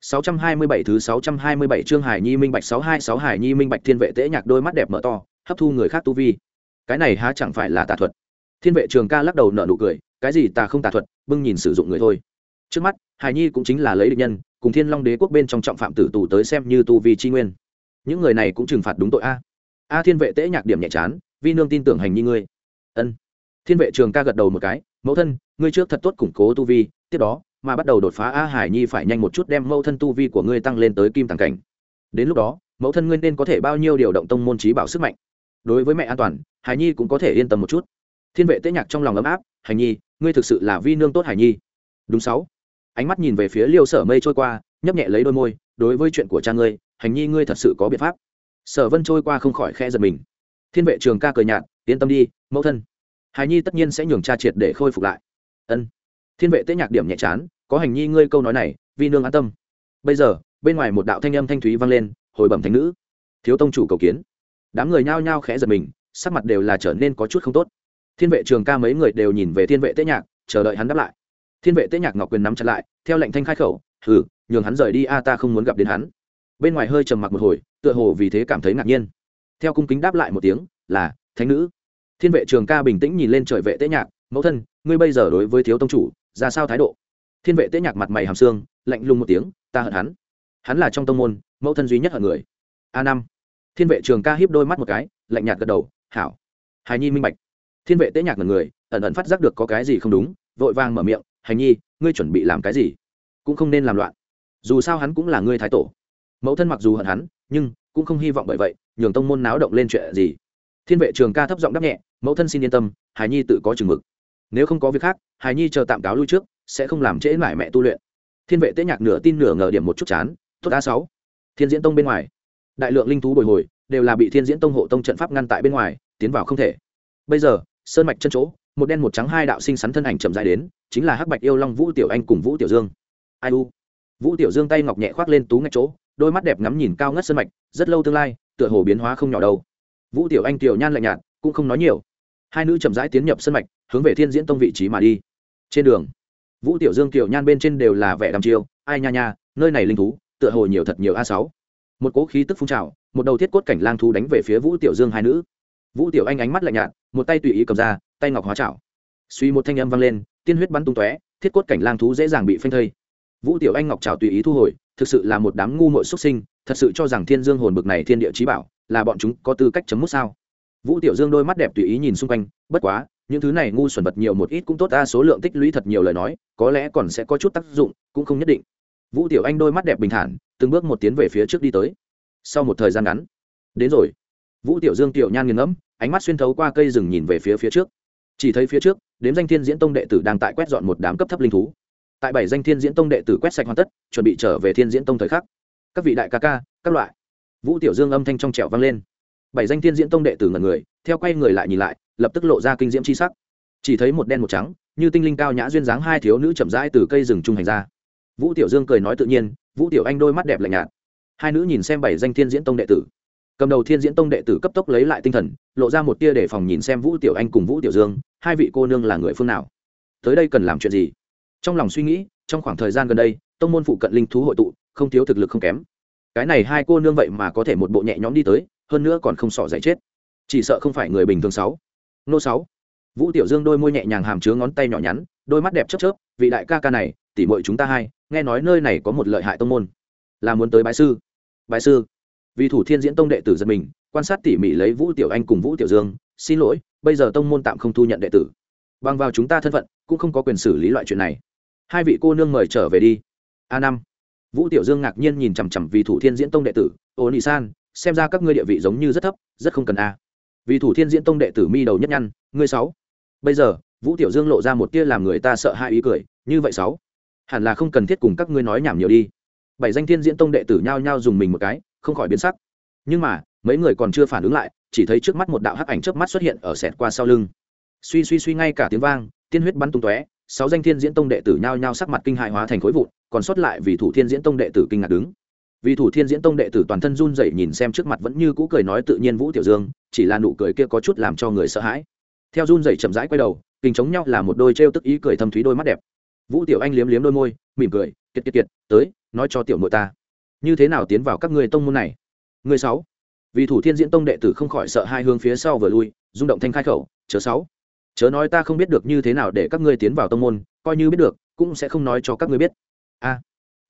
627 thứ 627 chương Hải Nhi minh bạch 626 Hải Nhi minh bạch thiên vệ tế nhạc đôi mắt đẹp mở to, hấp thu người khác tu vi. Cái này há chẳng phải là tà thuật. Thiên vệ trường ca lắc đầu nở nụ cười, cái gì tà không tà thuật, bưng nhìn sử dụng người thôi. Trước mắt, Hải Nhi cũng chính là lấy địch nhân, cùng Thiên Long Đế quốc bên trong trọng phạm tử tù tới xem như tu vi chi nguyên. Những người này cũng trừng phạt đúng tội a. A Thiên vệ tế nhạc điểm nhẹ chán, vi nương tin tưởng hành nhi ngươi. Ân. Thiên vệ trường ca gật đầu một cái, mẫu thân, ngươi trước thật tốt củng cố tu vi, tiếp đó, mà bắt đầu đột phá a hải nhi phải nhanh một chút đem mẫu thân tu vi của ngươi tăng lên tới kim tàng cảnh. Đến lúc đó, mẫu thân ngươi nên có thể bao nhiêu điều động tông môn trí bảo sức mạnh. Đối với mẹ an toàn, hải nhi cũng có thể yên tâm một chút. Thiên vệ tế nhạc trong lòng ấm áp, hải nhi, ngươi thực sự là vi nương tốt hải nhi. Đúng sáu. Ánh mắt nhìn về phía liêu sở mây trôi qua, nhấp nhẹ lấy đôi môi, đối với chuyện của cha ngươi hành nhi ngươi thật sự có biện pháp. Sở vân trôi qua không khỏi khe giật mình. Thiên vệ trường ca cười nhạt, yên tâm đi, mẫu thân. Hải nhi tất nhiên sẽ nhường cha triệt để khôi phục lại. Ân thiên vệ tế nhạc điểm nhẹ chán, có hành nhi ngươi câu nói này, vi nương an tâm. Bây giờ, bên ngoài một đạo thanh âm thanh thúy vang lên, hồi bẩm thánh nữ. Thiếu tông chủ cầu kiến. Đám người nhao nhao khẽ giật mình, sắc mặt đều là trở nên có chút không tốt. Thiên vệ trường ca mấy người đều nhìn về thiên vệ tế nhạc, chờ đợi hắn đáp lại. Thiên vệ tế nhạc ngọc quyền nắm chặt lại, theo lệnh thanh khai khẩu, hừ, nhường hắn rời đi a, ta không muốn gặp đến hắn. Bên ngoài hơi trầm mặc một hồi, tựa hồ vì thế cảm thấy ngạc nhiên. Theo cung kính đáp lại một tiếng, là, thánh nữ. Thiên vệ trường ca bình tĩnh nhìn lên trời vệ tế nhạc, mẫu thân, ngươi bây giờ đối với thiếu tông chủ ra sao thái độ? Thiên vệ tế nhạc mặt mày hàm xương, lạnh lùng một tiếng, ta hận hắn. Hắn là trong tông môn, mẫu thân duy nhất hận người. A năm. Thiên vệ trường ca hiếp đôi mắt một cái, lạnh nhạt gật đầu, hảo. Hài nhi minh bạch. Thiên vệ tế nhạc ngần người, ẩn ẩn phát giác được có cái gì không đúng, vội vàng mở miệng hành nhi, ngươi chuẩn bị làm cái gì? Cũng không nên làm loạn. Dù sao hắn cũng là ngươi thái tổ. Mẫu thân mặc dù hận hắn, nhưng cũng không hy vọng bởi vậy, nhường tông môn náo động lên chuyện gì. Thiên vệ trường ca thấp giọng đáp nhẹ, mẫu thân xin yên tâm hải nhi tự có chừng mực nếu không có việc khác hài nhi chờ tạm cáo lui trước, sẽ không làm trễ mải mẹ tu luyện. Thiên vệ tế nhạc nửa tin nửa ngờ điểm một chút chán, tốt a sáu. Thiên diễn tông bên ngoài. Đại lượng linh thú bồi hồi, đều là bị thiên diễn tông hộ tông trận pháp ngăn tại bên ngoài, tiến vào không thể. Bây giờ, sơn mạch chân chỗ, một đen một trắng hai đạo sinh sắn thân ảnh chậm dài đến, chính là hắc bạch yêu long vũ tiểu anh cùng vũ tiểu dương. Ai u? Vũ tiểu dương tay ngọc nhẹ khoác lên tú ngạch chỗ, đôi mắt đẹp ngắm nhìn cao ngất sơn mạch, rất lâu tương lai, tựa hồ biến hóa không nhỏ đâu. Vũ tiểu anh tiểu nhan lạnh nhạt, cũng không nói nhiều hai nữ chậm rãi tiến nhập sân mạch, hướng về thiên diễn tông vị trí mà đi. Trên đường, vũ tiểu dương kiểu nhan bên trên đều là vẻ đăm chiêu, ai nha nha, nơi này linh thú, tựa hồ nhiều thật nhiều a sáu. Một cỗ khí tức phun trào, một đầu thiết cốt cảnh lang thú đánh về phía vũ tiểu dương hai nữ. Vũ tiểu anh ánh mắt lạnh nhạt, một tay tùy ý cầm ra, tay ngọc hóa chảo suy một thanh âm vang lên, tiên huyết bắn tung tóe, thiết cốt cảnh lang thú dễ dàng bị phanh thây. Vũ tiểu anh ngọc trào tùy ý thu hồi, thực sự là một đám ngu muội xuất sinh, thật sự cho rằng thiên dương hồn bực này thiên địa trí bảo, là bọn chúng có tư cách chấm mút sao? Vũ tiểu dương đôi mắt đẹp tùy ý nhìn xung quanh, bất quá, những thứ này ngu xuẩn bật nhiều một ít cũng tốt ta số lượng tích lũy thật nhiều lời nói, có lẽ còn sẽ có chút tác dụng, cũng không nhất định. Vũ tiểu anh đôi mắt đẹp bình thản, từng bước một tiến về phía trước đi tới. Sau một thời gian ngắn, đến rồi. Vũ tiểu dương tiểu nhan nghiền ngẫm, ánh mắt xuyên thấu qua cây rừng nhìn về phía phía trước. Chỉ thấy phía trước, đếm danh thiên diễn tông đệ tử đang tại quét dọn một đám cấp thấp linh thú. Tại bảy danh thiên diễn tông đệ tử quét sạch hoàn tất, chuẩn bị trở về thiên diễn tông thời khắc. Các vị đại ca ca, các loại. Vũ tiểu dương âm thanh trong trẻo vang lên bảy danh thiên diễn tông đệ tử ngần người, theo quay người lại nhìn lại, lập tức lộ ra kinh diễm c h i sắc. Chỉ thấy một đen một trắng, như tinh linh cao nhã duyên dáng hai thiếu nữ chậm rãi từ cây rừng trung hành ra. Vũ tiểu dương cười nói tự nhiên, vũ tiểu anh đôi mắt đẹp lạnh nhạt. Hai nữ nhìn xem bảy danh thiên diễn tông đệ tử. Cầm đầu thiên diễn tông đệ tử cấp tốc lấy lại tinh thần, lộ ra một tia để phòng nhìn xem vũ tiểu anh cùng vũ tiểu dương, hai vị cô nương là người phương nào? Tới đây cần làm chuyện gì? Trong lòng suy nghĩ, trong khoảng thời gian gần đây, tông môn phụ cận linh thú hội tụ, không thiếu thực lực không kém. Cái này hai cô nương vậy mà có thể một bộ nhẹ nhõm đi tới hơn nữa còn không sỏ dạy chết. Chỉ sợ không phải người bình thường sáu. Nô sáu. Vũ tiểu dương đôi môi nhẹ nhàng hàm chứa ngón tay nhỏ nhắn, đôi mắt đẹp chớp chớp, vị đại ca ca này, tỉ muội chúng ta hai, nghe nói nơi này có một lợi hại tông môn. Là muốn tới bái sư. Bái sư. Vì thủ thiên diễn tông đệ tử giật mình, quan sát tỉ mỉ lấy vũ tiểu anh cùng vũ tiểu dương, xin lỗi, bây giờ tông môn tạm không thu nhận đệ tử. Bằng vào chúng ta thân phận, cũng không có quyền xử lý loại chuyện này. Hai vị cô nương mời trở về đi. A năm. Vũ tiểu dương ngạc nhiên nhìn chằm chằm vì thủ thiên diễn tông đệ tử, ô nị san xem ra các ngươi địa vị giống như rất thấp, rất không cần a. Vì thủ thiên diễn tông đệ tử mi đầu nhất nhăn, ngươi sáu. Bây giờ, vũ tiểu dương lộ ra một tia làm người ta sợ hai ý cười, như vậy sáu. Hẳn là không cần thiết cùng các ngươi nói nhảm nhiều đi. Bảy danh thiên diễn tông đệ tử nhao nhao dùng mình một cái, không khỏi biến sắc. Nhưng mà, mấy người còn chưa phản ứng lại, chỉ thấy trước mắt một đạo hắc ảnh chớp mắt xuất hiện ở sẹt qua sau lưng. Suy suy suy ngay cả tiếng vang, tiên huyết bắn tung tóe, sáu danh thiên diễn tông đệ tử nhao nhao sắc mặt kinh hại hóa thành khối vụn, còn sót lại vì thủ thiên diễn tông đệ tử kinh ngạc đứng vì thủ thiên diễn tông đệ tử toàn thân run rẩy nhìn xem trước mặt vẫn như cũ cười nói tự nhiên vũ tiểu dương, chỉ là nụ cười kia có chút làm cho người sợ hãi. Theo run rẩy chậm rãi quay đầu, kinh chống nhau là một đôi trêu tức ý cười thâm thúy đôi mắt đẹp. Vũ tiểu anh liếm liếm đôi môi, mỉm cười, kiệt kiệt kiệt, tới, nói cho tiểu nội ta. Như thế nào tiến vào các ngươi tông môn này? Người sáu. Vì thủ thiên diễn tông đệ tử không khỏi sợ hai hướng phía sau vừa lui, rung động thanh khai khẩu, chớ sáu. Chớ nói ta không biết được như thế nào để các ngươi tiến vào tông môn, coi như biết được, cũng sẽ không nói cho các ngươi biết. A.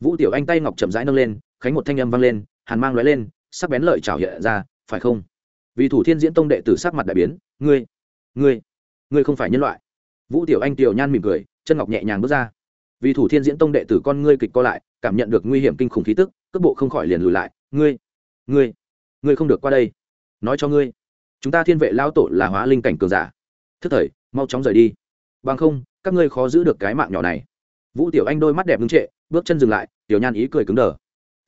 Vũ tiểu anh tay ngọc chậm rãi nâng lên khánh một thanh âm vang lên, hàn mang lóe lên, sắc bén lợi trảo hiện ra, phải không? Vì thủ thiên diễn tông đệ tử sắc mặt đại biến, ngươi ngươi ngươi không phải nhân loại. Vũ tiểu anh tiểu nhan mỉm cười, chân ngọc nhẹ nhàng bước ra. Vì thủ thiên diễn tông đệ tử con ngươi kịch co lại, cảm nhận được nguy hiểm kinh khủng khí tức, cước bộ không khỏi liền lùi lại. Ngươi ngươi ngươi không được qua đây. Nói cho ngươi, chúng ta thiên vệ lao tổ là hóa linh cảnh cường giả. Thức thời, mau chóng rời đi. Bằng không, các ngươi khó giữ được cái mạng nhỏ này. Vũ tiểu anh đôi mắt đẹp ngưng trệ, bước chân dừng lại, tiểu nhan ý cười cứng đờ.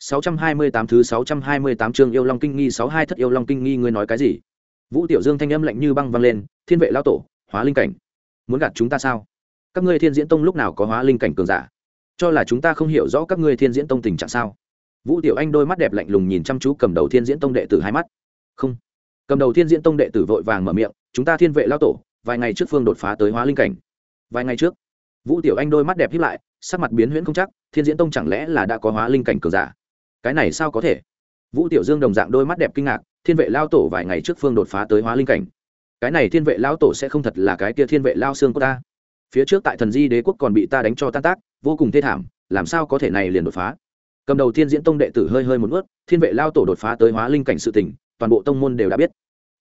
628 thứ 628 chương yêu long kinh nghi 62 thất yêu long kinh nghi, ngươi nói cái gì? Vũ tiểu dương thanh âm lạnh như băng vang lên, thiên vệ lão tổ, hóa linh cảnh. Muốn gạt chúng ta sao? Các ngươi thiên diễn tông lúc nào có hóa linh cảnh cường giả? Cho là chúng ta không hiểu rõ các ngươi thiên diễn tông tình trạng sao? Vũ tiểu anh đôi mắt đẹp lạnh lùng nhìn chăm chú cầm đầu thiên diễn tông đệ tử hai mắt. Không. Cầm đầu thiên diễn tông đệ tử vội vàng mở miệng, chúng ta thiên vệ lão tổ, vài ngày trước phương đột phá tới hóa linh cảnh. Vài ngày trước, vũ tiểu anh đôi mắt đẹp híp lại, sắc mặt biến huyễn không chắc, thiên diễn tông chẳng lẽ là đã có hóa linh cảnh cường giả? Cái này sao có thể? Vũ tiểu dương đồng dạng đôi mắt đẹp kinh ngạc, thiên vệ lao tổ vài ngày trước phương đột phá tới hóa linh cảnh. Cái này thiên vệ lao tổ sẽ không thật là cái kia thiên vệ lao xương của ta. Phía trước tại thần di đế quốc còn bị ta đánh cho tan tác, vô cùng thê thảm, làm sao có thể này liền đột phá? Cầm đầu thiên diễn tông đệ tử hơi hơi một ướt thiên vệ lao tổ đột phá tới hóa linh cảnh sự tỉnh toàn bộ tông môn đều đã biết.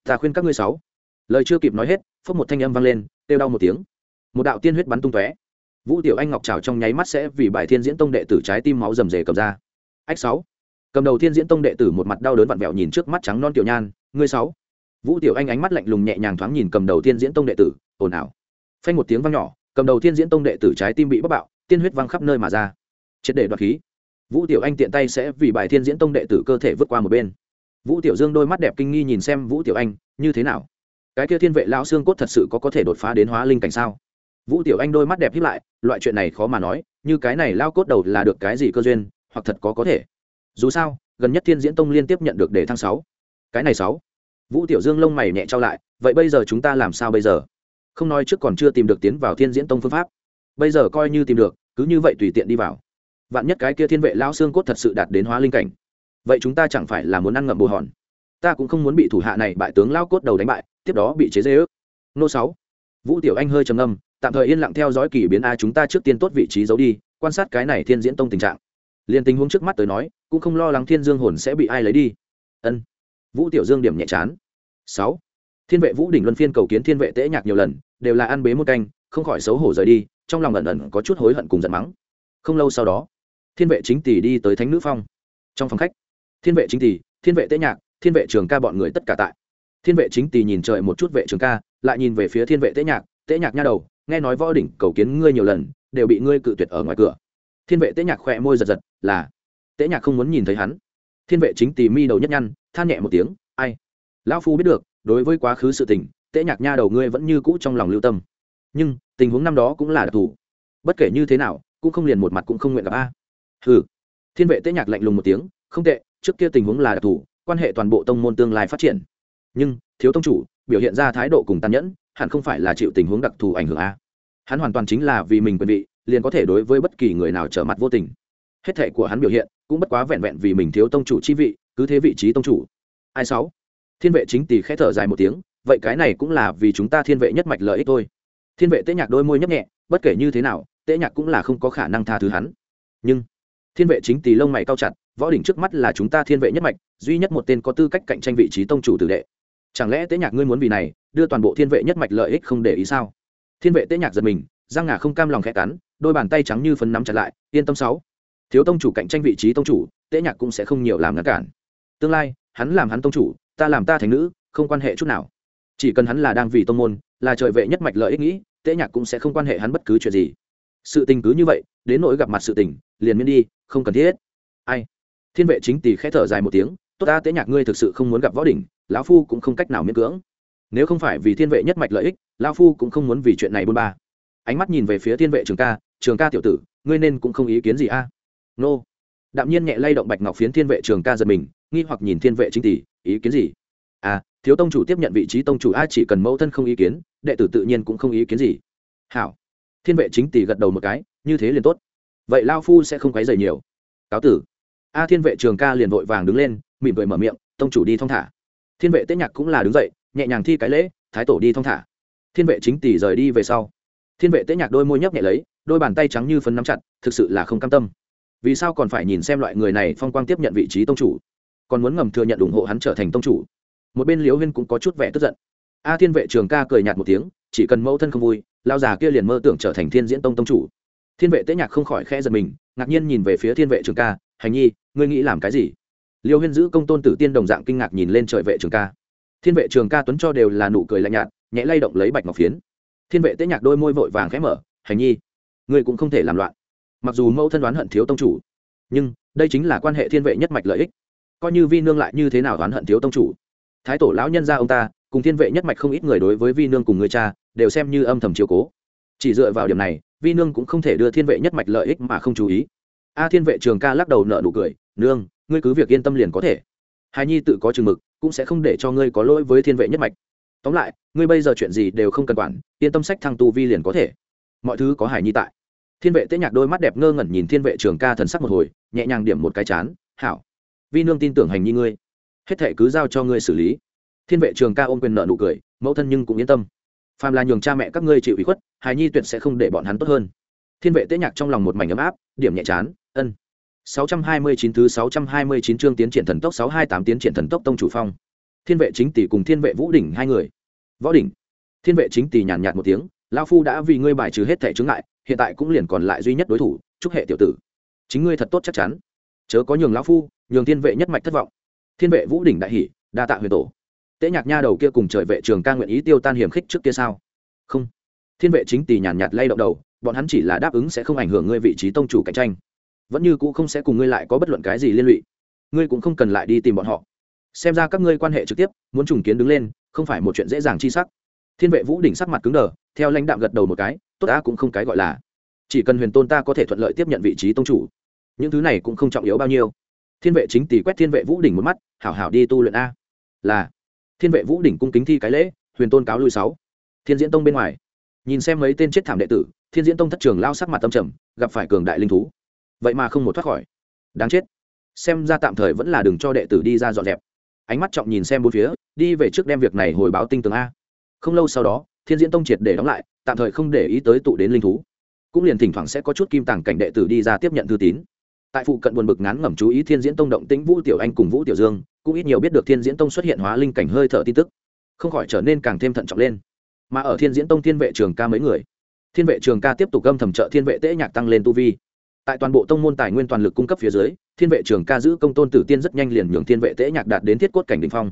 Ta khuyên các ngươi sáu. Lời chưa kịp nói hết, phốc một thanh âm vang lên, kêu đau một tiếng. Một đạo tiên huyết bắn tung tóe. Vũ tiểu anh ngọc trào trong nháy mắt sẽ vì bài thiên diễn tông đệ tử trái tim máu rầm rề cầm ra. Ách sáu cầm đầu thiên diễn tông đệ tử một mặt đau đớn vặn vẹo nhìn trước mắt trắng non tiểu nhan, ngươi sáu. Vũ tiểu anh ánh mắt lạnh lùng nhẹ nhàng thoáng nhìn cầm đầu thiên diễn tông đệ tử, ồn ào. Phanh một tiếng vang nhỏ, cầm đầu thiên diễn tông đệ tử trái tim bị bóc bạo, tiên huyết văng khắp nơi mà ra. Triệt để đoạt khí. Vũ tiểu anh tiện tay sẽ vì bài thiên diễn tông đệ tử cơ thể vượt qua một bên. Vũ tiểu dương đôi mắt đẹp kinh nghi nhìn xem vũ tiểu anh, như thế nào? Cái kia thiên vệ lão xương cốt thật sự có có thể đột phá đến hóa linh cảnh sao? Vũ tiểu anh đôi mắt đẹp hiếp lại, loại chuyện này khó mà nói, như cái này lao cốt đầu là được cái gì cơ duyên, hoặc thật có có thể dù sao, gần nhất thiên diễn tông liên tiếp nhận được đề thăng sáu. Cái này sáu. Vũ tiểu dương lông mày nhẹ trao lại, vậy bây giờ chúng ta làm sao bây giờ? Không nói trước còn chưa tìm được tiến vào thiên diễn tông phương pháp. Bây giờ coi như tìm được, cứ như vậy tùy tiện đi vào. Vạn nhất cái kia thiên vệ lao xương cốt thật sự đạt đến hóa linh cảnh. Vậy chúng ta chẳng phải là muốn ăn ngậm bồ hòn? Ta cũng không muốn bị thủ hạ này bại tướng lao cốt đầu đánh bại, tiếp đó bị chế dê ước. Nô sáu. Vũ tiểu anh hơi trầm ngâm, tạm thời yên lặng theo dõi kỳ biến a chúng ta trước tiên tốt vị trí giấu đi, quan sát cái này thiên diễn tông tình trạng liền tình huống trước mắt tới nói, cũng không lo lắng thiên dương hồn sẽ bị ai lấy đi. Ân. Vũ tiểu dương điểm nhẹ chán. Sáu. Thiên vệ vũ đỉnh luân phiên cầu kiến thiên vệ tễ nhạc nhiều lần, đều là ăn bế một canh, không khỏi xấu hổ rời đi, trong lòng ẩn ẩn có chút hối hận cùng giận mắng. Không lâu sau đó, thiên vệ chính tỷ đi tới thánh nữ phong. Trong phòng khách, thiên vệ chính tỷ, thiên vệ tễ nhạc, thiên vệ trường ca bọn người tất cả tại. Thiên vệ chính tỷ nhìn trời một chút vệ trường ca, lại nhìn về phía thiên vệ tễ nhạc tễ nhạc nha đầu, nghe nói võ đỉnh cầu kiến ngươi nhiều lần, đều bị ngươi cự tuyệt ở ngoài cửa thiên vệ Tế nhạc khỏe môi giật giật, là, Tế nhạc không muốn nhìn thấy hắn. Thiên vệ chính Tì mi đầu nhất nhăn, than nhẹ một tiếng, ai? Lão phu biết được, đối với quá khứ sự tình, Tế nhạc nha đầu ngươi vẫn như cũ trong lòng lưu tâm. Nhưng, tình huống năm đó cũng là đặc thù. Bất kể như thế nào, cũng không liền một mặt cũng không nguyện gặp a. Hừ. Thiên vệ Tế nhạc lạnh lùng một tiếng, không tệ, trước kia tình huống là đặc thù, quan hệ toàn bộ tông môn tương lai phát triển. Nhưng, thiếu tông chủ, biểu hiện ra thái độ cùng tàn nhẫn, hẳn không phải là chịu tình huống đặc thù ảnh hưởng a. Hắn hoàn toàn chính là vì mình quyền vị liền có thể đối với bất kỳ người nào trở mặt vô tình. Hết thệ của hắn biểu hiện cũng bất quá vẹn vẹn vì mình thiếu tông chủ chi vị, cứ thế vị trí tông chủ. Ai sáu? Thiên vệ chính tỷ khẽ thở dài một tiếng, vậy cái này cũng là vì chúng ta thiên vệ nhất mạch lợi ích thôi. Thiên vệ tế nhạc đôi môi nhấp nhẹ, bất kể như thế nào, tế nhạc cũng là không có khả năng tha thứ hắn. Nhưng, thiên vệ chính tỷ lông mày cao chặt, võ đỉnh trước mắt là chúng ta thiên vệ nhất mạch, duy nhất một tên có tư cách cạnh tranh vị trí tông chủ tử đệ. Chẳng lẽ tế nhạc ngươi muốn vì này, đưa toàn bộ thiên vệ nhất mạch lợi ích không để ý sao? Thiên vệ tế nhạc giật mình giang ngà không cam lòng khẽ cắn đôi bàn tay trắng như phấn nắm chặt lại, yên tâm sáu. Thiếu tông chủ cạnh tranh vị trí tông chủ tế nhạc cũng sẽ không nhiều làm ngăn cản. Tương lai, hắn làm hắn tông chủ, ta làm ta thành nữ, không quan hệ chút nào. Chỉ cần hắn là đang vì tông môn, là trời vệ nhất mạch lợi ích nghĩ tế nhạc cũng sẽ không quan hệ hắn bất cứ chuyện gì. Sự tình cứ như vậy, đến nỗi gặp mặt sự tình, liền miễn đi, không cần thiết. Ai? Thiên vệ chính tỷ khẽ thở dài một tiếng, tốt ta tế nhạc ngươi thực sự không muốn gặp võ đỉnh, lão phu cũng không cách nào miễn cưỡng. Nếu không phải vì thiên vệ nhất mạch lợi ích, lão phu cũng không muốn vì chuyện này bôn ba. Ánh mắt nhìn về phía thiên vệ trường ca trường ca tiểu tử, ngươi nên cũng không ý kiến gì a. Nô. Đạm nhiên nhẹ lay động bạch ngọc phiến thiên vệ trường ca giật mình, nghi hoặc nhìn thiên vệ chính tỷ, ý kiến gì? À thiếu tông chủ tiếp nhận vị trí tông chủ a chỉ cần mẫu thân không ý kiến, đệ tử tự nhiên cũng không ý kiến gì. Hảo. Thiên vệ chính tỷ gật đầu một cái, như thế liền tốt. Vậy lao phu sẽ không quấy dày nhiều. Cáo tử. A thiên vệ trường ca liền vội vàng đứng lên, mỉm cười mở miệng, tông chủ đi thong thả. Thiên vệ tết nhạc cũng là đứng dậy, nhẹ nhàng thi cái lễ, thái tổ đi thong thả. Thiên vệ chính tỷ rời đi về sau. Thiên vệ tết nhạc đôi môi nhấp nhẹ lấy đôi bàn tay trắng như phấn nắm chặt, thực sự là không cam tâm. Vì sao còn phải nhìn xem loại người này phong quang tiếp nhận vị trí tông chủ? Còn muốn ngầm thừa nhận ủng hộ hắn trở thành tông chủ? Một bên liễu huyên cũng có chút vẻ tức giận. A thiên vệ trường ca cười nhạt một tiếng, chỉ cần mẫu thân không vui lao già kia liền mơ tưởng trở thành thiên diễn tông tông chủ. Thiên vệ tế nhạc không khỏi khẽ giật mình, ngạc nhiên nhìn về phía thiên vệ trường ca, hành nhi, ngươi nghĩ làm cái gì? Liêu huyên giữ công tôn tử tiên đồng dạng kinh ngạc nhìn lên trời vệ trường ca. Thiên vệ trường ca tuấn cho đều là nụ cười lạnh nhạt, nhẹ lay động lấy bạch ngọc phiến. Thiên vệ tế nhạc đôi môi vội vàng khẽ mở, hành nhi ngươi cũng không thể làm loạn. Mặc dù mẫu thân đoán hận thiếu tông chủ, nhưng đây chính là quan hệ thiên vệ nhất mạch lợi ích. Coi như vi nương lại như thế nào đoán hận thiếu tông chủ? Thái tổ lão nhân gia ông ta, cùng thiên vệ nhất mạch không ít người đối với vi nương cùng người cha, đều xem như âm thầm chiều cố. Chỉ dựa vào điểm này, vi nương cũng không thể đưa thiên vệ nhất mạch lợi ích mà không chú ý. A thiên vệ trường ca lắc đầu nợ nụ cười, nương, ngươi cứ việc yên tâm liền có thể. Hài nhi tự có chừng mực, cũng sẽ không để cho ngươi có lỗi với thiên vệ nhất mạch. Tóm lại, ngươi bây giờ chuyện gì đều không cần quản, yên tâm sách thăng tu vi liền có thể. Mọi thứ có hải nhi tại thiên vệ tế nhạc đôi mắt đẹp ngơ ngẩn nhìn thiên vệ trường ca thần sắc một hồi, nhẹ nhàng điểm một cái chán, hảo, vi nương tin tưởng hành nhi ngươi. Hết thệ cứ giao cho ngươi xử lý. Thiên vệ trường ca ôm quyền nợ nụ cười, mẫu thân nhưng cũng yên tâm. Phàm là nhường cha mẹ các ngươi chịu ủy khuất, hài nhi tuyệt sẽ không để bọn hắn tốt hơn. Thiên vệ tế nhạc trong lòng một mảnh ấm áp, điểm nhẹ chán, ân. 629 thứ 629 chương tiến triển thần tốc 628 tiến triển thần tốc tông chủ phong. Thiên vệ chính tỷ cùng thiên vệ vũ đỉnh hai người. Võ đỉnh. Thiên vệ chính tỷ nhàn nhạt một tiếng, Lão phu đã vì ngươi bài trừ hết thẻ chướng ngại hiện tại cũng liền còn lại duy nhất đối thủ chúc hệ tiểu tử. Chính ngươi thật tốt chắc chắn. Chớ có nhường lão phu, nhường thiên vệ nhất mạch thất vọng. Thiên vệ vũ đỉnh đại hỷ, đa tạ huyền tổ. Tễ nhạc nha đầu kia cùng trời vệ trường ca nguyện ý tiêu tan hiểm khích trước kia sao? Không. Thiên vệ chính tỷ nhàn nhạt lay động đầu, bọn hắn chỉ là đáp ứng sẽ không ảnh hưởng ngươi vị trí tông chủ cạnh tranh. Vẫn như cũ không sẽ cùng ngươi lại có bất luận cái gì liên lụy. Ngươi cũng không cần lại đi tìm bọn họ. Xem ra các ngươi quan hệ trực tiếp, muốn trùng kiến đứng lên, không phải một chuyện dễ dàng chi sắc. Thiên vệ vũ đỉnh sắc mặt cứng đờ, theo lãnh đạm gật đầu một cái tốt đã cũng không cái gọi là. Chỉ cần huyền tôn ta có thể thuận lợi tiếp nhận vị trí tông chủ, những thứ này cũng không trọng yếu bao nhiêu. Thiên vệ chính tỷ quét thiên vệ vũ đỉnh một mắt, hảo hảo đi tu luyện a. Là, thiên vệ vũ đỉnh cung kính thi cái lễ, huyền tôn cáo lui sáu. Thiên diễn tông bên ngoài, nhìn xem mấy tên chết thảm đệ tử, thiên diễn tông thất trường lao sắc mặt tâm trầm, gặp phải cường đại linh thú. Vậy mà không một thoát khỏi. Đáng chết. Xem ra tạm thời vẫn là đừng cho đệ tử đi ra dọn dẹp. Ánh mắt trọng nhìn xem bốn phía, đi về trước đem việc này hồi báo tinh tường a. Không lâu sau đó, thiên diễn tông triệt để đóng lại tạm thời không để ý tới tụ đến linh thú. Cũng liền thỉnh thoảng sẽ có chút kim tàng cảnh đệ tử đi ra tiếp nhận thư tín. Tại phụ cận buồn bực ngán ngẩm chú ý thiên diễn tông động tĩnh vũ tiểu anh cùng vũ tiểu dương, cũng ít nhiều biết được thiên diễn tông xuất hiện hóa linh cảnh hơi thở tin tức, không khỏi trở nên càng thêm thận trọng lên. Mà ở thiên diễn tông thiên vệ trường ca mấy người, thiên vệ trường ca tiếp tục gâm thầm trợ thiên vệ tễ nhạc tăng lên tu vi. Tại toàn bộ tông môn tài nguyên toàn lực cung cấp phía dưới, thiên vệ trường ca giữ công tôn tử tiên rất nhanh liền nhường thiên vệ tễ nhạc đạt đến thiết cốt cảnh đ ỉ n h phong.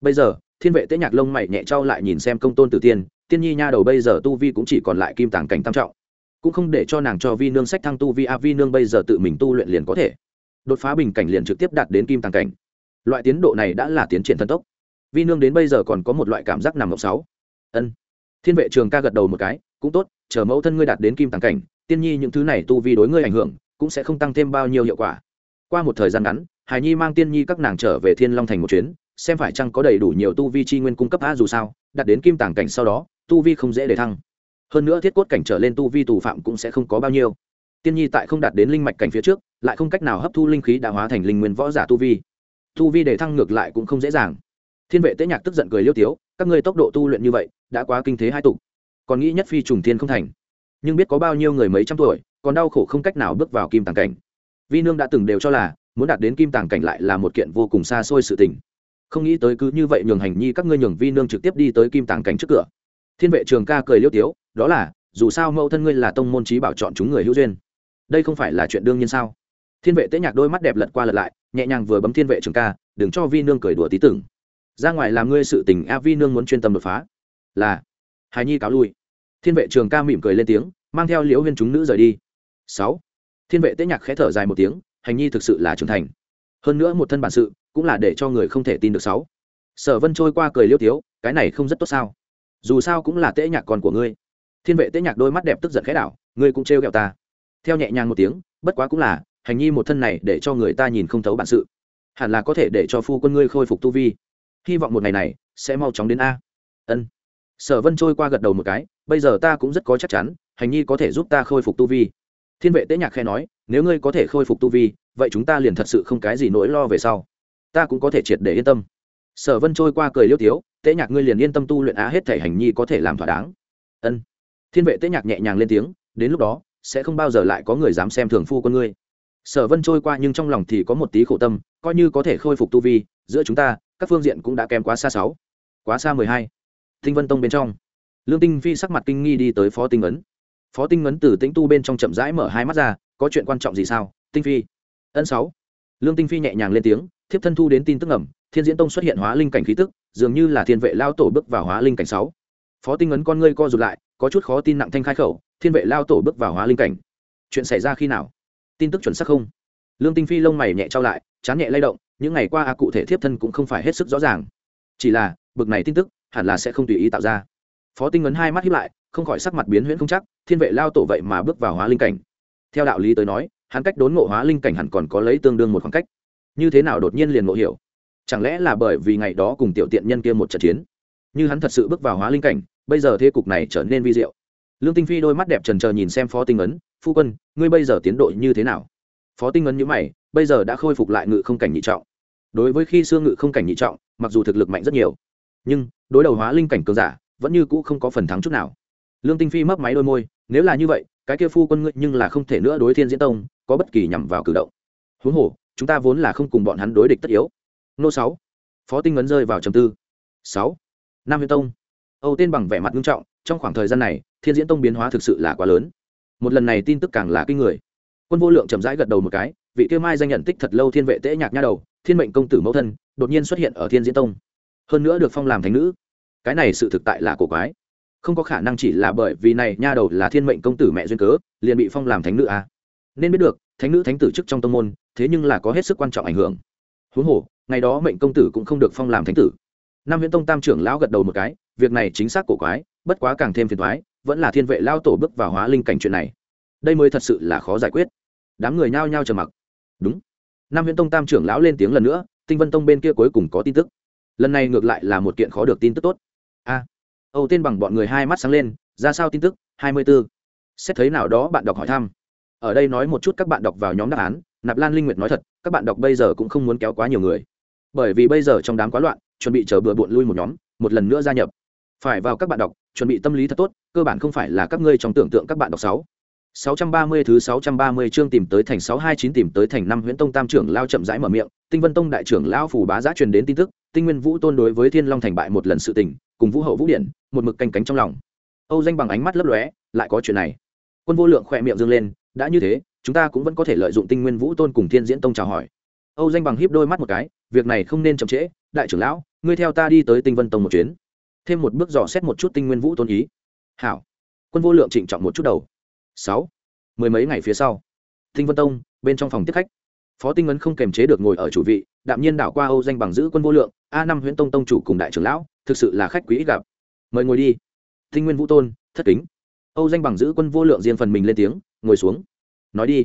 Bây giờ thiên vệ tế nhạc lông mày nhẹ trao lại nhìn xem công tôn tử tiên tiên nhi nha đầu bây giờ tu vi cũng chỉ còn lại kim tàng cảnh tam trọng, cũng không để cho nàng cho vi nương sách thăng tu vi, a, vi nương bây giờ tự mình tu luyện liền có thể đột phá bình cảnh liền trực tiếp đạt đến kim tàng cảnh. Loại tiến độ này đã là tiến triển thần tốc. Vi nương đến bây giờ còn có một loại cảm giác nằm ngọc sáu. Ân. Thiên vệ trường ca gật đầu một cái, cũng tốt, chờ mẫu thân ngươi đạt đến kim tàng cảnh, tiên nhi những thứ này tu vi đối ngươi ảnh hưởng, cũng sẽ không tăng thêm bao nhiêu hiệu quả. Qua một thời gian ngắn, hải nhi mang tiên nhi các nàng trở về thiên long thành một chuyến xem phải chăng có đầy đủ nhiều tu vi chi nguyên cung cấp a dù sao đạt đến kim tàng cảnh sau đó, tu vi không dễ để thăng. Hơn nữa thiết cốt cảnh trở lên tu vi tù phạm cũng sẽ không có bao nhiêu. Tiên nhi tại không đạt đến linh mạch cảnh phía trước, lại không cách nào hấp thu linh khí đã hóa thành linh nguyên võ giả tu vi. Tu vi để thăng ngược lại cũng không dễ dàng. Thiên vệ tế nhạc tức giận cười liêu tiếu, các ngươi tốc độ tu luyện như vậy, đã quá kinh thế hai tục. Còn nghĩ nhất phi trùng thiên không thành. Nhưng biết có bao nhiêu người mấy trăm tuổi, còn đau khổ không cách nào bước vào kim tàng cảnh. Vi nương đã từng đều cho là, muốn đạt đến kim tàng cảnh lại là một kiện vô cùng xa xôi sự tình không nghĩ tới cứ như vậy nhường hành nhi các ngươi nhường vi nương trực tiếp đi tới kim tàng cảnh trước cửa. Thiên vệ trường ca cười liêu tiếu, đó là, dù sao mẫu thân ngươi là tông môn trí bảo chọn chúng người hữu duyên. Đây không phải là chuyện đương nhiên sao? Thiên vệ tế nhạc đôi mắt đẹp lật qua lật lại, nhẹ nhàng vừa bấm thiên vệ trường ca, đừng cho vi nương cười đùa tí tưởng. Ra ngoài làm ngươi sự tình, a, vi nương muốn chuyên tâm đột phá. Là. Hài nhi cáo lui. Thiên vệ trường ca mỉm cười lên tiếng, mang theo liễu huyên chúng nữ rời đi. Sáu. Thiên vệ tế nhạc khẽ thở dài một tiếng, hành nhi thực sự là trưởng thành. Hơn nữa một thân bản sự cũng là để cho người không thể tin được sáu. Sở vân trôi qua cười liêu tiếu, cái này không rất tốt sao? Dù sao cũng là tễ nhạc còn của ngươi. Thiên vệ tễ nhạc đôi mắt đẹp tức giận khẽ đảo, ngươi cũng trêu ghẹo ta. Theo nhẹ nhàng một tiếng, bất quá cũng là, hành nhi một thân này để cho người ta nhìn không thấu bản sự. Hẳn là có thể để cho phu quân ngươi khôi phục tu vi. Hy vọng một ngày này, sẽ mau chóng đến a. Ân. Sở vân trôi qua gật đầu một cái, bây giờ ta cũng rất có chắc chắn, hành nhi có thể giúp ta khôi phục tu vi. Thiên vệ tế nhạc khe nói, nếu ngươi có thể khôi phục tu vi, vậy chúng ta liền thật sự không cái gì nỗi lo về sau ta cũng có thể triệt để yên tâm. Sở vân trôi qua cười liêu tiếu tế nhạc ngươi liền yên tâm tu luyện á hết thể hành nhi có thể làm thỏa đáng. Ân. Thiên vệ tế nhạc nhẹ nhàng lên tiếng, đến lúc đó, sẽ không bao giờ lại có người dám xem thường phu con ngươi. Sở vân trôi qua nhưng trong lòng thì có một tí khổ tâm, coi như có thể khôi phục tu vi, giữa chúng ta, các phương diện cũng đã kém quá xa sáu, quá xa mười hai. Thinh vân tông bên trong. Lương tinh phi sắc mặt kinh nghi đi tới phó tinh ấn. Phó tinh ấn từ tĩnh tu bên trong chậm rãi mở hai mắt ra, có chuyện quan trọng gì sao, tinh phi? Ân sáu. Lương tinh phi nhẹ nhàng lên tiếng thiếp thân thu đến tin tức ngầm, thiên diễn tông xuất hiện hóa linh cảnh khí tức dường như là thiên vệ lao tổ bước vào hóa linh cảnh sáu. Phó tinh ấn con ngươi co rụt lại có chút khó tin nặng thanh khai khẩu thiên vệ lao tổ bước vào hóa linh cảnh. Chuyện xảy ra khi nào? Tin tức chuẩn xác không? Lương tinh phi lông mày nhẹ trao lại chán nhẹ lay động những ngày qua a cụ thể thiếp thân cũng không phải hết sức rõ ràng. Chỉ là bực này tin tức hẳn là sẽ không tùy ý tạo ra. Phó tinh ấn hai mắt hiếp lại không khỏi sắc mặt biến huyễn không chắc thiên vệ lao tổ vậy mà bước vào hóa linh cảnh. Theo đạo lý tới nói hắn cách đốn ngộ hóa linh cảnh hẳn còn có lấy tương đương một khoảng cách như thế nào đột nhiên liền ngộ hiểu? Chẳng lẽ là bởi vì ngày đó cùng tiểu tiện nhân kia một trận chiến? Như hắn thật sự bước vào hóa linh cảnh, bây giờ thế cục này trở nên vi diệu. Lương tinh phi đôi mắt đẹp trần trờ nhìn xem phó tinh ấn, phu quân, ngươi bây giờ tiến độ như thế nào? Phó tinh ấn nhữ mày, bây giờ đã khôi phục lại ngự không cảnh nhị trọng. Đối với khi xương ngự không cảnh nhị trọng, mặc dù thực lực mạnh rất nhiều, nhưng đối đầu hóa linh cảnh cường giả, vẫn như cũ không có phần thắng chút nào. Lương tinh phi mấp máy đôi môi, nếu là như vậy, cái kia phu quân ngươi nhưng là không thể nữa đối thiên diễn tông có bất kỳ nhằm vào cử động. Huống hồ chúng ta vốn là không cùng bọn hắn đối địch tất yếu. Nô sáu, phó tinh ấn rơi vào trầm tư. Sáu, nam huyền tông. Âu tên bằng vẻ mặt nghiêm trọng, trong khoảng thời gian này, thiên diễn tông biến hóa thực sự là quá lớn. Một lần này tin tức càng là kinh người. Quân vô lượng chậm rãi gật đầu một cái, vị kia mai danh nhận tích thật lâu thiên vệ tễ nhạc nha đầu, thiên mệnh công tử mẫu thân, đột nhiên xuất hiện ở thiên diễn tông. Hơn nữa được phong làm thánh nữ. Cái này sự thực tại là cổ quái. Không có khả năng chỉ là bởi vì này nha đầu là thiên mệnh công tử mẹ duyên cớ, liền bị phong làm thánh nữ à nên biết được, thánh nữ, thánh tử chức trong tông môn, thế nhưng là có hết sức quan trọng ảnh hưởng. Huống hồ, ngày đó mệnh công tử cũng không được phong làm thánh tử. Nam viễn tông tam trưởng lão gật đầu một cái, việc này chính xác cổ quái, bất quá càng thêm phiền thoái vẫn là thiên vệ lao tổ bước vào hóa linh cảnh chuyện này. Đây mới thật sự là khó giải quyết. Đám người nhao nhao trầm mặc. Đúng. Nam viễn tông tam trưởng lão lên tiếng lần nữa, tinh vân tông bên kia cuối cùng có tin tức. Lần này ngược lại là một kiện khó được tin tức tốt. A. Âu tên bằng bọn người hai mắt sáng lên, ra sao tin tức? Hai mươi b ố xét thấy nào đó bạn đọc hỏi thăm ở đây nói một chút các bạn đọc vào nhóm đáp án nạp lan linh nguyệt nói thật các bạn đọc bây giờ cũng không muốn kéo quá nhiều người bởi vì bây giờ trong đám quá loạn chuẩn bị chờ bừa bộn lui một nhóm một lần nữa gia nhập phải vào các bạn đọc chuẩn bị tâm lý thật tốt cơ bản không phải là các ngươi trong tưởng tượng các bạn đọc sáu 630 thứ 630 chương tìm tới thành 629 tìm tới thành năm Huyễn Tông Tam trưởng lao chậm rãi mở miệng, Tinh Vân Tông đại trưởng lão phủ bá giá truyền đến tin tức, Tinh Nguyên Vũ Tôn đối với Thiên Long thành bại một lần sự tình, cùng Vũ Hậu Vũ Điện, một mực canh cánh trong lòng. Âu danh bằng ánh mắt lấp lóe, lại có chuyện này. Quân Vô Lượng khẽ miệng dương lên, đã như thế, chúng ta cũng vẫn có thể lợi dụng Tinh Nguyên Vũ Tôn cùng Thiên Diễn Tông chào hỏi. Âu danh bằng híp đôi mắt một cái, việc này không nên chậm trễ, đại trưởng lão, ngươi theo ta đi tới Tinh Vân Tông một chuyến. Thêm một bước dò xét một chút Tinh Nguyên Vũ Tôn ý. Hảo. Quân Vô Lượng trịnh trọng một chút đầu. Sáu, mười mấy ngày phía sau tinh vân tông bên trong phòng tiếp khách phó tinh ấn không kềm chế được ngồi ở chủ vị đạm nhiên đảo qua âu danh bằng giữ quân vô lượng a năm huyễn tông tông chủ cùng đại trưởng lão thực sự là khách quý ít gặp mời ngồi đi tinh nguyên vũ tôn thất kính âu danh bằng giữ quân vô lượng riêng phần mình lên tiếng ngồi xuống. Nói đi.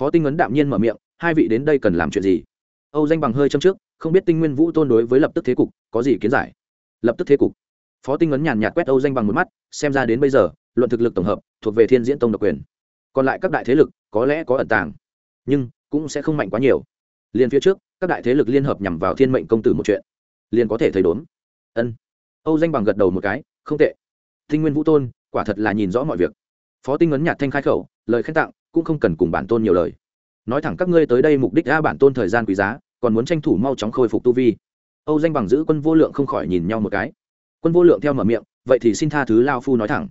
Phó tinh ấn đạm nhiên mở miệng, hai vị đến đây cần làm chuyện gì? Âu danh bằng hơi châm trước, không biết tinh nguyên vũ tôn đối với lập tức thế cục có gì kiến giải. Lập tức thế cục. Phó tinh ấn nhàn nhạt quét âu danh bằng một mắt, xem ra đến bây giờ, luận thực lực tổng hợp, thuộc về thiên diễn tông độc quyền. Còn lại các đại thế lực, có lẽ có ẩn tàng, nhưng cũng sẽ không mạnh quá nhiều. Liền phía trước, các đại thế lực liên hợp nhằm vào thiên mệnh công tử một chuyện, liền có thể thấy đốn. Ân. Âu danh bằng gật đầu một cái, không tệ. Tinh nguyên vũ tôn, quả thật là nhìn rõ mọi việc. Phó tinh ấn nhạt thanh khai khẩu lời khen tặng, cũng không cần cùng bản tôn nhiều lời. Nói thẳng các ngươi tới đây mục đích ra bản tôn thời gian quý giá, còn muốn tranh thủ mau chóng khôi phục tu vi. Âu danh bằng giữ quân vô lượng không khỏi nhìn nhau một cái. Quân vô lượng theo mở miệng, vậy thì xin tha thứ lao phu nói thẳng.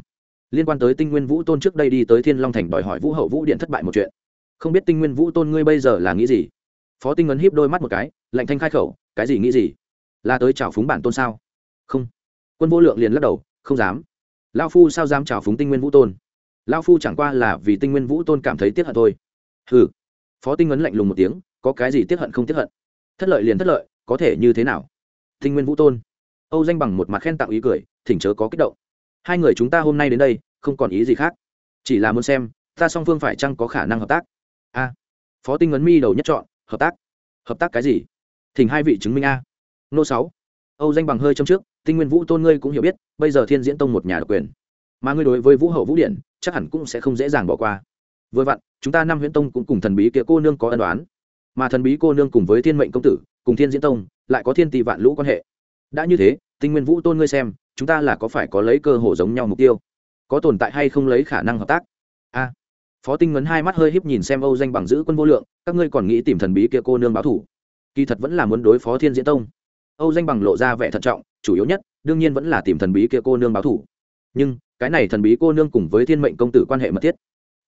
Liên quan tới tinh nguyên vũ tôn trước đây đi tới thiên long thành đòi hỏi vũ hậu vũ điện thất bại một chuyện. Không biết tinh nguyên vũ tôn ngươi bây giờ là nghĩ gì? Phó tinh ấn híp đôi mắt một cái, lạnh thanh khai khẩu, cái gì nghĩ gì? Là tới chào phúng bản tôn sao? Không. Quân vô lượng liền lắc đầu, không dám. Lao phu sao dám chào phúng tinh nguyên vũ tôn? Lao phu chẳng qua là vì tinh nguyên vũ tôn cảm thấy tiếc hận thôi. Hừ. Phó tinh ấn lạnh lùng một tiếng, có cái gì tiếc hận không tiếc hận? Thất lợi liền thất lợi, có thể như thế nào? Tinh nguyên vũ tôn. Âu danh bằng một mặt khen tặng ý cười, thỉnh chớ có kích động. Hai người chúng ta hôm nay đến đây, không còn ý gì khác. Chỉ là muốn xem, ta song phương phải chăng có khả năng hợp tác? A. Phó tinh ấn mi đầu nhất chọn hợp tác? Hợp tác cái gì? Thỉnh hai vị chứng minh a. Nô sáu. Âu danh bằng hơi trong trước, tinh nguyên vũ tôn ngươi cũng hiểu biết, bây giờ thiên diễn tông một nhà độc quyền. Mà ngươi đối với vũ hậu vũ điện chắc hẳn cũng sẽ không dễ dàng bỏ qua. Vừa vặn, chúng ta năm huyễn tông cũng cùng thần bí kia cô nương có ân đoán mà thần bí cô nương cùng với thiên mệnh công tử, cùng thiên diễn tông, lại có thiên tỷ vạn lũ quan hệ. Đã như thế, tinh nguyên vũ tôn ngươi xem, chúng ta là có phải có lấy cơ hồ giống nhau mục tiêu? Có tồn tại hay không lấy khả năng hợp tác? A. Phó tinh ngấn hai mắt hơi híp nhìn xem âu danh bằng giữ quân vô lượng, các ngươi còn nghĩ tìm thần bí kia cô nương báo thủ? Kỳ thật vẫn là muốn đối phó thiên diễn tông. Âu danh bằng lộ ra vẻ thận trọng, chủ yếu nhất, đương nhiên vẫn là tìm thần bí kia cô nương báo thủ. Nhưng cái này thần bí cô nương cùng với thiên mệnh công tử quan hệ mật thiết.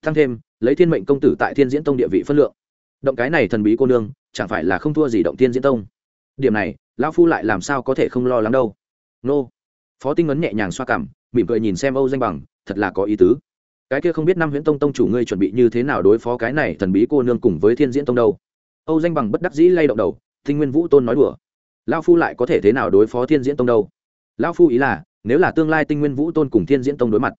Thăng thêm, lấy thiên mệnh công tử tại thiên diễn tông địa vị phân lượng. Động cái này thần bí cô nương, chẳng phải là không thua gì động thiên diễn tông. Điểm này, lão phu lại làm sao có thể không lo lắng đâu. Nô. Phó tinh ấn nhẹ nhàng xoa cảm, mỉm cười nhìn xem âu danh bằng, thật là có ý tứ. Cái kia không biết năm huyễn tông tông chủ ngươi chuẩn bị như thế nào đối phó cái này thần bí cô nương cùng với thiên diễn tông đâu. Âu danh bằng bất đắc dĩ lay động đầu, tinh nguyên vũ tôn nói đùa. Lao phu lại có thể thế nào đối phó thiên diễn tông đâu? Lao phu ý là nếu là tương lai tinh nguyên vũ tôn cùng thiên diễn tông đối mặt,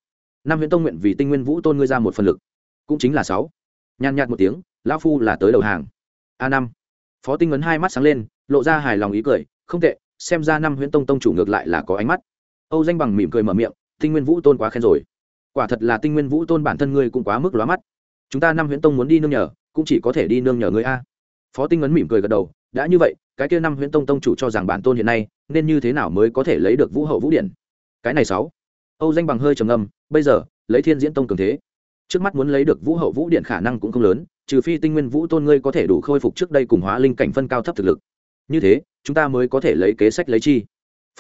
năm huyễn tông nguyện vì tinh nguyên vũ tôn ngươi ra một phần lực, cũng chính là sáu. Nhàn nhạt một tiếng, lão phu là tới đầu hàng. A năm. Phó tinh ấn hai mắt sáng lên, lộ ra hài lòng ý cười, không tệ, xem ra năm huyễn tông tông chủ ngược lại là có ánh mắt. Âu danh bằng mỉm cười mở miệng, tinh nguyên vũ tôn quá khen rồi. Quả thật là tinh nguyên vũ tôn bản thân ngươi cũng quá mức lóa mắt. Chúng ta năm huyễn tông muốn đi nương nhờ, cũng chỉ có thể đi nương nhờ ngươi a. Phó tinh ấn mỉm cười gật đầu, đã như vậy, cái kia năm huyễn tông tông chủ cho rằng bản tôn hiện nay, nên như thế nào mới có thể lấy được vũ hậu vũ điển? Cái này sáu. Âu danh bằng hơi trầm ngâm, bây giờ, lấy thiên diễn tông cường thế. Trước mắt muốn lấy được vũ hậu vũ điện khả năng cũng không lớn, trừ phi tinh nguyên vũ tôn ngươi có thể đủ khôi phục trước đây cùng hóa linh cảnh phân cao thấp thực lực. Như thế, chúng ta mới có thể lấy kế sách lấy chi.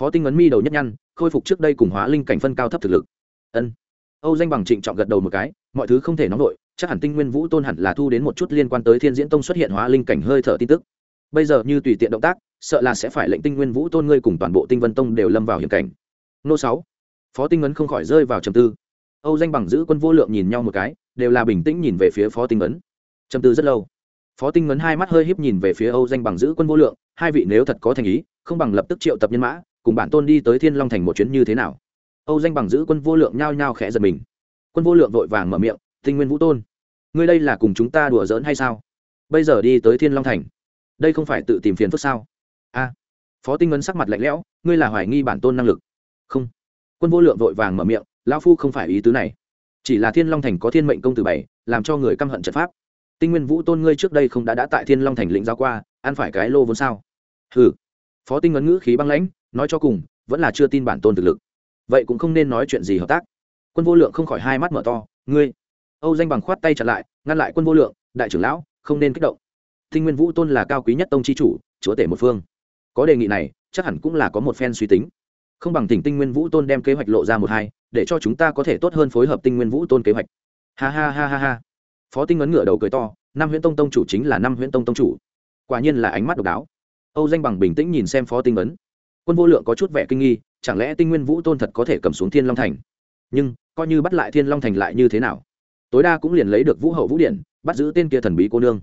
Phó tinh ấn mi đầu nhất nhăn, khôi phục trước đây cùng hóa linh cảnh phân cao thấp thực lực. Ân. Âu danh bằng trịnh trọng gật đầu một cái, mọi thứ không thể nóng nổi, chắc hẳn tinh nguyên vũ tôn hẳn là thu đến một chút liên quan tới thiên diễn tông xuất hiện hóa linh cảnh hơi thở tin tức. Bây giờ như tùy tiện động tác, sợ là sẽ phải lệnh tinh nguyên vũ tôn ngươi cùng toàn bộ tinh vân tông đều lâm vào hiểm cảnh nô sáu. Phó tinh ấn không khỏi rơi vào trầm tư. Âu danh bằng giữ quân vô lượng nhìn nhau một cái, đều là bình tĩnh nhìn về phía phó tinh ấn. Trầm tư rất lâu. Phó tinh ấn hai mắt hơi híp nhìn về phía âu danh bằng giữ quân vô lượng, hai vị nếu thật có thành ý, không bằng lập tức triệu tập nhân mã, cùng bản tôn đi tới thiên long thành một chuyến như thế nào? Âu danh bằng giữ quân vô lượng nhao nhao khẽ giật mình. Quân vô lượng vội vàng mở miệng, tinh nguyên vũ tôn, ngươi đây là cùng chúng ta đùa giỡn hay sao? Bây giờ đi tới thiên long thành, đây không phải tự tìm phiền phức sao? A. Phó tinh ấn sắc mặt lạnh lẽo, ngươi là hoài nghi bản tôn năng lực không. Quân vô lượng vội vàng mở miệng, lão phu không phải ý tứ này. Chỉ là thiên long thành có thiên mệnh công tử bảy, làm cho người căm hận trận pháp. Tinh nguyên vũ tôn ngươi trước đây không đã đã tại thiên long thành lĩnh giao qua, ăn phải cái lô vốn sao? Hừ. Phó tinh ngấn ngữ khí băng lãnh, nói cho cùng, vẫn là chưa tin bản tôn thực lực. Vậy cũng không nên nói chuyện gì hợp tác. Quân vô lượng không khỏi hai mắt mở to, ngươi. Âu danh bằng khoát tay chặn lại, ngăn lại quân vô lượng, đại trưởng lão, không nên kích động. Tinh nguyên vũ tôn là cao quý nhất tông chi chủ, chúa tể một phương. Có đề nghị này, chắc hẳn cũng là có một phen suy tính không bằng tỉnh tinh nguyên vũ tôn đem kế hoạch lộ ra một hai, để cho chúng ta có thể tốt hơn phối hợp tinh nguyên vũ tôn kế hoạch. Ha ha ha ha ha. Phó tinh ấn ngửa đầu cười to năm huyễn tông tông chủ chính là năm huyễn tông tông chủ. Quả nhiên là ánh mắt độc đáo. Âu danh bằng bình tĩnh nhìn xem phó tinh ấn. Quân vô lượng có chút vẻ kinh nghi, chẳng lẽ tinh nguyên vũ tôn thật có thể cầm xuống thiên long thành? Nhưng, coi như bắt lại thiên long thành lại như thế nào? Tối đa cũng liền lấy được vũ hậu vũ điện, bắt giữ tên kia thần bí cô nương.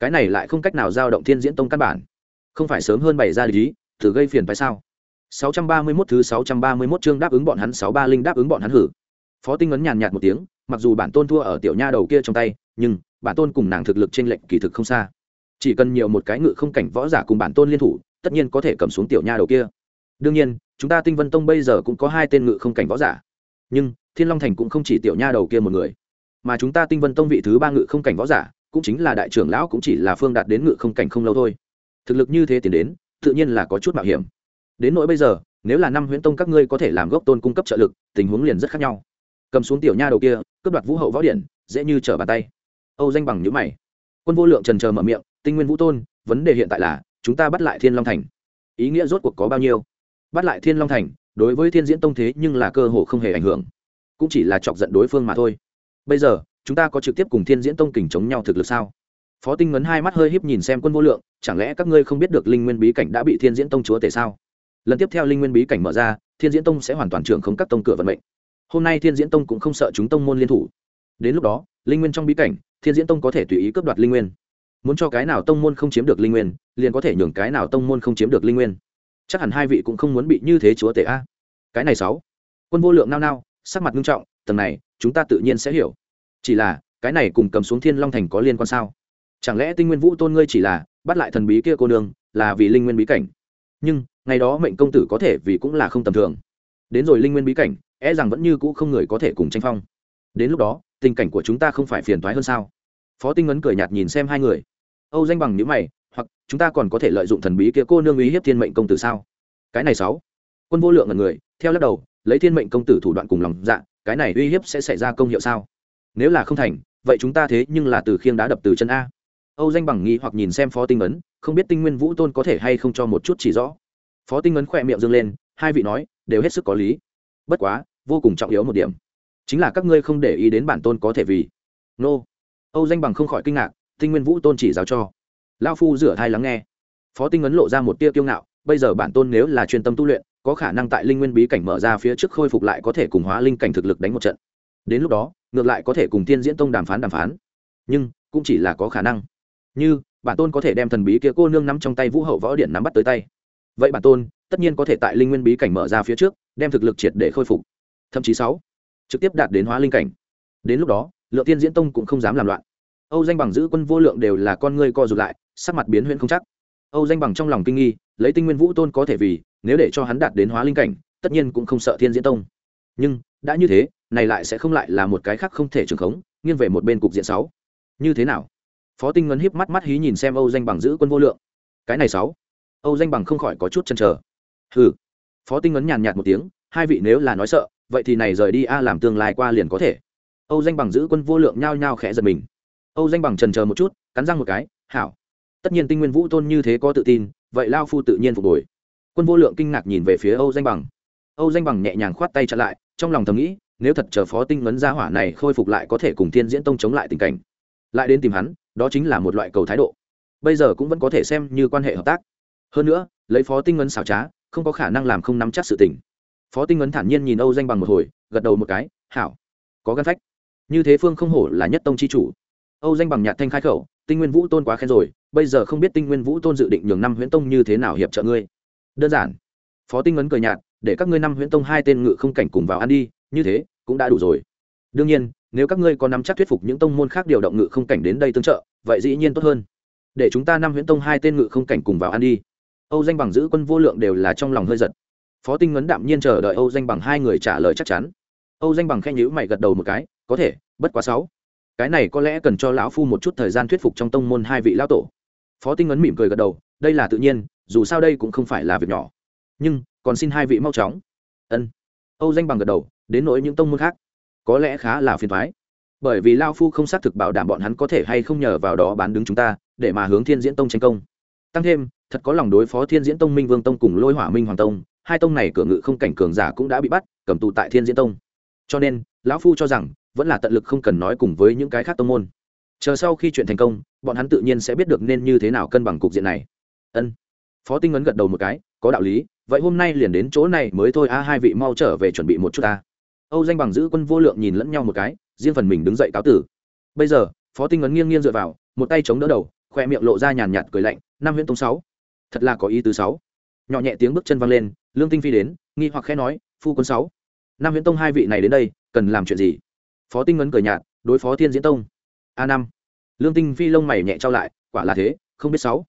Cái này lại không cách nào giao động thiên diễn tông căn bản. Không phải sớm hơn bày ra lý, thử gây phiền phải sao? 631 thứ 631 chương đáp ứng bọn hắn 63 linh đáp ứng bọn hắn hử. Phó Tinh ấn nhàn nhạt một tiếng, mặc dù bản tôn thua ở tiểu nha đầu kia trong tay, nhưng bản tôn cùng nàng thực lực trên lệnh kỳ thực không xa. Chỉ cần nhiều một cái ngự không cảnh võ giả cùng bản tôn liên thủ, tất nhiên có thể cầm xuống tiểu nha đầu kia. Đương nhiên, chúng ta Tinh Vân Tông bây giờ cũng có hai tên ngự không cảnh võ giả. Nhưng, Thiên Long Thành cũng không chỉ tiểu nha đầu kia một người, mà chúng ta Tinh Vân Tông vị thứ ba ngự không cảnh võ giả, cũng chính là đại trưởng lão cũng chỉ là phương đạt đến ngự không cảnh không lâu thôi. Thực lực như thế tiến đến, tự nhiên là có chút mạo hiểm đến nỗi bây giờ, nếu là năm huyễn tông các ngươi có thể làm gốc tôn cung cấp trợ lực, tình huống liền rất khác nhau. Cầm xuống tiểu nha đầu kia, cướp đoạt vũ hậu võ điện dễ như trở bàn tay. Âu danh bằng nhữ mày. Quân vô lượng trần chờ mở miệng, tinh nguyên vũ tôn, vấn đề hiện tại là, chúng ta bắt lại thiên long thành. Ý nghĩa rốt cuộc có bao nhiêu? Bắt lại thiên long thành, đối với thiên diễn tông thế nhưng là cơ hội không hề ảnh hưởng. Cũng chỉ là chọc giận đối phương mà thôi. Bây giờ, chúng ta có trực tiếp cùng thiên diễn tông kình chống nhau thực lực sao? Phó tinh ngấn hai mắt hơi híp nhìn xem quân vô lượng, chẳng lẽ các ngươi không biết được linh nguyên bí cảnh đã bị thiên diễn tông chúa tể sao? Lần tiếp theo linh nguyên bí cảnh mở ra, thiên diễn tông sẽ hoàn toàn trưởng không các tông cửa vận mệnh. Hôm nay thiên diễn tông cũng không sợ chúng tông môn liên thủ. Đến lúc đó, linh nguyên trong bí cảnh, thiên diễn tông có thể tùy ý cướp đoạt linh nguyên. Muốn cho cái nào tông môn không chiếm được linh nguyên, liền có thể nhường cái nào tông môn không chiếm được linh nguyên. Chắc hẳn hai vị cũng không muốn bị như thế chúa tể a. Cái này sáu. Quân vô lượng nao nao, sắc mặt nghiêm trọng, tầng này, chúng ta tự nhiên sẽ hiểu. Chỉ là, cái này cùng cầm xuống thiên long thành có liên quan sao? Chẳng lẽ tinh nguyên vũ tôn ngươi chỉ là bắt lại thần bí kia cô đường là vì linh nguyên bí cảnh? Nhưng ngày đó mệnh công tử có thể vì cũng là không tầm thường. Đến rồi linh nguyên bí cảnh e rằng vẫn như cũ không người có thể cùng tranh phong. Đến lúc đó, tình cảnh của chúng ta không phải phiền toái hơn sao? Phó tinh ấn cười nhạt nhìn xem hai người. Âu danh bằng nhữ mày, hoặc chúng ta còn có thể lợi dụng thần bí kia cô nương ý hiếp thiên mệnh công tử sao? Cái này sáu. Quân vô lượng là người, theo lắc đầu, lấy thiên mệnh công tử thủ đoạn cùng lòng dạ cái này uy hiếp sẽ xảy ra công hiệu sao? Nếu là không thành, vậy chúng ta thế nhưng là từ khiêng đá đập từ chân a. Âu danh bằng nghi hoặc nhìn xem phó tinh ấn không biết tinh nguyên vũ tôn có thể hay không cho một chút chỉ rõ phó tinh ấn khỏe miệng dâng lên, hai vị nói, đều hết sức có lý. Bất quá, vô cùng trọng yếu một điểm, chính là các ngươi không để ý đến bản tôn có thể vì. Nô. Âu danh bằng không khỏi kinh ngạc, tinh nguyên vũ tôn chỉ giáo cho. Lao phu rửa thai lắng nghe. Phó tinh ấn lộ ra một tia kiêu ngạo, bây giờ bản tôn nếu là chuyên tâm tu luyện, có khả năng tại linh nguyên bí cảnh mở ra phía trước khôi phục lại có thể cùng hóa linh cảnh thực lực đánh một trận. Đến lúc đó, ngược lại có thể cùng tiên diễn tông đàm phán đàm phán. Nhưng, cũng chỉ là có khả năng. Như, bản tôn có thể đem thần bí kia cô nương nắm trong tay vũ hậu võ điện nắm bắt tới tay vậy bản tôn, tất nhiên có thể tại linh nguyên bí cảnh mở ra phía trước, đem thực lực triệt để khôi phục. Thậm chí sáu, trực tiếp đạt đến hóa linh cảnh. Đến lúc đó, lượng tiên diễn tông cũng không dám làm loạn. Âu danh bằng giữ quân vô lượng đều là con ngươi co rụt lại, sắc mặt biến huyễn không chắc. Âu danh bằng trong lòng kinh nghi, lấy tinh nguyên vũ tôn có thể vì, nếu để cho hắn đạt đến hóa linh cảnh, tất nhiên cũng không sợ thiên diễn tông. Nhưng, đã như thế, này lại sẽ không lại là một cái khác không thể trường khống, nghiêng về một bên cục diện sáu. Như thế nào? Phó tinh ngân híp mắt mắt hí nhìn xem âu danh bằng giữ quân vô lượng. Cái này sáu âu danh bằng không khỏi có chút chần chờ. Hừ. Phó tinh ngấn nhàn nhạt một tiếng, hai vị nếu là nói sợ, vậy thì này rời đi a làm tương lai qua liền có thể. Âu danh bằng giữ quân vô lượng nhao nhao khẽ giật mình. Âu danh bằng trần chờ một chút, cắn răng một cái, hảo. Tất nhiên tinh nguyên vũ tôn như thế có tự tin, vậy lao phu tự nhiên phục hồi. Quân vô lượng kinh ngạc nhìn về phía âu danh bằng. Âu danh bằng nhẹ nhàng khoát tay chặn lại, trong lòng thầm nghĩ, nếu thật chờ phó tinh ngấn gia hỏa này khôi phục lại có thể cùng thiên diễn tông chống lại tình cảnh. Lại đến tìm hắn, đó chính là một loại cầu thái độ. Bây giờ cũng vẫn có thể xem như quan hệ hợp tác hơn nữa, lấy phó tinh ấn xảo trá, không có khả năng làm không nắm chắc sự tình. Phó tinh ấn thản nhiên nhìn âu danh bằng một hồi, gật đầu một cái, hảo, có gắn phách. Như thế phương không hổ là nhất tông chi chủ. Âu danh bằng nhạt thanh khai khẩu, tinh nguyên vũ tôn quá khen rồi, bây giờ không biết tinh nguyên vũ tôn dự định nhường năm huyễn tông như thế nào hiệp trợ ngươi. Đơn giản. Phó tinh ấn cười nhạt, để các ngươi năm huyễn tông hai tên ngự không cảnh cùng vào ăn đi, như thế cũng đã đủ rồi. Đương nhiên, nếu các ngươi có nắm chắc thuyết phục những tông môn khác điều động ngự không cảnh đến đây tương trợ, vậy dĩ nhiên tốt hơn. Để chúng ta năm huyễn tông hai tên ngự không cảnh cùng vào ăn đi âu danh bằng giữ quân vô lượng đều là trong lòng hơi giật. Phó tinh ngấn đạm nhiên chờ đợi âu danh bằng hai người trả lời chắc chắn. Âu danh bằng khen nhữ mày gật đầu một cái, có thể, bất quá sáu. Cái này có lẽ cần cho lão phu một chút thời gian thuyết phục trong tông môn hai vị lão tổ. Phó tinh ngấn mỉm cười gật đầu, đây là tự nhiên, dù sao đây cũng không phải là việc nhỏ. Nhưng, còn xin hai vị mau chóng. Ân. Âu danh bằng gật đầu, đến nỗi những tông môn khác, có lẽ khá là phiền thoái bởi vì lao phu không xác thực bảo đảm bọn hắn có thể hay không nhờ vào đó bán đứng chúng ta, để mà hướng thiên diễn tông tranh công. Tăng thêm thật có lòng đối phó thiên diễn tông minh vương tông cùng lôi hỏa minh hoàng tông, hai tông này cửa ngự không cảnh cường giả cũng đã bị bắt, cầm tù tại thiên diễn tông. Cho nên, lão phu cho rằng, vẫn là tận lực không cần nói cùng với những cái khác tông môn. Chờ sau khi chuyện thành công, bọn hắn tự nhiên sẽ biết được nên như thế nào cân bằng cục diện này. Ân. Phó tinh ấn gật đầu một cái, có đạo lý, vậy hôm nay liền đến chỗ này mới thôi, a, hai vị mau trở về chuẩn bị một chút ta. Âu danh bằng giữ quân vô lượng nhìn lẫn nhau một cái, riêng phần mình đứng dậy cáo tử. Bây giờ, phó tinh ấn nghiêng nghiêng dựa vào, một tay chống đỡ đầu, khoe miệng lộ ra nhàn nhạt cười lạnh, năm huyện tông sáu thật là có ý tứ sáu. Nhỏ nhẹ tiếng bước chân văng lên, lương tinh phi đến, nghi hoặc khẽ nói, phu quân sáu, nam huyễn tông hai vị này đến đây, cần làm chuyện gì? Phó tinh ấn cười nhạt, đối phó thiên diễn tông. A năm. Lương tinh phi lông mày nhẹ trao lại, quả là thế, không biết sáu.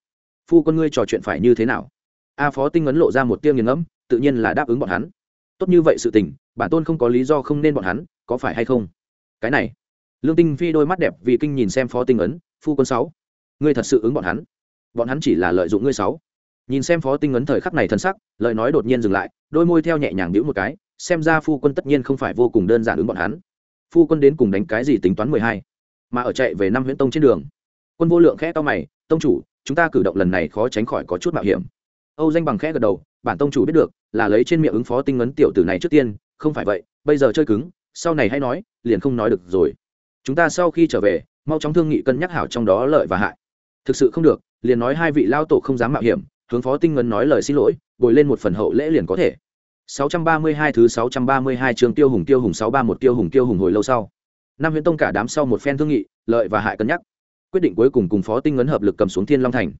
Phu quân ngươi trò chuyện phải như thế nào? A phó tinh ấn lộ ra một tiêu nghiền ngẫm, tự nhiên là đáp ứng bọn hắn. Tốt như vậy sự tình, bản tôn không có lý do không nên bọn hắn, có phải hay không? Cái này. Lương tinh phi đôi mắt đẹp vì kinh nhìn xem phó tinh ấn phu quân sáu, ngươi thật sự ứng bọn hắn? Bọn hắn chỉ là lợi dụng ngươi sáu nhìn xem phó tinh ấn thời khắc này thân sắc, lời nói đột nhiên dừng lại, đôi môi theo nhẹ nhàng đĩu một cái, xem ra phu quân tất nhiên không phải vô cùng đơn giản ứng bọn hắn. Phu quân đến cùng đánh cái gì tính toán mười hai? Mà ở chạy về năm huyện tông trên đường, quân vô lượng khẽ to mày, tông chủ, chúng ta cử động lần này khó tránh khỏi có chút mạo hiểm. Âu danh bằng khẽ gật đầu, bản tông chủ biết được, là lấy trên miệng ứng phó tinh ấn tiểu tử này trước tiên, không phải vậy, bây giờ chơi cứng, sau này hay nói, liền không nói được rồi. Chúng ta sau khi trở về, mau chóng thương nghị cân nhắc hảo trong đó lợi và hại. Thực sự không được, liền nói hai vị lao tổ không dám mạo hiểm hướng phó tinh ngân nói lời xin lỗi, bồi lên một phần hậu lễ liền có thể. 632 thứ 632 trường tiêu hùng tiêu hùng 631 tiêu hùng tiêu hùng hồi lâu sau. Nam Huyễn tông cả đám sau một phen thương nghị, lợi và hại cân nhắc. Quyết định cuối cùng cùng phó tinh ngân hợp lực cầm xuống thiên long thành.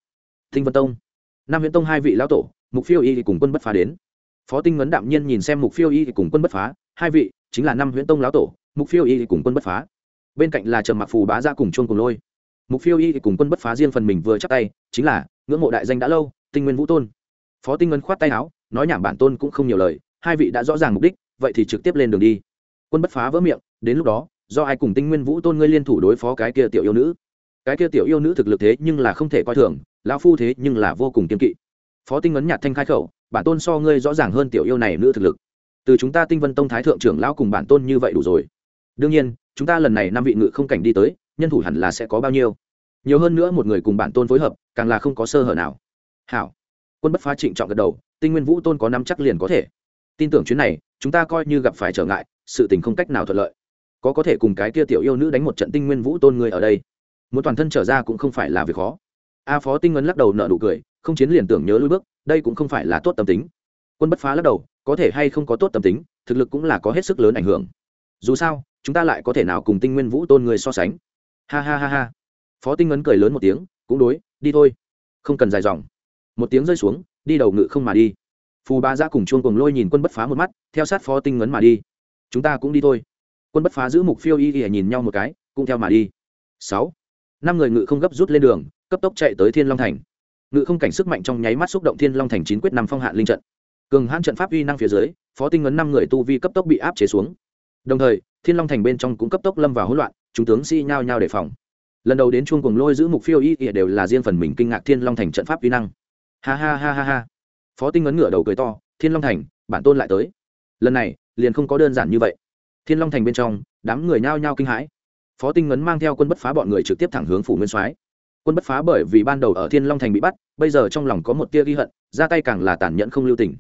Thinh vân tông. Nam Huyễn tông hai vị lão tổ, mục phiêu y cùng quân bất phá đến. Phó tinh ngấn đạm nhiên nhìn xem mục phiêu y cùng quân bất phá, hai vị, chính là năm Huyễn tông lão tổ, mục phiêu y cùng quân bất phá. Bên cạnh là trầm mặc phù bá ra cùng chuông cùng lôi. Mục phiêu y cùng quân bất phá riêng phần mình vừa chắc tay, chính là, ngưỡng mộ đại danh đã lâu tinh nguyên vũ tôn. Phó tinh ngân khoát tay áo, nói nhảm bản tôn cũng không nhiều lời, hai vị đã rõ ràng mục đích, vậy thì trực tiếp lên đường đi. Quân bất phá vỡ miệng, đến lúc đó, do ai cùng tinh nguyên vũ tôn ngươi liên thủ đối phó cái kia tiểu yêu nữ? Cái kia tiểu yêu nữ thực lực thế nhưng là không thể coi thường, lão phu thế nhưng là vô cùng kiên kỵ. Phó tinh ấn nhạt thanh khai khẩu, bản tôn so ngươi rõ ràng hơn tiểu yêu này nữ thực lực. Từ chúng ta tinh vân tông thái thượng trưởng lão cùng bản tôn như vậy đủ rồi. Đương nhiên, chúng ta lần này năm vị ngự không cảnh đi tới, nhân thủ hẳn là sẽ có bao nhiêu. Nhiều hơn nữa một người cùng bản tôn phối hợp, càng là không có sơ hở nào hảo. Quân bất phá trịnh trọng gật đầu, tinh nguyên vũ tôn có năm chắc liền có thể. Tin tưởng chuyến này, chúng ta coi như gặp phải trở ngại, sự tình không cách nào thuận lợi. Có có thể cùng cái kia tiểu yêu nữ đánh một trận tinh nguyên vũ tôn người ở đây. Muốn toàn thân trở ra cũng không phải là việc khó. A phó tinh ngân lắc đầu nợ nụ cười, không chiến liền tưởng nhớ lui bước, đây cũng không phải là tốt tâm tính. Quân bất phá lắc đầu, có thể hay không có tốt tâm tính, thực lực cũng là có hết sức lớn ảnh hưởng. Dù sao, chúng ta lại có thể nào cùng tinh nguyên vũ tôn người so sánh? Ha ha ha ha. Phó tinh ngân cười lớn một tiếng, cũng đối, đi thôi. Không cần dài dòng một tiếng rơi xuống, đi đầu ngự không mà đi. Phù ba giã cùng chuông cùng lôi nhìn quân bất phá một mắt, theo sát phó tinh ngấn mà đi. Chúng ta cũng đi thôi. Quân bất phá giữ mục phiêu y y nhìn nhau một cái, cũng theo mà đi. Sáu. Năm người ngự không gấp rút lên đường, cấp tốc chạy tới thiên long thành. Ngự không cảnh sức mạnh trong nháy mắt xúc động thiên long thành chín quyết năm phong hạn linh trận. Cường hãn trận pháp uy năng phía dưới, phó tinh ngấn năm người tu vi cấp tốc bị áp chế xuống. Đồng thời, thiên long thành bên trong cũng cấp tốc lâm vào hỗn loạn, chúng tướng si nhao nhao đề phòng. Lần đầu đến chuông cùng lôi giữ mục phiêu y y đều là riêng phần mình kinh ngạc thiên long thành trận pháp uy năng ha ha ha ha ha. Phó tinh ngấn ngửa đầu cười to, thiên long thành, bản tôn lại tới. Lần này, liền không có đơn giản như vậy. Thiên long thành bên trong, đám người nhao nhao kinh hãi. Phó tinh ngấn mang theo quân bất phá bọn người trực tiếp thẳng hướng phủ nguyên soái. Quân bất phá bởi vì ban đầu ở thiên long thành bị bắt, bây giờ trong lòng có một tia ghi hận, ra tay càng là tàn nhẫn không lưu tình.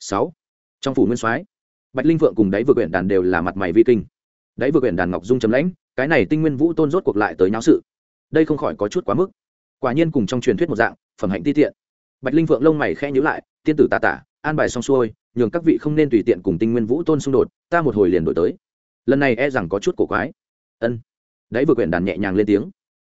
Sáu, trong phủ nguyên soái, bạch linh vượng cùng đáy vừa quyển đàn đều là mặt mày vi kinh. Đáy vừa quyển đàn ngọc dung chấm lãnh, cái này tinh nguyên vũ tôn rốt cuộc lại tới nháo sự. Đây không khỏi có chút quá mức. Quả nhiên cùng trong truyền thuyết một dạng, phẩm hạnh ti tiện bạch linh vượng lông mày khẽ nhíu lại, tiên tử tà tả an bài xong xuôi, nhường các vị không nên tùy tiện cùng tinh nguyên vũ tôn xung đột, ta một hồi liền đổi tới. Lần này e rằng có chút cổ quái. Ân. Đấy vừa quyển đàn nhẹ nhàng lên tiếng.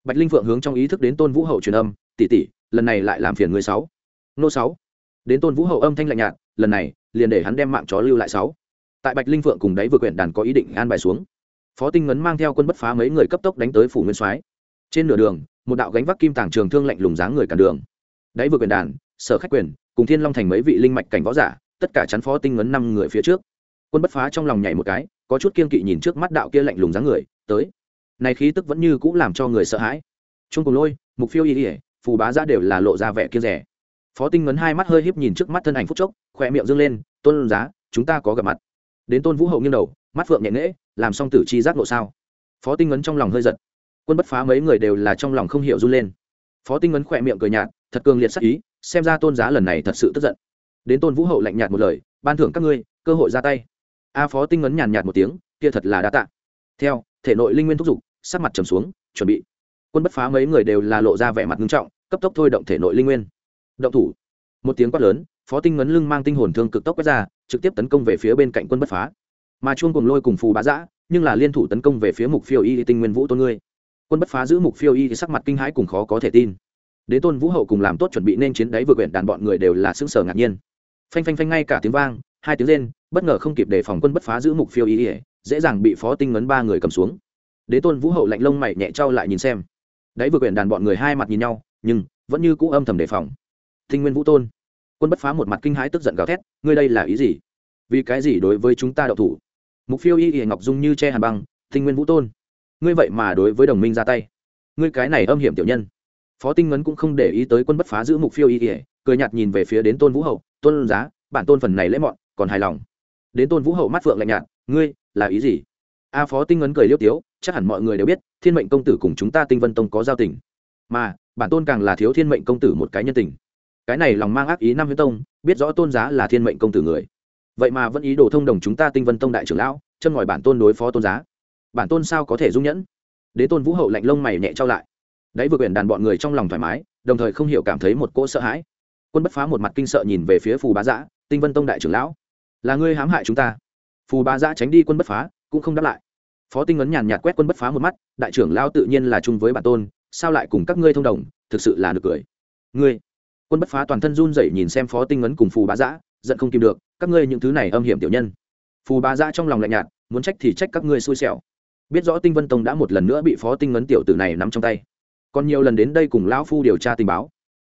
Bạch linh vượng hướng trong ý thức đến tôn vũ hậu truyền âm, tỷ tỷ, lần này lại làm phiền người sáu. Nô sáu. Đến tôn vũ hậu âm thanh lạnh nhạt, lần này, liền để hắn đem mạng chó lưu lại sáu. Tại bạch linh vượng cùng Đáy vừa quyển đàn có ý định an bài xuống, phó tinh ngấn mang theo quân bất phá mấy người cấp tốc đánh tới phủ nguyên soái. Trên nửa đường, một đạo gánh vác kim tàng trường thương lạnh lùng dáng người cản đường đấy vừa quyền đàn, sở khách quyền, cùng thiên long thành mấy vị linh mạch cảnh võ giả, tất cả chắn phó tinh ngấn năm người phía trước. Quân bất phá trong lòng nhảy một cái, có chút kiên kỵ nhìn trước mắt đạo kia lạnh lùng dáng người, tới. Này khí tức vẫn như cũng làm cho người sợ hãi. Trung cùng lôi, mục phiêu y ỉa phù bá ra đều là lộ ra vẻ kia rẻ. Phó tinh ngấn hai mắt hơi híp nhìn trước mắt thân ảnh phúc chốc khỏe miệng dâng lên, tôn giá, chúng ta có gặp mặt. Đến tôn vũ hậu nghiêng đầu, mắt phượng nhẹ nghễ, làm xong tử chi giác nộ sao? Phó tinh ngấn trong lòng hơi giật. Quân bất phá mấy người đều là trong lòng không hiểu run lên. Phó tinh ngấn khỏe miệng cười nhạt thật cường liệt sắc ý, xem ra tôn giá lần này thật sự tức giận. Đến tôn vũ hậu lạnh nhạt một lời, ban thưởng các ngươi, cơ hội ra tay. A phó tinh ngấn nhàn nhạt một tiếng, kia thật là đa tạ. Theo, thể nội linh nguyên thúc giục, sắc mặt trầm xuống, chuẩn bị. Quân bất phá mấy người đều là lộ ra vẻ mặt nghiêm trọng, cấp tốc thôi động thể nội linh nguyên. Động thủ. Một tiếng quát lớn, phó tinh ngấn lưng mang tinh hồn thương cực tốc quét ra, trực tiếp tấn công về phía bên cạnh quân bất phá. Mà chuông cùng lôi cùng phù bá giã nhưng là liên thủ tấn công về phía mục phiêu y tinh nguyên vũ tôn ngươi. Quân bất phá giữ mục phiêu y thì sắc mặt kinh hãi cùng khó có thể tin đế tôn vũ hậu cùng làm tốt chuẩn bị nên chiến đáy vừa quyển đàn bọn người đều là xứng sở ngạc nhiên. Phanh phanh phanh ngay cả tiếng vang, hai tiếng lên bất ngờ không kịp đề phòng quân bất phá giữ mục phiêu y ỉa dễ dàng bị phó tinh ngấn ba người cầm xuống. Đế tôn vũ hậu lạnh lông mày nhẹ trao lại nhìn xem. Đáy vừa quyển đàn bọn người hai mặt nhìn nhau, nhưng vẫn như cũ âm thầm đề phòng. Tinh nguyên vũ tôn, quân bất phá một mặt kinh hãi tức giận gào thét, ngươi đây là ý gì? Vì cái gì đối với chúng ta đậu thủ? Mục phiêu y ỉa ngọc dung như che hàn băng, tinh nguyên vũ tôn, ngươi vậy mà đối với đồng minh ra tay. Ngươi cái này âm hiểm tiểu nhân phó tinh ngấn cũng không để ý tới quân bất phá giữ mục phiêu y ỉa cười nhạt nhìn về phía đến tôn vũ hậu, tôn giá, bản tôn phần này lễ mọn, còn hài lòng. Đến tôn vũ hậu mắt phượng lạnh nhạt, ngươi, là ý gì? A phó tinh ngấn cười liêu tiếu, chắc hẳn mọi người đều biết, thiên mệnh công tử cùng chúng ta tinh vân tông có giao tình. Mà, bản tôn càng là thiếu thiên mệnh công tử một cái nhân tình. Cái này lòng mang ác ý năm huyết tông, biết rõ tôn giá là thiên mệnh công tử người. Vậy mà vẫn ý đồ thông đồng chúng ta tinh vân tông đại trưởng lão, chân ngòi bản tôn đối phó tôn giá. Bản tôn sao có thể dung nhẫn? Đế tôn vũ hậu lạnh lông mày nhẹ trao lại đấy vừa quyển đàn bọn người trong lòng thoải mái, đồng thời không hiểu cảm thấy một cỗ sợ hãi. Quân bất phá một mặt kinh sợ nhìn về phía phù bá giã, tinh vân tông đại trưởng lão, là ngươi hãm hại chúng ta? Phù bá giã tránh đi quân bất phá, cũng không đáp lại. Phó tinh ấn nhàn nhạt quét quân bất phá một mắt, đại trưởng lão tự nhiên là chung với bản tôn, sao lại cùng các ngươi thông đồng, thực sự là được cười. Ngươi? Quân bất phá toàn thân run rẩy nhìn xem phó tinh ấn cùng phù bá giã, giận không kìm được, các ngươi những thứ này âm hiểm tiểu nhân. Phù bá giã trong lòng lạnh nhạt, muốn trách thì trách các ngươi xui xẻo. Biết rõ tinh vân tông đã một lần nữa bị phó tinh ấn tiểu tử này nắm trong tay còn nhiều lần đến đây cùng lão phu điều tra tình báo.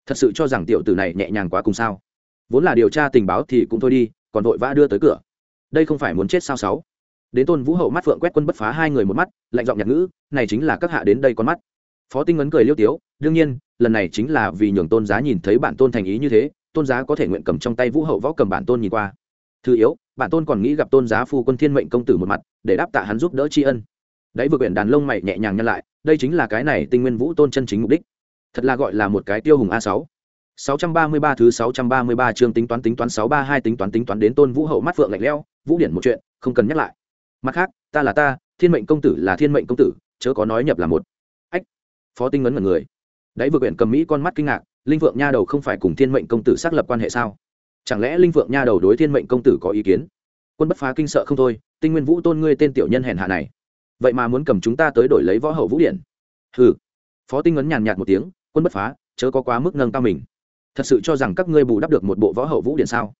Thật sự cho rằng tiểu tử này nhẹ nhàng quá cùng sao. Vốn là điều tra tình báo thì cũng thôi đi, còn vội vã đưa tới cửa. Đây không phải muốn chết sao sáu? Đến tôn vũ hậu mắt phượng quét quân bất phá hai người một mắt, lạnh giọng nhạc ngữ, này chính là các hạ đến đây con mắt. Phó tinh ấn cười liêu tiếu, đương nhiên, lần này chính là vì nhường tôn giá nhìn thấy bản tôn thành ý như thế, tôn giá có thể nguyện cầm trong tay vũ hậu võ cầm bản tôn nhìn qua. Thứ yếu, bản tôn còn nghĩ gặp tôn giá phu quân thiên mệnh công tử một mặt, để đáp tạ hắn giúp đỡ tri ân đấy vừa quyển đàn lông mày nhẹ nhàng nhăn lại đây chính là cái này tinh nguyên vũ tôn chân chính mục đích thật là gọi là một cái tiêu hùng a sáu 633 thứ 633 chương tính toán tính toán 632 tính toán tính toán đến Tôn Vũ Hậu mắt vượng lạnh lẽo, Vũ điển một chuyện, không cần nhắc lại. Mặt khác, ta là ta, Thiên mệnh công tử là Thiên mệnh công tử, chớ có nói nhập là một. Ách. Phó Tinh ngấn ngẩn người. Đấy vừa quyển cầm mỹ con mắt kinh ngạc, Linh Vượng nha đầu không phải cùng Thiên mệnh công tử xác lập quan hệ sao? Chẳng lẽ Linh Vượng nha đầu đối Thiên mệnh công tử có ý kiến? Quân bất phá kinh sợ không thôi, Tinh Nguyên Vũ Tôn ngươi tên tiểu nhân hèn hạ này, vậy mà muốn cầm chúng ta tới đổi lấy võ hậu Vũ điện Hừ. Phó Tinh ấn nhàn nhạt một tiếng, quân bất phá, chớ có quá mức nâng cao mình. Thật sự cho rằng các ngươi bù đắp được một bộ võ hậu vũ điện sao?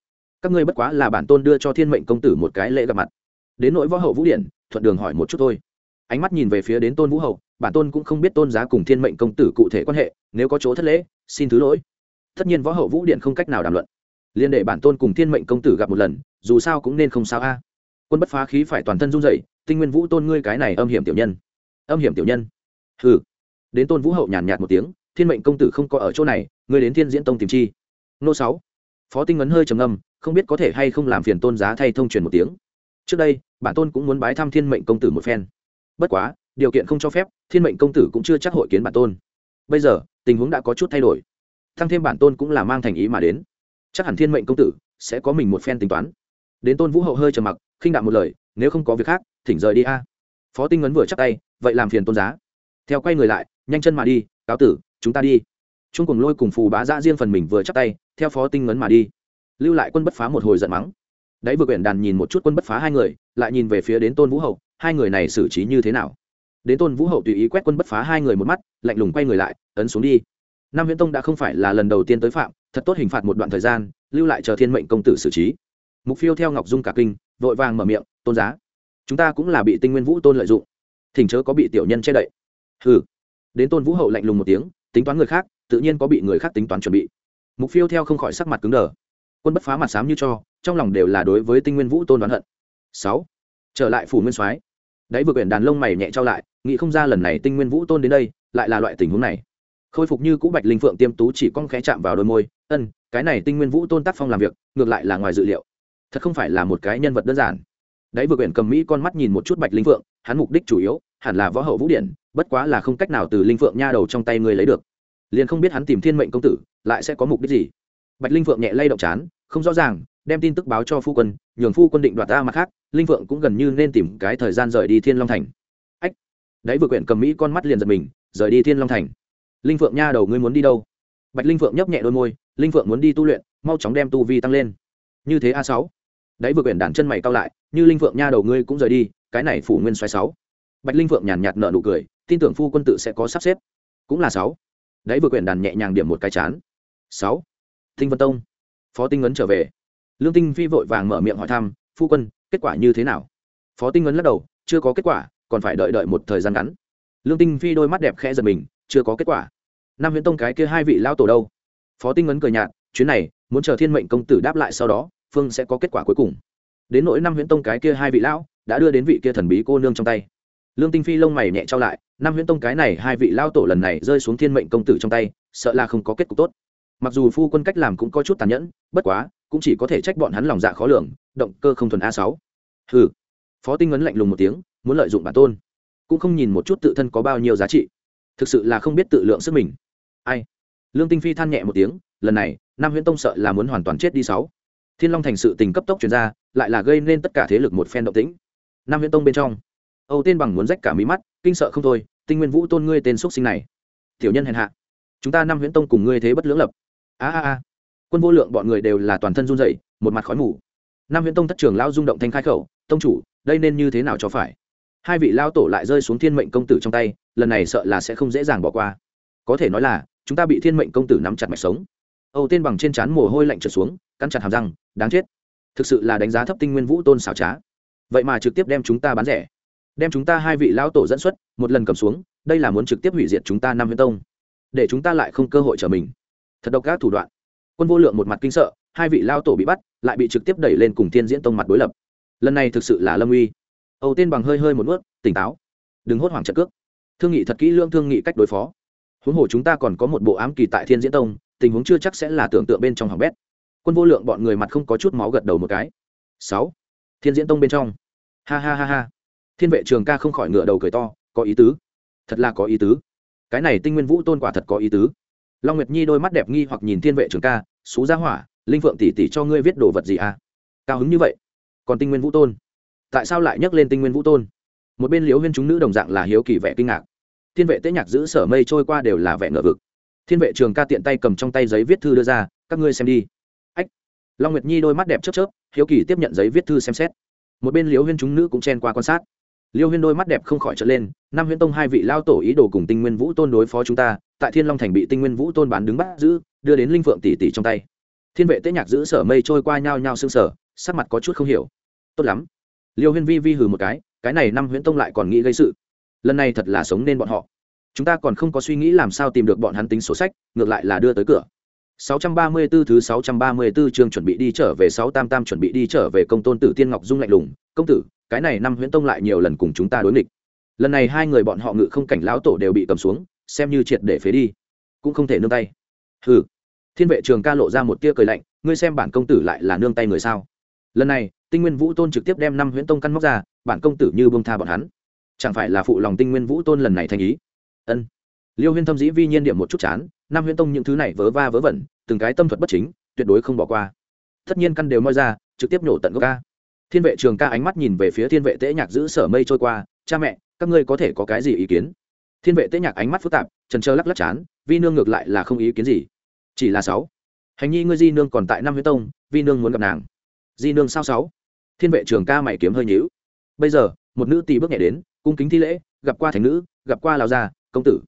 Các ngươi bất quá là bản tôn đưa cho thiên mệnh công tử một cái lễ gặp mặt. Đến nỗi võ hậu vũ điện thuận đường hỏi một chút thôi. Ánh mắt nhìn về phía đến tôn vũ hậu bản tôn cũng không biết tôn giá cùng thiên mệnh công tử cụ thể quan hệ nếu có chỗ thất lễ xin thứ lỗi. Tất nhiên võ hậu vũ điện không cách nào đàm luận. Liên đệ bản tôn cùng thiên mệnh công tử gặp một lần dù sao cũng nên không sao a. Quân bất phá khí phải toàn thân run dậy tinh nguyên vũ tôn ngươi cái này âm hiểm tiểu nhân. Âm hiểm tiểu nhân? Hừ. Đến tôn vũ hậu nhàn nhạt một tiếng, thiên mệnh công tử không có ở chỗ này, ngươi đến thiên diễn tông tìm chi. Nô sáu. Phó tinh ấn hơi trầm ngâm, không biết có thể hay không làm phiền tôn giá thay thông truyền một tiếng. Trước đây, bản tôn cũng muốn bái thăm thiên mệnh công tử một phen. Bất quá, điều kiện không cho phép, thiên mệnh công tử cũng chưa chắc hội kiến bản tôn. Bây giờ, tình huống đã có chút thay đổi. Thăng thêm bản tôn cũng là mang thành ý mà đến. Chắc hẳn thiên mệnh công tử sẽ có mình một phen tính toán. Đến tôn vũ hậu hơi trầm mặc, khinh đạm một lời nếu không có việc khác, thỉnh rời đi a. Phó tinh ấn vừa chắc tay, vậy làm phiền tôn giá. Theo quay người lại, nhanh chân mà đi, cáo tử, chúng ta đi. Trung cùng lôi cùng phù bá ra riêng phần mình vừa chắc tay, theo phó tinh ngấn mà đi. Lưu lại quân bất phá một hồi giận mắng. Đấy vừa quyển đàn nhìn một chút quân bất phá hai người, lại nhìn về phía đến tôn vũ hậu, hai người này xử trí như thế nào? Đến tôn vũ hậu tùy ý quét quân bất phá hai người một mắt, lạnh lùng quay người lại, ấn xuống đi. Nam viễn tông đã không phải là lần đầu tiên tới phạm, thật tốt hình phạt một đoạn thời gian, lưu lại chờ thiên mệnh công tử xử trí. Mục phiêu theo ngọc dung cả kinh, vội vàng mở miệng tôn giá. Chúng ta cũng là bị tinh nguyên vũ tôn lợi dụng. Thỉnh chớ có bị tiểu nhân che đậy. Hừ. Đến tôn vũ hậu lạnh lùng một tiếng, tính toán người khác, tự nhiên có bị người khác tính toán chuẩn bị. Mục phiêu theo không khỏi sắc mặt cứng đờ. Quân bất phá mặt sám như cho, trong lòng đều là đối với tinh nguyên vũ tôn đoán hận. Sáu. Trở lại phủ nguyên soái. Đấy vừa quyển đàn lông mày nhẹ trao lại, nghĩ không ra lần này tinh nguyên vũ tôn đến đây, lại là loại tình huống này. Khôi phục như cũ bạch linh phượng tiêm tú chỉ con khẽ chạm vào đôi môi, ân, cái này tinh nguyên vũ tôn tác phong làm việc, ngược lại là ngoài dự liệu. Thật không phải là một cái nhân vật đơn giản đấy vừa quyển cầm mỹ con mắt nhìn một chút bạch linh phượng, hắn mục đích chủ yếu, hẳn là võ hậu vũ điển, bất quá là không cách nào từ linh phượng nha đầu trong tay người lấy được. Liền không biết hắn tìm thiên mệnh công tử, lại sẽ có mục đích gì. Bạch linh phượng nhẹ lay động chán, không rõ ràng, đem tin tức báo cho phu quân, nhường phu quân định đoạt ra mặt khác, linh phượng cũng gần như nên tìm cái thời gian rời đi thiên long thành. Ách! Đấy vừa quyển cầm mỹ con mắt liền giật mình, rời đi thiên long thành. Linh phượng nha đầu ngươi muốn đi đâu? Bạch linh phượng nhấp nhẹ đôi môi, linh phượng muốn đi tu luyện, mau chóng đem tu vi tăng lên. Như thế a sáu đấy, vừa quyển đàn chân mày cao lại, như linh phượng nha đầu ngươi cũng rời đi, cái này phủ nguyên xoáy sáu. Bạch linh phượng nhàn nhạt nợ nụ cười, tin tưởng phu quân tự sẽ có sắp xếp. Cũng là sáu. Đấy, vừa quyển đàn nhẹ nhàng điểm một cái chán. Sáu. Tinh vân tông. Phó tinh ấn trở về. Lương tinh phi vội vàng mở miệng hỏi thăm, phu quân, kết quả như thế nào? Phó tinh ấn lắc đầu, chưa có kết quả, còn phải đợi đợi một thời gian ngắn. Lương tinh phi đôi mắt đẹp khẽ giật mình, chưa có kết quả. Nam huyễn tông cái kia hai vị lao tổ đâu? Phó tinh ấn cười nhạt, chuyến này, muốn chờ thiên mệnh công tử đáp lại sau đó phương sẽ có kết quả cuối cùng. Đến nỗi năm huyễn tông cái kia hai vị lão, đã đưa đến vị kia thần bí cô nương trong tay. Lương tinh phi lông mày nhẹ trao lại, năm huyễn tông cái này hai vị lao tổ lần này rơi xuống thiên mệnh công tử trong tay, sợ là không có kết cục tốt. Mặc dù phu quân cách làm cũng có chút tàn nhẫn, bất quá, cũng chỉ có thể trách bọn hắn lòng dạ khó lường, động cơ không thuần a sáu. Hừ. Phó tinh ấn lạnh lùng một tiếng, muốn lợi dụng bản tôn. Cũng không nhìn một chút tự thân có bao nhiêu giá trị. Thực sự là không biết tự lượng sức mình. Ai? Lương tinh phi than nhẹ một tiếng, lần này nam huyễn tông sợ là muốn hoàn toàn chết đi sáu thiên long thành sự tình cấp tốc chuyển ra, lại là gây nên tất cả thế lực một phen động tĩnh. Nam huyễn tông bên trong, âu tên bằng muốn rách cả mí mắt, kinh sợ không thôi, tinh nguyên vũ tôn ngươi tên xúc sinh này, tiểu nhân hèn hạ, chúng ta năm huyễn tông cùng ngươi thế bất lưỡng lập. A a a, quân vô lượng bọn người đều là toàn thân run rẩy, một mặt khói mù. Năm huyễn tông thất trường lao rung động thanh khai khẩu, tông chủ, đây nên như thế nào cho phải? Hai vị lao tổ lại rơi xuống thiên mệnh công tử trong tay, lần này sợ là sẽ không dễ dàng bỏ qua. Có thể nói là, chúng ta bị thiên mệnh công tử nắm chặt mạch sống âu tên bằng trên trán mồ hôi lạnh trượt xuống, cắn chặt hàm răng, đáng chết. Thực sự là đánh giá thấp tinh nguyên vũ tôn xảo trá. Vậy mà trực tiếp đem chúng ta bán rẻ. Đem chúng ta hai vị lão tổ dẫn xuất, một lần cầm xuống, đây là muốn trực tiếp hủy diệt chúng ta năm huyễn tông. Để chúng ta lại không cơ hội trở mình. Thật độc các thủ đoạn. Quân vô lượng một mặt kinh sợ, hai vị lao tổ bị bắt, lại bị trực tiếp đẩy lên cùng thiên diễn tông mặt đối lập. Lần này thực sự là lâm uy. Âu tên bằng hơi hơi một nuốt, tỉnh táo. Đừng hốt hoảng trận cước. Thương nghị thật kỹ lương thương nghị cách đối phó. Huống hồ chúng ta còn có một bộ ám kỳ tại thiên diễn tông tình huống chưa chắc sẽ là tưởng tượng bên trong hỏng bét. Quân vô lượng bọn người mặt không có chút máu gật đầu một cái. Sáu. Thiên diễn tông bên trong. Ha ha ha ha. Thiên vệ trường ca không khỏi ngựa đầu cười to, có ý tứ. Thật là có ý tứ. Cái này tinh nguyên vũ tôn quả thật có ý tứ. Long nguyệt nhi đôi mắt đẹp nghi hoặc nhìn thiên vệ trường ca xú ra hỏa, linh phượng tỷ tỷ cho ngươi viết đồ vật gì à? Cao hứng như vậy. Còn tinh nguyên vũ tôn? Tại sao lại nhắc lên tinh nguyên vũ tôn? Một bên liếu huyên chúng nữ đồng dạng là hiếu kỳ vẻ kinh ngạc. Thiên vệ tế nhạc giữ sở mây trôi qua đều là vẻ ngờ vực thiên vệ trường ca tiện tay cầm trong tay giấy viết thư đưa ra, các ngươi xem đi. Ách. Long nguyệt nhi đôi mắt đẹp chớp chớp, hiếu kỳ tiếp nhận giấy viết thư xem xét. Một bên liếu huyên chúng nữ cũng chen qua quan sát. Liêu huyên đôi mắt đẹp không khỏi trở lên năm huyên tông hai vị lao tổ ý đồ cùng tinh nguyên vũ tôn đối phó chúng ta, tại thiên long thành bị tinh nguyên vũ tôn bán đứng bắt giữ, đưa đến linh phượng tỷ tỷ trong tay. Thiên vệ tế nhạc giữ sở mây trôi qua nhau nhau xương sở sắc mặt có chút không hiểu. Tốt lắm. Liêu huyên vi vi hừ một cái cái này năm huyễn tông lại còn nghĩ gây sự. Lần này thật là sống nên bọn họ chúng ta còn không có suy nghĩ làm sao tìm được bọn hắn tính sổ sách, ngược lại là đưa tới cửa. 634 thứ 634 chương chuẩn bị đi trở về 6 tam tam chuẩn bị đi trở về công tôn tử tiên ngọc dung lạnh lùng, công tử, cái này năm huyễn tông lại nhiều lần cùng chúng ta đối nghịch. Lần này hai người bọn họ ngự không cảnh lão tổ đều bị cầm xuống, xem như triệt để phế đi, cũng không thể nương tay. Hừ. Thiên vệ trường ca lộ ra một tia cười lạnh, ngươi xem bản công tử lại là nương tay người sao? Lần này, tinh nguyên vũ tôn trực tiếp đem năm huyễn tông căn móc ra, bản công tử như bông tha bọn hắn. Chẳng phải là phụ lòng tinh nguyên vũ tôn lần này thành ý? Ân. Liêu huyên thâm dĩ vi nhiên điểm một chút chán, Nam Huyên tông những thứ này vớ va vớ vẩn, từng cái tâm thuật bất chính, tuyệt đối không bỏ qua. Tất nhiên căn đều moi ra, trực tiếp nhổ tận gốc ca. Thiên vệ trường ca ánh mắt nhìn về phía thiên vệ tễ nhạc giữ sở mây trôi qua, cha mẹ, các ngươi có thể có cái gì ý kiến? Thiên vệ tễ nhạc ánh mắt phức tạp, trần trơ lắc lắc chán, vi nương ngược lại là không ý kiến gì. Chỉ là sáu. Hành nhi ngươi di nương còn tại năm huyết tông, vi nương muốn gặp nàng. Di nương sao sáu? Thiên vệ trường ca mày kiếm hơi nhíu. Bây giờ, một nữ tỳ bước nhẹ đến, cung kính thi lễ, gặp qua thành nữ, gặp qua lão gia công tử.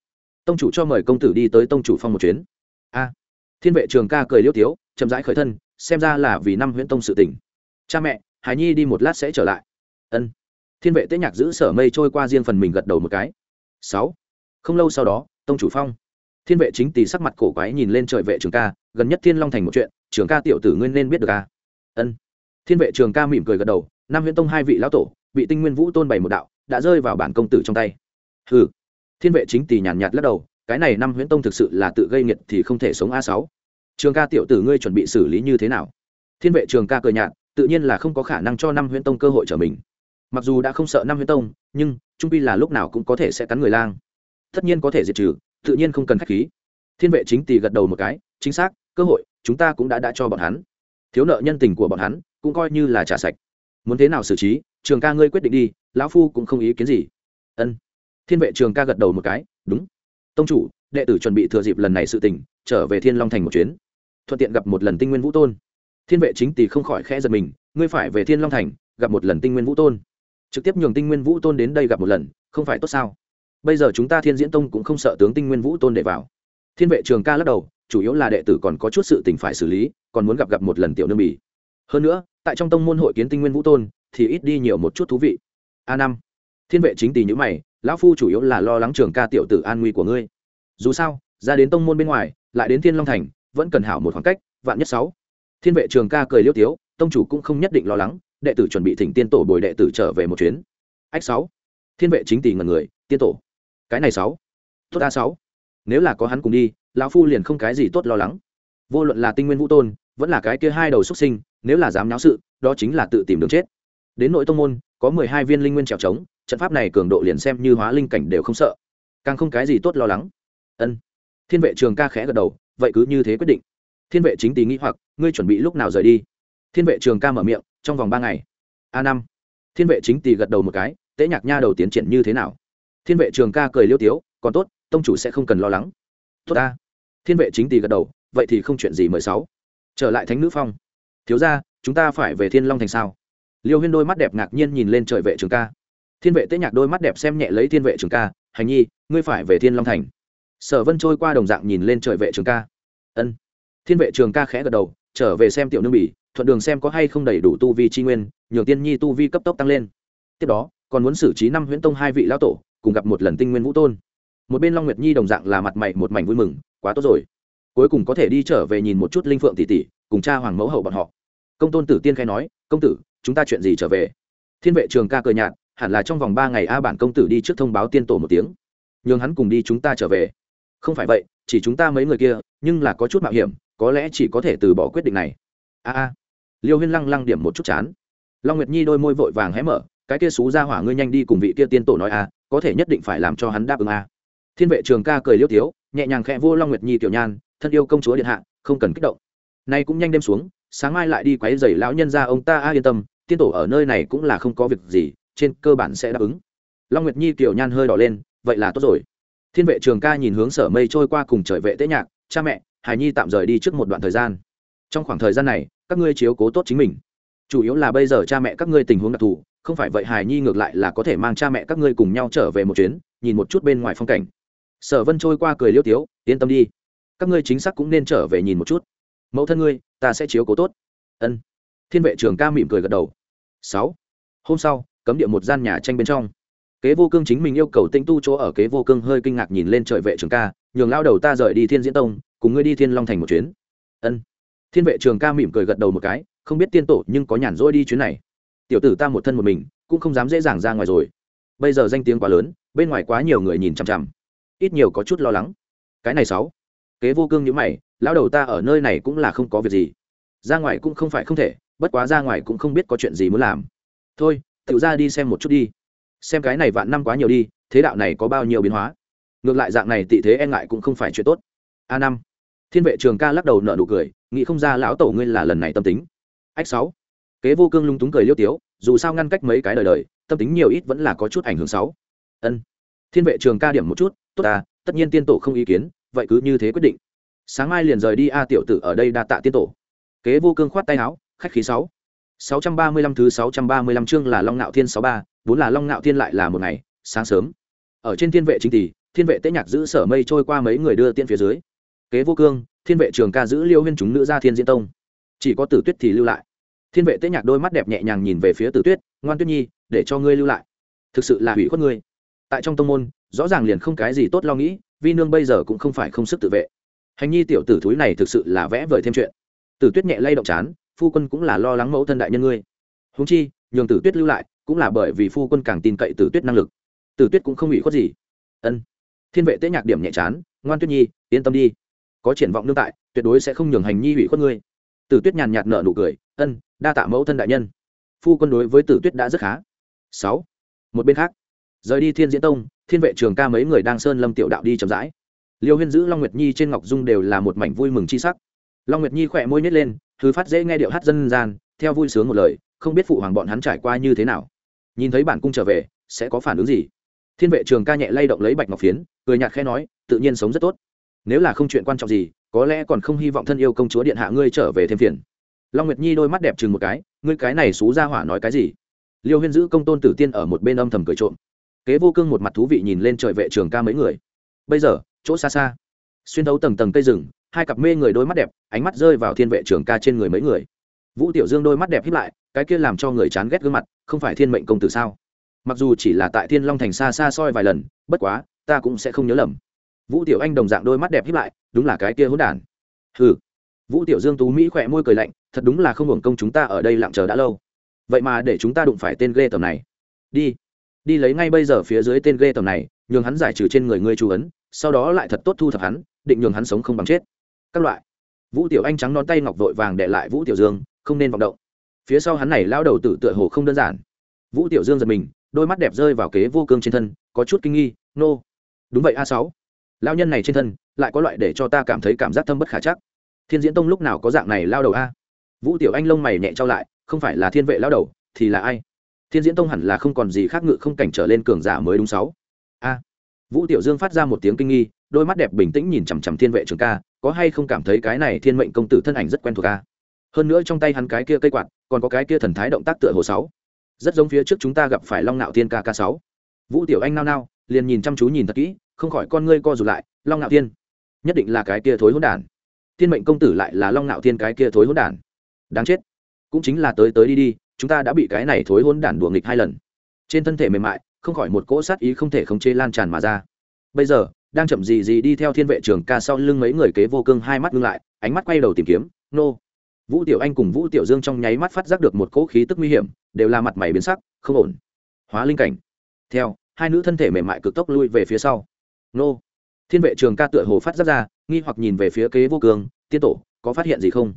Tông chủ cho mời công tử đi tới tông chủ phong một chuyến. A. Thiên vệ trường ca cười liêu tiếu, chậm rãi khởi thân, xem ra là vì năm huyễn tông sự tỉnh cha mẹ hải nhi đi một lát sẽ trở lại. Ân. Thiên vệ tế nhạc giữ sở mây trôi qua riêng phần mình gật đầu một cái. Sáu. Không lâu sau đó, tông chủ phong. Thiên vệ chính tì sắc mặt cổ quái nhìn lên trời vệ trường ca, gần nhất thiên long thành một chuyện, trường ca tiểu tử nguyên nên biết được ca ân. Thiên vệ trường ca mỉm cười gật đầu, năm huyễn tông hai vị lão tổ, bị tinh nguyên vũ tôn bày một đạo, đã rơi vào bản công tử trong tay. Hừ thiên vệ chính tỷ nhàn nhạt lắc đầu, cái này năm huyễn tông thực sự là tự gây nghiệt thì không thể sống a sáu. Trường ca tiểu tử ngươi chuẩn bị xử lý như thế nào? Thiên vệ trường ca cười nhạt, tự nhiên là không có khả năng cho năm huyễn tông cơ hội trở mình. Mặc dù đã không sợ năm huyễn tông, nhưng, trung pi là lúc nào cũng có thể sẽ cắn người lang. Tất nhiên có thể diệt trừ, tự nhiên không cần khách khí. Thiên vệ chính tỷ gật đầu một cái, chính xác, cơ hội, chúng ta cũng đã đã cho bọn hắn. Thiếu nợ nhân tình của bọn hắn, cũng coi như là trả sạch. Muốn thế nào xử trí, trường ca ngươi quyết định đi, lão phu cũng không ý kiến gì. Ân thiên vệ trường ca gật đầu một cái, đúng. Tông chủ, đệ tử chuẩn bị thừa dịp lần này sự tình, trở về thiên long thành một chuyến. Thuận tiện gặp một lần tinh nguyên vũ tôn. Thiên vệ chính tỷ không khỏi khẽ giật mình, ngươi phải về thiên long thành, gặp một lần tinh nguyên vũ tôn. Trực tiếp nhường tinh nguyên vũ tôn đến đây gặp một lần, không phải tốt sao? Bây giờ chúng ta thiên diễn tông cũng không sợ tướng tinh nguyên vũ tôn để vào. Thiên vệ trường ca lắc đầu, chủ yếu là đệ tử còn có chút sự tình phải xử lý, còn muốn gặp gặp một lần tiểu nương bỉ hơn nữa, tại trong tông môn hội kiến tinh nguyên vũ tôn, thì ít đi nhiều một chút thú vị. A năm thiên vệ chính tỷ nhữ mày lão phu chủ yếu là lo lắng trường ca tiểu tử an nguy của ngươi. Dù sao, ra đến tông môn bên ngoài, lại đến thiên long thành, vẫn cần hảo một khoảng cách, vạn nhất sáu. Thiên vệ trường ca cười liêu tiếu, tông chủ cũng không nhất định lo lắng, đệ tử chuẩn bị thỉnh tiên tổ bồi đệ tử trở về một chuyến. Ách sáu. Thiên vệ chính tỷ ngần người, tiên tổ. Cái này sáu. Tốt a sáu. Nếu là có hắn cùng đi, lão phu liền không cái gì tốt lo lắng. Vô luận là tinh nguyên vũ tôn, vẫn là cái kia hai đầu xuất sinh, nếu là dám náo sự, đó chính là tự tìm đường chết đến nội tông môn, có mười hai viên linh nguyên trèo trống, trận pháp này cường độ liền xem như hóa linh cảnh đều không sợ. Càng không cái gì tốt lo lắng. Ân. Thiên vệ trường ca khẽ gật đầu, vậy cứ như thế quyết định. Thiên vệ chính tỳ nghĩ hoặc, ngươi chuẩn bị lúc nào rời đi? Thiên vệ trường ca mở miệng, trong vòng ba ngày. A năm. Thiên vệ chính tỳ gật đầu một cái tễ nhạc nha đầu tiến triển như thế nào? Thiên vệ trường ca cười liêu tiếu, còn tốt, tông chủ sẽ không cần lo lắng. Tốt ta. Thiên vệ chính tỳ gật đầu, vậy thì không chuyện gì mười sáu. Trở lại thánh nữ phong. Thiếu ra chúng ta phải về thiên long thành sao? Liêu huyên đôi mắt đẹp ngạc nhiên nhìn lên trời vệ trường ca. Thiên vệ tế nhạc đôi mắt đẹp xem nhẹ lấy thiên vệ trường ca, hành nhi, ngươi phải về thiên long thành. Sở vân trôi qua đồng dạng nhìn lên trời vệ trường ca. Ân. Thiên vệ trường ca khẽ gật đầu, trở về xem tiểu nương bỉ, thuận đường xem có hay không đầy đủ tu vi tri nguyên, nhường tiên nhi tu vi cấp tốc tăng lên. Tiếp đó, còn muốn xử trí năm huyễn tông hai vị lão tổ, cùng gặp một lần tinh nguyên vũ tôn. Một bên long nguyệt nhi đồng dạng là mặt mày một mảnh vui mừng, quá tốt rồi. Cuối cùng có thể đi trở về nhìn một chút linh phượng tỷ tỷ, cùng cha hoàng mẫu hậu bọn họ. Công tôn tử tiên khai nói, công tử chúng ta chuyện gì trở về? Thiên vệ trường ca cười nhạt, hẳn là trong vòng ba ngày a bản công tử đi trước thông báo tiên tổ một tiếng. Nhường hắn cùng đi chúng ta trở về. Không phải vậy, chỉ chúng ta mấy người kia, nhưng là có chút mạo hiểm, có lẽ chỉ có thể từ bỏ quyết định này. A a. Liêu huyên lăng lăng điểm một chút chán. Long nguyệt nhi đôi môi vội vàng hé mở, cái kia xú ra hỏa ngươi nhanh đi cùng vị kia tiên tổ nói a, có thể nhất định phải làm cho hắn đáp ứng a. Thiên vệ trường ca cười liêu tiếu, nhẹ nhàng khẽ vô long nguyệt nhi tiểu nhan, thân yêu công chúa điện hạ, không cần kích động. Nay cũng nhanh đêm xuống, sáng mai lại đi quấy giày lão nhân ra ông ta, a yên tâm tiên tổ ở nơi này cũng là không có việc gì, trên cơ bản sẽ đáp ứng. Long nguyệt nhi kiểu nhan hơi đỏ lên, vậy là tốt rồi. Thiên vệ trường ca nhìn hướng sở mây trôi qua cùng trời vệ tế nhạc, cha mẹ, hải nhi tạm rời đi trước một đoạn thời gian. Trong khoảng thời gian này, các ngươi chiếu cố tốt chính mình. Chủ yếu là bây giờ cha mẹ các ngươi tình huống đặc thù, không phải vậy hải nhi ngược lại là có thể mang cha mẹ các ngươi cùng nhau trở về một chuyến, nhìn một chút bên ngoài phong cảnh. Sở vân trôi qua cười liêu tiếu, yên tâm đi. Các ngươi chính xác cũng nên trở về nhìn một chút. Mẫu thân ngươi, ta sẽ chiếu cố tốt. Ân. Thiên vệ trường ca mỉm cười gật đầu sáu. Hôm sau, cấm địa một gian nhà tranh bên trong. Kế vô cương chính mình yêu cầu tinh tu chỗ ở, kế vô cương hơi kinh ngạc nhìn lên trời vệ trường ca, nhường lao đầu ta rời đi thiên diễn tông, cùng ngươi đi thiên long thành một chuyến. Ân. Thiên vệ trường ca mỉm cười gật đầu một cái, không biết tiên tổ nhưng có nhàn rỗi đi chuyến này. Tiểu tử ta một thân một mình, cũng không dám dễ dàng ra ngoài rồi. Bây giờ danh tiếng quá lớn, bên ngoài quá nhiều người nhìn chằm chằm. Ít nhiều có chút lo lắng. Cái này sáu. Kế vô cương nhữ mày lão đầu ta ở nơi này cũng là không có việc gì. Ra ngoài cũng không phải không thể bất quá ra ngoài cũng không biết có chuyện gì muốn làm. Thôi tự ra đi xem một chút đi. Xem cái này vạn năm quá nhiều đi, thế đạo này có bao nhiêu biến hóa. Ngược lại dạng này tị thế e ngại cũng không phải chuyện tốt. A năm. Thiên vệ trường ca lắc đầu nợ nụ cười, nghĩ không ra lão tổ ngươi là lần này tâm tính. Ách sáu. Kế vô cương lung túng cười liêu tiếu, dù sao ngăn cách mấy cái đời đời, tâm tính nhiều ít vẫn là có chút ảnh hưởng sáu. Ân. Thiên vệ trường ca điểm một chút, tốt à tất nhiên tiên tổ không ý kiến, vậy cứ như thế quyết định. Sáng mai liền rời đi a tiểu tử ở đây đa tạ tiên tổ. Kế vô cương khoát tay áo khách khí sáu. Sáu trăm ba mươi lăm thứ sáu trăm ba mươi lăm chương là long nạo thiên sáu ba, vốn là long nạo thiên lại là một ngày, sáng sớm. Ở trên thiên vệ chính tỷ thiên vệ tế nhạc giữ sở mây trôi qua mấy người đưa tiên phía dưới. Kế vô cương, thiên vệ trường ca giữ liêu huyên chúng nữ ra thiên diễn tông. Chỉ có tử tuyết thì lưu lại. Thiên vệ tế nhạc đôi mắt đẹp nhẹ nhàng nhìn về phía tử tuyết, ngoan tuyết nhi, để cho ngươi lưu lại. Thực sự là hủy khuất ngươi. Tại trong tông môn, rõ ràng liền không cái gì tốt lo nghĩ, vi nương bây giờ cũng không phải không sức tự vệ. Hành nhi tiểu tử thúi này thực sự là vẽ vời thêm chuyện. Tử tuyết nhẹ lay động chán phu quân cũng là lo lắng mẫu thân đại nhân ngươi. Húng chi, nhường tử tuyết lưu lại, cũng là bởi vì phu quân càng tin cậy tử tuyết năng lực. Tử tuyết cũng không ủy khuất gì. Ân. Thiên vệ tế nhạc điểm nhẹ chán, ngoan tuyết nhi, yên tâm đi. Có triển vọng nương tại, tuyệt đối sẽ không nhường hành nhi ủy khuất ngươi. Tử tuyết nhàn nhạt nợ nụ cười, ân, đa tạ mẫu thân đại nhân. Phu quân đối với tử tuyết đã rất khá. Sáu. Một bên khác, rời đi thiên diễn tông, thiên vệ trường ca mấy người đang sơn lâm tiểu đạo đi chậm rãi. Liêu huyên giữ long nguyệt nhi trên ngọc dung đều là một mảnh vui mừng chi sắc. Long nguyệt nhi khỏe môi nhét lên thứ phát dễ nghe điệu hát dân gian, theo vui sướng một lời, không biết phụ hoàng bọn hắn trải qua như thế nào. Nhìn thấy bản cung trở về, sẽ có phản ứng gì? Thiên vệ trường ca nhẹ lay động lấy bạch ngọc phiến, cười nhạt khẽ nói, tự nhiên sống rất tốt. Nếu là không chuyện quan trọng gì, có lẽ còn không hy vọng thân yêu công chúa điện hạ ngươi trở về thêm phiền. Long nguyệt nhi đôi mắt đẹp chừng một cái, ngươi cái này xú ra hỏa nói cái gì? Liêu huyên giữ công tôn tử tiên ở một bên âm thầm cười trộm. Kế vô cương một mặt thú vị nhìn lên trời vệ trường ca mấy người. Bây giờ, chỗ xa xa, xuyên thấu tầng tầng cây rừng hai cặp mê người đôi mắt đẹp, ánh mắt rơi vào thiên vệ trường ca trên người mấy người. Vũ tiểu dương đôi mắt đẹp hiếp lại, cái kia làm cho người chán ghét gương mặt, không phải thiên mệnh công tử sao? Mặc dù chỉ là tại thiên long thành xa xa soi vài lần, bất quá, ta cũng sẽ không nhớ lầm. Vũ tiểu anh đồng dạng đôi mắt đẹp hiếp lại, đúng là cái kia hỗn đản. Ừ vũ tiểu dương tú mỹ khỏe môi cười lạnh, thật đúng là không hưởng công chúng ta ở đây lặng chờ đã lâu. Vậy mà để chúng ta đụng phải tên ghê tầm này. Đi. Đi lấy ngay bây giờ phía dưới tên ghê tầm này, nhường hắn giải trừ trên người ngươi chú ấn, sau đó lại thật tốt thu thập hắn, định nhường hắn sống không bằng chết các loại. Vũ tiểu anh trắng non tay ngọc vội vàng để lại vũ tiểu dương, không nên vọng động. Phía sau hắn này lao đầu tử tựa hồ không đơn giản. Vũ tiểu dương giật mình, đôi mắt đẹp rơi vào kế vô cương trên thân, có chút kinh nghi, nô、no. đúng vậy a sáu. Lao nhân này trên thân, lại có loại để cho ta cảm thấy cảm giác thâm bất khả chắc. Thiên diễn tông lúc nào có dạng này lao đầu a? Vũ tiểu anh lông mày nhẹ trao lại, không phải là thiên vệ lao đầu, thì là ai? Thiên diễn tông hẳn là không còn gì khác ngự không cảnh trở lên cường giả mới đúng sáu. A. Vũ tiểu dương phát ra một tiếng kinh nghi, đôi mắt đẹp bình tĩnh nhìn chằm chằm thiên vệ trường ca có hay không cảm thấy cái này thiên mệnh công tử thân ảnh rất quen thuộc a hơn nữa trong tay hắn cái kia cây quạt, còn có cái kia thần thái động tác tựa hồ sáu. Rất giống phía trước chúng ta gặp phải long nạo thiên ca ca sáu. Vũ tiểu anh nao nao, liền nhìn chăm chú nhìn thật kỹ, không khỏi con ngươi co rụt lại, long nạo thiên. Nhất định là cái kia thối hỗn đản. Thiên mệnh công tử lại là long nạo thiên cái kia thối hỗn đản. Đáng chết. Cũng chính là tới tới đi đi, chúng ta đã bị cái này thối hỗn đản đùa nghịch hai lần. Trên thân thể mềm mại, không khỏi một cỗ sát ý không thể khống chế lan tràn mà ra. Bây giờ đang chậm gì gì đi theo thiên vệ trường ca sau lưng mấy người kế vô cương hai mắt ngưng lại, ánh mắt quay đầu tìm kiếm, nô. Vũ tiểu anh cùng vũ tiểu dương trong nháy mắt phát giác được một cỗ khí tức nguy hiểm, đều là mặt mày biến sắc, không ổn. Hóa linh cảnh. Theo, hai nữ thân thể mềm mại cực tốc lui về phía sau. Nô. Thiên vệ trường ca tựa hồ phát giác ra, nghi hoặc nhìn về phía kế vô cương, tiên tổ, có phát hiện gì không?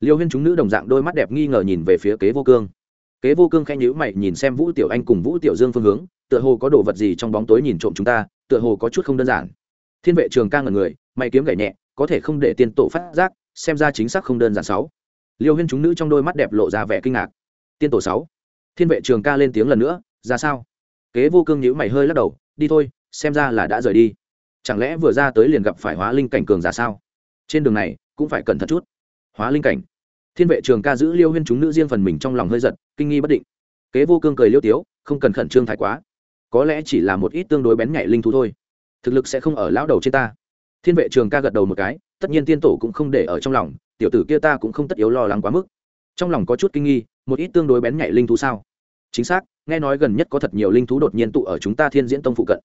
Liêu huyên chúng nữ đồng dạng đôi mắt đẹp nghi ngờ nhìn về phía kế vô cương. Kế vô cương khẽ nhíu mày nhìn xem vũ tiểu anh cùng vũ tiểu dương phương hướng tựa hồ có đồ vật gì trong bóng tối nhìn trộm chúng ta, tựa hồ có chút không đơn giản. Thiên vệ trường ca ngần người, mày kiếm gậy nhẹ, có thể không để tiên tổ phát giác, xem ra chính xác không đơn giản sáu. Liêu huyên chúng nữ trong đôi mắt đẹp lộ ra vẻ kinh ngạc. Tiên tổ sáu. Thiên vệ trường ca lên tiếng lần nữa, ra sao? Kế vô cương nhíu mày hơi lắc đầu, đi thôi, xem ra là đã rời đi. Chẳng lẽ vừa ra tới liền gặp phải hóa linh cảnh cường giả sao? Trên đường này, cũng phải cẩn thận chút. Hóa linh cảnh. Thiên vệ trường ca giữ liêu huyên chúng nữ riêng phần mình trong lòng hơi giật, kinh nghi bất định. Kế vô cương cười liêu tiếu, không cần khẩn trương thái quá có lẽ chỉ là một ít tương đối bén nhạy linh thú thôi. Thực lực sẽ không ở lão đầu trên ta. Thiên vệ trường ca gật đầu một cái, tất nhiên tiên tổ cũng không để ở trong lòng, tiểu tử kia ta cũng không tất yếu lo lắng quá mức. Trong lòng có chút kinh nghi, một ít tương đối bén nhạy linh thú sao? Chính xác, nghe nói gần nhất có thật nhiều linh thú đột nhiên tụ ở chúng ta thiên diễn tông phụ cận.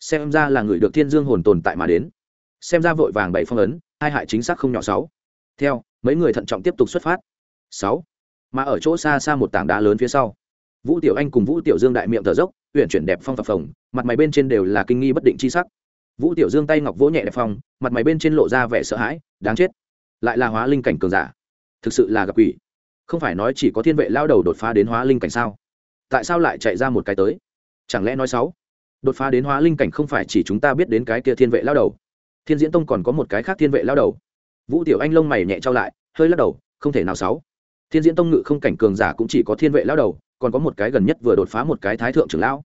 Xem ra là người được thiên dương hồn tồn tại mà đến. Xem ra vội vàng bảy phong ấn, hai hại chính xác không nhỏ sáu. Theo, mấy người thận trọng tiếp tục xuất phát. Sáu. Mà ở chỗ xa xa một tảng đá lớn phía sau vũ tiểu anh cùng vũ tiểu dương đại miệng thở dốc huyện chuyển đẹp phong phập phồng, mặt mày bên trên đều là kinh nghi bất định chi sắc. Vũ tiểu dương tay ngọc vỗ nhẹ đẹp phong, mặt mày bên trên lộ ra vẻ sợ hãi, đáng chết. Lại là hóa linh cảnh cường giả. Thực sự là gặp quỷ. Không phải nói chỉ có thiên vệ lao đầu đột phá đến hóa linh cảnh sao? Tại sao lại chạy ra một cái tới? Chẳng lẽ nói sáu đột phá đến hóa linh cảnh không phải chỉ chúng ta biết đến cái kia thiên vệ lao đầu. Thiên diễn tông còn có một cái khác thiên vệ lao đầu. Vũ tiểu anh lông mày nhẹ trao lại, hơi lắc đầu, không thể nào sáu thiên diễn tông ngự không cảnh cường giả cũng chỉ có thiên vệ lao đầu còn có một cái gần nhất vừa đột phá một cái thái thượng trưởng lão.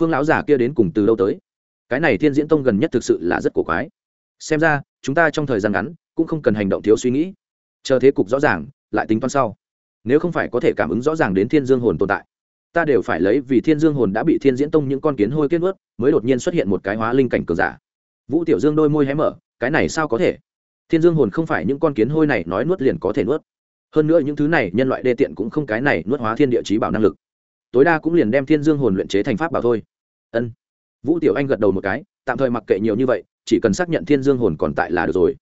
Phương lão giả kia đến cùng từ đâu tới? Cái này thiên diễn tông gần nhất thực sự là rất cổ quái. Xem ra, chúng ta trong thời gian ngắn cũng không cần hành động thiếu suy nghĩ. Chờ thế cục rõ ràng, lại tính toán sau. Nếu không phải có thể cảm ứng rõ ràng đến thiên dương hồn tồn tại, ta đều phải lấy vì thiên dương hồn đã bị thiên diễn tông những con kiến hôi kết ướt mới đột nhiên xuất hiện một cái hóa linh cảnh cường giả. Vũ tiểu dương đôi môi hé mở, cái này sao có thể? Thiên dương hồn không phải những con kiến hôi này nói nuốt liền có thể nuốt hơn nữa những thứ này nhân loại đê tiện cũng không cái này nuốt hóa thiên địa chí bảo năng lực. Tối đa cũng liền đem thiên dương hồn luyện chế thành pháp bảo thôi. Ân. Vũ tiểu anh gật đầu một cái, tạm thời mặc kệ nhiều như vậy, chỉ cần xác nhận thiên dương hồn còn tại là được rồi.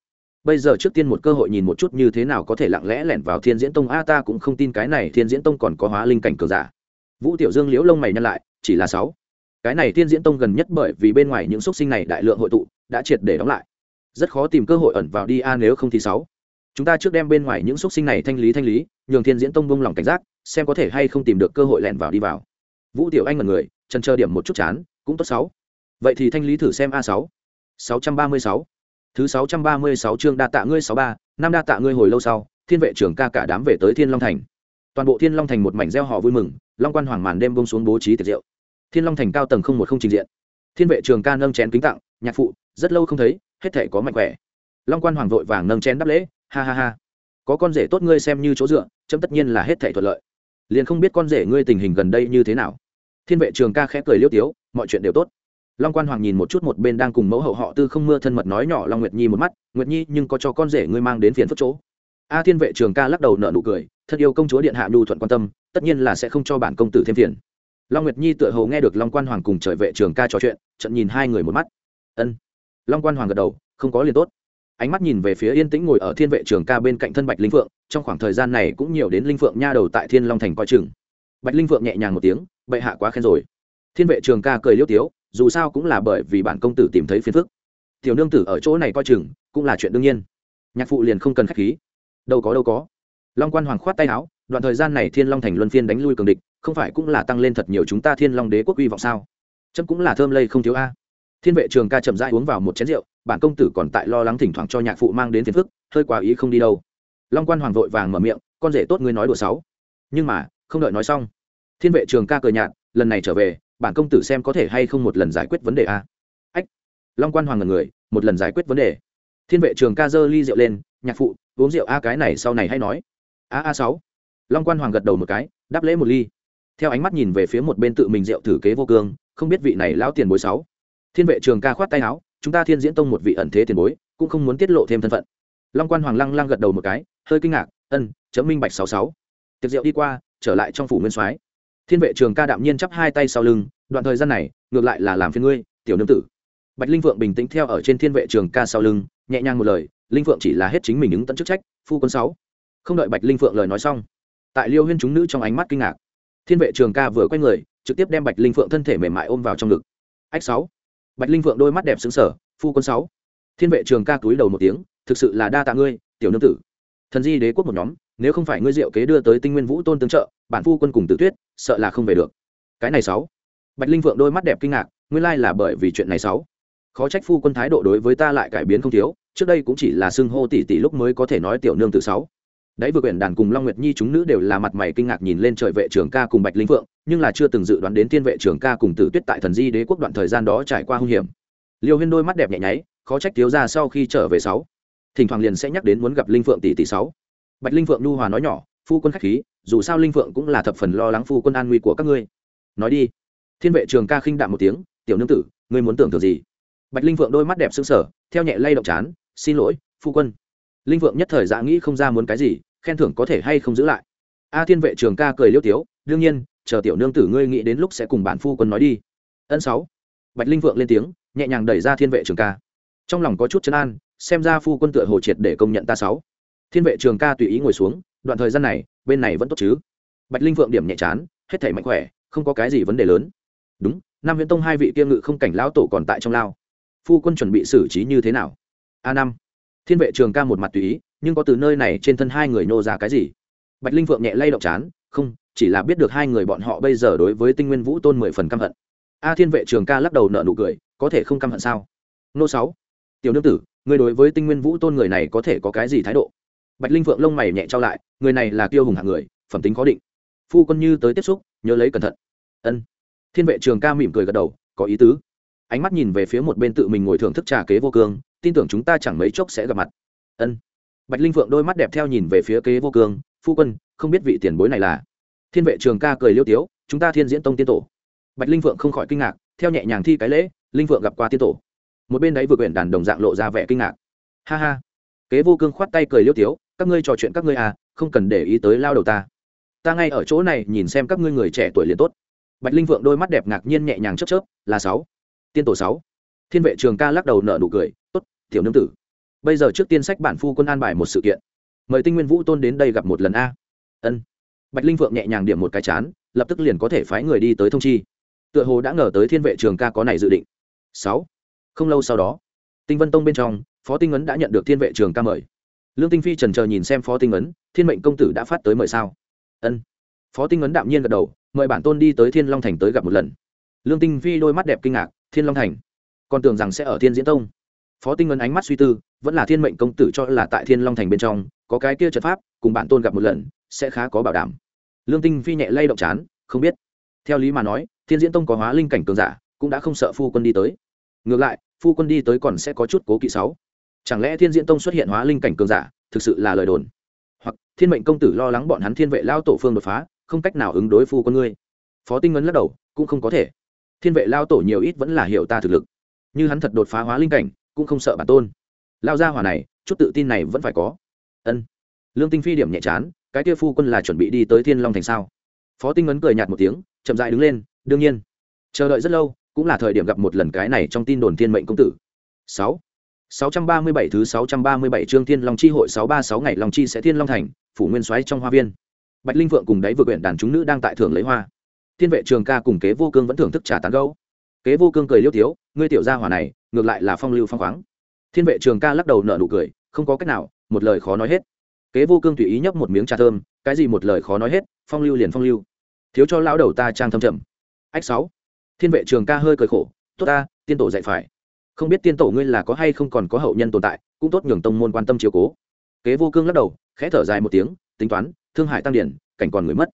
Bây giờ trước tiên một cơ hội nhìn một chút như thế nào có thể lặng lẽ lẻn vào thiên diễn tông. A, ta cũng không tin cái này thiên diễn tông còn có hóa linh cảnh cường giả. Vũ tiểu dương liễu lông mày nhăn lại, chỉ là sáu. Cái này thiên diễn tông gần nhất bởi vì bên ngoài những xúc sinh này đại lượng hội tụ, đã triệt để đóng lại. Rất khó tìm cơ hội ẩn vào đi a, nếu không thì sáu chúng ta trước đem bên ngoài những xúc sinh này thanh lý thanh lý, nhường thiên diễn tông bông lòng cảnh giác, xem có thể hay không tìm được cơ hội lẻn vào đi vào. Vũ tiểu anh là người chân chờ điểm một chút chán, cũng tốt sáu. Vậy thì thanh lý thử xem a sáu. sáu trăm ba mươi sáu. Thứ sáu trăm ba mươi sáu chương đa tạ ngươi sáu ba, năm đa tạ ngươi hồi lâu sau, thiên vệ trưởng ca cả đám về tới thiên long thành. Toàn bộ thiên long thành một mảnh gieo họ vui mừng, long quan hoàng màn đêm bông xuống bố trí tiệc rượu. Thiên long thành cao tầng không một không trình diện. Thiên vệ trường ca nâng chén kính tặng, nhạc phụ, rất lâu không thấy, hết thể có mạnh khỏe. Long quan hoàng vội vàng nâng chén đáp lễ ha ha ha. Có con rể tốt ngươi xem như chỗ dựa, chấm tất nhiên là hết thể thuận lợi. Liền không biết con rể ngươi tình hình gần đây như thế nào. Thiên vệ trường ca khẽ cười liêu tiếu, mọi chuyện đều tốt. Long quan hoàng nhìn một chút một bên đang cùng mẫu hậu họ tư không mưa thân mật nói nhỏ long nguyệt nhi một mắt, nguyệt nhi, nhưng có cho con rể ngươi mang đến phiền phức chỗ. A thiên vệ trường ca lắc đầu nợ nụ cười, thật yêu công chúa điện hạ nhu thuận quan tâm, tất nhiên là sẽ không cho bản công tử thêm phiền. Long nguyệt nhi tựa hồ nghe được long quan hoàng cùng trời vệ trường ca trò chuyện, trận nhìn hai người một mắt. Ân. Long quan hoàng gật đầu, không có liền tốt ánh mắt nhìn về phía yên tĩnh ngồi ở thiên vệ trường ca bên cạnh thân bạch linh phượng, trong khoảng thời gian này cũng nhiều đến linh phượng nha đầu tại thiên long thành coi chừng. Bạch linh phượng nhẹ nhàng một tiếng, bệ hạ quá khen rồi. Thiên vệ trường ca cười liêu tiếu, dù sao cũng là bởi vì bản công tử tìm thấy phiền phức. Tiểu nương tử ở chỗ này coi chừng, cũng là chuyện đương nhiên. Nhạc phụ liền không cần k h á c h khí. Đâu có đâu có. Long quan hoàng khoát tay áo, đoạn thời gian này thiên long thành luân phiên đánh lui cường địch, không phải cũng là tăng lên thật nhiều chúng ta thiên long đế quốc uy vọng sao? Chấm cũng là thơm lây không thiếu a. Thiên vệ trường ca chậm rãi uống vào một chén rượu bản công tử còn tại lo lắng thỉnh thoảng cho nhạc phụ mang đến phiền phức, hơi quá ý không đi đâu. Long quan hoàng vội vàng mở miệng, con rể tốt ngươi nói đùa sáu nhưng mà, không đợi nói xong, thiên vệ trường ca cười nhạt, lần này trở về, bản công tử xem có thể hay không một lần giải quyết vấn đề a? Ách. Long quan hoàng ngần người, một lần giải quyết vấn đề? Thiên vệ trường ca dơ ly rượu lên, nhạc phụ, uống rượu a, cái này sau này hay nói. A a, sáu. Long quan hoàng gật đầu một cái, đáp lễ một ly. Theo ánh mắt nhìn về phía một bên tự mình rượu thử kế vô cương, không biết vị này lão tiền bối sáu. Thiên vệ trường ca khoát tay áo chúng ta thiên diễn tông một vị ẩn thế tiền bối, cũng không muốn tiết lộ thêm thân phận. Long quan hoàng lăng lăng gật đầu một cái, hơi kinh ngạc, ân chấm minh bạch sáu sáu. Tiệc rượu đi qua, trở lại trong phủ nguyên soái. Thiên vệ trường ca đạm nhiên chắp hai tay sau lưng, đoạn thời gian này, ngược lại là làm phiên ngươi, tiểu nương tử. Bạch linh vượng bình tĩnh theo ở trên thiên vệ trường ca sau lưng, nhẹ nhàng một lời, linh vượng chỉ là hết chính mình ứng tận chức trách, phu quân sáu. Không đợi bạch linh vượng lời nói xong, tại liêu huyên chúng nữ trong ánh mắt kinh ngạc. Thiên vệ trường ca vừa quay người, trực tiếp đem bạch linh phượng thân thể mềm mại ôm vào trong ngực. Ách sáu bạch linh phượng đôi mắt đẹp xứng sở phu quân sáu, thiên vệ trường ca túi đầu một tiếng, thực sự là đa tạ ngươi, tiểu nương tử. Thần di đế quốc một nhóm, nếu không phải ngươi diệu kế đưa tới tinh nguyên vũ tôn tương trợ, bản phu quân cùng tử tuyết, sợ là không về được. Cái này sáu. Bạch linh phượng đôi mắt đẹp kinh ngạc, nguyên lai là bởi vì chuyện này sáu. Khó trách phu quân thái độ đối với ta lại cải biến không thiếu, trước đây cũng chỉ là xưng hô tỷ tỷ lúc mới có thể nói tiểu nương tử sáu đấy, vừa quyển đàn cùng long nguyệt nhi chúng nữ đều là mặt mày kinh ngạc nhìn lên trời vệ trưởng ca cùng bạch linh phượng, nhưng là chưa từng dự đoán đến thiên vệ trưởng ca cùng tử tuyết tại thần di đế quốc đoạn thời gian đó trải qua hung hiểm. Liêu huyên đôi mắt đẹp nhẹ nháy, khó trách thiếu ra sau khi trở về sáu, thỉnh thoảng liền sẽ nhắc đến muốn gặp linh phượng tỷ tỷ sáu. Bạch linh phượng nhu hòa nói nhỏ, phu quân khách khí, dù sao linh phượng cũng là thập phần lo lắng phu quân an nguy của các ngươi. Nói đi. Thiên vệ trường ca khinh đạm một tiếng, tiểu nương tử, ngươi muốn tưởng tượng gì? Bạch linh phượng đôi mắt đẹp sững sờ, theo nhẹ lay động chán, xin lỗi, phu quân linh Vượng nhất thời dạ nghĩ không ra muốn cái gì, khen thưởng có thể hay không giữ lại. A thiên vệ trường ca cười liêu tiếu, đương nhiên, chờ tiểu nương tử ngươi nghĩ đến lúc sẽ cùng bản phu quân nói đi. Ân sáu. Bạch linh Vượng lên tiếng, nhẹ nhàng đẩy ra thiên vệ trường ca. Trong lòng có chút chân an, xem ra phu quân tựa hồ triệt để công nhận ta sáu. Thiên vệ trường ca tùy ý ngồi xuống, đoạn thời gian này, bên này vẫn tốt chứ? Bạch linh Vượng điểm nhẹ chán, hết thể mạnh khỏe, không có cái gì vấn đề lớn. Đúng, nam viễn tông hai vị kiêm ngự không cảnh lão tổ còn tại trong lao. Phu quân chuẩn bị xử trí như thế nào? A năm thiên vệ trường ca một mặt tùy ý, nhưng có từ nơi này trên thân hai người nô ra cái gì? Bạch linh phượng nhẹ lay động chán, không, chỉ là biết được hai người bọn họ bây giờ đối với tinh nguyên vũ tôn mười phần căm hận. A thiên vệ trường ca lắc đầu nợ nụ cười, có thể không căm hận sao? Nô sáu, tiểu nương tử, người đối với tinh nguyên vũ tôn người này có thể có cái gì thái độ? Bạch linh phượng lông mày nhẹ trao lại, người này là tiêu hùng hạng người, phẩm tính khó định. Phu quân như tới tiếp xúc, nhớ lấy cẩn thận. Ân. Thiên vệ trường ca mỉm cười gật đầu, có ý tứ. Ánh mắt nhìn về phía một bên tự mình ngồi thưởng thức trà kế vô cương tin tưởng chúng ta chẳng mấy chốc sẽ gặp mặt. Ân. Bạch linh phượng đôi mắt đẹp theo nhìn về phía kế vô cương, phu quân, không biết vị tiền bối này là? Thiên vệ trường ca cười liêu tiếu, chúng ta thiên diễn tông tiên tổ. Bạch linh phượng không khỏi kinh ngạc, theo nhẹ nhàng thi cái lễ, linh phượng gặp qua tiên tổ. Một bên đấy vừa quyển đàn đồng dạng lộ ra vẻ kinh ngạc. Ha ha. Kế vô cương khoát tay cười liêu tiếu, các ngươi trò chuyện các ngươi à không cần để ý tới lao đầu ta. Ta ngay ở chỗ này nhìn xem các ngươi người trẻ tuổi liền tốt. Bạch linh vượng đôi mắt đẹp ngạc nhiên nhẹ nhàng chớp chớp, là sáu. Tiên tổ sáu. Thiên vệ trường ca lắc đầu nở nụ cười tiểu nương tử. Bây giờ trước tiên sách bản phu quân an bài một sự kiện. Mời tinh nguyên vũ tôn đến đây gặp một lần a. Ân. Bạch linh vượng nhẹ nhàng điểm một cái chán, lập tức liền có thể phái người đi tới thông chi. Tựa hồ đã ngờ tới thiên vệ trường ca có này dự định. Sáu. Không lâu sau đó, tinh vân tông bên trong, phó tinh ấn đã nhận được thiên vệ trường ca mời. Lương tinh phi trần chờ nhìn xem phó tinh ấn, thiên mệnh công tử đã phát tới mời sao? Ân. Phó tinh ấn đạm nhiên gật đầu, mời bản tôn đi tới thiên long thành tới gặp một lần. Lương tinh phi đôi mắt đẹp kinh ngạc, thiên long thành? Còn tưởng rằng sẽ ở thiên diễn tông phó tinh ngân ánh mắt suy tư, vẫn là thiên mệnh công tử cho là tại thiên long thành bên trong, có cái kia trật pháp, cùng bản tôn gặp một lần, sẽ khá có bảo đảm. Lương tinh phi nhẹ lay động chán, không biết. Theo lý mà nói, thiên diễn tông có hóa linh cảnh cường giả, cũng đã không sợ phu quân đi tới. Ngược lại, phu quân đi tới còn sẽ có chút cố kỵ sáu. Chẳng lẽ thiên diễn tông xuất hiện hóa linh cảnh cường giả, thực sự là lời đồn? Hoặc, thiên mệnh công tử lo lắng bọn hắn thiên vệ lao tổ phương đột phá, không cách nào ứng đối phu Quân ngươi? Phó tinh ngấn lắc đầu, cũng không có thể. Thiên vệ lao tổ nhiều ít vẫn là hiểu ta thực lực. Như hắn thật đột phá hóa linh cảnh cũng không sợ bản tôn. Lao ra hỏa này chút tự tin này vẫn phải có. Ân. Lương tinh phi điểm nhẹ chán cái kia phu quân là chuẩn bị đi tới thiên long thành sao? Phó tinh ấn cười nhạt một tiếng chậm dại đứng lên đương nhiên. Chờ đợi rất lâu cũng là thời điểm gặp một lần cái này trong tin đồn thiên mệnh công tử. Sáu. 637 thứ 637 chương Thiên Long chi hội 636 ngày Long chi sẽ Thiên Long thành, phủ nguyên soái trong hoa viên. Bạch Linh Vượng cùng đáy vừa quyển đàn chúng nữ đang tại thưởng lấy hoa. Thiên vệ trường ca cùng Kế Vô Cương vẫn thưởng thức trà tán gẫu. Kế Vô Cương cười liêu thiếu, ngươi tiểu gia hỏa này, ngược lại là phong lưu phong khoáng. Thiên vệ trường ca lắc đầu nở nụ cười, không có cách nào, một lời khó nói hết. Kế Vô Cương tùy ý nhấp một miếng trà thơm, cái gì một lời khó nói hết, phong lưu liền phong lưu. Thiếu cho lão đầu ta trang thâm trầm. Ách sáu. Thiên vệ trường ca hơi cười khổ, tốt ta, tiên tổ dạy phải không biết tiên tổ ngươi là có hay không còn có hậu nhân tồn tại cũng tốt nhường tông môn quan tâm chiếu cố kế vô cương lắc đầu khẽ thở dài một tiếng tính toán thương hại tăng điển cảnh còn người mất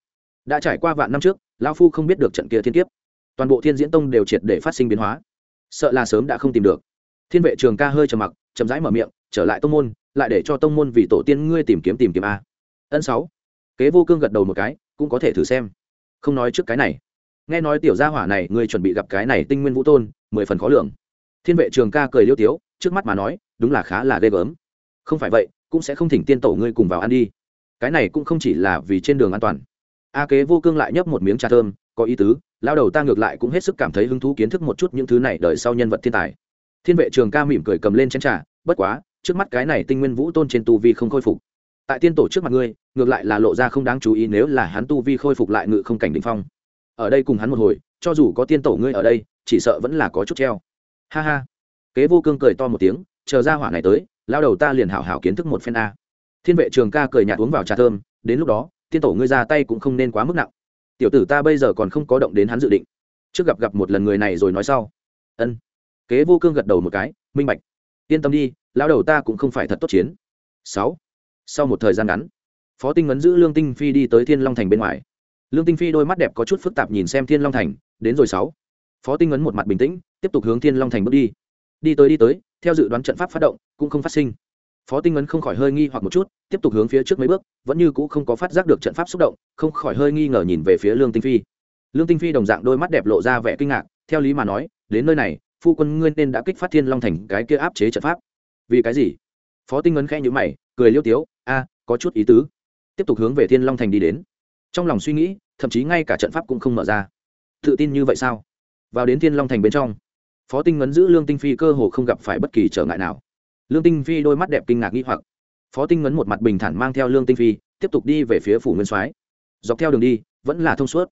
đã trải qua vạn năm trước lão phu không biết được trận kia thiên kiếp toàn bộ thiên diễn tông đều triệt để phát sinh biến hóa. Sợ là sớm đã không tìm được. Thiên vệ trường ca hơi trầm mặc, chậm rãi mở miệng, trở lại tông môn, lại để cho tông môn vì tổ tiên ngươi tìm kiếm tìm kiếm a. Ân sáu. Kế vô cương gật đầu một cái, cũng có thể thử xem. Không nói trước cái này. Nghe nói tiểu gia hỏa này, ngươi chuẩn bị gặp cái này tinh nguyên vũ tôn, mười phần khó lường. Thiên vệ trường ca cười liêu tiếu, trước mắt mà nói, đúng là khá là ghê gớm. Không phải vậy, cũng sẽ không thỉnh tiên tổ ngươi cùng vào ăn đi. Cái này cũng không chỉ là vì trên đường an toàn. A kế vô cương lại nhấp một miếng trà thơm, có ý tứ lao đầu ta ngược lại cũng hết sức cảm thấy hứng thú kiến thức một chút những thứ này đợi sau nhân vật thiên tài. Thiên vệ trường ca mỉm cười cầm lên chén trà, bất quá, trước mắt cái này tinh nguyên vũ tôn trên tu vi không khôi phục. Tại tiên tổ trước mặt ngươi, ngược lại là lộ ra không đáng chú ý nếu là hắn tu vi khôi phục lại ngự không cảnh định phong. Ở đây cùng hắn một hồi, cho dù có tiên tổ ngươi ở đây, chỉ sợ vẫn là có chút treo. Ha ha. Kế vô cương cười to một tiếng, chờ ra hỏa này tới, lao đầu ta liền hảo hảo kiến thức một phen a. Thiên vệ trường ca cười nhạt uống vào trà thơm, đến lúc đó, tiên tổ ngươi ra tay cũng không nên quá mức nặng tiểu tử ta bây giờ còn không có động đến hắn dự định. Trước gặp gặp một lần người này rồi nói sau. Ân. Kế vô cương gật đầu một cái, minh bạch. Yên tâm đi lao đầu ta cũng không phải thật tốt chiến. Sáu. Sau một thời gian ngắn, phó tinh ngấn giữ lương tinh phi đi tới thiên long thành bên ngoài. Lương tinh phi đôi mắt đẹp có chút phức tạp nhìn xem thiên long thành, đến rồi sáu. Phó tinh ngấn một mặt bình tĩnh, tiếp tục hướng thiên long thành bước đi. Đi tới đi tới, theo dự đoán trận pháp phát động, cũng không phát sinh phó tinh ngấn không khỏi hơi nghi hoặc một chút, tiếp tục hướng phía trước mấy bước, vẫn như cũ không có phát giác được trận pháp xúc động, không khỏi hơi nghi ngờ nhìn về phía lương tinh phi. Lương tinh phi đồng dạng đôi mắt đẹp lộ ra vẻ kinh ngạc, theo lý mà nói, đến nơi này, phu quân ngươi nên đã kích phát thiên long thành cái kia áp chế trận pháp. Vì cái gì? Phó tinh ngấn khẽ nhữ mày, cười liêu tiếu, a, có chút ý tứ. Tiếp tục hướng về thiên long thành đi đến. Trong lòng suy nghĩ, thậm chí ngay cả trận pháp cũng không mở ra. Tự tin như vậy sao? Vào đến thiên long thành bên trong, phó tinh ngấn giữ lương tinh phi cơ hồ không gặp phải bất kỳ trở ngại nào lương tinh phi đôi mắt đẹp kinh ngạc nghi hoặc. Phó tinh ngấn một mặt bình thản mang theo lương tinh phi, tiếp tục đi về phía phủ nguyên soái. Dọc theo đường đi, vẫn là thông suốt.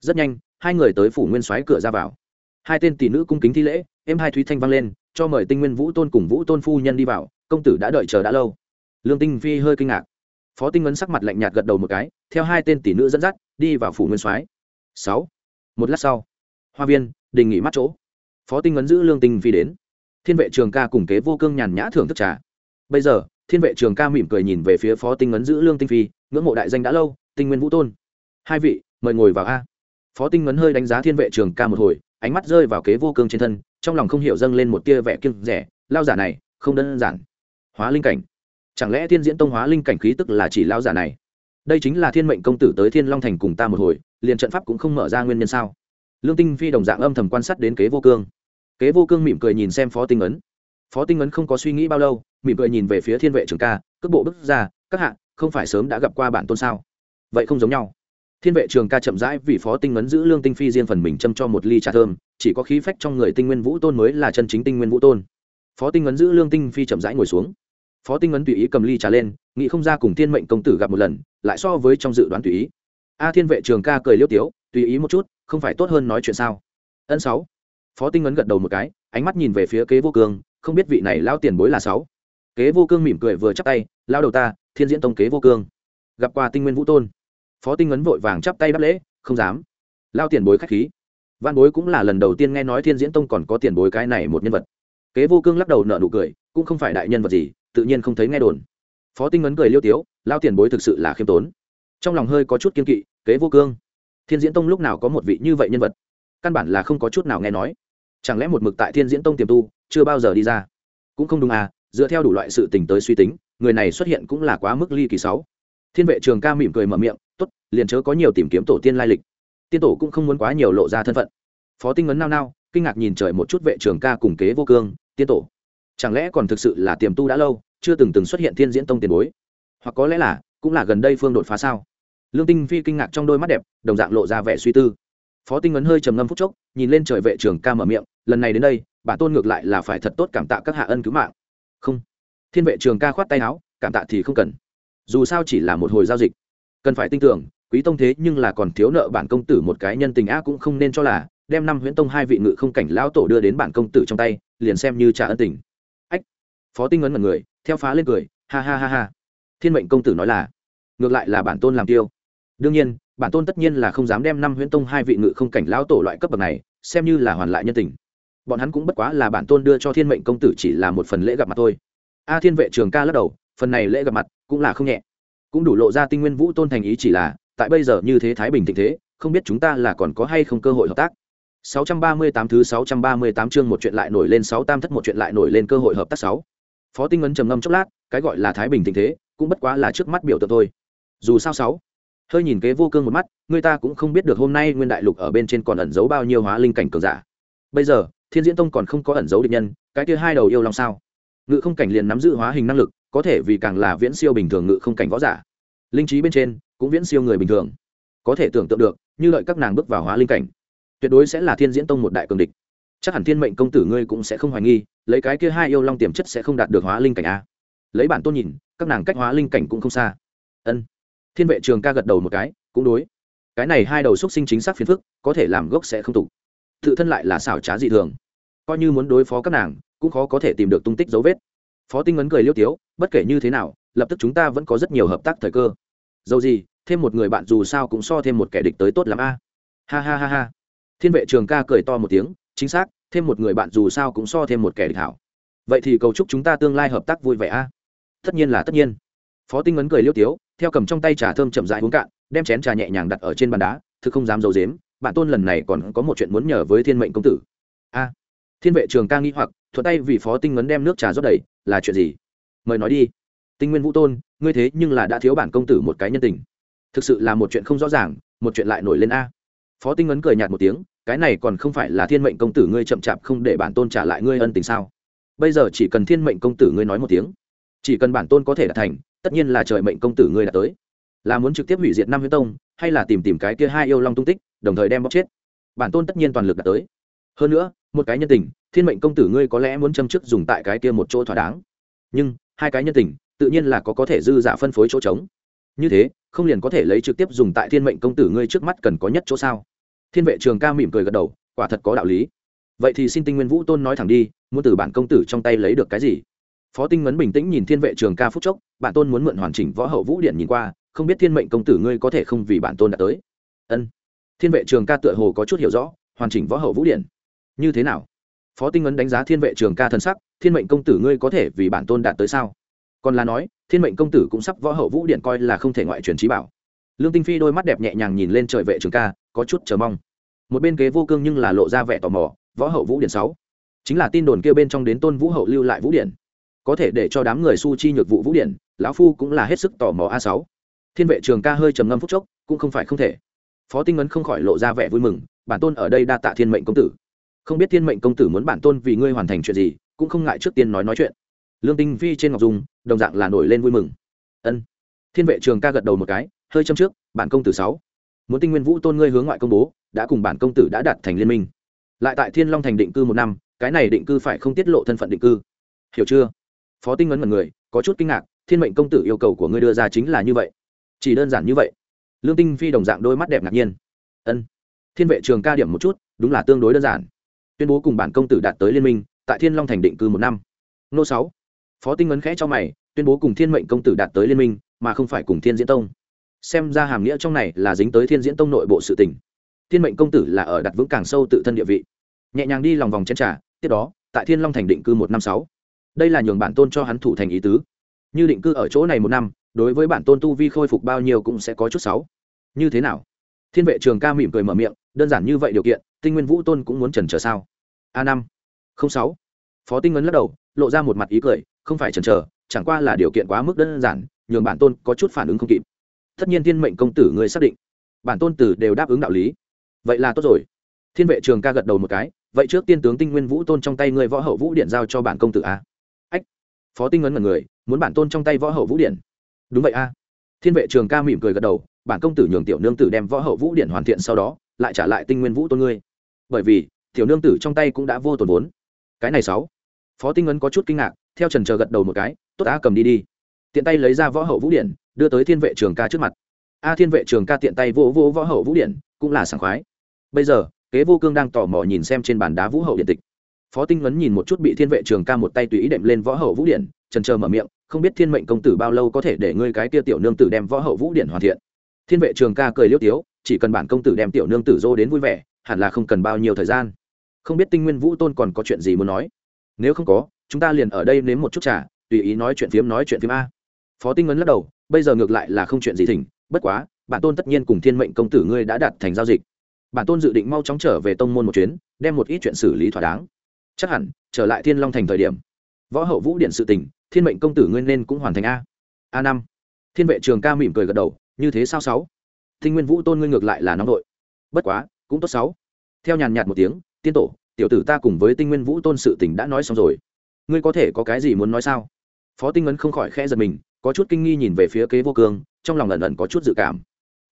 Rất nhanh, hai người tới phủ nguyên soái cửa ra vào. Hai tên tỷ nữ cung kính thi lễ em hai thúy thanh vang lên, cho mời tinh nguyên vũ tôn cùng vũ tôn phu nhân đi vào, công tử đã đợi chờ đã lâu. Lương tinh phi hơi kinh ngạc. Phó tinh ngấn sắc mặt lạnh nhạt gật đầu một cái, theo hai tên tỷ nữ dẫn dắt, đi vào phủ nguyên soái. Sáu. Một lát sau, hoa viên, đình nghỉ mắt chỗ. Phó tinh ngấn giữ lương tinh phi đến thiên vệ trường ca cùng kế vô cương nhàn nhã thưởng thức trà. Bây giờ, thiên vệ trường ca mỉm cười nhìn về phía phó tinh ấn giữ lương tinh phi, ngưỡng mộ đại danh đã lâu, tinh nguyên vũ tôn. Hai vị, mời ngồi vào a. Phó tinh ấn hơi đánh giá thiên vệ trường ca một hồi, ánh mắt rơi vào kế vô cương trên thân, trong lòng không hiểu dâng lên một tia vẻ kiêng rẻ lao giả này, không đơn giản. Hóa linh cảnh. Chẳng lẽ thiên diễn tông hóa linh cảnh khí tức là chỉ lao giả này? Đây chính là thiên mệnh công tử tới thiên long thành cùng ta một hồi, liền trận pháp cũng không mở ra nguyên nhân sao? Lương tinh phi đồng dạng âm thầm quan sát đến kế vô cương kế vô cương mỉm cười nhìn xem phó tinh ấn. Phó tinh ấn không có suy nghĩ bao lâu, mỉm cười nhìn về phía thiên vệ trường ca, cước bộ bước ra, các hạ, không phải sớm đã gặp qua bản tôn sao? Vậy không giống nhau. Thiên vệ trường ca chậm rãi vì phó tinh ấn giữ lương tinh phi riêng phần mình châm cho một ly trà thơm, chỉ có khí phách trong người tinh nguyên vũ tôn mới là chân chính tinh nguyên vũ tôn. Phó tinh ấn giữ lương tinh phi chậm rãi ngồi xuống. Phó tinh ấn tùy ý cầm ly trà lên, nghĩ không ra cùng thiên mệnh công tử gặp một lần, lại so với trong dự đoán tùy ý. A thiên vệ trường ca cười liêu tiếu, tùy ý một chút, không phải tốt hơn nói chuyện sao? Ân sáu phó tinh ấn gật đầu một cái, ánh mắt nhìn về phía kế vô cương, không biết vị này lao tiền bối là sáu. Kế vô cương mỉm cười vừa chắp tay, lao đầu ta, thiên diễn tông kế vô cương. Gặp qua tinh nguyên vũ tôn, phó tinh ấn vội vàng chắp tay đáp lễ, không dám. Lao tiền bối khách khí. Văn bối cũng là lần đầu tiên nghe nói thiên diễn tông còn có tiền bối cái này một nhân vật. Kế vô cương lắc đầu nợ nụ cười, cũng không phải đại nhân vật gì, tự nhiên không thấy nghe đồn. Phó tinh ấn cười liêu tiếu, lao tiền bối thực sự là khiêm tốn. Trong lòng hơi có chút kiên kỵ, kế vô cương, thiên diễn tông lúc nào có một vị như vậy nhân vật? Căn bản là không có chút nào nghe nói chẳng lẽ một mực tại thiên diễn tông tiềm tu, chưa bao giờ đi ra? Cũng không đúng à dựa theo đủ loại sự tình tới suy tính, người này xuất hiện cũng là quá mức ly kỳ sáu. Thiên vệ trường ca mỉm cười mở miệng, tốt, liền chớ có nhiều tìm kiếm tổ tiên lai lịch. Tiên tổ cũng không muốn quá nhiều lộ ra thân phận. Phó tinh ấn nao nao, kinh ngạc nhìn trời một chút vệ trường ca cùng kế vô cương, tiên tổ, chẳng lẽ còn thực sự là tiềm tu đã lâu, chưa từng từng xuất hiện thiên diễn tông tiền bối? Hoặc có lẽ là, cũng là gần đây phương đột phá sao? Lương tinh phi kinh ngạc trong đôi mắt đẹp, đồng dạng lộ ra vẻ suy tư phó tinh ấn hơi trầm ngâm phút chốc, nhìn lên trời vệ trường ca mở miệng, lần này đến đây, bản tôn ngược lại là phải thật tốt cảm tạ các hạ ân cứu mạng. Không. Thiên vệ trường ca khoát tay áo, cảm tạ thì không cần. Dù sao chỉ là một hồi giao dịch. Cần phải tin tưởng, quý tông thế nhưng là còn thiếu nợ bản công tử một cái nhân tình á cũng không nên cho là, đem năm huyễn tông hai vị ngự không cảnh lão tổ đưa đến bản công tử trong tay, liền xem như trả ân tình. Ách. Phó tinh ấn mật người, theo phá lên cười, ha ha ha ha. Thiên mệnh công tử nói là, ngược lại là bản tôn làm tiêu đương nhiên bản tôn tất nhiên là không dám đem năm huyễn tông hai vị ngự không cảnh lão tổ loại cấp bậc này xem như là hoàn lại nhân tình. Bọn hắn cũng bất quá là bản tôn đưa cho thiên mệnh công tử chỉ là một phần lễ gặp mặt thôi. A thiên vệ trường ca lắc đầu phần này lễ gặp mặt cũng là không nhẹ. Cũng đủ lộ ra tinh nguyên vũ tôn thành ý chỉ là tại bây giờ như thế thái bình tình thế không biết chúng ta là còn có hay không cơ hội hợp tác. 638 thứ 638 chương một chuyện lại nổi lên 6 tam thất một chuyện lại nổi lên cơ hội hợp tác 6. Phó Tinh Ấn trầm ngâm chốc lát, cái gọi là thái bình tình thế, cũng bất quá là trước mắt biểu tượng thôi. Dù sao sáu, hơi nhìn kế vô cương một mắt, người ta cũng không biết được hôm nay nguyên đại lục ở bên trên còn ẩn giấu bao nhiêu hóa linh cảnh cường giả. Bây giờ, Thiên Diễn Tông còn không có ẩn giấu địch nhân, cái kia hai đầu yêu long sao? Ngự không cảnh liền nắm giữ hóa hình năng lực, có thể vì càng là viễn siêu bình thường ngự không cảnh võ giả. Linh trí bên trên cũng viễn siêu người bình thường. Có thể tưởng tượng được, như lợi các nàng bước vào hóa linh cảnh, tuyệt đối sẽ là Thiên Diễn Tông một đại cường địch. Chắc hẳn Thiên Mệnh công tử ngươi cũng sẽ không hoài nghi, lấy cái kia hai yêu long tiềm chất sẽ không đạt được hóa linh cảnh a. Lấy bản tôn nhìn, các nàng cách hóa linh cảnh cũng không xa. Ân. Thiên vệ trường ca gật đầu một cái, cũng đối. Cái này hai đầu xúc sinh chính xác phiền phức có thể làm gốc sẽ không tục tự thân lại là xảo trá dị thường. Coi như muốn đối phó các nàng cũng khó có thể tìm được tung tích dấu vết. Phó tinh ấn cười liêu tiếu bất kể như thế nào lập tức chúng ta vẫn có rất nhiều hợp tác thời cơ. Dầu gì thêm một người bạn dù sao cũng so thêm một kẻ địch tới tốt lắm a. Ha ha ha ha. Thiên vệ trường ca cười to một tiếng chính xác thêm một người bạn dù sao cũng so thêm một kẻ địch hảo. Vậy thì cầu chúc chúng ta tương lai hợp tác vui vẻ a. Tất nhiên là tất nhiên. Phó tinh ấn cười liêu tiếu theo cầm trong tay trà thơm chậm rãi uống cạn, đem chén trà nhẹ nhàng đặt ở trên bàn đá, thực không dám d i ấ u dếm bạn tôn lần này còn có một chuyện muốn nhờ với thiên mệnh công tử. A, thiên vệ trường ca nghĩ hoặc, thuận tay vì phó tinh ngấn đem nước trà rót đầy, là chuyện gì? Mời nói đi. Tinh nguyên vũ tôn, ngươi thế nhưng là đã thiếu bản công tử một cái nhân tình. Thực sự là một chuyện không rõ ràng, một chuyện lại nổi lên a. Phó tinh ngấn cười nhạt một tiếng, cái này còn không phải là thiên mệnh công tử ngươi chậm chạp không để bản tôn trả lại ngươi ân tình sao? Bây giờ chỉ cần thiên mệnh công tử ngươi nói một tiếng, chỉ cần bản tôn có thể đạt thành tất nhiên là trời mệnh công tử ngươi đã tới. Là muốn trực tiếp hủy diệt năm huyết tông, hay là tìm tìm cái kia hai yêu long tung tích, đồng thời đem bóc chết? Bản tôn tất nhiên toàn lực đã tới. Hơn nữa, một cái nhân tình, thiên mệnh công tử ngươi có lẽ muốn châm chức dùng tại cái kia một chỗ thỏa đáng. Nhưng, hai cái nhân tình, tự nhiên là có có thể dư giả phân phối chỗ trống. Như thế, không liền có thể lấy trực tiếp dùng tại thiên mệnh công tử ngươi trước mắt cần có nhất chỗ sao? Thiên vệ trường ca mỉm cười gật đầu, quả thật có đạo lý. Vậy thì xin tinh nguyên vũ tôn nói thẳng đi, muốn từ bản công tử trong tay lấy được cái gì? Phó tinh ngấn bình tĩnh nhìn thiên vệ trường ca phúc chốc bản tôn muốn mượn hoàn chỉnh võ hậu vũ điện nhìn qua, không biết thiên mệnh công tử ngươi có thể không vì bản tôn đã tới? Ân. Thiên vệ trường ca tựa hồ có chút hiểu rõ, hoàn chỉnh võ hậu vũ điện như thế nào? Phó tinh ấn đánh giá thiên vệ trường ca thân sắc, thiên mệnh công tử ngươi có thể vì bản tôn đạt tới sao? Còn là nói, thiên mệnh công tử cũng sắp võ hậu vũ điện coi là không thể ngoại truyền trí bảo. Lương tinh phi đôi mắt đẹp nhẹ nhàng nhìn lên trời vệ trường ca, có chút chờ mong. Một bên kế vô cương nhưng là lộ ra vẻ tò mò, võ hậu vũ điện sáu. Chính là tin đồn kia bên trong đến tôn vũ hậu lưu lại vũ điện có thể để cho đám người su chi nhược vụ vũ điện lão phu cũng là hết sức tò mò a sáu. Thiên vệ trường ca hơi trầm ngâm phúc chốc, cũng không phải không thể. Phó tinh ấn không khỏi lộ ra vẻ vui mừng, bản tôn ở đây đa tạ thiên mệnh công tử. Không biết thiên mệnh công tử muốn bản tôn vì ngươi hoàn thành chuyện gì, cũng không ngại trước tiên nói nói chuyện. Lương tinh vi trên ngọc dung, đồng dạng là nổi lên vui mừng. Ân. Thiên vệ trường ca gật đầu một cái, hơi châm trước, bản công tử sáu. Muốn tinh nguyên vũ tôn ngươi hướng ngoại công bố, đã cùng bản công tử đã đạt thành liên minh. Lại tại thiên long thành định cư một năm, cái này định cư phải không tiết lộ thân phận định cư. Hiểu chưa? Phó tinh ấn mật người, có chút kinh ngạc thiên mệnh công tử yêu cầu của ngươi đưa ra chính là như vậy. Chỉ đơn giản như vậy. Lương tinh phi đồng dạng đôi mắt đẹp ngạc nhiên. Ân, thiên vệ trường ca điểm một chút, đúng là tương đối đơn giản. Tuyên bố cùng bản công tử đạt tới liên minh, tại thiên long thành định cư một năm. Nô sáu, phó tinh ấn khẽ cho mày, tuyên bố cùng thiên mệnh công tử đạt tới liên minh, mà không phải cùng thiên diễn tông. Xem ra hàm nghĩa trong này là dính tới thiên diễn tông nội bộ sự tình. Thiên mệnh công tử là ở đặt vững càng sâu tự thân địa vị. Nhẹ nhàng đi lòng vòng chen trà, tiếp đó, tại thiên long thành định cư một năm sáu. Đây là nhường bản tôn cho hắn thủ thành ý tứ như định cư ở chỗ này một năm, đối với bản tôn tu vi khôi phục bao nhiêu cũng sẽ có chút sáu như thế nào? Thiên vệ trường ca mỉm cười mở miệng, đơn giản như vậy điều kiện, tinh nguyên vũ tôn cũng muốn trần trở sao? A năm, không sáu. Phó tinh ngấn lắc đầu, lộ ra một mặt ý cười, không phải trần trở chẳng qua là điều kiện quá mức đơn giản, nhường bản tôn có chút phản ứng không kịp. Tất nhiên thiên mệnh công tử người xác định. Bản tôn tử đều đáp ứng đạo lý. Vậy là tốt rồi. Thiên vệ trường ca gật đầu một cái, vậy trước tiên tướng tinh nguyên vũ tôn trong tay ngươi võ hậu vũ điện giao cho bản công tử a. Ách. Phó tinh ngấn là người muốn bản tôn trong tay võ hậu vũ điển. Đúng vậy a. Thiên vệ trường ca mỉm cười gật đầu, bản công tử nhường tiểu nương tử đem võ hậu vũ điển hoàn thiện sau đó, lại trả lại tinh nguyên vũ tôn ngươi. Bởi vì, tiểu nương tử trong tay cũng đã vô tồn vốn. Cái này sáu. Phó tinh ấn có chút kinh ngạc, theo trần chờ gật đầu một cái, tốt a cầm đi đi. Tiện tay lấy ra võ hậu vũ điển, đưa tới thiên vệ trường ca trước mặt. A, thiên vệ trường ca tiện tay vô vô võ hậu vũ điển, cũng là sảng khoái. Bây giờ, kế vô cương đang tò mò nhìn xem trên bàn đá vũ hậu điện tịch. Phó tinh ấn nhìn một chút bị thiên vệ trường ca một tay tùy ý đệm lên võ hậu vũ điển trần chờ mở miệng, không biết thiên mệnh công tử bao lâu có thể để ngươi cái kia tiểu nương tử đem võ hậu vũ điển hoàn thiện? Thiên vệ trường ca cười liêu tiếu, chỉ cần bản công tử đem tiểu nương tử dô đến vui vẻ, hẳn là không cần bao nhiêu thời gian. Không biết tinh nguyên vũ tôn còn có chuyện gì muốn nói? Nếu không có, chúng ta liền ở đây nếm một chút trà, tùy ý nói chuyện phiếm nói chuyện phiếm a. Phó tinh ấn lắc đầu, bây giờ ngược lại là không chuyện gì thỉnh, bất quá, bản tôn tất nhiên cùng thiên mệnh công tử ngươi đã đạt thành giao dịch. Bản tôn dự định mau chóng trở về tông môn một chuyến, đem một ít chuyện xử lý thỏa đáng. Chắc hẳn, trở lại thiên long thành thời điểm, võ hậu vũ điện sự tình thiên mệnh công tử ngươi nên cũng hoàn thành a. A năm. Thiên vệ trường ca mỉm cười gật đầu, như thế sao sáu? Tinh nguyên vũ tôn ngươi ngược lại là nóng đội bất quá, cũng tốt sáu. Theo nhàn nhạt một tiếng, tiên tổ, tiểu tử ta cùng với tinh nguyên vũ tôn sự tình đã nói xong rồi. Ngươi có thể có cái gì muốn nói sao? Phó tinh ấn không khỏi khẽ giật mình, có chút kinh nghi nhìn về phía kế vô cương, trong lòng ẩn ẩn có chút dự cảm.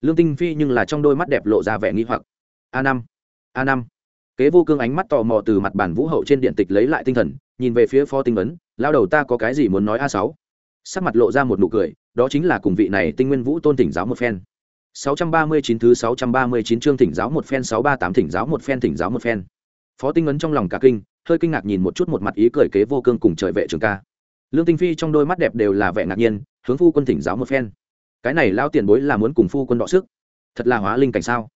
Lương tinh phi nhưng là trong đôi mắt đẹp lộ ra vẻ nghi hoặc. A năm. A năm. Kế vô cương ánh mắt tò mò từ mặt bản vũ hậu trên điện tịch lấy lại tinh thần nhìn về phía phó tinh ấn lao đầu ta có cái gì muốn nói a sáu sắc mặt lộ ra một nụ cười đó chính là cùng vị này tinh nguyên vũ tôn tỉnh giáo một phen 639 thứ 639 chương thỉnh giáo một phen 638 thỉnh giáo một phen thỉnh giáo một phen. Phó Tinh Ấn trong lòng cả kinh, hơi kinh ngạc nhìn một chút một mặt ý cười kế vô cương cùng trời vệ trường ca. Lương Tinh Phi trong đôi mắt đẹp đều là vẻ ngạc nhiên, hướng phu quân thỉnh giáo một phen. Cái này lao tiền bối là muốn cùng phu quân đọ sức, thật là hóa linh cảnh sao?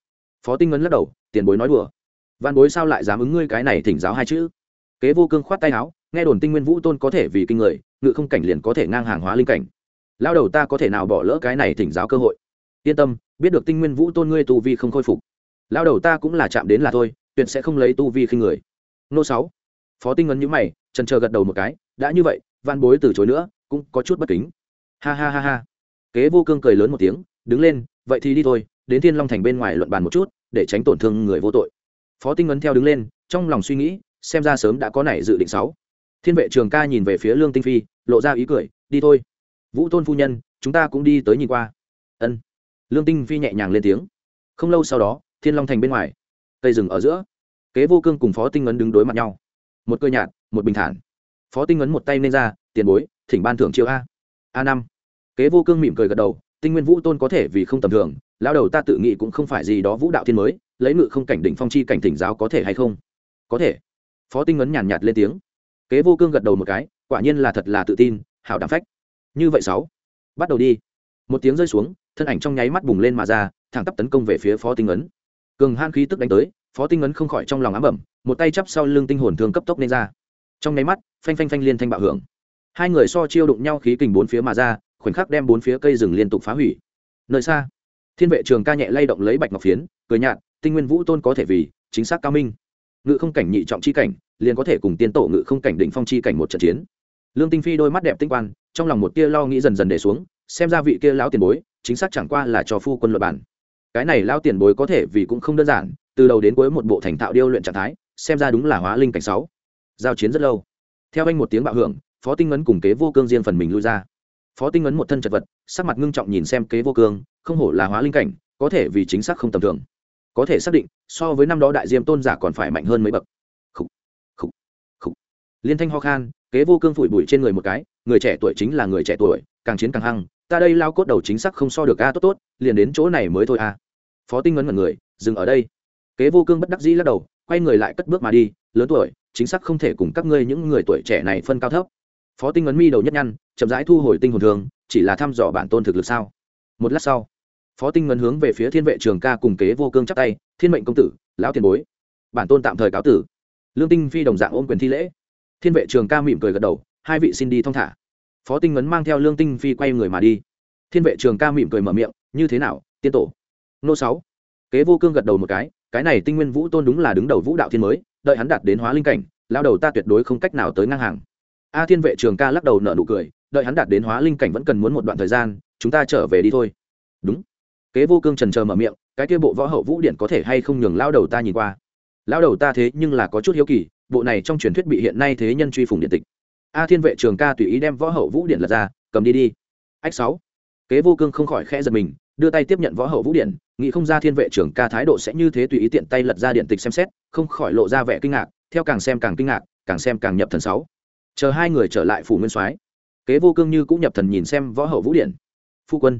Phó Tinh Ấn lắc đầu, tiền bối nói đùa. Văn bối sao lại dám ứng ngươi cái này thỉnh giáo hai chữ? Kế vô cương khoát tay áo, nghe đồn Tinh Nguyên Vũ Tôn có thể vì kinh người, ngự không cảnh liền có thể ngang hàng hóa linh cảnh. Lao đầu ta có thể nào bỏ lỡ cái này thỉnh giáo cơ hội? Yên tâm, biết được tinh nguyên vũ tôn ngươi tu vi không khôi phục. Lao đầu ta cũng là chạm đến là thôi tuyệt sẽ không lấy tu vi khinh người. Nô sáu. Phó tinh ngấn nhữ mày trần chờ gật đầu một cái đã như vậy van bối từ chối nữa cũng có chút bất kính. Ha ha ha ha. Kế vô cương cười lớn một tiếng đứng lên vậy thì đi thôi đến thiên long thành bên ngoài luận bàn một chút để tránh tổn thương người vô tội. Phó tinh ngấn theo đứng lên trong lòng suy nghĩ xem ra sớm đã có nảy dự định sáu. Thiên vệ trường ca nhìn về phía lương tinh phi, lộ ra ý cười, đi thôi. Vũ tôn phu nhân, chúng ta cũng đi tới nhìn qua. Ân. Lương tinh phi nhẹ nhàng lên tiếng. Không lâu sau đó, thiên long thành bên ngoài, cây rừng ở giữa. Kế vô cương cùng phó tinh ấn đứng đối mặt nhau. Một cơ nhạt, một bình thản. Phó tinh ấn một tay lên ra, tiền bối, thỉnh ban thưởng chiêu a. A năm. Kế vô cương mỉm cười gật đầu, tinh nguyên vũ tôn có thể vì không tầm thường lao đầu ta tự nghĩ cũng không phải gì đó vũ đạo thiên mới, lấy ngự không cảnh đỉnh phong chi cảnh thỉnh giáo có thể hay không? Có thể phó tinh ấn nhàn nhạt lên tiếng. Kế vô cương gật đầu một cái, quả nhiên là thật là tự tin, hảo đảm phách. Như vậy sáu, bắt đầu đi. Một tiếng rơi xuống, thân ảnh trong nháy mắt bùng lên mà ra, thẳng tắp tấn công về phía phó tinh ấn. Cường han khí tức đánh tới, phó tinh ấn không khỏi trong lòng ám ẩm, một tay chắp sau lưng tinh hồn thương cấp tốc nên ra. Trong nháy mắt, phanh phanh phanh liên thanh bạo hưởng. Hai người so chiêu đụng nhau khí kình bốn phía mà ra, khoảnh khắc đem bốn phía cây rừng liên tục phá hủy. Nơi xa, thiên vệ trường ca nhẹ lay động lấy bạch ngọc phiến, cười nhạt, tinh nguyên vũ tôn có thể vì chính xác cao minh ngự không cảnh nhị trọng chi cảnh, liền có thể cùng tiến tổ ngự không cảnh đỉnh phong chi cảnh một trận chiến. Lương tinh phi đôi mắt đẹp tinh quan trong lòng một tia lo nghĩ dần dần để xuống, xem ra vị kia lão tiền bối, chính xác chẳng qua là cho phu quân luật bản. Cái này lao tiền bối có thể vì cũng không đơn giản, từ đầu đến cuối một bộ thành thạo điêu luyện trạng thái, xem ra đúng là hóa linh cảnh sáu. Giao chiến rất lâu. Theo anh một tiếng bạo hưởng, phó tinh ấn cùng kế vô cương riêng phần mình lui ra. Phó tinh ấn một thân chật vật, sắc mặt ngưng trọng nhìn xem kế vô cương, không hổ là hóa linh cảnh, có thể vì chính xác không tầm thường có thể xác định so với năm đó đại diêm tôn giả còn phải mạnh hơn mấy bậc. Khủ, khủ, khủ. liên thanh ho khan kế vô cương phủi bụi trên người một cái người trẻ tuổi chính là người trẻ tuổi càng chiến càng hăng ta đây lao cốt đầu chính xác không so được a tốt tốt liền đến chỗ này mới thôi a. Phó tinh ngấn mật người dừng ở đây. Kế vô cương bất đắc dĩ lắc đầu quay người lại cất bước mà đi lớn tuổi chính xác không thể cùng các ngươi những người tuổi trẻ này phân cao thấp. Phó tinh ngấn mi đầu nhất nhăn chậm rãi thu hồi tinh hồn thường chỉ là thăm dò bản tôn thực lực sao? Một lát sau phó tinh ngấn hướng về phía thiên vệ trường ca cùng kế vô cương chắc tay, thiên mệnh công tử, lão tiền bối. Bản tôn tạm thời cáo tử. Lương tinh phi đồng dạng ôm quyền thi lễ. Thiên vệ trường ca mỉm cười gật đầu, hai vị xin đi thong thả. Phó tinh ngấn mang theo lương tinh phi quay người mà đi. Thiên vệ trường ca mỉm cười mở miệng, như thế nào, tiên tổ? Nô sáu. Kế vô cương gật đầu một cái cái này tinh nguyên vũ tôn đúng là đứng đầu vũ đạo thiên mới, đợi hắn đạt đến hóa linh cảnh lao đầu ta tuyệt đối không cách nào tới ngang hàng. A thiên vệ trường ca lắc đầu nở nụ cười, đợi hắn đạt đến hóa linh cảnh vẫn cần muốn một đoạn thời gian, chúng ta trở về đi thôi. Đúng kế vô cương trần chờ mở miệng, cái kia bộ võ hậu vũ điện có thể hay không nhường lao đầu ta nhìn qua? Lao đầu ta thế nhưng là có chút hiếu kỳ, bộ này trong truyền thuyết bị hiện nay thế nhân truy phủng điện tịch. A thiên vệ trường ca tùy ý đem võ hậu vũ điện lật ra, cầm đi đi. Ách sáu. Kế vô cương không khỏi khẽ giật mình, đưa tay tiếp nhận võ hậu vũ điện nghĩ không ra thiên vệ trưởng ca thái độ sẽ như thế tùy ý tiện tay lật ra điện tịch xem xét, không khỏi lộ ra vẻ kinh ngạc, theo càng xem càng kinh ngạc, càng xem càng nhập thần sáu. Chờ hai người trở lại phủ nguyên soái, kế vô cương như cũng nhập thần nhìn xem võ hậu vũ điện phu quân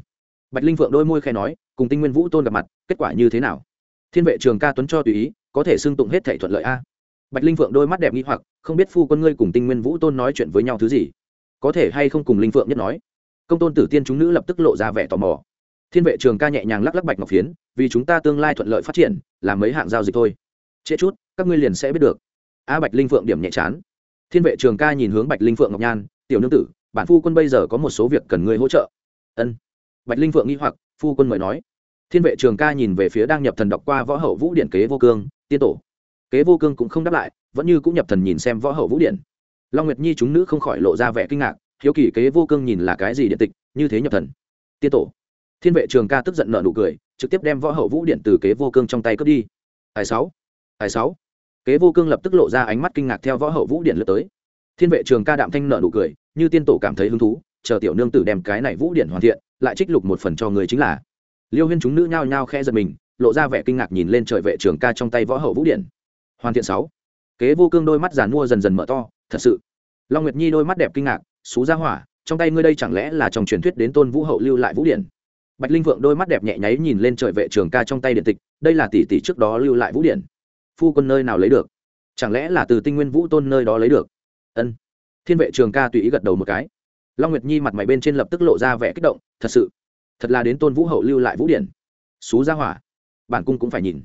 bạch linh Phượng đôi môi khe nói, cùng tinh nguyên vũ tôn gặp mặt, kết quả như thế nào? Thiên vệ trường ca tuấn cho tùy ý, có thể xưng tụng hết thể thuận lợi a. Bạch linh Phượng đôi mắt đẹp nghi hoặc, không biết phu quân ngươi cùng tinh nguyên vũ tôn nói chuyện với nhau thứ gì? Có thể hay không cùng linh phượng nhất nói? Công tôn tử tiên chúng nữ lập tức lộ ra vẻ tò mò. Thiên vệ trường ca nhẹ nhàng lắc lắc bạch ngọc phiến, vì chúng ta tương lai thuận lợi phát triển làm mấy hạng giao dịch thôi. Trễ chút, các ngươi liền sẽ biết được. A bạch linh phượng điểm nhẹ chán. Thiên vệ trường ca nhìn hướng bạch linh phượng ngọc nhan, tiểu nương tử, bản phu quân bây giờ có một số việc cần ngươi hỗ trợ. Ân bạch linh phượng nghĩ hoặc, phu quân mời nói. Thiên vệ trường ca nhìn về phía đang nhập thần đọc qua võ hậu vũ điện kế vô cương, tiên tổ. Kế vô cương cũng không đáp lại, vẫn như cũng nhập thần nhìn xem võ hậu vũ điện long nguyệt nhi chúng nữ không khỏi lộ ra vẻ kinh ngạc, hiếu kỳ kế vô cương nhìn là cái gì điện tịch, như thế nhập thần. Tiên tổ. Thiên vệ trường ca tức giận nợ nụ cười, trực tiếp đem võ hậu vũ điện từ kế vô cương trong tay cướp đi. Tài sáu. Tài sáu. Kế vô cương lập tức lộ ra ánh mắt kinh ngạc theo võ hậu vũ điện lướt tới. Thiên vệ trường ca đạm thanh nợ nụ cười, như tiên tổ cảm thấy hứng thú, chờ tiểu nương tử đem cái này vũ điện hoàn thiện lại trích lục một phần cho người chính là. Liêu huyên chúng nữ nhao nhao khe giật mình, lộ ra vẻ kinh ngạc nhìn lên trời vệ trường ca trong tay võ hậu vũ điện hoàn thiện sáu. Kế vô cương đôi mắt giàn mua dần dần mở to, thật sự. Long nguyệt nhi đôi mắt đẹp kinh ngạc, xú ra hỏa, trong tay ngươi đây chẳng lẽ là trong truyền thuyết đến tôn vũ hậu lưu lại vũ điện bạch linh vượng đôi mắt đẹp nhẹ nháy nhìn lên trời vệ trường ca trong tay điện tịch, đây là tỷ tỷ trước đó lưu lại vũ điện phu quân nơi nào lấy được? Chẳng lẽ là từ tinh nguyên vũ tôn nơi đó lấy được? Ân. Thiên vệ trường ca tùy ý gật đầu một cái long nguyệt nhi mặt mày bên trên lập tức lộ ra vẻ kích động, thật sự, thật là đến tôn vũ hậu lưu lại vũ điện xú ra hỏa. Bản cung cũng phải nhìn.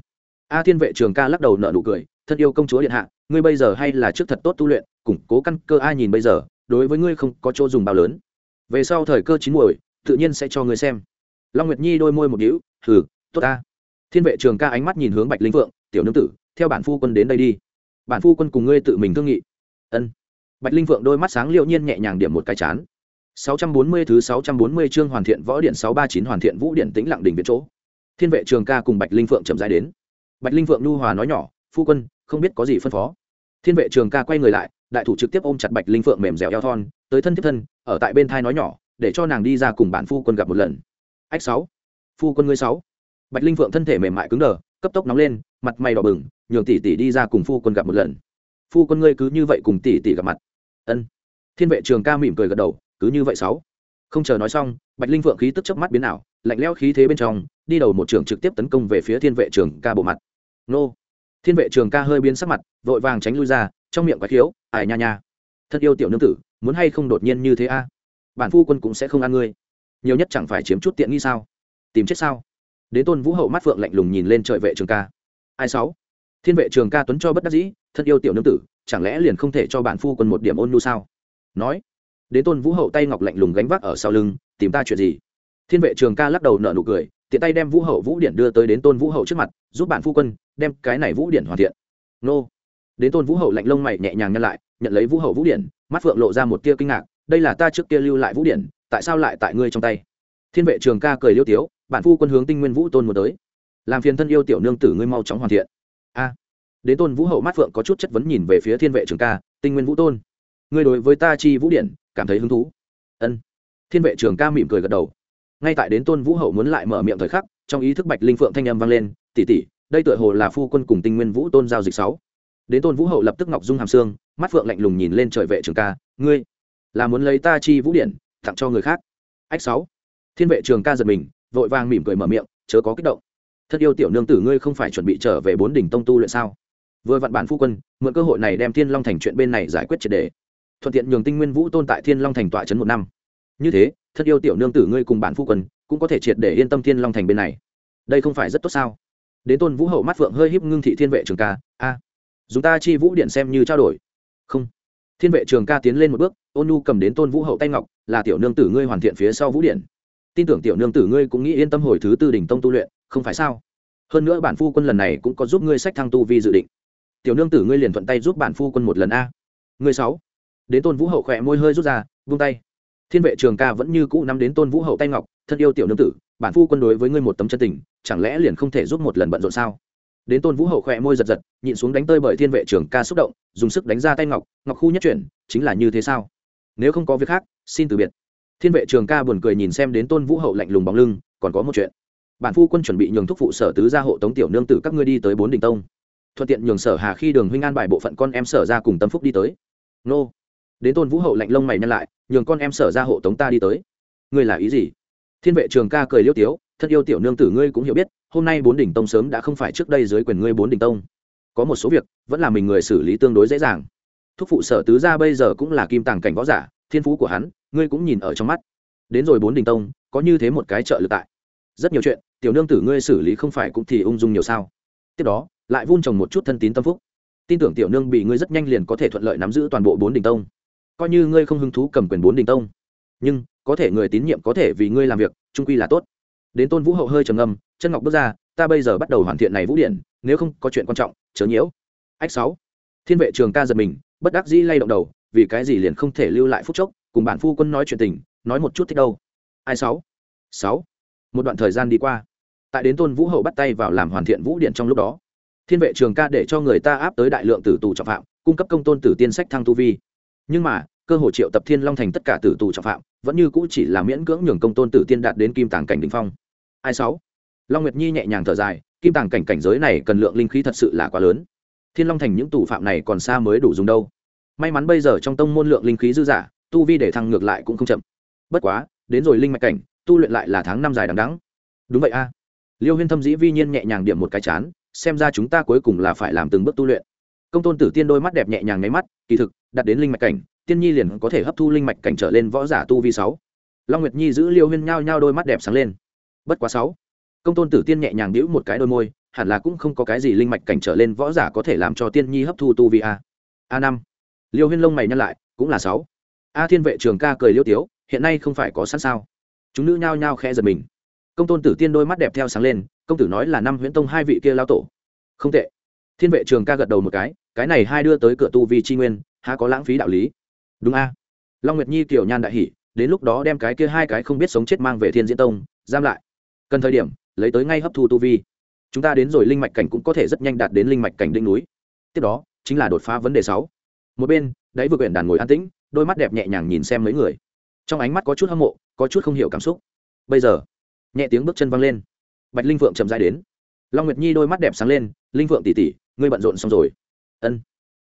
A thiên vệ trường ca lắc đầu nợ nụ cười thân yêu công chúa điện hạ, ngươi bây giờ hay là trước thật tốt tu luyện, củng cố căn cơ ai nhìn bây giờ, đối với ngươi không có chỗ dùng bao lớn. Về sau thời cơ chín muồi, tự nhiên sẽ cho ngươi xem. Long nguyệt nhi đôi môi một đĩu hừ, tốt ta. Thiên vệ trường ca ánh mắt nhìn hướng bạch linh vượng tiểu nương tử, theo bản phu quân đến đây đi. Bản phu quân cùng ngươi tự mình thương nghị. Ân. Bạch linh vượng đôi mắt sáng liệu nhiên nhẹ nhàng điểm một cái chán. 640 thứ 640 chương hoàn thiện võ điện 639 hoàn thiện vũ điện tĩnh lặng đỉnh viện chỗ. Thiên vệ trường ca cùng bạch linh phượng chậm rãi đến. Bạch linh phượng nhu hòa nói nhỏ, phu quân, không biết có gì phân phó. Thiên vệ trường ca quay người lại, đại thủ trực tiếp ôm chặt bạch linh phượng mềm dẻo eo thon, tới thân tiếp thân, ở tại bên thai nói nhỏ, để cho nàng đi ra cùng bản phu quân gặp một lần. Ách sáu, phu quân ngươi sáu. Bạch linh phượng thân thể mềm mại cứng đờ, cấp tốc nóng lên, mặt mày đỏ bừng, nhường tỷ tỷ đi ra cùng phu quân gặp một lần. Phu quân ngươi cứ như vậy cùng tỷ tỷ gặp mặt. Ân. Thiên vệ trường ca mỉm cười gật đầu cứ như vậy sáu. Không chờ nói xong, bạch linh vượng khí tức chớp mắt biến ảo, lạnh lẽo khí thế bên trong, đi đầu một trường trực tiếp tấn công về phía thiên vệ trường ca bộ mặt. Nô. Thiên vệ trường ca hơi biến sắc mặt, vội vàng tránh lui ra, trong miệng quái khiếu ải nha nha thật yêu tiểu nương tử, muốn hay không đột nhiên như thế a? Bản phu quân cũng sẽ không ăn ngươi. Nhiều nhất chẳng phải chiếm chút tiện nghi sao? Tìm chết sao? Đến tôn vũ hậu mắt phượng lạnh lùng nhìn lên trời vệ trường ca. Ai sáu? Thiên vệ trường ca tuấn cho bất đắc dĩ, thân yêu tiểu nương tử, chẳng lẽ liền không thể cho bản phu quân một điểm ôn nhu sao? Nói đến tôn vũ hậu tay ngọc lạnh lùng gánh vác ở sau lưng, tìm ta chuyện gì? Thiên vệ trường ca lắc đầu nợ nụ cười, tiện tay đem vũ hậu vũ điện đưa tới đến tôn vũ hậu trước mặt, giúp bạn phu quân, đem cái này vũ điện hoàn thiện. Nô. Đến tôn vũ hậu lạnh lông mày nhẹ nhàng nhăn lại, nhận lấy vũ hậu vũ điện mắt phượng lộ ra một tia kinh ngạc, đây là ta trước kia lưu lại vũ điện tại sao lại tại ngươi trong tay? Thiên vệ trường ca cười liêu tiếu, bạn phu quân hướng tinh nguyên vũ tôn một tới. Làm phiền thân yêu tiểu nương tử ngươi mau chóng hoàn thiện. A. Đến tôn vũ hậu mắt phượng có chút chất vấn nhìn về phía thiên vệ trường ca, tinh nguyên vũ tôn. Ngươi đối với ta chi vũ điện cảm thấy hứng thú. Ân. Thiên vệ trường ca mỉm cười gật đầu. Ngay tại đến tôn vũ hậu muốn lại mở miệng thời khắc, trong ý thức bạch linh phượng thanh âm vang lên tỉ tỉ đây tựa hồ là phu quân cùng tinh nguyên vũ tôn giao dịch sáu. Đến tôn vũ hậu lập tức ngọc dung hàm xương, mắt phượng lạnh lùng nhìn lên trời vệ trường ca, ngươi là muốn lấy ta chi vũ điện, tặng cho người khác. Ách sáu. Thiên vệ trường ca giật mình, vội vàng mỉm cười mở miệng, chớ có kích động. Thật yêu tiểu nương tử ngươi không phải chuẩn bị trở về bốn đỉnh tông tu luyện sao? Vừa vặn bản phu quân, mượn cơ hội này đem thiên long thành chuyện bên này giải quyết triệt đề thuận tiện nhường tinh nguyên vũ tôn tại thiên long thành tọa trấn một năm. Như thế thân yêu tiểu nương tử ngươi cùng bản phu quân cũng có thể triệt để yên tâm thiên long thành bên này. Đây không phải rất tốt sao? Đến tôn vũ hậu mắt phượng hơi híp ngưng thị thiên vệ trường ca, a, dùng ta chi vũ điện xem như trao đổi. Không. Thiên vệ trường ca tiến lên một bước, ôn nu cầm đến tôn vũ hậu tay ngọc, là tiểu nương tử ngươi hoàn thiện phía sau vũ điện. Tin tưởng tiểu nương tử ngươi cũng nghĩ yên tâm hồi thứ tư đỉnh tông tu luyện, không phải sao? Hơn nữa bản phu quân lần này cũng có giúp ngươi sách thăng tu vi dự định. Tiểu nương tử ngươi liền thuận tay giúp bản phu quân một lần, a. Ngươi sáu đến tôn vũ hậu khỏe môi hơi rút ra, vung tay. Thiên vệ trường ca vẫn như cũ nắm đến tôn vũ hậu tay ngọc, thân yêu tiểu nương tử, bản phu quân đối với ngươi một tấm chân tình, chẳng lẽ liền không thể giúp một lần bận rộn sao? Đến tôn vũ hậu khỏe môi giật giật, nhịn xuống đánh tơi bởi thiên vệ trường ca xúc động, dùng sức đánh ra tay ngọc ngọc khu nhất chuyển, chính là như thế sao? Nếu không có việc khác, xin từ biệt. Thiên vệ trường ca buồn cười nhìn xem đến tôn vũ hậu lạnh lùng bóng lưng, còn có một chuyện. Bản phu quân chuẩn bị nhường thúc phụ sở tứ gia hộ tống tiểu nương tử các ngươi đi tới bốn đình tông. Thuận tiện nhường sở hà khi đường huynh an bài bộ phận con em sở ra cùng tâm phúc đi tới. Nô đến tôn vũ hậu lạnh lông mày nhăn lại, nhường con em sở ra hộ tống ta đi tới. Ngươi là ý gì? Thiên vệ trường ca cười liêu tiếu, thân yêu tiểu nương tử ngươi cũng hiểu biết, hôm nay bốn đỉnh tông sớm đã không phải trước đây dưới quyền ngươi bốn đỉnh tông. Có một số việc, vẫn là mình người xử lý tương đối dễ dàng. Thúc phụ sở tứ gia bây giờ cũng là kim tàng cảnh võ giả, thiên phú của hắn, ngươi cũng nhìn ở trong mắt. Đến rồi bốn đỉnh tông, có như thế một cái trợ lực tại. Rất nhiều chuyện, tiểu nương tử ngươi xử lý không phải cũng thì ung dung nhiều sao. Tiếp đó, lại vun trồng một chút thân tín tâm phúc. Tin tưởng tiểu nương bị ngươi rất nhanh liền có thể thuận lợi nắm giữ toàn bộ bốn đỉnh tông coi như ngươi không hứng thú cầm quyền bốn đình tông. Nhưng, có thể người tín nhiệm có thể vì ngươi làm việc, trung quy là tốt. Đến tôn vũ hậu hơi trầm ngâm, chân ngọc bước ra, ta bây giờ bắt đầu hoàn thiện này vũ điện, nếu không có chuyện quan trọng, chớ nhiễu. Ách sáu. Thiên vệ trường ca giật mình, bất đắc dĩ lay động đầu, vì cái gì liền không thể lưu lại phút chốc, cùng bản phu quân nói chuyện tình, nói một chút thích đâu. Ai sáu? Sáu. Một đoạn thời gian đi qua, tại đến tôn vũ hậu bắt tay vào làm hoàn thiện vũ điện trong lúc đó, thiên vệ trường ca để cho người ta áp tới đại lượng tử tù trọng phạm, cung cấp công tôn tử tiên sách thăng tu vi. Nhưng mà cơ hội triệu tập thiên long thành tất cả tử tù trọng phạm, vẫn như cũ chỉ là miễn cưỡng nhường công tôn tử tiên đạt đến kim tàng cảnh đình phong. Ai sáu? Long nguyệt nhi nhẹ nhàng thở dài, kim tàng cảnh cảnh giới này cần lượng linh khí thật sự là quá lớn. Thiên long thành những tù phạm này còn xa mới đủ dùng đâu. May mắn bây giờ trong tông môn lượng linh khí dư giả, tu vi để thăng ngược lại cũng không chậm. Bất quá, đến rồi linh mạch cảnh, tu luyện lại là tháng năm dài đằng đắng đúng vậy a. Liêu huyên thâm dĩ vi nhiên nhẹ nhàng điểm một cái chán, xem ra chúng ta cuối cùng là phải làm từng bước tu luyện. Công tôn tử tiên đôi mắt đẹp nhẹ nhàng nháy mắt, kỳ thực đặt đến linh mạch cảnh tiên nhi liền có thể hấp thu linh mạch cảnh trở lên võ giả tu vi sáu. Long nguyệt nhi giữ liêu huyên nhao nhao đôi mắt đẹp sáng lên. Bất quá sáu, công tôn tử tiên nhẹ nhàng đĩu một cái đôi môi, hẳn là cũng không có cái gì linh mạch cảnh trở lên võ giả có thể làm cho tiên nhi hấp thu tu vi a. A năm, liêu huyên lông mày nhăn lại, cũng là sáu. A thiên vệ trường ca cười liêu tiếu, hiện nay không phải có sẵn sao. Chúng nữ nhao nhao khẽ giật mình. Công tôn tử tiên đôi mắt đẹp theo sáng lên, công tử nói là năm huyễn tông hai vị kia lao tổ. Không tệ. Thiên vệ trường ca gật đầu một cái cái này hai đưa tới cửa tu vi chi nguyên, há có lãng phí đạo lý đúng a. Long nguyệt nhi kiểu nhan đại hỷ đến lúc đó đem cái kia hai cái không biết sống chết mang về thiên diễn tông, giam lại. Cần thời điểm, lấy tới ngay hấp thu tu vi. Chúng ta đến rồi linh mạch cảnh cũng có thể rất nhanh đạt đến linh mạch cảnh đỉnh núi. Tiếp đó, chính là đột phá vấn đề sáu. Một bên, đáy vừa quyển đàn ngồi an tĩnh, đôi mắt đẹp nhẹ nhàng nhìn xem mấy người. Trong ánh mắt có chút hâm mộ, có chút không hiểu cảm xúc. Bây giờ, nhẹ tiếng bước chân văng lên. Bạch linh phượng chậm dài đến. Long nguyệt nhi đôi mắt đẹp sáng lên, linh phượng tỉ tỉ ngươi bận rộn xong rồi. Ân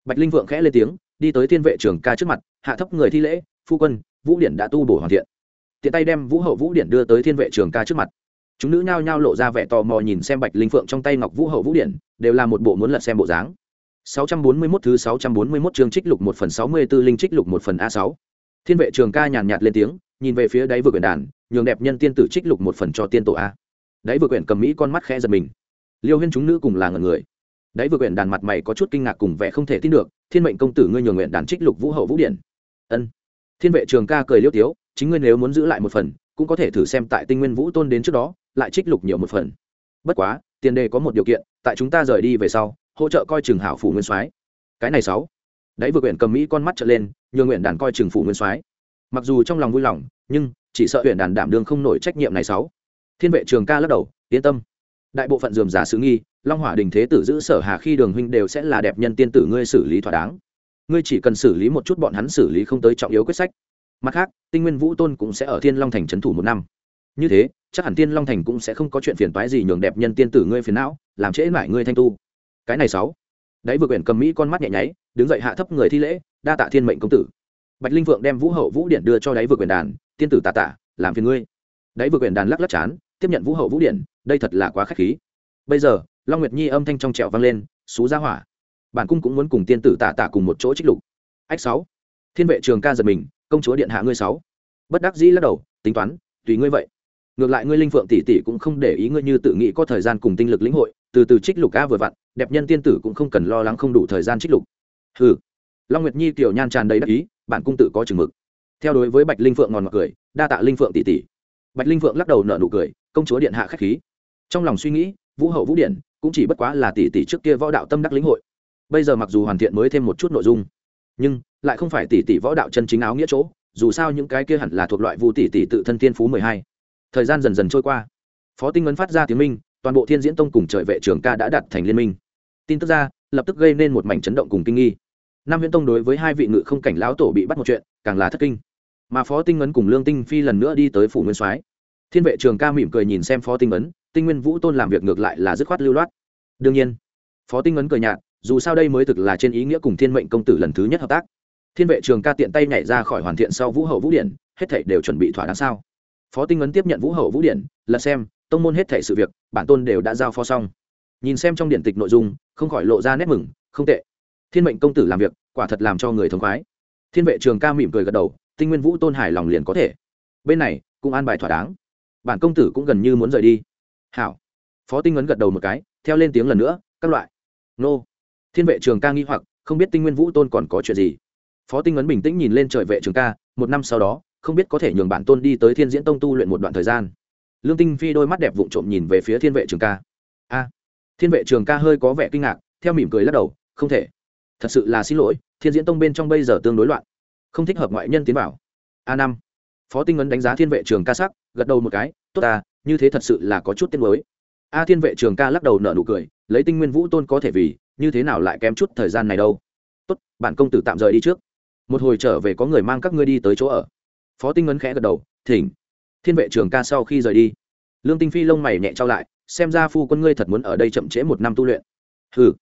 bạch linh Vượng khẽ lên tiếng đi tới thiên vệ trường ca trước mặt hạ thấp người thi lễ phu quân vũ điển đã tu bổ hoàn thiện tiện tay đem vũ hậu vũ điển đưa tới thiên vệ trường ca trước mặt chúng nữ nhao nhao lộ ra vẻ tò mò nhìn xem bạch linh phượng trong tay ngọc vũ hậu vũ điển đều là một bộ muốn lật xem bộ dáng 641 thứ 641 chương trích lục 1 phần 64 linh trích lục 1 phần A6. Thiên vệ trường ca nhàn nhạt lên tiếng, nhìn về phía đáy vừa quyển đàn, nhường đẹp nhân tiên tử trích lục 1 phần cho tiên tổ a. Đáy vừa quyển cầm mỹ con mắt khẽ giật mình. Liêu Huyên chúng nữ cùng là ngẩn người đấy vừa quyển đàn mặt mày có chút kinh ngạc cùng vẻ không thể tin được, Thiên mệnh công tử ngươi nhường nguyện đàn trích lục vũ hậu vũ điển. Ân. Thiên vệ trường ca cười liêu tiếu, chính ngươi nếu muốn giữ lại một phần, cũng có thể thử xem tại Tinh Nguyên Vũ Tôn đến trước đó, lại trích lục nhiều một phần. Bất quá, tiền đề có một điều kiện, tại chúng ta rời đi về sau, hỗ trợ coi trường hảo phủ nguyên soái cái này sáu đấy vừa quyển cầm mỹ con mắt trở lên nhường nguyện đàn coi trường phủ nguyên soái mặc dù trong lòng vui lòng nhưng chỉ sợ huyện đàn đảm đương không nổi trách nhiệm này sáu thiên vệ trường ca lắc đầu yên tâm đại bộ phận dườm giả sứ nghi long hỏa đình thế tử giữ sở hà khi đường huynh đều sẽ là đẹp nhân tiên tử ngươi xử lý thỏa đáng. Ngươi chỉ cần xử lý một chút bọn hắn xử lý không tới trọng yếu quyết sách. Mặt khác, tinh nguyên vũ tôn cũng sẽ ở thiên long thành trấn thủ một năm. Như thế, chắc hẳn thiên long thành cũng sẽ không có chuyện phiền toái gì nhường đẹp nhân tiên tử ngươi phiền não, làm trễ mãi ngươi thanh tu. Cái này sáu. Đấy vừa quyển cầm mỹ con mắt nhẹ nháy, đứng dậy hạ thấp người thi lễ, đa tạ thiên mệnh công tử. Bạch linh vượng đem vũ hậu vũ điện đưa cho đáy vừa quyển đàn, tiên tử tạ tạ làm phiền ngươi. Đáy vừa quyển đàn lắc lắc chán, tiếp nhận vũ hậu vũ điện đây thật là quá khách khí. Bây giờ long nguyệt nhi âm thanh trong trẹo vang lên, xú ra hỏa, bản cung cũng muốn cùng tiên tử tạ tạ cùng một chỗ trích lục. Ách sáu, thiên vệ trường ca giật mình, công chúa điện hạ ngươi sáu. Bất đắc dĩ lắc đầu, tính toán, tùy ngươi vậy. Ngược lại ngươi linh phượng tỷ tỷ cũng không để ý ngươi như tự nghĩ có thời gian cùng tinh lực lĩnh hội, từ từ trích lục ca vừa vặn, đẹp nhân tiên tử cũng không cần lo lắng không đủ thời gian trích lục. Hừ. Long nguyệt nhi tiểu nhan tràn đầy đắc ý, bản cung tự có chừng mực. Theo đối với bạch linh phượng ngòn ngọt cười, đa tạ linh phượng tỷ tỷ. Bạch linh phượng lắc đầu nở nụ cười, công chúa điện hạ khách khí. Trong lòng suy nghĩ vũ hậu vũ điện cũng chỉ bất quá là tỷ tỷ trước kia võ đạo tâm đắc lĩnh hội. Bây giờ mặc dù hoàn thiện mới thêm một chút nội dung, nhưng lại không phải tỷ tỷ võ đạo chân chính áo nghĩa chỗ, dù sao những cái kia hẳn là thuộc loại vu tỷ tỷ tự thân tiên phú mười hai. Thời gian dần dần trôi qua. Phó tinh ấn phát ra tiếng minh, toàn bộ thiên diễn tông cùng trời vệ trường ca đã đặt thành liên minh. Tin tức ra, lập tức gây nên một mảnh chấn động cùng kinh nghi. Nam huyễn tông đối với hai vị ngự không cảnh lão tổ bị bắt một chuyện, càng là thất kinh. Mà phó tinh ấn cùng lương tinh phi lần nữa đi tới phủ nguyên soái thiên vệ trường ca mỉm cười nhìn xem phó tinh ấn tinh nguyên vũ tôn làm việc ngược lại là dứt khoát lưu loát. Đương nhiên phó tinh ấn cười nhạt dù sao đây mới thực là trên ý nghĩa cùng thiên mệnh công tử lần thứ nhất hợp tác. Thiên vệ trường ca tiện tay nhảy ra khỏi hoàn thiện sau vũ hậu vũ điển, hết thảy đều chuẩn bị thỏa đáng sao? Phó tinh ấn tiếp nhận vũ hậu vũ điển, lật xem tông môn hết thảy sự việc bản tôn đều đã giao phó xong. Nhìn xem trong điện tịch nội dung không khỏi lộ ra nét mừng không tệ. Thiên mệnh công tử làm việc quả thật làm cho người thống khoái. Thiên vệ trường ca mỉm cười gật đầu tinh nguyên vũ tôn hài lòng liền có thể. Bên này cũng an bài thỏa đáng bản công tử cũng gần như muốn rời đi. Hảo. Phó tinh ấn gật đầu một cái, theo lên tiếng lần nữa, các loại. Nô. Thiên vệ trường ca nghi hoặc, không biết tinh nguyên vũ tôn còn có chuyện gì. Phó tinh ấn bình tĩnh nhìn lên trời vệ trường ca, một năm sau đó, không biết có thể nhường bản tôn đi tới thiên diễn tông tu luyện một đoạn thời gian. Lương tinh phi đôi mắt đẹp vụng trộm nhìn về phía thiên vệ trường ca. A. Thiên vệ trường ca hơi có vẻ kinh ngạc, theo mỉm cười lắc đầu, không thể. Thật sự là xin lỗi, thiên diễn tông bên trong bây giờ tương đối loạn. Không thích hợp ngoại nhân tiến vào. A năm phó tinh ấn đánh giá thiên vệ trường ca sắc, gật đầu một cái, tốt ta, như thế thật sự là có chút tiết mới a thiên vệ trường ca lắc đầu nở nụ cười, lấy tinh nguyên vũ tôn có thể vì, như thế nào lại kém chút thời gian này đâu? Tốt bạn công tử tạm rời đi trước. Một hồi trở về có người mang các ngươi đi tới chỗ ở. Phó tinh ấn khẽ gật đầu, thỉnh. Thiên vệ trường ca sau khi rời đi, lương tinh phi lông mày nhẹ trao lại, xem ra phu quân ngươi thật muốn ở đây chậm trễ một năm tu luyện. Hừ.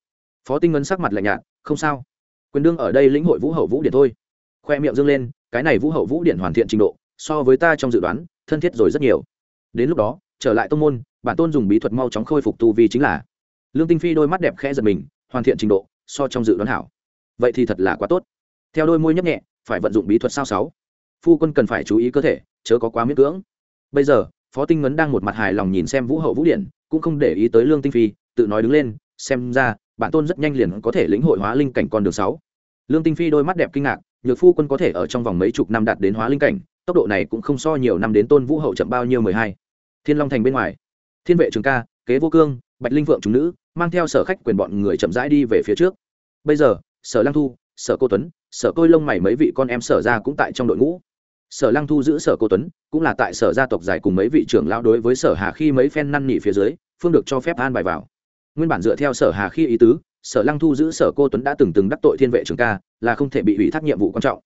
Phó tinh ấn sắc mặt lạnh nhạt, không sao. Quyền đương ở đây lĩnh hội vũ hậu vũ điện thôi. Khoe miệng dâng lên, cái này vũ hậu vũ điện hoàn thiện trình độ so với ta trong dự đoán, thân thiết rồi rất nhiều. Đến lúc đó, trở lại tông môn, bản tôn dùng bí thuật mau chóng khôi phục tu vi chính là. Lương tinh phi đôi mắt đẹp khẽ giật mình, hoàn thiện trình độ, so trong dự đoán hảo. Vậy thì thật là quá tốt. Theo đôi môi nhấp nhẹ, phải vận dụng bí thuật sao sáu. Phu quân cần phải chú ý cơ thể, chớ có quá miễn cưỡng. Bây giờ, phó tinh ngấn đang một mặt hài lòng nhìn xem vũ hậu vũ điện cũng không để ý tới lương tinh phi, tự nói đứng lên, xem ra, bản tôn rất nhanh liền có thể lĩnh hội hóa linh cảnh con đường sáu. Lương tinh phi đôi mắt đẹp kinh ngạc, nhược phu quân có thể ở trong vòng mấy chục năm đạt đến hóa linh cảnh tốc độ này cũng không so nhiều năm đến tôn vũ hậu chậm bao nhiêu mười hai. Thiên long thành bên ngoài. Thiên vệ trường ca, kế vô cương, bạch linh vượng chúng nữ, mang theo sở khách quyền bọn người chậm rãi đi về phía trước. Bây giờ, sở lang thu, sở cô tuấn, sở côi lông mày mấy vị con em sở ra cũng tại trong đội ngũ. Sở lang thu giữ sở cô tuấn, cũng là tại sở gia tộc giải cùng mấy vị trưởng lão đối với sở hà khi mấy phen năn nỉ phía dưới, phương được cho phép an bài vào. Nguyên bản dựa theo sở hà khi ý tứ, sở lăng thu giữ sở cô tuấn đã từng từng đắc tội thiên vệ trường ca, là không thể bị hủy thác nhiệm vụ quan trọng.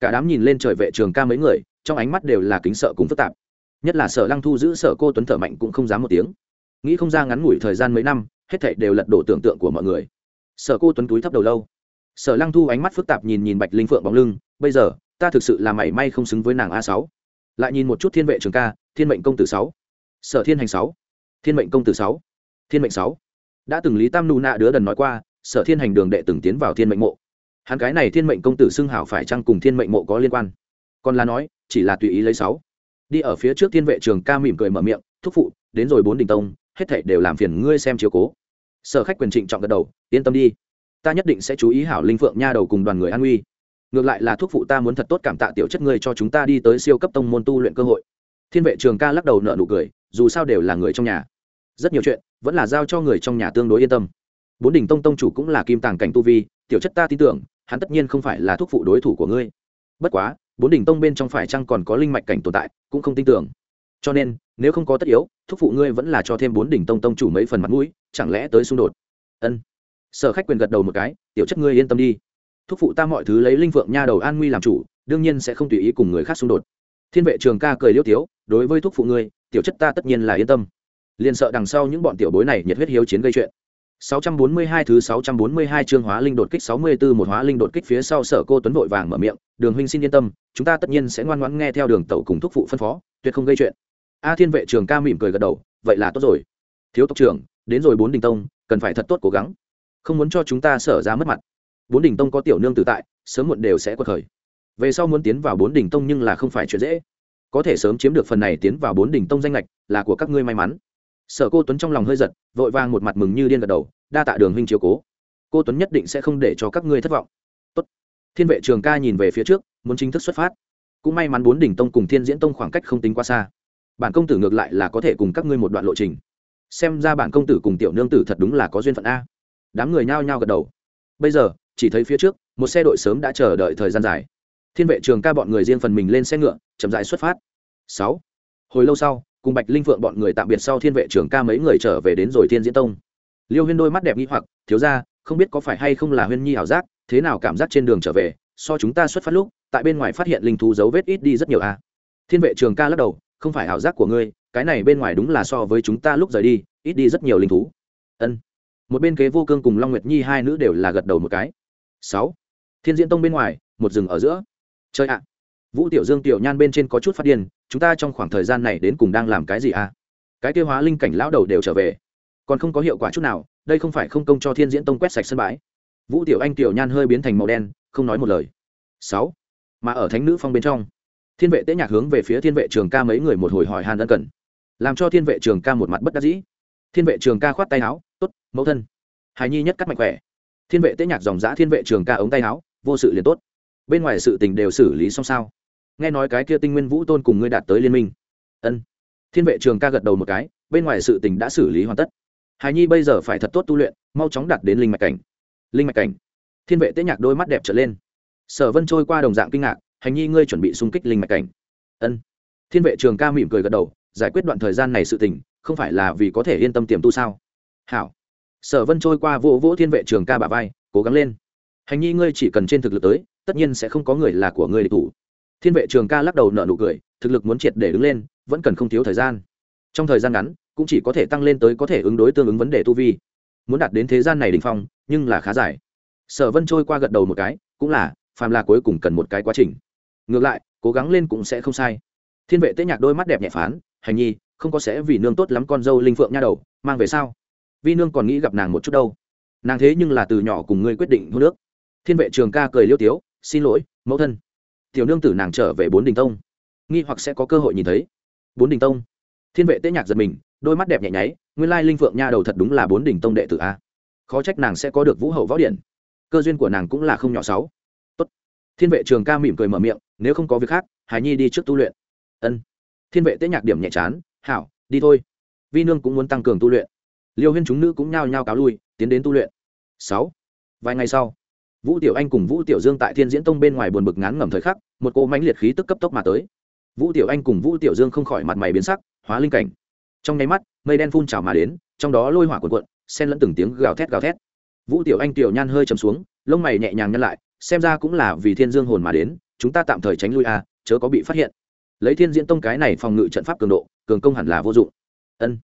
Cả đám nhìn lên trời vệ trường ca mấy người trong ánh mắt đều là kính sợ cùng phức tạp. Nhất là sở lăng thu giữ sở cô tuấn thở mạnh cũng không dám một tiếng. Nghĩ không ra ngắn ngủi thời gian mấy năm, hết thảy đều lật đổ tưởng tượng của mọi người. Sở cô tuấn túi thấp đầu lâu. Sở lăng thu ánh mắt phức tạp nhìn nhìn bạch linh phượng bóng lưng, bây giờ, ta thực sự là mảy may không xứng với nàng a sáu. Lại nhìn một chút thiên vệ trường ca, thiên mệnh công tử sáu. Sở thiên hành sáu. Thiên mệnh công tử sáu. Thiên mệnh sáu. Đã từng lý tam nụ nạ đứa đần nói qua, sở thiên hành đường đệ từng tiến vào thiên mệnh mộ. Hắn cái này thiên mệnh công tử xưng hảo phải chăng cùng thiên mệnh mộ có liên quan? Còn là nói chỉ là tùy ý lấy sáu. Đi ở phía trước thiên vệ trường ca mỉm cười mở miệng, thúc phụ, đến rồi bốn đình tông, hết thảy đều làm phiền ngươi xem chiếu cố. Sở khách quyền trịnh trọng gật đầu, yên tâm đi, ta nhất định sẽ chú ý hảo linh phượng nha đầu cùng đoàn người an uy. Ngược lại là thuốc phụ ta muốn thật tốt cảm tạ tiểu chất ngươi cho chúng ta đi tới siêu cấp tông môn tu luyện cơ hội. Thiên vệ trường ca lắc đầu nợ nụ cười, dù sao đều là người trong nhà. Rất nhiều chuyện vẫn là giao cho người trong nhà tương đối yên tâm. Bốn đỉnh tông tông chủ cũng là kim tàng cảnh tu vi, tiểu chất ta tin tưởng, hắn tất nhiên không phải là thuốc phụ đối thủ của ngươi. Bất quá bốn đỉnh tông bên trong phải chăng còn có linh mạch cảnh tồn tại, cũng không tin tưởng. Cho nên, nếu không có tất yếu, thúc phụ ngươi vẫn là cho thêm bốn đỉnh tông tông chủ mấy phần mặt mũi, chẳng lẽ tới xung đột? Ân. Sở khách quyền gật đầu một cái, tiểu chất ngươi yên tâm đi. Thúc phụ ta mọi thứ lấy linh phượng nha đầu an nguy làm chủ, đương nhiên sẽ không tùy ý cùng người khác xung đột. Thiên vệ trường ca cười liêu tiếu, đối với thúc phụ ngươi, tiểu chất ta tất nhiên là yên tâm. Liền sợ đằng sau những bọn tiểu bối này nhiệt huyết hiếu chiến gây chuyện. 642 thứ 642 chương hóa linh đột kích 64 một hóa linh đột kích phía sau sở cô tuấn vội vàng mở miệng, Đường huynh xin yên tâm, chúng ta tất nhiên sẽ ngoan ngoãn nghe theo Đường tẩu cùng thúc phụ phân phó, tuyệt không gây chuyện. A Thiên vệ trường ca mỉm cười gật đầu, vậy là tốt rồi. Thiếu tộc trưởng, đến rồi bốn đỉnh tông, cần phải thật tốt cố gắng, không muốn cho chúng ta sở ra mất mặt. Bốn đỉnh tông có tiểu nương tử tại, sớm muộn đều sẽ quật khởi. Về sau muốn tiến vào bốn đỉnh tông nhưng là không phải chuyện dễ. Có thể sớm chiếm được phần này tiến vào bốn đỉnh tông danh ngạch, là của các ngươi may mắn sở cô tuấn trong lòng hơi giật, vội vàng một mặt mừng như điên gật đầu, đa tạ đường huynh chiếu cố. Cô tuấn nhất định sẽ không để cho các ngươi thất vọng. Tốt. thiên vệ trường ca nhìn về phía trước, muốn chính thức xuất phát. Cũng may mắn bốn đỉnh tông cùng thiên diễn tông khoảng cách không tính quá xa. Bản công tử ngược lại là có thể cùng các ngươi một đoạn lộ trình. Xem ra bản công tử cùng tiểu nương tử thật đúng là có duyên phận a. Đám người nhao nhao gật đầu. Bây giờ, chỉ thấy phía trước, một xe đội sớm đã chờ đợi thời gian dài. Thiên vệ trường ca bọn người riêng phần mình lên xe ngựa, chậm dại xuất phát. Sáu. Hồi lâu sau cùng bạch linh phượng bọn người tạm biệt sau thiên vệ trưởng ca mấy người trở về đến rồi thiên diễn tông. Liêu huyên đôi mắt đẹp nghi hoặc, thiếu ra không biết có phải hay không là huyên nhi ảo giác, thế nào cảm giác trên đường trở về, so chúng ta xuất phát lúc, tại bên ngoài phát hiện linh thú dấu vết ít đi rất nhiều a à? thiên vệ trường ca lắc đầu, không phải ảo giác của ngươi, cái này bên ngoài đúng là so với chúng ta lúc rời đi, ít đi rất nhiều linh thú. Ân. Một bên kế vô cương cùng long nguyệt nhi hai nữ đều là gật đầu một cái. Sáu. Thiên diễn tông bên ngoài, một rừng ở giữa. Chơi ạ. Vũ tiểu dương tiểu nhan bên trên có chút phát điên chúng ta trong khoảng thời gian này đến cùng đang làm cái gì à? Cái tiêu hóa linh cảnh lão đầu đều trở về. Còn không có hiệu quả chút nào, đây không phải không công cho thiên diễn tông quét sạch sân bãi. Vũ tiểu anh tiểu nhan hơi biến thành màu đen, không nói một lời. Sáu. Mà ở thánh nữ phong bên trong, thiên vệ tế nhạc hướng về phía thiên vệ trường ca mấy người một hồi hỏi hàn ân cần. Làm cho thiên vệ trường ca một mặt bất đắc dĩ. Thiên vệ trường ca khoát tay áo, tốt, mẫu thân. Hài nhi nhất cắt mạnh khỏe. Thiên vệ tế nhạc dòng giã thiên vệ trường ca ống tay áo, vô sự liền tốt. Bên ngoài sự tình đều xử lý xong sao? Nghe nói cái kia tinh nguyên vũ tôn cùng ngươi đạt tới liên minh. Ân. Thiên vệ trường ca gật đầu một cái, bên ngoài sự tình đã xử lý hoàn tất. Hài nhi bây giờ phải thật tốt tu luyện, mau chóng đạt đến linh mạch cảnh. Linh mạch cảnh. Thiên vệ tế nhạc đôi mắt đẹp trở lên. Sở vân trôi qua đồng dạng kinh ngạc, hành nhi, ngươi chuẩn bị xung kích linh mạch cảnh? Ân. Thiên vệ trường ca mỉm cười gật đầu, giải quyết đoạn thời gian này sự tình, không phải là vì có thể yên tâm tiềm tu sao? Hảo. Sở vân trôi qua vỗ vỗ thiên vệ trường ca bà vai, cố gắng lên. Hành nhi, ngươi chỉ cần trên thực lực tới, tất nhiên sẽ không có người là của ngươi địch thủ thiên vệ trường ca lắc đầu nở nụ cười, thực lực muốn triệt để đứng lên, vẫn cần không thiếu thời gian. Trong thời gian ngắn, cũng chỉ có thể tăng lên tới có thể ứng đối tương ứng vấn đề tu vi. Muốn đạt đến thế gian này đ ỉ n h phong, nhưng là khá dài. Sở vân trôi qua gật đầu một cái, cũng là, phàm là cuối cùng cần một cái quá trình. Ngược lại, cố gắng lên cũng sẽ không sai. Thiên vệ tế nhạc đôi mắt đẹp nhẹ phán, hành nhi, không có sẽ vì nương tốt lắm con dâu linh phượng nha đầu, mang về sao? Vi nương còn nghĩ gặp nàng một chút đâu. Nàng thế nhưng là từ nhỏ cùng ngươi quyết định hô nước thiên vệ trường ca cười liêu tiếu, xin lỗi, mẫu thân tiểu nương tử nàng trở về bốn đình tông. Nghi hoặc sẽ có cơ hội nhìn thấy. Bốn đình tông. Thiên vệ tế nhạc giật mình, đôi mắt đẹp nhẹ nháy, nguyên lai linh phượng nha đầu thật đúng là bốn đình tông đệ tử a. Khó trách nàng sẽ có được vũ hậu võ điện cơ duyên của nàng cũng là không nhỏ sáu. Tốt. thiên vệ trường ca mỉm cười mở miệng, nếu không có việc khác hải nhi đi trước tu luyện. Ân. Thiên vệ tế nhạc điểm nhẹ chán, hảo, đi thôi. Vi nương cũng muốn tăng cường tu luyện. Liêu huyên chúng nữ cũng nhao nhao cáo lui, tiến đến tu luyện. Sáu. Vài ngày sau vũ tiểu anh cùng vũ tiểu dương tại thiên diễn tông bên ngoài buồn bực ngán ngẩm thời khắc một cô mãnh liệt khí tức cấp tốc mà tới. Vũ tiểu anh cùng vũ tiểu dương không khỏi mặt mày biến sắc hóa linh cảnh. Trong nháy mắt mây đen phun trào mà đến trong đó lôi hỏa cuộn cuộn xen lẫn từng tiếng gào thét gào thét. Vũ tiểu anh tiểu nhan hơi chầm xuống lông mày nhẹ nhàng nhăn lại xem ra cũng là vì thiên dương hồn mà đến chúng ta tạm thời tránh lui a à, chớ có bị phát hiện. Lấy thiên diễn tông cái này phòng ngự trận pháp cường độ cường công hẳn là vô dụng. Ân.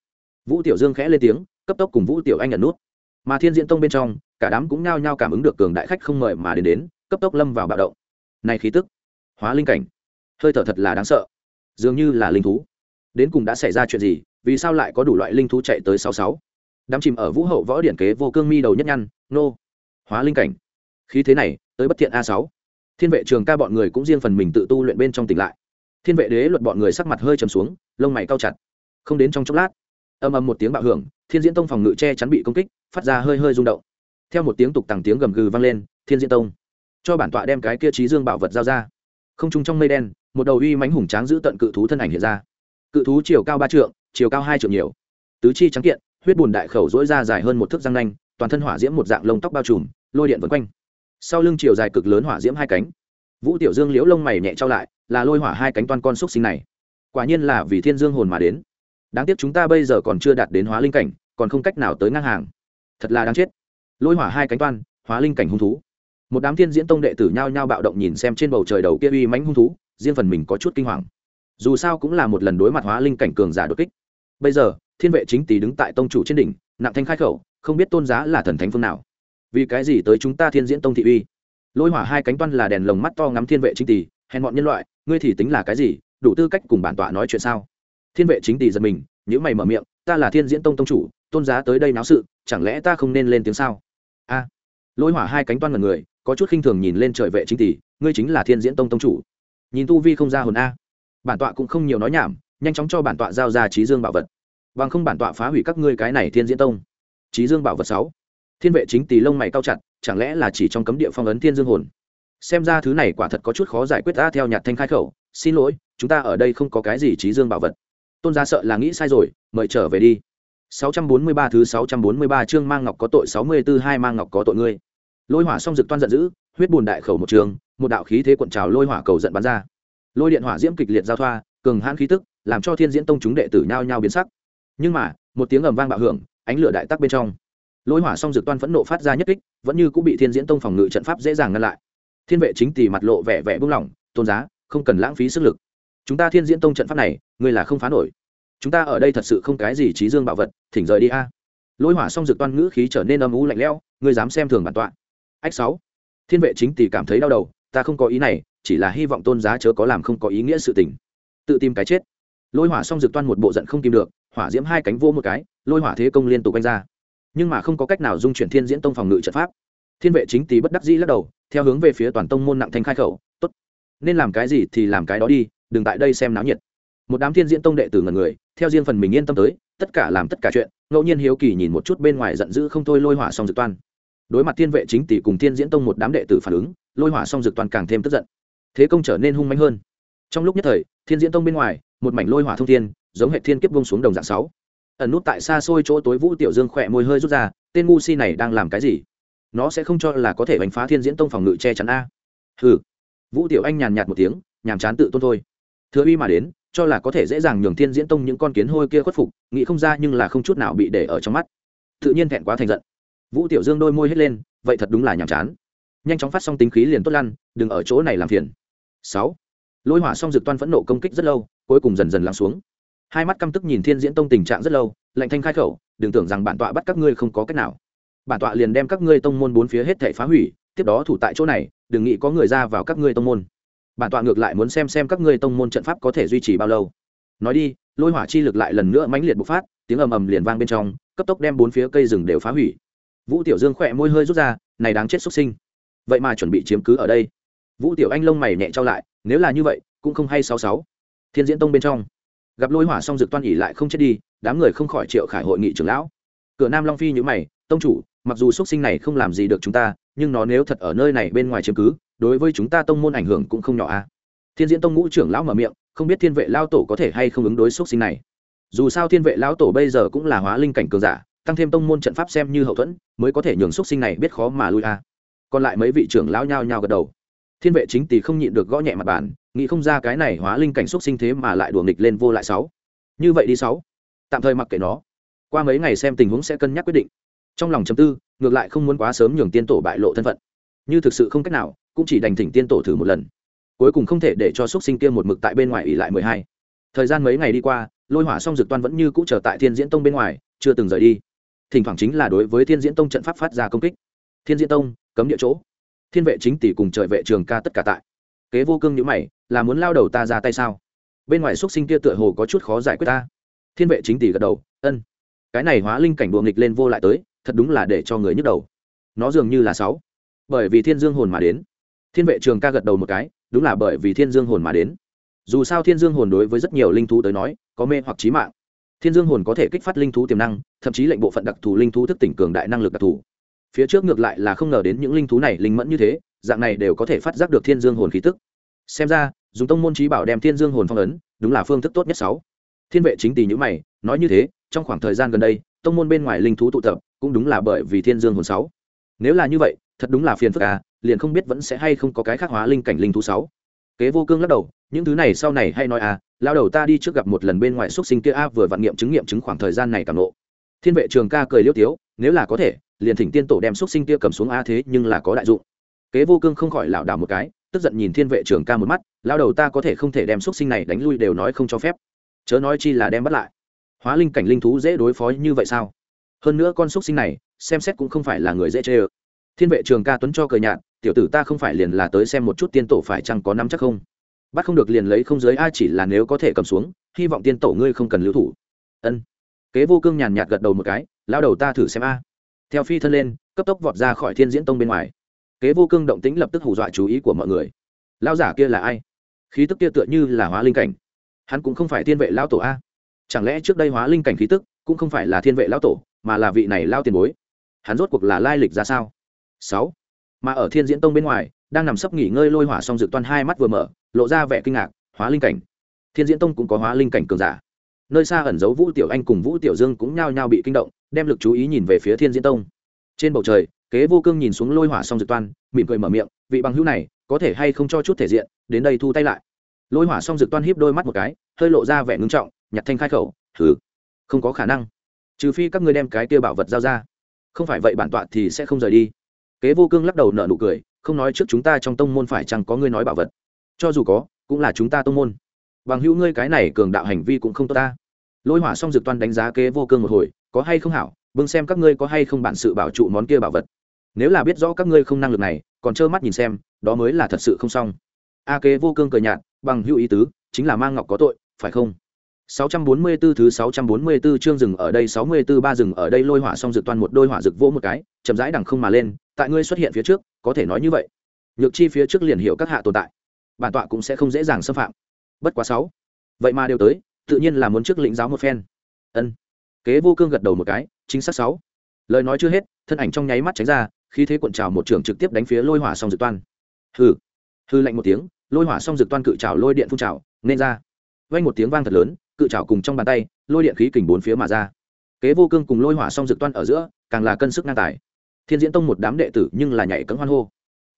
Vũ tiểu dương khẽ lên tiếng cấp tốc cùng vũ tiểu anh nhận nút. Mà thiên diễn tông bên trong cả đám cũng nhao nhao cảm ứng được cường đại khách không mời mà đến đến, cấp tốc lâm vào bạo động. Này khí tức, hóa linh cảnh. Hơi thở thật là đáng sợ. Dường như là linh thú. Đến cùng đã xảy ra chuyện gì, vì sao lại có đủ loại linh thú chạy tới sáu sáu? Đám chìm ở vũ hậu võ điển kế vô cương mi đầu nhất nhăn, nô. Hóa linh cảnh. Khí thế này, tới bất thiện a sáu. Thiên vệ trường ca bọn người cũng riêng phần mình tự tu luyện bên trong tỉnh lại. Thiên vệ đế luật bọn người sắc mặt hơi trầm xuống, lông mày cao chặt. Không đến trong chốc lát âm âm một tiếng bạo hưởng, thiên diễn tông phòng ngự che chắn bị công kích, phát ra hơi hơi rung động theo một tiếng tục tằng tiếng gầm gừ vang lên, thiên diễn tông. Cho bản tọa đem cái kia trí dương bảo vật giao ra. Không trung trong mây đen, một đầu uy mãnh hùng tráng giữ tận cự thú thân ảnh hiện ra. Cự thú chiều cao ba trượng, chiều cao hai trượng nhiều. Tứ chi trắng kiện, huyết bùn đại khẩu dỗi ra dài hơn một thước răng nanh, toàn thân hỏa diễm một dạng lông tóc bao trùm, lôi điện vân quanh. Sau lưng chiều dài cực lớn hỏa diễm hai cánh. Vũ tiểu dương liễu lông mày nhẹ trao lại, là lôi hỏa hai cánh toan con xúc sinh này. Quả nhiên là vì thiên dương hồn mà đến. Đáng tiếc chúng ta bây giờ còn chưa đạt đến hóa linh cảnh, còn không cách nào tới ngang hàng. Thật là đáng chết lôi hỏa hai cánh toan, hóa linh cảnh hung thú. Một đám thiên diễn tông đệ tử nhao nhao bạo động nhìn xem trên bầu trời đầu kia uy mãnh hung thú, riêng phần mình có chút kinh hoàng. Dù sao cũng là một lần đối mặt hóa linh cảnh cường giả đột kích. Bây giờ, thiên vệ chính tỷ đứng tại tông chủ trên đỉnh, nặng thanh khai khẩu, không biết tôn giá là thần thánh phương nào. Vì cái gì tới chúng ta thiên diễn tông thị uy? Lôi hỏa hai cánh toan là đèn lồng mắt to ngắm thiên vệ chính tỷ hèn bọn nhân loại, ngươi thì tính là cái gì? Đủ tư cách cùng bản tọa nói chuyện sao? Thiên vệ chính tỷ giật mình nhữ mày mở miệng, ta là thiên diễn tông tông chủ, tôn giá tới đây náo sự, chẳng lẽ ta không nên lên tiếng sao? A. Lôi hỏa hai cánh toan mật người, có chút khinh thường nhìn lên trời vệ chính tỷ, ngươi chính là thiên diễn tông tông chủ. Nhìn tu vi không ra hồn a. Bản tọa cũng không nhiều nói nhảm, nhanh chóng cho bản tọa giao ra trí dương bảo vật. Bằng không bản tọa phá hủy các ngươi cái này thiên diễn tông. Trí dương bảo vật sáu. Thiên vệ chính tỷ lông mày cao chặt, chẳng lẽ là chỉ trong cấm địa phong ấn thiên dương hồn? Xem ra thứ này quả thật có chút khó giải quyết ta theo nhạt thanh khai khẩu, xin lỗi, chúng ta ở đây không có cái gì trí dương bảo vật. Tôn gia sợ là nghĩ sai rồi, mời trở về đi. 643 thứ 643 chương mang ngọc có tội 64 hai mang ngọc có tội ngươi. Lôi hỏa song dực toan giận dữ, huyết buồn đại khẩu một trường, một đạo khí thế cuộn trào lôi hỏa cầu giận bắn ra. Lôi điện hỏa diễm kịch liệt giao thoa, cường hãn khí tức, làm cho thiên diễn tông chúng đệ tử nhao nhao biến sắc. Nhưng mà, một tiếng ầm vang bạo hưởng, ánh lửa đại tắc bên trong. Lôi hỏa song dực toan phẫn nộ phát ra nhất kích, vẫn như cũng bị thiên diễn tông phòng ngự trận pháp dễ dàng ngăn lại. Thiên vệ chính tỷ mặt lộ vẻ vẻ buông lỏng tôn giá, không cần lãng phí sức lực. Chúng ta thiên diễn tông trận pháp này, ngươi là không phá nổi chúng ta ở đây thật sự không cái gì trí dương bảo vật, thỉnh rời đi a. Lôi hỏa song dược toan ngữ khí trở nên âm u lạnh lẽo, ngươi dám xem thường bản tọa. Ách sáu. Thiên vệ chính tỷ cảm thấy đau đầu, ta không có ý này, chỉ là hy vọng tôn giá chớ có làm không có ý nghĩa sự tình. Tự tìm cái chết. Lôi hỏa song dược toan một bộ giận không tìm được, hỏa diễm hai cánh vô một cái, lôi hỏa thế công liên tục quanh ra. Nhưng mà không có cách nào dung chuyển thiên diễn tông phòng ngự trận pháp. Thiên vệ chính tỷ bất đắc dĩ lắc đầu, theo hướng về phía toàn tông môn nặng thanh khai khẩu, tốt, nên làm cái gì thì làm cái đó đi, đừng tại đây xem náo nhiệt. Một đám thiên diễn tông đệ tử ngần người theo riêng phần mình yên tâm tới, tất cả làm tất cả chuyện, ngẫu nhiên hiếu kỳ nhìn một chút bên ngoài giận dữ không thôi lôi hỏa song dực toan đối mặt thiên vệ chính tỷ cùng thiên diễn tông một đám đệ tử phản ứng, lôi hỏa song dực toàn càng thêm tức giận. Thế công trở nên hung mạnh hơn. Trong lúc nhất thời, thiên diễn tông bên ngoài, một mảnh lôi hỏa thông thiên, giống hệ thiên kiếp vông xuống đồng dạng sáu. Ẩn nút tại xa xôi chỗ tối vũ tiểu dương khỏe môi hơi rút ra, tên ngu si này đang làm cái gì? Nó sẽ không cho là có thể đánh phá thiên diễn tông phòng ngự che chắn a. Hừ. Vũ tiểu anh nhàn nhạt một tiếng, nhàm chán tự tôn thôi. Thừa uy mà đến cho là có thể dễ dàng nhường thiên diễn tông những con kiến hôi kia khuất phục, nghĩ không ra nhưng là không chút nào bị để ở trong mắt. Tự nhiên thẹn quá thành giận. Vũ tiểu dương đôi môi hết lên, vậy thật đúng là nhàm chán. Nhanh chóng phát xong tính khí liền tốt lăn, đừng ở chỗ này làm phiền. Sáu. Lôi hỏa xong rực toan phẫn nộ công kích rất lâu, cuối cùng dần dần lắng xuống. Hai mắt căm tức nhìn thiên diễn tông tình trạng rất lâu, lạnh thanh khai khẩu, đừng tưởng rằng bản tọa bắt các ngươi không có cách nào. Bản tọa liền đem các ngươi tông môn bốn phía hết thể phá hủy, tiếp đó thủ tại chỗ này, đừng nghĩ có người ra vào các ngươi tông môn bản tọa ngược lại muốn xem xem các ngươi tông môn trận pháp có thể duy trì bao lâu. Nói đi, lôi hỏa chi lực lại lần nữa mãnh liệt bộc phát, tiếng ầm ầm liền vang bên trong, cấp tốc đem bốn phía cây rừng đều phá hủy. Vũ tiểu dương khỏe môi hơi rút ra, này đáng chết xuất sinh. Vậy mà chuẩn bị chiếm cứ ở đây. Vũ tiểu anh lông mày nhẹ trao lại, nếu là như vậy, cũng không hay sáu sáu. Thiên diễn tông bên trong. Gặp lôi hỏa xong dược toan ỉ lại không chết đi, đám người không khỏi triệu khải hội nghị trưởng lão. Cửa nam long phi nhữ mày, tông chủ, mặc dù xuất sinh này không làm gì được chúng ta, nhưng nó nếu thật ở nơi này bên ngoài chiếm cứ đối với chúng ta tông môn ảnh hưởng cũng không nhỏ a thiên diễn tông ngũ trưởng lão mở miệng, không biết thiên vệ lao tổ có thể hay không ứng đối xuất sinh này. Dù sao thiên vệ lão tổ bây giờ cũng là hóa linh cảnh cường giả, tăng thêm tông môn trận pháp xem như hậu thuẫn, mới có thể nhường xuất sinh này biết khó mà lui a còn lại mấy vị trưởng lão nhao nhao gật đầu. Thiên vệ chính tỷ không nhịn được gõ nhẹ mặt bàn, nghĩ không ra cái này hóa linh cảnh xuất sinh thế mà lại đùa nghịch lên vô lại sáu. Như vậy đi sáu. Tạm thời mặc kệ nó. Qua mấy ngày xem tình huống sẽ cân nhắc quyết định. Trong lòng chấm tư, ngược lại không muốn quá sớm nhường tiên tổ bại lộ thân phận. Như thực sự không cách nào cũng chỉ đành thỉnh tiên tổ thử một lần. Cuối cùng không thể để cho xuất sinh kia một mực tại bên ngoài ỉ lại mười hai. Thời gian mấy ngày đi qua, lôi hỏa song dực toan vẫn như cũ trở tại thiên diễn tông bên ngoài, chưa từng rời đi. Thỉnh thoảng chính là đối với thiên diễn tông trận pháp phát ra công kích. Thiên diễn tông, cấm địa chỗ. Thiên vệ chính tỷ cùng trời vệ trường ca tất cả tại. Kế vô cương nhữ mày, là muốn lao đầu ta ra tay sao? Bên ngoài xuất sinh kia tựa hồ có chút khó giải quyết ta. Thiên vệ chính tỷ gật đầu, ân. Cái này hóa linh cảnh đùa nghịch lên vô lại tới, thật đúng là để cho người nhức đầu. Nó dường như là sáu. Bởi vì thiên dương hồn mà đến thiên vệ trường ca gật đầu một cái, đúng là bởi vì thiên dương hồn mà đến. Dù sao thiên dương hồn đối với rất nhiều linh thú tới nói, có mê hoặc trí mạng. Thiên dương hồn có thể kích phát linh thú tiềm năng, thậm chí lệnh bộ phận đặc thù linh thú thức tỉnh cường đại năng lực đặc thù. Phía trước ngược lại là không ngờ đến những linh thú này linh mẫn như thế, dạng này đều có thể phát giác được thiên dương hồn khí tức. Xem ra, dùng tông môn trí bảo đem thiên dương hồn phong ấn, đúng là phương thức tốt nhất sáu. Thiên vệ chính tỷ nhữ mày, nói như thế, trong khoảng thời gian gần đây, tông môn bên ngoài linh thú tụ tập, cũng đúng là bởi vì thiên dương hồn sáu. Nếu là như vậy, thật đúng là phiền phức à liền không biết vẫn sẽ hay không có cái khác hóa linh cảnh linh thú sáu. Kế vô cương lắc đầu, những thứ này sau này hay nói à lao đầu ta đi trước gặp một lần bên ngoài xuất sinh kia a vừa vạn nghiệm chứng nghiệm chứng khoảng thời gian này cảm nộ. Thiên vệ trường ca cười liêu tiếu, nếu là có thể, liền thỉnh tiên tổ đem xuất sinh kia cầm xuống a thế nhưng là có đại dụng. Kế vô cương không khỏi lảo đảo một cái, tức giận nhìn thiên vệ trường ca một mắt, lao đầu ta có thể không thể đem xuất sinh này đánh lui đều nói không cho phép. Chớ nói chi là đem bắt lại. Hóa linh cảnh linh thú dễ đối phó như vậy sao? Hơn nữa con xuất sinh này, xem xét cũng không phải là người dễ chê ơ thiên vệ trường ca tuấn cho cờ nhạt, tiểu tử ta không phải liền là tới xem một chút tiên tổ phải chăng có nắm chắc không? Bắt không được liền lấy không giới, ai chỉ là nếu có thể cầm xuống, hy vọng tiên tổ ngươi không cần lưu thủ. Ân. Kế vô cương nhàn nhạt gật đầu một cái lao đầu ta thử xem a. Theo phi thân lên, cấp tốc vọt ra khỏi thiên diễn tông bên ngoài. Kế vô cương động tĩnh lập tức hù dọa chú ý của mọi người. Lao giả kia là ai? Khí tức kia tựa như là hóa linh cảnh. Hắn cũng không phải thiên vệ lao tổ a. Chẳng lẽ trước đây hóa linh cảnh khí tức cũng không phải là thiên vệ lao tổ, mà là vị này lao tiền bối? Hắn rốt cuộc là lai lịch ra sao? Sáu. Mà ở thiên diễn tông bên ngoài, đang nằm sấp nghỉ ngơi lôi hỏa xong dự toan hai mắt vừa mở, lộ ra vẻ kinh ngạc, hóa linh cảnh. Thiên diễn tông cũng có hóa linh cảnh cường giả. Nơi xa ẩn giấu vũ tiểu anh cùng vũ tiểu dương cũng nhao nhao bị kinh động, đem lực chú ý nhìn về phía thiên diễn tông. Trên bầu trời, kế vô cương nhìn xuống lôi hỏa xong dự toan, mỉm cười mở miệng, vị bằng hữu này, có thể hay không cho chút thể diện, đến đây thu tay lại. Lôi hỏa xong dự toan híp đôi mắt một cái, hơi lộ ra vẻ ngưng trọng, nhặt thanh khai khẩu thử không có khả năng. Trừ phi các ngươi đem cái kia bảo vật giao ra. Không phải vậy bản tọa thì sẽ không rời đi kế vô cương lắc đầu nở nụ cười, không nói trước chúng ta trong tông môn phải chăng có ngươi nói bảo vật. Cho dù có, cũng là chúng ta tông môn. Bằng hữu ngươi cái này cường đạo hành vi cũng không tốt ta. Lôi hỏa xong dược toan đánh giá kế vô cương một hồi, có hay không hảo bưng xem các ngươi có hay không bản sự bảo trụ món kia bảo vật. Nếu là biết rõ các ngươi không năng lực này, còn trơ mắt nhìn xem, đó mới là thật sự không xong. A kế vô cương cười nhạt, bằng hữu ý tứ, chính là mang ngọc có tội, phải không? 644 thứ 644 chương rừng ở đây 64 ba rừng ở đây lôi hỏa xong dược toàn một đôi hỏa dược vỗ một cái, chậm rãi đằng không mà lên, tại ngươi xuất hiện phía trước, có thể nói như vậy. Nhược chi phía trước liền hiểu các hạ tồn tại, bản tọa cũng sẽ không dễ dàng xâm phạm. Bất quá sáu, vậy mà đều tới, tự nhiên là muốn trước lĩnh giáo một phen. Ân. Kế vô cương gật đầu một cái, chính xác sáu. Lời nói chưa hết, thân ảnh trong nháy mắt tránh ra, khí thế cuộn trào một trường trực tiếp đánh phía lôi hỏa xong dược toàn Hừ. Hừ lạnh một tiếng, lôi hỏa xong dược toàn cự trào lôi điện phun trào, nên ra. Vang một tiếng vang thật lớn, cự trảo cùng trong bàn tay, lôi điện khí kình bốn phía mà ra. Kế vô cương cùng lôi hỏa song dược toan ở giữa, càng là cân sức ngang tài. Thiên diễn tông một đám đệ tử nhưng là nhảy cấm hoan hô.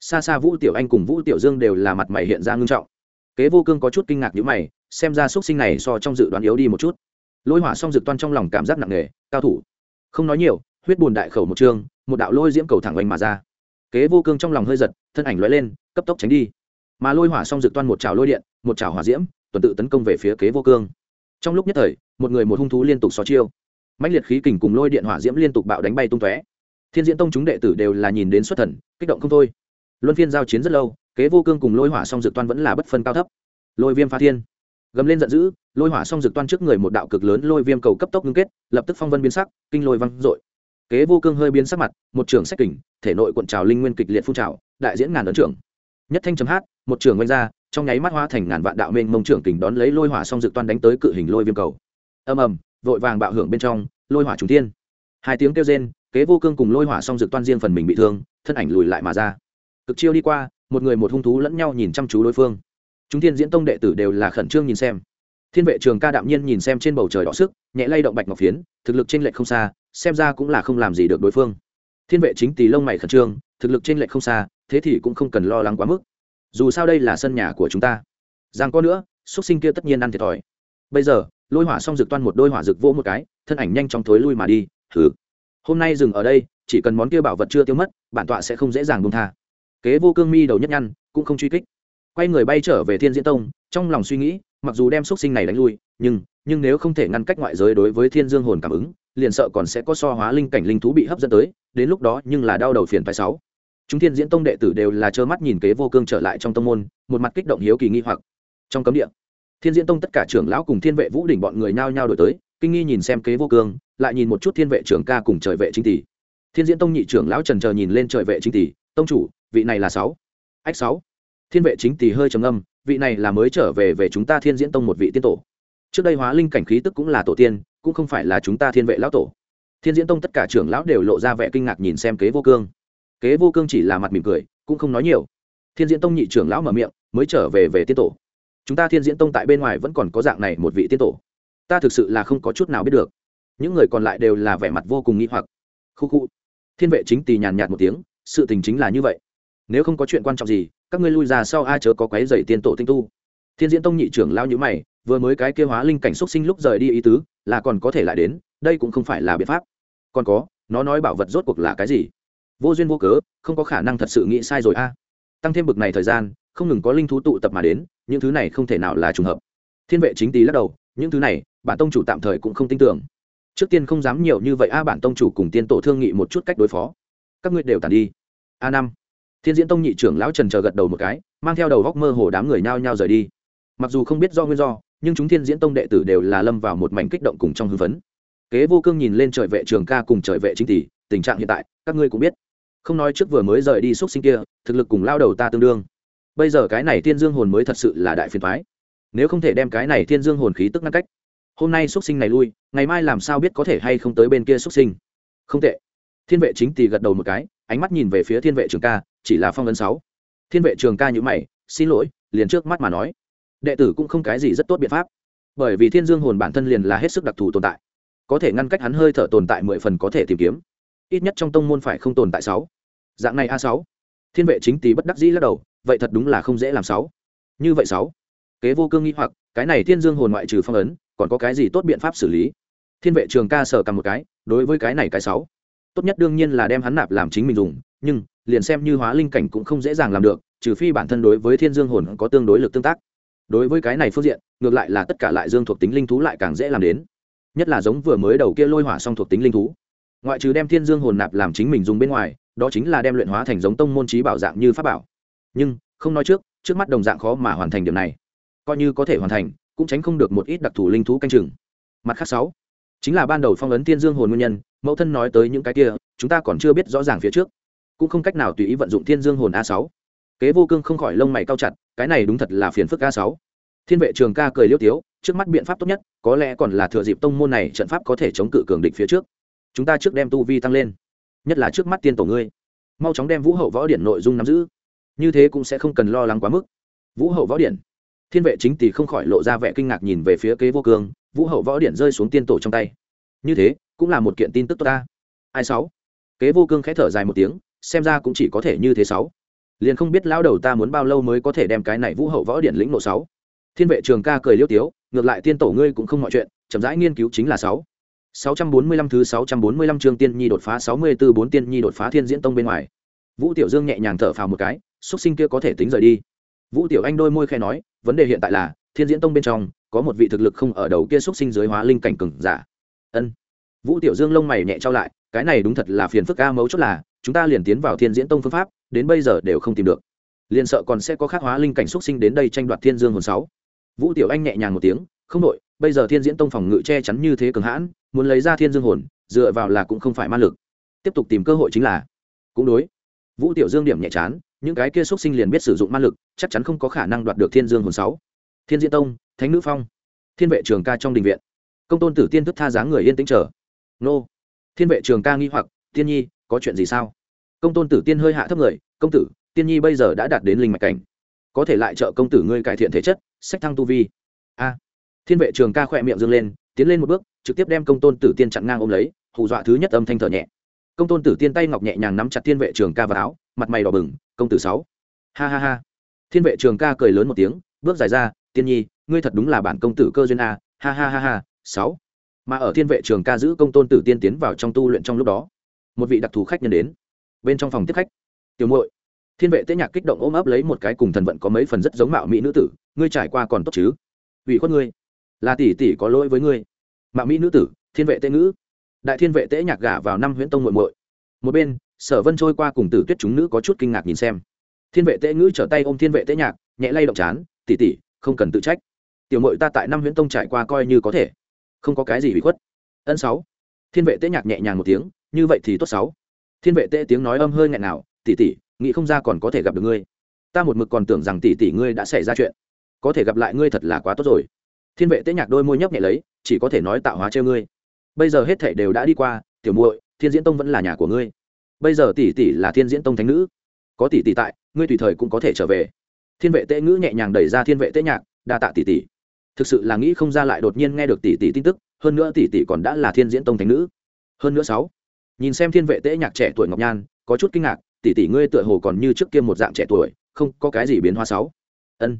Xa xa vũ tiểu anh cùng vũ tiểu dương đều là mặt mày hiện ra ngưng trọng. Kế vô cương có chút kinh ngạc nhữ mày, xem ra x sinh này so trong dự đoán yếu đi một chút. Lôi hỏa song dược toan trong lòng cảm giác nặng nề, cao thủ. Không nói nhiều, huyết bùn đại khẩu một chương một đạo lôi diễm cầu thẳng oanh mà ra. Kế vô cương trong lòng hơi giật, thân ảnh l lên, cấp tốc tránh đi. Mà lôi hỏa song dược toan một trào lôi điện, một trào hỏa diễm, tuần tự tấn công về phía kế vô cương trong lúc nhất thời, một người một hung thú liên tục xó chiêu. Mạnh liệt khí kình cùng lôi điện hỏa diễm liên tục bạo đánh bay tung tóe. Thiên diễn tông chúng đệ tử đều là nhìn đến xuất thần, kích động không thôi. Luân phiên giao chiến rất lâu, kế vô cương cùng lôi hỏa song dược toan vẫn là bất phân cao thấp. Lôi viêm phá thiên. Gầm lên giận dữ, lôi hỏa song dược toan trước người một đạo cực lớn lôi viêm cầu cấp tốc ngưng kết, lập tức phong vân biến sắc, kinh lôi văng dội. Kế vô cương hơi biến sắc mặt, một trường sách kình, thể nội cuộn trào linh nguyên kịch liệt phun trào, đại diễn ngàn ấn trưởng nhất thanh chấm hát, một trường oanh ra, trong nháy mắt hoa thành ngàn vạn đạo mênh mông trưởng kình đón lấy lôi hỏa xong dược toan đánh tới cự hình lôi viêm cầu. Ầm ầm, vội vàng bạo hưởng bên trong, lôi hỏa trùng thiên. Hai tiếng kêu rên, kế vô cương cùng lôi hỏa xong dược toan riêng phần mình bị thương, thân ảnh lùi lại mà ra. Cực chiêu đi qua, một người một hung thú lẫn nhau nhìn chăm chú đối phương. Chúng thiên diễn tông đệ tử đều là khẩn trương nhìn xem. Thiên vệ trường ca đạm nhiên nhìn xem trên bầu trời đỏ sức, nhẹ lay động bạch ngọc phiến, thực lực trên lệch không xa, xem ra cũng là không làm gì được đối phương. Thiên vệ chính tỳ lông mày khẩn trương, thực lực trên lệch không xa thế thì cũng không cần lo lắng quá mức. Dù sao đây là sân nhà của chúng ta. Giang có nữa xuất sinh kia tất nhiên ăn thiệt thòi. Bây giờ, lôi hỏa xong rực toan một đôi hỏa rực vỗ một cái, thân ảnh nhanh chóng thối lui mà đi. Thử hôm nay dừng ở đây, chỉ cần món kia bảo vật chưa tiêu mất, bản tọa sẽ không dễ dàng buông tha. Kế vô cương mi đầu nhất nhăn, cũng không truy kích. Quay người bay trở về thiên diễn tông, trong lòng suy nghĩ, mặc dù đem x sinh này đánh lui, nhưng nhưng nếu không thể ngăn cách ngoại giới đối với thiên dương hồn cảm ứng, liền sợ còn sẽ có so hóa linh cảnh linh thú bị hấp dẫn tới, đến lúc đó nhưng là đau đầu phiền phái sáu chúng thiên diễn tông đệ tử đều là trơ mắt nhìn kế vô cương trở lại trong tông môn, một mặt kích động hiếu kỳ nghi hoặc. Trong cấm địa, thiên diễn tông tất cả trưởng lão cùng thiên vệ vũ đỉnh bọn người nhao nhao đổi tới, kinh nghi nhìn xem kế vô cương, lại nhìn một chút thiên vệ trưởng ca cùng trời vệ chính tỷ. Thiên diễn tông nhị trưởng lão trần chờ nhìn lên trời vệ chính tỷ, tông chủ, vị này là sáu. Ách, sáu. Thiên vệ chính tỷ hơi trầm âm vị này là mới trở về về chúng ta thiên diễn tông một vị tiên tổ. Trước đây hóa linh cảnh khí tức cũng là tổ tiên, cũng không phải là chúng ta thiên vệ lão tổ. Thiên diễn tông tất cả trưởng lão đều lộ ra vẻ kinh ngạc nhìn xem kế vô cương kế vô cương chỉ là mặt mỉm cười, cũng không nói nhiều. Thiên diễn tông nhị trưởng lão mở miệng, mới trở về về tiên tổ. Chúng ta thiên diễn tông tại bên ngoài vẫn còn có dạng này một vị tiên tổ. Ta thực sự là không có chút nào biết được. Những người còn lại đều là vẻ mặt vô cùng nghi hoặc. Khu khu. Thiên vệ chính tì nhàn nhạt một tiếng, sự tình chính là như vậy. Nếu không có chuyện quan trọng gì, các ngươi lui ra sau ai chớ có quấy dày tiên tổ tinh tu. Thiên diễn tông nhị trưởng lao nhữ mày, vừa mới cái kêu hóa linh cảnh xúc sinh lúc rời đi ý tứ, là còn có thể lại đến, đây cũng không phải là biện pháp. Còn có, nó nói bảo vật rốt cuộc là cái gì? Vô duyên vô cớ, không có khả năng thật sự nghĩ sai rồi a. Tăng thêm bực này thời gian, không ngừng có linh thú tụ tập mà đến, những thứ này không thể nào là trùng hợp. Thiên vệ chính tý lắc đầu, những thứ này, bản tông chủ tạm thời cũng không tin tưởng. Trước tiên không dám nhiều như vậy a, bản tông chủ cùng tiên tổ thương nghị một chút cách đối phó. Các ngươi đều tàn đi. A năm. Thiên diễn tông nhị trưởng lão trần chờ gật đầu một cái, mang theo đầu góc mơ hồ đám người nhao nhao rời đi. Mặc dù không biết do nguyên do, nhưng chúng thiên diễn tông đệ tử đều là lâm vào một mảnh kích động cùng trong hưng phấn. Kế vô cương nhìn lên trời vệ trường ca cùng trời vệ chính tỷ tình trạng hiện tại, các ngươi cũng biết không nói trước vừa mới rời đi x sinh kia, thực lực cùng lao đầu ta tương đương. Bây giờ cái này thiên dương hồn mới thật sự là đại phiền thoái nếu không thể đem cái này thiên dương hồn khí tức ngăn cách, hôm nay x sinh này lui, ngày mai làm sao biết có thể hay không tới bên kia x sinh? Không tệ. Thiên vệ chính tì gật đầu một cái, ánh mắt nhìn về phía thiên vệ trường ca, chỉ là phong ấn sáu. Thiên vệ trường ca nhữ mày, xin lỗi, liền trước mắt mà nói. Đệ tử cũng không cái gì rất tốt biện pháp, bởi vì thiên dương hồn bản thân liền là hết sức đặc thù tồn tại. Có thể ngăn cách hắn hơi thở tồn tại mười phần có thể tìm kiếm ít nhất trong tông môn phải không tồn tại sáu. Dạng này a sáu. Thiên vệ chính tý bất đắc dĩ lắc đầu, vậy thật đúng là không dễ làm sáu. Như vậy sáu. Kế vô cương nghĩ hoặc, cái này thiên dương hồn ngoại trừ phong ấn, còn có cái gì tốt biện pháp xử lý? Thiên vệ trường ca sở cầm một cái, đối với cái này cái sáu. Tốt nhất đương nhiên là đem hắn nạp làm chính mình dùng, nhưng, liền xem như hóa linh cảnh cũng không dễ dàng làm được, trừ phi bản thân đối với thiên dương hồn có tương đối lực tương tác. Đối với cái này phương diện, ngược lại là tất cả lại dương thuộc tính linh thú lại càng dễ làm đến. Nhất là giống vừa mới đầu kia lôi hỏa song thuộc tính linh thú ngoại trừ đem thiên dương hồn nạp làm chính mình dùng bên ngoài, đó chính là đem luyện hóa thành giống tông môn trí bảo dạng như pháp bảo. Nhưng, không nói trước trước mắt đồng dạng khó mà hoàn thành điểm này. Coi như có thể hoàn thành, cũng tránh không được một ít đặc thù linh thú canh chừng. Mặt khác sáu, chính là ban đầu phong ấn thiên dương hồn nguyên nhân, mẫu thân nói tới những cái kia, chúng ta còn chưa biết rõ ràng phía trước. Cũng không cách nào tùy ý vận dụng thiên dương hồn a sáu. Kế vô cương không khỏi lông mày cao chặt, cái này đúng thật là phiền phức a sáu. Thiên vệ trường ca cười liêu tiếu, trước mắt biện pháp tốt nhất, có lẽ còn là thừa dịp tông môn này trận pháp có thể chống cự cường địch phía trước chúng ta trước đem tu vi tăng lên, nhất là trước mắt tiên tổ ngươi. Mau chóng đem vũ hậu võ điển nội dung nắm giữ. Như thế cũng sẽ không cần lo lắng quá mức. Vũ hậu võ điển. Thiên vệ chính tỷ không khỏi lộ ra vẻ kinh ngạc nhìn về phía kế vô cương, vũ hậu võ điển rơi xuống tiên tổ trong tay. Như thế, cũng là một kiện tin tức tốt ta. Ai sáu? Kế vô cương khẽ thở dài một tiếng, xem ra cũng chỉ có thể như thế sáu. Liền không biết lão đầu ta muốn bao lâu mới có thể đem cái này vũ hậu võ điển lĩnh nộ sáu. Thiên vệ trường ca cười liêu tiếu, ngược lại tiên tổ ngươi cũng không mọi chuyện, chậm rãi nghiên cứu chính là sáu. 645 thứ 645 chương tiên nhi đột phá 64 bốn tiên nhi đột phá thiên diễn tông bên ngoài. Vũ Tiểu Dương nhẹ nhàng thở phào một cái, xuất sinh kia có thể tính rời đi. Vũ Tiểu Anh đôi môi khẽ nói, vấn đề hiện tại là, thiên diễn tông bên trong có một vị thực lực không ở đầu kia xuất sinh dưới hóa linh cảnh cường giả. Ân. Vũ Tiểu Dương lông mày nhẹ trao lại, cái này đúng thật là phiền phức a mấu chốt là, chúng ta liền tiến vào thiên diễn tông phương pháp, đến bây giờ đều không tìm được. liên sợ còn sẽ có khác hóa linh cảnh xuất sinh đến đây tranh đoạt thiên dương hồn sáu vũ tiểu anh nhẹ nhàng một tiếng không đổi bây giờ thiên diễn tông phòng ngự che chắn như thế cường hãn, muốn lấy ra thiên dương hồn, dựa vào là cũng không phải ma lực. Tiếp tục tìm cơ hội chính là, cũng đối. Vũ tiểu dương điểm nhẹ chán, những cái kia xúc sinh liền biết sử dụng ma lực, chắc chắn không có khả năng đoạt được thiên dương hồn sáu. Thiên diễn tông, thánh nữ phong. Thiên vệ trường ca trong đình viện. Công tôn tử tiên thức tha dáng người yên tĩnh chờ. Nô. Thiên vệ trường ca nghi hoặc, tiên nhi, có chuyện gì sao? Công tôn tử tiên hơi hạ thấp người, công tử, tiên nhi bây giờ đã đạt đến linh mạch cảnh. Có thể lại trợ công tử ngươi cải thiện thể chất, sách thăng tu vi. A thiên vệ trường ca khỏe miệng dâng lên, tiến lên một bước, trực tiếp đem công tôn tử tiên chặn ngang ôm lấy, hù dọa thứ nhất âm thanh thở nhẹ. Công tôn tử tiên tay ngọc nhẹ nhàng nắm chặt thiên vệ trường ca vào áo, mặt mày đỏ bừng, công tử sáu. Ha ha ha. Thiên vệ trường ca cười lớn một tiếng, bước dài ra, tiên nhi, ngươi thật đúng là bản công tử cơ duyên a, ha ha ha ha, sáu. Mà ở thiên vệ trường ca giữ công tôn tử tiên tiến vào trong tu luyện trong lúc đó, một vị đặc thù khách nhân đến. Bên trong phòng tiếp khách, tiểu muội. Thiên vệ tế nhạc kích động ôm ấp lấy một cái cùng thần vận có mấy phần rất giống mạo mỹ nữ tử, ngươi trải qua còn tốt chứ? Ủy khuất ngươi là tỷ tỷ có lỗi với ngươi. Mạo mỹ nữ tử, thiên vệ tế ngữ. Đại thiên vệ tế nhạc gả vào năm huyễn tông muội muội. Một bên, sở vân trôi qua cùng tử tuyết chúng nữ có chút kinh ngạc nhìn xem. Thiên vệ tế ngữ trở tay ôm thiên vệ tế nhạc, nhẹ lay động chán, tỷ tỷ, không cần tự trách. Tiểu muội ta tại năm huyễn tông trải qua coi như có thể. Không có cái gì bị khuất. Ân sáu. Thiên vệ tế nhạc nhẹ nhàng một tiếng, như vậy thì tốt sáu. Thiên vệ tế tiếng nói âm hơi nghẹn nào tỷ tỷ, nghĩ không ra còn có thể gặp được ngươi. Ta một mực còn tưởng rằng tỷ tỷ ngươi đã xảy ra chuyện. Có thể gặp lại ngươi thật là quá tốt rồi thiên vệ tế nhạc đôi môi nhấp nhẹ lấy, chỉ có thể nói tạo hóa treo ngươi. Bây giờ hết thể đều đã đi qua, tiểu muội, thiên diễn tông vẫn là nhà của ngươi. Bây giờ tỷ tỷ là thiên diễn tông thánh nữ. Có tỷ tỷ tại, ngươi tùy thời cũng có thể trở về. Thiên vệ tế ngữ nhẹ nhàng đẩy ra thiên vệ tế nhạc, đa tạ tỷ tỷ. Thực sự là nghĩ không ra lại đột nhiên nghe được tỷ tỷ tin tức, hơn nữa tỷ tỷ còn đã là thiên diễn tông thánh nữ. Hơn nữa sáu, nhìn xem thiên vệ tế nhạc trẻ tuổi ngọc nhan, có chút kinh ngạc, tỷ tỷ ngươi tựa hồ còn như trước kia một dạng trẻ tuổi, không có cái gì biến hóa sáu. Ân.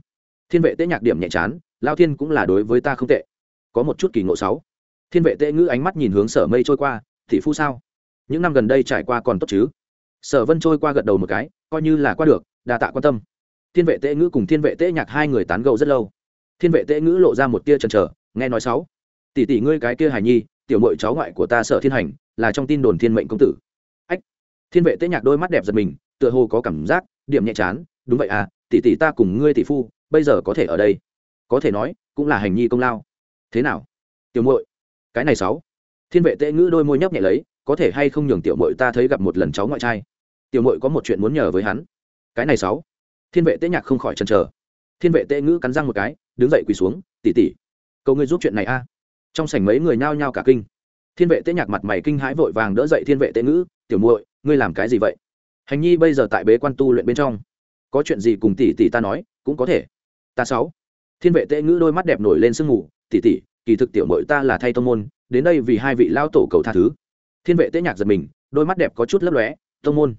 Thiên vệ tế nhạc điểm nhẹ chán lao thiên cũng là đối với ta không tệ. Có một chút kỳ ngộ sáu. Thiên vệ tế ngữ ánh mắt nhìn hướng sở mây trôi qua thị phu sao? Những năm gần đây trải qua còn tốt chứ? Sở vân trôi qua gật đầu một cái, coi như là qua được, đa tạ quan tâm. Thiên vệ tế ngữ cùng thiên vệ tế nhạc hai người tán gẫu rất lâu. Thiên vệ tế ngữ lộ ra một tia chần chờ, nghe nói sáu. Tỷ tỷ ngươi cái kia hài nhi, tiểu mội cháu ngoại của ta sở thiên hành, là trong tin đồn thiên mệnh công tử. Ách. Thiên vệ tế nhạc đôi mắt đẹp giật mình, tựa hồ có cảm giác, điểm nhẹ chán, đúng vậy à tỷ tỷ ta cùng ngươi tỷ phu, bây giờ có thể ở đây có thể nói, cũng là hành nhi công lao. Thế nào? Tiểu muội, cái này sáu. Thiên vệ tệ ngữ đôi môi nhấp nhẹ lấy, có thể hay không nhường tiểu muội ta thấy gặp một lần cháu ngoại trai. Tiểu muội có một chuyện muốn nhờ với hắn. Cái này sáu. Thiên vệ tệ nhạc không khỏi chần chờ. Thiên vệ tệ ngữ cắn răng một cái, đứng dậy quỳ xuống tỉ tỉ cầu ngươi giúp chuyện này a. Trong sảnh mấy người nhao nhao cả kinh. Thiên vệ tệ nhạc mặt mày kinh hãi vội vàng đỡ dậy thiên vệ tệ ngữ, tiểu muội, ngươi làm cái gì vậy? Hành nhi bây giờ tại bế quan tu luyện bên trong. Có chuyện gì cùng tỷ tỷ ta nói, cũng có thể. Ta sáu thiên vệ tệ ngữ đôi mắt đẹp nổi lên sương mù, tỷ tỷ, kỳ thực tiểu mội ta là thay tông môn, đến đây vì hai vị lao tổ cầu tha thứ. Thiên vệ tệ nhạc giật mình, đôi mắt đẹp có chút lấp lóe, tông môn?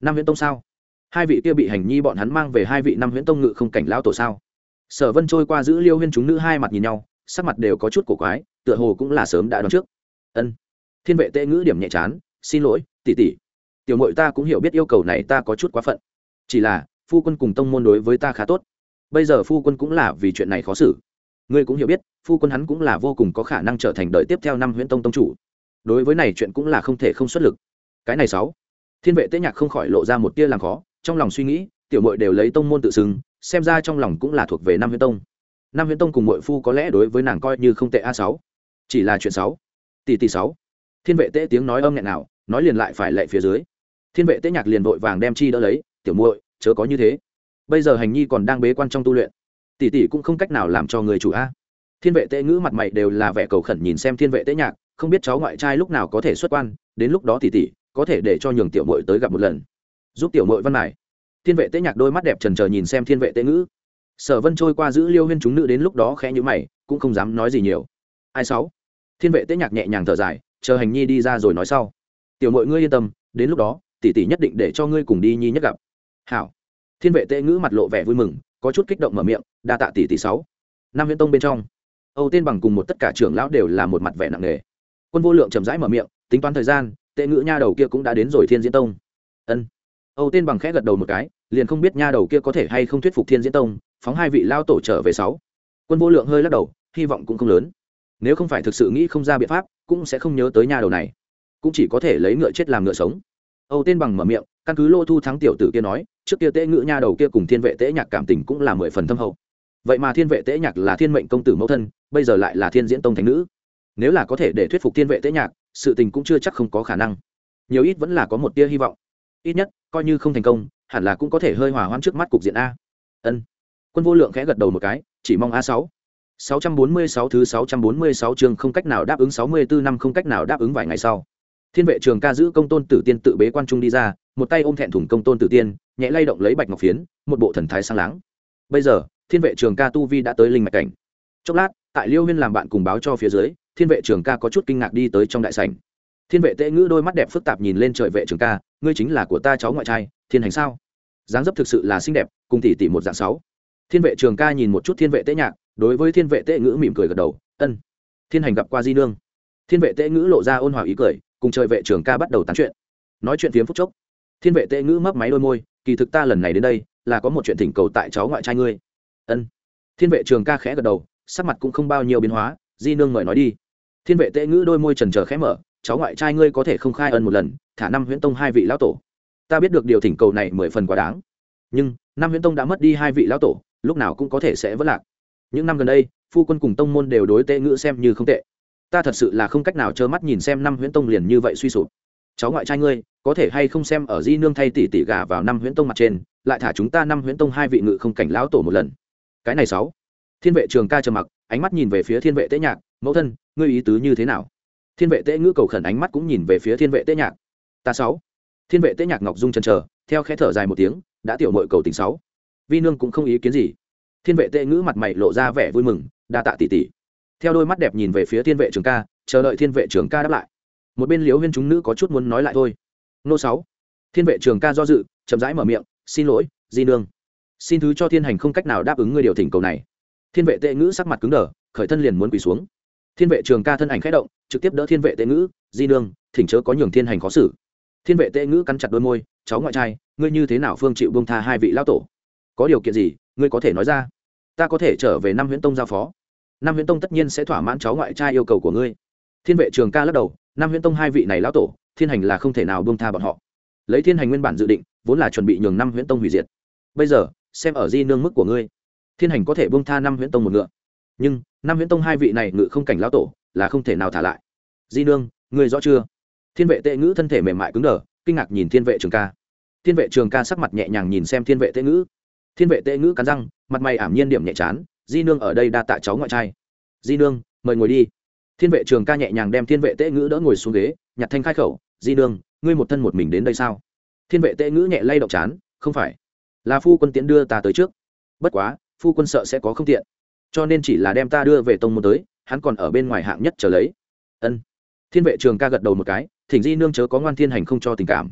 Năm huyễn tông sao? Hai vị kia bị hành nhi bọn hắn mang về hai vị năm huyễn tông ngự không cảnh lao tổ sao? Sở vân trôi qua giữ liêu huyên chúng nữ hai mặt nhìn nhau, sắc mặt đều có chút cổ quái, tựa hồ cũng là sớm đã đoán trước. Ân. Thiên vệ tệ ngữ điểm nhẹ chán, xin lỗi, tỷ tỷ. Tiểu mội ta cũng hiểu biết yêu cầu này ta có chút quá phận. Chỉ là, phu quân cùng tông môn đối với ta khá tốt bây giờ phu quân cũng là vì chuyện này khó xử. Ngươi cũng hiểu biết, phu quân hắn cũng là vô cùng có khả năng trở thành đời tiếp theo năm huyễn tông tông chủ. Đối với này chuyện cũng là không thể không xuất lực. Cái này sáu. Thiên vệ tế nhạc không khỏi lộ ra một tia làm khó, trong lòng suy nghĩ, tiểu mội đều lấy tông môn tự xưng, xem ra trong lòng cũng là thuộc về năm huyễn tông. Năm huyễn tông cùng mội phu có lẽ đối với nàng coi như không tệ a sáu. Chỉ là chuyện sáu. Tỷ tỷ sáu. Thiên vệ tế tiếng nói âm nhẹ nào nói liền lại phải lệ phía dưới. Thiên vệ tế nhạc liền vội vàng đem chi đỡ lấy, tiểu muội, chớ có như thế bây giờ hành nhi còn đang bế quan trong tu luyện. Tỷ tỷ cũng không cách nào làm cho người chủ a. Thiên vệ tệ ngữ mặt mày đều là vẻ cầu khẩn nhìn xem thiên vệ tệ nhạc, không biết cháu ngoại trai lúc nào có thể xuất quan, đến lúc đó tỷ tỷ có thể để cho nhường tiểu muội tới gặp một lần. Giúp tiểu muội văn mải thiên vệ tệ nhạc đôi mắt đẹp trần trờ nhìn xem thiên vệ tệ ngữ. Sở vân trôi qua giữ liêu huyên chúng nữ đến lúc đó khẽ nhữ mày, cũng không dám nói gì nhiều. Ai sáu? Thiên vệ tệ nhạc nhẹ nhàng thở dài, chờ hành nhi đi ra rồi nói sau. Tiểu mội ngươi yên tâm, đến lúc đó, tỷ tỷ nhất định để cho ngươi cùng đi nhi nhất gặp. Hảo thiên vệ tệ ngữ mặt lộ vẻ vui mừng, có chút kích động mở miệng, đa tạ tỷ tỷ sáu. Năm viễn tông bên trong, âu tên bằng cùng một tất cả trưởng lão đều là một mặt vẻ nặng nề. Quân vô lượng chậm rãi mở miệng, tính toán thời gian tệ ngữ nha đầu kia cũng đã đến rồi thiên diễn tông. Ân. Âu tên bằng khẽ gật đầu một cái, liền không biết nha đầu kia có thể hay không thuyết phục thiên diễn tông, phóng hai vị lao tổ trở về sáu. Quân vô lượng hơi lắc đầu, hy vọng cũng không lớn. Nếu không phải thực sự nghĩ không ra biện pháp, cũng sẽ không nhớ tới nha đầu này. Cũng chỉ có thể lấy ngựa chết làm ngựa sống. Âu tên bằng mở miệng căn cứ lô thu thắng tiểu tử kia nói, trước kia tễ ngữ nha đầu kia cùng thiên vệ tễ nhạc cảm tình cũng là mười phần thâm hậu. Vậy mà thiên vệ tễ nhạc là thiên mệnh công tử mẫu thân, bây giờ lại là thiên diễn tông thành nữ. Nếu là có thể để thuyết phục thiên vệ tễ nhạc, sự tình cũng chưa chắc không có khả năng. Nhiều ít vẫn là có một tia hy vọng. Ít nhất, coi như không thành công, hẳn là cũng có thể hơi hòa hoãn trước mắt cục diện a. Ân. Quân vô lượng khẽ gật đầu một cái, chỉ mong a sáu. 646 thứ 646 chương không cách nào đáp ứng 64 năm không cách nào đáp ứng vài ngày sau. Thiên vệ trường ca giữ công tôn tử tiên tự bế quan trung đi ra, một tay ôm thẹn thùng công tôn tử tiên, nhẹ lay động lấy bạch ngọc phiến, một bộ thần thái sang láng. Bây giờ, thiên vệ trường ca tu vi đã tới linh mạch cảnh. Chốc lát, tại Liêu Huyên làm bạn cùng báo cho phía dưới, thiên vệ trường ca có chút kinh ngạc đi tới trong đại sảnh. Thiên vệ Tế Ngữ đôi mắt đẹp phức tạp nhìn lên trời vệ trường ca, ngươi chính là của ta cháu ngoại trai, thiên hành sao? Dáng dấp thực sự là xinh đẹp, cùng tỷ tỷ một dạng sáu. Thiên vệ trường ca nhìn một chút thiên vệ Tế Nhạc, đối với thiên vệ tệ ngữ mỉm cười gật đầu ân thiên hành gặp qua di nương thiên vệ tệ ngữ lộ ra ôn hòa ý cười cùng trời vệ trưởng ca bắt đầu tán chuyện. Nói chuyện phiếm phúc chốc, thiên vệ tệ ngữ mấp máy đôi môi, kỳ thực ta lần này đến đây là có một chuyện thỉnh cầu tại cháu ngoại trai ngươi. Ân. Thiên vệ trường ca khẽ gật đầu, sắc mặt cũng không bao nhiêu biến hóa, di nương mời nói đi. Thiên vệ tệ ngữ đôi môi trần trờ khẽ mở, cháu ngoại trai ngươi có thể không khai ân một lần, thả năm huyễn tông hai vị lão tổ. Ta biết được điều thỉnh cầu này mười phần quá đáng. Nhưng năm huyễn tông đã mất đi hai vị lão tổ, lúc nào cũng có thể sẽ vất lạc. Những năm gần đây, phu quân cùng tông môn đều đối tệ ngữ xem như không tệ ta thật sự là không cách nào trơ mắt nhìn xem năm huyễn tông liền như vậy suy sụp. Cháu ngoại trai ngươi, có thể hay không xem ở di nương thay tỷ tỷ gà vào năm huyễn tông mặt trên, lại thả chúng ta năm huyễn tông hai vị ngự không cảnh lão tổ một lần. Cái này sáu. Thiên vệ trường ca trầm mặc, ánh mắt nhìn về phía thiên vệ tế nhạc, mẫu thân, ngươi ý tứ như thế nào? Thiên vệ tế ngữ cầu khẩn ánh mắt cũng nhìn về phía thiên vệ tế nhạc. Ta sáu. Thiên vệ tế nhạc ngọc dung chân chờ, theo khẽ thở dài một tiếng, đã tiểu mội cầu tình sáu. Vi nương cũng không ý kiến gì. Thiên vệ tế ngữ mặt mày lộ ra vẻ vui mừng, đa tạ tỷ tỷ theo đôi mắt đẹp nhìn về phía thiên vệ trường ca, chờ đợi thiên vệ trường ca đáp lại. Một bên liếu huyên chúng nữ có chút muốn nói lại thôi. Nô sáu, thiên vệ trường ca do dự, chậm rãi mở miệng, xin lỗi, di nương. Xin thứ cho thiên hành không cách nào đáp ứng ngươi điều thỉnh cầu này. Thiên vệ tệ ngữ sắc mặt cứng đờ, khởi thân liền muốn quỳ xuống. Thiên vệ trường ca thân ảnh khẽ động, trực tiếp đỡ thiên vệ tệ ngữ, di nương, thỉnh chớ có nhường thiên hành khó xử. Thiên vệ tệ ngữ cắn chặt đôi môi, cháu ngoại trai, ngươi như thế nào phương chịu bông tha hai vị lao tổ? Có điều kiện gì, ngươi có thể nói ra. Ta có thể trở về năm huyễn tông giao phó. Nam huyễn tông tất nhiên sẽ thỏa mãn cháu ngoại trai yêu cầu của ngươi. Thiên vệ trường ca lắc đầu, Nam huyễn tông hai vị này lão tổ, thiên hành là không thể nào buông tha bọn họ. Lấy thiên hành nguyên bản dự định, vốn là chuẩn bị nhường năm huyễn tông hủy diệt. Bây giờ, xem ở di nương mức của ngươi, thiên hành có thể buông tha năm huyễn tông một ngựa. Nhưng năm huyễn tông hai vị này ngự không cảnh lão tổ, là không thể nào thả lại. Di nương, ngươi rõ chưa? Thiên vệ tệ ngữ thân thể mềm mại cứng đờ, kinh ngạc nhìn thiên vệ trường ca. Thiên vệ trường ca sắc mặt nhẹ nhàng nhìn xem thiên vệ tệ ngữ. Thiên vệ tệ ngữ cắn răng, mặt mày ảm nhiên điểm nhẹ chán di nương ở đây đa tạ cháu ngoại trai. Di nương, mời ngồi đi. Thiên vệ trường ca nhẹ nhàng đem thiên vệ tệ ngữ đỡ ngồi xuống ghế, nhặt thanh khai khẩu, di nương, ngươi một thân một mình đến đây sao? Thiên vệ tệ ngữ nhẹ lay động chán, không phải, là phu quân tiễn đưa ta tới trước. Bất quá, phu quân sợ sẽ có không tiện, cho nên chỉ là đem ta đưa về tông môn tới, hắn còn ở bên ngoài hạng nhất trở lấy. Ân. Thiên vệ trường ca gật đầu một cái, thỉnh di nương chớ có ngoan thiên hành không cho tình cảm.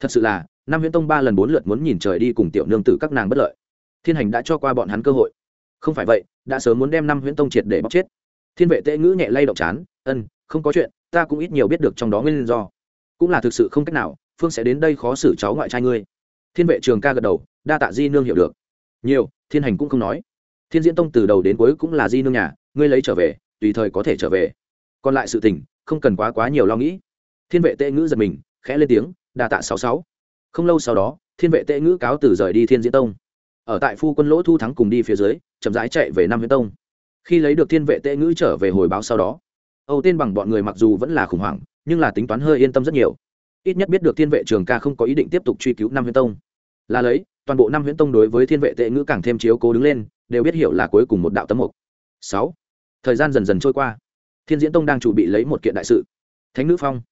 Thật sự là Nam huyễn tông ba lần bốn lượt muốn nhìn trời đi cùng tiểu nương tử các nàng bất lợi. Thiên hành đã cho qua bọn hắn cơ hội không phải vậy, đã sớm muốn đem năm huyễn tông triệt để bóc chết. Thiên vệ tễ ngữ nhẹ lay động chán, ân, không có chuyện, ta cũng ít nhiều biết được trong đó nguyên do. Cũng là thực sự không cách nào, phương sẽ đến đây khó xử cháu ngoại trai ngươi. Thiên vệ trường ca gật đầu, đa tạ di nương hiểu được. Nhiều, thiên hành cũng không nói. Thiên diễn tông từ đầu đến cuối cũng là di nương nhà, ngươi lấy trở về, tùy thời có thể trở về. Còn lại sự tình, không cần quá quá nhiều lo nghĩ. Thiên vệ tệ ngữ giật mình, khẽ lên tiếng, đa tạ sáu sáu. Không lâu sau đó, thiên vệ tệ ngữ cáo từ rời đi thiên diễn tông. Ở tại phu quân lỗ thu thắng cùng đi phía dưới chậm rãi chạy về Nam huyễn tông. Khi lấy được thiên vệ tệ ngữ trở về hồi báo sau đó, âu Tiên bằng bọn người mặc dù vẫn là khủng hoảng, nhưng là tính toán hơi yên tâm rất nhiều. Ít nhất biết được thiên vệ trường ca không có ý định tiếp tục truy cứu Nam huyễn tông. Là lấy, toàn bộ Nam huyễn tông đối với thiên vệ tệ ngữ càng thêm chiếu cố đứng lên, đều biết hiểu là cuối cùng một đạo tấm mục. Sáu, thời gian dần dần trôi qua. Thiên diễn tông đang chuẩn bị lấy một kiện đại sự. Thánh nữ phong.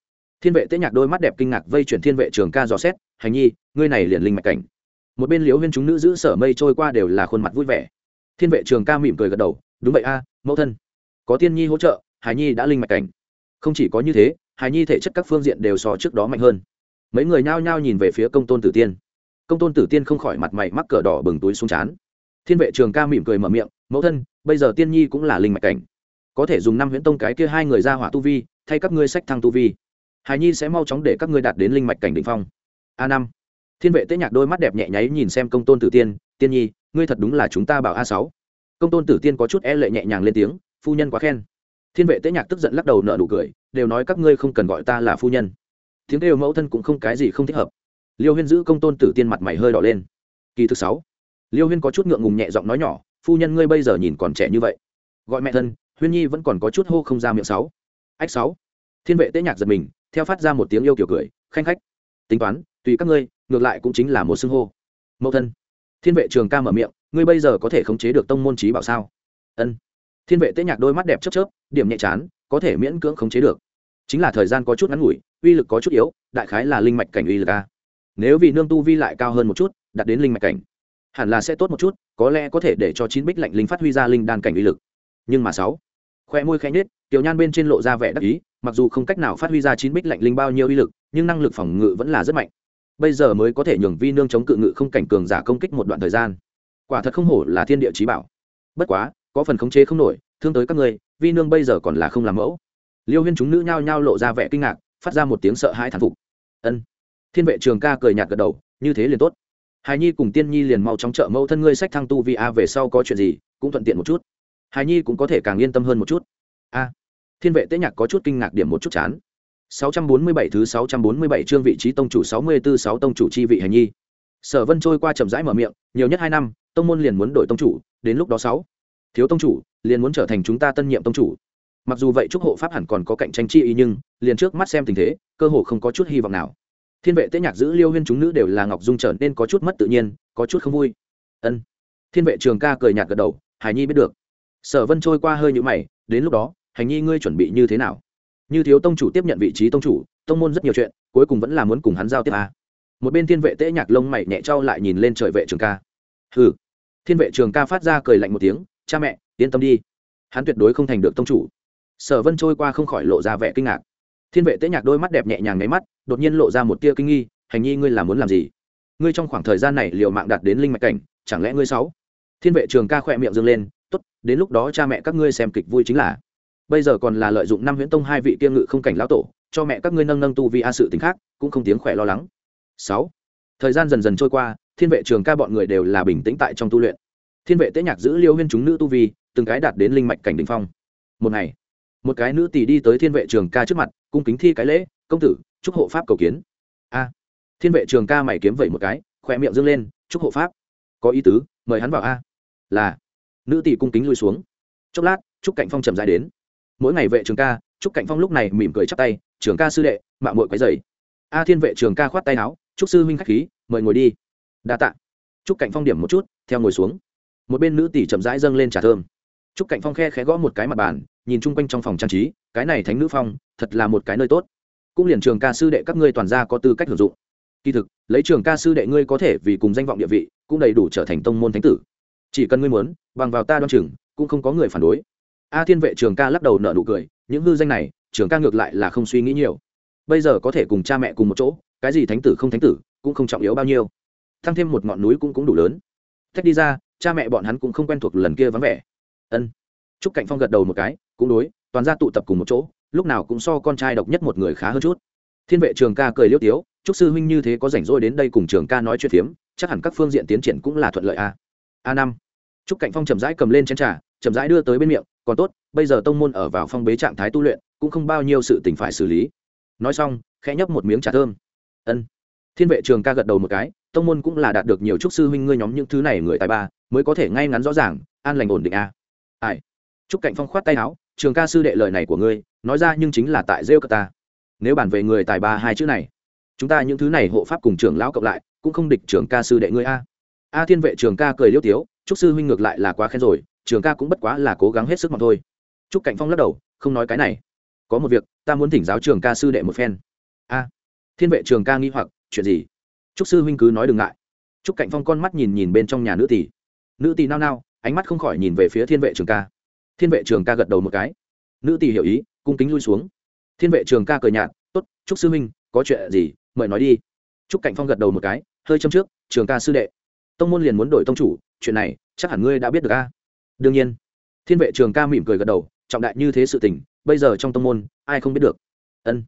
Thiên vệ tế nhạc đôi mắt đẹp kinh ngạc vây chuyển thiên vệ trường ca dò xét, hành nhi, ngươi này liền linh mạch cảnh. Một bên liễu huyên chúng nữ giữ sở mây trôi qua đều là khuôn mặt vui vẻ thiên vệ trường ca mỉm cười gật đầu, đúng vậy a, mẫu thân. Có tiên nhi hỗ trợ, hải nhi đã linh mạch cảnh. Không chỉ có như thế, hải nhi thể chất các phương diện đều so trước đó mạnh hơn. Mấy người nhao nhao nhìn về phía công tôn tử tiên. Công tôn tử tiên không khỏi mặt mày mắc cờ đỏ bừng túi xuống chán. Thiên vệ trường ca mỉm cười mở miệng, mẫu thân, bây giờ tiên nhi cũng là linh mạch cảnh. Có thể dùng năm huyễn tông cái kia hai người ra hỏa tu vi, thay các ngươi sách thăng tu vi. Hải nhi sẽ mau chóng để các ngươi đạt đến linh mạch cảnh đ ỉ n h phong. A năm thiên vệ tế nhạc đôi mắt đẹp nhẹ nháy nhìn xem công tôn tử tiên tiên nhi, ngươi thật đúng là chúng ta bảo a sáu. Công tôn tử tiên có chút e lệ nhẹ nhàng lên tiếng, phu nhân quá khen. Thiên vệ tế nhạc tức giận lắc đầu nợ nụ cười, đều nói các ngươi không cần gọi ta là phu nhân. Tiếng kêu mẫu thân cũng không cái gì không thích hợp. Liêu huyên giữ công tôn tử tiên mặt mày hơi đỏ lên. Kỳ thực sáu, liêu huyên có chút ngượng ngùng nhẹ giọng nói nhỏ, phu nhân ngươi bây giờ nhìn còn trẻ như vậy. Gọi mẹ thân, huyên nhi vẫn còn có chút hô không ra miệng sáu. Ách sáu. Thiên vệ tế nhạc giật mình, theo phát ra một tiếng yêu kiểu cười, khanh khách, tính toán, tùy các ngươi ngược lại cũng chính là một xưng hô. Mẫu thân, thiên vệ trường ca mở miệng, ngươi bây giờ có thể khống chế được tông môn trí bảo sao? Ân. Thiên vệ tế nhạc đôi mắt đẹp chớp chớp, điểm nhẹ chán, có thể miễn cưỡng khống chế được. Chính là thời gian có chút ngắn ngủi, uy lực có chút yếu, đại khái là linh mạch cảnh uy lực a. Nếu vì nương tu vi lại cao hơn một chút đặt đến linh mạch cảnh, hẳn là sẽ tốt một chút, có lẽ có thể để cho chín bích lạnh linh phát huy ra linh đan cảnh uy lực. Nhưng mà sáu, khoe môi khẽ nhết tiểu nhan bên trên lộ ra vẻ đắc ý, mặc dù không cách nào phát huy ra chín bích lạnh linh bao nhiêu uy lực, nhưng năng lực phòng ngự vẫn là rất mạnh bây giờ mới có thể nhường vi nương chống cự ngự không cảnh cường giả công kích một đoạn thời gian. Quả thật không hổ là thiên địa trí bảo. Bất quá, có phần khống chế không nổi, thương tới các ngươi, vi nương bây giờ còn là không làm mẫu. Liêu huyên chúng nữ nhao nhao lộ ra vẻ kinh ngạc, phát ra một tiếng sợ hãi thán phục. Ân. Thiên vệ trường ca cười nhạt gật đầu, như thế liền tốt. Hài nhi cùng tiên nhi liền mau chóng trợ mẫu thân ngươi sách thăng tu vi a, về sau có chuyện gì, cũng thuận tiện một chút. Hài nhi cũng có thể càng yên tâm hơn một chút. A. Thiên vệ tế nhạc có chút kinh ngạc điểm một chút chán. 647 thứ 647 chương vị trí tông chủ 64 6 tông chủ chi vị hành nhi. Sở Vân trôi qua chậm rãi mở miệng, nhiều nhất 2 năm, tông môn liền muốn đổi tông chủ, đến lúc đó 6. Thiếu tông chủ, liền muốn trở thành chúng ta tân nhiệm tông chủ. Mặc dù vậy trúc hộ pháp hẳn còn có cạnh tranh chi ý nhưng, liền trước mắt xem tình thế, cơ hội không có chút hy vọng nào. Thiên vệ tế nhạc giữ Liêu Huyên chúng nữ đều là Ngọc Dung trở nên có chút mất tự nhiên, có chút không vui. Ân. Thiên vệ Trường Ca cười nhạt gật đầu, Hải Nhi biết được. Sở Vân trôi qua hơi nhíu mày, đến lúc đó, Hành Nhi ngươi chuẩn bị như thế nào? Như thiếu tông chủ tiếp nhận vị trí tông chủ, tông môn rất nhiều chuyện, cuối cùng vẫn là muốn cùng hắn giao tiếp à. một bên thiên vệ tễ nhạc lông mày nhẹ trao lại nhìn lên trời vệ trường ca. Hừ. Thiên vệ trường ca phát ra cười lạnh một tiếng, cha mẹ, yên tâm đi. Hắn tuyệt đối không thành được tông chủ. Sở vân trôi qua không khỏi lộ ra vẻ kinh ngạc. Thiên vệ tễ nhạc đôi mắt đẹp nhẹ nhàng nháy mắt, đột nhiên lộ ra một tia kinh nghi, hành nhi ngươi là muốn làm gì? Ngươi trong khoảng thời gian này liều mạng đạt đến linh mạch cảnh, chẳng lẽ ngươi sáu thiên vệ trường ca khỏe miệng dâng lên, tốt, đến lúc đó cha mẹ các ngươi xem kịch vui chính là bây giờ còn là lợi dụng năm huyễn tông hai vị kiêm ngự không cảnh lão tổ, cho mẹ các ngươi nâng nâng tu vi a sự tính khác, cũng không tiếng khỏe lo lắng. Sáu, thời gian dần dần trôi qua, thiên vệ trường ca bọn người đều là bình tĩnh tại trong tu luyện. Thiên vệ tế nhạc giữ liêu huyên chúng nữ tu vi, từng cái đạt đến linh mạch cảnh đ ỉ n h phong. Một ngày, một cái nữ tỷ đi tới thiên vệ trường ca trước mặt, cung kính thi cái lễ, công tử, chúc hộ pháp cầu kiến. A, thiên vệ trường ca mày kiếm vẩy một cái, khỏe miệng dâng lên, chúc hộ pháp. Có ý tứ, mời hắn vào a. Là, nữ tỷ cung kính lui xuống. Chốc lát, chúc cạnh phong trầm dài đến mỗi ngày vệ trường ca, trúc cạnh phong lúc này mỉm cười chắp tay, trường ca sư đệ mạng mội quấy dày a thiên vệ trường ca khoát tay áo, trúc sư huynh k h á c h khí, mời ngồi đi. Đa t ạ trúc cạnh phong điểm một chút, theo ngồi xuống. Một bên nữ tỷ chậm rãi dâng lên trà thơm. Trúc cạnh phong khe khẽ gõ một cái mặt bàn, nhìn chung quanh trong phòng trang trí, cái này thánh nữ phong, thật là một cái nơi tốt. Cũng liền trường ca sư đệ các ngươi toàn gia có tư cách hưởng dụng. Kỳ thực, lấy trường ca sư đệ ngươi có thể vì cùng danh vọng địa vị, cũng đầy đủ trở thành tông môn thánh tử. Chỉ cần ngươi muốn, bằng vào ta đoan chừng, cũng không có người phản đối a thiên vệ trường ca lắc đầu nợ nụ cười, những hư danh này, trường ca ngược lại là không suy nghĩ nhiều. Bây giờ có thể cùng cha mẹ cùng một chỗ, cái gì thánh tử không thánh tử, cũng không trọng yếu bao nhiêu. Thăng thêm một ngọn núi cũng cũng đủ lớn. Thách đi ra, cha mẹ bọn hắn cũng không quen thuộc lần kia vắng vẻ. Ân. T r ú c cạnh phong gật đầu một cái, cũng đối, toàn ra tụ tập cùng một chỗ, lúc nào cũng so con trai độc nhất một người khá hơn chút. Thiên vệ trường ca cười liêu tiếu chúc sư huynh như thế có rảnh rỗi đến đây cùng trường ca nói chuyện phiếm, chắc hẳn các phương diện tiến triển cũng là thuận lợi a a năm. T r ú c cạnh phong chầm rãi cầm lên chén t r à chậm rãi đưa tới bên miệng, còn tốt, bây giờ tông môn ở vào phong bế trạng thái tu luyện, cũng không bao nhiêu sự tình phải xử lý. Nói xong, khẽ nhấp một miếng trà thơm. Ân. Thiên vệ trường ca gật đầu một cái, tông môn cũng là đạt được nhiều trúc sư huynh ngươi nhóm những thứ này người tài ba, mới có thể ngay ngắn rõ ràng, an lành ổn định a. À. ai? Trúc cạnh phong khoát tay áo, trường ca sư đệ lời này của ngươi, nói ra nhưng chính là tại rêu ta. Nếu bàn về người tài ba hai chữ này, chúng ta những thứ này hộ pháp cùng trưởng lão cộng lại, cũng không địch trường ca sư đệ ngươi a. A thiên vệ trường ca cười liêu tiếu trúc sư huynh ngược lại là quá khen rồi trường ca cũng bất quá là cố gắng hết sức mà thôi. Trúc cảnh phong lắc đầu, không nói cái này. Có một việc, ta muốn thỉnh giáo trường ca sư đệ một phen. A, thiên vệ trường ca nghi hoặc, chuyện gì? Trúc sư huynh cứ nói đừng ngại. Trúc cảnh phong con mắt nhìn nhìn bên trong nhà nữ tỷ. Nữ tỷ nao nao, ánh mắt không khỏi nhìn về phía thiên vệ trường ca. Thiên vệ trường ca gật đầu một cái. Nữ tỷ hiểu ý, cung kính lui xuống. Thiên vệ trường ca cười nhạt, tốt, trúc sư huynh, có chuyện gì, mời nói đi. Trúc cảnh phong gật đầu một cái, hơi châm trước, trường ca sư đệ, tông môn liền muốn đổi tông chủ, chuyện này chắc hẳn ngươi đã biết được a đương nhiên. Thiên vệ trường ca mỉm cười gật đầu, trọng đại như thế sự tình, bây giờ trong tông môn, ai không biết được. Ân.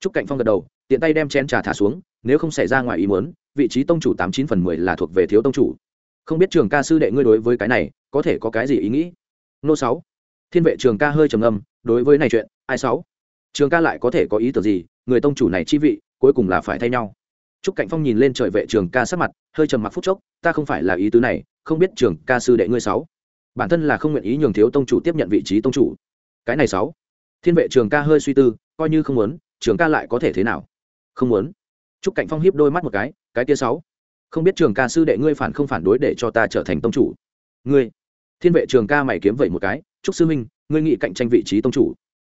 Trúc cạnh phong gật đầu, tiện tay đem chén trà thả xuống, nếu không xảy ra ngoài ý muốn, vị trí tông chủ tám chín phần mười là thuộc về thiếu tông chủ. Không biết trường ca sư đệ ngươi đối với cái này, có thể có cái gì ý nghĩ? Nô sáu. Thiên vệ trường ca hơi trầm âm đối với này chuyện, ai sáu? Trường ca lại có thể có ý tưởng gì, người tông chủ này chi vị, cuối cùng là phải thay nhau. Trúc cạnh phong nhìn lên trời vệ trường ca sắc mặt, hơi trầm mặc phút chốc, ta không phải là ý tứ này, không biết trường ca sư đệ ngươi sáu bản thân là không nguyện ý nhường thiếu tông chủ tiếp nhận vị trí tông chủ. Cái này sáu. Thiên vệ trường ca hơi suy tư, coi như không muốn, trường ca lại có thể thế nào? Không muốn. Trúc cạnh phong hiếp đôi mắt một cái cái kia sáu. Không biết trường ca sư đệ ngươi phản không phản đối để cho ta trở thành tông chủ? Ngươi. Thiên vệ trường ca mày kiếm vậy một cái, trúc sư minh ngươi nghị cạnh tranh vị trí tông chủ?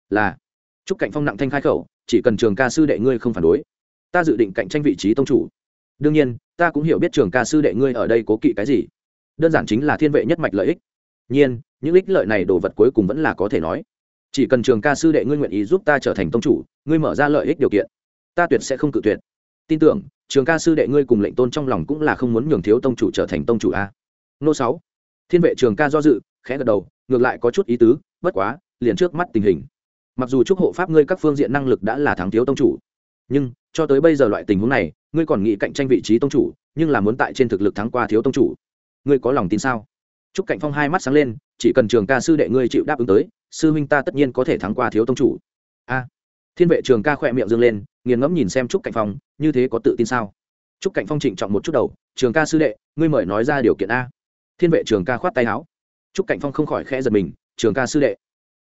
Là. Trúc cạnh phong nặng thanh khai khẩu, chỉ cần trường ca sư đệ ngươi không phản đối, ta dự định cạnh tranh vị trí tông chủ. Đương nhiên, ta cũng hiểu biết trường ca sư đệ ngươi ở đây cố kỵ cái gì. Đơn giản chính là thiên vệ nhất mạch lợi ích nhiên, những ích lợi này đồ vật cuối cùng vẫn là có thể nói. Chỉ cần trường ca sư đệ ngươi nguyện ý giúp ta trở thành tông chủ, ngươi mở ra lợi ích điều kiện, ta tuyệt sẽ không cự tuyệt. Tin tưởng, trường ca sư đệ ngươi cùng lệnh tôn trong lòng cũng là không muốn nhường thiếu tông chủ trở thành tông chủ a. Nô sáu. Thiên vệ trường ca do dự, khẽ gật đầu, ngược lại có chút ý tứ, bất quá, liền trước mắt tình hình. Mặc dù chúc hộ pháp ngươi các phương diện năng lực đã là thắng thiếu tông chủ, nhưng, cho tới bây giờ loại tình huống này, ngươi còn nghĩ cạnh tranh vị trí tông chủ, nhưng là muốn tại trên thực lực thắng qua thiếu tông chủ. Ngươi có lòng tin sao? Trúc cạnh phong hai mắt sáng lên, chỉ cần trường ca sư đệ ngươi chịu đáp ứng tới, sư huynh ta tất nhiên có thể thắng qua thiếu tông chủ. A. Thiên vệ trường ca khỏe miệng dương lên, nghiền ngẫm nhìn xem trúc cạnh phong, như thế có tự tin sao? Trúc cạnh phong trịnh trọng một chút đầu, trường ca sư đệ, ngươi mời nói ra điều kiện a. Thiên vệ trường ca khoát tay áo. Trúc cạnh phong không khỏi khẽ giật mình, trường ca sư đệ.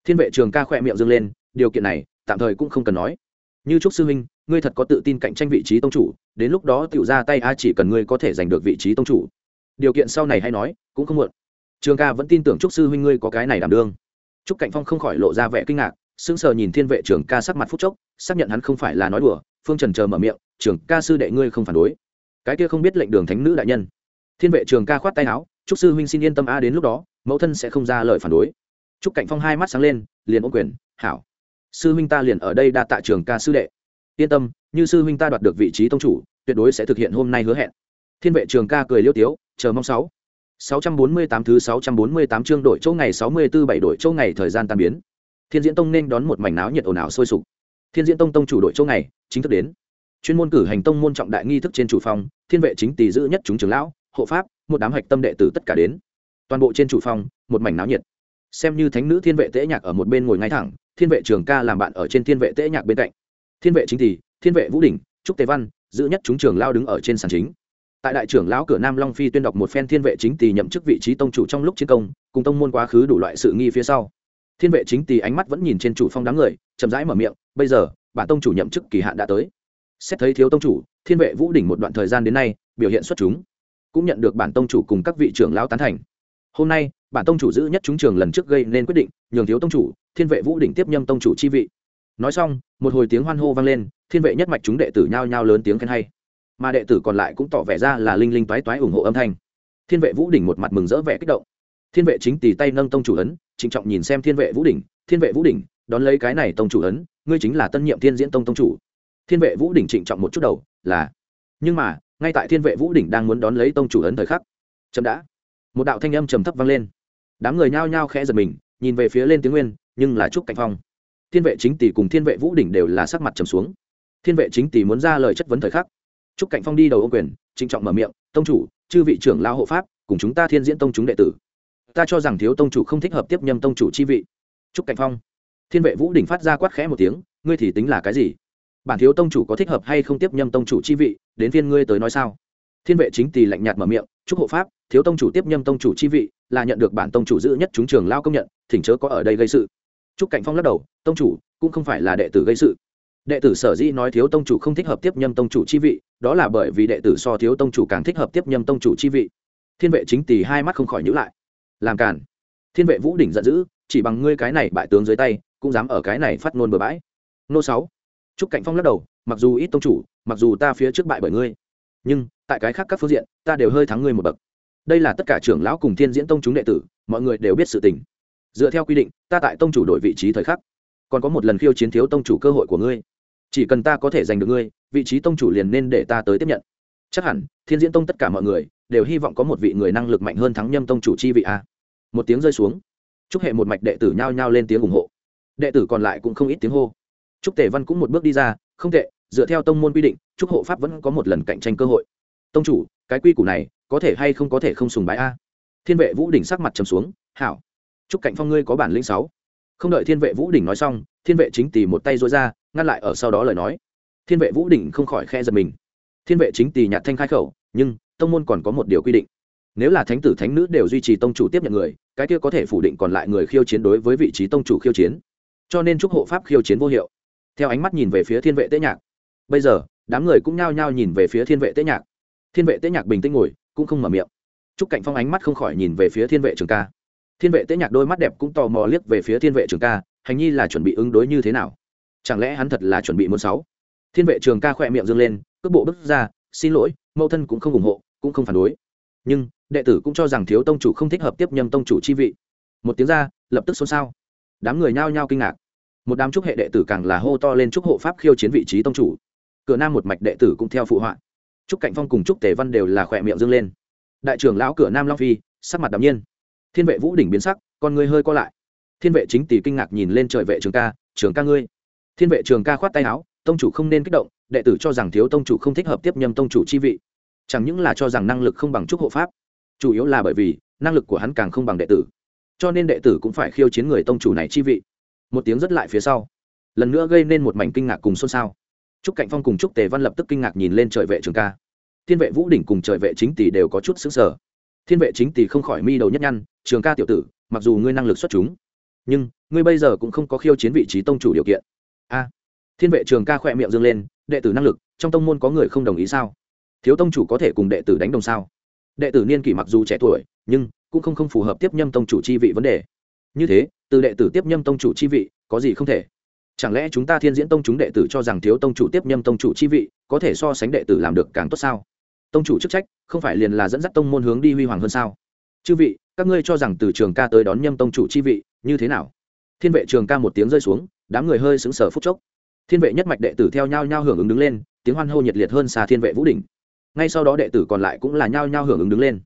Thiên vệ trường ca khỏe miệng dương lên, điều kiện này, tạm thời cũng không cần nói. Như trúc sư huynh, ngươi thật có tự tin cạnh tranh vị trí tông chủ, đến lúc đó Tiểu ra tay a chỉ cần ngươi có thể giành được vị trí tông chủ. Điều kiện sau này hay nói, cũng không muộn trường ca vẫn tin tưởng trúc sư huynh ngươi có cái này đảm đương. Trúc cạnh phong không khỏi lộ ra vẻ kinh ngạc, sững sờ nhìn thiên vệ trường ca sắc mặt phút chốc, xác nhận hắn không phải là nói đùa, phương trần chờ mở miệng, trường ca sư đệ ngươi không phản đối. Cái kia không biết lệnh đường thánh nữ đại nhân. Thiên vệ trường ca khoát tay áo, trúc sư huynh xin yên tâm a đến lúc đó, mẫu thân sẽ không ra lời phản đối. Trúc cạnh phong hai mắt sáng lên, liền ôm quyền, hảo. Sư huynh ta liền ở đây đa tạ trường ca sư đệ. Yên tâm, như sư huynh ta đoạt được vị trí tông chủ, tuyệt đối sẽ thực hiện hôm nay hứa hẹn. Thiên vệ trường ca cười liêu tiếu, chờ mong sáu. 648 thứ 648 chương đổi chỗ ngày 64 bảy đổi chỗ ngày thời gian tan biến. Thiên Diễn Tông nên đón một mảnh náo nhiệt ồn ào sôi sục. Thiên Diễn Tông tông chủ đội chỗ ngày chính thức đến. Chuyên môn cử hành tông môn trọng đại nghi thức trên chủ phòng, thiên vệ chính tỷ giữ nhất chúng trưởng lão, hộ pháp, một đám hạch tâm đệ tử tất cả đến. Toàn bộ trên chủ phòng, một mảnh náo nhiệt. Xem như thánh nữ thiên vệ tế nhạc ở một bên ngồi ngay thẳng, thiên vệ trường ca làm bạn ở trên thiên vệ tế nhạc bên cạnh. Thiên vệ chính tỷ, thiên vệ vũ đỉnh, trúc Tề văn, giữ nhất chúng trưởng lão đứng ở trên sàn chính tại đại trưởng lão cửa nam long phi tuyên đọc một phen thiên vệ chính tỳ nhậm chức vị trí tông chủ trong lúc chiến công, cùng tông môn quá khứ đủ loại sự nghi phía sau. Thiên vệ chính tỳ ánh mắt vẫn nhìn trên chủ phong đám người, chậm rãi mở miệng, bây giờ, bản tông chủ nhậm chức kỳ hạn đã tới. Xét thấy thiếu tông chủ, thiên vệ vũ đỉnh một đoạn thời gian đến nay, biểu hiện xuất chúng, cũng nhận được bản tông chủ cùng các vị trưởng lão tán thành. Hôm nay, bản tông chủ giữ nhất chúng trường lần trước gây nên quyết định, nhường thiếu tông chủ, thiên vệ vũ đỉnh tiếp nhâm tông chủ chi vị. Nói xong, một hồi tiếng hoan hô vang lên, thiên vệ nhất mạch chúng đệ tử nhao nhao lớn tiếng khen hay mà đệ tử còn lại cũng tỏ vẻ ra là linh linh toái toái ủng hộ âm thanh. Thiên vệ vũ đỉnh một mặt mừng rỡ vẻ kích động. Thiên vệ chính tì tay nâng tông chủ ấn, trịnh trọng nhìn xem thiên vệ vũ đỉnh, thiên vệ vũ đỉnh, đón lấy cái này tông chủ ấn, ngươi chính là tân nhiệm thiên diễn tông tông chủ. Thiên vệ vũ đỉnh trịnh trọng một chút đầu, là. Nhưng mà, ngay tại thiên vệ vũ đỉnh đang muốn đón lấy tông chủ ấn thời khắc, chậm đã, một đạo thanh âm trầm thấp vang lên. Đám người nhao nhao khẽ giật mình, nhìn về phía lên tiếng nguyên, nhưng là trúc cảnh phong. Thiên vệ chính tỷ cùng thiên vệ vũ đỉnh đều là sắc mặt trầm xuống. Thiên vệ chính tỷ muốn ra lời chất vấn thời khắc Trúc Cạnh Phong đi đầu ô quyền, trịnh trọng mở miệng, "Tông chủ, chư vị trưởng lão hộ pháp, cùng chúng ta Thiên Diễn Tông chúng đệ tử. Ta cho rằng thiếu tông chủ không thích hợp tiếp nhâm tông chủ chi vị." Trúc Cạnh Phong. Thiên vệ Vũ đỉnh phát ra quát khẽ một tiếng, "Ngươi thì tính là cái gì? Bản thiếu tông chủ có thích hợp hay không tiếp nhâm tông chủ chi vị, đến phiên ngươi tới nói sao?" Thiên vệ chính tỳ lạnh nhạt mở miệng, "Trúc hộ pháp, thiếu tông chủ tiếp nhâm tông chủ chi vị, là nhận được bản tông chủ giữ nhất chúng trưởng lão công nhận, thỉnh chớ có ở đây gây sự." Trúc Cạnh Phong lắc đầu, "Tông chủ, cũng không phải là đệ tử gây sự." đệ tử sở dĩ nói thiếu tông chủ không thích hợp tiếp nhâm tông chủ chi vị đó là bởi vì đệ tử so thiếu tông chủ càng thích hợp tiếp nhâm tông chủ chi vị. Thiên vệ chính tỳ hai mắt không khỏi nhữ lại. Làm cản thiên vệ vũ đỉnh giận dữ, chỉ bằng ngươi cái này bại tướng dưới tay, cũng dám ở cái này phát ngôn bừa bãi. Nô sáu. Trúc cạnh phong lắc đầu, mặc dù ít tông chủ, mặc dù ta phía trước bại bởi ngươi, nhưng tại cái khác các phương diện, ta đều hơi thắng ngươi một bậc. Đây là tất cả trưởng lão cùng thiên diễn tông chúng đệ tử, mọi người đều biết sự tình. Dựa theo quy định, ta tại tông chủ đổi vị trí thời khắc, còn có một lần khiêu chiến thiếu tông chủ cơ hội của ngươi chỉ cần ta có thể giành được ngươi, vị trí tông chủ liền nên để ta tới tiếp nhận. Chắc hẳn, thiên diễn tông tất cả mọi người đều hy vọng có một vị người năng lực mạnh hơn thắng nhâm tông chủ chi vị a. Một tiếng rơi xuống. Chúc hệ một mạch đệ tử nhao nhao lên tiếng ủng hộ. Đệ tử còn lại cũng không ít tiếng hô. Chúc tề văn cũng một bước đi ra, không tệ, dựa theo tông môn quy định, chúc hộ pháp vẫn có một lần cạnh tranh cơ hội. Tông chủ, cái quy củ này có thể hay không có thể không sùng bái a? Thiên vệ vũ đỉnh sắc mặt trầm xuống, hảo. Chúc cạnh phong ngươi có bản lĩnh sáu. Không đợi thiên vệ vũ đỉnh nói xong thiên vệ chính tỳ một tay dối ra, ngăn lại ở sau đó lời nói. Thiên vệ vũ đỉnh không khỏi khe giật mình. Thiên vệ chính tỷ nhạt thanh khai khẩu, nhưng, tông môn còn có một điều quy định. Nếu là thánh tử thánh nữ đều duy trì tông chủ tiếp nhận người, cái kia có thể phủ định còn lại người khiêu chiến đối với vị trí tông chủ khiêu chiến. Cho nên chúc hộ pháp khiêu chiến vô hiệu. Theo ánh mắt nhìn về phía thiên vệ tế nhạc. Bây giờ, đám người cũng nhao nhao nhìn về phía thiên vệ tế nhạc. Thiên vệ tế nhạc bình tĩnh ngồi, cũng không mở miệng. Chúc cạnh phong ánh mắt không khỏi nhìn về phía thiên vệ trường ca. Thiên vệ tế nhạc đôi mắt đẹp cũng tò mò liếc về phía thiên vệ trường ca hành nhi là chuẩn bị ứng đối như thế nào? Chẳng lẽ hắn thật là chuẩn bị muốn sáu? Thiên vệ trường ca khỏe miệng dâng lên, cước bộ bước ra, xin lỗi, mẫu thân cũng không ủng hộ, cũng không phản đối. Nhưng, đệ tử cũng cho rằng thiếu tông chủ không thích hợp tiếp nhâm tông chủ chi vị. Một tiếng ra, lập tức xôn xao. Đám người nhao nhao kinh ngạc. Một đám trúc hệ đệ tử càng là hô to lên trúc hộ pháp khiêu chiến vị trí tông chủ. Cửa nam một mạch đệ tử cũng theo phụ họa. Trúc cạnh phong cùng trúc tề văn đều là khỏe miệng dâng lên. Đại trưởng lão cửa nam long phi, sắc mặt đ nhiên. Thiên vệ vũ đỉnh biến sắc, con người hơi co lại thiên vệ chính tỷ kinh ngạc nhìn lên trời vệ trường ca trường ca ngươi. Thiên vệ trường ca khoát tay áo, tông chủ không nên kích động, đệ tử cho rằng thiếu tông chủ không thích hợp tiếp nhâm tông chủ chi vị. Chẳng những là cho rằng năng lực không bằng trúc hộ pháp, chủ yếu là bởi vì năng lực của hắn càng không bằng đệ tử. Cho nên đệ tử cũng phải khiêu chiến người tông chủ này chi vị. Một tiếng rất lại phía sau. Lần nữa gây nên một mảnh kinh ngạc cùng xôn xao. Trúc cạnh phong cùng trúc tề văn lập tức kinh ngạc nhìn lên trời vệ trường ca. Thiên vệ vũ đỉnh cùng trời vệ chính tỷ đều có chút xứng sở thiên vệ chính tỷ không khỏi mi đầu nhất nhăn, trường ca tiểu tử, mặc dù ngươi năng lực xuất chúng nhưng ngươi bây giờ cũng không có khiêu chiến vị trí tông chủ điều kiện. A, thiên vệ trường ca khỏe miệng dâng lên, đệ tử năng lực, trong tông môn có người không đồng ý sao? Thiếu tông chủ có thể cùng đệ tử đánh đồng sao? Đệ tử niên kỷ mặc dù trẻ tuổi, nhưng cũng không không phù hợp tiếp nhâm tông chủ chi vị vấn đề. Như thế, từ đệ tử tiếp nhâm tông chủ chi vị, có gì không thể? Chẳng lẽ chúng ta thiên diễn tông chúng đệ tử cho rằng thiếu tông chủ tiếp nhâm tông chủ chi vị, có thể so sánh đệ tử làm được càng tốt sao? Tông chủ chức trách, không phải liền là dẫn dắt tông môn hướng đi huy hoàng hơn sao? Chư vị, các ngươi cho rằng từ trường ca tới đón nhâm tông chủ chi vị, như thế nào? Thiên vệ trường ca một tiếng rơi xuống, đám người hơi sững sờ phút chốc. Thiên vệ nhất mạch đệ tử theo nhau nhau hưởng ứng đứng lên, tiếng hoan hô nhiệt liệt hơn xa thiên vệ vũ đỉnh. Ngay sau đó đệ tử còn lại cũng là nhau nhau hưởng ứng đứng lên.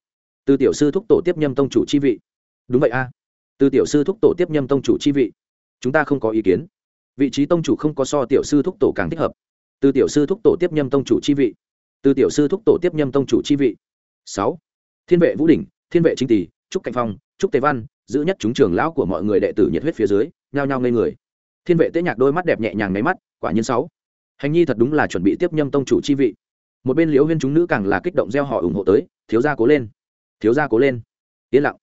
Từ tiểu sư thúc tổ tiếp nhâm tông chủ chi vị. Đúng vậy a. Từ tiểu sư thúc tổ tiếp nhâm tông chủ chi vị. Chúng ta không có ý kiến. Vị trí tông chủ không có so tiểu sư thúc tổ càng thích hợp. Từ tiểu sư thúc tổ tiếp nhâm tông chủ chi vị. Từ tiểu sư thúc tổ tiếp nhâm tông chủ chi vị. Sáu. Thiên vệ vũ đỉnh thiên vệ chính tỷ trúc cảnh phong trúc tề văn, giữ nhất chúng trường lão của mọi người đệ tử nhiệt huyết phía dưới, nhao nhao ngây người. Thiên vệ tế nhạc đôi mắt đẹp nhẹ nhàng máy mắt, quả nhiên sáu. Hành nhi thật đúng là chuẩn bị tiếp nhâm tông chủ chi vị. Một bên liễu huyên chúng nữ càng là kích động gieo họ ủng hộ tới, thiếu gia cố lên. Thiếu gia cố lên. Yên lặng.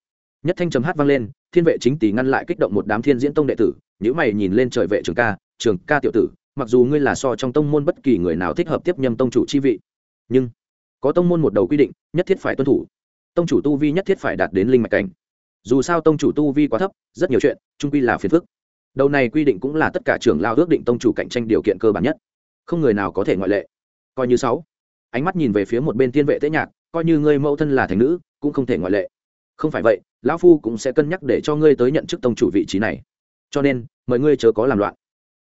Nhất thanh chấm hát vang lên, thiên vệ chính tỷ ngăn lại kích động một đám thiên diễn tông đệ tử nhữ mày nhìn lên trời vệ trường ca trường ca tiểu tử, mặc dù ngươi là so trong tông môn bất kỳ người nào thích hợp tiếp nhâm tông chủ chi vị, nhưng có tông môn một đầu quy định, nhất thiết phải tuân thủ tông chủ tu vi nhất thiết phải đạt đến linh mạch cảnh. Dù sao tông chủ tu vi quá thấp, rất nhiều chuyện trung quy là phiền phức. Đầu này quy định cũng là tất cả trưởng lao ước định tông chủ cạnh tranh điều kiện cơ bản nhất. Không người nào có thể ngoại lệ. Coi như sáu. Ánh mắt nhìn về phía một bên tiên vệ tế nhạc, coi như ngươi mẫu thân là thành nữ, cũng không thể ngoại lệ. Không phải vậy, lão phu cũng sẽ cân nhắc để cho ngươi tới nhận chức tông chủ vị trí này. Cho nên, mời ngươi chớ có làm loạn.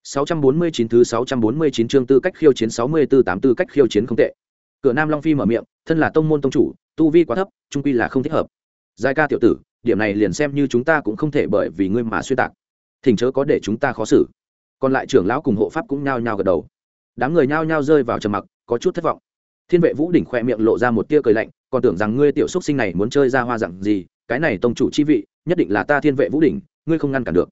649 thứ 649 chương tư cách khiêu chiến 64 tám tư cách khiêu chiến không tệ cửa nam long phi mở miệng, thân là tông môn tông chủ, tu vi quá thấp, trung quy là không thích hợp. Giai ca tiểu tử, điểm này liền xem như chúng ta cũng không thể bởi vì ngươi mà suy tạc. Thỉnh chớ có để chúng ta khó xử. Còn lại trưởng lão cùng hộ pháp cũng nhao nhao gật đầu. Đám người nhao nhao rơi vào trầm mặc, có chút thất vọng. Thiên vệ vũ đỉnh khoe miệng lộ ra một tia cười lạnh, còn tưởng rằng ngươi tiểu xúc sinh này muốn chơi ra hoa dặn gì, cái này tông chủ chi vị, nhất định là ta thiên vệ vũ đỉnh, ngươi không ngăn cản được.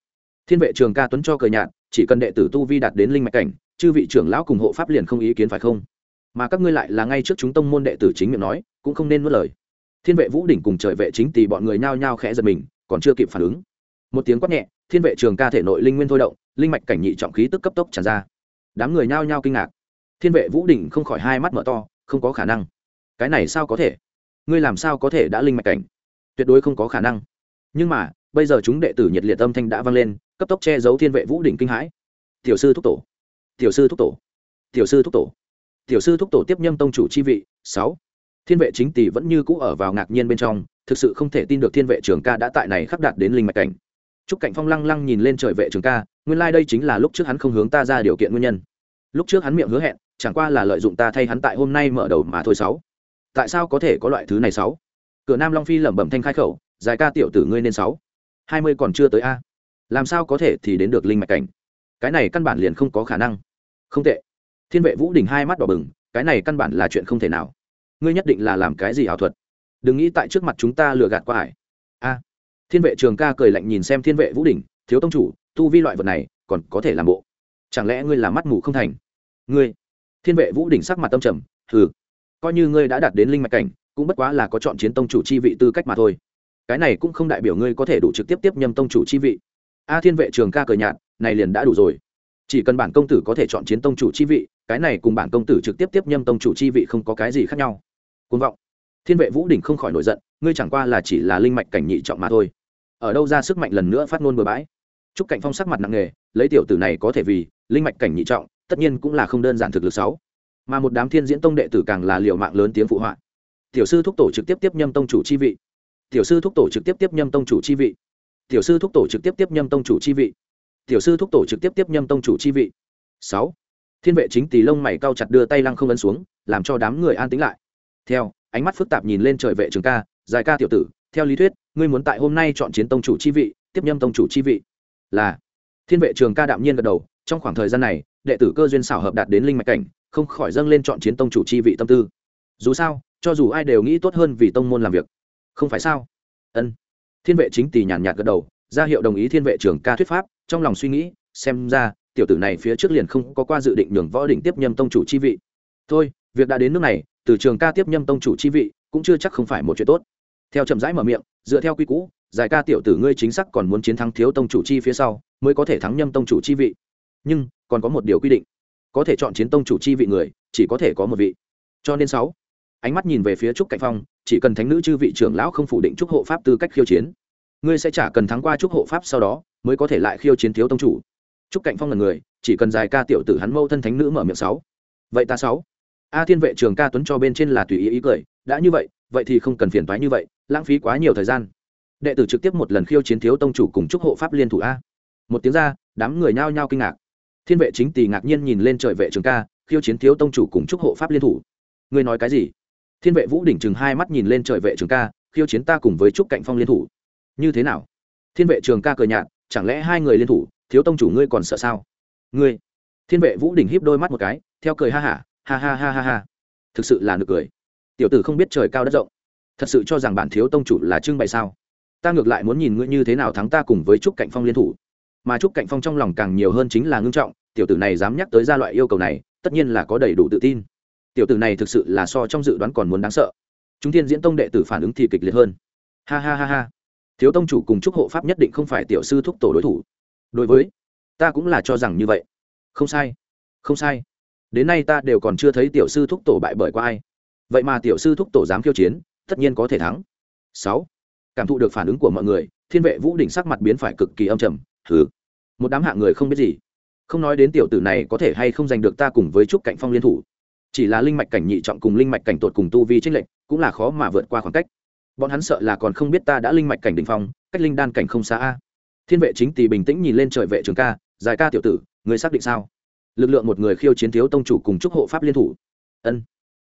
Thiên vệ trường ca tuấn cho cười nhạt, chỉ cần đệ tử tu vi đạt đến linh mạch cảnh, chư vị trưởng lão cùng hộ pháp liền không ý kiến phải không? Mà các ngươi lại là ngay trước chúng tông môn đệ tử chính miệng nói, cũng không nên nuốt lời. Thiên vệ vũ đỉnh cùng trời vệ chính tì bọn người nhao nhao khẽ giật mình, còn chưa kịp phản ứng. Một tiếng quát nhẹ, thiên vệ trường ca thể nội linh nguyên thôi động, linh mạch cảnh nhị trọng khí tức cấp tốc tràn ra. Đám người nhao nhao kinh ngạc. Thiên vệ vũ đỉnh không khỏi hai mắt mở to, không có khả năng. Cái này sao có thể? Ngươi làm sao có thể đã linh mạch cảnh? Tuyệt đối không có khả năng. Nhưng mà, bây giờ chúng đệ tử nhiệt liệt âm thanh đã vang lên, cấp tốc che giấu thiên vệ vũ đỉnh kinh hãi. Tiểu sư thúc tổ. Tiểu sư thúc tổ. Tiểu sư thúc tổ tiểu sư thúc tổ tiếp nhâm tông chủ chi vị sáu thiên vệ chính tỷ vẫn như cũ ở vào ngạc nhiên bên trong thực sự không thể tin được thiên vệ trường ca đã tại này khắc đạt đến linh mạch cảnh Trúc Cảnh Phong lăng lăng nhìn lên trời vệ trường ca, nguyên lai like đây chính là lúc trước hắn không hướng ta ra điều kiện nguyên nhân. Lúc trước hắn miệng hứa hẹn, chẳng qua là lợi dụng ta thay hắn tại hôm nay mở đầu mà thôi sáu. Tại sao có thể có loại thứ này sáu? Cửa Nam Long Phi lẩm bẩm thanh khai khẩu, dài ca tiểu tử ngươi nên sáu. hai mươi còn chưa tới a. Làm sao có thể thì đến được linh mạch cảnh? Cái này căn bản liền không có khả năng. Không tệ. Thiên vệ Vũ đỉnh hai mắt đỏ bừng, cái này căn bản là chuyện không thể nào. Ngươi nhất định là làm cái gì ảo thuật? Đừng nghĩ tại trước mặt chúng ta lừa gạt qua ải. A. Thiên vệ trường ca cười lạnh nhìn xem thiên vệ vũ đỉnh thiếu tông chủ tu vi loại vật này còn có thể làm bộ. Chẳng lẽ ngươi là mắt mù không thành? Ngươi. Thiên vệ vũ đỉnh sắc mặt tâm trầm hừ. Coi như ngươi đã đạt đến linh mạch cảnh cũng bất quá là có chọn chiến tông chủ chi vị tư cách mà thôi. Cái này cũng không đại biểu ngươi có thể đủ trực tiếp tiếp nhâm tông chủ chi vị. A thiên vệ trường ca cười nhạt này liền đã đủ rồi chỉ cần bản công tử có thể chọn chiến tông chủ chi vị, cái này cùng bản công tử trực tiếp tiếp nhâm tông chủ chi vị không có cái gì khác nhau. Côn vọng. Thiên vệ vũ đỉnh không khỏi nổi giận, ngươi chẳng qua là chỉ là linh mạch cảnh nhị trọng mà thôi. Ở đâu ra sức mạnh lần nữa phát ngôn bừa bãi? Chúc cạnh phong sắc mặt nặng nề, lấy tiểu tử này có thể vì linh mạch cảnh nhị trọng, tất nhiên cũng là không đơn giản thực lực sáu. Mà một đám thiên diễn tông đệ tử càng là liệu mạng lớn tiếng phụ họa. Tiểu sư thúc tổ trực tiếp tiếp nhâm tông chủ chi vị. Tiểu sư thúc tổ trực tiếp tiếp nhâm tông chủ chi vị. Tiểu sư thúc tổ trực tiếp tiếp nhâm tông chủ chi vị tiểu sư thúc tổ trực tiếp tiếp nhâm tông chủ chi vị. Sáu, thiên vệ chính tỷ lông mày cao chặt đưa tay lăng không ấn xuống, làm cho đám người an tĩnh lại. Theo, ánh mắt phức tạp nhìn lên trời vệ trường ca dài ca tiểu tử, theo lý thuyết, ngươi muốn tại hôm nay chọn chiến tông chủ chi vị, tiếp nhâm tông chủ chi vị. Là, thiên vệ trường ca đạm nhiên gật đầu, trong khoảng thời gian này, đệ tử cơ duyên xảo hợp đạt đến linh mạch cảnh, không khỏi dâng lên chọn chiến tông chủ chi vị tâm tư. Dù sao, cho dù ai đều nghĩ tốt hơn vì tông môn làm việc. Không phải sao? Ân. Thiên vệ chính tỷ nhàn nhạt gật đầu, ra hiệu đồng ý thiên vệ trường ca thuyết pháp trong lòng suy nghĩ, xem ra, tiểu tử này phía trước liền không có qua dự định nhường võ đỉnh tiếp nhâm tông chủ chi vị. Thôi, việc đã đến nước này, từ trường ca tiếp nhâm tông chủ chi vị, cũng chưa chắc không phải một chuyện tốt. Theo chậm rãi mở miệng, dựa theo quy cũ giải ca tiểu tử ngươi chính xác còn muốn chiến thắng thiếu tông chủ chi phía sau, mới có thể thắng nhâm tông chủ chi vị. Nhưng, còn có một điều quy định. Có thể chọn chiến tông chủ chi vị người, chỉ có thể có một vị. Cho nên sáu, ánh mắt nhìn về phía trúc cạnh phong, chỉ cần thánh nữ chư vị trưởng lão không phủ định trúc hộ pháp tư cách khiêu chiến, ngươi sẽ chả cần thắng qua trúc hộ pháp sau đó mới có thể lại khiêu chiến thiếu tông chủ. Trúc cạnh phong là người, chỉ cần dài ca tiểu tử hắn mâu thân thánh nữ mở miệng sáu. Vậy ta sáu. A thiên vệ trường ca tuấn cho bên trên là tùy ý ý cười, đã như vậy vậy thì không cần phiền toái như vậy, lãng phí quá nhiều thời gian. Đệ tử trực tiếp một lần khiêu chiến thiếu tông chủ cùng trúc hộ pháp liên thủ a. Một tiếng ra, đám người nhao nhao kinh ngạc. Thiên vệ chính tỳ ngạc nhiên nhìn lên trời vệ trường ca, khiêu chiến thiếu tông chủ cùng trúc hộ pháp liên thủ. Ngươi nói cái gì? Thiên vệ vũ đỉnh chừng hai mắt nhìn lên trời vệ trường ca, khiêu chiến ta cùng với trúc cạnh phong liên thủ. Như thế nào? Thiên vệ trường ca cười nhạt chẳng lẽ hai người liên thủ thiếu tông chủ ngươi còn sợ sao? Ngươi thiên vệ vũ đỉnh híp đôi mắt một cái theo cười ha hả ha, ha ha ha ha. Ha thực sự là nực cười. Tiểu tử không biết trời cao đất rộng. Thật sự cho rằng bản thiếu tông chủ là trưng bày sao? Ta ngược lại muốn nhìn ngươi như thế nào thắng ta cùng với trúc cạnh phong liên thủ. Mà trúc cạnh phong trong lòng càng nhiều hơn chính là ngưng trọng tiểu tử này dám nhắc tới ra loại yêu cầu này tất nhiên là có đầy đủ tự tin. Tiểu tử này thực sự là so trong dự đoán còn muốn đáng sợ. Chúng tiên diễn tông đệ tử phản ứng thì kịch liệt hơn. Ha ha ha ha thiếu tông chủ cùng trúc hộ pháp nhất định không phải tiểu sư thúc tổ đối thủ. Đối với, ta cũng là cho rằng như vậy. Không sai không sai. Đến nay ta đều còn chưa thấy tiểu sư thúc tổ bại bởi qua ai. Vậy mà tiểu sư thúc tổ dám khiêu chiến, tất nhiên có thể thắng. Sáu, cảm thụ được phản ứng của mọi người, thiên vệ vũ đỉnh sắc mặt biến phải cực kỳ âm trầm. Thứ một đám hạng người không biết gì. Không nói đến tiểu tử này có thể hay không giành được ta cùng với trúc cạnh phong liên thủ. Chỉ là linh mạch cảnh nhị trọng cùng linh mạch cảnh tột cùng tu vi trích lệnh cũng là khó mà vượt qua khoảng cách bọn hắn sợ là còn không biết ta đã linh mạch cảnh đ ỉ n h phong, cách linh đan cảnh không xa a. Thiên vệ chính tỳ bình tĩnh nhìn lên trời vệ trường ca dài ca tiểu tử, người xác định sao? Lực lượng một người khiêu chiến thiếu tông chủ cùng chúc hộ pháp liên thủ. Ân.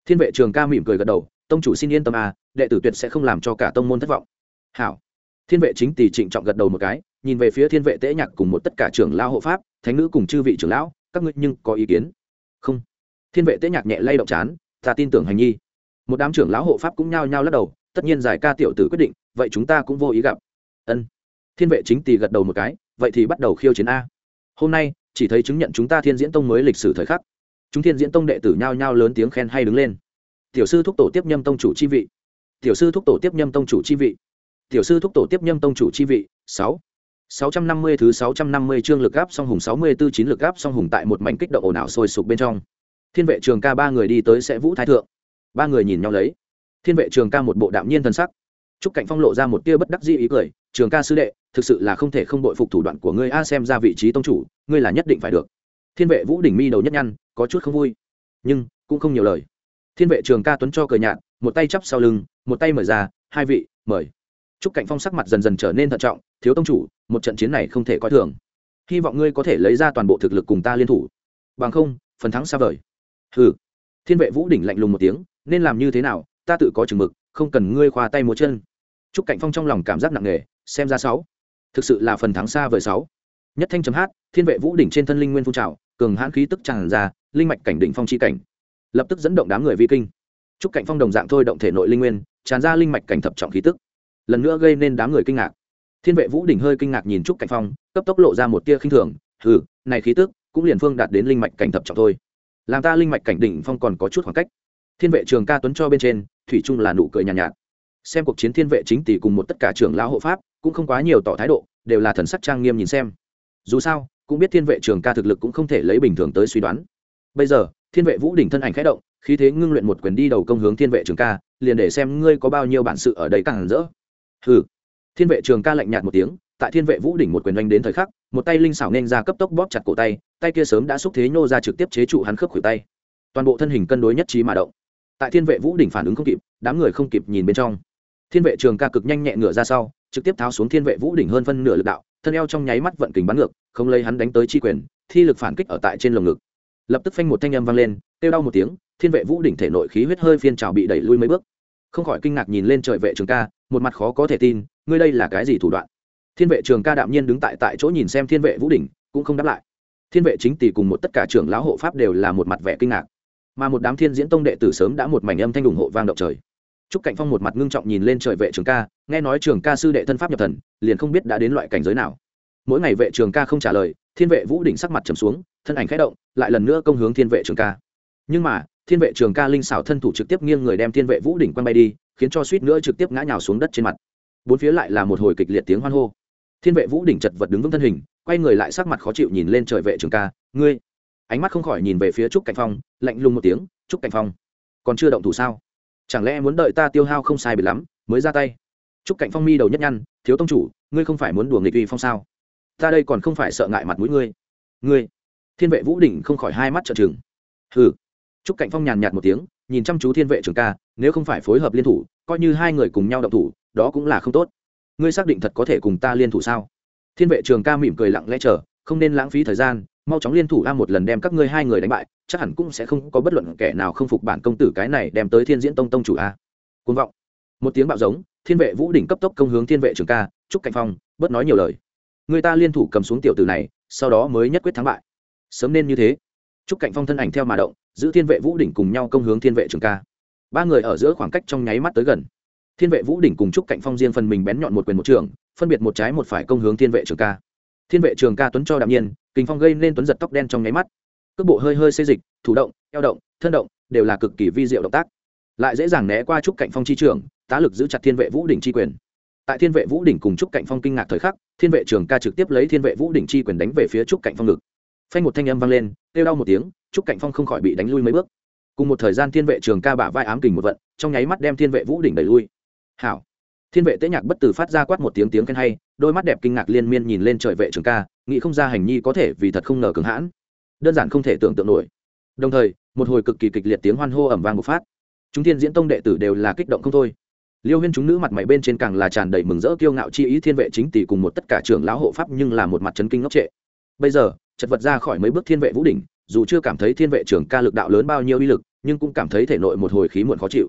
Thiên vệ trường ca mỉm cười gật đầu, tông chủ xin yên tâm a, đệ tử tuyệt sẽ không làm cho cả tông môn thất vọng. Hảo. Thiên vệ chính tỳ trịnh trọng gật đầu một cái, nhìn về phía thiên vệ tễ nhạc cùng một tất cả trưởng lao hộ pháp, thánh nữ cùng chư vị trưởng lão, các ngươi nhưng có ý kiến? Không. Thiên vệ tễ nhạc nhẹ lay động chán, ta tin tưởng hành nhi. Một đám trưởng lão hộ pháp cũng nhao nhao lắc đầu tất nhiên giải ca tiểu tử quyết định, vậy chúng ta cũng vô ý gặp. Ân. Thiên vệ chính tỳ gật đầu một cái, vậy thì bắt đầu khiêu chiến a. Hôm nay, chỉ thấy chứng nhận chúng ta thiên diễn tông mới lịch sử thời khắc. Chúng thiên diễn tông đệ tử nhao nhao lớn tiếng khen hay đứng lên. Tiểu sư thúc tổ tiếp nhâm tông chủ chi vị. Tiểu sư thúc tổ tiếp nhâm tông chủ chi vị. Tiểu sư thúc tổ tiếp nhâm tông chủ chi vị, sáu. sáu trăm năm mươi thứ sáu trăm năm mươi chương lực gáp song hùng sáu mươi tư chín lực gáp song hùng tại một mảnh kích động ồn ào sôi sục bên trong. Thiên vệ trường ca ba người đi tới sẽ vũ thái thượng. Ba người nhìn nhau lấy thiên vệ trường ca một bộ đạm nhiên thân sắc. T cạnh phong lộ ra một tia bất đắc dĩ ý cười, trường ca sư đệ, thực sự là không thể không đội phục thủ đoạn của ngươi a, xem ra vị trí tông chủ, ngươi là nhất định phải được. Thiên vệ vũ đỉnh mi đầu nhất nhăn, có chút không vui. Nhưng, cũng không nhiều lời. Thiên vệ trường ca tuấn cho cờ nhạt, một tay chắp sau lưng, một tay mở ra, hai vị, mời. T cạnh phong sắc mặt dần dần trở nên thận trọng, thiếu tông chủ, một trận chiến này không thể coi thường. Hy vọng ngươi có thể lấy ra toàn bộ thực lực cùng ta liên thủ. Bằng không, phần thắng xa vời. Hừ. Thiên vệ vũ đỉnh lạnh lùng một tiếng, nên làm như thế nào ta tự có chừng mực, không cần ngươi khoa tay múa chân. T cạnh phong trong lòng cảm giác nặng nề, xem ra sáu. Thực sự là phần thắng xa vời sáu. Nhất thanh chấm hát, thiên vệ vũ đỉnh trên thân linh nguyên phun trào, cường hãn khí tức tràn ra, linh mạch cảnh đỉnh phong chi cảnh. Lập tức dẫn động đám người vi kinh. T cạnh phong đồng dạng thôi động thể nội linh nguyên, tràn ra linh mạch cảnh thập trọng khí tức. Lần nữa gây nên đám người kinh ngạc. Thiên vệ vũ đỉnh hơi kinh ngạc nhìn trúc cạnh phong, cấp tốc lộ ra một tia khinh thường, hừ, này khí tức cũng liền phương đạt đến linh mạch cảnh thập trọng thôi. Làm ta linh mạch cảnh đỉnh phong còn có chút khoảng cách thiên vệ trường ca tuấn cho bên trên thủy Trung là nụ cười nhàn nhạt, nhạt xem cuộc chiến thiên vệ chính tỷ cùng một tất cả trưởng lão hộ pháp cũng không quá nhiều tỏ thái độ đều là thần sắc trang nghiêm nhìn xem. Dù sao cũng biết thiên vệ trường ca thực lực cũng không thể lấy bình thường tới suy đoán. Bây giờ thiên vệ vũ đỉnh thân ảnh khẽ động khí thế ngưng luyện một quyền đi đầu công hướng thiên vệ trường ca liền để xem ngươi có bao nhiêu bản sự ở đây càng rỡ. Hừ. Thiên vệ trường ca lạnh nhạt một tiếng tại thiên vệ vũ đỉnh một quyền oanh đến thời khắc một tay linh xảo nên ra cấp tốc bóp chặt cổ tay tay kia sớm đã xúc thế nhô ra trực tiếp chế trụ hắn khớp khuỷu tay. Toàn bộ thân hình cân đối nhất trí mà động tại thiên vệ vũ đỉnh phản ứng không kịp, đám người không kịp nhìn bên trong. Thiên vệ trường ca cực nhanh nhẹ ngửa ra sau, trực tiếp tháo xuống thiên vệ vũ đỉnh hơn phân nửa lực đạo, thân eo trong nháy mắt vận kình bắn ngược, không lấy hắn đánh tới chi quyền, thi lực phản kích ở tại trên lồng ngực. Lập tức phanh một thanh âm vang lên, kêu đau một tiếng, thiên vệ vũ đỉnh thể nội khí huyết hơi phiên trào bị đẩy lui mấy bước. Không khỏi kinh ngạc nhìn lên trời vệ trường ca, một mặt khó có thể tin, ngươi đây là cái gì thủ đoạn? Thiên vệ trường ca đạm nhiên đứng tại tại chỗ nhìn xem thiên vệ vũ đỉnh, cũng không đáp lại. Thiên vệ chính tỷ cùng một tất cả trưởng lão hộ pháp đều là một mặt vẻ kinh ngạc mà một đám thiên diễn tông đệ tử sớm đã một mảnh âm thanh ủng hộ vang động trời Trúc Cạnh Phong một mặt ngưng trọng nhìn lên trời vệ trường ca, nghe nói trường ca sư đệ thân pháp nhập thần, liền không biết đã đến loại cảnh giới nào. Mỗi ngày vệ trường ca không trả lời, thiên vệ vũ đỉnh sắc mặt trầm xuống, thân ảnh khẽ động, lại lần nữa công hướng thiên vệ trường ca. Nhưng mà, thiên vệ trường ca linh xảo thân thủ trực tiếp nghiêng người đem thiên vệ vũ đỉnh quăng bay đi, khiến cho suýt nữa trực tiếp ngã nhào xuống đất trên mặt. Bốn phía lại là một hồi kịch liệt tiếng hoan hô. Thiên vệ vũ đỉnh chật vật đứng vững thân hình, quay người lại sắc mặt khó chịu nhìn lên trời vệ trường ca, ngươi. Ánh mắt không khỏi nhìn về phía Trúc Cảnh Phong, lạnh lùng một tiếng, Trúc Cảnh Phong, còn chưa động thủ sao? chẳng lẽ muốn đợi ta tiêu hao không sai biệt lắm mới ra tay? Trúc Cảnh phong mi đầu nhất nhăn thiếu tông chủ ngươi không phải muốn đùa nghịch uy phong sao? Ta đây còn không phải sợ ngại mặt mũi ngươi. Ngươi? Thiên vệ vũ đỉnh không khỏi hai mắt trợ chừng hừ. Trúc Cảnh phong nhàn nhạt một tiếng nhìn chăm chú thiên vệ trường ca nếu không phải phối hợp liên thủ coi như hai người cùng nhau động thủ đó cũng là không tốt. Ngươi xác định thật có thể cùng ta liên thủ sao? Thiên vệ trường ca mỉm cười lặng lẽ chờ không nên lãng phí thời gian mau chóng liên thủ a một lần đem các ngươi hai người đánh bại, chắc hẳn cũng sẽ không có bất luận kẻ nào không phục bản công tử cái này đem tới thiên diễn tông tông chủ a. Côn vọng. Một tiếng bạo giống, thiên vệ vũ đỉnh cấp tốc công hướng thiên vệ trường ca, trúc cảnh phong, bớt nói nhiều lời. Người ta liên thủ cầm xuống tiểu tử này, sau đó mới nhất quyết thắng bại. Sớm nên như thế. Trúc cảnh phong thân ảnh theo mà động, giữ thiên vệ vũ đỉnh cùng nhau công hướng thiên vệ trường ca. Ba người ở giữa khoảng cách trong nháy mắt tới gần. Thiên vệ vũ đỉnh cùng trúc cảnh phong riêng phần mình bén nhọn một quyền một trường, phân biệt một trái một phải công hướng thiên vệ trường ca. Thiên vệ trường ca tuấn cho đạm nhiên kinh phong gây nên tuấn giật tóc đen trong nháy mắt. Cước bộ hơi hơi xê dịch, thủ động, eo động, thân động đều là cực kỳ vi diệu động tác. Lại dễ dàng né qua trúc cạnh phong chi trường, tá lực giữ chặt thiên vệ vũ đỉnh chi quyền. Tại thiên vệ vũ đỉnh cùng trúc cạnh phong kinh ngạc thời khắc, thiên vệ trường ca trực tiếp lấy thiên vệ vũ đỉnh chi quyền đánh về phía trúc cạnh phong ngực. Phanh một thanh âm vang lên, kêu đau một tiếng, trúc cạnh phong không khỏi bị đánh lui mấy bước. Cùng một thời gian thiên vệ trường ca bả vai ám kình một vận, trong nháy mắt đem thiên vệ vũ đỉnh đẩy lui. Hảo. Thiên vệ tế nhạc bất tử phát ra quát một tiếng tiếng khen hay, đôi mắt đẹp kinh ngạc liên miên nhìn lên trời vệ trường ca nghĩ không ra hành nhi có thể vì thật không ngờ cường hãn. Đơn giản không thể tưởng tượng nổi. Đồng thời, một hồi cực kỳ kịch liệt tiếng hoan hô ẩm vang bộc phát. Chúng thiên diễn tông đệ tử đều là kích động không thôi. Liêu huyên chúng nữ mặt mày bên trên càng là tràn đầy mừng rỡ kiêu ngạo chi ý thiên vệ chính tỷ cùng một tất cả trưởng lão hộ pháp nhưng là một mặt chấn kinh ngốc trệ. Bây giờ, chật vật ra khỏi mấy bước thiên vệ vũ đỉnh, dù chưa cảm thấy thiên vệ trưởng ca lực đạo lớn bao nhiêu uy lực, nhưng cũng cảm thấy thể nội một hồi khí muộn khó chịu.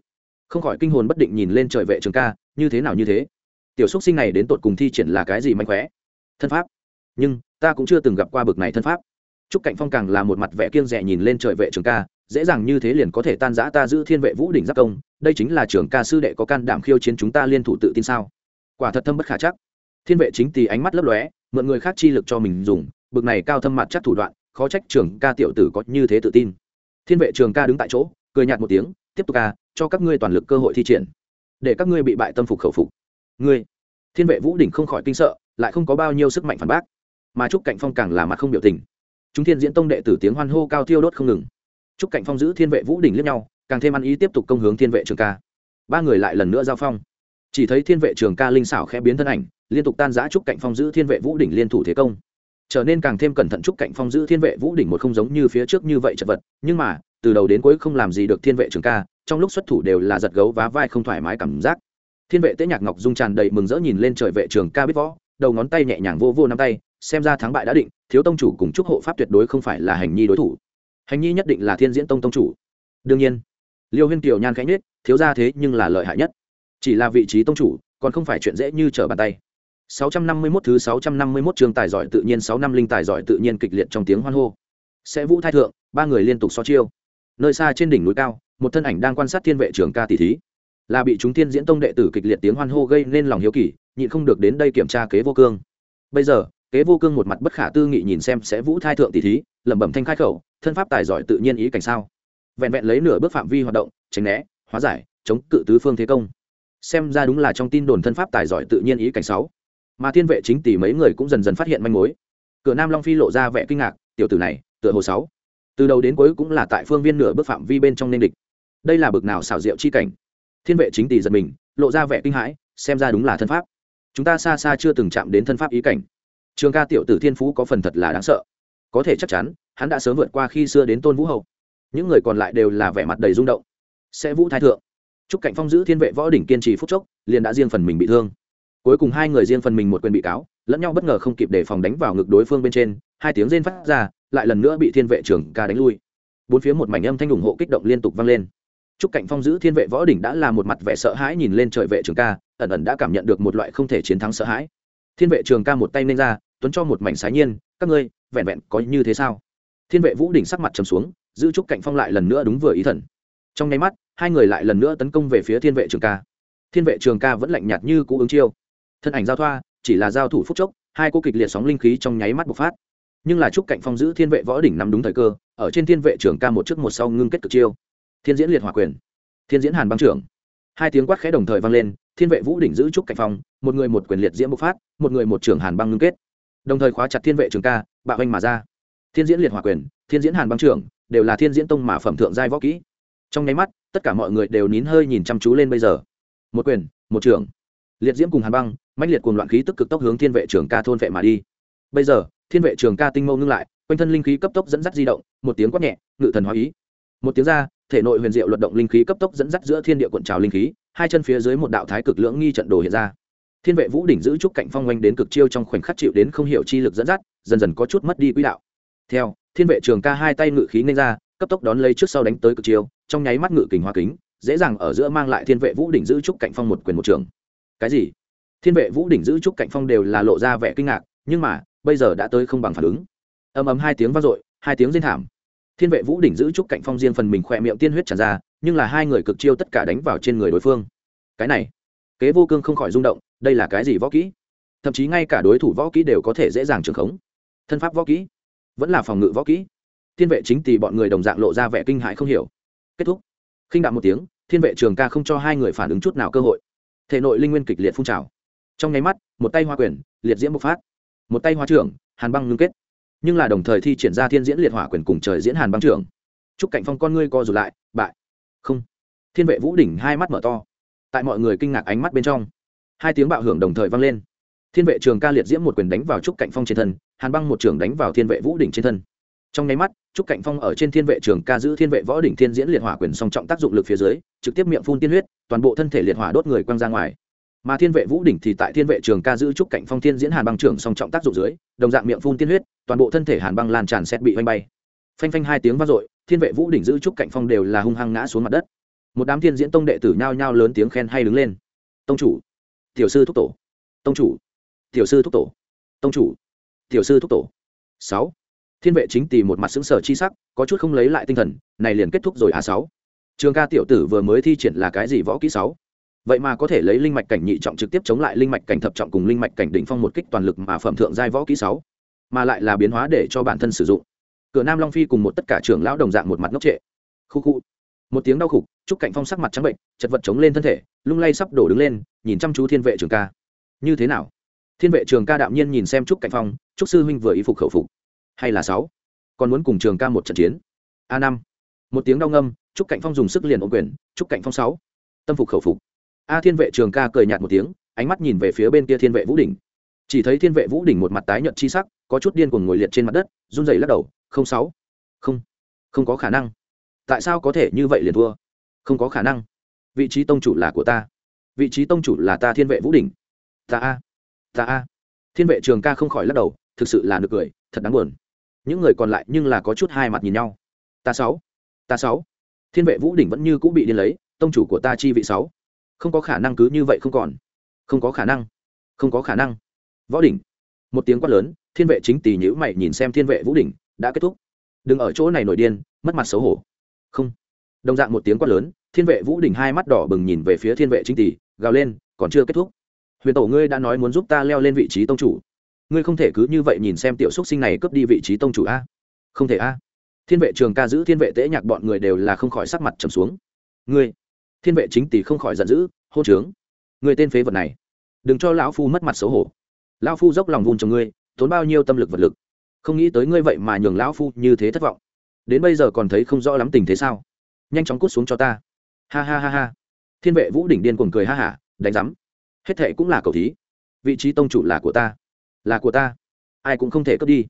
Không khỏi kinh hồn bất định nhìn lên trời vệ trường ca, như thế nào như thế. Tiểu xúc sinh này đến tột cùng thi triển là cái gì mạnh khỏe thân pháp nhưng ta cũng chưa từng gặp qua bực này thân pháp Trúc Cạnh Phong càng là một mặt vẻ kiêng dè nhìn lên trời vệ trường ca, dễ dàng như thế liền có thể tan giã ta giữ thiên vệ vũ đỉnh giáp công, đây chính là trưởng ca sư đệ có can đảm khiêu chiến chúng ta liên thủ tự tin sao? Quả thật thâm bất khả chắc. Thiên vệ chính tì ánh mắt lấp lóe, mượn người khác chi lực cho mình dùng, bực này cao thâm mặt chắc thủ đoạn, khó trách trưởng ca tiểu tử có như thế tự tin. Thiên vệ trường ca đứng tại chỗ, cười nhạt một tiếng, tiếp tục ca, cho các ngươi toàn lực cơ hội thi triển, để các ngươi bị bại tâm phục khẩu phục. Ngươi, Thiên vệ vũ đỉnh không khỏi kinh sợ, lại không có bao nhiêu sức mạnh phản bác, mà Trúc Cạnh Phong càng là mặt không biểu tình. Chúng thiên diễn tông đệ tử tiếng hoan hô cao thiêu đốt không ngừng. Chúc cạnh phong giữ thiên vệ vũ đỉnh liếc nhau, càng thêm ăn ý tiếp tục công hướng thiên vệ trường ca. Ba người lại lần nữa giao phong. Chỉ thấy thiên vệ trường ca linh xảo khẽ biến thân ảnh, liên tục tan giã trúc cạnh phong giữ thiên vệ vũ đỉnh liên thủ thế công. Trở nên càng thêm cẩn thận trúc cạnh phong giữ thiên vệ vũ đỉnh một không giống như phía trước như vậy chật vật, nhưng mà, từ đầu đến cuối không làm gì được thiên vệ trường ca, trong lúc xuất thủ đều là giật gấu vá vai không thoải mái cảm giác. Thiên vệ tế nhạc ngọc dung tràn đầy mừng rỡ nhìn lên trời vệ trường ca biết võ, đầu ngón tay nhẹ nhàng vô vô năm tay xem ra thắng bại đã định thiếu tông chủ cùng chúc hộ pháp tuyệt đối không phải là hành nhi đối thủ hành nhi nhất định là thiên diễn tông tông chủ đương nhiên liêu huyên kiều nhan khánh nết thiếu ra thế nhưng là lợi hại nhất chỉ là vị trí tông chủ còn không phải chuyện dễ như trở bàn tay 651 thứ 651 trường tài giỏi tự nhiên 6 năm linh tài giỏi tự nhiên kịch liệt trong tiếng hoan hô. Sẽ vũ thai thượng, ba người liên tục so chiêu. Nơi xa trên đỉnh núi cao, một thân ảnh đang quan sát thiên vệ trưởng ca tỷ thí. Là bị chúng tiên diễn tông đệ tử kịch liệt tiếng hoan hô gây nên lòng hiếu kỳ, nhịn không được đến đây kiểm tra kế vô cương. Bây giờ, kế vô cương một mặt bất khả tư nghị nhìn xem sẽ vũ thai thượng tỷ thí, lẩm bẩm thanh khai khẩu, thân pháp tài giỏi tự nhiên ý cảnh sao? Vẹn vẹn lấy nửa bước phạm vi hoạt động, tránh né, hóa giải, chống cự tứ phương thế công. Xem ra đúng là trong tin đồn thân pháp tài giỏi tự nhiên ý cảnh sáu. Mà thiên vệ chính tỷ mấy người cũng dần dần phát hiện manh mối. Cửa nam long phi lộ ra vẻ kinh ngạc, tiểu tử này, tựa hồ sáu. Từ đầu đến cuối cũng là tại phương viên nửa bước phạm vi bên trong nên địch. Đây là bực nào xảo diệu chi cảnh? Thiên vệ chính tỷ giật mình, lộ ra vẻ kinh hãi, xem ra đúng là thân pháp. Chúng ta xa xa chưa từng chạm đến thân pháp ý cảnh trường ca tiểu tử thiên phú có phần thật là đáng sợ. Có thể chắc chắn hắn đã sớm vượt qua khi xưa đến tôn vũ hậu những người còn lại đều là vẻ mặt đầy rung động. Sẽ vũ thái thượng. Chúc cạnh phong giữ thiên vệ võ đỉnh kiên trì phúc chốc liền đã riêng phần mình bị thương. Cuối cùng hai người riêng phần mình một quyền bị cáo lẫn nhau bất ngờ không kịp đề phòng đánh vào ngực đối phương bên trên hai tiếng rên phát ra lại lần nữa bị thiên vệ trưởng ca đánh lui. Bốn phía một mảnh âm thanh ủng hộ kích động liên tục vang lên. Trúc Cạnh Phong giữ Thiên Vệ Võ đỉnh đã là một mặt vẻ sợ hãi nhìn lên trời vệ trường ca, ẩn ẩn đã cảm nhận được một loại không thể chiến thắng sợ hãi. Thiên vệ trường ca một tay nên ra, tuấn cho một mảnh sái nhiên, các ngươi, vẹn vẹn có như thế sao? Thiên vệ Vũ đỉnh sắc mặt trầm xuống, giữ Trúc Cạnh Phong lại lần nữa đúng vừa ý thần. Trong nháy mắt, hai người lại lần nữa tấn công về phía Thiên vệ trường ca. Thiên vệ trường ca vẫn lạnh nhạt như cũ ứng chiêu. Thân ảnh giao thoa, chỉ là giao thủ phút chốc, hai cô kịch liệt sóng linh khí trong nháy mắt bộc phát. Nhưng là Trúc Cạnh Phong giữ Thiên vệ Võ đỉnh nắm đúng thời cơ, ở trên Thiên vệ trường ca một trước một sau ngưng kết cực chiêu thiên diễn liệt hỏa quyền thiên diễn hàn băng trưởng hai tiếng quát khẽ đồng thời vang lên thiên vệ vũ đỉnh giữ trúc cạnh phòng một người một quyền liệt diễm bộc phát, một người một trưởng hàn băng ngưng kết. Đồng thời khóa chặt thiên vệ trường ca, bạo anh mà ra. Thiên diễn liệt hỏa quyền, thiên diễn hàn băng trưởng, đều là thiên diễn tông mà phẩm thượng giai võ kỹ. Trong nháy mắt, tất cả mọi người đều nín hơi nhìn chăm chú lên bây giờ. Một quyền, một trưởng. Liệt diễm cùng hàn băng, mãnh liệt cùng loạn khí tức cực tốc hướng thiên vệ trường ca thôn vệ mà đi. Bây giờ, thiên vệ trường ca tinh mâu ngưng lại, quanh thân linh khí cấp tốc dẫn dắt di động, một tiếng quát nhẹ, ngự thần hóa ý. Một tiếng ra, thể nội huyền diệu luận động linh khí cấp tốc dẫn dắt giữa thiên địa cuộn trào linh khí hai chân phía dưới một đạo thái cực lưỡng nghi trận đồ hiện ra. Thiên vệ vũ đỉnh giữ trúc cạnh phong oanh đến cực chiêu trong khoảnh khắc chịu đến không hiểu chi lực dẫn dắt, dần dần có chút mất đi quỹ đạo. Theo, thiên vệ trường ca hai tay ngự khí nên ra, cấp tốc đón lấy trước sau đánh tới cực chiêu, trong nháy mắt ngự kình hoa kính, dễ dàng ở giữa mang lại thiên vệ vũ đỉnh giữ trúc cạnh phong một quyền một trường. Cái gì? Thiên vệ vũ đỉnh giữ trúc cạnh phong đều là lộ ra vẻ kinh ngạc, nhưng mà, bây giờ đã tới không bằng phản ứng. Ầm ầm hai tiếng vang dội, hai tiếng rên thảm thiên vệ vũ đỉnh giữ trúc cạnh phong riêng phần mình khỏe miệng tiên huyết tràn ra, nhưng là hai người cực chiêu tất cả đánh vào trên người đối phương. Cái này, kế vô cương không khỏi rung động, đây là cái gì võ kỹ? Thậm chí ngay cả đối thủ võ kỹ đều có thể dễ dàng trường khống. Thân pháp võ kỹ, vẫn là phòng ngự võ kỹ. Thiên vệ chính tỷ bọn người đồng dạng lộ ra vẻ kinh hại không hiểu. Kết thúc. Khinh đạm một tiếng, thiên vệ trường ca không cho hai người phản ứng chút nào cơ hội. Thể nội linh nguyên kịch liệt phun trào. Trong nháy mắt, một tay hoa quyền, liệt diễm bộc phát. Một tay hoa trưởng, hàn băng ngưng kết nhưng là đồng thời thi triển ra thiên diễn liệt hỏa quyền cùng trời diễn hàn băng trưởng. Trúc cạnh phong con ngươi co rụt lại, bại. Không. Thiên vệ vũ đỉnh hai mắt mở to. Tại mọi người kinh ngạc ánh mắt bên trong, hai tiếng bạo hưởng đồng thời vang lên. Thiên vệ trường ca liệt diễm một quyền đánh vào trúc cạnh phong trên thân, hàn băng một trưởng đánh vào thiên vệ vũ đỉnh trên thân. Trong nháy mắt trúc cạnh phong ở trên thiên vệ trường ca giữ thiên vệ võ đỉnh thiên diễn liệt hỏa quyền song trọng tác dụng lực phía dưới, trực tiếp miệng phun tiên huyết, toàn bộ thân thể liệt hỏa đốt người quăng ra ngoài mà thiên vệ vũ đỉnh thì tại thiên vệ trường ca giữ trúc cạnh phong thiên diễn hàn băng trưởng song trọng tác dụng dưới, đồng dạng miệng phun tiên huyết, toàn bộ thân thể hàn băng lan tràn xét bị oanh bay. Phanh phanh hai tiếng vang dội, thiên vệ vũ đỉnh giữ trúc cạnh phong đều là hung hăng ngã xuống mặt đất. Một đám thiên diễn tông đệ tử nhao nhao lớn tiếng khen hay đứng lên. Tông chủ, tiểu sư thúc tổ, tông chủ, tiểu sư thúc tổ, tông chủ, tiểu sư thúc tổ. Sáu. Thiên vệ chính tì một mặt xứng sở chi sắc, có chút không lấy lại tinh thần, này liền kết thúc rồi a sáu. Trường ca tiểu tử vừa mới thi triển là cái gì võ kỹ sáu? Vậy mà có thể lấy linh mạch cảnh nhị trọng trực tiếp chống lại linh mạch cảnh thập trọng cùng linh mạch cảnh đỉnh phong một kích toàn lực mà phẩm thượng giai võ kỹ sáu, mà lại là biến hóa để cho bản thân sử dụng. Cửa nam long phi cùng một tất cả trưởng lão đồng dạng một mặt ngốc trệ. Khu khu. Một tiếng đau khục, trúc cạnh phong sắc mặt trắng bệnh, chật vật chống lên thân thể, lung lay sắp đổ đứng lên, nhìn chăm chú thiên vệ trường ca. Như thế nào? Thiên vệ trường ca đạm nhiên nhìn xem trúc cạnh phong, trúc sư huynh vừa ý phục khẩu phục. Hay là sáu? Còn muốn cùng trường ca một trận chiến? A năm. Một tiếng đau ngâm, trúc cạnh phong dùng sức liền ổn quyền, trúc cạnh phong sáu. Tâm phục khẩu phục a thiên vệ trường ca cười nhạt một tiếng, ánh mắt nhìn về phía bên kia thiên vệ vũ đỉnh. Chỉ thấy thiên vệ vũ đỉnh một mặt tái nhợt chi sắc, có chút điên cuồng ngồi liệt trên mặt đất, run rẩy lắc đầu, không sáu, không không có khả năng. Tại sao có thể như vậy liền thua? Không có khả năng. Vị trí tông chủ là của ta. Vị trí tông chủ là ta thiên vệ vũ đỉnh. Ta a ta a. Thiên vệ trường ca không khỏi lắc đầu, thực sự là nực cười, thật đáng buồn. Những người còn lại nhưng là có chút hai mặt nhìn nhau. Ta sáu ta sáu. Thiên vệ vũ đỉnh vẫn như cũng bị điên lấy, tông chủ của ta chi vị sáu không có khả năng cứ như vậy không còn. Không có khả năng. Không có khả năng. Võ đỉnh. Một tiếng quát lớn, thiên vệ chính tỷ nhữ mày nhìn xem thiên vệ vũ đỉnh, đã kết thúc. Đừng ở chỗ này nổi điên, mất mặt xấu hổ. Không. Đồng dạng một tiếng quát lớn, thiên vệ vũ đỉnh hai mắt đỏ bừng nhìn về phía thiên vệ chính tỷ gào lên, còn chưa kết thúc. Huyền tổ ngươi đã nói muốn giúp ta leo lên vị trí tông chủ. Ngươi không thể cứ như vậy nhìn xem tiểu xúc sinh này cướp đi vị trí tông chủ a. Không thể a. Thiên vệ trường ca giữ thiên vệ tễ nhạc bọn người đều là không khỏi sắc mặt trầm xuống. Ngươi thiên vệ chính tỷ không khỏi giận dữ hô trướng, người tên phế vật này, đừng cho lão phu mất mặt xấu hổ. Lão phu dốc lòng vun cho ngươi, tốn bao nhiêu tâm lực vật lực. Không nghĩ tới ngươi vậy mà nhường lão phu như thế thất vọng. Đến bây giờ còn thấy không rõ lắm tình thế sao? Nhanh chóng cút xuống cho ta. Ha ha ha ha. Thiên vệ vũ đỉnh điên cuồng cười ha hả, đánh rắm hết thệ cũng là cầu thí. Vị trí tông chủ là của ta, là của ta. Ai cũng không thể cướp đi.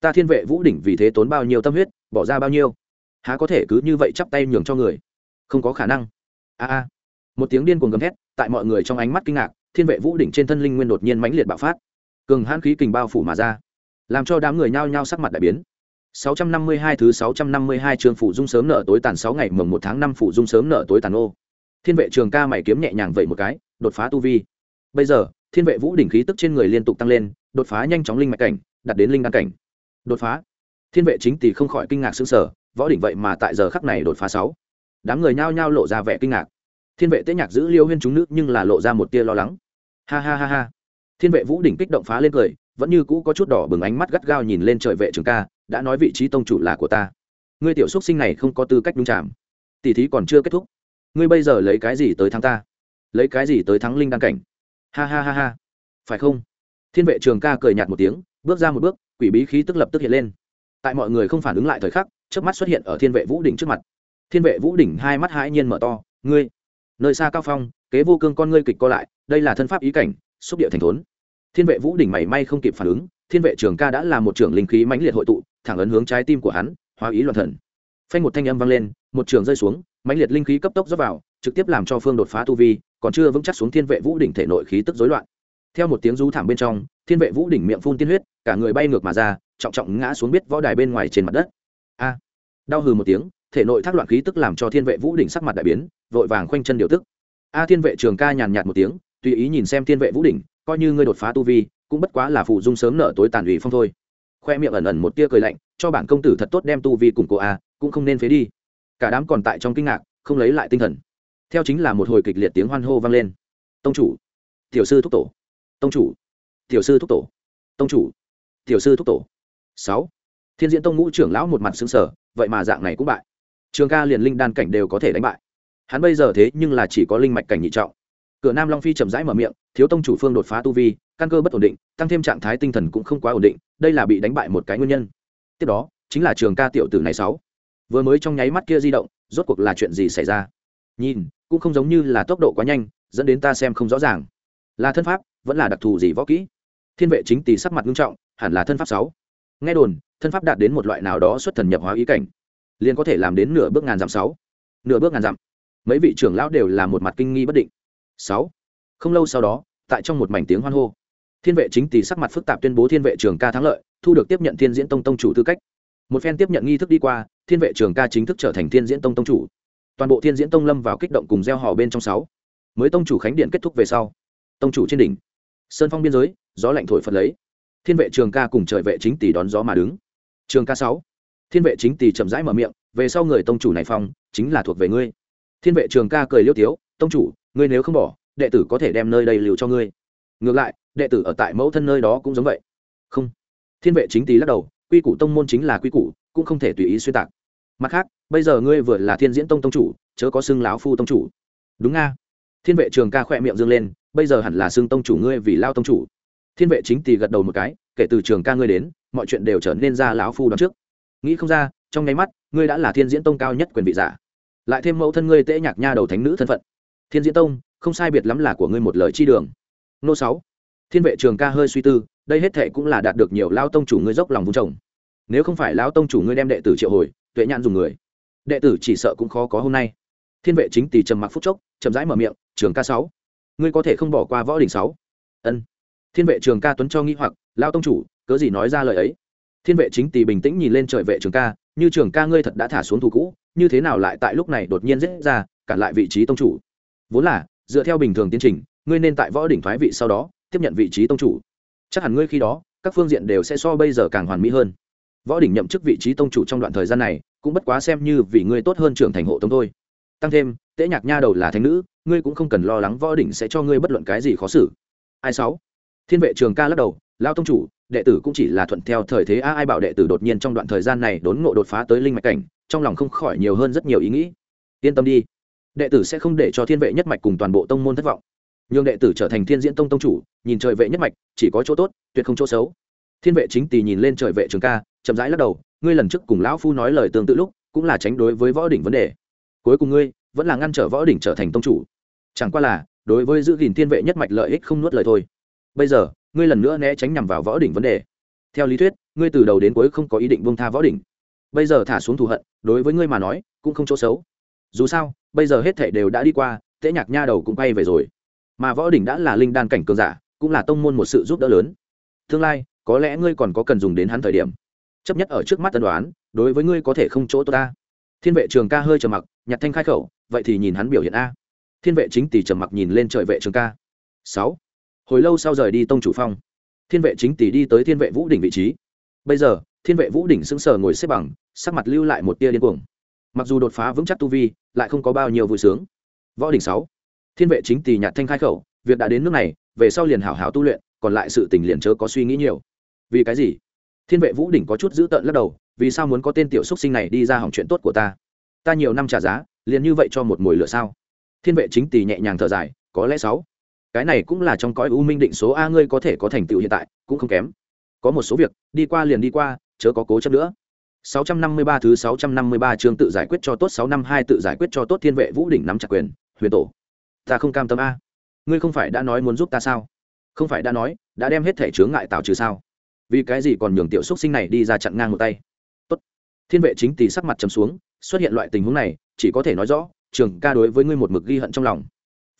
Ta thiên vệ vũ đỉnh vì thế tốn bao nhiêu tâm huyết, bỏ ra bao nhiêu. Há có thể cứ như vậy chắp tay nhường cho người? Không có khả năng a a một tiếng điên cuồng gầm thét tại mọi người trong ánh mắt kinh ngạc thiên vệ vũ đỉnh trên thân linh nguyên đột nhiên mãnh liệt bạo phát cường hãn khí kình bao phủ mà ra làm cho đám người nhao nhao sắc mặt đại biến 652 thứ 652 trường phủ dung sớm nợ tối tàn 6 ngày mồng 1 tháng 5 phủ dung sớm nợ tối tàn ô. Thiên vệ trường ca mày kiếm nhẹ nhàng vậy một cái, đột phá tu vi. Bây giờ, thiên vệ vũ đỉnh khí tức trên người liên tục tăng lên, đột phá nhanh chóng linh mạch cảnh, đạt đến linh đan cảnh. Đột phá. Thiên vệ chính tỷ không khỏi kinh ngạc sửng sở, võ đỉnh vậy mà tại giờ khắc này đột phá 6. Đám người nhao nhao lộ ra vẻ kinh ngạc. Thiên vệ tế nhạc giữ Liêu Huyên chúng nữ nhưng là lộ ra một tia lo lắng. Ha ha ha ha. Thiên vệ vũ đỉnh kích động phá lên cười, vẫn như cũ có chút đỏ bừng ánh mắt gắt gao nhìn lên trời vệ trường ca đã nói vị trí tông chủ là của ta. Ngươi tiểu xúc sinh này không có tư cách đúng chạm tỷ thí còn chưa kết thúc. Ngươi bây giờ lấy cái gì tới thắng ta? Lấy cái gì tới thắng linh đăng cảnh? Ha ha ha ha. Phải không? Thiên vệ trường ca cười nhạt một tiếng bước ra một bước quỷ bí khí tức lập tức hiện lên. Tại mọi người không phản ứng lại thời khắc trước mắt xuất hiện ở thiên vệ vũ đỉnh trước mặt thiên vệ vũ đỉnh hai mắt hãi nhiên mở to, ngươi, nơi xa cao phong, kế vô cương con ngươi kịch co lại, đây là thân pháp ý cảnh, xúc địa thành thốn. Thiên vệ vũ đỉnh mảy may không kịp phản ứng, thiên vệ trường ca đã là một trưởng linh khí mãnh liệt hội tụ, thẳng ấn hướng trái tim của hắn, hóa ý loạn thần. Phanh một thanh âm vang lên, một trường rơi xuống, mãnh liệt linh khí cấp tốc dốc vào, trực tiếp làm cho phương đột phá tu vi, còn chưa vững chắc xuống thiên vệ vũ đỉnh thể nội khí tức rối loạn. Theo một tiếng rú thảm bên trong, thiên vệ vũ đỉnh miệng phun tiên huyết, cả người bay ngược mà ra, trọng trọng ngã xuống biết võ đài bên ngoài trên mặt đất. A! Đau hừ một tiếng thể nội thác loạn khí tức làm cho thiên vệ vũ đỉnh sắc mặt đại biến, vội vàng khoanh chân điều tức. A thiên vệ trường ca nhàn nhạt một tiếng, tùy ý nhìn xem thiên vệ vũ đỉnh, coi như ngươi đột phá tu vi, cũng bất quá là phụ dung sớm nở tối tàn ủy phong thôi. Khoe miệng ẩn ẩn một tia cười lạnh, cho bản công tử thật tốt đem tu vi cùng cô a, cũng không nên phế đi. Cả đám còn tại trong kinh ngạc, không lấy lại tinh thần. Theo chính là một hồi kịch liệt tiếng hoan hô vang lên. Tông chủ, tiểu sư thúc tổ. Tông chủ, tiểu sư thúc tổ. Tông chủ, tiểu sư thúc tổ. Sáu. Thiên diễn tông ngũ trưởng lão một mặt xứng sở vậy mà dạng này cũng bại trường ca liền linh đan cảnh đều có thể đánh bại. Hắn bây giờ thế nhưng là chỉ có linh mạch cảnh nhị trọng. Cửa nam long phi chậm rãi mở miệng, thiếu tông chủ phương đột phá tu vi, căn cơ bất ổn định, tăng thêm trạng thái tinh thần cũng không quá ổn định, đây là bị đánh bại một cái nguyên nhân. Tiếp đó, chính là trường ca tiểu tử này sáu. Vừa mới trong nháy mắt kia di động, rốt cuộc là chuyện gì xảy ra? Nhìn, cũng không giống như là tốc độ quá nhanh, dẫn đến ta xem không rõ ràng. Là thân pháp, vẫn là đặc thù gì võ kỹ? Thiên vệ chính tỷ sắc mặt nghiêm trọng, hẳn là thân pháp sáu. Nghe đồn, thân pháp đạt đến một loại nào đó xuất thần nhập hóa ý cảnh liền có thể làm đến nửa bước ngàn dặm sáu, nửa bước ngàn dặm. Mấy vị trưởng lão đều là một mặt kinh nghi bất định. Sáu. Không lâu sau đó, tại trong một mảnh tiếng hoan hô, thiên vệ chính tỷ sắc mặt phức tạp tuyên bố thiên vệ trường ca thắng lợi, thu được tiếp nhận thiên diễn tông tông chủ tư cách. Một phen tiếp nhận nghi thức đi qua, thiên vệ trường ca chính thức trở thành thiên diễn tông tông chủ. Toàn bộ thiên diễn tông lâm vào kích động cùng gieo hò bên trong sáu. Mới tông chủ khánh điện kết thúc về sau, tông chủ trên đỉnh. Sơn phong biên giới, gió lạnh thổi phật lấy. Thiên vệ trường ca cùng trời vệ chính tỷ đón gió mà đứng. Trường ca sáu thiên vệ chính tỷ chậm rãi mở miệng, về sau người tông chủ này phong, chính là thuộc về ngươi. Thiên vệ trường ca cười liêu tiếu, tông chủ, ngươi nếu không bỏ, đệ tử có thể đem nơi đây liều cho ngươi. Ngược lại, đệ tử ở tại mẫu thân nơi đó cũng giống vậy. Không. Thiên vệ chính tý lắc đầu, quy củ tông môn chính là quy củ, cũng không thể tùy ý xuyên tạc. Mặt khác, bây giờ ngươi vừa là thiên diễn tông tông chủ, chớ có xưng lão phu tông chủ. Đúng nga. Thiên vệ trường ca khỏe miệng dương lên, bây giờ hẳn là xưng tông chủ ngươi vì lao tông chủ. Thiên vệ chính tỳ gật đầu một cái, kể từ trường ca ngươi đến, mọi chuyện đều trở nên ra lão phu đón trước nghĩ không ra, trong nháy mắt, ngươi đã là thiên diễn tông cao nhất quyền vị giả. Lại thêm mẫu thân ngươi tễ nhạc nha đầu thánh nữ thân phận. Thiên diễn tông, không sai biệt lắm là của ngươi một lời chi đường. Nô sáu. Thiên vệ trường ca hơi suy tư, đây hết thệ cũng là đạt được nhiều lao tông chủ ngươi dốc lòng vung trồng. Nếu không phải lao tông chủ ngươi đem đệ tử triệu hồi, tuệ nhãn dùng người. Đệ tử chỉ sợ cũng khó có hôm nay. Thiên vệ chính tỷ trầm mặc phút chốc, chậm rãi mở miệng, trường ca sáu, ngươi có thể không bỏ qua võ đỉnh sáu? Ân. Thiên vệ trường ca tuấn cho nghĩ hoặc lao tông chủ, cớ gì nói ra lời ấy? Thiên vệ chính tỷ bình tĩnh nhìn lên trời vệ trường ca, như trường ca ngươi thật đã thả xuống thủ cũ, như thế nào lại tại lúc này đột nhiên dễ ra, cản lại vị trí tông chủ? Vốn là, dựa theo bình thường tiến trình, ngươi nên tại võ đỉnh thoái vị sau đó, tiếp nhận vị trí tông chủ. Chắc hẳn ngươi khi đó, các phương diện đều sẽ so bây giờ càng hoàn mỹ hơn. Võ đỉnh nhậm chức vị trí tông chủ trong đoạn thời gian này, cũng bất quá xem như vì ngươi tốt hơn trưởng thành hộ tông thôi. Tăng thêm, tễ nhạc nha đầu là thánh nữ, ngươi cũng không cần lo lắng võ đỉnh sẽ cho ngươi bất luận cái gì khó xử. Ai sáu? Thiên vệ trường ca lắc đầu lao tông chủ đệ tử cũng chỉ là thuận theo thời thế, a, ai bảo đệ tử đột nhiên trong đoạn thời gian này đốn ngộ đột phá tới linh mạch cảnh, trong lòng không khỏi nhiều hơn rất nhiều ý nghĩ. Yên tâm đi, đệ tử sẽ không để cho thiên vệ nhất mạch cùng toàn bộ tông môn thất vọng. Nhường đệ tử trở thành thiên diễn tông tông chủ, nhìn trời vệ nhất mạch, chỉ có chỗ tốt, tuyệt không chỗ xấu. Thiên vệ chính tỳ nhìn lên trời vệ trường ca, chậm rãi lắc đầu, ngươi lần trước cùng lão phu nói lời tương tự lúc, cũng là tránh đối với võ đỉnh vấn đề. Cuối cùng ngươi, vẫn là ngăn trở võ đỉnh trở thành tông chủ. Chẳng qua là, đối với giữ gìn thiên vệ nhất mạch lợi ích không nuốt lời thôi. Bây giờ ngươi lần nữa né tránh nhằm vào võ đỉnh vấn đề. Theo lý thuyết, ngươi từ đầu đến cuối không có ý định buông tha võ đỉnh. Bây giờ thả xuống thù hận, đối với ngươi mà nói, cũng không chỗ xấu. Dù sao, bây giờ hết thảy đều đã đi qua, tễ nhạc nha đầu cũng bay về rồi. Mà võ đỉnh đã là linh đan cảnh cường giả, cũng là tông môn một sự giúp đỡ lớn. Tương lai, có lẽ ngươi còn có cần dùng đến hắn thời điểm. Chấp nhất ở trước mắt tân đoán, đối với ngươi có thể không chỗ tốt ta. Thiên vệ trường ca hơi trầm mặc, nhặt thanh khai khẩu, vậy thì nhìn hắn biểu hiện a. Thiên vệ chính tỷ trầm mặc nhìn lên trời vệ trường ca. Sáu hồi lâu sau rời đi tông chủ phong, thiên vệ chính tỷ đi tới thiên vệ vũ đỉnh vị trí. Bây giờ, thiên vệ vũ đỉnh sững sờ ngồi xếp bằng, sắc mặt lưu lại một tia điên cuồng. Mặc dù đột phá vững chắc tu vi, lại không có bao nhiêu vui sướng. Võ đỉnh sáu, thiên vệ chính tỷ nhạt thanh khai khẩu, việc đã đến nước này, về sau liền hảo hảo tu luyện, còn lại sự tình liền chớ có suy nghĩ nhiều. Vì cái gì? Thiên vệ vũ đỉnh có chút giữ tợn lắc đầu, vì sao muốn có tên tiểu xúc sinh này đi ra hỏng chuyện tốt của ta? Ta nhiều năm trả giá, liền như vậy cho một mồi lửa sao? Thiên vệ chính tỷ nhẹ nhàng thở dài, có lẽ sáu cái này cũng là trong cõi u minh định số a ngươi có thể có thành tựu hiện tại, cũng không kém. Có một số việc, đi qua liền đi qua, chớ có cố chấp nữa. 653 thứ 653 chương tự giải quyết cho tốt 652 tự giải quyết cho tốt thiên vệ vũ đỉnh nắm chặt quyền, huyền tổ. Ta không cam tâm a. Ngươi không phải đã nói muốn giúp ta sao? Không phải đã nói, đã đem hết thể chướng ngại tạo trừ sao? Vì cái gì còn nhường tiểu xúc sinh này đi ra chặn ngang một tay? Tốt. Thiên vệ chính tỷ sắc mặt trầm xuống, xuất hiện loại tình huống này, chỉ có thể nói rõ, trường ca đối với ngươi một mực ghi hận trong lòng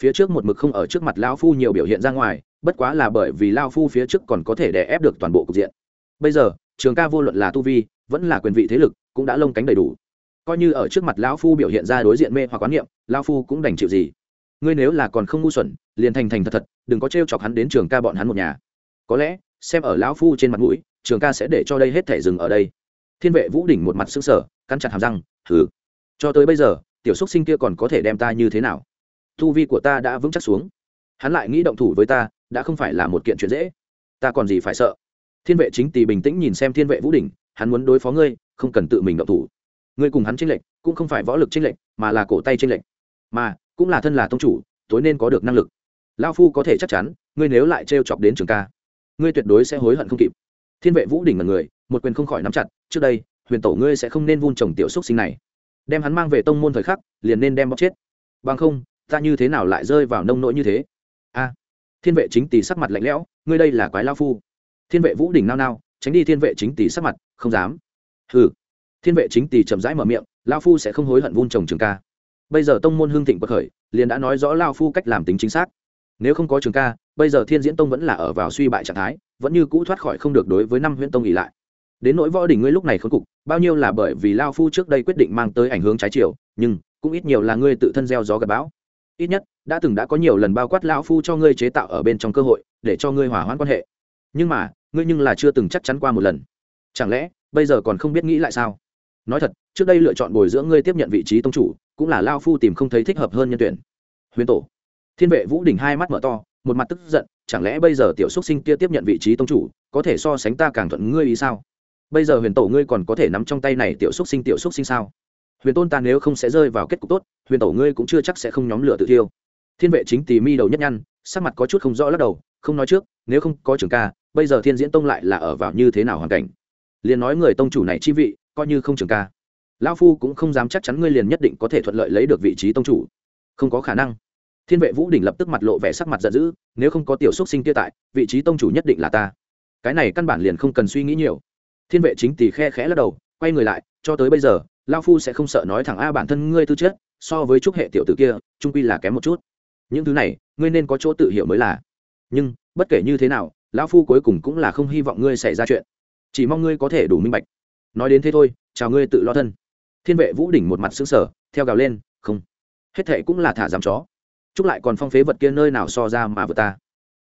phía trước một mực không ở trước mặt lao phu nhiều biểu hiện ra ngoài, bất quá là bởi vì lao phu phía trước còn có thể đè ép được toàn bộ cục diện. Bây giờ, trường ca vô luận là tu vi, vẫn là quyền vị thế lực, cũng đã lông cánh đầy đủ. Coi như ở trước mặt lão phu biểu hiện ra đối diện mê hoặc quán niệm lao phu cũng đành chịu gì. Ngươi nếu là còn không ngu xuẩn, liền thành thành thật thật, đừng có t chọc hắn đến trường ca bọn hắn một nhà. Có lẽ, xem ở lão phu trên mặt mũi, trường ca sẽ để cho đây hết thể dừng ở đây. Thiên vệ vũ đỉnh một mặt xứng sở căn chặt hàm răng thử cho tới bây giờ, tiểu xúc sinh kia còn có thể đem ta như thế nào? Thu vi của ta đã vững chắc xuống. Hắn lại nghĩ động thủ với ta, đã không phải là một kiện chuyện dễ. Ta còn gì phải sợ? Thiên vệ chính tỳ bình tĩnh nhìn xem thiên vệ vũ đỉnh, hắn muốn đối phó ngươi, không cần tự mình động thủ. Ngươi cùng hắn tranh lệch, cũng không phải võ lực tranh lệch, mà là cổ tay tranh lệch. Mà, cũng là thân là tông chủ, tối nên có được năng lực. Lao phu có thể chắc chắn, ngươi nếu lại trêu chọc đến trường ca, ngươi tuyệt đối sẽ hối hận không kịp. Thiên vệ vũ đỉnh là người, một quyền không khỏi nắm chặt, trước đây, huyền tổ ngươi sẽ không nên vun trồng tiểu xúc sinh này. Đem hắn mang về tông môn thời khắc, liền nên đem bóc chết. Bằng không ta như thế nào lại rơi vào nông nỗi như thế? A, thiên vệ chính tỷ sắc mặt lạnh lẽo, ngươi đây là quái lao phu. Thiên vệ vũ đỉnh nao nao, tránh đi thiên vệ chính tỷ sắc mặt, không dám. Hừ, thiên vệ chính tỷ chậm rãi mở miệng, lao phu sẽ không hối hận vun trồng trường ca. Bây giờ tông môn hương thịnh bất khởi, liền đã nói rõ lao phu cách làm tính chính xác. Nếu không có trường ca, bây giờ thiên diễn tông vẫn là ở vào suy bại trạng thái, vẫn như cũ thoát khỏi không được đối với năm Huyễn tông ỉ lại. Đến nỗi võ đỉnh ngươi lúc này khốn cục, bao nhiêu là bởi vì lao phu trước đây quyết định mang tới ảnh hướng trái chiều, nhưng cũng ít nhiều là ngươi tự thân gieo gió gặp bão ít nhất, đã từng đã có nhiều lần bao quát lão phu cho ngươi chế tạo ở bên trong cơ hội, để cho ngươi hỏa hoãn quan hệ. Nhưng mà, ngươi nhưng là chưa từng chắc chắn qua một lần. Chẳng lẽ, bây giờ còn không biết nghĩ lại sao? Nói thật, trước đây lựa chọn bồi dưỡng ngươi tiếp nhận vị trí tông chủ, cũng là lao phu tìm không thấy thích hợp hơn nhân tuyển. Huyền tổ. Thiên vệ vũ đỉnh hai mắt mở to, một mặt tức giận, chẳng lẽ bây giờ tiểu xúc sinh kia tiếp nhận vị trí tông chủ, có thể so sánh ta càng thuận ngươi ý sao? Bây giờ huyền tổ ngươi còn có thể nắm trong tay này tiểu xúc sinh tiểu xúc sinh sao? Huyền tôn ta nếu không sẽ rơi vào kết cục tốt, huyền tổ ngươi cũng chưa chắc sẽ không nhóm lửa tự thiêu. Thiên vệ chính tì mi đầu nhất nhăn, sắc mặt có chút không rõ lắc đầu, không nói trước, nếu không có trường ca, bây giờ thiên diễn tông lại là ở vào như thế nào hoàn cảnh? Liền nói người tông chủ này chi vị, coi như không trường ca. Lao phu cũng không dám chắc chắn ngươi liền nhất định có thể thuận lợi lấy được vị trí tông chủ. Không có khả năng. Thiên vệ vũ đỉnh lập tức mặt lộ vẻ sắc mặt giận dữ, nếu không có tiểu xúc sinh kia tại, vị trí tông chủ nhất định là ta. Cái này căn bản liền không cần suy nghĩ nhiều. Thiên vệ chính tì khe khẽ lắc đầu, quay người lại, cho tới bây giờ lao phu sẽ không sợ nói thẳng a, bản thân ngươi tư chất, so với trúc hệ tiểu tử kia, trung quy là kém một chút. Những thứ này, ngươi nên có chỗ tự hiểu mới là. Nhưng, bất kể như thế nào, lão phu cuối cùng cũng là không hy vọng ngươi xảy ra chuyện. Chỉ mong ngươi có thể đủ minh bạch. Nói đến thế thôi, chào ngươi tự lo thân. Thiên vệ vũ đỉnh một mặt xứng sở theo gào lên, không. Hết thệ cũng là thả giảm chó. Chúc lại còn phong phế vật kia nơi nào so ra mà vượt ta.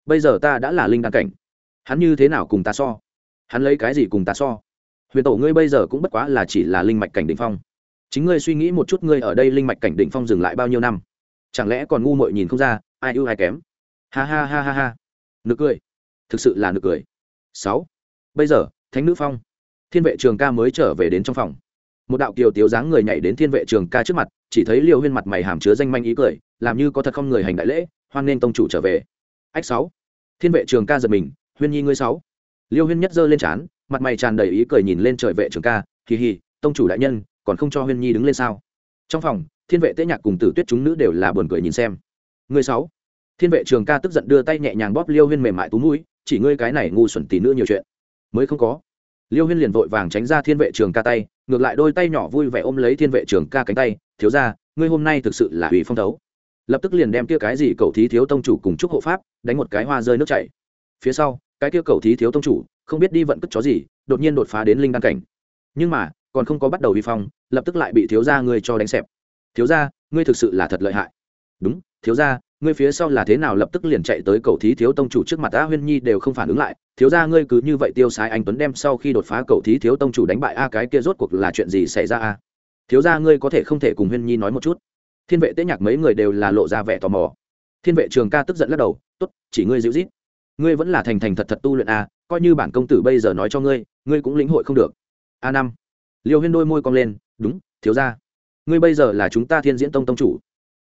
Bây giờ ta đã là linh đăng cảnh. Hắn như thế nào cùng ta so? Hắn lấy cái gì cùng ta so? Huyền tổ ngươi bây giờ cũng bất quá là chỉ là linh mạch cảnh đ ỉ n h phong. Chính ngươi suy nghĩ một chút ngươi ở đây linh mạch cảnh đ ỉ n h phong dừng lại bao nhiêu năm? Chẳng lẽ còn ngu mội nhìn không ra, ai ưu ai kém? Ha ha ha ha ha. Nực cười. Thực sự là nực cười. Sáu. Bây giờ, thánh nữ phong. Thiên vệ trường ca mới trở về đến trong phòng. Một đạo kiều tiếu dáng người nhảy đến thiên vệ trường ca trước mặt, chỉ thấy liều huyên mặt mày hàm chứa danh manh ý cười, làm như có thật không người hành đại lễ, hoan nên tông chủ trở về. Ách sáu. Thiên vệ trường ca giật mình, huyên nhi ngươi sáu. Liêu huyên nhất giơ lên trán mặt mày tràn đầy ý cười nhìn lên trời vệ trường ca kỳ hì, tông chủ đại nhân, còn không cho huyên nhi đứng lên sao? Trong phòng, thiên vệ tế nhạc cùng tử tuyết chúng nữ đều là buồn cười nhìn xem. Người sáu. Thiên vệ trường ca tức giận đưa tay nhẹ nhàng bóp liêu huyên mềm mại tú mũi, chỉ ngươi cái này ngu xuẩn tí nữa nhiều chuyện, mới không có. Liêu huyên liền vội vàng tránh ra thiên vệ trường ca tay, ngược lại đôi tay nhỏ vui vẻ ôm lấy thiên vệ trường ca cánh tay, thiếu ra ngươi hôm nay thực sự là hủy phong thấu. Lập tức liền đem kia cái gì cầu thí thiếu tông chủ cùng chúc hộ pháp, đánh một cái hoa rơi nước chảy. Phía sau, cái kia cầu thí thiếu tông chủ không biết đi vận cất chó gì, đột nhiên đột phá đến linh đăng cảnh. Nhưng mà, còn không có bắt đầu vi phong, lập tức lại bị thiếu gia ngươi cho đánh xẹp. Thiếu gia, ngươi thực sự là thật lợi hại. Đúng, thiếu gia, ngươi phía sau là thế nào lập tức liền chạy tới cầu thí thiếu tông chủ trước mặt a huyên nhi đều không phản ứng lại. Thiếu gia ngươi cứ như vậy tiêu sái anh tuấn đem sau khi đột phá cầu thí thiếu tông chủ đánh bại a cái kia rốt cuộc là chuyện gì xảy ra a? Thiếu gia ngươi có thể không thể cùng huyên nhi nói một chút? Thiên vệ tế nhạc mấy người đều là lộ ra vẻ tò mò. Thiên vệ trường ca tức giận lắc đầu, tốt, chỉ ngươi dịu rít ngươi vẫn là thành thành thật thật tu luyện a coi như bản công tử bây giờ nói cho ngươi ngươi cũng lĩnh hội không được. A năm. Liêu huyên đôi môi cong lên, đúng, thiếu gia. Ngươi bây giờ là chúng ta thiên diễn tông tông chủ.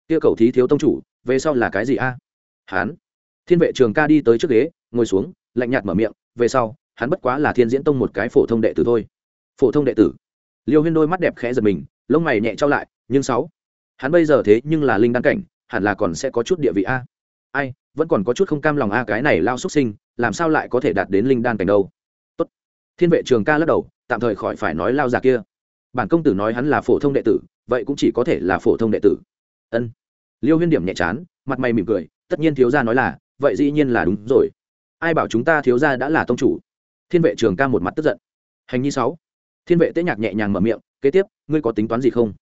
Kia cầu thí thiếu tông chủ, về sau là cái gì a? Hán. Thiên vệ trường ca đi tới trước ghế, ngồi xuống, lạnh nhạt mở miệng, về sau, hắn bất quá là thiên diễn tông một cái phổ thông đệ tử thôi. Phổ thông đệ tử. Liêu huyên đôi mắt đẹp khẽ giật mình, lông mày nhẹ trao lại, nhưng sáu. Hắn bây giờ thế nhưng là linh đăng cảnh, hẳn là còn sẽ có chút địa vị a. Ai, vẫn còn có chút không cam lòng a cái này lao xuất sinh làm sao lại có thể đạt đến linh đan cảnh đâu? Tốt. thiên vệ trường ca lắc đầu, tạm thời khỏi phải nói lao già kia. Bản công tử nói hắn là phổ thông đệ tử, vậy cũng chỉ có thể là phổ thông đệ tử. Ân. Liêu huyên điểm nhẹ chán, mặt mày mỉm cười, tất nhiên thiếu gia nói là, vậy dĩ nhiên là đúng rồi. Ai bảo chúng ta thiếu gia đã là tông chủ? Thiên vệ trường ca một mặt tức giận. Hành nhi sáu. Thiên vệ tế nhạc nhẹ nhàng mở miệng, kế tiếp, ngươi có tính toán gì không?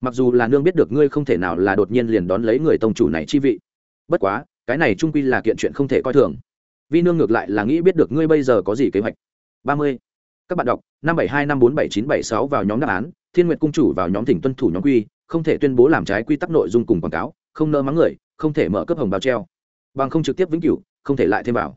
Mặc dù là nương biết được ngươi không thể nào là đột nhiên liền đón lấy người tông chủ này chi vị. Bất quá, cái này trung quy là kiện chuyện không thể coi thường vi nương ngược lại là nghĩ biết được ngươi bây giờ có gì kế hoạch ba mươi các bạn đọc năm bảy hai năm bốn bảy chín bảy sáu vào nhóm đáp án thiên Nguyệt cung chủ vào nhóm thỉnh tuân thủ nhóm quy không thể tuyên bố làm trái quy tắc nội dung cùng quảng cáo không nỡ mắng người không thể mở cấp hồng báo treo bằng không trực tiếp vĩnh cửu không thể lại thêm vào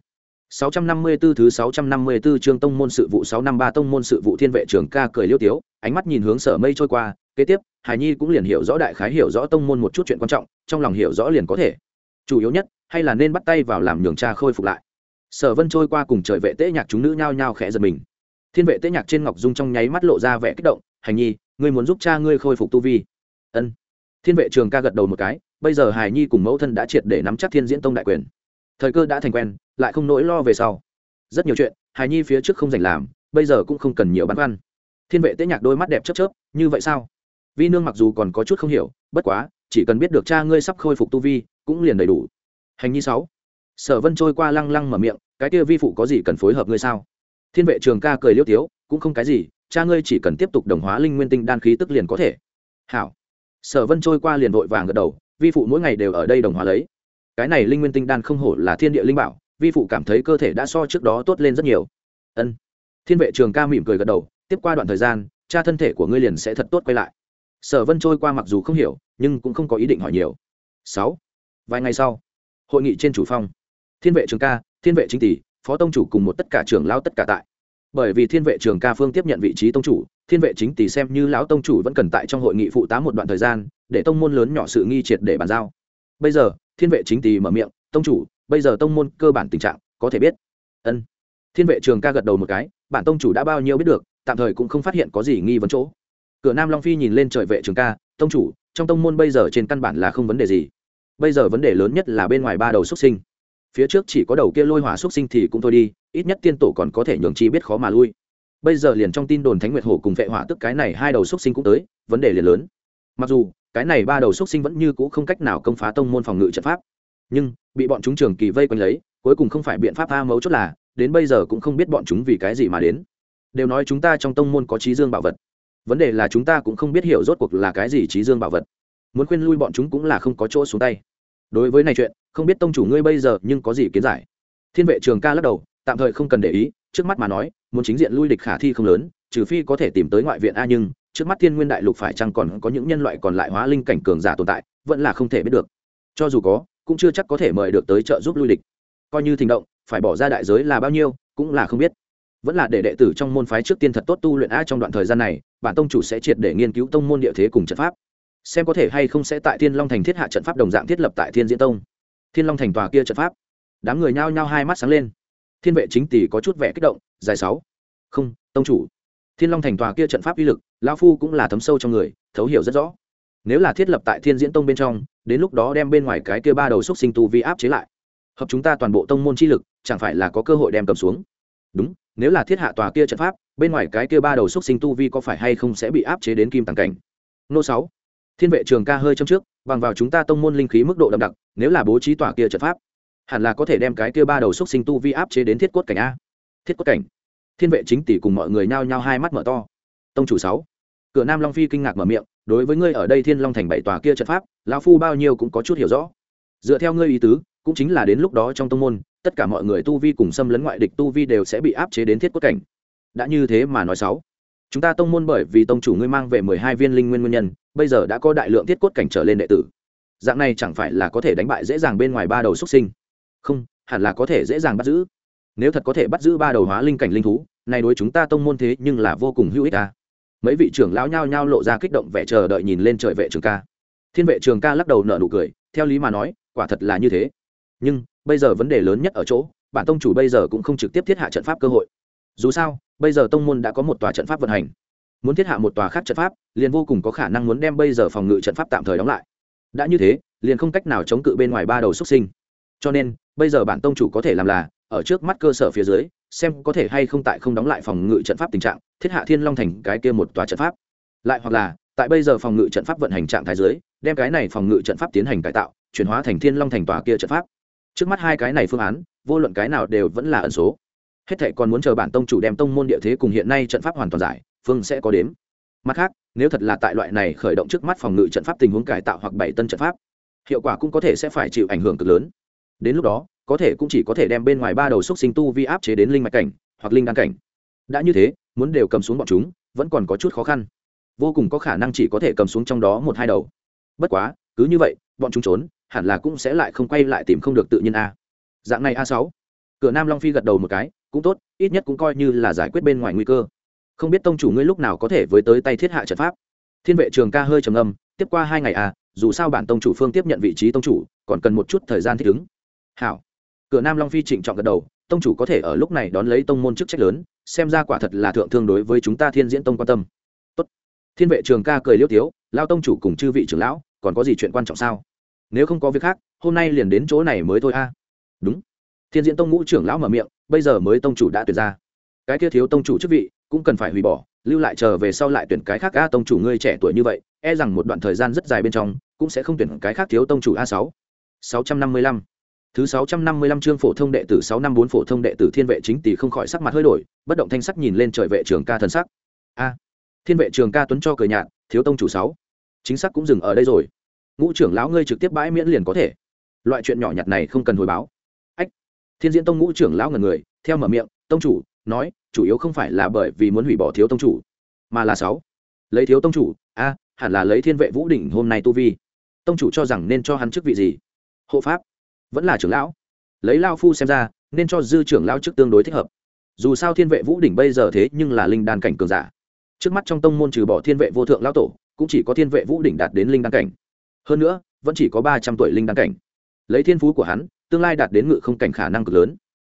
654 thứ 654 chương tông môn sự vụ 653 tông môn sự vụ thiên vệ trưởng ca cười liêu tiếu, ánh mắt nhìn hướng Sở Mây trôi qua, kế tiếp, Hải Nhi cũng liền hiểu rõ đại khái hiểu rõ tông môn một chút chuyện quan trọng, trong lòng hiểu rõ liền có thể. Chủ yếu nhất, hay là nên bắt tay vào làm nhường cha khôi phục lại. Sở Vân trôi qua cùng trời vệ tế nhạc chúng nữ nhao nhao khẽ giật mình. Thiên vệ tế nhạc trên ngọc dung trong nháy mắt lộ ra vẻ kích động, "Hải Nhi, ngươi muốn giúp cha ngươi khôi phục tu vi?" Ân. Thiên vệ trường ca gật đầu một cái, bây giờ Hải Nhi cùng mẫu thân đã triệt để nắm chắc Thiên Diễn Tông đại quyền. Thời cơ đã thành quen, lại không nỗi lo về sau rất nhiều chuyện hài nhi phía trước không dành làm bây giờ cũng không cần nhiều băn khoăn thiên vệ tế nhạc đôi mắt đẹp chớp chớp như vậy sao vi nương mặc dù còn có chút không hiểu bất quá chỉ cần biết được cha ngươi sắp khôi phục tu vi cũng liền đầy đủ hành nhi sáu sở vân trôi qua lăng lăng mở miệng cái kia vi phụ có gì cần phối hợp ngươi sao? Thiên vệ trường ca cười liêu tiếu, cũng không cái gì, cha ngươi chỉ cần tiếp tục đồng hóa linh nguyên tinh đan khí tức liền có thể. Hảo. Sở vân trôi qua liền vội vàng gật đầu, vi phụ mỗi ngày đều ở đây đồng hóa lấy. Cái này linh nguyên tinh đan không hổ là thiên địa linh bảo, vi phụ cảm thấy cơ thể đã so trước đó tốt lên rất nhiều. Ân. Thiên vệ trường ca mỉm cười gật đầu, tiếp qua đoạn thời gian, cha thân thể của ngươi liền sẽ thật tốt quay lại. Sở vân trôi qua mặc dù không hiểu, nhưng cũng không có ý định hỏi nhiều. Sáu. Vài ngày sau, hội nghị trên chủ phong. Thiên vệ trường ca thiên vệ chính tỷ, phó tông chủ cùng một tất cả trưởng lao tất cả tại. Bởi vì thiên vệ trường ca phương tiếp nhận vị trí tông chủ, thiên vệ chính tỷ xem như lão tông chủ vẫn cần tại trong hội nghị phụ tá một đoạn thời gian, để tông môn lớn nhỏ sự nghi triệt để bàn giao. Bây giờ, thiên vệ chính tỷ mở miệng, tông chủ, bây giờ tông môn cơ bản tình trạng, có thể biết. Ân. Thiên vệ trường ca gật đầu một cái, bản tông chủ đã bao nhiêu biết được, tạm thời cũng không phát hiện có gì nghi vấn chỗ. Cửa nam long phi nhìn lên trời vệ trường ca, tông chủ, trong tông môn bây giờ trên căn bản là không vấn đề gì. Bây giờ vấn đề lớn nhất là bên ngoài ba đầu xuất sinh phía trước chỉ có đầu kia lôi hỏa xuất sinh thì cũng thôi đi, ít nhất tiên tổ còn có thể nhường chi biết khó mà lui. Bây giờ liền trong tin đồn thánh nguyệt hổ cùng vệ hỏa tức cái này hai đầu xuất sinh cũng tới, vấn đề liền lớn. Mặc dù, cái này ba đầu xuất sinh vẫn như c ũ không cách nào công phá tông môn phòng ngự trận pháp. Nhưng, bị bọn chúng trường kỳ vây quanh lấy, cuối cùng không phải biện pháp tha mấu chốt là, đến bây giờ cũng không biết bọn chúng vì cái gì mà đến. Đều nói chúng ta trong tông môn có trí dương bảo vật. Vấn đề là chúng ta cũng không biết hiểu rốt cuộc là cái gì trí dương bảo vật. Muốn khuyên lui bọn chúng cũng là không có chỗ xuống tay. Đối với này chuyện không biết tông chủ ngươi bây giờ nhưng có gì kiến giải. Thiên vệ trường ca lắc đầu, tạm thời không cần để ý, trước mắt mà nói, muốn chính diện lui địch khả thi không lớn, trừ phi có thể tìm tới ngoại viện a nhưng, trước mắt thiên nguyên đại lục phải chăng còn có những nhân loại còn lại hóa linh cảnh cường giả tồn tại, vẫn là không thể biết được. Cho dù có, cũng chưa chắc có thể mời được tới trợ giúp lui địch. Coi như thình động, phải bỏ ra đại giới là bao nhiêu, cũng là không biết. Vẫn là để đệ tử trong môn phái trước tiên thật tốt tu luyện a trong đoạn thời gian này, bản tông chủ sẽ triệt để nghiên cứu tông môn địa thế cùng trận pháp. Xem có thể hay không sẽ tại thiên long thành thiết hạ trận pháp đồng dạng thiết lập tại thiên diễn tông thiên long thành tòa kia trận pháp. Đám người nhao nhao hai mắt sáng lên. Thiên vệ chính tỷ có chút vẻ kích động dài sáu. Không, tông chủ. Thiên long thành tòa kia trận pháp uy lực lao phu cũng là thấm sâu trong người, thấu hiểu rất rõ. Nếu là thiết lập tại thiên diễn tông bên trong, đến lúc đó đem bên ngoài cái kia ba đầu xúc sinh tu vi áp chế lại. Hợp chúng ta toàn bộ tông môn chi lực, chẳng phải là có cơ hội đem cầm xuống? Đúng, nếu là thiết hạ tòa kia trận pháp, bên ngoài cái kia ba đầu xúc sinh tu vi có phải hay không sẽ bị áp chế đến kim tàng cảnh? Nô sáu. Thiên vệ trường ca hơi châm trước bằng vào chúng ta tông môn linh khí mức độ đậm đặc, nếu là bố trí tỏa kia trận pháp, hẳn là có thể đem cái kia ba đầu xúc sinh tu vi áp chế đến thiết cốt cảnh a. Thiết cốt cảnh. Thiên vệ chính tỷ cùng mọi người nhao nhao hai mắt mở to. Tông chủ sáu. Cửa nam long phi kinh ngạc mở miệng, đối với ngươi ở đây thiên long thành bảy tòa kia trận pháp, lão phu bao nhiêu cũng có chút hiểu rõ. Dựa theo ngươi ý tứ, cũng chính là đến lúc đó trong tông môn, tất cả mọi người tu vi cùng xâm lấn ngoại địch tu vi đều sẽ bị áp chế đến thiết cốt cảnh. Đã như thế mà nói sáu chúng ta tông môn bởi vì tông chủ ngươi mang về mười hai viên linh nguyên nguyên nhân, bây giờ đã có đại lượng thiết cốt cảnh trở lên đệ tử. Dạng này chẳng phải là có thể đánh bại dễ dàng bên ngoài ba đầu xuất sinh? Không, hẳn là có thể dễ dàng bắt giữ. Nếu thật có thể bắt giữ ba đầu hóa linh cảnh linh thú này đối chúng ta tông môn thế nhưng là vô cùng hữu ích ta mấy vị trưởng lão nhao nhao lộ ra kích động vẻ chờ đợi nhìn lên trời vệ trường ca. Thiên vệ trường ca lắc đầu nở nụ cười, theo lý mà nói, quả thật là như thế. Nhưng, bây giờ vấn đề lớn nhất ở chỗ, bản tông chủ bây giờ cũng không trực tiếp thiết hạ trận pháp cơ hội dù sao, bây giờ tông môn đã có một tòa trận pháp vận hành. Muốn thiết hạ một tòa khác trận pháp, liền vô cùng có khả năng muốn đem bây giờ phòng ngự trận pháp tạm thời đóng lại. Đã như thế, liền không cách nào chống cự bên ngoài ba đầu xuất sinh. Cho nên, bây giờ bản tông chủ có thể làm là, ở trước mắt cơ sở phía dưới, xem có thể hay không tại không đóng lại phòng ngự trận pháp tình trạng, thiết hạ thiên long thành cái kia một tòa trận pháp. Lại hoặc là, tại bây giờ phòng ngự trận pháp vận hành trạng thái dưới, đem cái này phòng ngự trận pháp tiến hành cải tạo, chuyển hóa thành thiên long thành tòa kia trận pháp. Trước mắt hai cái này phương án, vô luận cái nào đều vẫn là ẩn số hết thệ còn muốn chờ bản tông chủ đem tông môn địa thế cùng hiện nay trận pháp hoàn toàn giải, phương sẽ có đếm. Mặt khác, nếu thật là tại loại này khởi động trước mắt phòng ngự trận pháp tình huống cải tạo hoặc bảy tân trận pháp, hiệu quả cũng có thể sẽ phải chịu ảnh hưởng cực lớn. Đến lúc đó, có thể cũng chỉ có thể đem bên ngoài ba đầu xúc sinh tu vi áp chế đến linh mạch cảnh hoặc linh đan cảnh. Đã như thế, muốn đều cầm xuống bọn chúng, vẫn còn có chút khó khăn. Vô cùng có khả năng chỉ có thể cầm xuống trong đó một hai đầu. Bất quá, cứ như vậy, bọn chúng trốn, hẳn là cũng sẽ lại không quay lại tìm không được tự nhiên a. Dạng này a sáu. Cửa nam long phi gật đầu một cái cũng tốt, ít nhất cũng coi như là giải quyết bên ngoài nguy cơ. Không biết tông chủ ngươi lúc nào có thể với tới tay thiết hạ trận pháp. Thiên vệ trường ca hơi trầm âm tiếp qua hai ngày à dù sao bản tông chủ phương tiếp nhận vị trí tông chủ, còn cần một chút thời gian thích ứng. Hảo. Cửa nam long phi trịnh trọng gật đầu, tông chủ có thể ở lúc này đón lấy tông môn chức trách lớn, xem ra quả thật là thượng thương đối với chúng ta thiên diễn tông quan tâm. Tốt. thiên vệ trường ca cười liêu tiếu, lao tông chủ cùng chư vị trưởng lão, còn có gì chuyện quan trọng sao? Nếu không có việc khác, hôm nay liền đến chỗ này mới thôi a. Đúng thiên diễn tông ngũ trưởng lão mở miệng, bây giờ mới tông chủ đã tuyển ra. Cái kia thiếu tông chủ chức vị, cũng cần phải hủy bỏ, lưu lại chờ về sau lại tuyển cái khác a tông chủ ngươi trẻ tuổi như vậy e rằng một đoạn thời gian rất dài bên trong, cũng sẽ không tuyển cái khác thiếu tông chủ a sáu. Sáu trăm năm mươi lăm. Thứ sáu trăm năm mươi lăm chương phổ thông đệ tử, sáu năm bốn phổ thông đệ tử thiên vệ chính tỷ không khỏi sắc mặt hơi đổi, bất động thanh sắc nhìn lên trời vệ trường ca thần sắc. A. Thiên vệ trường ca tuấn cho cười nhạt, thiếu tông chủ sáu. Chính xác cũng dừng ở đây rồi. Ngũ trưởng lão ngươi trực tiếp bãi miễn liền có thể. Loại chuyện nhỏ nhặt này không cần hồi báo thiên diễn tông ngũ trưởng lão ngần người, theo mở miệng, tông chủ, nói, chủ yếu không phải là bởi vì muốn hủy bỏ thiếu tông chủ, mà là sáu. Lấy thiếu tông chủ, a, hẳn là lấy thiên vệ vũ đỉnh hôm nay tu vi. Tông chủ cho rằng nên cho hắn chức vị gì? Hộ pháp, vẫn là trưởng lão. Lấy lao phu xem ra, nên cho dư trưởng lão chức tương đối thích hợp. Dù sao thiên vệ vũ đỉnh bây giờ thế nhưng là linh đan cảnh cường giả. Trước mắt trong tông môn trừ bỏ thiên vệ vô thượng lão tổ, cũng chỉ có thiên vệ vũ đỉnh đạt đến linh đan cảnh. Hơn nữa, vẫn chỉ có ba trăm tuổi linh đan cảnh. Lấy thiên phú của hắn tương lai đạt đến ngự không cảnh khả năng cực lớn.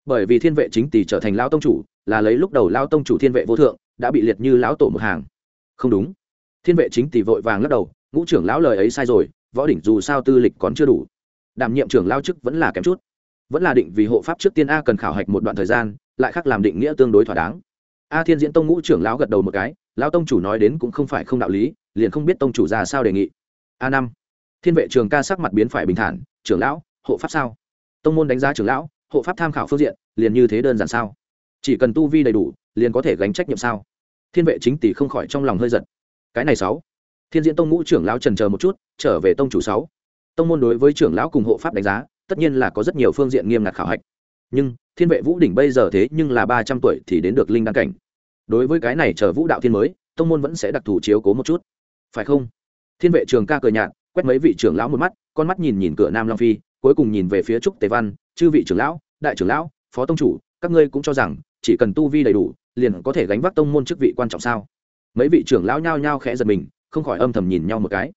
Bởi vì thiên vệ chính tỷ trở thành lão tông chủ, là lấy lúc đầu lão tông chủ thiên vệ vô thượng, đã bị liệt như lão tổ một hàng. Không đúng. Thiên vệ chính tỷ vội vàng lắc đầu, ngũ trưởng lão lời ấy sai rồi, võ đỉnh dù sao tư lịch còn chưa đủ. Đảm nhiệm trưởng lao chức vẫn là kém chút. Vẫn là định vì hộ pháp trước tiên a cần khảo hạch một đoạn thời gian, lại khác làm định nghĩa tương đối thỏa đáng. A thiên diễn tông ngũ trưởng lão gật đầu một cái, lão tông chủ nói đến cũng không phải không đạo lý, liền không biết tông chủ ra sao đề nghị. A năm. Thiên vệ trường ca sắc mặt biến phải bình thản, trưởng lão, hộ pháp sao? Tông môn đánh giá trưởng lão, hộ pháp tham khảo phương diện, liền như thế đơn giản sao? Chỉ cần tu vi đầy đủ, liền có thể gánh trách nhiệm sao? Thiên vệ chính tỷ không khỏi trong lòng hơi giật. Cái này sáu. Thiên diễn tông ngũ trưởng lão trần chờ một chút, trở về tông chủ sáu. Tông môn đối với trưởng lão cùng hộ pháp đánh giá, tất nhiên là có rất nhiều phương diện nghiêm ngặt khảo hạch. Nhưng, thiên vệ vũ đỉnh bây giờ thế nhưng là ba trăm tuổi thì đến được linh đăng cảnh. Đối với cái này chờ vũ đạo thiên mới, tông môn vẫn sẽ đặc thù chiếu cố một chút. Phải không? Thiên vệ trường ca cờ nhạt, quét mấy vị trưởng lão một mắt, con mắt nhìn nhìn cửa nam long phi cuối cùng nhìn về phía trúc tề văn, chư vị trưởng lão, đại trưởng lão, phó tông chủ, các ngươi cũng cho rằng chỉ cần tu vi đầy đủ, liền có thể gánh vác tông môn chức vị quan trọng sao? Mấy vị trưởng lão nhao nhao khẽ giật mình, không khỏi âm thầm nhìn nhau một cái.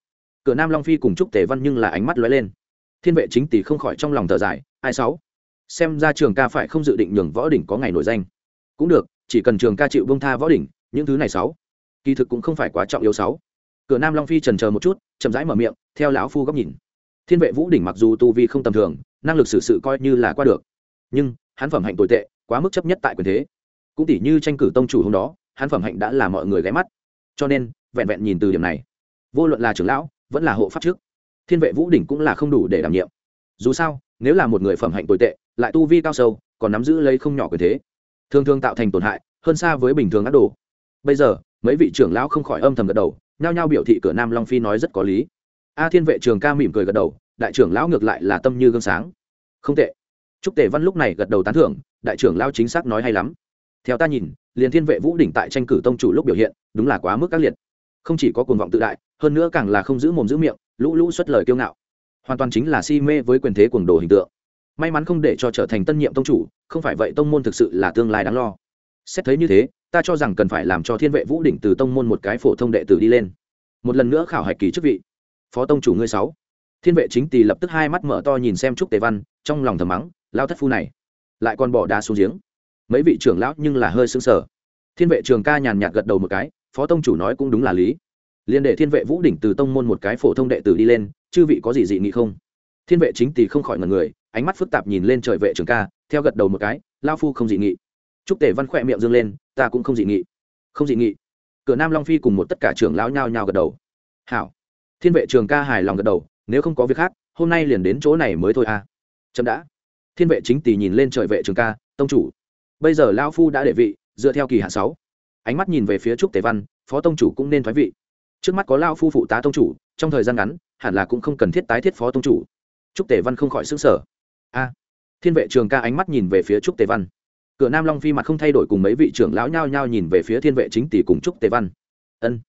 Cửa nam long phi cùng trúc tề văn nhưng là ánh mắt lóe lên. Thiên vệ chính tỷ không khỏi trong lòng thở dài, ai sáu? Xem ra trường ca phải không dự định nhường võ đỉnh có ngày nổi danh. Cũng được, chỉ cần trường ca chịu bông tha võ đỉnh, những thứ này sáu, kỳ thực cũng không phải quá trọng yếu sáu. Cửa nam long phi trần chờ một chút, chậm rãi mở miệng, theo lão phu góc nhìn thiên vệ vũ đỉnh mặc dù tu vi không tầm thường, năng lực xử sự coi như là qua được, nhưng hắn phẩm hạnh tồi tệ, quá mức chấp nhất tại quyền thế. Cũng tỷ như tranh cử tông chủ hôm đó, hắn phẩm hạnh đã là mọi người ghé mắt. Cho nên, vẹn vẹn nhìn từ điểm này, vô luận là trưởng lão, vẫn là hộ pháp trước, thiên vệ vũ đỉnh cũng là không đủ để đảm nhiệm. Dù sao, nếu là một người phẩm hạnh tồi tệ, lại tu vi cao sâu, còn nắm giữ lấy không nhỏ quyền thế, thường thường tạo thành tổn hại, hơn xa với bình thường ác đồ. Bây giờ, mấy vị trưởng lão không khỏi âm thầm gật đầu, nhao nhao biểu thị cửa nam long phi nói rất có lý a thiên vệ trường ca mỉm cười gật đầu, đại trưởng lão ngược lại là tâm như gương sáng. Không tệ. Trúc tề văn lúc này gật đầu tán thưởng, đại trưởng lão chính xác nói hay lắm. Theo ta nhìn, liền thiên vệ vũ đỉnh tại tranh cử tông chủ lúc biểu hiện, đúng là quá mức các liệt. Không chỉ có cuồng vọng tự đại, hơn nữa càng là không giữ mồm giữ miệng, lũ lũ xuất lời kiêu ngạo. Hoàn toàn chính là si mê với quyền thế cuồng đồ hình tượng. May mắn không để cho trở thành tân nhiệm tông chủ, không phải vậy tông môn thực sự là tương lai đáng lo. Xét thấy như thế, ta cho rằng cần phải làm cho thiên vệ vũ đỉnh từ tông môn một cái phổ thông đệ tử đi lên. Một lần nữa khảo hạch kỳ chức vị phó tông chủ ngươi sáu. Thiên vệ chính tỳ lập tức hai mắt mở to nhìn xem trúc tề văn, trong lòng thầm mắng, lao thất phu này, lại còn bỏ đá xuống giếng. Mấy vị trưởng lão nhưng là hơi sững sờ. Thiên vệ trường ca nhàn nhạt gật đầu một cái, phó tông chủ nói cũng đúng là lý. Liên đệ thiên vệ vũ đỉnh từ tông môn một cái phổ thông đệ tử đi lên, chư vị có gì dị nghị không? Thiên vệ chính tỳ không khỏi ngần người, ánh mắt phức tạp nhìn lên trời vệ trường ca, theo gật đầu một cái, lao phu không dị nghị. Trúc tề văn khỏe miệng dương lên, ta cũng không dị nghị. Không dị nghị. Cửa nam long phi cùng một tất cả trưởng lão nhao nhao gật đầu. Hảo thiên vệ trường ca hài lòng gật đầu, nếu không có việc khác, hôm nay liền đến chỗ này mới thôi à. Chậm đã. Thiên vệ chính tỷ nhìn lên trời vệ trường ca, tông chủ, bây giờ lao phu đã để vị, dựa theo kỳ hạ sáu. Ánh mắt nhìn về phía trúc tề văn, phó tông chủ cũng nên thoái vị. Trước mắt có lao phu phụ tá tông chủ, trong thời gian ngắn, hẳn là cũng không cần thiết tái thiết phó tông chủ. Trúc tề văn không khỏi xứng sở a. Thiên vệ trường ca ánh mắt nhìn về phía trúc tề văn. Cửa nam long phi mặt không thay đổi cùng mấy vị trưởng lão nhao nhao nhìn về phía thiên vệ chính tỷ cùng trúc tề văn. Ân.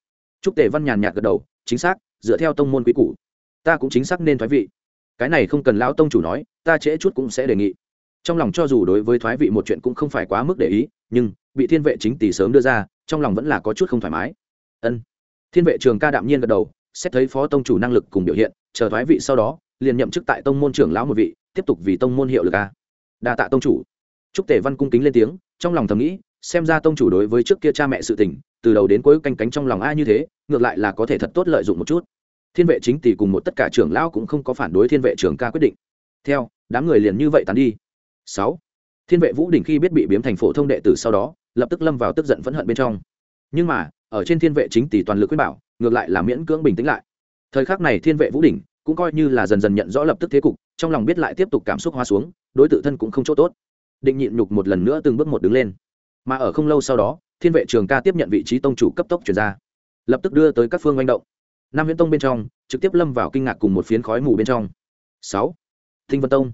Trúc tề văn nhàn nhạt gật đầu, chính xác dựa theo tông môn quý cũ ta cũng chính xác nên thoái vị. Cái này không cần lão tông chủ nói, ta trễ chút cũng sẽ đề nghị. Trong lòng cho dù đối với thoái vị một chuyện cũng không phải quá mức để ý, nhưng, bị thiên vệ chính tỷ sớm đưa ra, trong lòng vẫn là có chút không thoải mái. Ân. Thiên vệ trường ca đạm nhiên gật đầu, xét thấy phó tông chủ năng lực cùng biểu hiện, chờ thoái vị sau đó, liền nhậm chức tại tông môn trưởng lão một vị, tiếp tục vì tông môn hiệu lực a. Đa tạ tông chủ. Trúc tề văn cung kính lên tiếng, trong lòng thầm nghĩ, xem ra tông chủ đối với trước kia cha mẹ sự tình từ đầu đến cuối canh cánh trong lòng ai như thế, ngược lại là có thể thật tốt lợi dụng một chút. Thiên vệ chính tỷ cùng một tất cả trưởng lão cũng không có phản đối thiên vệ trưởng ca quyết định. Theo, đám người liền như vậy tán đi. Sáu, thiên vệ vũ đỉnh khi biết bị biếm thành phổ thông đệ tử sau đó, lập tức lâm vào tức giận phẫn hận bên trong. Nhưng mà, ở trên thiên vệ chính tỷ toàn lực quyết bảo, ngược lại là miễn cưỡng bình tĩnh lại. Thời khắc này thiên vệ vũ đỉnh cũng coi như là dần dần nhận rõ lập tức thế cục, trong lòng biết lại tiếp tục cảm xúc hoa xuống, đối tự thân cũng không chỗ tốt. Định nhịn nhục một lần nữa từng bước một đứng lên. Mà ở không lâu sau đó thiên vệ trường ca tiếp nhận vị trí tông chủ cấp tốc chuyển ra. Lập tức đưa tới các phương manh động. Nam viễn tông bên trong, trực tiếp lâm vào kinh ngạc cùng một phiến khói mù bên trong. Sáu. Tinh vân tông.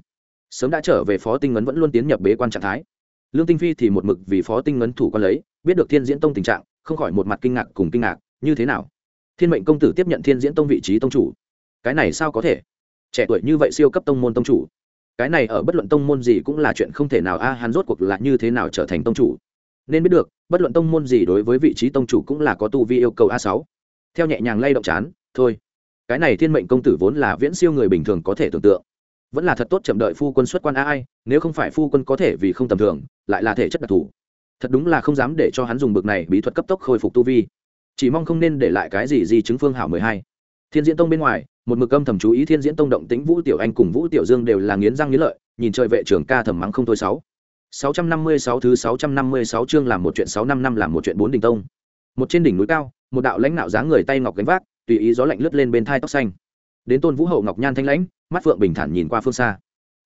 Sớm đã trở về phó tinh ngấn vẫn luôn tiến nhập bế quan trạng thái. Lương tinh phi thì một mực vì phó tinh ngấn thủ quan lấy, biết được thiên diễn tông tình trạng, không khỏi một mặt kinh ngạc cùng kinh ngạc, như thế nào? Thiên mệnh công tử tiếp nhận thiên diễn tông vị trí tông chủ. Cái này sao có thể? Trẻ tuổi như vậy siêu cấp tông môn tông chủ. Cái này ở bất luận tông môn gì cũng là chuyện không thể nào a à, hắn rốt cuộc là như thế nào trở thành tông chủ? Nên biết được, bất luận tông môn gì đối với vị trí tông chủ cũng là có tu vi yêu cầu a sáu. Theo nhẹ nhàng lay động chán, thôi. Cái này thiên mệnh công tử vốn là viễn siêu người bình thường có thể tưởng tượng. Vẫn là thật tốt chậm đợi phu quân xuất quan a ai, nếu không phải phu quân có thể vì không tầm thường, lại là thể chất đặc thù. Thật đúng là không dám để cho hắn dùng bực này bí thuật cấp tốc khôi phục tu vi. Chỉ mong không nên để lại cái gì gì chứng phương hảo mười hai. Thiên diễn tông bên ngoài, một mực âm thầm chú ý thiên diễn tông động tĩnh vũ tiểu anh cùng vũ tiểu dương đều là nghiến răng nghiến lợi, nhìn trời vệ trưởng ca thầm mắng không thôi sáu sáu trăm năm mươi sáu thứ sáu trăm năm mươi sáu chương làm một chuyện sáu năm năm làm một chuyện bốn đỉnh tông. Một trên đỉnh núi cao, một đạo lãnh nạo dáng người tay ngọc gánh vác, tùy ý gió lạnh lướt lên bên thai tóc xanh. Đến tôn vũ hậu ngọc nhan thanh lãnh, mắt phượng bình thản nhìn qua phương xa.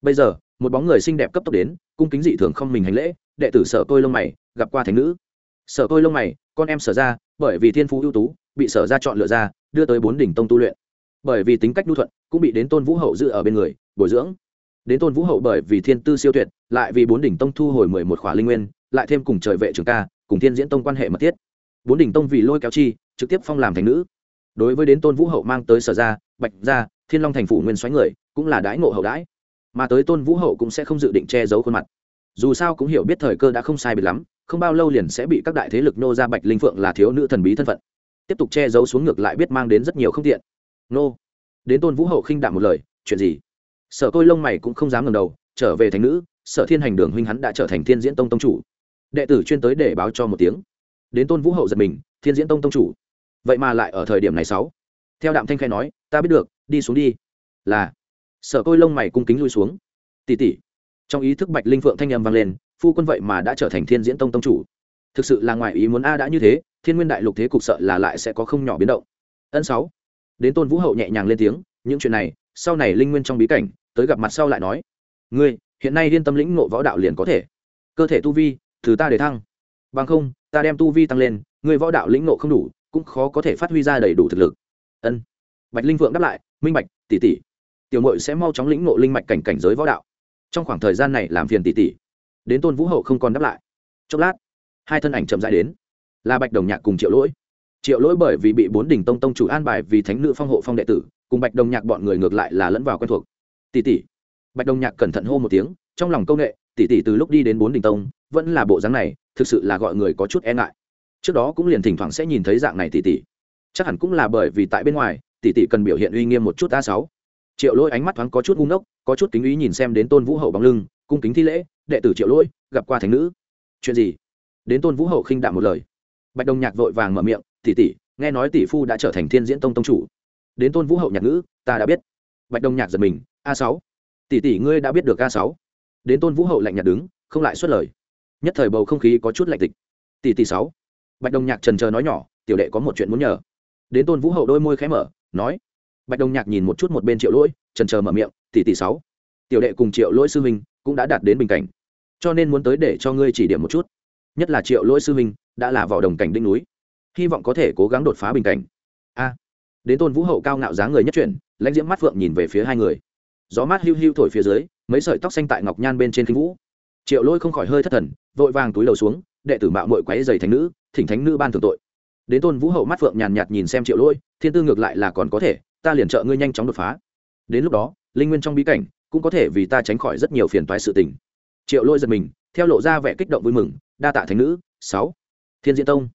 Bây giờ, một bóng người xinh đẹp cấp tốc đến, cung kính dị thường không mình hành lễ, đệ tử sở tôi lông mày, gặp qua thánh nữ. Sở tôi lông mày, con em sở ra, bởi vì thiên phú ưu tú, bị sở ra chọn lựa ra, đưa tới bốn đỉnh tông tu luyện. Bởi vì tính cách nhu thuận, cũng bị đến tôn vũ hậu giữ ở bên người, bồi dưỡng. Đến tôn vũ hậu bởi vì thiên tư siêu tuyệt lại vì bốn đỉnh tông thu hồi mười một khỏa linh nguyên, lại thêm cùng trời vệ trường ca, cùng thiên diễn tông quan hệ mật thiết. Bốn đỉnh tông vì lôi kéo chi, trực tiếp phong làm thành nữ. Đối với đến tôn vũ hậu mang tới sở ra bạch ra thiên long thành phủ nguyên xoáy người, cũng là đái ngộ hậu đái mà tới tôn vũ hậu cũng sẽ không dự định che giấu khuôn mặt. Dù sao cũng hiểu biết thời cơ đã không sai biệt lắm, không bao lâu liền sẽ bị các đại thế lực nô ra bạch linh phượng là thiếu nữ thần bí thân phận. Tiếp tục che giấu xuống ngược lại biết mang đến rất nhiều không tiện. Nô. Đến tôn vũ hậu khinh đạm một lời, chuyện gì? Sở côi lông mày cũng không dám ngầm đầu, trở về thành nữ sở thiên hành đường huynh hắn đã trở thành thiên diễn tông tông chủ. Đệ tử chuyên tới để báo cho một tiếng. Đến tôn vũ hậu giật mình, thiên diễn tông tông chủ. Vậy mà lại ở thời điểm này sáu. Theo đạm thanh khai nói, ta biết được, đi xuống đi. Là. Sở côi lông mày cung kính lui xuống. Tỉ tỉ trong ý thức bạch linh phượng thanh âm vang lên, phu quân vậy mà đã trở thành thiên diễn tông tông chủ. Thực sự là ngoài ý muốn a đã như thế, thiên nguyên đại lục thế cục sợ là lại sẽ có không nhỏ biến động. Ân sáu. Đến tôn vũ hậu nhẹ nhàng lên tiếng, những chuyện này, sau này linh nguyên trong bí cảnh, tới gặp mặt sau lại nói. Ngươi hiện nay liên tâm lĩnh ngộ võ đạo liền có thể. Cơ thể tu vi thứ ta để thăng. Bằng không, ta đem tu vi tăng lên, người võ đạo lĩnh ngộ không đủ, cũng khó có thể phát huy ra đầy đủ thực lực. Ân. Bạch linh vượng đáp lại, minh bạch, tỷ tỷ, tiểu mội sẽ mau chóng lĩnh ngộ linh mạch cảnh cảnh giới võ đạo. Trong khoảng thời gian này làm phiền tỷ tỷ. Đến tôn vũ hậu không còn đáp lại. Chốc lát, hai thân ảnh chậm dãi đến. Là bạch đồng nhạc cùng triệu lỗi. Triệu lỗi bởi vì bị bốn đỉnh tông tông chủ an bài vì thánh nữ phong hộ phong đệ tử, cùng bạch đồng nhạc bọn người ngược lại là lẫn vào quen thuộc. Tỷ tỷ bạch Đông nhạc cẩn thận hô một tiếng, trong lòng công nghệ tỷ tỷ từ lúc đi đến bốn đỉnh tông, vẫn là bộ dáng này, thực sự là gọi người có chút e ngại. Trước đó cũng liền thỉnh thoảng sẽ nhìn thấy dạng này tỷ tỷ chắc hẳn cũng là bởi vì tại bên ngoài tỷ tỷ cần biểu hiện uy nghiêm một chút a sáu. Triệu lỗi ánh mắt thoáng có chút ngu ngốc, có chút kính ý nhìn xem đến tôn vũ hậu bằng lưng, cung kính thi lễ, đệ tử triệu lỗi, gặp qua thánh nữ. Chuyện gì? Đến tôn vũ hậu khinh đạm một lời. Bạch Đông nhạc vội vàng mở miệng tỷ tỷ nghe nói tỷ phu đã trở thành thiên diễn tông tông chủ. Đến tôn vũ hậu nhạc ngữ, ta đã biết. Bạch Đông nhạc giật mình, a sáu tỷ tỷ ngươi đã biết được ca sáu. Đến tôn vũ hậu lạnh nhạt đứng, không lại xuất lời. Nhất thời bầu không khí có chút lạnh tịch. Tỷ tỷ sáu. Bạch đồng nhạc trần chờ nói nhỏ, tiểu đệ có một chuyện muốn nhờ. Đến tôn vũ hậu đôi môi khẽ mở, nói. Bạch đồng nhạc nhìn một chút một bên triệu lỗi, trần chờ mở miệng, tỷ tỷ sáu. Tiểu đệ cùng triệu lỗi sư huynh cũng đã đạt đến bình cảnh. Cho nên muốn tới để cho ngươi chỉ điểm một chút. Nhất là triệu lỗi sư huynh đã là vào đồng cảnh đỉnh núi. Hy vọng có thể cố gắng đột phá bình cảnh. A. Đến tôn vũ hậu cao ngạo dáng người nhất chuyển, lãnh diễm mắt phượng nhìn về phía hai người gió mát hiu hiu thổi phía dưới, mấy sợi tóc xanh tại ngọc nhan bên trên khinh vũ. Triệu lôi không khỏi hơi thất thần, vội vàng túi đầu xuống, đệ tử mạo mội quáy dày thánh nữ, thỉnh thánh nữ ban thường tội. Đến tôn vũ hậu mắt phượng nhàn nhạt nhìn xem triệu lôi, thiên tư ngược lại là còn có thể, ta liền trợ ngươi nhanh chóng đột phá. Đến lúc đó, linh nguyên trong bí cảnh cũng có thể vì ta tránh khỏi rất nhiều phiền toái sự tình. Triệu lôi giật mình, theo lộ ra vẻ kích động vui mừng, đa tạ thánh nữ, sáu. Thiên diễn tông.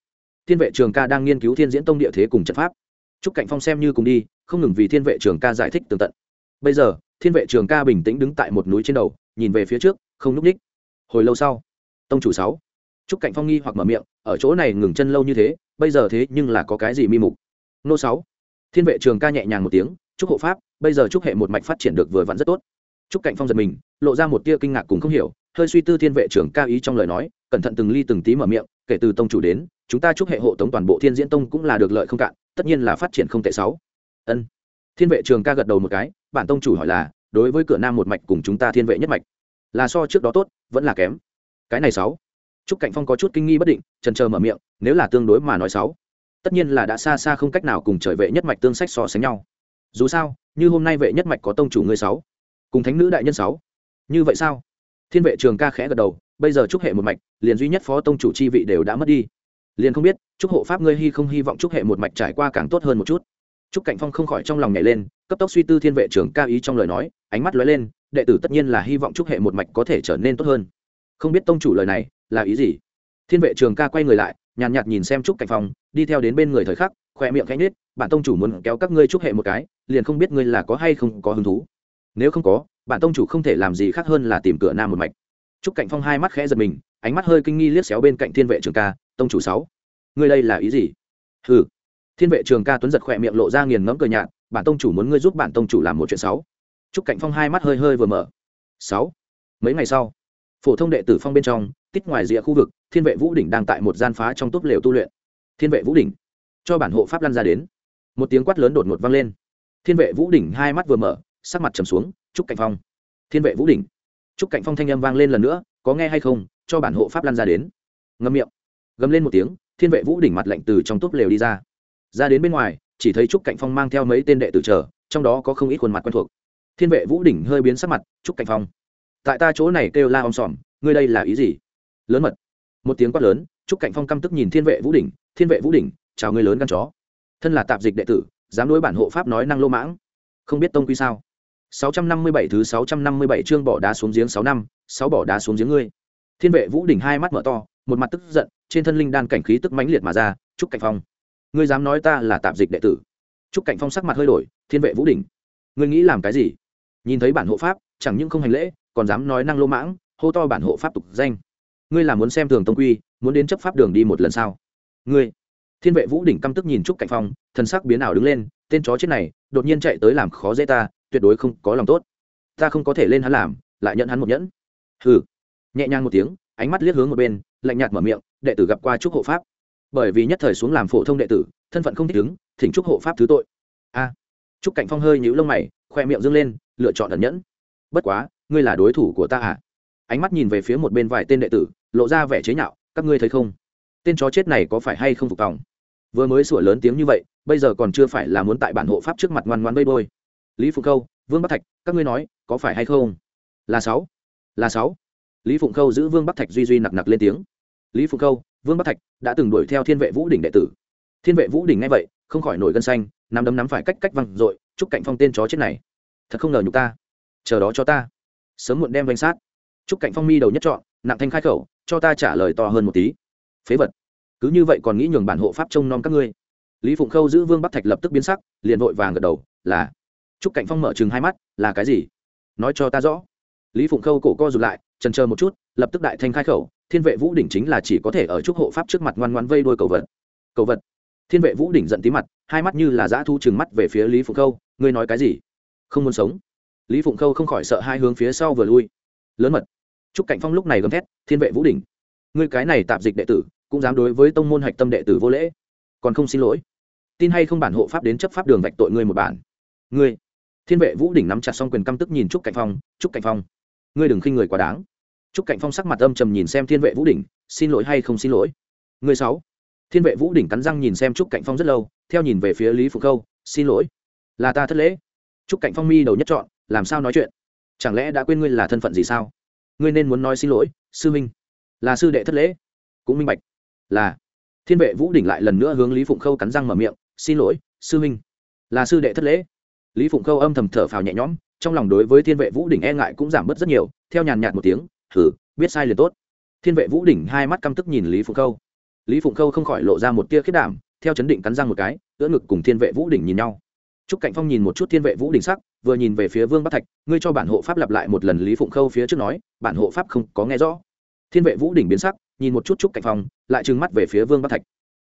Thiên vệ trường ca đang nghiên cứu thiên diễn tông địa thế cùng trận pháp. Chúc cạnh phong xem như cùng đi, không ngừng vì thiên vệ trường ca giải thích tường tận. Bây giờ thiên vệ trường ca bình tĩnh đứng tại một núi trên đầu, nhìn về phía trước, không núp ních. Hồi lâu sau, tông chủ sáu. Chúc cạnh phong nghi hoặc mở miệng, ở chỗ này ngừng chân lâu như thế, bây giờ thế nhưng là có cái gì mi mục? Nô sáu. Thiên vệ trường ca nhẹ nhàng một tiếng, chúc hộ pháp, bây giờ chúc hệ một mạch phát triển được vừa vặn rất tốt. Chúc cạnh phong giật mình, lộ ra một tia kinh ngạc cùng không hiểu, hơi suy tư thiên vệ trường ca ý trong lời nói, cẩn thận từng ly từng tí mở miệng, kể từ tông chủ đến, chúng ta chúc hệ hộ tống toàn bộ thiên diễn tông cũng là được lợi không cạn, tất nhiên là phát triển không tệ sáu. Ân thiên vệ trường ca gật đầu một cái, bản tông chủ hỏi là, đối với cửa nam một mạch cùng chúng ta thiên vệ nhất mạch, là so trước đó tốt, vẫn là kém. Cái này sáu. Trúc cạnh phong có chút kinh nghi bất định, trần chờ mở miệng, nếu là tương đối mà nói sáu. Tất nhiên là đã xa xa không cách nào cùng trời vệ nhất mạch tương sách so sánh nhau. Dù sao, như hôm nay vệ nhất mạch có tông chủ ngươi sáu, cùng thánh nữ đại nhân sáu. Như vậy sao? Thiên vệ trường ca khẽ gật đầu, bây giờ trúc hệ một mạch, liền duy nhất phó tông chủ chi vị đều đã mất đi. Liền không biết trúc hộ pháp ngươi hy không hy vọng trúc hệ một mạch trải qua càng tốt hơn một chút trúc cạnh phong không khỏi trong lòng nhảy lên cấp tốc suy tư thiên vệ trường ca ý trong lời nói ánh mắt lóe lên đệ tử tất nhiên là hy vọng trúc hệ một mạch có thể trở nên tốt hơn. Không biết tông chủ lời này là ý gì? Thiên vệ trường ca quay người lại nhàn nhạt, nhạt nhìn xem trúc cạnh phong đi theo đến bên người thời khắc khoe miệng khẽ nhếch. bản tông chủ muốn kéo các ngươi trúc hệ một cái liền không biết ngươi là có hay không có hứng thú. Nếu không có bản tông chủ không thể làm gì khác hơn là tìm cửa nam một mạch. Trúc cạnh phong hai mắt khẽ giật mình ánh mắt hơi kinh nghi liếc xéo bên cạnh thiên vệ trường ca tông chủ sáu ngươi đây là ý gì? Hừ thiên vệ trường ca tuấn giật khỏe miệng lộ ra nghiền ngẫm cười nhạt, bản tông chủ muốn ngươi giúp bản tông chủ làm một chuyện sáu trúc cạnh phong hai mắt hơi hơi vừa mở. Sáu mấy ngày sau? Phổ thông đệ tử phong bên trong, tích ngoài rìa khu vực, thiên vệ vũ đỉnh đang tại một gian phá trong túp lều tu luyện. Thiên vệ vũ đỉnh, cho bản hộ pháp lăn ra đến. Một tiếng quát lớn đột ngột vang lên. Thiên vệ vũ đỉnh hai mắt vừa mở, sắc mặt trầm xuống, trúc cạnh phong. Thiên vệ vũ đỉnh. Trúc cạnh phong thanh âm vang lên lần nữa, có nghe hay không? Cho bản hộ pháp lăn ra đến. Ngâm miệng. Gầm lên một tiếng, thiên vệ vũ đỉnh mặt lạnh từ trong túp lều đi ra ra đến bên ngoài chỉ thấy trúc cạnh phong mang theo mấy tên đệ tử chờ trong đó có không ít khuôn mặt quen thuộc. Thiên vệ vũ đỉnh hơi biến sắc mặt trúc cạnh phong tại ta chỗ này kêu la om sòm ngươi đây là ý gì? Lớn mật. Một tiếng quát lớn trúc cạnh phong căm tức nhìn thiên vệ vũ đỉnh thiên vệ vũ đỉnh chào ngươi lớn gan chó. Thân là tạp dịch đệ tử dám đối bản hộ pháp nói năng lô mãng. Không biết tông quy sao? 657 thứ 657 chương bỏ đá xuống giếng 6 năm, 6 bỏ đá xuống giếng ngươi. Thiên vệ Vũ đỉnh hai mắt mở to, một mặt tức giận, trên thân linh đan cảnh khí tức mãnh liệt mà ra, trúc cảnh phong. Ngươi dám nói ta là tạp dịch đệ tử? Trúc cảnh phong sắc mặt hơi đổi, thiên vệ Vũ đỉnh. ngươi nghĩ làm cái gì? Nhìn thấy bản hộ pháp chẳng những không hành lễ còn dám nói năng lô mãng hô to bản hộ pháp tục danh. Ngươi là muốn xem thường tông quy muốn đến chấp pháp đường đi một lần sao? Ngươi! Thiên vệ vũ đỉnh căm tức nhìn trúc cạnh phong thần sắc biến ảo đứng lên tên chó chết này đột nhiên chạy tới làm khó dễ ta tuyệt đối không có lòng tốt. Ta không có thể lên hắn làm lại nhận hắn một nhẫn. Hừ! Nhẹ nhàng một tiếng ánh mắt liếc hướng một bên lạnh nhạt mở miệng đệ tử gặp qua trúc hộ pháp bởi vì nhất thời xuống làm phổ thông đệ tử, thân phận không thích ứng, thỉnh trúc hộ pháp thứ tội. A. Trúc cảnh phong hơi nhũ lông mày, khoe miệng dâng lên, lựa chọn ẩn nhẫn. Bất quá, ngươi là đối thủ của ta à? Ánh mắt nhìn về phía một bên vài tên đệ tử, lộ ra vẻ chế nhạo, các ngươi thấy không? Tên chó chết này có phải hay không phục tòng? Vừa mới sủa lớn tiếng như vậy, bây giờ còn chưa phải là muốn tại bản hộ pháp trước mặt ngoan ngoan bơi bôi. Lý phụng khâu, vương bắc thạch, các ngươi nói, có phải hay không? Là sáu. Là sáu. Lý phụng khâu giữ vương bắc thạch duy duy nặc nặc lên tiếng. Lý phụng khâu vương bắc thạch đã từng đuổi theo thiên vệ vũ đỉnh đệ tử. Thiên vệ vũ đỉnh ngay vậy, không khỏi nổi gân xanh, nắm đấm nắm phải cách cách văng r ộ i chúc cạnh phong tên chó chết này. Thật không ngờ nhục ta. Chờ đó cho ta. Sớm muộn đem danh sát. Chúc cạnh phong mi đầu nhất chọn nặng thanh khai khẩu, cho ta trả lời to hơn một tí. Phế vật. Cứ như vậy còn nghĩ nhường bản hộ pháp trông nom các ngươi. Lý phụng khâu giữ vương bắc thạch lập tức biến sắc, liền vội vàng gật đầu, là. Chúc cạnh phong mở chừng hai mắt, là cái gì? Nói cho ta rõ. Lý phụng khâu cổ co rụt lại, trần chờ một chút, lập tức đại thanh khai khẩu thiên vệ vũ đỉnh chính là chỉ có thể ở trúc hộ pháp trước mặt ngoan ngoan vây đôi cầu vật. Cầu vật. Thiên vệ vũ đỉnh giận tí mặt, hai mắt như là dã thu trừng mắt về phía lý phụng khâu. Ngươi nói cái gì? Không muốn sống. Lý phụng khâu không khỏi sợ hai hướng phía sau vừa lui. Lớn mật. Trúc cảnh phong lúc này gầm thét, thiên vệ vũ đỉnh, ngươi cái này tạp dịch đệ tử, cũng dám đối với tông môn hạch tâm đệ tử vô lễ. Còn không xin lỗi. Tin hay không bản hộ pháp đến chấp pháp đường vạch tội ngươi một bản. Ngươi. Thiên vệ vũ đỉnh nắm chặt xong quyền căm tức nhìn trúc cảnh phong, trúc cảnh phong, ngươi đừng khinh người quá đáng trúc cảnh phong sắc mặt âm trầm nhìn xem thiên vệ vũ đỉnh, xin lỗi hay không xin lỗi? Ngươi sáu. Thiên vệ vũ đỉnh cắn răng nhìn xem trúc cảnh phong rất lâu, theo nhìn về phía lý Phục khâu, xin lỗi. Là ta thất lễ. Trúc cảnh phong mi đầu nhất chọn làm sao nói chuyện? Chẳng lẽ đã quên ngươi là thân phận gì sao? Ngươi nên muốn nói xin lỗi, sư minh. Là sư đệ thất lễ. Cũng minh bạch. Là. Thiên vệ vũ đỉnh lại lần nữa hướng lý phụng khâu cắn răng mở miệng, xin lỗi, sư minh. Là sư đệ thất lễ. Lý phụng khâu âm thầm thở phào nhẹ nhõm, trong lòng đối với thiên vệ vũ đỉnh e ngại cũng giảm bớt rất nhiều, theo nhàn nhạt một tiếng thử biết sai liền tốt thiên vệ vũ đỉnh hai mắt căm tức nhìn lý phụng khâu lý phụng khâu không khỏi lộ ra một tia khiết đảm theo chấn định cắn răng một cái giữa ngực cùng thiên vệ vũ đỉnh nhìn nhau Trúc Cạnh Phong nhìn một chút Thiên Vệ Vũ đỉnh sắc, vừa nhìn về phía Vương Bắc Thạch, ngươi cho bản hộ pháp lặp lại một lần Lý Phụng Khâu phía trước nói, bản hộ pháp không có nghe rõ. Thiên Vệ Vũ đỉnh biến sắc, nhìn một chút Trúc Cạnh Phong, lại trừng mắt về phía Vương Bắc Thạch.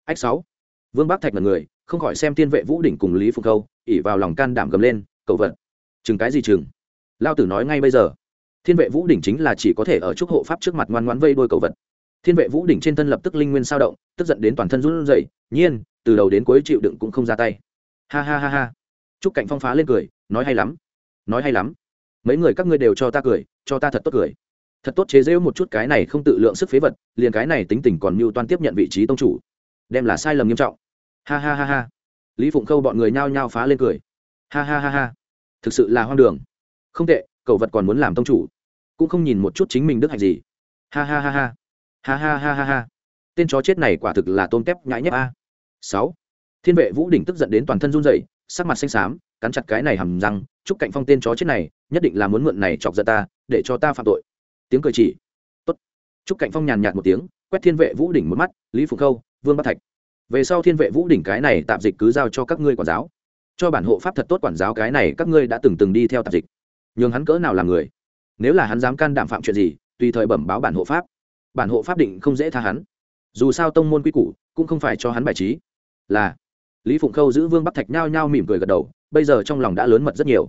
Ách sáu. Vương Bắc Thạch là người, không khỏi xem Thiên Vệ Vũ đỉnh cùng Lý Phụng Khâu, ỉ vào lòng can đảm gầm lên, cầu vận. Chừng cái gì chừng? Lao tử nói ngay bây giờ. Thiên Vệ Vũ đỉnh chính là chỉ có thể ở Trúc hộ pháp trước mặt ngoan ngoãn vây đôi cầu vật. Thiên Vệ Vũ đỉnh trên thân lập tức linh nguyên sao động, tức giận đến toàn thân run rẩy, nhiên, từ đầu đến cuối chịu đựng cũng không ra tay. Ha ha ha ha Trúc Cạnh Phong phá lên cười, nói hay lắm, nói hay lắm. Mấy người các ngươi đều cho ta cười, cho ta thật tốt cười. Thật tốt chế giễu một chút cái này không tự lượng sức phế vật, liền cái này tính tình còn mưu toan tiếp nhận vị trí tông chủ, đem là sai lầm nghiêm trọng. Ha ha ha ha. Lý Phụng Khâu bọn người nhao nhao phá lên cười. Ha ha ha ha. Thực sự là hoang đường. Không tệ, cậu vật còn muốn làm tông chủ, cũng không nhìn một chút chính mình đức hạnh gì. Ha ha ha ha. Ha ha ha ha ha. Tên chó chết này quả thực là tôm tép nhãi nhép a. Sáu. Thiên vệ Vũ đỉnh tức giận đến toàn thân run rẩy, sắc mặt xanh xám cắn chặt cái này hầm răng chúc cạnh phong tên chó chết này nhất định là muốn mượn này chọc giận ta để cho ta phạm tội tiếng cười chỉ tốt chúc cạnh phong nhàn nhạt một tiếng quét thiên vệ vũ đỉnh một mắt lý phục khâu vương bắc thạch về sau thiên vệ vũ đỉnh cái này tạm dịch cứ giao cho các ngươi quản giáo cho bản hộ pháp thật tốt quản giáo cái này các ngươi đã từng từng đi theo tạp dịch nhường hắn cỡ nào là người nếu là hắn dám can đảm phạm chuyện gì tùy thời bẩm báo bản hộ pháp bản hộ pháp định không dễ tha hắn dù sao tông môn quy củ cũng không phải cho hắn bài trí là lý phụng khâu giữ vương bắc thạch nhao nhao mỉm cười gật đầu bây giờ trong lòng đã lớn mật rất nhiều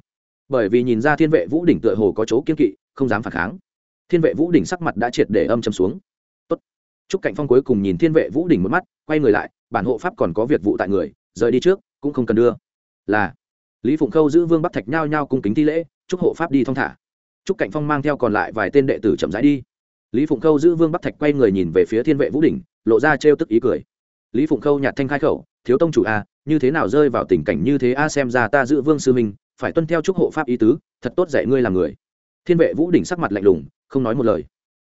bởi vì nhìn ra thiên vệ vũ đỉnh tựa hồ có chỗ kiên kỵ không dám phản kháng thiên vệ vũ đỉnh sắc mặt đã triệt để âm châm xuống Tốt. Trúc Cạnh Phong cuối cùng nhìn Thiên Vệ Vũ đỉnh một mắt, quay người lại, bản hộ pháp còn có việc vụ tại người, rời đi trước, cũng không cần đưa. Là. Lý Phụng Khâu giữ Vương Bắc Thạch nhao nhao cung kính thi lễ, chúc hộ pháp đi thong thả. Trúc Cạnh Phong mang theo còn lại vài tên đệ tử chậm rãi đi. Lý Phụng Khâu giữ Vương Bắc Thạch quay người nhìn về phía Thiên Vệ Vũ đỉnh, lộ ra trêu tức ý cười. Lý Phụng Khâu nhạt thanh khai khẩu, thiếu tông chủ a như thế nào rơi vào tình cảnh như thế a xem ra ta giữ vương sư minh phải tuân theo chúc hộ pháp ý tứ thật tốt dạy ngươi làm người. Thiên vệ vũ đỉnh sắc mặt lạnh lùng không nói một lời.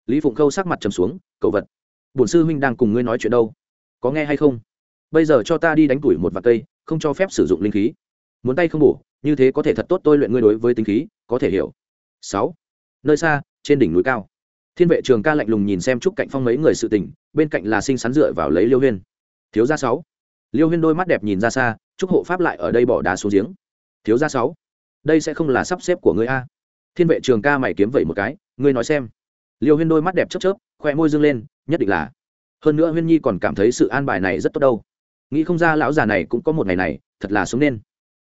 Lý phụng khâu sắc mặt trầm xuống cậu vật bổn sư huynh đang cùng ngươi nói chuyện đâu? Có nghe hay không? Bây giờ cho ta đi đánh tuổi một vạt cây không cho phép sử dụng linh khí. Muốn tay không bổ như thế có thể thật tốt tôi luyện ngươi đối với tính khí có thể hiểu sáu. Nơi xa, trên đỉnh núi cao. Thiên vệ trường ca lạnh lùng nhìn xem chúc cạnh phong mấy người sự tình, bên cạnh là sinh sắn dựa vào lấy liêu huyên. Thiếu gia sáu. Liêu huyên đôi mắt đẹp nhìn ra xa, chúc hộ pháp lại ở đây bỏ đá xuống giếng. Thiếu gia sáu. Đây sẽ không là sắp xếp của ngươi a. Thiên vệ trường ca mày kiếm vậy một cái, ngươi nói xem. Liêu huyên đôi mắt đẹp chớp chớp, khoe môi dương lên, nhất định là. Hơn nữa huyên nhi còn cảm thấy sự an bài này rất tốt đâu. Nghĩ không ra lão già này cũng có một ngày này, thật là sống nên.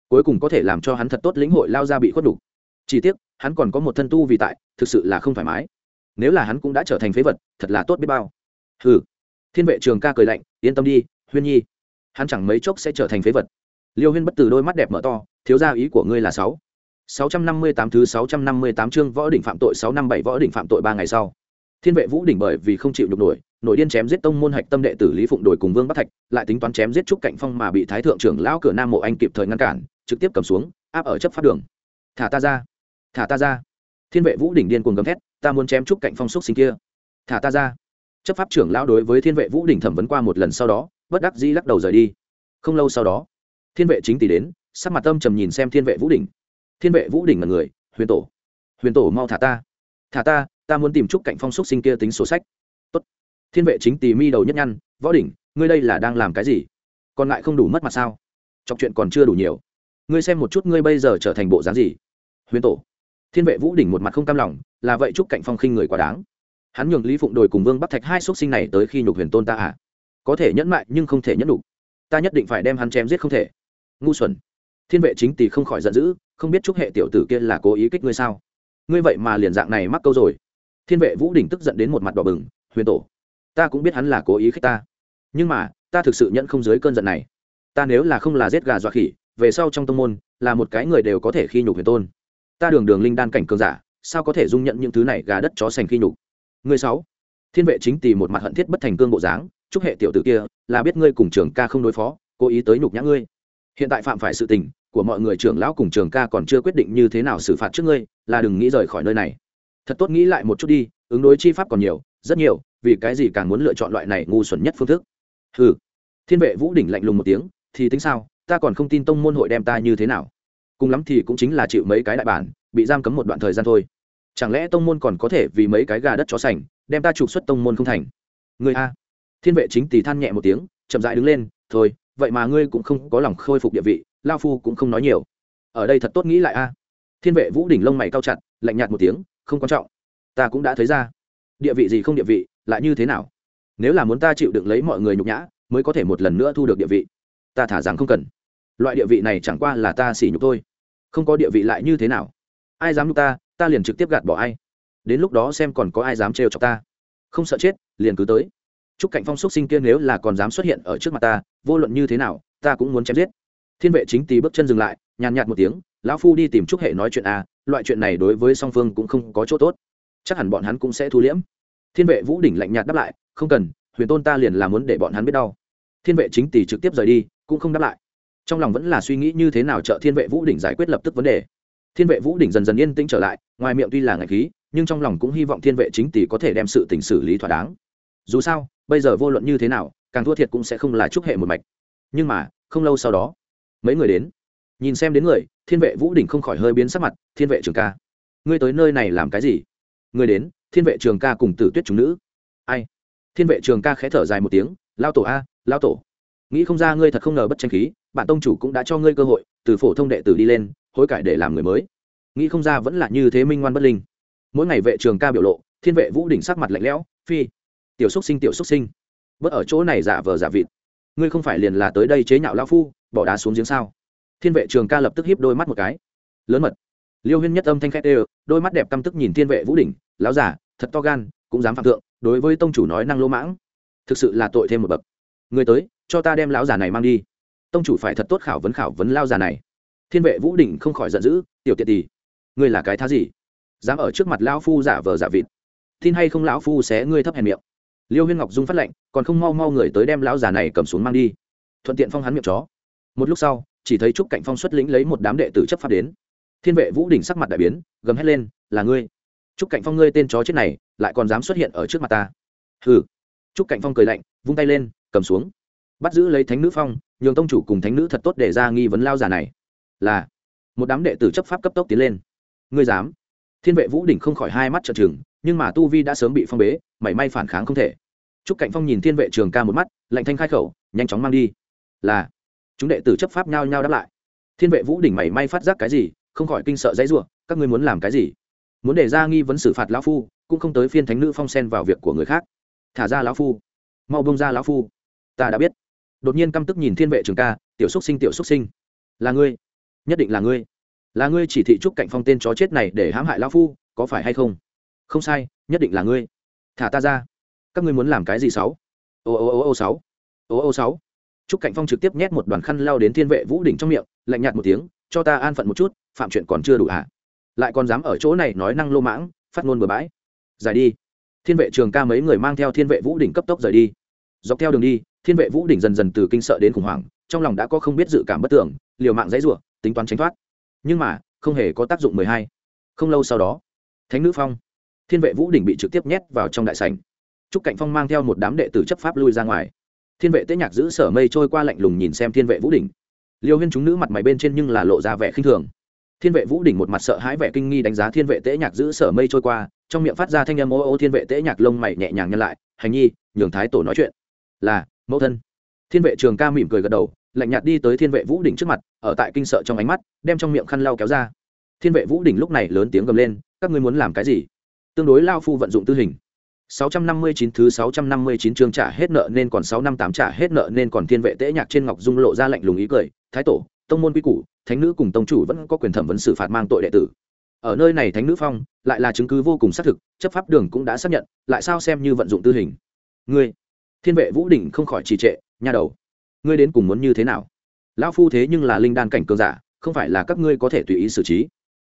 Cuối cùng có thể làm cho hắn thật tốt lĩnh hội lao ra bị khuất đủ chỉ tiếc, hắn còn có một thân tu vì tại, thực sự là không thoải mái. Nếu là hắn cũng đã trở thành phế vật, thật là tốt biết bao. Ừ thiên vệ trường ca cười lạnh, yên tâm đi, huyên nhi. Hắn chẳng mấy chốc sẽ trở thành phế vật. Liêu huyên bất từ đôi mắt đẹp mở to, thiếu gia ý của ngươi là sáu. Sáu trăm năm mươi tám thứ sáu trăm năm mươi tám chương võ đỉnh phạm tội sáu năm bảy võ đỉnh phạm tội ba ngày sau. Thiên vệ vũ đỉnh bởi vì không chịu nhục nổi, nội điên chém giết tông môn hạch tâm đệ tử lý phụng đổi cùng vương bắc thạch, lại tính toán chém giết trúc cạnh phong mà bị thái thượng trưởng lão cửa nam mộ anh kịp thời ngăn cản, trực tiếp cầm xuống, áp ở chấp pháp đường. Thả ta ra thả ta ra. Thiên vệ vũ đỉnh điên cuồng gầm thét, ta muốn chém trúc cạnh phong xúc sinh kia. Thả ta ra. Chấp pháp trưởng lão đối với thiên vệ vũ đỉnh thẩm vấn qua một lần sau đó, bất đắc dĩ lắc đầu rời đi. Không lâu sau đó, thiên vệ chính tỷ đến, sắc mặt tâm trầm nhìn xem thiên vệ vũ đỉnh. Thiên vệ vũ đỉnh là người, huyền tổ huyền tổ mau thả ta. Thả ta ta muốn tìm trúc cạnh phong xúc sinh kia tính sổ sách. Tốt. thiên vệ chính tì mi đầu nhất nhăn, võ đỉnh, ngươi đây là đang làm cái gì? Còn lại không đủ mất mặt sao? Chọc chuyện còn chưa đủ nhiều. Ngươi xem một chút ngươi bây giờ trở thành bộ dáng gì? Huyền tổ thiên vệ vũ đỉnh một mặt không cam lòng, là vậy chúc cạnh phong khinh người quá đáng. Hắn nhường lý phụng đồi cùng vương bắc thạch hai xuất sinh này tới khi nhục huyền tôn ta à? Có thể nhẫn mại nhưng không thể nhẫn đủ. Ta nhất định phải đem hắn chém giết không thể. Ngu xuẩn. Thiên vệ chính tỷ không khỏi giận dữ, không biết chúc hệ tiểu tử kia là cố ý kích ngươi sao? Ngươi vậy mà liền dạng này mắc câu rồi. Thiên vệ vũ đỉnh tức giận đến một mặt đỏ bừng, huyền tổ. Ta cũng biết hắn là cố ý khích ta. Nhưng mà, ta thực sự nhận không dưới cơn giận này. Ta nếu là không là giết gà dọa khỉ, về sau trong tông môn, là một cái người đều có thể khi nhục huyền tôn ta đường đường linh đan cảnh cường giả, sao có thể dung nhận những thứ này gà đất chó sành khi nhục? Người sáu, thiên vệ chính tì một mặt hận thiết bất thành cương bộ dáng, chúc hệ tiểu tử kia, là biết ngươi cùng trường ca không đối phó, cố ý tới nhục nhã ngươi. Hiện tại phạm phải sự tình, của mọi người trưởng lão cùng trường ca còn chưa quyết định như thế nào xử phạt trước ngươi, là đừng nghĩ rời khỏi nơi này. Thật tốt nghĩ lại một chút đi, ứng đối chi pháp còn nhiều, rất nhiều, vì cái gì càng muốn lựa chọn loại này ngu xuẩn nhất phương thức? Ừ thiên vệ vũ đỉnh lạnh lùng một tiếng, thì tính sao, ta còn không tin tông môn hội đem ta như thế nào cùng lắm thì cũng chính là chịu mấy cái đại bản, bị giam cấm một đoạn thời gian thôi. Chẳng lẽ tông môn còn có thể vì mấy cái gà đất chó sành, đem ta trục xuất tông môn không thành? Người a. Thiên vệ chính tỷ than nhẹ một tiếng, chậm dại đứng lên, thôi, vậy mà ngươi cũng không có lòng khôi phục địa vị, lao phu cũng không nói nhiều. Ở đây thật tốt nghĩ lại a. Thiên vệ vũ đỉnh lông mày cao chặt, lạnh nhạt một tiếng, không quan trọng, ta cũng đã thấy ra. Địa vị gì không địa vị, lại như thế nào? Nếu là muốn ta chịu đựng lấy mọi người nhục nhã, mới có thể một lần nữa thu được địa vị. Ta thả rằng không cần loại địa vị này chẳng qua là ta xỉ nhục thôi. Không có địa vị lại như thế nào? Ai dám nhục ta ta liền trực tiếp gạt bỏ ai. Đến lúc đó xem còn có ai dám trêu chọc ta. Không sợ chết liền cứ tới. Chúc cạnh phong xúc sinh kia nếu là còn dám xuất hiện ở trước mặt ta vô luận như thế nào ta cũng muốn chém giết. Thiên vệ chính tì bước chân dừng lại nhàn nhạt một tiếng lão phu đi tìm trúc hệ nói chuyện à, loại chuyện này đối với song phương cũng không có chỗ tốt. Chắc hẳn bọn hắn cũng sẽ thu liễm. Thiên vệ vũ đỉnh lạnh nhạt đáp lại không cần huyền tôn ta liền là muốn để bọn hắn biết đau. Thiên vệ chính tỷ trực tiếp rời đi cũng không đáp lại trong lòng vẫn là suy nghĩ như thế nào trợ thiên vệ vũ đỉnh giải quyết lập tức vấn đề. Thiên vệ vũ đỉnh dần dần yên tĩnh trở lại, ngoài miệng tuy là ngạch khí, nhưng trong lòng cũng hy vọng thiên vệ chính tỷ có thể đem sự tình xử lý thỏa đáng. Dù sao, bây giờ vô luận như thế nào, càng thua thiệt cũng sẽ không là chúc hệ một mạch. Nhưng mà, không lâu sau đó, mấy người đến. Nhìn xem đến người, thiên vệ vũ đỉnh không khỏi hơi biến sắc mặt, thiên vệ trường ca, ngươi tới nơi này làm cái gì? Ngươi đến, thiên vệ trường ca cùng tử tuyết chúng nữ. Ai? Thiên vệ trường ca khẽ thở dài một tiếng lao tổ a lao tổ nghĩ không ra ngươi thật không ngờ bất tranh khí, bạn tông chủ cũng đã cho ngươi cơ hội, từ phổ thông đệ tử đi lên, hối cải để làm người mới. Nghĩ không ra vẫn là như thế minh ngoan bất linh. Mỗi ngày vệ trường ca biểu lộ, thiên vệ vũ đỉnh sắc mặt lạnh lẽo, phi. Tiểu xúc sinh, tiểu xúc sinh. Bớt ở chỗ này giả vờ giả vịt. Ngươi không phải liền là tới đây chế nhạo lão phu, bỏ đá xuống giếng sao? Thiên vệ trường ca lập tức hiếp đôi mắt một cái. Lớn mật. Liêu huyên nhất âm thanh khét đều, đôi mắt đẹp căm tức nhìn thiên vệ vũ đỉnh, lão giả thật to gan, cũng dám phạm thượng, đối với tông chủ nói năng lỗ mãng. Thực sự là tội thêm một bậc. Người tới cho ta đem lão già này mang đi. Tông chủ phải thật tốt khảo vấn khảo vấn lao già này. Thiên vệ vũ đỉnh không khỏi giận dữ, tiểu tiện tỳ, ngươi là cái thá gì? Dám ở trước mặt lão phu giả vờ giả vịt. Tin hay không lão phu xé ngươi thấp hèn miệng? Liêu huyên ngọc dung phát lệnh, còn không mau mau người tới đem lão già này cầm xuống mang đi. Thuận tiện phong hắn miệng chó. Một lúc sau, chỉ thấy trúc cạnh phong xuất lĩnh lấy một đám đệ tử chấp pháp đến. Thiên vệ vũ đỉnh sắc mặt đại biến, gầm hét lên, là ngươi. Trúc cạnh phong ngươi tên chó chết này, lại còn dám xuất hiện ở trước mặt ta. Hừ. Trúc cạnh phong cười lạnh, vung tay lên, cầm xuống bắt giữ lấy thánh nữ phong, nhường tông chủ cùng thánh nữ thật tốt để ra nghi vấn lao giả này. Là, một đám đệ tử chấp pháp cấp tốc tiến lên. Ngươi dám? Thiên vệ vũ đỉnh không khỏi hai mắt trợn trừng, nhưng mà tu vi đã sớm bị phong bế, mảy may phản kháng không thể. Trúc cạnh phong nhìn thiên vệ trường ca một mắt, lạnh thanh khai khẩu, nhanh chóng mang đi. Là, chúng đệ tử chấp pháp nhao nhao đáp lại. Thiên vệ vũ đỉnh mảy may phát giác cái gì, không khỏi kinh sợ dãy ruộng các ngươi muốn làm cái gì? Muốn để ra nghi vấn xử phạt lão phu, cũng không tới phiên thánh nữ phong sen vào việc của người khác. Thả ra lão phu. Mau bông ra lão phu. Ta đã biết đột nhiên căm tức nhìn thiên vệ trường ca, tiểu xúc sinh, tiểu xúc sinh, là ngươi? Nhất định là ngươi. Là ngươi chỉ thị trúc cạnh phong tên chó chết này để hãm hại lão phu, có phải hay không? Không sai, nhất định là ngươi. Thả ta ra. Các ngươi muốn làm cái gì sáu? Ô ô ô ô, sáu. Ô ô, sáu. Trúc cạnh phong trực tiếp nhét một đoàn khăn lao đến thiên vệ vũ đỉnh trong miệng, lạnh nhạt một tiếng, cho ta an phận một chút, phạm chuyện còn chưa đủ hả? Lại còn dám ở chỗ này nói năng lô mãng, phát ngôn bừa bãi. Giải đi. Thiên vệ trường ca mấy người mang theo thiên vệ vũ đỉnh cấp tốc rời đi. Dọc theo đường đi thiên vệ vũ đỉnh dần dần từ kinh sợ đến khủng hoảng, trong lòng đã có không biết dự cảm bất tưởng, liều mạng dãy ruộng tính toán tránh thoát. Nhưng mà, không hề có tác dụng mười hai. Không lâu sau đó, thánh nữ phong, thiên vệ vũ đỉnh bị trực tiếp nhét vào trong đại sảnh. Trúc cạnh phong mang theo một đám đệ tử chấp pháp lui ra ngoài. Thiên vệ tế nhạc giữ sở mây trôi qua lạnh lùng nhìn xem thiên vệ vũ đỉnh. Liêu huyên chúng nữ mặt mày bên trên nhưng là lộ ra vẻ khinh thường. Thiên vệ vũ đỉnh một mặt sợ hãi vẻ kinh nghi đánh giá thiên vệ tế nhạc giữ sở mây trôi qua, trong miệng phát ra thanh âm ô ô thiên vệ tế nhạc lông mày nhẹ nhàng nhân lại, hành nhi, nhường thái tổ nói chuyện. Là mẫu thân thiên vệ trường ca mỉm cười gật đầu lạnh nhạt đi tới thiên vệ vũ đỉnh trước mặt ở tại kinh sợ trong ánh mắt đem trong miệng khăn lau kéo ra thiên vệ vũ đỉnh lúc này lớn tiếng gầm lên các ngươi muốn làm cái gì tương đối lao phu vận dụng tư hình 659 thứ 659 chương trả hết nợ nên còn 6 năm 8 trả hết nợ nên còn thiên vệ tế nhạc trên ngọc dung lộ ra lạnh lùng ý cười, thái tổ, tông môn quy củ, thánh nữ cùng tông chủ vẫn có quyền thẩm vấn xử phạt mang tội đệ tử. Ở nơi này thánh nữ phong, lại là chứng cứ vô cùng xác thực, chấp pháp đường cũng đã xác nhận, lại sao xem như vận dụng tư hình. Ngươi, Thiên vệ Vũ đỉnh không khỏi trì trệ, nha đầu, ngươi đến cùng muốn như thế nào? Lão phu thế nhưng là linh đan cảnh cường giả, không phải là các ngươi có thể tùy ý xử trí.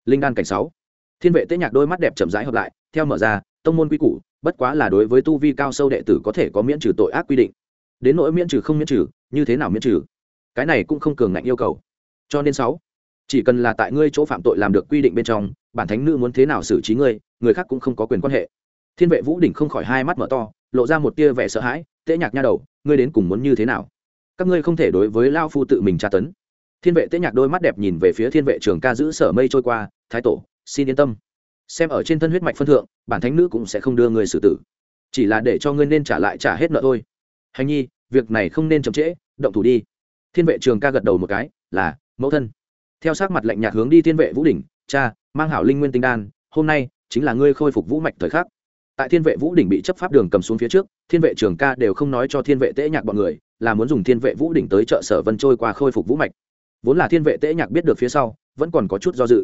Linh đan cảnh sáu, Thiên vệ tế nhạc đôi mắt đẹp chậm rãi hợp lại, theo mở ra, tông môn quy củ, bất quá là đối với tu vi cao sâu đệ tử có thể có miễn trừ tội ác quy định. Đến nỗi miễn trừ không miễn trừ như thế nào miễn trừ? Cái này cũng không cường ngạnh yêu cầu. Cho nên sáu. Chỉ cần là tại ngươi chỗ phạm tội làm được quy định bên trong bản thánh nữ muốn thế nào xử trí ngươi người khác cũng không có quyền quan hệ. Thiên vệ vũ đỉnh không khỏi hai mắt mở to lộ ra một tia vẻ sợ hãi tễ nhạc nha đầu, ngươi đến cùng muốn như thế nào? Các ngươi không thể đối với lao phu tự mình tra tấn. Thiên vệ tễ nhạc đôi mắt đẹp nhìn về phía thiên vệ trường ca giữ sở mây trôi qua, thái tổ, xin yên tâm. Xem ở trên thân huyết mạch phân thượng, bản thánh nữ cũng sẽ không đưa người xử tử. Chỉ là để cho ngươi nên trả lại trả hết nợ thôi. Hành nhi, việc này không nên chậm trễ, động thủ đi. Thiên vệ trường ca gật đầu một cái, là, mẫu thân. Theo sát mặt lạnh nhạt hướng đi thiên vệ vũ đỉnh, cha, mang hảo linh nguyên tinh đan, hôm nay chính là ngươi khôi phục vũ mạch thời khắc tại thiên vệ vũ đỉnh bị chấp pháp đường cầm xuống phía trước, thiên vệ trường ca đều không nói cho thiên vệ tễ nhạc bọn người, là muốn dùng thiên vệ vũ đỉnh tới chợ sở vân trôi qua khôi phục vũ mạch. Vốn là thiên vệ tễ nhạc biết được phía sau, vẫn còn có chút do dự.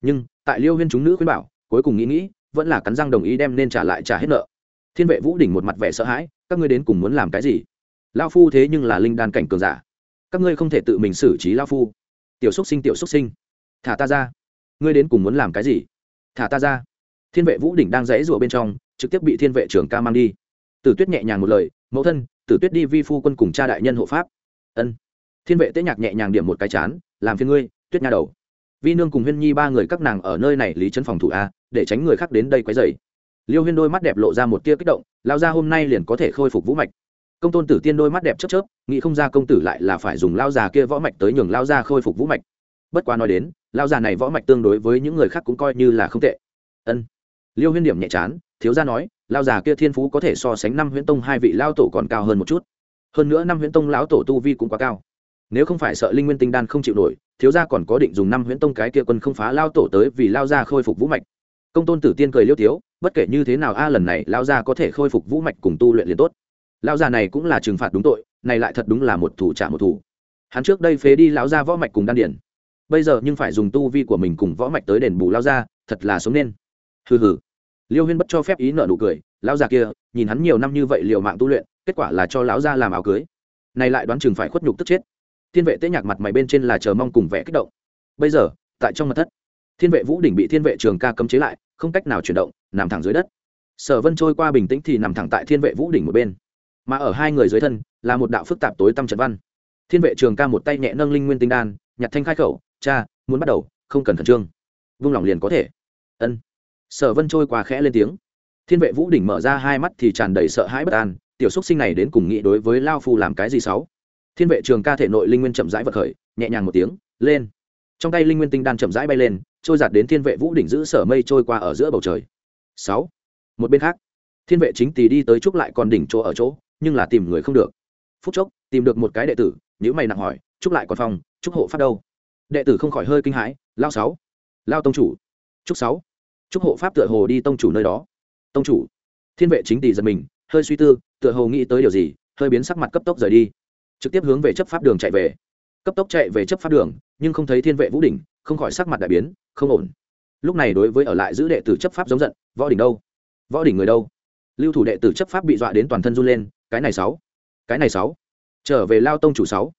Nhưng, tại liêu huyên chúng nữ khuyên bảo, cuối cùng nghĩ nghĩ, vẫn là cắn răng đồng ý đem nên trả lại trả hết nợ. Thiên vệ vũ đỉnh một mặt vẻ sợ hãi, các ngươi đến cùng muốn làm cái gì? Lao phu thế nhưng là linh đan cảnh cường giả. Các ngươi không thể tự mình xử trí lao phu. Tiểu xúc sinh, tiểu xúc sinh. Thả ta ra. Ngươi đến cùng muốn làm cái gì? Thả ta ra. Thiên vệ vũ đỉnh đang rẽ rủa bên trong trực tiếp bị thiên vệ trưởng ca mang đi. Tử tuyết nhẹ nhàng một lời, mẫu thân, tử tuyết đi vi phu quân cùng cha đại nhân hộ pháp. Ân. Thiên vệ tế nhạc nhẹ nhàng điểm một cái chán, làm phiên ngươi, tuyết nha đầu. Vi nương cùng huyên nhi ba người các nàng ở nơi này lý trấn phòng thủ a, để tránh người khác đến đây quấy dày liêu huyên đôi mắt đẹp lộ ra một tia kích động lao ra hôm nay liền có thể khôi phục vũ mạch. Công tôn tử tiên đôi mắt đẹp chớp chớp, nghĩ không ra công tử lại là phải dùng lao già kia võ mạch tới nhường lao ra khôi phục vũ mạch. Bất quá nói đến lao già này võ mạch tương đối với những người khác cũng coi như là không tệ. Ân. Liêu huyên điểm nhẹ chán thiếu gia nói lao già kia thiên phú có thể so sánh năm huyễn tông hai vị lao tổ còn cao hơn một chút. Hơn nữa năm huyễn tông lão tổ tu vi cũng quá cao. Nếu không phải sợ linh nguyên tinh đan không chịu nổi thiếu gia còn có định dùng năm huyễn tông cái kia quân không phá lao tổ tới vì lao gia khôi phục vũ mạch. Công tôn tử tiên cười liêu thiếu, bất kể như thế nào a lần này lao gia có thể khôi phục vũ mạch cùng tu luyện liền tốt. Lao già này cũng là trừng phạt đúng tội này lại thật đúng là một thủ trả một thủ. Hắn trước đây phế đi lão gia võ mạch cùng đan điển. Bây giờ nhưng phải dùng tu vi của mình cùng võ mạch tới đền bù lao gia thật là sống nên. Hừ hừ liêu huyên bất cho phép ý nợ nụ cười, lão già kia, nhìn hắn nhiều năm như vậy liều mạng tu luyện, kết quả là cho lão gia làm áo cưới. Này lại đoán chừng phải khuất nhục tức chết. Thiên vệ tế nhạc mặt mày bên trên là chờ mong cùng vẻ kích động. Bây giờ, tại trong mặt thất, thiên vệ vũ đỉnh bị thiên vệ trường ca cấm chế lại, không cách nào chuyển động, nằm thẳng dưới đất. Sở vân trôi qua bình tĩnh thì nằm thẳng tại thiên vệ vũ đỉnh một bên. Mà ở hai người dưới thân, là một đạo phức tạp tối tâm trận văn. Thiên vệ trường ca một tay nhẹ nâng linh nguyên tinh đan, nhặt thanh khai khẩu, cha, muốn bắt đầu, không cần khẩn trương. Vung lòng liền có thể. Ân sở vân trôi qua khẽ lên tiếng. Thiên vệ vũ đỉnh mở ra hai mắt thì tràn đầy sợ hãi bất an, tiểu xúc sinh này đến cùng nghĩ đối với lao phu làm cái gì sáu? Thiên vệ trường ca thể nội linh nguyên chậm rãi vật khởi, nhẹ nhàng một tiếng, lên. Trong tay linh nguyên tinh đan chậm rãi bay lên, trôi giạt đến thiên vệ vũ đỉnh giữ sở mây trôi qua ở giữa bầu trời. Sáu. Một bên khác, thiên vệ chính tỳ đi tới trúc lại còn đỉnh chỗ ở chỗ, nhưng là tìm người không được. Phút chốc, tìm được một cái đệ tử nếu mày nặng hỏi trúc lại còn phòng trúc hộ phát đâu? Đệ tử không khỏi hơi kinh hãi, lao sáu, lao tông chủ trúc sáu chúc hộ pháp tựa hồ đi tông chủ nơi đó. Tông chủ. Thiên vệ chính tỷ giật mình, hơi suy tư, tựa hồ nghĩ tới điều gì, hơi biến sắc mặt cấp tốc rời đi. Trực tiếp hướng về chấp pháp đường chạy về. Cấp tốc chạy về chấp pháp đường, nhưng không thấy thiên vệ vũ đỉnh, không khỏi sắc mặt đại biến, không ổn. Lúc này đối với ở lại giữ đệ tử chấp pháp giống giận, võ đỉnh đâu? Võ đỉnh người đâu? Lưu thủ đệ tử chấp pháp bị dọa đến toàn thân run lên, cái này sáu, cái này sáu, trở về lao tông chủ sáu.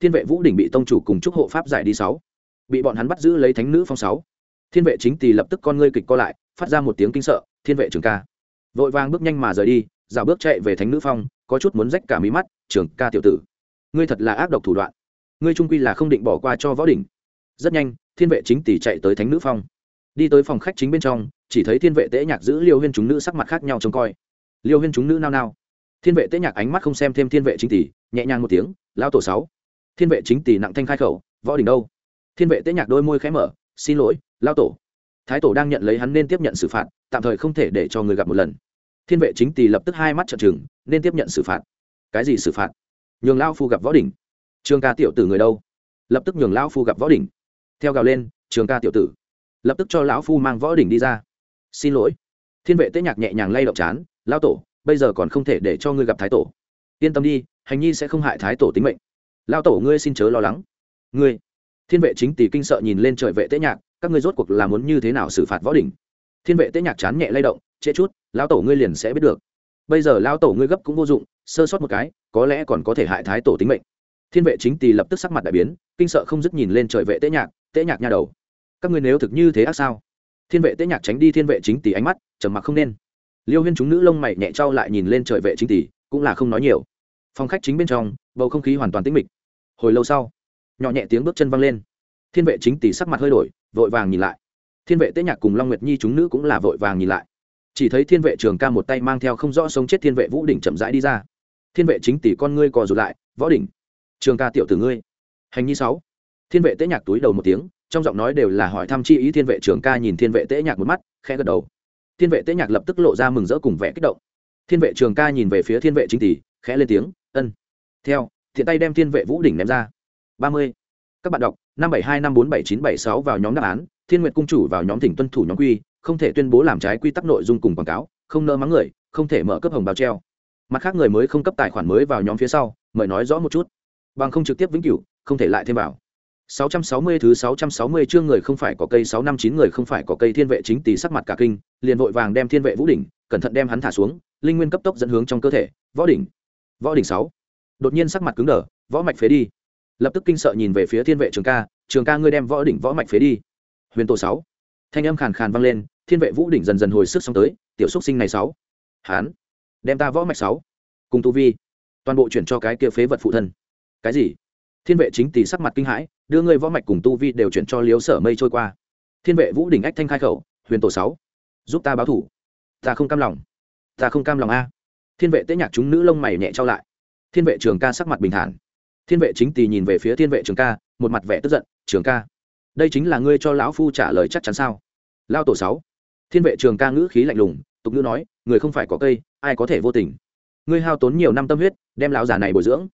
Thiên vệ vũ đỉnh bị tông chủ cùng chúc hộ pháp giải đi sáu. Bị bọn hắn bắt giữ lấy thánh nữ phong sáu thiên vệ chính tỳ lập tức con ngươi kịch co lại, phát ra một tiếng kinh sợ, thiên vệ trường ca. Vội vàng bước nhanh mà rời đi, dạo bước chạy về thánh nữ phong, có chút muốn rách cả mí mắt trường ca tiểu tử, ngươi thật là ác độc thủ đoạn. Ngươi trung quy là không định bỏ qua cho võ đỉnh. Rất nhanh, thiên vệ chính tỷ chạy tới thánh nữ phong. Đi tới phòng khách chính bên trong, chỉ thấy thiên vệ tễ nhạc giữ liêu huyên chúng nữ sắc mặt khác nhau trông coi. Liêu huyên chúng nữ nao nao. Thiên vệ tễ nhạc ánh mắt không xem thêm thiên vệ chính tỷ nhẹ nhàng một tiếng, lão tổ sáu. Thiên vệ chính tỷ nặng thanh khai khẩu, võ đỉnh đâu? Thiên vệ tễ nhạc đôi môi khẽ mở, xin lỗi lao tổ. Thái tổ đang nhận lấy hắn nên tiếp nhận xử phạt, tạm thời không thể để cho người gặp một lần. Thiên vệ chính tỳ lập tức hai mắt trợn trừng, nên tiếp nhận xử phạt. Cái gì xử phạt? Nhường lao phu gặp võ đỉnh. Trường ca tiểu tử người đâu? Lập tức nhường lão phu gặp võ đỉnh. Theo gào lên, trường ca tiểu tử. Lập tức cho lão phu mang võ đỉnh đi ra. Xin lỗi. Thiên vệ tế nhạc nhẹ nhàng lay động chán lao tổ, bây giờ còn không thể để cho ngươi gặp thái tổ. Yên tâm đi, hành nhi sẽ không hại thái tổ tính mệnh. Lao tổ, ngươi xin chớ lo lắng. Ngươi. Thiên vệ chính tỷ kinh sợ nhìn lên trời vệ tế nhạc các ngươi rốt cuộc là muốn như thế nào xử phạt võ đỉnh? Thiên vệ tế nhạc chán nhẹ lay động, trễ chút, lão tổ ngươi liền sẽ biết được. Bây giờ lão tổ ngươi gấp cũng vô dụng, sơ sót một cái, có lẽ còn có thể hại thái tổ tính mệnh. Thiên vệ chính tỳ lập tức sắc mặt đại biến, kinh sợ không dứt nhìn lên trời vệ tế nhạc tế nhạc nha đầu, các ngươi nếu thực như thế ác sao? Thiên vệ tế nhạc tránh đi thiên vệ chính tỷ ánh mắt, trầm mặc không nên. Liêu huyên chúng nữ lông mày nhẹ trao lại nhìn lên trời vệ chính tỷ cũng là không nói nhiều. Phòng khách chính bên trong, bầu không khí hoàn toàn tĩnh mịch. Hồi lâu sau, nhỏ nhẹ tiếng bước chân văng lên. Thiên vệ chính tỷ sắc mặt hơi đổi vội vàng nhìn lại. Thiên vệ tế nhạc cùng long nguyệt nhi chúng nữ cũng là vội vàng nhìn lại. Chỉ thấy thiên vệ trường ca một tay mang theo không rõ sống chết thiên vệ vũ đỉnh chậm rãi đi ra. Thiên vệ chính tỷ con ngươi cò rụt lại, võ đỉnh, trường ca tiểu tử ngươi. Hành nhi sáu. Thiên vệ tế nhạc túi đầu một tiếng, trong giọng nói đều là hỏi thăm chi ý thiên vệ trường ca nhìn thiên vệ tế nhạc một mắt, khẽ gật đầu. Thiên vệ tế nhạc lập tức lộ ra mừng rỡ cùng vẻ kích động. Thiên vệ trường ca nhìn về phía thiên vệ chính tỷ, khẽ lên tiếng, ân. Theo, thiện tay đem thiên vệ vũ đỉnh ném ra. Ba mươi các bạn đọc năm bảy hai năm bốn bảy chín bảy sáu vào nhóm đáp án thiên nguyện cung chủ vào nhóm tỉnh tuân thủ nhóm quy không thể tuyên bố làm trái quy tắc nội dung cùng quảng cáo không nỡ mắng người không thể mở cấp hồng bào treo mặt khác người mới không cấp tài khoản mới vào nhóm phía sau mời nói rõ một chút bằng không trực tiếp vĩnh cửu không thể lại thêm vào 660 thứ 660 chương người không phải có cây 659 người không phải có cây thiên vệ chính tỷ sắc mặt cả kinh, liền vội vàng đem thiên vệ vũ đỉnh, cẩn thận đem hắn thả xuống, linh nguyên cấp tốc dẫn hướng trong cơ thể, võ đỉnh. Võ đỉnh 6. Đột nhiên sắc mặt cứng đờ, võ mạch phế đi. Lập tức kinh sợ nhìn về phía thiên vệ trường ca, trường ca ngươi đem võ đỉnh võ mạch phế đi. Huyền tổ Sáu, Thanh âm khàn khàn vang lên, thiên vệ vũ đỉnh dần dần hồi sức xong tới, tiểu xúc sinh này sáu, Hán, đem ta võ mạch sáu, Cùng tu vi, toàn bộ chuyển cho cái kia phế vật phụ thân. Cái gì? thiên vệ chính tỷ sắc mặt kinh hãi đưa ngươi võ mạch cùng tu vi đều chuyển cho liếu sở mây trôi qua. Thiên vệ vũ đỉnh ách thanh khai khẩu huyền tổ sáu giúp ta báo thủ. Ta không cam lòng. Ta không cam lòng a. Thiên vệ tế nhạc chúng nữ lông mày nhẹ trao lại. Thiên vệ trường ca sắc mặt bình thản thiên vệ chính tỳ nhìn về phía thiên vệ trường ca, một mặt vẻ tức giận, trường ca, đây chính là ngươi cho lão phu trả lời chắc chắn sao? Lao tổ sáu. Thiên vệ trường ca ngữ khí lạnh lùng, tục ngữ nói, người không phải có cây, ai có thể vô tình? Ngươi hao tốn nhiều năm tâm huyết, đem lão già này bồi dưỡng.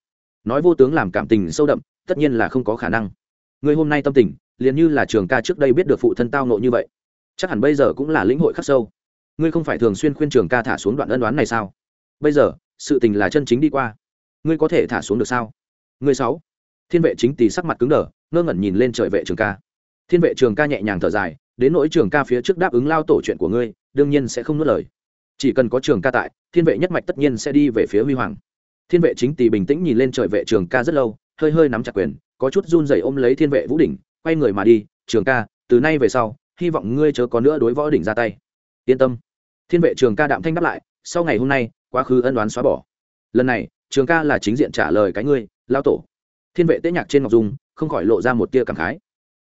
Nói vô tướng làm cảm tình sâu đậm, tất nhiên là không có khả năng. Ngươi hôm nay tâm tình, liền như là trường ca trước đây biết được phụ thân tao nộ như vậy. Chắc hẳn bây giờ cũng là lĩnh hội khắc sâu. Ngươi không phải thường xuyên khuyên trường ca thả xuống đoạn ân đoán này sao? Bây giờ, sự tình là chân chính đi qua. Ngươi có thể thả xuống được sao? Ngươi sáu. Thiên vệ chính tỷ sắc mặt cứng đờ, ngơ ngẩn nhìn lên trời vệ trường ca. Thiên vệ trường ca nhẹ nhàng thở dài, đến nỗi trường ca phía trước đáp ứng lao tổ chuyện của ngươi, đương nhiên sẽ không nuốt lời. Chỉ cần có trường ca tại, thiên vệ nhất mạch tất nhiên sẽ đi về phía huy hoàng. Thiên vệ chính tỷ bình tĩnh nhìn lên trời vệ trường ca rất lâu, hơi hơi nắm chặt quyền, có chút run rẩy ôm lấy thiên vệ vũ đỉnh, quay người mà đi, trường ca, từ nay về sau, hy vọng ngươi chớ có nữa đối võ đỉnh ra tay. Yên tâm. Thiên vệ trường ca đạm thanh đáp lại, sau ngày hôm nay, quá khứ ân đoán xóa bỏ. Lần này, trường ca là chính diện trả lời cái ngươi lao tổ. Thiên vệ tế nhạc trên ngọc dung, không khỏi lộ ra một tia cảm khái.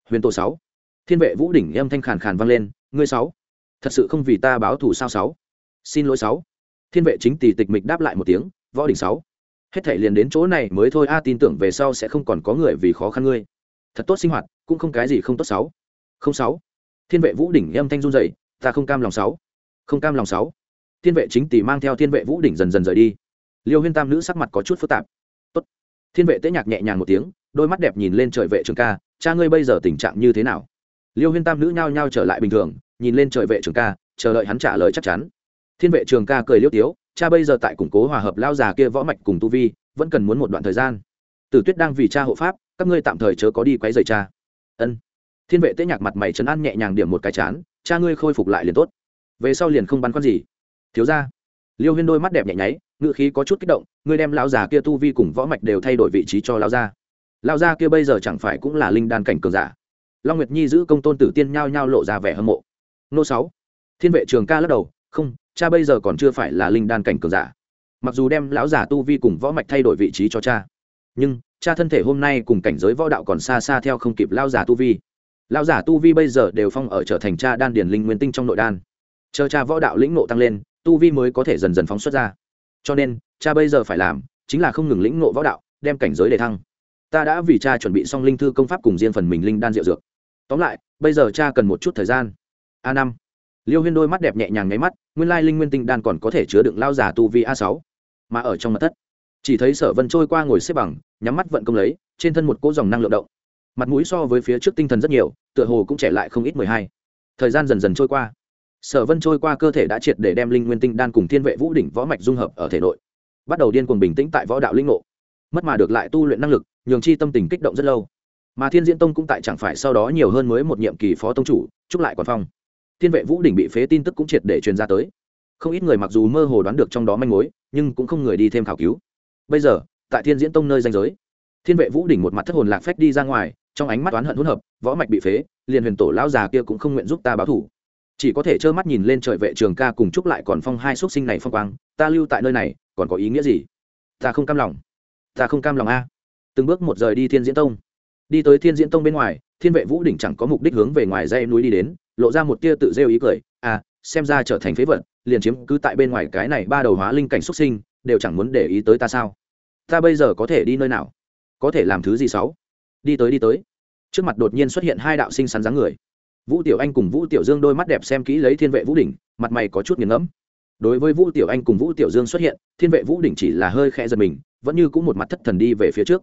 Huyền tổ sáu. Thiên vệ vũ đỉnh âm thanh khàn khàn vang lên, ngươi sáu. Thật sự không vì ta báo thù sao sáu? Xin lỗi sáu. Thiên vệ chính tỷ tịch mịch đáp lại một tiếng, võ đỉnh sáu. Hết thể liền đến chỗ này mới thôi, a, tin tưởng về sau sẽ không còn có người vì khó khăn ngươi. Thật tốt sinh hoạt, cũng không cái gì không tốt sáu. Không sáu. Thiên vệ vũ đỉnh âm thanh run dậy ta không cam lòng sáu. Không cam lòng sáu. Thiên vệ chính tỷ mang theo thiên vệ vũ đỉnh dần dần rời đi. Liêu huyên tam nữ sắc mặt có chút phức tạp thiên vệ tế nhạc nhẹ nhàng một tiếng, đôi mắt đẹp nhìn lên trời vệ trường ca, cha ngươi bây giờ tình trạng như thế nào? Liêu huyên tam nữ nhao nhao trở lại bình thường, nhìn lên trời vệ trường ca, chờ đợi hắn trả lời chắc chắn. Thiên vệ trường ca cười liêu tiếu, cha bây giờ tại củng cố hòa hợp lao già kia võ mạch cùng tu vi, vẫn cần muốn một đoạn thời gian. Tử tuyết đang vì cha hộ pháp, các ngươi tạm thời chớ có đi quấy rầy cha. Ân. Thiên vệ tế nhạc mặt mày trấn an nhẹ nhàng điểm một cái chán, cha ngươi khôi phục lại liền tốt. Về sau liền không băn khoăn gì. Thiếu ra liêu huyên đôi mắt đẹp nhẹ nháy ngự khí có chút kích động, ngươi đem lão già kia tu vi cùng võ mạch đều thay đổi vị trí cho lão gia. Lão gia kia bây giờ chẳng phải cũng là linh đan cảnh cường giả? Long nguyệt nhi giữ công tôn tử tiên nhao nhao lộ ra vẻ hâm mộ. Nô sáu, thiên vệ trường ca lắc đầu, không, cha bây giờ còn chưa phải là linh đan cảnh cường giả. Mặc dù đem lão già tu vi cùng võ mạch thay đổi vị trí cho cha, nhưng cha thân thể hôm nay cùng cảnh giới võ đạo còn xa xa theo không kịp lão già tu vi. Lão giả tu vi bây giờ đều phong ở trở thành cha đan điển linh nguyên tinh trong nội đan. Chờ cha võ đạo lĩnh nộ tăng lên, tu vi mới có thể dần dần phóng xuất ra cho nên, cha bây giờ phải làm chính là không ngừng lĩnh ngộ võ đạo, đem cảnh giới để thăng. Ta đã vì cha chuẩn bị xong linh thư công pháp cùng riêng phần mình linh đan rượu dược. Tóm lại, bây giờ cha cần một chút thời gian. A năm. Liêu huyên đôi mắt đẹp nhẹ nhàng nháy mắt, nguyên lai linh nguyên tinh đan còn có thể chứa đựng lao giả tu vi a sáu. Mà ở trong mặt thất, chỉ thấy sở vân trôi qua ngồi xếp bằng, nhắm mắt vận công lấy, trên thân một cỗ dòng năng lượng động. Mặt mũi so với phía trước tinh thần rất nhiều, tựa hồ cũng trẻ lại không ít mười hai. Thời gian dần dần trôi qua sở vân trôi qua cơ thể đã triệt để đem linh nguyên tinh đan cùng thiên vệ vũ đỉnh võ mạch dung hợp ở thể nội, bắt đầu điên cuồng bình tĩnh tại võ đạo linh ngộ. Mất mà được lại tu luyện năng lực, nhường chi tâm tình kích động rất lâu. Mà thiên diễn tông cũng tại chẳng phải sau đó nhiều hơn mới một nhiệm kỳ phó tông chủ, chúc lại còn phong. Thiên vệ vũ đỉnh bị phế tin tức cũng triệt để truyền ra tới. Không ít người mặc dù mơ hồ đoán được trong đó manh mối, nhưng cũng không người đi thêm khảo cứu. Bây giờ, tại thiên diễn tông nơi danh giới, thiên vệ vũ đỉnh một mặt thất hồn lạc phách đi ra ngoài, trong ánh mắt oán hận hỗn hợp, võ mạch bị phế, liền huyền tổ lão già kia cũng không nguyện giúp ta báo thủ chỉ có thể trơ mắt nhìn lên trời vệ trường ca cùng chúc lại còn phong hai x sinh này phong quang, ta lưu tại nơi này, còn có ý nghĩa gì? Ta không cam lòng. Ta không cam lòng a. Từng bước một rời đi thiên diễn tông. Đi tới thiên diễn tông bên ngoài, thiên vệ vũ đỉnh chẳng có mục đích hướng về ngoài dây núi đi đến, lộ ra một tia tự rêu ý cười à xem ra trở thành phế vật, liền chiếm cứ tại bên ngoài cái này ba đầu hóa linh cảnh xuất sinh, đều chẳng muốn để ý tới ta sao? Ta bây giờ có thể đi nơi nào? Có thể làm thứ gì xấu đi tới đi tới. Trước mặt đột nhiên xuất hiện hai đạo sinh sắn dáng người vũ tiểu anh cùng vũ tiểu dương đôi mắt đẹp xem kỹ lấy thiên vệ vũ đỉnh, mặt mày có chút nghiền ngẫm. Đối với vũ tiểu anh cùng vũ tiểu dương xuất hiện, thiên vệ vũ đỉnh chỉ là hơi khẽ giật mình, vẫn như cũng một mặt thất thần đi về phía trước.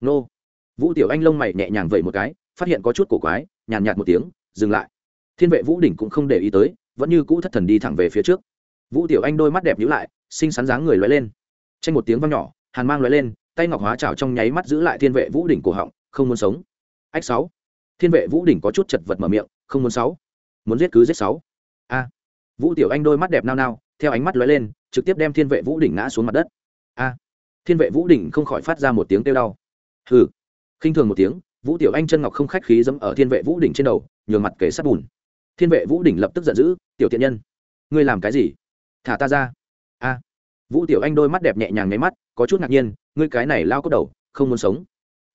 Nô. Vũ tiểu anh lông mày nhẹ nhàng vẩy một cái, phát hiện có chút cổ quái, nhàn nhạt một tiếng, dừng lại. Thiên vệ vũ đỉnh cũng không để ý tới, vẫn như cũ thất thần đi thẳng về phía trước. Vũ tiểu anh đôi mắt đẹp nhữ lại, xinh xắn dáng người lóe lên. Tranh một tiếng vang nhỏ, hàn mang lóe lên, tay ngọc hóa trào trong nháy mắt giữ lại thiên vệ vũ đỉnh cổ họng, không muốn sống. Ách sáu. Thiên vệ vũ đỉnh có chút chật vật mở miệng không muốn sáu. Muốn giết cứ giết sáu. A. Vũ tiểu anh đôi mắt đẹp nao nao, theo ánh mắt lóe lên, trực tiếp đem thiên vệ vũ đỉnh ngã xuống mặt đất. A. Thiên vệ vũ đỉnh không khỏi phát ra một tiếng kêu đau. Hừ. Khinh thường một tiếng, vũ tiểu anh chân ngọc không khách khí dẫm ở thiên vệ vũ đỉnh trên đầu, nhường mặt kể sắt bùn. Thiên vệ vũ đỉnh lập tức giận dữ, tiểu tiện nhân, ngươi làm cái gì? Thả ta ra. A. Vũ tiểu anh đôi mắt đẹp nhẹ nhàng nháy mắt, có chút ngạc nhiên, ngươi cái này lao cốt đầu, không muốn sống.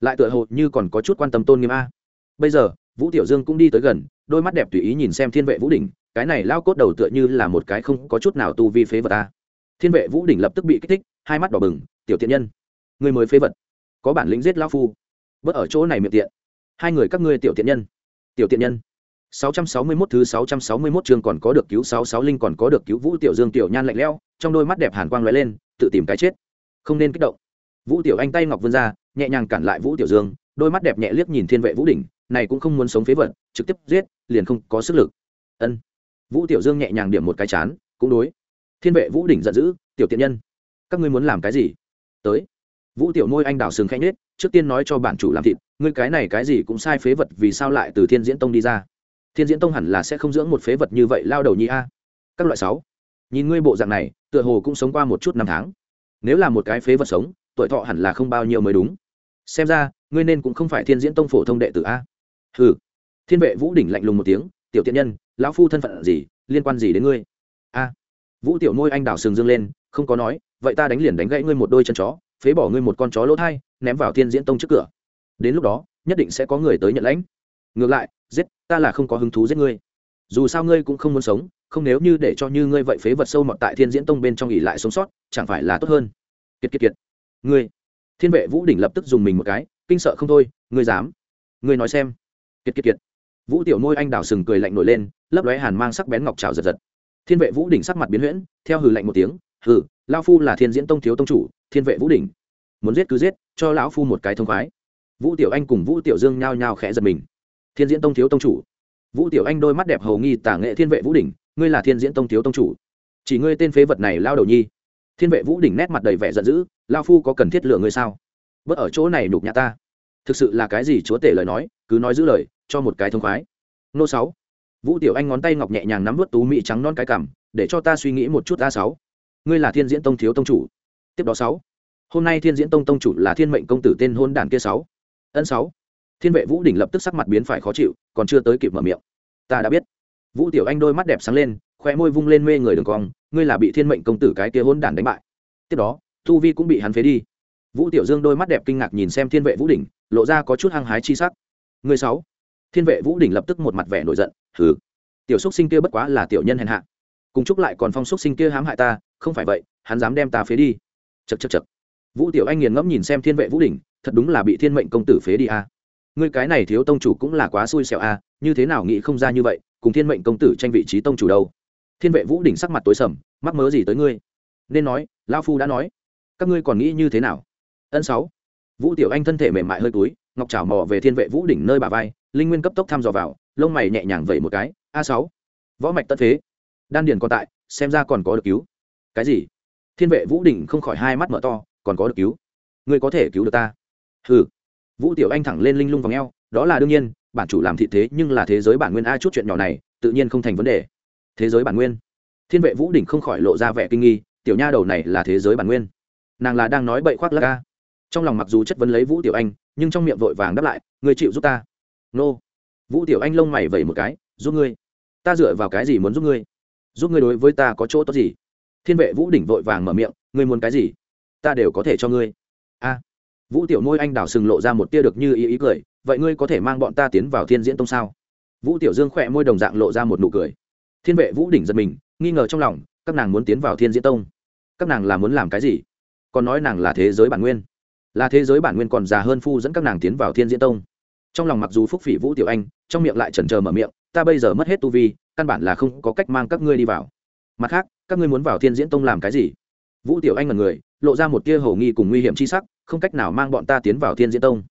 Lại tựa hồ như còn có chút quan tâm tôn nghiêm a. Bây giờ vũ tiểu dương cũng đi tới gần đôi mắt đẹp tùy ý nhìn xem thiên vệ vũ đỉnh cái này lao cốt đầu tựa như là một cái không có chút nào tu vi phế vật ta thiên vệ vũ đỉnh lập tức bị kích thích hai mắt đỏ bừng tiểu tiện nhân người mới phế vật có bản lĩnh giết lao phu bớt ở chỗ này miệng tiện hai người các ngươi tiểu tiện nhân tiểu tiện nhân 661 thứ 661 chương còn có được cứu 66 linh còn có được cứu Vũ Tiểu Dương tiểu nhan lạnh lẽo, trong đôi mắt đẹp hàn quang lóe lên, tự tìm cái chết. Không nên kích động. Vũ Tiểu Anh tay ngọc vươn ra, nhẹ nhàng cản lại Vũ Tiểu Dương, đôi mắt đẹp nhẹ liếc nhìn Thiên Vệ Vũ đỉnh, này cũng không muốn sống phế vật, trực tiếp giết, liền không có sức lực. Ân. Vũ Tiểu Dương nhẹ nhàng điểm một cái chán, cũng đối. Thiên Vệ Vũ đỉnh giận dữ, tiểu tiện nhân, các ngươi muốn làm cái gì? Tới. Vũ Tiểu Môi anh đảo sừng khanh nết trước tiên nói cho bản chủ làm thịt, ngươi cái này cái gì cũng sai phế vật, vì sao lại từ Thiên Diễn Tông đi ra? thiên diễn tông hẳn là sẽ không dưỡng một phế vật như vậy lao đầu nhi a các loại sáu nhìn ngươi bộ dạng này tựa hồ cũng sống qua một chút năm tháng nếu là một cái phế vật sống tuổi thọ hẳn là không bao nhiêu mới đúng xem ra ngươi nên cũng không phải thiên diễn tông phổ thông đệ tử a hừ. Thiên vệ vũ đỉnh lạnh lùng một tiếng, tiểu tiện nhân, lão phu thân phận gì, liên quan gì đến ngươi? A. Vũ tiểu nôi anh đào sừng dương lên, không có nói, vậy ta đánh liền đánh gãy ngươi một đôi chân chó, phế bỏ ngươi một con chó lỗ thai, ném vào thiên diễn tông trước cửa. Đến lúc đó, nhất định sẽ có người tới nhận lãnh. Ngược lại, giết, ta là không có hứng thú giết ngươi. Dù sao ngươi cũng không muốn sống, không nếu như để cho như ngươi vậy phế vật sâu mọt tại thiên diễn tông bên trong ỉ lại sống sót, chẳng phải là tốt hơn? Kiệt kiệt kiệt. Ngươi. Thiên vệ vũ đỉnh lập tức dùng mình một cái, kinh sợ không thôi, ngươi dám. Ngươi nói xem kiệt kiệt kiệt. Vũ tiểu môi anh đào sừng cười lạnh nổi lên, lấp lóe hàn mang sắc bén ngọc trào giật giật. Thiên vệ vũ đỉnh sắc mặt biến huyễn, theo hừ lạnh một tiếng, hừ lao phu là thiên diễn tông thiếu tông chủ, thiên vệ vũ đỉnh. Muốn giết cứ giết, cho lão phu một cái thông khoái. Vũ tiểu anh cùng vũ tiểu dương nhao nhao khẽ giật mình. Thiên diễn tông thiếu tông chủ? Vũ tiểu anh đôi mắt đẹp hầu nghi tả nghệ thiên vệ vũ đỉnh, ngươi là thiên diễn tông thiếu tông chủ? Chỉ ngươi tên phế vật này lao đầu nhi. Thiên vệ vũ đỉnh nét mặt đầy vẻ giận dữ lao phu có cần thiết lựa ngươi sao? Bớt ở chỗ này đục nhã ta. Thực sự là cái gì chúa tể lời nói, cứ nói giữ lời cho một cái thông khoái. Nô sáu. Vũ tiểu anh ngón tay ngọc nhẹ nhàng nắm vớt tú mỹ trắng non cái cằm để cho ta suy nghĩ một chút a sáu. Ngươi là thiên diễn tông thiếu tông chủ. Tiếp đó sáu. Hôm nay thiên diễn tông tông chủ là thiên mệnh công tử tên hôn đản kia sáu. Ân sáu. Thiên vệ vũ đỉnh lập tức sắc mặt biến phải khó chịu, còn chưa tới kịp mở miệng. Ta đã biết. Vũ tiểu anh đôi mắt đẹp sáng lên khoe môi vung lên mê người đường cong, ngươi là bị thiên mệnh công tử cái kia hôn đản đánh bại. Tiếp đó, tu vi cũng bị hắn phế đi. Vũ tiểu dương đôi mắt đẹp kinh ngạc nhìn xem thiên vệ vũ đỉnh, lộ ra có chút hăng hái chi sắc. Người sáu thiên vệ vũ đỉnh lập tức một mặt vẻ nổi giận hừ tiểu xúc sinh kia bất quá là tiểu nhân hèn hạ. Cùng chúc lại còn phong xúc sinh kia hãm hại ta không phải vậy hắn dám đem ta phế đi. Chật chật chật vũ tiểu anh nghiền ngẫm nhìn xem thiên vệ vũ đỉnh thật đúng là bị thiên mệnh công tử phế đi a. À. ngươi cái này thiếu tông chủ cũng là quá xui xẻo a à, như thế nào nghĩ không ra như vậy cùng thiên mệnh công tử tranh vị trí tông chủ đâu? Thiên vệ vũ đỉnh sắc mặt tối sầm mắc mớ gì tới ngươi? Nên nói lao phu đã nói các ngươi còn nghĩ như thế nào? Ân sáu. Vũ tiểu anh thân thể mềm mại hơi túi ngọc trào mò về thiên vệ vũ đỉnh nơi bà vai linh nguyên cấp tốc thăm dò vào lông mày nhẹ nhàng vẩy một cái a sáu võ mạch tất thế, đan điền còn tại xem ra còn có được cứu. Cái gì? Thiên vệ vũ đỉnh không khỏi hai mắt mở to còn có được cứu? Ngươi có thể cứu được ta? Hừ. Vũ tiểu anh thẳng lên linh lung vòng eo đó là đương nhiên bản chủ làm thị thế nhưng là thế giới bản nguyên a chút chuyện nhỏ này tự nhiên không thành vấn đề. Thế giới bản nguyên? Thiên vệ vũ đỉnh không khỏi lộ ra vẻ kinh nghi tiểu nha đầu này là thế giới bản nguyên. Nàng là đang nói bậy khoác lắc ca trong lòng mặc dù chất vấn lấy vũ tiểu anh nhưng trong miệng vội vàng đáp lại người chịu giúp ta nô. Vũ tiểu anh lông mày vẩy một cái, giúp ngươi. Ta dựa vào cái gì muốn giúp ngươi? Giúp ngươi đối với ta có chỗ tốt gì? Thiên vệ vũ đỉnh vội vàng mở miệng, ngươi muốn cái gì? Ta đều có thể cho ngươi. A. Vũ tiểu môi anh đào sừng lộ ra một tia được như ý ý cười, vậy ngươi có thể mang bọn ta tiến vào thiên diễn tông sao? Vũ tiểu dương khỏe môi đồng dạng lộ ra một nụ cười. Thiên vệ vũ đỉnh giật mình, nghi ngờ trong lòng, các nàng muốn tiến vào thiên diễn tông? Các nàng là muốn làm cái gì? Còn nói nàng là thế giới bản nguyên. Là thế giới bản nguyên còn già hơn phu dẫn các nàng tiến vào thiên diễn tông trong lòng mặc dù phúc phỉ vũ tiểu anh, trong miệng lại chần chờ mở miệng, ta bây giờ mất hết tu vi, căn bản là không có cách mang các ngươi đi vào. Mặt khác, các ngươi muốn vào thiên diễn tông làm cái gì? Vũ tiểu anh là người, lộ ra một tia hầu nghi cùng nguy hiểm chi sắc, không cách nào mang bọn ta tiến vào thiên diễn tông.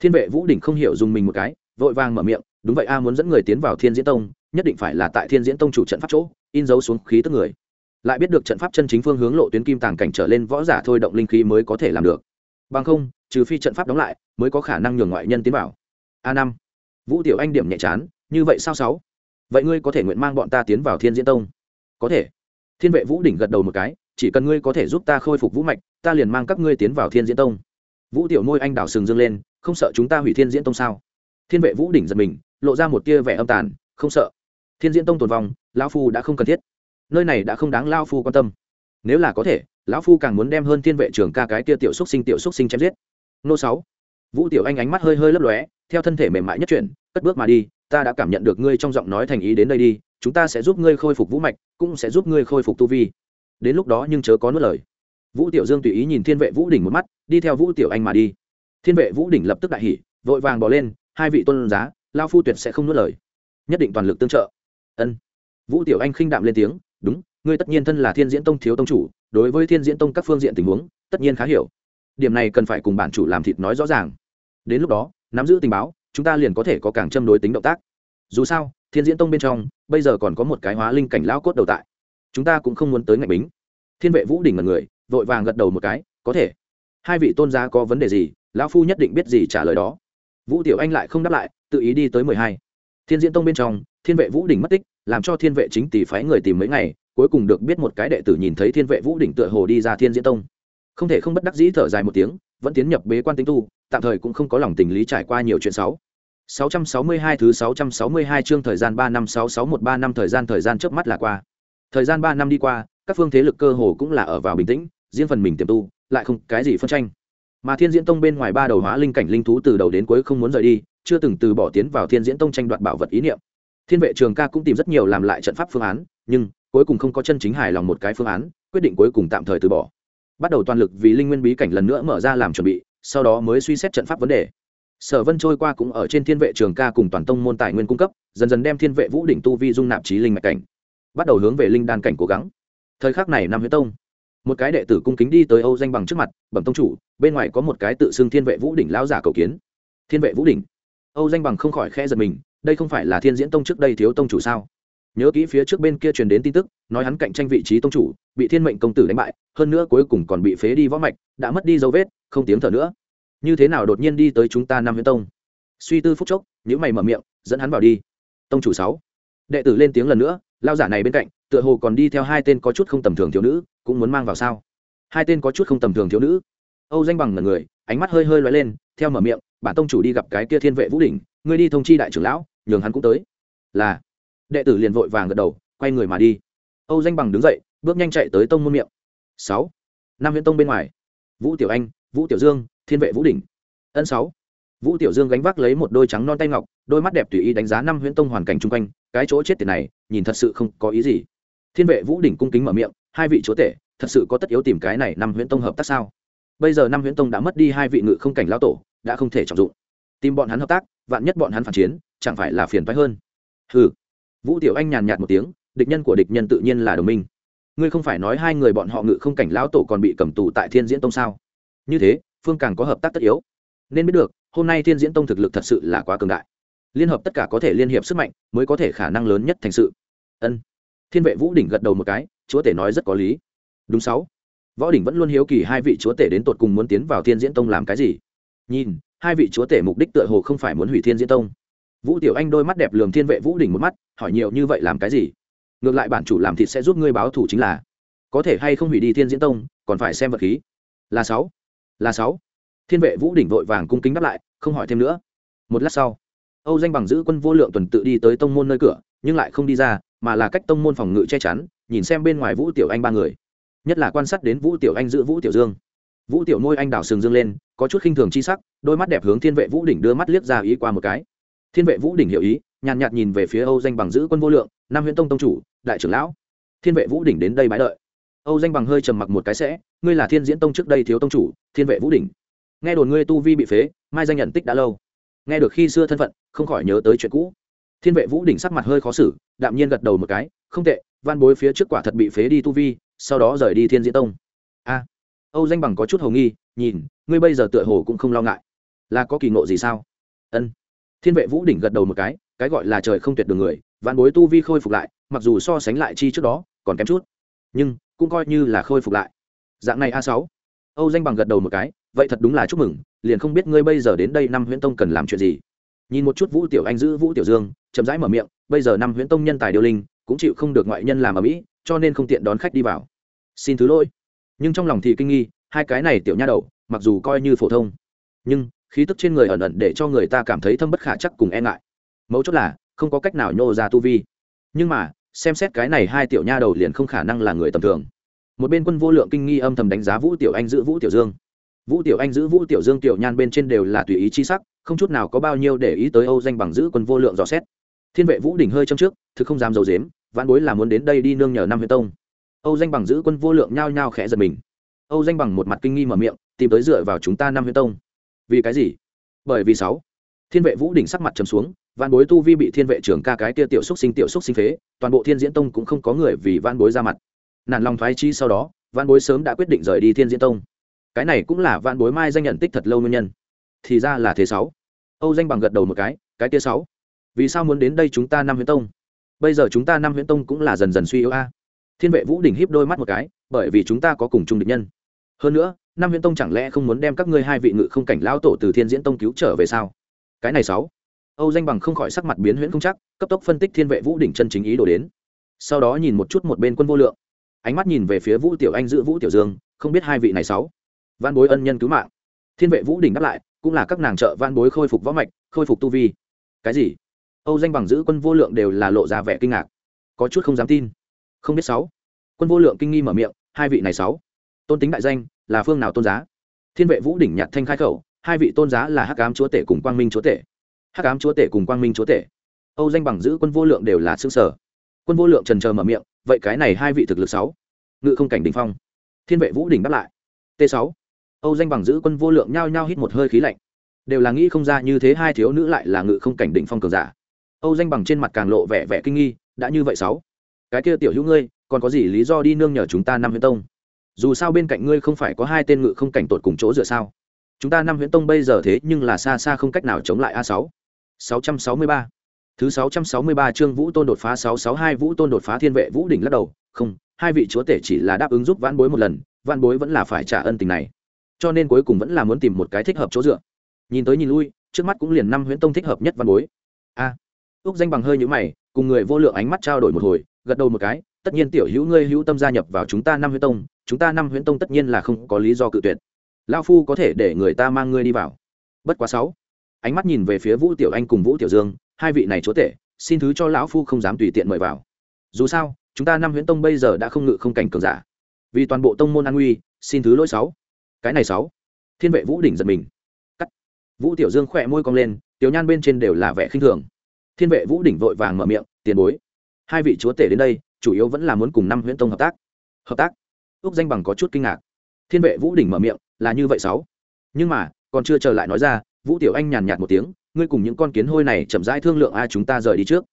Thiên vệ vũ đỉnh không hiểu dùng mình một cái, vội vàng mở miệng, đúng vậy a, muốn dẫn người tiến vào thiên diễn tông, nhất định phải là tại thiên diễn tông chủ trận pháp chỗ, in dấu xuống khí tức người. Lại biết được trận pháp chân chính phương hướng lộ tuyến kim tàng cảnh trở lên võ giả thôi động linh khí mới có thể làm được. Bằng không, trừ phi trận pháp đóng lại, mới có khả năng nhường ngoại nhân tiến vào a năm. Vũ tiểu anh điểm nhẹ chán, như vậy sao sáu? Vậy ngươi có thể nguyện mang bọn ta tiến vào thiên diễn tông? Có thể. Thiên vệ vũ đỉnh gật đầu một cái, chỉ cần ngươi có thể giúp ta khôi phục vũ mạch, ta liền mang các ngươi tiến vào thiên diễn tông. Vũ tiểu môi anh đào sừng dâng lên, không sợ chúng ta hủy thiên diễn tông sao? Thiên vệ vũ đỉnh giật mình, lộ ra một tia vẻ âm tàn, không sợ. Thiên diễn tông tồn vong, lão phu đã không cần thiết. Nơi này đã không đáng lao phu quan tâm. Nếu là có thể, lão phu càng muốn đem hơn thiên vệ trường ca cái kia tiểu xúc sinh, tiểu xúc sinh chém giết. Nô sáu. Vũ tiểu anh ánh mắt hơi hơi lấp lóe theo thân thể mềm mại nhất chuyển, cất bước mà đi, ta đã cảm nhận được ngươi trong giọng nói thành ý đến đây đi, chúng ta sẽ giúp ngươi khôi phục vũ mạch, cũng sẽ giúp ngươi khôi phục tu vi. Đến lúc đó nhưng chớ có nuốt lời. Vũ tiểu dương tùy ý nhìn thiên vệ vũ đỉnh một mắt, đi theo vũ tiểu anh mà đi. Thiên vệ vũ đỉnh lập tức đại hỉ, vội vàng bỏ lên, hai vị tôn giá, lao phu tuyệt sẽ không nuốt lời. Nhất định toàn lực tương trợ. Ân. Vũ tiểu anh khinh đạm lên tiếng, đúng, ngươi tất nhiên thân là thiên diễn tông thiếu tông chủ, đối với thiên diễn tông các phương diện tình huống, tất nhiên khá hiểu. Điểm này cần phải cùng bản chủ làm thịt nói rõ ràng. Đến lúc đó nắm giữ tình báo, chúng ta liền có thể có càng châm đối tính động tác. Dù sao, thiên diễn tông bên trong, bây giờ còn có một cái hóa linh cảnh lão cốt đầu tại. Chúng ta cũng không muốn tới ngạch bính. Thiên vệ vũ đỉnh là người, vội vàng gật đầu một cái, có thể. Hai vị tôn gia có vấn đề gì, lão phu nhất định biết gì trả lời đó. Vũ tiểu anh lại không đáp lại, tự ý đi tới mười hai. Thiên diễn tông bên trong, thiên vệ vũ đỉnh mất tích, làm cho thiên vệ chính tỷ phái người tìm mấy ngày, cuối cùng được biết một cái đệ tử nhìn thấy thiên vệ vũ đỉnh tựa hồ đi ra thiên diễn tông không thể không bất đắc dĩ thở dài một tiếng vẫn tiến nhập bế quan tinh tu tạm thời cũng không có lòng tình lý trải qua nhiều chuyện xấu 662 thứ 662 chương thời gian 3 năm 6613 năm thời gian thời gian trước mắt là qua. Thời gian 3 năm đi qua, các phương thế lực cơ hồ cũng là ở vào bình tĩnh, riêng phần mình tiềm tu, lại không cái gì phân tranh. Mà Thiên Diễn Tông bên ngoài ba đầu hóa linh cảnh linh thú từ đầu đến cuối không muốn rời đi, chưa từng từ bỏ tiến vào Thiên Diễn Tông tranh đoạt bảo vật ý niệm. Thiên vệ Trường Ca cũng tìm rất nhiều làm lại trận pháp phương án, nhưng cuối cùng không có chân chính hài lòng một cái phương án, quyết định cuối cùng tạm thời từ bỏ. Bắt đầu toàn lực vì linh nguyên bí cảnh lần nữa mở ra làm chuẩn bị, sau đó mới suy xét trận pháp vấn đề. Sở vân trôi qua cũng ở trên thiên vệ trường ca cùng toàn tông môn tài nguyên cung cấp dần dần đem thiên vệ vũ đỉnh tu vi dung nạp trí linh mạch cảnh. Bắt đầu hướng về linh đan cảnh cố gắng. Thời khắc này năm huyết tông một cái đệ tử cung kính đi tới âu danh bằng trước mặt bẩm tông chủ bên ngoài có một cái tự xưng thiên vệ vũ đỉnh lão giả cầu kiến. Thiên vệ vũ đỉnh? Âu danh bằng không khỏi khe giật mình đây không phải là thiên diễn tông trước đây thiếu tông chủ sao? Nhớ kỹ phía trước bên kia truyền đến tin tức, nói hắn cạnh tranh vị trí tông chủ, bị thiên mệnh công tử đánh bại, hơn nữa cuối cùng còn bị phế đi võ mạch, đã mất đi dấu vết, không tiếng thở nữa. Như thế nào đột nhiên đi tới chúng ta năm huyễn tông? Suy tư phúc chốc nhữ mày mở miệng, dẫn hắn vào đi. Tông chủ sáu. Đệ tử lên tiếng lần nữa, lao giả này bên cạnh, tựa hồ còn đi theo hai tên có chút không tầm thường thiếu nữ, cũng muốn mang vào sao? Hai tên có chút không tầm thường thiếu nữ. Âu danh bằng là người, ánh mắt hơi hơi lóe lên, theo mở miệng, bản tông chủ đi gặp cái kia thiên vệ vũ đỉnh, ngươi đi thông chi đại trưởng lão, nhường hắn cũng tới. Là đệ tử liền vội vàng gật đầu, quay người mà đi. Âu danh bằng đứng dậy, bước nhanh chạy tới tông môn miệng. Sáu. Năm huyện tông bên ngoài. Vũ tiểu anh, vũ tiểu dương, thiên vệ vũ đỉnh. Ân sáu. Vũ tiểu dương gánh vác lấy một đôi trắng non tay ngọc, đôi mắt đẹp tùy ý đánh giá năm Huyễn tông hoàn cảnh chung quanh, cái chỗ chết tiền này, nhìn thật sự không có ý gì. Thiên vệ vũ đỉnh cung kính mở miệng, hai vị chúa tể, thật sự có tất yếu tìm cái này năm Huyễn tông hợp tác sao? Bây giờ năm Huyễn tông đã mất đi hai vị ngự không cảnh lao tổ, đã không thể trọng dụng. Tìm bọn hắn hợp tác, vạn nhất bọn hắn phản chiến, chẳng phải là phiền phái hơn? Hừ vũ tiểu anh nhàn nhạt một tiếng, địch nhân của địch nhân tự nhiên là đồng minh. Ngươi không phải nói hai người bọn họ ngự không cảnh lão tổ còn bị cầm tù tại thiên diễn tông sao? Như thế, phương càng có hợp tác tất yếu. Nên biết được, hôm nay thiên diễn tông thực lực thật sự là quá cường đại. Liên hợp tất cả có thể liên hiệp sức mạnh, mới có thể khả năng lớn nhất thành sự. Ân. Thiên vệ vũ đỉnh gật đầu một cái, chúa tể nói rất có lý. Đúng sáu. Võ đỉnh vẫn luôn hiếu kỳ hai vị chúa tể đến tột cùng muốn tiến vào thiên diễn tông làm cái gì. Nhìn, hai vị chúa tể mục đích tựa hồ không phải muốn hủy thiên diễn tông vũ tiểu anh đôi mắt đẹp lường thiên vệ vũ đỉnh một mắt, hỏi nhiều như vậy làm cái gì? Ngược lại bản chủ làm thịt sẽ giúp ngươi báo thủ chính là, có thể hay không hủy đi thiên diễn tông, còn phải xem vật khí. Là sáu là sáu. Thiên vệ vũ đỉnh vội vàng cung kính đáp lại, không hỏi thêm nữa. Một lát sau, âu danh bằng giữ quân vô lượng tuần tự đi tới tông môn nơi cửa, nhưng lại không đi ra, mà là cách tông môn phòng ngự che chắn, nhìn xem bên ngoài vũ tiểu anh ba người. Nhất là quan sát đến vũ tiểu anh giữ vũ tiểu dương. Vũ tiểu môi anh đào sừng dương lên, có chút khinh thường chi sắc, đôi mắt đẹp hướng thiên vệ vũ đỉnh đưa mắt liếc ra ý qua một cái thiên vệ vũ đỉnh hiểu ý, nhàn nhạt nhìn về phía âu danh bằng giữ quân vô lượng, nam Huyễn tông tông chủ, đại trưởng lão. Thiên vệ vũ đỉnh đến đây bãi đợi. Âu danh bằng hơi trầm mặc một cái sẽ, ngươi là thiên diễn tông trước đây thiếu tông chủ, thiên vệ vũ đỉnh. Nghe đồn ngươi tu vi bị phế, mai danh nhận tích đã lâu. Nghe được khi xưa thân phận, không khỏi nhớ tới chuyện cũ. Thiên vệ vũ đỉnh sắc mặt hơi khó xử, đạm nhiên gật đầu một cái, không tệ van bối phía trước quả thật bị phế đi tu vi, sau đó rời đi thiên diễn tông. A. Âu danh bằng có chút hầu nghi, nhìn, ngươi bây giờ tựa hồ cũng không lo ngại. Là có kỳ ngộ gì sao? Ân thiên vệ vũ đỉnh gật đầu một cái cái gọi là trời không tuyệt đường người, vạn bối tu vi khôi phục lại, mặc dù so sánh lại chi trước đó, còn kém chút. Nhưng, cũng coi như là khôi phục lại. Dạng này a sáu. Âu danh bằng gật đầu một cái, vậy thật đúng là chúc mừng, liền không biết ngươi bây giờ đến đây năm huyễn tông cần làm chuyện gì. Nhìn một chút vũ tiểu anh giữ vũ tiểu dương, chậm rãi mở miệng, bây giờ năm huyễn tông nhân tài điều linh, cũng chịu không được ngoại nhân làm ở mỹ, cho nên không tiện đón khách đi vào. Xin thứ lỗi. Nhưng trong lòng thì kinh nghi, hai cái này tiểu nha đầu, mặc dù coi như phổ thông, nhưng khí tức trên người ẩn ẩn để cho người ta cảm thấy thâm bất khả chắc cùng e ngại. Mấu chốt là, không có cách nào nhô ra tu vi. Nhưng mà, xem xét cái này hai tiểu nha đầu liền không khả năng là người tầm thường. Một bên quân vô lượng kinh nghi âm thầm đánh giá vũ tiểu anh giữ vũ tiểu dương. Vũ tiểu anh giữ vũ tiểu dương tiểu nhan bên trên đều là tùy ý chi sắc, không chút nào có bao nhiêu để ý tới âu danh bằng giữ quân vô lượng dò xét. Thiên vệ vũ đỉnh hơi trong trước, thực không dám dầu dếm vãn bối là muốn đến đây đi nương nhờ năm huyền tông. Âu danh bằng giữ quân vô lượng nhao nhao khẽ giật mình. Âu danh bằng một mặt kinh nghi mở miệng, tìm tới dựa vào chúng ta năm huyền tông vì cái gì? Bởi vì sáu, thiên vệ vũ đỉnh sắc mặt trầm xuống văn bối tu vi bị thiên vệ trưởng ca cái kia tiểu xúc sinh tiểu xúc sinh phế, toàn bộ thiên diễn tông cũng không có người vì văn bối ra mặt. Nản lòng thoái chi sau đó văn bối sớm đã quyết định rời đi thiên diễn tông. Cái này cũng là văn bối mai danh nhận tích thật lâu nguyên nhân. Thì ra là thế sáu. Âu danh bằng gật đầu một cái cái kia sáu. Vì sao muốn đến đây chúng ta năm huyễn tông? Bây giờ chúng ta năm huyễn tông cũng là dần dần suy yếu a. Thiên vệ vũ đỉnh híp đôi mắt một cái, bởi vì chúng ta có cùng chung địch nhân. Hơn nữa Nam huyễn tông chẳng lẽ không muốn đem các ngươi hai vị ngự không cảnh lão tổ từ thiên diễn tông cứu trở về sao? Cái này sáu. Âu danh bằng không khỏi sắc mặt biến huyễn không chắc, cấp tốc phân tích thiên vệ vũ đỉnh chân chính ý đồ đến. Sau đó nhìn một chút một bên quân vô lượng. Ánh mắt nhìn về phía vũ tiểu anh giữ vũ tiểu dương, không biết hai vị này sáu. Văn bối ân nhân cứu mạng. Thiên vệ vũ đỉnh đáp lại, cũng là các nàng trợ văn bối khôi phục võ mạch, khôi phục tu vi. Cái gì? Âu danh bằng giữ quân vô lượng đều là lộ ra vẻ kinh ngạc. Có chút không dám tin. Không biết sáu. Quân vô lượng kinh nghi mở miệng, hai vị này sáu. Tôn tính đại danh là phương nào tôn giá? Thiên vệ vũ đỉnh nhạt thanh khai khẩu, hai vị tôn giá là hắc ám chúa tể cùng quang minh chúa tể. Hắc ám chúa tể cùng quang minh chúa tể. Âu danh bằng giữ quân vô lượng đều là xương sở. Quân vô lượng trần trờ mở miệng, vậy cái này hai vị thực lực sáu. Ngự không cảnh đình phong. Thiên vệ vũ đỉnh đáp lại. T sáu. Âu danh bằng giữ quân vô lượng nhao nhao hít một hơi khí lạnh. Đều là nghĩ không ra như thế hai thiếu nữ lại là ngự không cảnh đỉnh phong cường giả. Âu danh bằng trên mặt càng lộ vẻ vẻ kinh nghi, đã như vậy sáu. Cái kia tiểu hữu ngươi, còn có gì lý do đi nương nhờ chúng ta năm huyết tông? Dù sao bên cạnh ngươi không phải có hai tên ngự không cảnh tột cùng chỗ dựa sao. Chúng ta năm huyễn tông bây giờ thế nhưng là xa xa không cách nào chống lại a sáu. Sáu trăm sáu mươi ba. Thứ sáu trăm sáu mươi ba chương vũ tôn đột phá sáu sáu hai vũ tôn đột phá thiên vệ vũ đỉnh lắc đầu. Không hai vị chúa tể chỉ là đáp ứng giúp vãn bối một lần vãn bối vẫn là phải trả ân tình này. Cho nên cuối cùng vẫn là muốn tìm một cái thích hợp chỗ dựa. Nhìn tới nhìn lui trước mắt cũng liền năm huyễn tông thích hợp nhất văn bối. A. À, úc danh bằng hơi nhũ mày cùng người vô lượng ánh mắt trao đổi một hồi gật đầu một cái tất nhiên tiểu hữu ngươi hữu tâm gia nhập vào chúng ta năm huyễn tông, chúng ta năm huyễn tông tất nhiên là không có lý do cự tuyệt. Lao phu có thể để người ta mang ngươi đi vào. Bất quá sáu. Ánh mắt nhìn về phía vũ tiểu anh cùng vũ tiểu dương, hai vị này chúa tể, xin thứ cho lão phu không dám tùy tiện mời vào. Dù sao, chúng ta năm huyễn tông bây giờ đã không ngự không cảnh cường giả. Vì toàn bộ tông môn an nguy xin thứ lỗi sáu. Cái này sáu. Thiên vệ vũ đỉnh giật mình. Cắt. Vũ tiểu dương khỏe môi cong lên, tiểu nhan bên trên đều là vẻ khinh thường. Thiên vệ vũ đỉnh vội vàng mở miệng, tiền bối, hai vị chúa tể đến đây chủ yếu vẫn là muốn cùng năm huyễn tông hợp tác. Hợp tác? Ước danh bằng có chút kinh ngạc. Thiên vệ vũ đỉnh mở miệng, là như vậy sáu. Nhưng mà, còn chưa chờ lại nói ra, vũ tiểu anh nhàn nhạt một tiếng, ngươi cùng những con kiến hôi này chậm rãi thương lượng a chúng ta rời đi trước.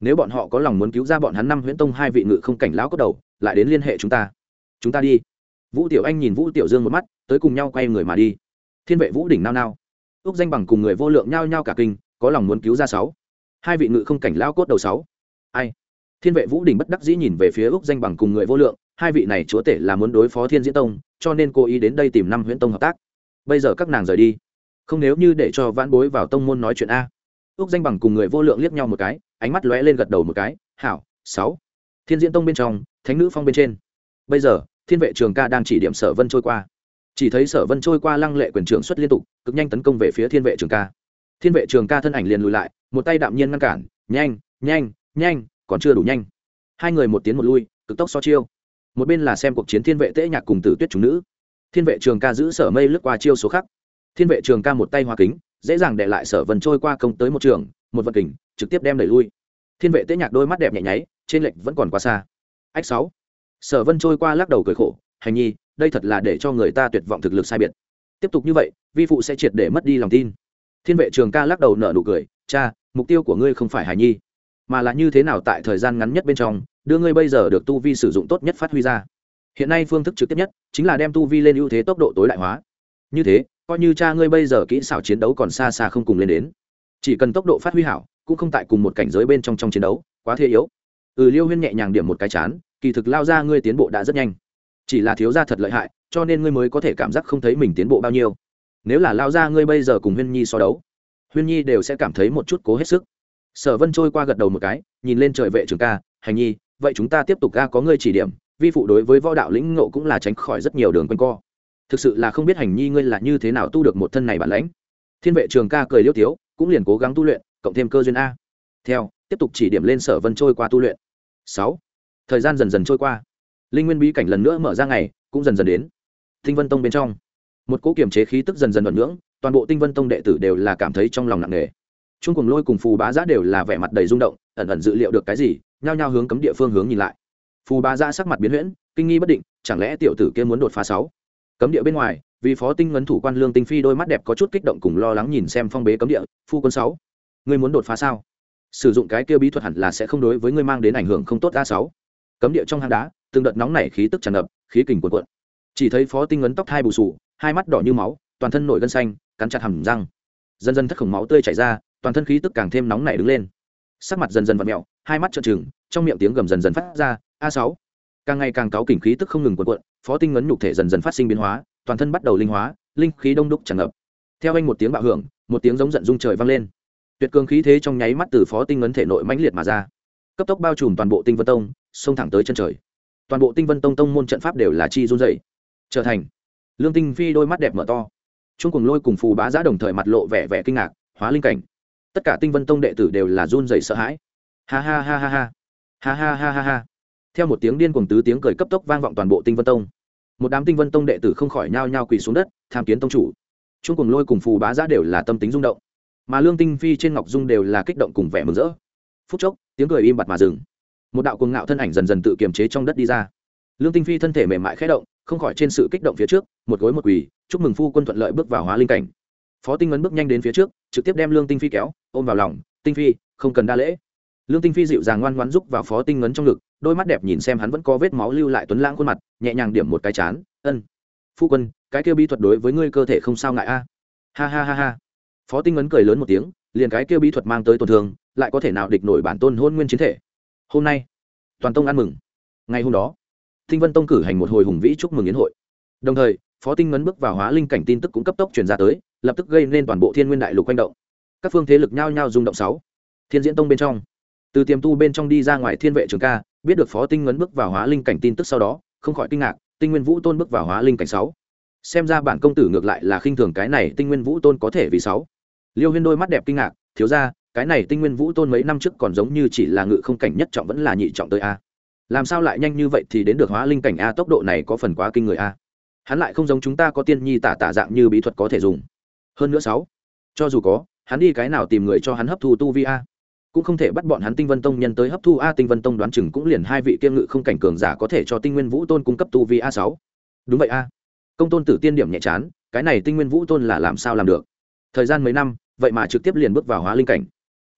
Nếu bọn họ có lòng muốn cứu ra bọn hắn năm huyễn tông hai vị ngự không cảnh lão cốt đầu, lại đến liên hệ chúng ta. Chúng ta đi. Vũ tiểu anh nhìn vũ tiểu dương một mắt, tới cùng nhau quay người mà đi. Thiên vệ vũ đỉnh nao nao. Ước danh bằng cùng người vô lượng nhao nhao cả kinh, có lòng muốn cứu ra sáu. Hai vị ngự không cảnh lão cốt đầu sáu. Ai? Thiên vệ vũ Đình bất đắc dĩ nhìn về phía úc danh bằng cùng người vô lượng, hai vị này chúa tể là muốn đối phó thiên diễn tông, cho nên cô ý đến đây tìm năm huyễn tông hợp tác. Bây giờ các nàng rời đi. Không nếu như để cho vãn bối vào tông môn nói chuyện a. Úc danh bằng cùng người vô lượng liếc nhau một cái, ánh mắt lóe lên gật đầu một cái, hảo, sáu. Thiên diễn tông bên trong, thánh nữ phong bên trên. Bây giờ, thiên vệ trường ca đang chỉ điểm sở vân trôi qua. Chỉ thấy sở vân trôi qua lăng lệ quyền trưởng xuất liên tục, cực nhanh tấn công về phía thiên vệ trường ca. Thiên vệ trường ca thân ảnh liền lùi lại, một tay đạm nhiên ngăn cản, nhanh nhanh nhanh còn chưa đủ nhanh. Hai người một tiến một lui, cực tốc so chiêu. Một bên là xem cuộc chiến thiên vệ tễ nhạc cùng tử tuyết chúng nữ. Thiên vệ trường ca giữ sở mây lướt qua chiêu số khắc thiên vệ trường ca một tay hoa kính, dễ dàng để lại sở vân trôi qua công tới một trường, một vật kình, trực tiếp đem đẩy lui. Thiên vệ tễ nhạc đôi mắt đẹp nhẹ nháy, trên lệnh vẫn còn quá xa. Ách sáu. Sở vân trôi qua lắc đầu cười khổ, hành nhi, đây thật là để cho người ta tuyệt vọng thực lực sai biệt. Tiếp tục như vậy, vi phụ sẽ triệt để mất đi lòng tin. Thiên vệ trường ca lắc đầu nở nụ cười, cha, mục tiêu của ngươi không phải hải nhi mà là như thế nào tại thời gian ngắn nhất bên trong, đưa ngươi bây giờ được tu vi sử dụng tốt nhất phát huy ra. Hiện nay phương thức trực tiếp nhất chính là đem tu vi lên ưu thế tốc độ tối đại hóa. Như thế, coi như cha ngươi bây giờ kỹ xảo chiến đấu còn xa xa không cùng lên đến. Chỉ cần tốc độ phát huy hảo, cũng không tại cùng một cảnh giới bên trong trong chiến đấu, quá thế yếu. Ừ liêu huyên nhẹ nhàng điểm một cái chán, kỳ thực lao ra ngươi tiến bộ đã rất nhanh. Chỉ là thiếu gia thật lợi hại, cho nên ngươi mới có thể cảm giác không thấy mình tiến bộ bao nhiêu. Nếu là lao ra ngươi bây giờ cùng huyên nhi so đấu, huyên nhi đều sẽ cảm thấy một chút cố hết sức sở vân trôi qua gật đầu một cái, nhìn lên trời vệ trường ca, hành nhi, vậy chúng ta tiếp tục ca có ngươi chỉ điểm, vi phụ đối với võ đạo lĩnh ngộ cũng là tránh khỏi rất nhiều đường quanh co. Thực sự là không biết hành nhi ngươi là như thế nào tu được một thân này bản lãnh. Thiên vệ trường ca cười liêu tiếu, cũng liền cố gắng tu luyện, cộng thêm cơ duyên a. Theo, tiếp tục chỉ điểm lên sở vân trôi qua tu luyện. Sáu, thời gian dần dần trôi qua. Linh nguyên bí cảnh lần nữa mở ra ngày, cũng dần dần đến. Tinh vân tông bên trong, một cỗ kiểm chế khí tức dần dần vận ngưỡng, toàn bộ tinh vân tông đệ tử đều là cảm thấy trong lòng nặng nề trung cùng lôi cùng phù bá giã đều là vẻ mặt đầy rung động, ẩn ẩn dự liệu được cái gì, nhao nhao hướng cấm địa phương hướng nhìn lại. Phù bá giã sắc mặt biến huyễn, kinh nghi bất định, chẳng lẽ tiểu tử kia muốn đột phá sáu? Cấm địa bên ngoài, vì phó tinh ngấn thủ quan lương tinh phi đôi mắt đẹp có chút kích động cùng lo lắng nhìn xem phong bế cấm địa, phu quân sáu, ngươi muốn đột phá sao? Sử dụng cái kia bí thuật hẳn là sẽ không đối với ngươi mang đến ảnh hưởng không tốt a sáu. Cấm địa trong hang đá, từng đợt nóng nảy khí tức tràn ngập, khí kình cuộn cuộn. Chỉ thấy phó tinh ngấn tóc hai bù sù, hai mắt đỏ như máu, toàn thân nổi gân xanh, cắn chặt hầm răng. Dần dần thất khổng máu tươi chảy ra toàn thân khí tức càng thêm nóng nảy đứng lên. Sắc mặt dần dần vặn mẹo, hai mắt trợn trừng, trong miệng tiếng gầm dần dần phát ra, a sáu. Càng ngày càng cáo kình khí tức không ngừng cuộn cuộn, phó tinh ngấn nhục thể dần dần phát sinh biến hóa, toàn thân bắt đầu linh hóa, linh khí đông đúc tràn ngập. Theo anh một tiếng bạo hưởng, một tiếng giống giận dung trời vang lên. Tuyệt cường khí thế trong nháy mắt từ phó tinh ngấn thể nội mãnh liệt mà ra. Cấp tốc bao trùm toàn bộ tinh vân tông, xông thẳng tới chân trời. Toàn bộ tinh vân tông tông môn trận pháp đều là chi run dày trở thành lương tinh phi đôi mắt đẹp mở to. Chung cùng lôi cùng phù bá giã đồng thời mặt lộ vẻ vẻ kinh ngạc, hóa linh cảnh tất cả tinh vân tông đệ tử đều là run rẩy sợ hãi. Ha ha ha ha ha. Ha ha ha ha ha. Theo một tiếng điên cuồng tứ tiếng cười cấp tốc vang vọng toàn bộ tinh vân tông. Một đám tinh vân tông đệ tử không khỏi nhao nhao quỳ xuống đất, tham kiến tông chủ. Chung cùng lôi cùng phù bá giã đều là tâm tính rung động. Mà lương tinh phi trên ngọc dung đều là kích động cùng vẻ mừng rỡ. Phút chốc, tiếng cười im bặt mà dừng. Một đạo cuồng ngạo thân ảnh dần dần tự kiềm chế trong đất đi ra. Lương tinh phi thân thể mềm mại khẽ động, không khỏi trên sự kích động phía trước, một gối một quỳ, chúc mừng phu quân thuận lợi bước vào hóa linh cảnh. Phó tinh ấn bước nhanh đến phía trước, trực tiếp đem lương tinh phi kéo ôm vào lòng, tinh phi, không cần đa lễ. Lương tinh phi dịu dàng ngoan ngoan giúp vào phó tinh Ngấn trong ngực, đôi mắt đẹp nhìn xem hắn vẫn có vết máu lưu lại tuấn lãng khuôn mặt, nhẹ nhàng điểm một cái chán, ân, phu quân, cái kia bí thuật đối với ngươi cơ thể không sao ngại a. Ha ha ha ha. Phó tinh Ngấn cười lớn một tiếng, liền cái kia bí thuật mang tới tổn thương, lại có thể nào địch nổi bản tôn hôn nguyên chiến thể? Hôm nay, toàn tông ăn mừng. Ngày hôm đó tinh vân tông cử hành một hồi hùng vĩ chúc mừng yến hội. Đồng thời, phó tinh ngấn bước vào hóa linh cảnh tin tức cũng cấp tốc truyền ra tới, lập tức gây nên toàn bộ thiên nguyên đại lục quanh động các phương thế lực nhao nhao rung động sáu. Thiên diễn tông bên trong. Từ tiềm tu bên trong đi ra ngoài thiên vệ trường ca, biết được phó tinh ngấn bước vào hóa linh cảnh tin tức sau đó, không khỏi kinh ngạc, tinh nguyên vũ tôn bước vào hóa linh cảnh sáu. Xem ra bản công tử ngược lại là khinh thường cái này tinh nguyên vũ tôn có thể vì sáu. Liêu huyên đôi mắt đẹp kinh ngạc, thiếu ra, cái này tinh nguyên vũ tôn mấy năm trước còn giống như chỉ là ngự không cảnh nhất trọng vẫn là nhị trọng tới a. Làm sao lại nhanh như vậy thì đến được hóa linh cảnh a tốc độ này có phần quá kinh người a. Hắn lại không giống chúng ta có tiên nhi tả tả dạng như bí thuật có thể dùng. Hơn nữa sáu, cho dù có hắn đi cái nào tìm người cho hắn hấp thu tu vi a? Cũng không thể bắt bọn hắn tinh vân tông nhân tới hấp thu a tinh vân tông đoán chừng cũng liền hai vị kiêm ngự không cảnh cường giả có thể cho tinh nguyên vũ tôn cung cấp tu vi a sáu. Đúng vậy a. Công tôn tử tiên điểm nhẹ chán cái này tinh nguyên vũ tôn là làm sao làm được? Thời gian mấy năm vậy mà trực tiếp liền bước vào hóa linh cảnh.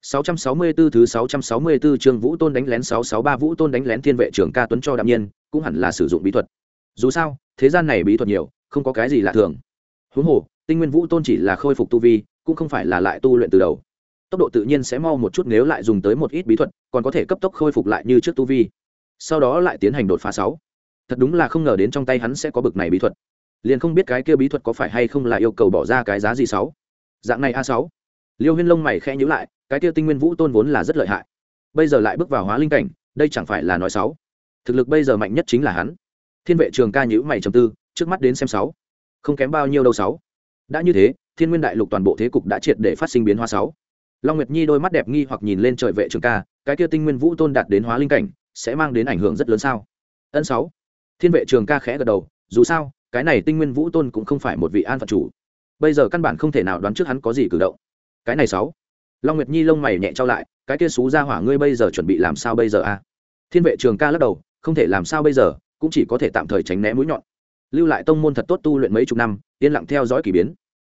664 thứ 664 trường Vũ Tôn đánh lén 663 Vũ Tôn đánh lén Thiên vệ trưởng Ca Tuấn cho đạm nhiên, cũng hẳn là sử dụng bí thuật. Dù sao, thế gian này bí thuật nhiều, không có cái gì lạ thường. Huống hồ, Tinh Nguyên Vũ Tôn chỉ là khôi phục tu vi, cũng không phải là lại tu luyện từ đầu. Tốc độ tự nhiên sẽ mau một chút nếu lại dùng tới một ít bí thuật, còn có thể cấp tốc khôi phục lại như trước tu vi. Sau đó lại tiến hành đột phá sáu. Thật đúng là không ngờ đến trong tay hắn sẽ có bực này bí thuật. Liền không biết cái kia bí thuật có phải hay không là yêu cầu bỏ ra cái giá gì sáu. Dạng này a sáu. liêu huyên lông mày khẽ nhữ lại cái kia tinh nguyên vũ tôn vốn là rất lợi hại bây giờ lại bước vào hóa linh cảnh đây chẳng phải là nói sáu thực lực bây giờ mạnh nhất chính là hắn thiên vệ trường ca nhữ mày trầm tư trước mắt đến xem sáu không kém bao nhiêu đâu sáu đã như thế, thiên nguyên đại lục toàn bộ thế cục đã triệt để phát sinh biến hóa sáu. Long nguyệt nhi đôi mắt đẹp nghi hoặc nhìn lên trời vệ trường ca, cái kia tinh nguyên vũ tôn đạt đến hóa linh cảnh, sẽ mang đến ảnh hưởng rất lớn sao? Ân sáu. Thiên vệ trường ca khẽ gật đầu, dù sao, cái này tinh nguyên vũ tôn cũng không phải một vị an phật chủ. Bây giờ căn bản không thể nào đoán trước hắn có gì cử động. Cái này sáu. Long nguyệt nhi lông mày nhẹ trao lại, cái kia xú ra hỏa ngươi bây giờ chuẩn bị làm sao bây giờ a thiên vệ trường ca lắc đầu, không thể làm sao bây giờ, cũng chỉ có thể tạm thời tránh né mũi nhọn. Lưu lại tông môn thật tốt tu luyện mấy chục năm yên lặng theo dõi k ỳ biến.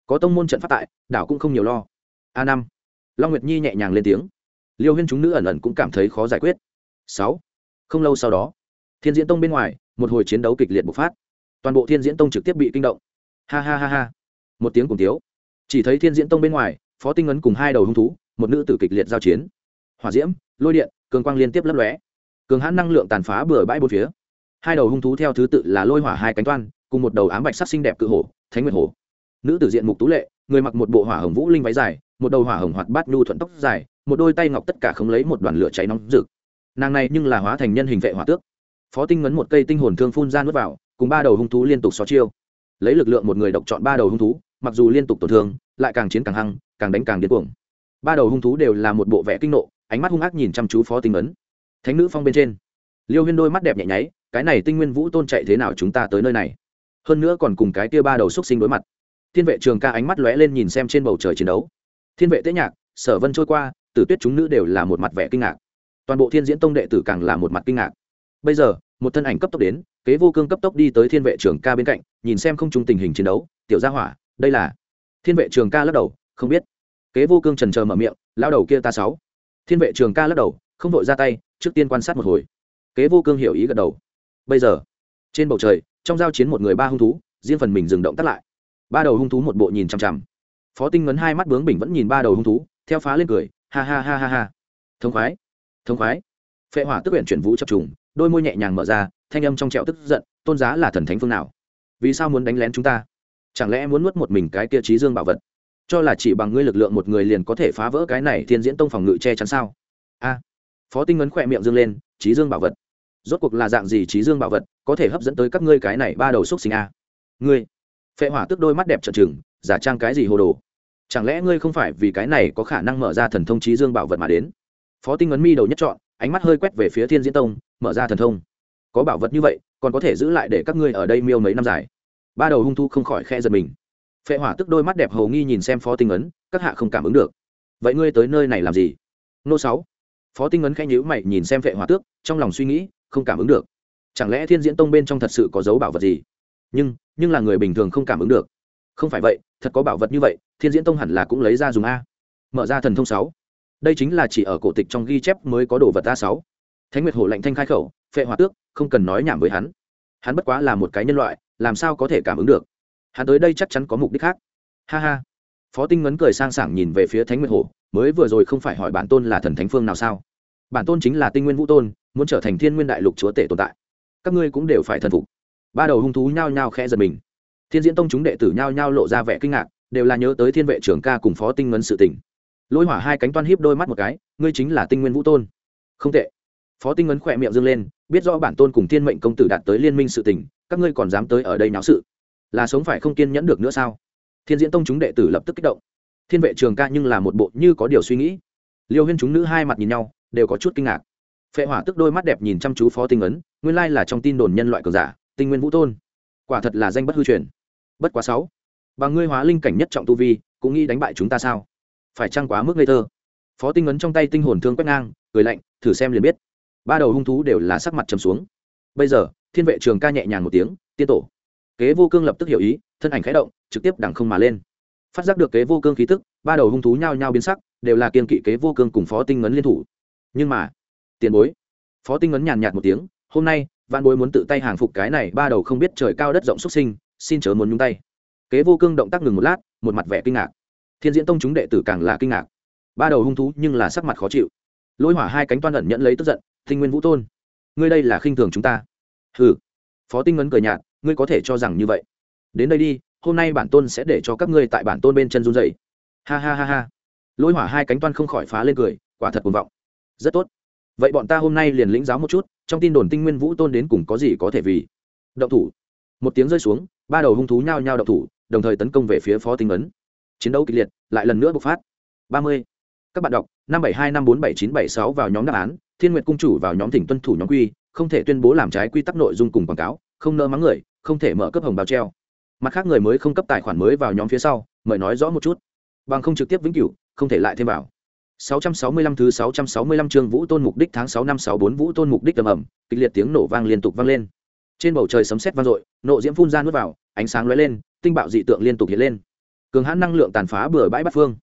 Có tông môn trận phát tại, đảo cũng không nhiều lo. A năm. Long nguyệt nhi nhẹ nhàng lên tiếng. Liêu huyên chúng nữ ẩn ẩn cũng cảm thấy khó giải quyết. Sáu. Không lâu sau đó, thiên diễn tông bên ngoài, một hồi chiến đấu kịch liệt bộc phát. Toàn bộ thiên diễn tông trực tiếp bị kinh động. Ha ha ha ha. Một tiếng cùng tiếu chỉ thấy thiên diễn tông bên ngoài, phó tinh ấn cùng hai đầu hung thú, một nữ tử kịch liệt giao chiến. Hỏa diễm, lôi điện, cường quang liên tiếp lấp lóe. Cường hãn năng lượng tàn phá bừa bãi bốn phía. Hai đầu hung thú theo thứ tự là lôi hỏa hai cánh toan cùng một đầu ám bạch sắc xinh đẹp cự hổ, thánh nguyệt hổ. Nữ tử diện mục tú lệ, người mặc một bộ hỏa hồng vũ linh váy dài, một đầu hỏa hồng hoạt bát nhu thuận tóc dài, một đôi tay ngọc tất cả không lấy một đoàn lửa cháy nóng rực. Nàng này nhưng là hóa thành nhân hình vệ hỏa tước. Phó tinh ngấn một cây tinh hồn thương phun ra nuốt vào, cùng ba đầu hung thú liên tục xó chiêu. Lấy lực lượng một người độc chọn ba đầu hung thú, mặc dù liên tục tổn thương, lại càng chiến càng hăng, càng đánh càng điên cuồng. Ba đầu hung thú đều là một bộ vẻ kinh nộ, ánh mắt hung ác nhìn chăm chú phó tinh ấn thánh nữ phong bên trên. Liêu huyên đôi mắt đẹp nhẹ nháy, cái này tinh nguyên vũ tôn chạy thế nào chúng ta tới nơi này? Hơn nữa còn cùng cái kia ba đầu xúc sinh đối mặt. Thiên vệ trường ca ánh mắt lóe lên nhìn xem trên bầu trời chiến đấu. Thiên vệ tế nhạc, sở vân trôi qua, tử tuyết chúng nữ đều là một mặt vẻ kinh ngạc. Toàn bộ thiên diễn tông đệ tử càng là một mặt kinh ngạc. Bây giờ, một thân ảnh cấp tốc đến, kế vô cương cấp tốc đi tới thiên vệ trường ca bên cạnh, nhìn xem không chung tình hình chiến đấu, tiểu gia hỏa, đây là thiên vệ trường ca lắc đầu, không biết. Kế vô cương trần chờ mở miệng lao đầu kia ta sáu. Thiên vệ trường ca lắc đầu, không vội ra tay, trước tiên quan sát một hồi. Kế vô cương hiểu ý gật đầu. Bây giờ trên bầu trời, trong giao chiến một người ba hung thú, riêng phần mình dừng động tắt lại. Ba đầu hung thú một bộ nhìn chằm chằm. Phó tinh ngấn hai mắt bướng bình vẫn nhìn ba đầu hung thú, theo phá lên cười, ha ha ha ha ha. Thông khoái thông khoái. Phệ hỏa tức huyện chuyển vũ chập trùng, đôi môi nhẹ nhàng mở ra, thanh âm trong trẹo tức giận, tôn giá là thần thánh phương nào? Vì sao muốn đánh lén chúng ta? Chẳng lẽ muốn nuốt một mình cái kia trí dương bảo vật? Cho là chỉ bằng ngươi lực lượng một người liền có thể phá vỡ cái này thiên diễn tông phòng ngự che chắn sao? A. Phó tinh ngấn khỏe miệng dương lên, trí dương bảo vật. Rốt cuộc là dạng gì trí dương bảo vật? Có thể hấp dẫn tới các ngươi cái này ba đầu xúc sinh a. Ngươi, phệ hỏa tức đôi mắt đẹp trợn trừng, giả trang cái gì hồ đồ? Chẳng lẽ ngươi không phải vì cái này có khả năng mở ra thần thông trí dương bảo vật mà đến? Phó tinh ngấn mi đầu nhất chọn ánh mắt hơi quét về phía thiên diễn tông, mở ra thần thông. Có bảo vật như vậy, còn có thể giữ lại để các ngươi ở đây miêu mấy năm dài. Ba đầu hung thu không khỏi khe giật mình. Phệ hỏa tức đôi mắt đẹp hầu nghi nhìn xem phó tinh ấn, các hạ không cảm ứng được. Vậy ngươi tới nơi này làm gì? Nô sáu. Phó tinh ấn khẽ nhíu mày nhìn xem phệ hỏa tước, trong lòng suy nghĩ, không cảm ứng được chẳng lẽ thiên diễn tông bên trong thật sự có dấu bảo vật gì? Nhưng nhưng là người bình thường không cảm ứng được. Không phải vậy, thật có bảo vật như vậy, thiên diễn tông hẳn là cũng lấy ra dùng a. Mở ra thần thông sáu. Đây chính là chỉ ở cổ tịch trong ghi chép mới có đồ vật a sáu. Thánh nguyệt hổ lạnh thanh khai khẩu, phệ hỏa tước, không cần nói nhảm với hắn. Hắn bất quá là một cái nhân loại, làm sao có thể cảm ứng được? Hắn tới đây chắc chắn có mục đích khác. Ha ha. Phó tinh ngấn cười sang sảng nhìn về phía thánh nguyệt hổ, mới vừa rồi không phải hỏi bản tôn là thần thánh phương nào sao? Bản tôn chính là tinh nguyên vũ tôn, muốn trở thành thiên nguyên đại lục chúa tể tồn tại các ngươi cũng đều phải thần phục. Ba đầu hung thú nhao nhao khẽ giật mình. Thiên diễn tông chúng đệ tử nhao nhao lộ ra vẻ kinh ngạc, đều là nhớ tới thiên vệ trưởng ca cùng phó tinh ngân sự tình. Lôi hỏa hai cánh toan hiếp đôi mắt một cái, ngươi chính là tinh nguyên vũ tôn. Không tệ. Phó tinh ngân khỏe miệng dâng lên, biết rõ bản tôn cùng thiên mệnh công tử đạt tới liên minh sự tình, các ngươi còn dám tới ở đây náo sự? Là sống phải không kiên nhẫn được nữa sao? Thiên diễn tông chúng đệ tử lập tức kích động. Thiên vệ trường ca nhưng là một bộ như có điều suy nghĩ. Liêu huyên chúng nữ hai mặt nhìn nhau, đều có chút kinh ngạc. Phệ hỏa tức đôi mắt đẹp nhìn chăm chú phó tinh ấn nguyên lai là trong tin đồn nhân loại cường giả, tinh nguyên vũ tôn. Quả thật là danh bất hư truyền. Bất quá sáu và ngươi hóa linh cảnh nhất trọng tu vi, cũng nghĩ đánh bại chúng ta sao? Phải chăng quá mức ngây thơ? Phó tinh ấn trong tay tinh hồn thương quét ngang, cười lạnh, thử xem liền biết. Ba đầu hung thú đều là sắc mặt trầm xuống. Bây giờ, thiên vệ trường ca nhẹ nhàng một tiếng, tiên tổ. Kế vô cương lập tức hiểu ý, thân ảnh khẽ động, trực tiếp đằng không mà lên. Phát giác được kế vô cương khí tức, ba đầu hung thú nhao nhao biến sắc, đều là kiên kỵ kế vô cương cùng phó tinh ngấn liên thủ. Nhưng mà, tiền bối, phó tinh ngấn nhàn nhạt một tiếng hôm nay văn bối muốn tự tay hàng phục cái này ba đầu không biết trời cao đất rộng xuất sinh, xin chớ muốn nhúng tay. Kế vô cương động tác ngừng một lát, một mặt vẻ kinh ngạc. Thiên diễn tông chúng đệ tử càng là kinh ngạc. Ba đầu hung thú nhưng là sắc mặt khó chịu. Lôi hỏa hai cánh toan ẩn nhận lấy tức giận, thinh nguyên vũ tôn, ngươi đây là khinh thường chúng ta. Ừ phó tinh ngấn cười nhạt, ngươi có thể cho rằng như vậy. Đến đây đi, hôm nay bản tôn sẽ để cho các ngươi tại bản tôn bên chân run dậy ha ha ha ha. Lôi hỏa hai cánh toan không khỏi phá lên cười, quả thật cuồng vọng. Rất tốt. Vậy bọn ta hôm nay liền lĩnh giáo một chút trong tin đồn tinh nguyên vũ tôn đến cùng có gì có thể vì? Động thủ. Một tiếng rơi xuống, ba đầu hung thú nhao nhao động thủ, đồng thời tấn công về phía phó tinh ấn. Chiến đấu kịch liệt, lại lần nữa bộc phát. Ba mươi. Các bạn đọc, năm bảy hai, năm bốn bảy chín bảy sáu vào nhóm đáp án, thiên nguyện cung chủ vào nhóm thỉnh tuân thủ nhóm quy, không thể tuyên bố làm trái quy tắc nội dung cùng quảng cáo, không nỡ mắng người, không thể mở cấp hồng bào treo. Mặt khác người mới không cấp tài khoản mới vào nhóm phía sau, mời nói rõ một chút. Bằng không trực tiếp vĩnh cửu, không thể lại thêm vào. 665 thứ 665 chương Vũ Tôn mục đích tháng 6 năm 64 Vũ Tôn mục đích ầm ầm, kịch liệt tiếng nổ vang liên tục vang lên. Trên bầu trời sấm sét vang dội, nộ diễm phun ra nuốt vào, ánh sáng lóe lên, tinh bạo dị tượng liên tục hiện lên. Cường hãn năng lượng tàn phá bừa bãi bát phương.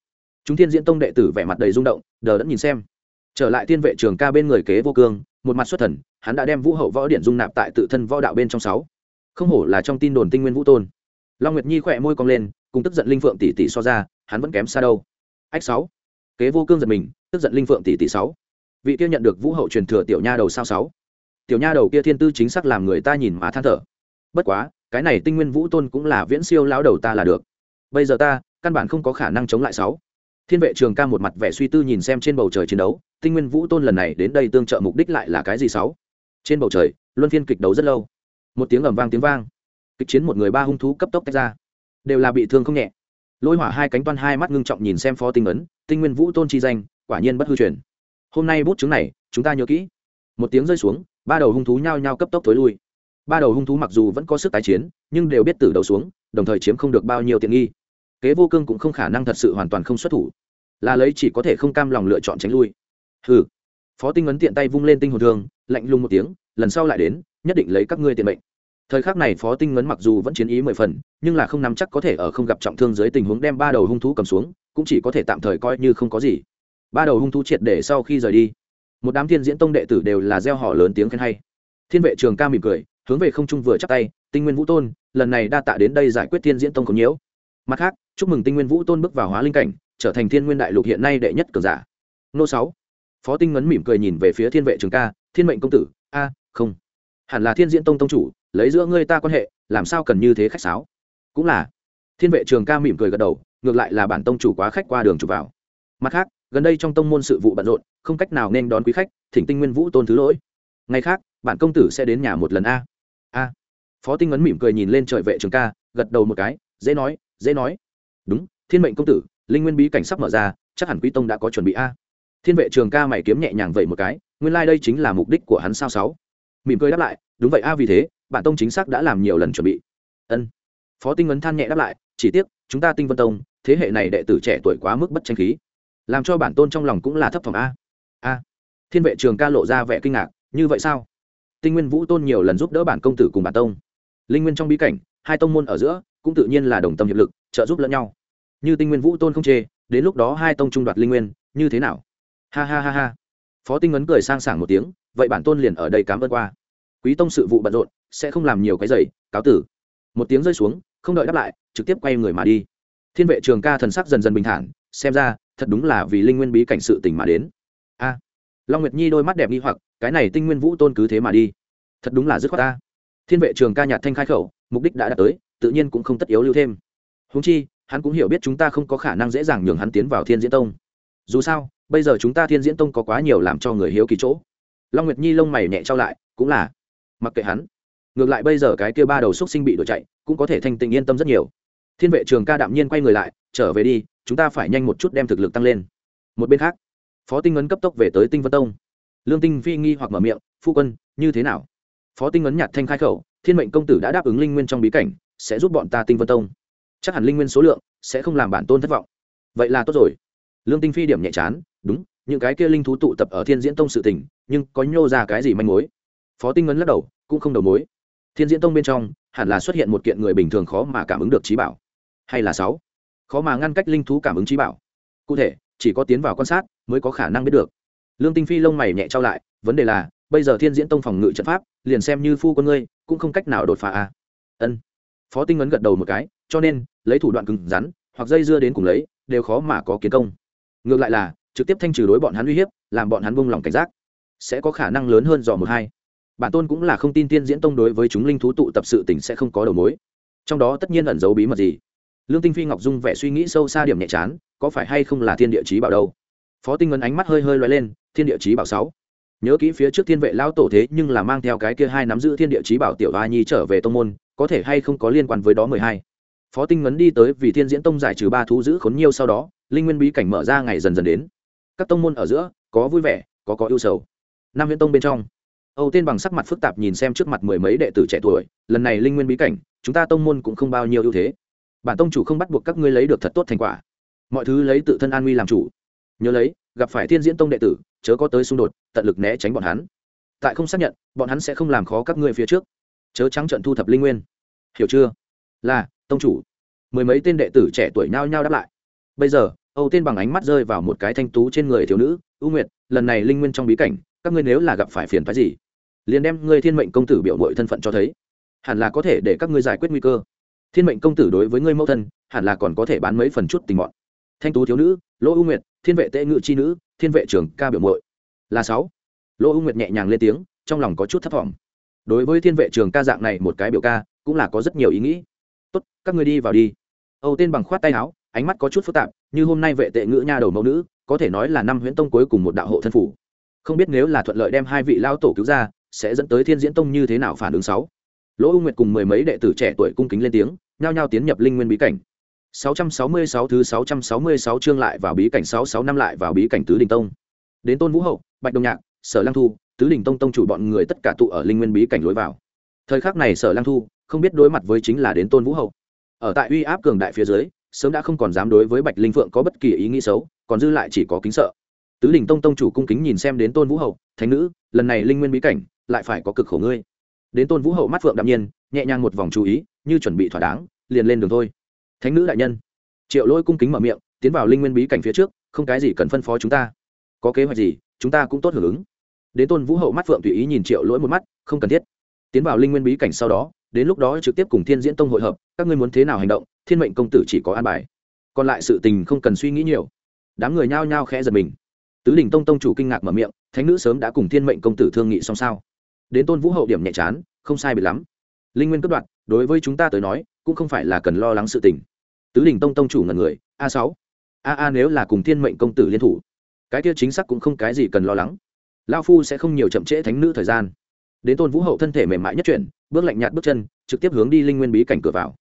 Chúng Thiên Diễn Tông đệ tử vẻ mặt đầy rung động, đờ đẫn nhìn xem. Trở lại tiên vệ trường ca bên người kế vô cương, một mặt xuất thần, hắn đã đem Vũ Hậu võ điện dung nạp tại tự thân võ đạo bên trong sáu. Không hổ là trong tin đồn tinh nguyên vũ tôn long nguyệt nhi khẽ môi cong lên cùng tức giận linh phượng tỷ tỷ so ra hắn vẫn kém xa đâu ách sáu kế vô cương giật mình, tức giận linh phượng tỷ tỷ sáu. Vị kia nhận được vũ hậu truyền thừa tiểu nha đầu sao sáu? Tiểu nha đầu kia thiên tư chính xác làm người ta nhìn mà than thở. Bất quá, cái này tinh nguyên vũ tôn cũng là viễn siêu lão đầu ta là được. Bây giờ ta, căn bản không có khả năng chống lại sáu. Thiên vệ trường ca một mặt vẻ suy tư nhìn xem trên bầu trời chiến đấu, tinh nguyên vũ tôn lần này đến đây tương trợ mục đích lại là cái gì sáu? Trên bầu trời, luân phiên kịch đấu rất lâu. Một tiếng ầm vang tiếng vang. Kịch chiến một người ba hung thú cấp tốc tách ra. Đều là bị thương không nhẹ lôi hỏa hai cánh toan hai mắt ngưng trọng nhìn xem phó tinh ấn, tinh nguyên vũ tôn chi danh, quả nhiên bất hư truyền. Hôm nay bút chứng này, chúng ta nhớ kỹ. Một tiếng rơi xuống, ba đầu hung thú nhao nhao cấp tốc tối lui. Ba đầu hung thú mặc dù vẫn có sức tái chiến, nhưng đều biết từ đầu xuống, đồng thời chiếm không được bao nhiêu tiện nghi. Kế vô cương cũng không khả năng thật sự hoàn toàn không xuất thủ. Là lấy chỉ có thể không cam lòng lựa chọn tránh lui. Hừ. Phó tinh ấn tiện tay vung lên tinh hồn thương, lạnh lùng một tiếng, lần sau lại đến, nhất định lấy các ngươi tiền mệnh thời khắc này phó tinh ngấn mặc dù vẫn chiến ý mười phần, nhưng là không nắm chắc có thể ở không gặp trọng thương dưới tình huống đem ba đầu hung thú cầm xuống, cũng chỉ có thể tạm thời coi như không có gì. Ba đầu hung thú triệt để sau khi rời đi, một đám thiên diễn tông đệ tử đều là gieo họ lớn tiếng khen hay. Thiên vệ trường ca mỉm cười, hướng về không trung vừa chắc tay, tinh nguyên vũ tôn, lần này đa tạ đến đây giải quyết thiên diễn tông có nhiễu. Mặt khác, chúc mừng tinh nguyên vũ tôn bước vào hóa linh cảnh, trở thành thiên nguyên đại lục hiện nay đệ nhất cường giả. Nô sáu. Phó tinh ngấn mỉm cười nhìn về phía thiên vệ trường ca, thiên mệnh công tử, a, không. Hẳn là thiên diễn tông tông chủ lấy giữa ngươi ta quan hệ, làm sao cần như thế khách sáo? Cũng là. Thiên vệ trường ca mỉm cười gật đầu, ngược lại là bản tông chủ quá khách qua đường chụp vào. Mặt khác, gần đây trong tông môn sự vụ bận rộn, không cách nào nên đón quý khách, thỉnh tinh nguyên vũ tôn thứ lỗi. Ngày khác, bản công tử sẽ đến nhà một lần a. A. Phó tinh ấn mỉm cười nhìn lên trời vệ trường ca, gật đầu một cái, dễ nói dễ nói. Đúng, thiên mệnh công tử, linh nguyên bí cảnh sắp mở ra, chắc hẳn quý tông đã có chuẩn bị a. Thiên vệ trường ca mày kiếm nhẹ nhàng vậy một cái, nguyên lai、like、đây chính là mục đích của hắn sao sáu. Mỉm cười đáp lại, đúng vậy a, vì thế bản tông chính xác đã làm nhiều lần chuẩn bị. Ân. Phó tinh ấn than nhẹ đáp lại, chỉ tiếc, chúng ta tinh vân tông, thế hệ này đệ tử trẻ tuổi quá mức bất tranh khí. Làm cho bản tôn trong lòng cũng là thấp phẩm a. A. Thiên vệ trường ca lộ ra vẻ kinh ngạc, như vậy sao? Tinh nguyên vũ tôn nhiều lần giúp đỡ bản công tử cùng bản tông. Linh nguyên trong bí cảnh, hai tông môn ở giữa, cũng tự nhiên là đồng tâm hiệp lực, trợ giúp lẫn nhau. Như tinh nguyên vũ tôn không chê, đến lúc đó hai tông trung đoạt linh nguyên, như thế nào? Ha ha ha ha. Phó tinh ấn cười sang sảng một tiếng, vậy bản tôn liền ở đây cám ơn qua quý tông sự vụ bận rộn, sẽ không làm nhiều cái giày, cáo tử. Một tiếng rơi xuống, không đợi đáp lại, trực tiếp quay người mà đi. Thiên vệ trường ca thần sắc dần dần bình thản, xem ra, thật đúng là vì linh nguyên bí cảnh sự tình mà đến. A. À, Long nguyệt nhi đôi mắt đẹp nghi hoặc, cái này tinh nguyên vũ tôn cứ thế mà đi. Thật đúng là dứt khoát ta. Thiên vệ trường ca nhạt thanh khai khẩu, mục đích đã đạt tới, tự nhiên cũng không tất yếu lưu thêm. Húng chi, hắn cũng hiểu biết chúng ta không có khả năng dễ dàng nhường hắn tiến vào thiên diễn tông. Dù sao, bây giờ chúng ta thiên diễn tông có quá nhiều làm cho người hiếu kỳ chỗ. Long nguyệt nhi lông mày nhẹ trao lại, cũng là mặc kệ hắn. Ngược lại bây giờ cái kia ba đầu xúc sinh bị đuổi chạy, cũng có thể thanh tịnh yên tâm rất nhiều. Thiên vệ trường ca đạm nhiên quay người lại, trở về đi, chúng ta phải nhanh một chút đem thực lực tăng lên. Một bên khác, phó tinh ấn cấp tốc về tới tinh vân tông. Lương tinh phi nghi hoặc mở miệng, phu quân, như thế nào? Phó tinh ấn nhạt thanh khai khẩu, thiên mệnh công tử đã đáp ứng linh nguyên trong bí cảnh, sẽ giúp bọn ta tinh vân tông. Chắc hẳn linh nguyên số lượng sẽ không làm bản tôn thất vọng. Vậy là tốt rồi. Lương tinh phi điểm nhẹ chán, đúng, những cái kia linh thú tụ tập ở thiên diễn tông sự tình, nhưng có nhô ra cái gì manh mối? Phó tinh ngấn lắc đầu, cũng không đầu mối. Thiên diễn tông bên trong, hẳn là xuất hiện một kiện người bình thường khó mà cảm ứng được trí bảo. Hay là sáu? Khó mà ngăn cách linh thú cảm ứng trí bảo. Cụ thể, chỉ có tiến vào quan sát mới có khả năng biết được. Lương tinh phi lông mày nhẹ trao lại, vấn đề là, bây giờ thiên diễn tông phòng ngự trận pháp, liền xem như phu con ngươi, cũng không cách nào đột phá a à. ân. Phó tinh ấn gật đầu một cái, cho nên, lấy thủ đoạn cứng rắn, hoặc dây dưa đến cùng lấy, đều khó mà có kiến công. Ngược lại là, trực tiếp thanh trừ đối bọn hắn uy hiếp, làm bọn hắn buông lòng cảnh giác. Sẽ có khả năng lớn hơn dò một hai bản tôn cũng là không tin tiên diễn tông đối với chúng linh thú tụ tập sự tình sẽ không có đầu mối. Trong đó tất nhiên ẩn giấu bí mật gì? Lương tinh phi ngọc dung vẻ suy nghĩ sâu xa điểm nhẹ chán, có phải hay không là thiên địa chí bảo đâu? Phó tinh ngân ánh mắt hơi hơi loay lên, thiên địa chí bảo sáu. Nhớ kỹ phía trước thiên vệ lao tổ thế nhưng là mang theo cái kia hai nắm giữ thiên địa chí bảo tiểu a nhi trở về tông môn, có thể hay không có liên quan với đó mười hai? Phó tinh ngấn đi tới vì thiên diễn tông giải trừ ba thú giữ khốn nhiều sau đó, linh nguyên bí cảnh mở ra ngày dần dần đến. Các tông môn ở giữa, có vui vẻ, có có ưu sầu. Nam viễn tông bên trong âu tên bằng sắc mặt phức tạp nhìn xem trước mặt mười mấy đệ tử trẻ tuổi, lần này linh nguyên bí cảnh, chúng ta tông môn cũng không bao nhiêu ưu thế. Bản tông chủ không bắt buộc các ngươi lấy được thật tốt thành quả. Mọi thứ lấy tự thân an nguy làm chủ. Nhớ lấy, gặp phải thiên diễn tông đệ tử, chớ có tới xung đột, tận lực né tránh bọn hắn. Tại không xác nhận, bọn hắn sẽ không làm khó các ngươi phía trước. Chớ trắng trận thu thập linh nguyên. Hiểu chưa? Là, tông chủ. Mười mấy tên đệ tử trẻ tuổi nhao nhao đáp lại. Bây giờ, âu tên bằng ánh mắt rơi vào một cái thanh tú trên người thiếu nữ ưu nguyệt, lần này linh nguyên trong bí cảnh, các ngươi nếu là gặp phải phiền phái gì liền đem ngươi thiên mệnh công tử biểu mội thân phận cho thấy. Hẳn là có thể để các ngươi giải quyết nguy cơ. Thiên mệnh công tử đối với ngươi mẫu thân, hẳn là còn có thể bán mấy phần chút tình mọn. Thanh tú thiếu nữ, lỗ u nguyệt, thiên vệ tệ ngự c h i nữ, thiên vệ trưởng ca biểu mội. Là sáu. Lỗ u nguyệt nhẹ nhàng lên tiếng, trong lòng có chút thấp t đối với thiên vệ trường ca dạng này một cái biểu ca, cũng là có rất nhiều ý nghĩ. Tốt, các người đi vào đi. Âu tên bằng khoát tay áo, ánh mắt có chút phức tạp, như hôm nay vệ tệ ngữ nha đầu mẫu nữ, có thể nói là năm huyễn tông cuối cùng một đạo hộ thân phủ. Không biết nếu là thuận lợi đem hai vị lao tổ cứu ra sẽ dẫn tới thiên diễn tông như thế nào phản ứng sáu? Lỗ u nguyệt cùng mười mấy đệ tử trẻ tuổi cung kính lên tiếng, nhao nhao tiến nhập linh nguyên bí cảnh. 666 thứ 666 chương lại vào bí cảnh 66 năm lại vào bí cảnh tứ đình tông. Đến tôn vũ hậu, bạch đồng nhạc, sở lăng thu, tứ đình tông tông chủ bọn người tất cả tụ ở linh nguyên bí cảnh lối vào. Thời khắc này sở lăng thu không biết đối mặt với chính là đến tôn vũ hậu. Ở tại uy áp cường đại phía dưới, sớm đã không còn dám đối với bạch linh phượng có bất kỳ ý nghĩ xấu, còn dư lại chỉ có kính sợ. Tứ đình tông tông chủ cung kính nhìn xem đến tôn vũ hậu, thánh nữ, lần này linh nguyên bí cảnh lại phải có cực khổ ngươi. Đến tôn vũ hậu mắt phượng đạm nhiên, nhẹ nhàng một vòng chú ý, như chuẩn bị thỏa đáng, liền lên đường thôi. Thánh nữ đại nhân. Triệu lôi cung kính mở miệng, tiến vào linh nguyên bí cảnh phía trước, không cái gì cần phân phó chúng ta. Có kế hoạch gì, chúng ta cũng tốt hưởng ứng. Đến tôn vũ hậu mắt phượng tùy ý nhìn triệu lỗi một mắt, không cần thiết. Tiến vào linh nguyên bí cảnh sau đó, đến lúc đó trực tiếp cùng thiên diễn tông hội hợp, các ngươi muốn thế nào hành động, thiên mệnh công tử chỉ có an bài. Còn lại sự tình không cần suy nghĩ nhiều. Đám người nhao nhao khẽ giật mình. Tứ đình tông tông chủ kinh ngạc mở miệng, thánh nữ sớm đã cùng thiên mệnh công tử thương nghị xong sao? Đến tôn vũ hậu điểm nhẹ chán, không sai biệt lắm. Linh nguyên cất đoạn đối với chúng ta tới nói, cũng không phải là cần lo lắng sự tình. Tứ đình tông tông chủ ngần người, a sáu, a a nếu là cùng thiên mệnh công tử liên thủ, cái kia chính xác cũng không cái gì cần lo lắng. Lao phu sẽ không nhiều chậm trễ thánh nữ thời gian. Đến tôn vũ hậu thân thể mềm mại nhất chuyển, bước lạnh nhạt bước chân, trực tiếp hướng đi linh nguyên bí cảnh cửa vào.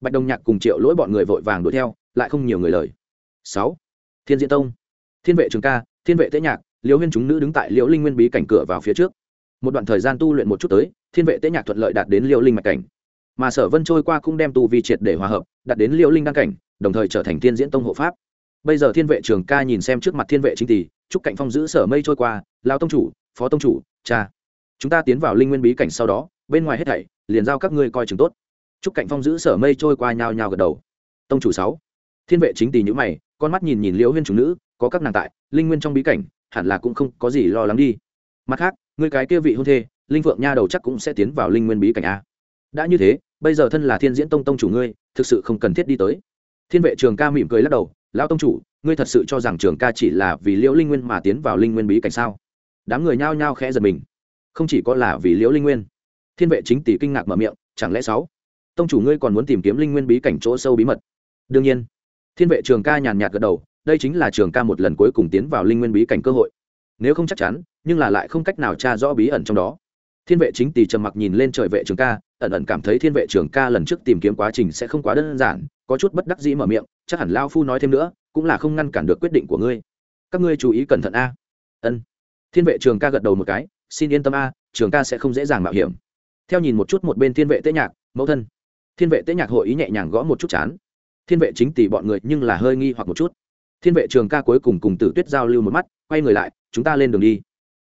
Bạch đồng nhạc cùng triệu lỗi bọn người vội vàng đuổi theo, lại không nhiều người lời. Sáu, thiên diễn tông, thiên vệ trường ca, thiên vệ tế nhạc, liễu huyên chúng nữ đứng tại liễu linh nguyên bí cảnh cửa vào phía trước một đoạn thời gian tu luyện một chút tới, thiên vệ tế nhạc thuận lợi đạt đến liễu linh mạch cảnh. Mà sở vân trôi qua cũng đem tu vi triệt để hòa hợp, đạt đến liễu linh đăng cảnh, đồng thời trở thành thiên diễn tông hộ pháp. Bây giờ thiên vệ trường ca nhìn xem trước mặt thiên vệ chính tỷ, chúc cạnh phong giữ sở mây trôi qua lao tông chủ, phó tông chủ, cha, chúng ta tiến vào linh nguyên bí cảnh sau đó, bên ngoài hết thảy, liền giao các ngươi coi chừng tốt. Chúc cạnh phong giữ sở mây trôi qua nhào nhào gật đầu. Tông chủ sáu. Thiên vệ chính tỷ nhữ mày, con mắt nhìn nhìn liễu huyên chủ nữ, có các nàng tại, linh nguyên trong bí cảnh, hẳn là cũng không có gì lo lắng đi. Mặt khác người cái kia vị hôn thê, linh vượng nha đầu chắc cũng sẽ tiến vào linh nguyên bí cảnh a. Đã như thế, bây giờ thân là thiên diễn tông tông chủ ngươi, thực sự không cần thiết đi tới. Thiên vệ trường ca mỉm cười lắc đầu, lão tông chủ, ngươi thật sự cho rằng trường ca chỉ là vì liễu linh nguyên mà tiến vào linh nguyên bí cảnh sao? Đám người nhao nhao khẽ giật mình. Không chỉ có là vì liễu linh nguyên. Thiên vệ chính tỷ kinh ngạc mở miệng, chẳng lẽ sáu, tông chủ ngươi còn muốn tìm kiếm linh nguyên bí cảnh chỗ sâu bí mật? Đương nhiên. Thiên vệ trường ca nhàn nhạt gật đầu, đây chính là trường ca một lần cuối cùng tiến vào linh nguyên bí cảnh cơ hội nếu không chắc chắn, nhưng là lại không cách nào tra rõ bí ẩn trong đó. Thiên vệ chính tỷ trầm mặc nhìn lên trời vệ trường ca, ẩn ẩn cảm thấy thiên vệ trường ca lần trước tìm kiếm quá trình sẽ không quá đơn giản, có chút bất đắc dĩ mở miệng, chắc hẳn lao phu nói thêm nữa, cũng là không ngăn cản được quyết định của ngươi. Các ngươi chú ý cẩn thận a. Ân. Thiên vệ trường ca gật đầu một cái, xin yên tâm a, trường ca sẽ không dễ dàng mạo hiểm. Theo nhìn một chút một bên thiên vệ tế nhạc, mẫu thân. Thiên vệ tế nhạc hội ý nhẹ nhàng gõ một chút chán. Thiên vệ chính tỷ bọn người nhưng là hơi nghi hoặc một chút. Thiên vệ trường ca cuối cùng cùng tử tuyết giao lưu một mắt, quay người lại chúng ta lên đường đi.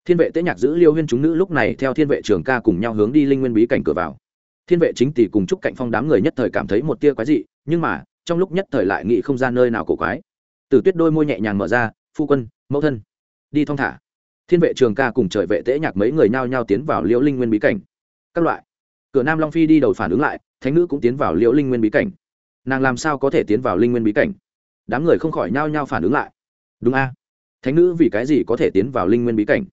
Thiên vệ tế nhạc giữ liêu huyên chúng nữ lúc này theo thiên vệ trường ca cùng nhau hướng đi linh nguyên bí cảnh cửa vào. Thiên vệ chính tỷ cùng chúc cạnh phong đám người nhất thời cảm thấy một tia quái dị, nhưng mà, trong lúc nhất thời lại nghĩ không ra nơi nào cổ quái. Từ tuyết đôi môi nhẹ nhàng mở ra, phu quân, mẫu thân, đi thong thả. Thiên vệ trường ca cùng trời vệ tế nhạc mấy người nhao nhao tiến vào liễu linh nguyên bí cảnh. Các loại. Cửa nam long phi đi đầu phản ứng lại, thánh nữ cũng tiến vào liễu linh nguyên bí cảnh. Nàng làm sao có thể tiến vào linh nguyên bí cảnh? Đám người không khỏi nhao nhao phản ứng lại. Đúng a thánh nữ vì cái gì có thể tiến vào linh nguyên bí cảnh?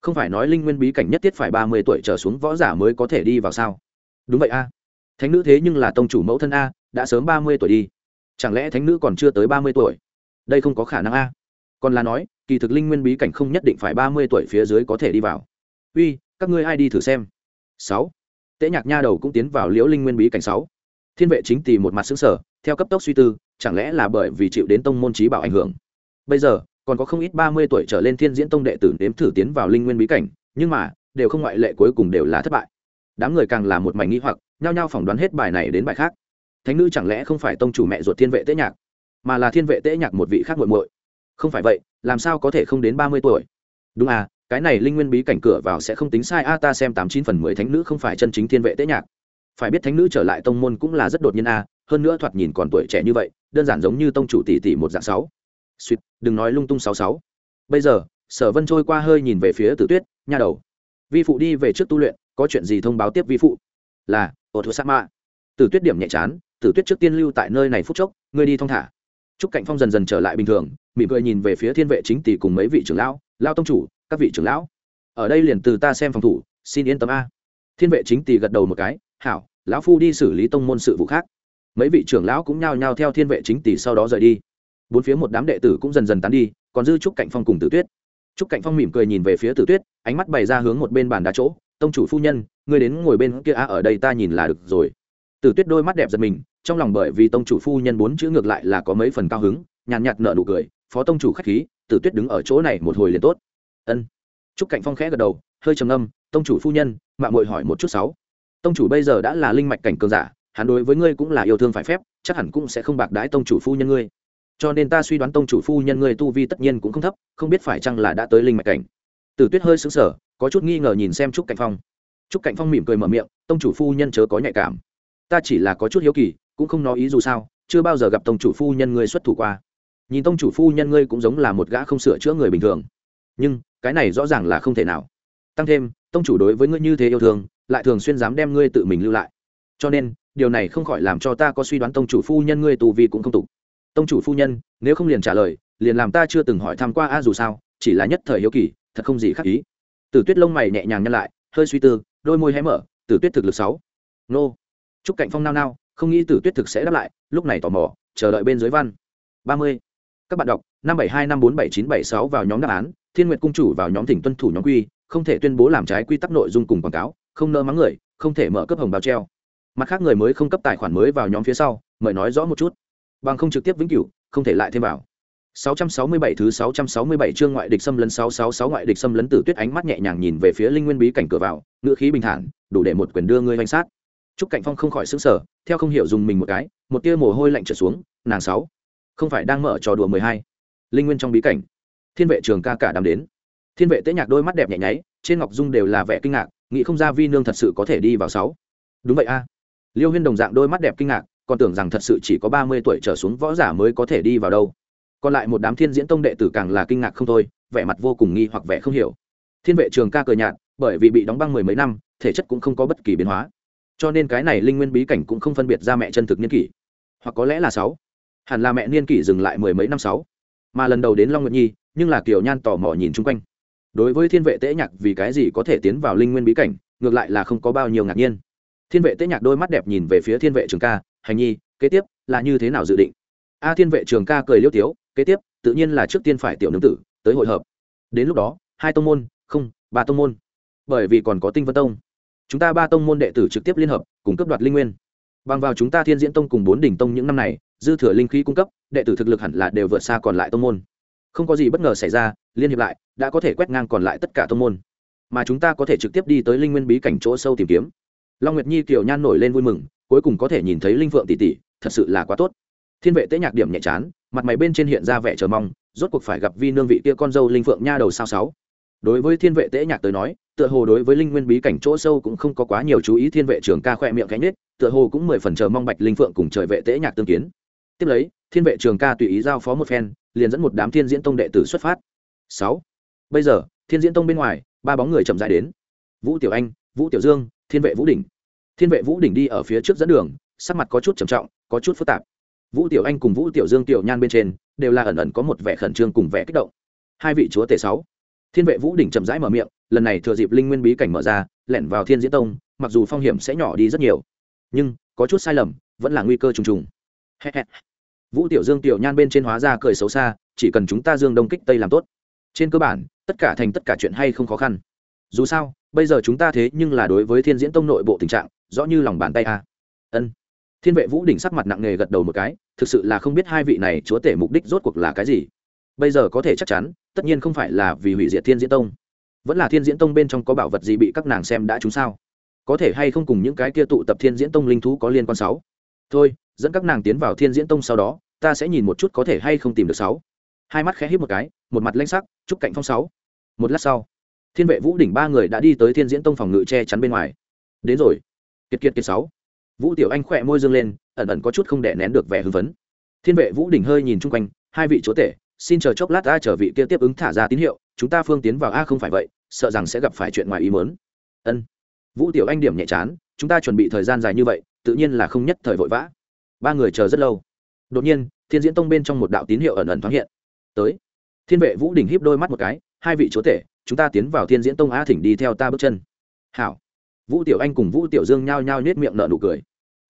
Không phải nói linh nguyên bí cảnh nhất thiết phải ba mươi tuổi trở xuống võ giả mới có thể đi vào sao? Đúng vậy a. Thánh nữ thế nhưng là tông chủ mẫu thân a, đã sớm ba mươi tuổi đi. Chẳng lẽ thánh nữ còn chưa tới ba mươi tuổi? Đây không có khả năng a. Còn là nói, kỳ thực linh nguyên bí cảnh không nhất định phải ba mươi tuổi phía dưới có thể đi vào. Uy, các ngươi ai đi thử xem? Sáu. Tễ nhạc nha đầu cũng tiến vào liễu linh nguyên bí cảnh sáu. Thiên vệ chính tì một mặt xứng sở theo cấp tốc suy tư, chẳng lẽ là bởi vì chịu đến tông môn trí bảo ảnh hưởng? Bây giờ còn có không ít ba mươi tuổi trở lên thiên diễn tông đệ tử nếm thử tiến vào linh nguyên bí cảnh, nhưng mà, đều không ngoại lệ cuối cùng đều là thất bại. Đám người càng là một mảnh nghi hoặc, nhao nhao phỏng đoán hết bài này đến bài khác. Thánh nữ chẳng lẽ không phải tông chủ mẹ ruột thiên vệ tế nhạc, mà là thiên vệ tế nhạc một vị khác muội muội? Không phải vậy, làm sao có thể không đến ba mươi tuổi? Đúng à cái này linh nguyên bí cảnh cửa vào sẽ không tính sai a, ta xem tám chín phần mười thánh nữ không phải chân chính thiên vệ tế nhạc. Phải biết thánh nữ trở lại tông môn cũng là rất đột nhiên a, hơn nữa thoạt nhìn còn tuổi trẻ như vậy, đơn giản giống như tông chủ tỷ tỷ một dạng sáu suýt đừng nói lung tung sáu sáu bây giờ sở vân trôi qua hơi nhìn về phía tử tuyết nha đầu vi phụ đi về trước tu luyện có chuyện gì thông báo tiếp vi phụ là ổ thua sát mạ tử tuyết điểm nhẹ chán tử tuyết trước tiên lưu tại nơi này phút chốc ngươi đi thong thả Trúc cảnh Phong dần dần trở lại bình thường, mỉm cười nhìn về phía Thiên vệ chính tỷ cùng mấy vị trưởng lão, lão tông chủ, các vị trưởng lão. Ở đây liền từ ta xem phòng thủ, xin yên tâm a. Thiên vệ chính tỷ gật đầu một cái, hảo, lão phu đi xử lý tông môn sự vụ khác. Mấy vị trưởng lão cũng nhao nhao theo Thiên vệ chính tỷ sau đó rời đi. Bốn phía một đám đệ tử cũng dần dần tán đi, còn dư Trúc Cạnh Phong cùng Tử Tuyết. Trúc Cạnh Phong mỉm cười nhìn về phía Tử Tuyết, ánh mắt bày ra hướng một bên bàn đá chỗ, tông chủ phu nhân, ngươi đến ngồi bên kia a ở đây ta nhìn là được rồi. Tử Tuyết đôi mắt đẹp giật mình, trong lòng bởi vì tông chủ phu nhân bốn chữ ngược lại là có mấy phần cao hứng nhàn nhạt nợ nụ cười phó tông chủ khách khí tử tuyết đứng ở chỗ này một hồi liền tốt ân trúc cạnh phong khẽ gật đầu hơi trầm âm tông chủ phu nhân mạng mội hỏi một chút sáu tông chủ bây giờ đã là linh mạch cảnh cường giả hắn đối với ngươi cũng là yêu thương phải phép chắc hẳn cũng sẽ không bạc đái tông chủ phu nhân ngươi cho nên ta suy đoán tông chủ phu nhân ngươi tu vi tất nhiên cũng không thấp, không biết phải chăng là đã tới linh mạch cảnh. Tử tuyết hơi xứng sở có chút nghi ngờ nhìn xem trúc cạnh phong. Trúc cạnh phong mỉm cười mở miệng, tông chủ phu nhân chớ có nhạy cảm. Ta chỉ là có chút hiếu kỳ, cũng không nói ý dù sao, chưa bao giờ gặp tông chủ phu nhân ngươi xuất thủ qua. Nhìn tông chủ phu nhân ngươi cũng giống là một gã không sửa chữa người bình thường. Nhưng, cái này rõ ràng là không thể nào. Tăng thêm, tông chủ đối với ngươi như thế yêu thương, lại thường xuyên dám đem ngươi tự mình lưu lại. Cho nên, điều này không khỏi làm cho ta có suy đoán tông chủ phu nhân ngươi tù vi cũng không tục tông chủ phu nhân, nếu không liền trả lời, liền làm ta chưa từng hỏi tham q u a a dù sao, chỉ là nhất thời hiếu kỳ, thật không gì khác ý. Tử tuyết lông mày nhẹ nhàng nhăn lại, hơi suy tư, đôi môi hé mở, tử tuyết thực lực sáu. Nô. Trúc cạnh phong nao nao, không nghĩ tử tuyết thực sẽ đáp lại, lúc này tò mò, chờ đợi bên dưới văn. Ba mươi. Các bạn đọc, năm bảy hai năm bốn bảy chín bảy sáu vào nhóm đáp án, thiên nguyệt cung chủ vào nhóm thỉnh tuân thủ nhóm quy, không thể tuyên bố làm trái quy tắc nội dung cùng quảng cáo, không nỡ mắng người, không thể mở cấp hồng bào treo. Mặt khác người mới không cấp tài khoản mới vào nhóm phía sau, mời nói rõ một chút bằng không trực tiếp vĩnh cửu không thể lại thêm vào 667 thứ 667 chương ngoại địch xâm lấn 666 ngoại địch xâm lấn Tử Tuyết ánh mắt nhẹ nhàng nhìn về phía linh nguyên bí cảnh cửa vào, ngựa khí bình thản, đủ để một quyền đưa ngươi vành sát. Trúc cảnh Phong không khỏi sững sờ, theo không hiểu dùng mình một cái, một tia mồ hôi lạnh trở xuống, nàng sáu, không phải đang mở trò đùa mười hai. Linh nguyên trong bí cảnh, Thiên vệ trường ca cả đám đến. Thiên vệ tế nhạc đôi mắt đẹp nhẹ nháy, trên ngọc dung đều là vẻ kinh ngạc, nghĩ không ra vi nương thật sự có thể đi vào sáu. Đúng vậy a. Liêu Huyên đồng dạng đôi mắt đẹp kinh ngạc, còn tưởng rằng thật sự chỉ có ba mươi tuổi trở xuống võ giả mới có thể đi vào đâu. Còn lại một đám Thiên Diễn Tông đệ tử càng là kinh ngạc không thôi, vẻ mặt vô cùng nghi hoặc vẻ không hiểu. Thiên vệ trường ca cười nhạt, bởi vì bị đóng băng mười mấy năm, thể chất cũng không có bất kỳ biến hóa. Cho nên cái này linh nguyên bí cảnh cũng không phân biệt ra mẹ chân thực niên kỷ. Hoặc có lẽ là sáu. Hẳn là mẹ niên kỷ dừng lại mười mấy năm sáu. Mà lần đầu đến long nguyệt nhi nhưng là kiều nhan tò mò nhìn chung quanh. Đối với thiên vệ tễ nhạc vì cái gì có thể tiến vào linh nguyên bí cảnh ngược lại là không có bao nhiêu ngạc nhiên. Thiên vệ tễ nhạc đôi mắt đẹp nhìn về phía thiên vệ trường ca hành nhi, kế tiếp là như thế nào dự định? A thiên vệ trường ca cười liêu tiếu, kế tiếp, tự nhiên là trước tiên phải tiểu nương tử, tới hội hợp. Đến lúc đó, hai tông môn, không, ba tông môn. Bởi vì còn có tinh vân tông. Chúng ta ba tông môn đệ tử trực tiếp liên hợp, cùng cấp đoạt linh nguyên. Bằng vào chúng ta thiên diễn tông cùng bốn đỉnh tông những năm này, dư thừa linh khí cung cấp, đệ tử thực lực hẳn là đều vượt xa còn lại tông môn. Không có gì bất ngờ xảy ra, liên hiệp lại, đã có thể quét ngang còn lại tất cả tông môn. Mà chúng ta có thể trực tiếp đi tới linh nguyên bí cảnh chỗ sâu tìm kiếm long nguyệt nhi, kiều nhan nổi lên vui mừng, cuối cùng có thể nhìn thấy linh phượng tỷ tỷ, thật sự là quá tốt. Thiên vệ tế nhạc điểm nhẹ chán, mặt mày bên trên hiện ra vẻ chờ mong, rốt cuộc phải gặp vi nương vị kia con dâu linh phượng nha đầu sao sáu. Đối với thiên vệ tế nhạc tới nói, tựa hồ đối với linh nguyên bí cảnh chỗ sâu cũng không có quá nhiều chú ý, thiên vệ trưởng ca khỏe miệng cánh nết tựa hồ cũng mười phần chờ mong bạch linh phượng cùng trời vệ tế nhạc tương kiến. Tiếp lấy, thiên vệ trường ca tùy ý giao phó một phen, liền dẫn một đám thiên diễn tông đệ tử xuất phát. Sáu. Bây giờ, thiên diễn tông bên ngoài, ba bóng người chậm rãi đến. Vũ tiểu anh, vũ tiểu dương thiên vệ vũ đỉnh. Thiên vệ vũ đỉnh đi ở phía trước dẫn đường, sắc mặt có chút trầm trọng, có chút phức tạp. Vũ tiểu anh cùng vũ tiểu dương tiểu nhan bên trên đều là ẩn ẩn có một vẻ khẩn trương cùng vẻ kích động. Hai vị chúa tể sáu. Thiên vệ vũ đỉnh chậm rãi mở miệng, lần này thừa dịp linh nguyên bí cảnh mở ra, lẻn vào thiên diễn tông, mặc dù phong hiểm sẽ nhỏ đi rất nhiều, nhưng có chút sai lầm, vẫn là nguy cơ trùng trùng. Vũ tiểu dương tiểu nhan bên trên hóa ra cười xấu xa, chỉ cần chúng ta dương đông kích tây làm tốt. Trên cơ bản, tất cả thành tất cả chuyện hay không khó khăn dù sao, bây giờ chúng ta thế nhưng là đối với thiên diễn tông nội bộ tình trạng, rõ như lòng bàn tay a. Ân. Thiên vệ vũ đỉnh sắc mặt nặng nề gật đầu một cái, thực sự là không biết hai vị này chúa tể mục đích rốt cuộc là cái gì. Bây giờ có thể chắc chắn, tất nhiên không phải là vì hủy diệt thiên diễn tông. Vẫn là thiên diễn tông bên trong có bảo vật gì bị các nàng xem đã trúng sao? Có thể hay không cùng những cái kia tụ tập thiên diễn tông linh thú có liên quan sáu? Thôi, dẫn các nàng tiến vào thiên diễn tông sau đó, ta sẽ nhìn một chút có thể hay không tìm được sáu. Hai mắt khẽ hít một cái, một mặt lanh sắc, chúc cạnh phong sáu. Một lát sau thiên vệ vũ đỉnh ba người đã đi tới thiên diễn tông phòng ngự che chắn bên ngoài. Đến rồi. Kiệt kiệt kiệt sáu. Vũ tiểu anh khỏe môi dương lên, ẩn ẩn có chút không đè nén được vẻ hưng phấn. Thiên vệ vũ đỉnh hơi nhìn chung quanh, hai vị chúa tể, xin chờ chốc lát ta chờ vị kia tiếp ứng thả ra tín hiệu, chúng ta phương tiến vào a không phải vậy, sợ rằng sẽ gặp phải chuyện ngoài ý mớn ân. Vũ tiểu anh điểm nhẹ chán, chúng ta chuẩn bị thời gian dài như vậy, tự nhiên là không nhất thời vội vã. Ba người chờ rất lâu. Đột nhiên, thiên diễn tông bên trong một đạo tín hiệu ẩn ẩn thoáng hiện. Tới. Thiên vệ vũ đỉnh híp đôi mắt một cái, hai vị chúa tể chúng ta tiến vào thiên diễn tông a thỉnh đi theo ta bước chân. Hảo. Vũ tiểu anh cùng vũ tiểu dương nhao nhao nhét miệng nở nụ cười.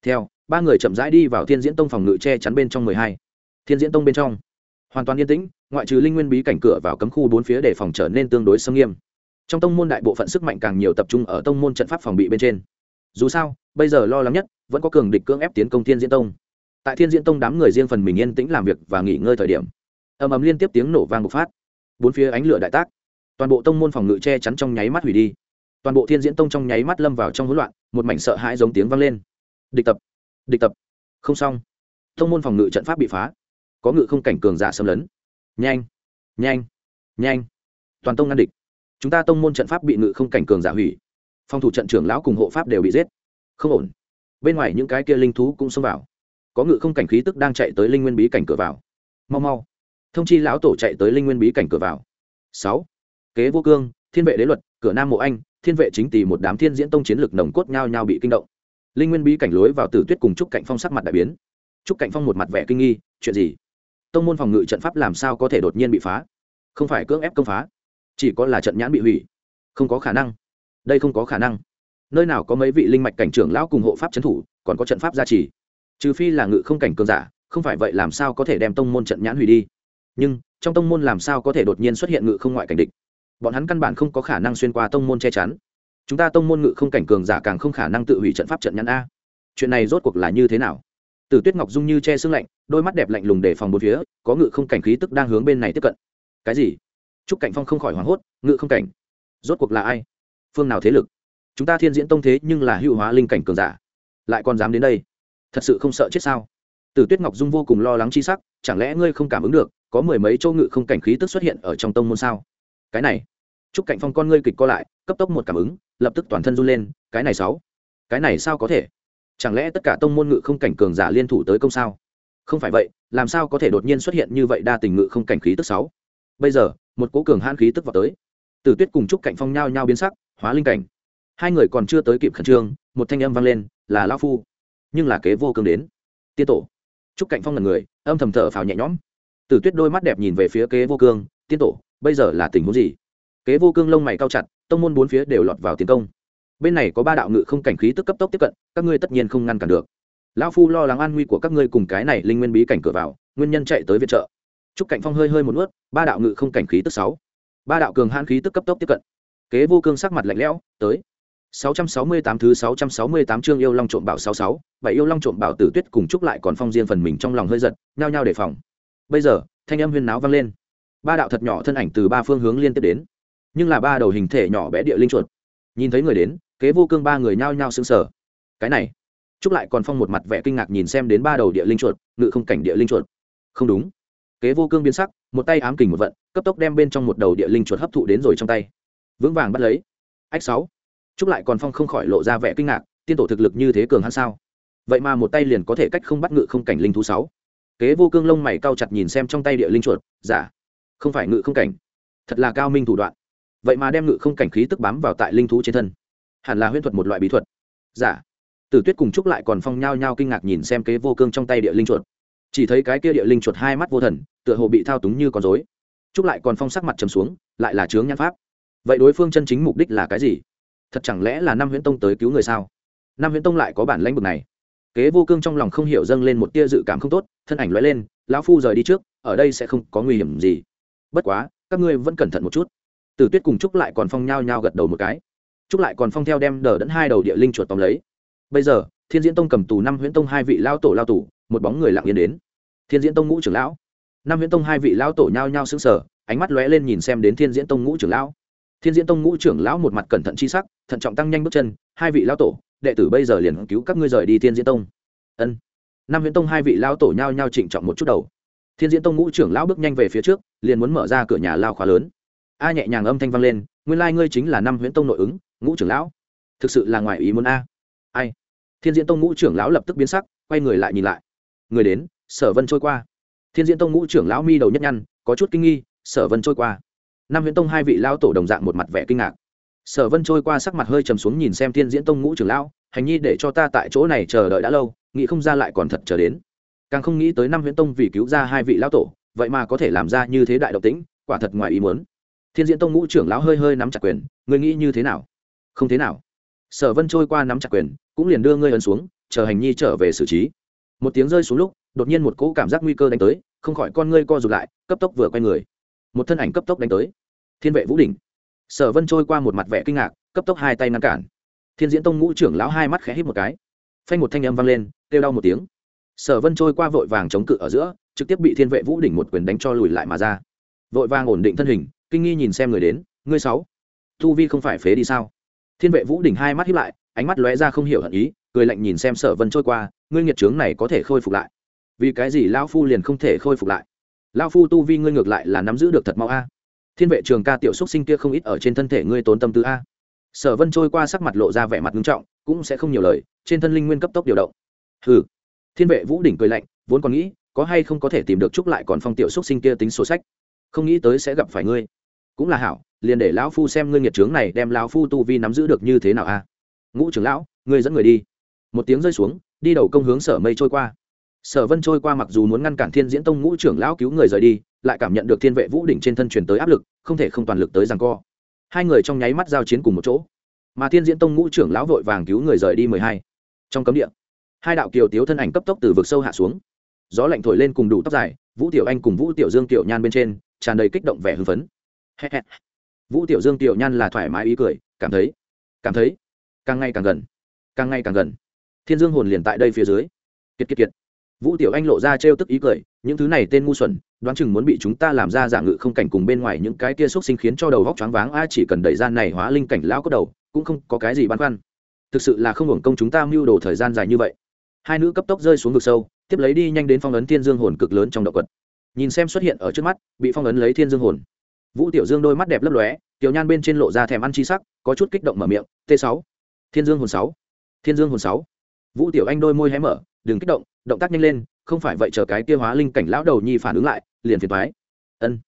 Theo, ba người chậm rãi đi vào thiên diễn tông phòng ngự che chắn bên trong mười hai. Thiên diễn tông bên trong. Hoàn toàn yên tĩnh, ngoại trừ linh nguyên bí cảnh cửa vào cấm khu bốn phía để phòng trở nên tương đối sâm nghiêm. Trong tông môn đại bộ phận sức mạnh càng nhiều tập trung ở tông môn trận pháp phòng bị bên trên. Dù sao, bây giờ lo lắng nhất, vẫn có cường địch cưỡng ép tiến công thiên diễn tông. Tại thiên diễn tông đám người riêng phần mình yên tĩnh làm việc và nghỉ ngơi thời điểm, ầm ầm liên tiếp tiếng nổ vang bộc phát. Bốn phía ánh lửa đại tác toàn bộ tông môn phòng ngự che chắn trong nháy mắt hủy đi. Toàn bộ thiên diễn tông trong nháy mắt lâm vào trong hỗn loạn, một mảnh sợ hãi giống tiếng vang lên. Địch tập địch tập. Không xong. Tông môn phòng ngự trận pháp bị phá. Có ngự không cảnh cường giả xâm lấn. Nhanh nhanh nhanh. Toàn tông ngăn địch. Chúng ta tông môn trận pháp bị ngự không cảnh cường giả hủy. Phòng thủ trận trưởng lão cùng hộ pháp đều bị giết. Không ổn. Bên ngoài những cái kia linh thú cũng xông vào. Có ngự không cảnh khí tức đang chạy tới linh nguyên bí cảnh cửa vào. Mau mau. Thông chi lão tổ chạy tới linh nguyên bí cảnh cửa vào. Sáu kế vô cương, thiên vệ đế luật, cửa nam mộ anh, thiên vệ chính tỷ một đám thiên diễn tông chiến lực nồng cốt nhau nhau bị kinh động. Linh nguyên bí cảnh lối vào tử tuyết cùng trúc cạnh phong sắc mặt đại biến. Trúc cạnh phong một mặt vẻ kinh nghi, chuyện gì? Tông môn phòng ngự trận pháp làm sao có thể đột nhiên bị phá? Không phải cưỡng ép công phá, chỉ có là trận nhãn bị hủy. Không có khả năng. Đây không có khả năng. Nơi nào có mấy vị linh mạch cảnh trưởng lão cùng hộ pháp trấn thủ, còn có trận pháp gia trì? Trừ phi là ngự không cảnh cường giả, không phải vậy làm sao có thể đem tông môn trận nhãn hủy đi? Nhưng, trong tông môn làm sao có thể đột nhiên xuất hiện ngự không ngoại cảnh địch? Bọn hắn căn bản không có khả năng xuyên qua tông môn che chắn chúng ta tông môn ngự không cảnh cường giả càng không khả năng tự hủy trận pháp trận nhãn a chuyện này rốt cuộc là như thế nào Tử Tuyết Ngọc dung như che xương lạnh, đôi mắt đẹp lạnh lùng để phòng bốn phía, có ngự không cảnh khí tức đang hướng bên này tiếp cận. Cái gì? Trúc Cảnh Phong không khỏi hoảng hốt, ngự không cảnh, rốt cuộc là ai? Phương nào thế lực? Chúng ta Thiên Diễn Tông thế nhưng là hữu hóa linh cảnh cường giả, lại còn dám đến đây? Thật sự không sợ chết sao? Tử Tuyết Ngọc dung vô cùng lo lắng chi sắc, chẳng lẽ ngươi không cảm ứng được, có mười mấy châu ngự không cảnh khí tức xuất hiện ở trong tông môn sao? Cái này, Trúc cạnh Phong con ngươi kịch co lại, cấp tốc một cảm ứng, lập tức toàn thân run lên, cái này sáu, cái này sao có thể? chẳng lẽ tất cả tông môn ngự không cảnh cường giả liên thủ tới công sao? Không phải vậy làm sao có thể đột nhiên xuất hiện như vậy đa tình ngự không cảnh khí tức sáu? Bây giờ một cố cường hãn khí tức vào tới. Tử tuyết cùng chúc cạnh phong nhao nhao biến sắc hóa linh cảnh. Hai người còn chưa tới kịp khẩn trương một thanh âm vang lên là lao phu. Nhưng là kế vô cường đến. Tiên tổ. Chúc cạnh phong là người âm thầm thở phào nhẹ nhõm. Tử tuyết đôi mắt đẹp nhìn về phía kế vô cương tiên tổ bây giờ là tình huống gì? Kế vô cương lông mày cao chặt tông môn bốn phía đều lọt vào tiến công. Bên này có ba đạo ngự không cảnh khí tức cấp tốc tiếp cận các ngươi tất nhiên không ngăn cản được. Lão phu lo lắng an nguy của các ngươi cùng cái này linh nguyên bí cảnh cửa vào nguyên nhân chạy tới viện trợ. Trúc cảnh phong hơi hơi một nuốt ba đạo ngự không cảnh khí tức sáu. Ba đạo cường hãn khí tức cấp tốc tiếp cận. Kế vô cương sắc mặt lạnh lẽo tới. 668 thứ 668 chương yêu long trộm bảo 66, bảy yêu long trộm bảo tử tuyết cùng chúc lại còn phong riêng phần mình trong lòng hơi giật, nhao nhao đề phòng. Bây giờ, thanh âm huyên náo vang lên. Ba đạo thật nhỏ thân ảnh từ ba phương hướng liên tiếp đến, nhưng là ba đầu hình thể nhỏ bé địa linh chuột. Nhìn thấy người đến, kế vô cương ba người nhao nhao sững sờ. Cái này, chúc lại còn phong một mặt vẻ kinh ngạc nhìn xem đến ba đầu địa linh chuột, ngự không cảnh địa linh chuột. Không đúng. Kế vô cương biến sắc, một tay ám kình một vận, cấp tốc đem bên trong một đầu địa linh chuột hấp thụ đến rồi trong tay. Vững vàng bắt lấy. Ách sáu, chúc lại còn phong không khỏi lộ ra vẻ kinh ngạc tiên tổ thực lực như thế cường hắn sao vậy mà một tay liền có thể cách không bắt ngự không cảnh linh thú sáu kế vô cương lông mày cao chặt nhìn xem trong tay địa linh chuột giả không phải ngự không cảnh, thật là cao minh thủ đoạn. Vậy mà đem ngự không cảnh khí tức bám vào tại linh thú trên thân, hẳn là huyễn thuật một loại bí thuật. Giả tử tuyết cùng chúc lại còn phong nhao nhao kinh ngạc nhìn xem kế vô cương trong tay địa linh chuột. Chỉ thấy cái kia địa linh chuột hai mắt vô thần, tựa hồ bị thao túng như con dối chúc lại còn phong sắc mặt trầm xuống, lại là chướng nhãn pháp. Vậy đối phương chân chính mục đích là cái gì? Thật chẳng lẽ là năm huyễn tông tới cứu người sao? Năm huyễn tông lại có bản lãnh vực này. Kế vô cương trong lòng không hiểu dâng lên một tia dự cảm không tốt, thân ảnh lóe lên, lão phu rời đi trước, ở đây sẽ không có nguy hiểm gì bất quá, các ngươi vẫn cẩn thận một chút. Tử tuyết cùng trúc lại còn phong nhao nhao gật đầu một cái. Trúc lại còn phong theo đem đờ đẫn hai đầu địa linh chuột tóm lấy. Bây giờ, thiên diễn tông cầm tù năm huyễn tông hai vị lao tổ lao tù, một bóng người lặng yên đến. Thiên diễn tông ngũ trưởng lão. Năm huyễn tông hai vị lao tổ nhao nhao xứng sở ánh mắt lóe lên nhìn xem đến thiên diễn tông ngũ trưởng lão. Thiên diễn tông ngũ trưởng lão một mặt cẩn thận chi sắc, thận trọng tăng nhanh bước chân, hai vị lao tổ, đệ tử bây giờ liền cứu các ngươi rời đi thiên diễn tông. Ân. Năm huyễn tông hai vị lao tổ nhao nhao trịnh trọng một chút đầu thiên diễn tông ngũ trưởng lão bước nhanh về phía trước, liền muốn mở ra cửa nhà lao khóa lớn. A nhẹ nhàng âm thanh vang lên, nguyên lai ngươi chính là năm huyễn tông nội ứng, ngũ trưởng lão. Thực sự là ngoài ý muốn a. Ai? Thiên diễn tông ngũ trưởng lão lập tức biến sắc, quay người lại nhìn lại. Người đến, sở vân trôi qua. Thiên diễn tông ngũ trưởng lão mi đầu nhất nhăn, có chút kinh nghi, sở vân trôi qua? Năm huyễn tông hai vị lão tổ đồng dạng một mặt vẻ kinh ngạc. Sở vân trôi qua sắc mặt hơi trầm xuống nhìn xem thiên diễn tông ngũ trưởng lão, hành nhi để cho ta tại chỗ này chờ đợi đã lâu, nghĩ không ra lại còn thật chờ đến càng không nghĩ tới năm huyễn tông vì cứu ra hai vị lão tổ, vậy mà có thể làm ra như thế đại độc tĩnh, quả thật ngoài ý muốn. Thiên diễn tông ngũ trưởng lão hơi hơi nắm chặt quyền, ngươi nghĩ như thế nào? Không thế nào. Sở vân trôi qua nắm chặt quyền, cũng liền đưa ngươi ấn xuống, chờ hành nhi trở về xử trí. Một tiếng rơi xuống lúc, đột nhiên một cỗ cảm giác nguy cơ đánh tới, không khỏi con ngươi co rụt lại, cấp tốc vừa quay người. Một thân ảnh cấp tốc đánh tới. Thiên vệ vũ đỉnh. Sở vân trôi qua một mặt vẻ kinh ngạc, cấp tốc hai tay ngăn cản. Thiên diễn tông ngũ trưởng lão hai mắt khẽ hít một cái. Phanh một thanh âm vang lên, kêu đau một tiếng sở vân trôi qua vội vàng chống cự ở giữa, trực tiếp bị thiên vệ vũ đỉnh một quyền đánh cho lùi lại mà ra. Vội vàng ổn định thân hình, kinh nghi nhìn xem người đến, ngươi sáu thu vi không phải phế đi sao? Thiên vệ vũ đỉnh hai mắt hiếp lại, ánh mắt lóe ra không hiểu hận ý, cười lạnh nhìn xem sở vân trôi qua, ngươi nghiệt trướng này có thể khôi phục lại? Vì cái gì lão phu liền không thể khôi phục lại? Lão phu tu vi ngươi ngược lại là nắm giữ được thật mau a. Thiên vệ trường ca tiểu xúc sinh kia không ít ở trên thân thể ngươi tốn tâm tư a. Sở vân trôi qua sắc mặt lộ ra vẻ mặt nghiêm trọng, cũng sẽ không nhiều lời, trên thân linh nguyên cấp tốc điều động. Hừ thiên vệ vũ đỉnh cười lạnh, vốn còn nghĩ, có hay không có thể tìm được trúc lại còn phong tiểu xúc sinh kia tính sổ sách. Không nghĩ tới sẽ gặp phải ngươi. Cũng là hảo, liền để lão phu xem ngươi nghiệt trướng này đem lão phu tu vi nắm giữ được như thế nào a. Ngũ trưởng lão, ngươi dẫn người đi. Một tiếng rơi xuống, đi đầu công hướng sở mây trôi qua. Sở vân trôi qua mặc dù muốn ngăn cản thiên diễn tông ngũ trưởng lão cứu người rời đi, lại cảm nhận được thiên vệ vũ đỉnh trên thân truyền tới áp lực, không thể không toàn lực tới rằng co. Hai người trong nháy mắt giao chiến cùng một chỗ. Mà thiên diễn tông ngũ trưởng lão vội vàng cứu người rời đi mười hai. Trong cấm địa hai đạo kiều tiếu thân ảnh cấp tốc từ vực sâu hạ xuống. Gió lạnh thổi lên cùng đủ tóc dài, vũ tiểu anh cùng vũ tiểu dương tiểu nhan bên trên, tràn đầy kích động vẻ hưng phấn. Vũ tiểu dương tiểu nhan là thoải mái ý cười, cảm thấy cảm thấy, càng ngày càng gần, càng ngày càng gần. Thiên dương hồn liền tại đây phía dưới. Kiệt kiệt kiệt. Vũ tiểu anh lộ ra trêu tức ý cười, những thứ này tên ngu xuẩn, đoán chừng muốn bị chúng ta làm ra giả ngự không cảnh cùng bên ngoài những cái kia xúc sinh khiến cho đầu góc choáng váng a chỉ cần đẩy gian này hóa linh cảnh lão có đầu, cũng không có cái gì băn khoăn. Thực sự là không hưởng công chúng ta mưu đồ thời gian dài như vậy hai nữ cấp tốc rơi xuống vực sâu, tiếp lấy đi nhanh đến phong ấn thiên dương hồn cực lớn trong động quật. Nhìn xem xuất hiện ở trước mắt, bị phong ấn lấy thiên dương hồn. Vũ tiểu dương đôi mắt đẹp lấp lóe, tiểu nhan bên trên lộ ra thèm ăn chi sắc, có chút kích động mở miệng, t sáu, thiên dương hồn sáu, thiên dương hồn sáu. Vũ tiểu anh đôi môi hé mở, đừng kích động động tác nhanh lên, không phải vậy chờ cái kia hóa linh cảnh lão đầu nhi phản ứng lại, liền phiền thoái ân.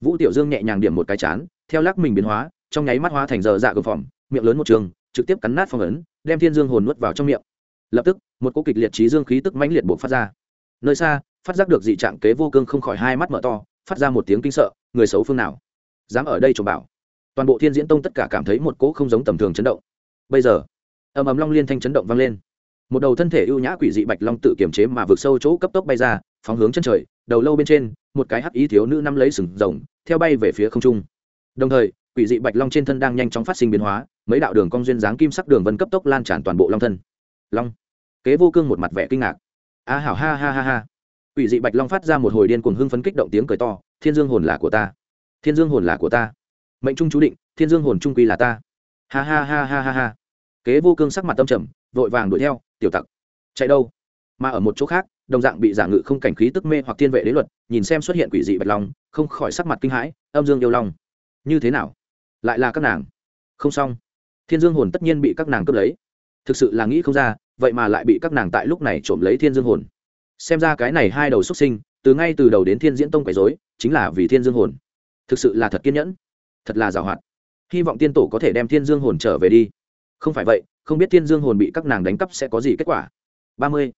Vũ tiểu dương nhẹ nhàng điểm một cái chán, theo lắc mình biến hóa, trong nháy mắt hóa thành giờ dạ cửa phòng, miệng lớn một trường, trực tiếp cắn nát phong ấn, đem thiên dương hồn nuốt vào trong miệng lập tức, một cỗ kịch liệt trí dương khí tức mãnh liệt buộc phát ra. Nơi xa, phát giác được dị trạng kế vô cương không khỏi hai mắt mở to, phát ra một tiếng kinh sợ, người xấu phương nào? Dám ở đây trộm bảo. Toàn bộ thiên diễn tông tất cả cảm thấy một cỗ không giống tầm thường chấn động. Bây giờ, ầm ầm long liên thanh chấn động vang lên. Một đầu thân thể ưu nhã quỷ dị bạch long tự kiềm chế mà vượt sâu chỗ cấp tốc bay ra, phóng hướng chân trời, đầu lâu bên trên, một cái hắc ý thiếu nữ nắm lấy sừng rồng, theo bay về phía không trung. Đồng thời, quỷ dị bạch long trên thân đang nhanh chóng phát sinh biến hóa, mấy đạo đường cong duyên dáng kim sắc đường vân cấp tốc lan tràn toàn bộ long thân long. Kế vô cương một mặt vẻ kinh ngạc. A hảo ha ha ha ha. Quỷ dị bạch long phát ra một hồi điên cuồng hưng phấn kích động tiếng cười to. Thiên dương hồn là của ta. Thiên dương hồn là của ta. Mệnh trung chú định, thiên dương hồn trung quy là ta. Ha ha ha ha ha ha. Kế vô cương sắc mặt tâm trầm, vội vàng đuổi theo, tiểu tặc, chạy đâu? Mà ở một chỗ khác, đồng dạng bị giả ngự không cảnh khí tức mê hoặc thiên vệ đế luật, nhìn xem xuất hiện quỷ dị bạch long, không khỏi sắc mặt kinh hãi, âm dương yêu long, như thế nào? Lại là các nàng. Không xong. Thiên dương hồn tất nhiên bị các nàng cướp lấy thực sự là nghĩ không ra, vậy mà lại bị các nàng tại lúc này trộm lấy thiên dương hồn. Xem ra cái này hai đầu xuất sinh, từ ngay từ đầu đến thiên diễn tông quấy dối chính là vì thiên dương hồn. Thực sự là thật kiên nhẫn, thật là giàu hoạt hy vọng tiên tổ có thể đem thiên dương hồn trở về đi. Không phải vậy, không biết thiên dương hồn bị các nàng đánh cắp sẽ có gì kết quả. Ba mươi.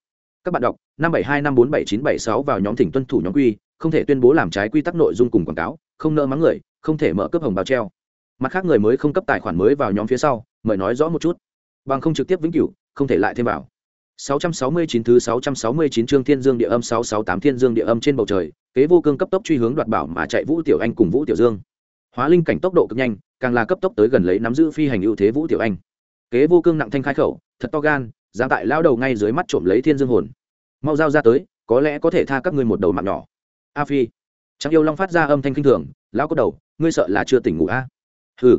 Các bạn đọc, năm bảy hai năm bốn bảy chín bảy sáu vào nhóm thỉnh tuân thủ nhóm quy, không thể tuyên bố làm trái quy tắc nội dung cùng quảng cáo, không nợ mắng người, không thể mở cấp hồng báo treo. Mặt khác người mới không cấp tài khoản mới vào nhóm phía sau, mời nói rõ một chút bằng không trực tiếp vĩnh cửu không thể lại thêm vào 669 thứ 669 chương Thiên Dương Địa Âm 668 Thiên Dương Địa Âm trên bầu trời, kế vô cương cấp tốc truy hướng đoạt bảo mà chạy Vũ Tiểu Anh cùng Vũ Tiểu Dương. Hóa linh cảnh tốc độ cực nhanh, càng là cấp tốc tới gần lấy nắm giữ phi hành ưu thế Vũ Tiểu Anh. Kế vô cương nặng thanh khai khẩu, thật to gan, dám tại lao đầu ngay dưới mắt trộm lấy Thiên Dương hồn. Mau giao ra tới, có lẽ có thể tha các ngươi một đầu mạng nhỏ. A Phi, Trang Yêu Long phát ra âm thanh kinh thường, lão có đầu, ngươi sợ là chưa tỉnh ngủ a? À? Hừ.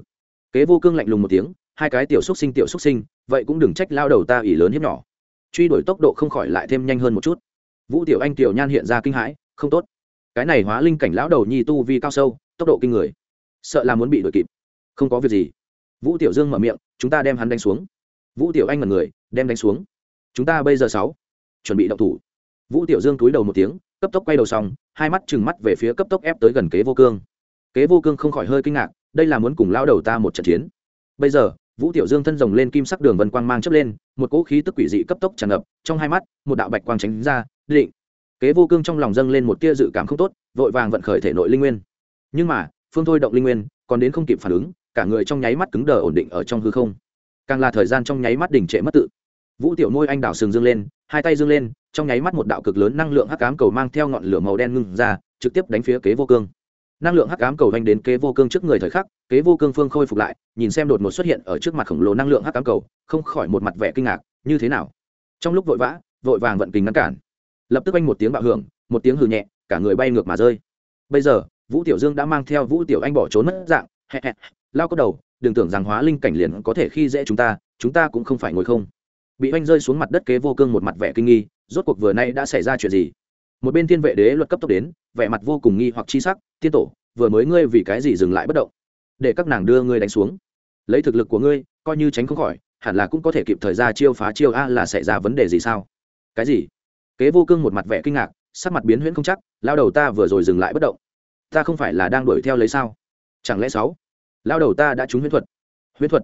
Kế vô cương lạnh lùng một tiếng, hai cái tiểu xúc sinh tiểu xúc sinh, vậy cũng đừng trách lao đầu ta ỷ lớn hiếp nhỏ. Truy đuổi tốc độ không khỏi lại thêm nhanh hơn một chút. Vũ tiểu anh tiểu nhan hiện ra kinh hãi không tốt. Cái này hóa linh cảnh lão đầu nhi tu vi cao sâu tốc độ kinh người. Sợ là muốn bị đuổi kịp. Không có việc gì. Vũ tiểu dương mở miệng chúng ta đem hắn đánh xuống. Vũ tiểu anh mật người đem đánh xuống. Chúng ta bây giờ sáu. Chuẩn bị động thủ. Vũ tiểu dương cúi đầu một tiếng cấp tốc quay đầu xong hai mắt trừng mắt về phía cấp tốc ép tới gần kế vô cương. Kế vô cương không khỏi hơi kinh ngạc đây là muốn cùng lao đầu ta một trận chiến. Bây giờ vũ tiểu dương thân rồng lên kim sắc đường vân quang mang chớp lên, một cỗ khí tức quỷ dị cấp tốc tràn ngập, trong hai mắt, một đạo bạch quang tránh ra, định. Kế vô cương trong lòng dâng lên một tia dự cảm không tốt, vội vàng vận khởi thể nội linh nguyên. Nhưng mà, phương thôi động linh nguyên, còn đến không kịp phản ứng, cả người trong nháy mắt cứng đờ ổn định ở trong hư không. Càng là thời gian trong nháy mắt đỉnh trệ mất tự. Vũ tiểu nôi anh đảo sừng dương lên, hai tay dương lên, trong nháy mắt một đạo cực lớn năng lượng hắc ám cầu mang theo ngọn lửa màu đen ngưng ra, trực tiếp đánh phía kế vô cương năng lượng hắc ám cầu vanh đến kế vô cương trước người thời khắc, kế vô cương phương khôi phục lại, nhìn xem đột ngột xuất hiện ở trước mặt khổng lồ năng lượng hắc ám cầu, không khỏi một mặt vẻ kinh ngạc, như thế nào? Trong lúc vội vã, vội vàng vận kình ngăn cản. Lập tức anh một tiếng bạo hưởng, một tiếng hừ nhẹ, cả người bay ngược mà rơi. Bây giờ, vũ tiểu dương đã mang theo vũ tiểu anh bỏ trốn mất dạng lao có đầu, đừng tưởng rằng hóa linh cảnh liền có thể khi dễ chúng ta chúng ta cũng không phải ngồi không. Bị oanh rơi xuống mặt đất kế vô cương một mặt vẻ kinh nghi, rốt cuộc vừa nay đã xảy ra chuyện gì? Một bên thiên vệ đế luật cấp tốc đến, vẻ mặt vô cùng nghi hoặc chi sắc, tiên tổ, vừa mới ngươi vì cái gì dừng lại bất động? Để các nàng đưa ngươi đánh xuống. Lấy thực lực của ngươi, coi như tránh không khỏi, hẳn là cũng có thể kịp thời ra chiêu phá chiêu a là xảy ra vấn đề gì sao? Cái gì? Kế vô cương một mặt vẻ kinh ngạc, sắc mặt biến huyễn không chắc lao đầu ta vừa rồi dừng lại bất động. Ta không phải là đang đuổi theo lấy sao? Chẳng lẽ sáu? Lao đầu ta đã trúng huyễn thuật. Huyễn thuật?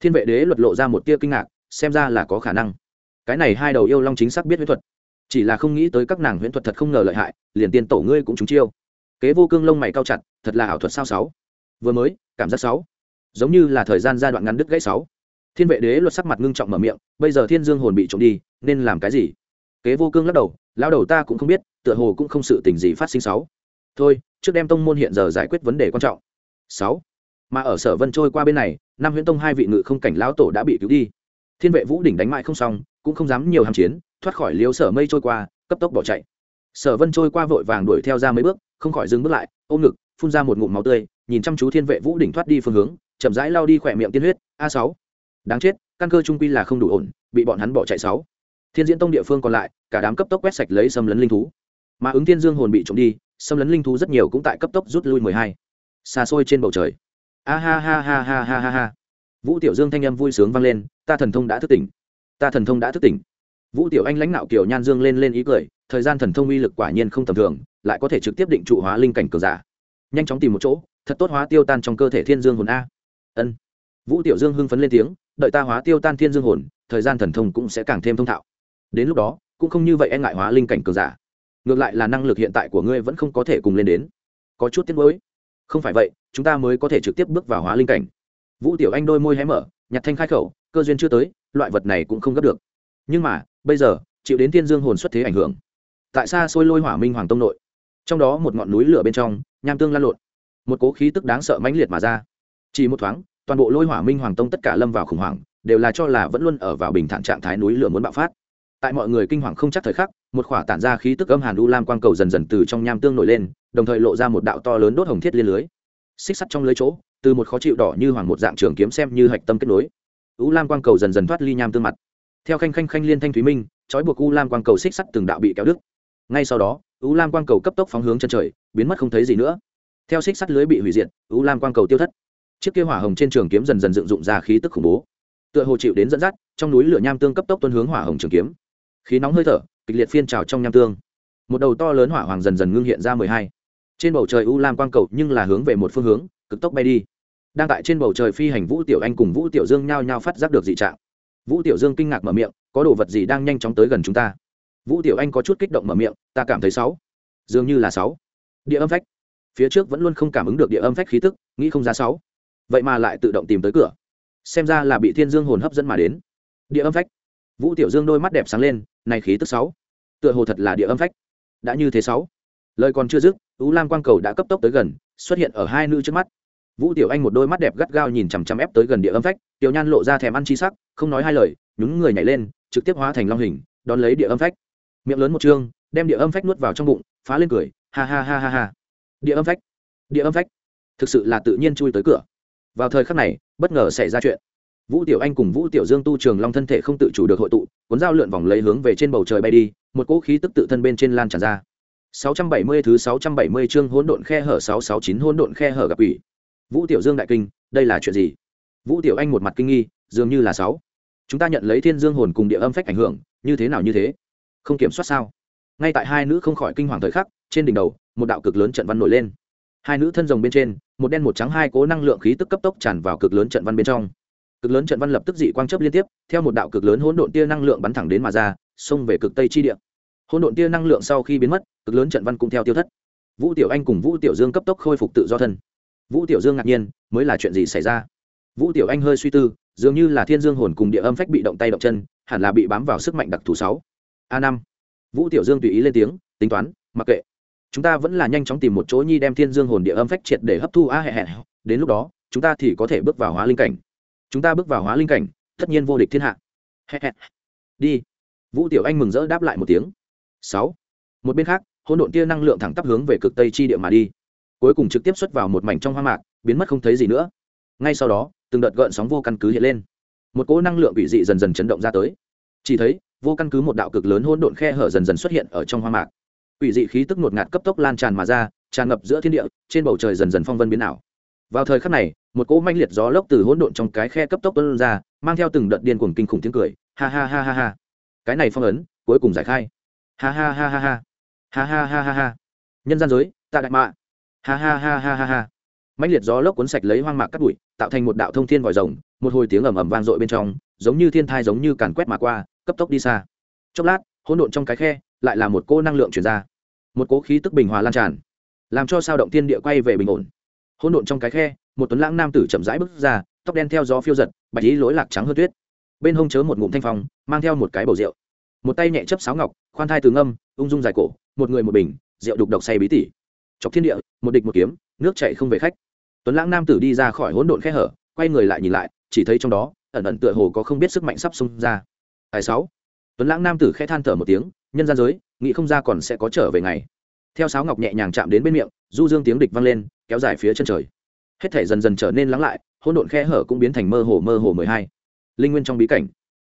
Thiên vệ đế luật lộ ra một tia kinh ngạc, xem ra là có khả năng. Cái này hai đầu yêu long chính xác biết huyễn thuật chỉ là không nghĩ tới các nàng huyễn thuật thật không ngờ lợi hại, liền tiên tổ ngươi cũng trúng chiêu. Kế vô cương lông mày cao chặt, thật là ảo thuật sao sáu. Vừa mới, cảm giác sáu. Giống như là thời gian giai đoạn ngắn đứt gãy sáu. Thiên vệ đế luật sắc mặt ngưng trọng mở miệng, bây giờ thiên dương hồn bị trộm đi, nên làm cái gì? Kế vô cương lắc đầu lao đầu ta cũng không biết, tựa hồ cũng không sự tình gì phát sinh sáu. Thôi, trước đem tông môn hiện giờ giải quyết vấn đề quan trọng. Sáu. Mà ở sở vân trôi qua bên này, năm huyễn tông hai vị ngự không cảnh lão tổ đã bị cứu đi. Thiên vệ vũ đỉnh đánh mại không xong, cũng không dám nhiều hàm chiến thoát khỏi liếu sở mây trôi qua, cấp tốc bỏ chạy. Sở vân trôi qua vội vàng đuổi theo ra mấy bước, không khỏi dừng bước lại, ôm ngực, phun ra một ngụm máu tươi, nhìn chăm chú thiên vệ vũ đỉnh thoát đi phương hướng, chậm rãi lao đi khỏe miệng tiên huyết, a sáu. Đáng chết, căn cơ trung quy là không đủ ổn, bị bọn hắn bỏ chạy sáu. Thiên diễn tông địa phương còn lại, cả đám cấp tốc quét sạch lấy xâm lấn linh thú. Mà ứng thiên dương hồn bị trộm đi, xâm lấn linh thú rất nhiều cũng tại cấp tốc rút lui mười hai. Xa xôi trên bầu trời. A ha ha ha ha ha ha ha. Vũ tiểu dương thanh âm vui sướng vang lên, ta thần thông đã thức tỉnh. Ta thần thông đã thức tỉnh vũ tiểu anh lãnh đạo kiểu nhan dương lên lên ý cười, thời gian thần thông uy lực quả nhiên không tầm thường, lại có thể trực tiếp định trụ hóa linh cảnh cường giả. Nhanh chóng tìm một chỗ, thật tốt hóa tiêu tan trong cơ thể thiên dương hồn a. Ân. Vũ tiểu dương hưng phấn lên tiếng, đợi ta hóa tiêu tan thiên dương hồn, thời gian thần thông cũng sẽ càng thêm thông thạo. Đến lúc đó, cũng không như vậy e ngại hóa linh cảnh cường giả. Ngược lại là năng lực hiện tại của ngươi vẫn không có thể cùng lên đến. Có chút tiếc mới không phải vậy, chúng ta mới có thể trực tiếp bước vào hóa linh cảnh. Vũ tiểu anh đôi môi hé mở, nhặt thanh khai khẩu, cơ duyên chưa tới, loại vật này cũng không gấp được. Nhưng mà bây giờ, chịu đến thiên dương hồn xuất thế ảnh hưởng. Tại xa xôi lôi hỏa minh hoàng tông nội, trong đó một ngọn núi lửa bên trong, nham tương lan lộn. Một cố khí tức đáng sợ mãnh liệt mà ra. Chỉ một thoáng, toàn bộ lôi hỏa minh hoàng tông tất cả lâm vào khủng hoảng, đều là cho là vẫn luôn ở vào bình thản trạng thái núi lửa muốn bạo phát. Tại mọi người kinh hoàng không chắc thời khắc, một khỏa tản ra khí tức âm hàn u lam quang cầu dần dần từ trong nham tương nổi lên, đồng thời lộ ra một đạo to lớn đốt hồng thiết liên lưới. Xích sắt trong lưới chỗ, từ một khó chịu đỏ như hoàng một dạng trường kiếm xem như hạch tâm kết nối. U lam quang cầu dần dần thoát ly nham tương mặt theo khanh khanh khanh liên thanh thúy minh, trói buộc u lam quang cầu xích sắt từng đạo bị kéo đứt. Ngay sau đó, u lam quang cầu cấp tốc phóng hướng chân trời, biến mất không thấy gì nữa. Theo xích sắt lưới bị hủy diệt, u lam quang cầu tiêu thất. Chiếc kia hỏa hồng trên trường kiếm dần dần dựng dụng ra khí tức khủng bố. Tựa hồ chịu đến dẫn dắt, trong núi lửa nham tương cấp tốc tuân hướng hỏa hồng trường kiếm. Khí nóng hơi thở, kịch liệt phiên trào trong nham tương. Một đầu to lớn hỏa hoàng dần dần ngưng hiện ra mười hai. Trên bầu trời u lam quang cầu nhưng là hướng về một phương hướng, cực tốc bay đi. Đang tại trên bầu trời phi hành vũ tiểu anh cùng vũ tiểu dương nhao nhao phát giác được dị trạng vũ tiểu dương kinh ngạc mở miệng, có đồ vật gì đang nhanh chóng tới gần chúng ta? Vũ tiểu anh có chút kích động mở miệng, ta cảm thấy sáu. Dường như là sáu. Địa âm phách. Phía trước vẫn luôn không cảm ứng được địa âm phách khí tức, nghĩ không ra sáu. Vậy mà lại tự động tìm tới cửa. Xem ra là bị thiên dương hồn hấp dẫn mà đến. Địa âm phách. Vũ tiểu dương đôi mắt đẹp sáng lên, này khí tức sáu. Tựa hồ thật là địa âm phách. Đã như thế sáu. Lời còn chưa dứt tú lam quang cầu đã cấp tốc tới gần, xuất hiện ở hai nữ trước mắt vũ tiểu anh một đôi mắt đẹp gắt gao nhìn chằm chằm ép tới gần địa âm phách, tiểu nhan lộ ra thèm ăn chi sắc, không nói hai lời nhúng người nhảy lên, trực tiếp hóa thành long hình, đón lấy địa âm phách. Miệng lớn một chương đem địa âm phách nuốt vào trong bụng, phá lên cười, ha ha ha ha ha. Địa âm phách, địa âm phách. Thực sự là tự nhiên chui tới cửa. Vào thời khắc này, bất ngờ xảy ra chuyện. Vũ tiểu anh cùng vũ tiểu dương tu trường long thân thể không tự chủ được hội tụ, cuốn dao lượn vòng lấy hướng về trên bầu trời bay đi, một cỗ khí tức tự thân bên trên lan tràn ra. 670 thứ 670 chương hỗn độn khe hở 669 hỗn độn khe hở gặp ủy vũ tiểu dương đại kinh, đây là chuyện gì? Vũ tiểu anh một mặt kinh nghi, dường như là sáu. Chúng ta nhận lấy thiên dương hồn cùng địa âm phách ảnh hưởng, như thế nào như thế? Không kiểm soát sao? Ngay tại hai nữ không khỏi kinh hoàng thời khắc, trên đỉnh đầu, một đạo cực lớn trận văn nổi lên. Hai nữ thân rồng bên trên, một đen một trắng hai cố năng lượng khí tức cấp tốc tràn vào cực lớn trận văn bên trong. Cực lớn trận văn lập tức dị quang chấp liên tiếp, theo một đạo cực lớn hỗn độn tia năng lượng bắn thẳng đến mà ra, xông về cực tây chi địa. Hỗn độn tia năng lượng sau khi biến mất, cực lớn trận văn cũng theo tiêu thất. Vũ tiểu anh cùng vũ tiểu dương cấp tốc khôi phục tự do thân vũ tiểu dương ngạc nhiên, mới là chuyện gì xảy ra? Vũ tiểu anh hơi suy tư, dường như là thiên dương hồn cùng địa âm phách bị động tay động chân, hẳn là bị bám vào sức mạnh đặc thù sáu. A năm. Vũ tiểu dương tùy ý lên tiếng, tính toán, mặc kệ. Chúng ta vẫn là nhanh chóng tìm một chỗ nhi đem thiên dương hồn địa âm phách triệt để hấp thu a hẹ hẹ. Đến lúc đó, chúng ta thì có thể bước vào hóa linh cảnh. Chúng ta bước vào hóa linh cảnh, tất nhiên vô địch thiên hạ. Đi. Vũ tiểu anh mừng rỡ đáp lại một tiếng. Sáu. Một bên khác, hỗn độn tia năng lượng thẳng tắp hướng về cực tây chi địa mà đi cuối cùng trực tiếp xuất vào một mảnh trong hoang mạc, biến mất không thấy gì nữa. Ngay sau đó, từng đợt gợn sóng vô căn cứ hiện lên. Một cỗ năng lượng bị dị dần dần chấn động ra tới. Chỉ thấy, vô căn cứ một đạo cực lớn hỗn độn khe hở dần dần xuất hiện ở trong hoang mạc. Quỷ dị khí tức ngột ngạt cấp tốc lan tràn mà ra, tràn ngập giữa thiên địa, trên bầu trời dần dần phong vân biến ảo. Vào thời khắc này, một cỗ manh liệt gió lốc từ hỗn độn trong cái khe cấp tốc tuôn ra, mang theo từng đợt điên cuồng kinh khủng tiếng cười. Ha ha ha ha ha. Cái này phong ấn, cuối cùng giải khai. Ha ha ha ha ha. Ha ha ha ha ha. Nhân gian giới tạ đại mạ ha ha ha ha ha ha. Mãnh liệt gió lốc cuốn sạch lấy hoang mạc cắt bụi, tạo thành một đạo thông thiên vòi rồng, một hồi tiếng ầm ầm vang dội bên trong, giống như thiên thai giống như càn quét mà qua, cấp tốc đi xa. Chốc lát, hỗn độn trong cái khe, lại là một cô năng lượng chuyển ra. Một cố khí tức bình hòa lan tràn, làm cho sao động thiên địa quay về bình ổn. Hỗn độn trong cái khe, một tuấn lãng nam tử chậm rãi bước ra, tóc đen theo gió phiêu giật, bạch ý lối lạc trắng hơn tuyết. Bên hông chớ một ngụm thanh phong, mang theo một cái bầu rượu. Một tay nhẹ chấp sáo ngọc, khoan thai từ ngâm, ung dung dài cổ, một người một bình, rượu đục độc say bí tỉ chọc thiên địa, một địch một kiếm, nước chạy không về khách. Tuấn lãng nam tử đi ra khỏi hỗn độn khe hở, quay người lại nhìn lại, chỉ thấy trong đó, ẩn ẩn tựa hồ có không biết sức mạnh sắp xung ra. Tài sáu. Tuấn lãng nam tử khẽ than thở một tiếng, nhân gian giới, nghĩ không ra còn sẽ có trở về ngày. Theo sáo ngọc nhẹ nhàng chạm đến bên miệng, du dương tiếng địch vang lên, kéo dài phía chân trời. Hết thể dần dần trở nên lắng lại, hỗn độn khe hở cũng biến thành mơ hồ mơ hồ mười hai. Linh nguyên trong bí cảnh.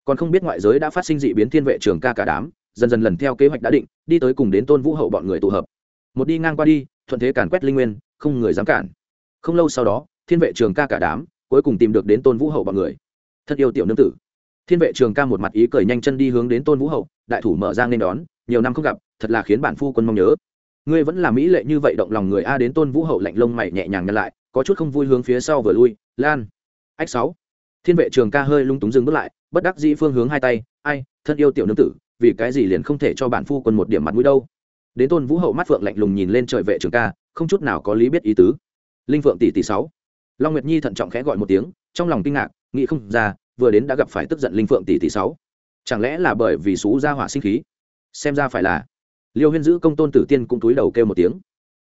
Còn không biết ngoại giới đã phát sinh dị biến thiên vệ trường ca cả đám, dần dần lần theo kế hoạch đã định, đi tới cùng đến tôn vũ hậu bọn người tụ hợp. Một đi ngang qua đi thuận thế càn quét linh nguyên, không người dám cản. Không lâu sau đó, thiên vệ trường ca cả đám cuối cùng tìm được đến tôn vũ hậu bọn người. Thật yêu tiểu nương tử. Thiên vệ trường ca một mặt ý cười nhanh chân đi hướng đến tôn vũ hậu, đại thủ mở ra nên đón, nhiều năm không gặp, thật là khiến bản phu quân mong nhớ. Ngươi vẫn là mỹ lệ như vậy động lòng người a đến tôn vũ hậu lạnh lông mày nhẹ nhàng nhăn lại, có chút không vui hướng phía sau vừa lui, lan. Ách sáu. Thiên vệ trường ca hơi lung túng dừng bước lại, bất đắc dĩ phương hướng hai tay, ai, thân yêu tiểu nương tử, vì cái gì liền không thể cho bản phu quân một điểm mặt mũi đâu? Đến tôn vũ hậu mắt phượng lạnh lùng nhìn lên trời vệ trường ca, không chút nào có lý biết ý tứ. Linh phượng tỷ tỷ sáu. Long nguyệt nhi thận trọng khẽ gọi một tiếng, trong lòng kinh ngạc, nghĩ không ra, vừa đến đã gặp phải tức giận linh phượng tỷ tỷ sáu. Chẳng lẽ là bởi vì xú gia hỏa sinh khí? Xem ra phải là. Liêu huyên giữ công tôn tử tiên cũng túi đầu kêu một tiếng.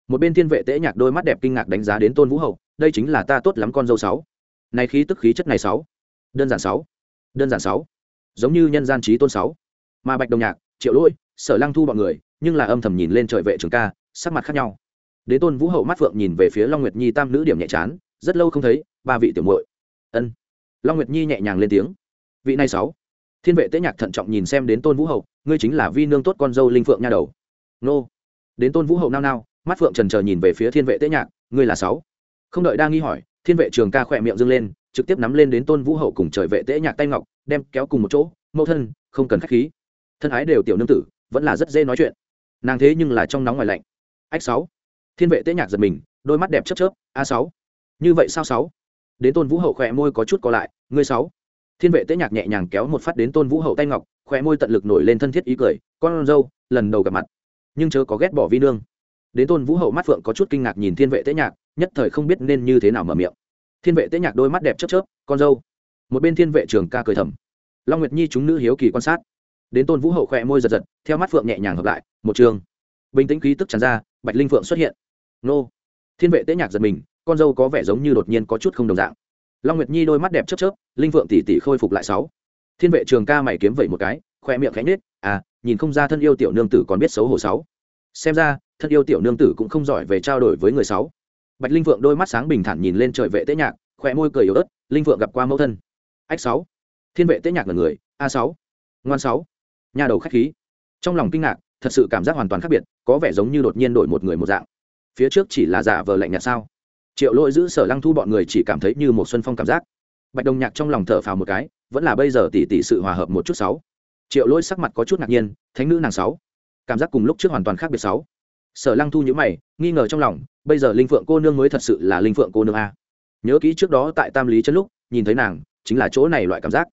Một bên thiên vệ tễ nhạc đôi mắt đẹp kinh ngạc đánh giá đến tôn vũ hậu, đây chính là ta tốt lắm con dâu sáu. Này khí tức khí chất này sáu. Đơn giản sáu. Đơn giản sáu. Giống như nhân gian trí tôn sáu. Mà bạch đồng nhạc, triệu lỗi, sở lăng thu bọn người nhưng là âm thầm nhìn lên trời vệ trường ca, sắc mặt khác nhau. Đến tôn vũ hậu mắt phượng nhìn về phía long nguyệt nhi tam nữ điểm nhẹ chán, rất lâu không thấy, ba vị tiểu muội. Ân. Long nguyệt nhi nhẹ nhàng lên tiếng. Vị này sáu. Thiên vệ tế nhạc thận trọng nhìn xem đến tôn vũ hậu, ngươi chính là vi nương tốt con dâu linh phượng nha đầu. Nô. Đến tôn vũ hậu nao nao, mắt phượng trần chờ nhìn về phía thiên vệ tế nhạc, ngươi là sáu. Không đợi đa nghi hỏi, thiên vệ trường ca khỏe miệng dâng lên, trực tiếp nắm lên đến tôn vũ hậu cùng trời vệ tế nhạc tay ngọc, đem kéo cùng một chỗ, mẫu thân, không cần khách khí. Thân ái đều tiểu nương tử, vẫn là rất dễ nói chuyện nàng thế nhưng là trong nóng ngoài lạnh. Ách sáu. Thiên vệ tế nhạc giật mình, đôi mắt đẹp chớp chớp, a sáu. Như vậy sao sáu? Đến tôn vũ hậu khỏe môi có chút co lại, ngươi sáu. Thiên vệ tế nhạc nhẹ nhàng kéo một phát đến tôn vũ hậu tay ngọc, khỏe môi tận lực nổi lên thân thiết ý cười, con dâu, lần đầu gặp mặt. Nhưng chớ có ghét bỏ vi nương. Đến tôn vũ hậu mắt phượng có chút kinh ngạc nhìn thiên vệ tế nhạc, nhất thời không biết nên như thế nào mở miệng. Thiên vệ tế nhạc đôi mắt đẹp chớp chớp, con dâu. Một bên thiên vệ trường ca cười thầm. Long nguyệt nhi chúng nữ hiếu kỳ quan sát đến tôn vũ hậu khỏe môi giật giật, theo mắt phượng nhẹ nhàng hợp lại, một trường. Bình tĩnh khí tức tràn ra, bạch linh phượng xuất hiện. Nô. Thiên vệ tế nhạc giật mình, con dâu có vẻ giống như đột nhiên có chút không đồng dạng. Long nguyệt nhi đôi mắt đẹp chớp chớp, linh phượng tỉ tỉ khôi phục lại sáu. Thiên vệ trường ca mày kiếm vẩy một cái khoe miệng khẽ nết à nhìn không ra thân yêu tiểu nương tử còn biết xấu hổ sáu. Xem ra, thân yêu tiểu nương tử cũng không giỏi về trao đổi với người sáu. Bạch linh phượng đôi mắt sáng bình thản nhìn lên trời vệ tế nhạc khoe môi cười yếu ớt, linh phượng gặp qua mẫu thân. Ách sáu. Thiên vệ tế nhạc là người, a sáu. Ngoan sáu nhà đầu khách khí. Trong lòng kinh ngạc, thật sự cảm giác hoàn toàn khác biệt, có vẻ giống như đột nhiên đổi một người một dạng. Phía trước chỉ là giả vờ lạnh nhạt sao? Triệu lỗi giữ sở lăng thu bọn người chỉ cảm thấy như một xuân phong cảm giác. Bạch đồng nhạc trong lòng thở phào một cái, vẫn là bây giờ tỉ tỉ sự hòa hợp một chút sáu. Triệu lỗi sắc mặt có chút ngạc nhiên, thánh nữ nàng sáu. Cảm giác cùng lúc trước hoàn toàn khác biệt sáu. Sở lăng thu nhữ mày, nghi ngờ trong lòng, bây giờ linh phượng cô nương mới thật sự là linh phượng cô nương a. Nhớ kỹ trước đó tại tam lý chân lúc, nhìn thấy nàng, chính là chỗ này loại cảm giác.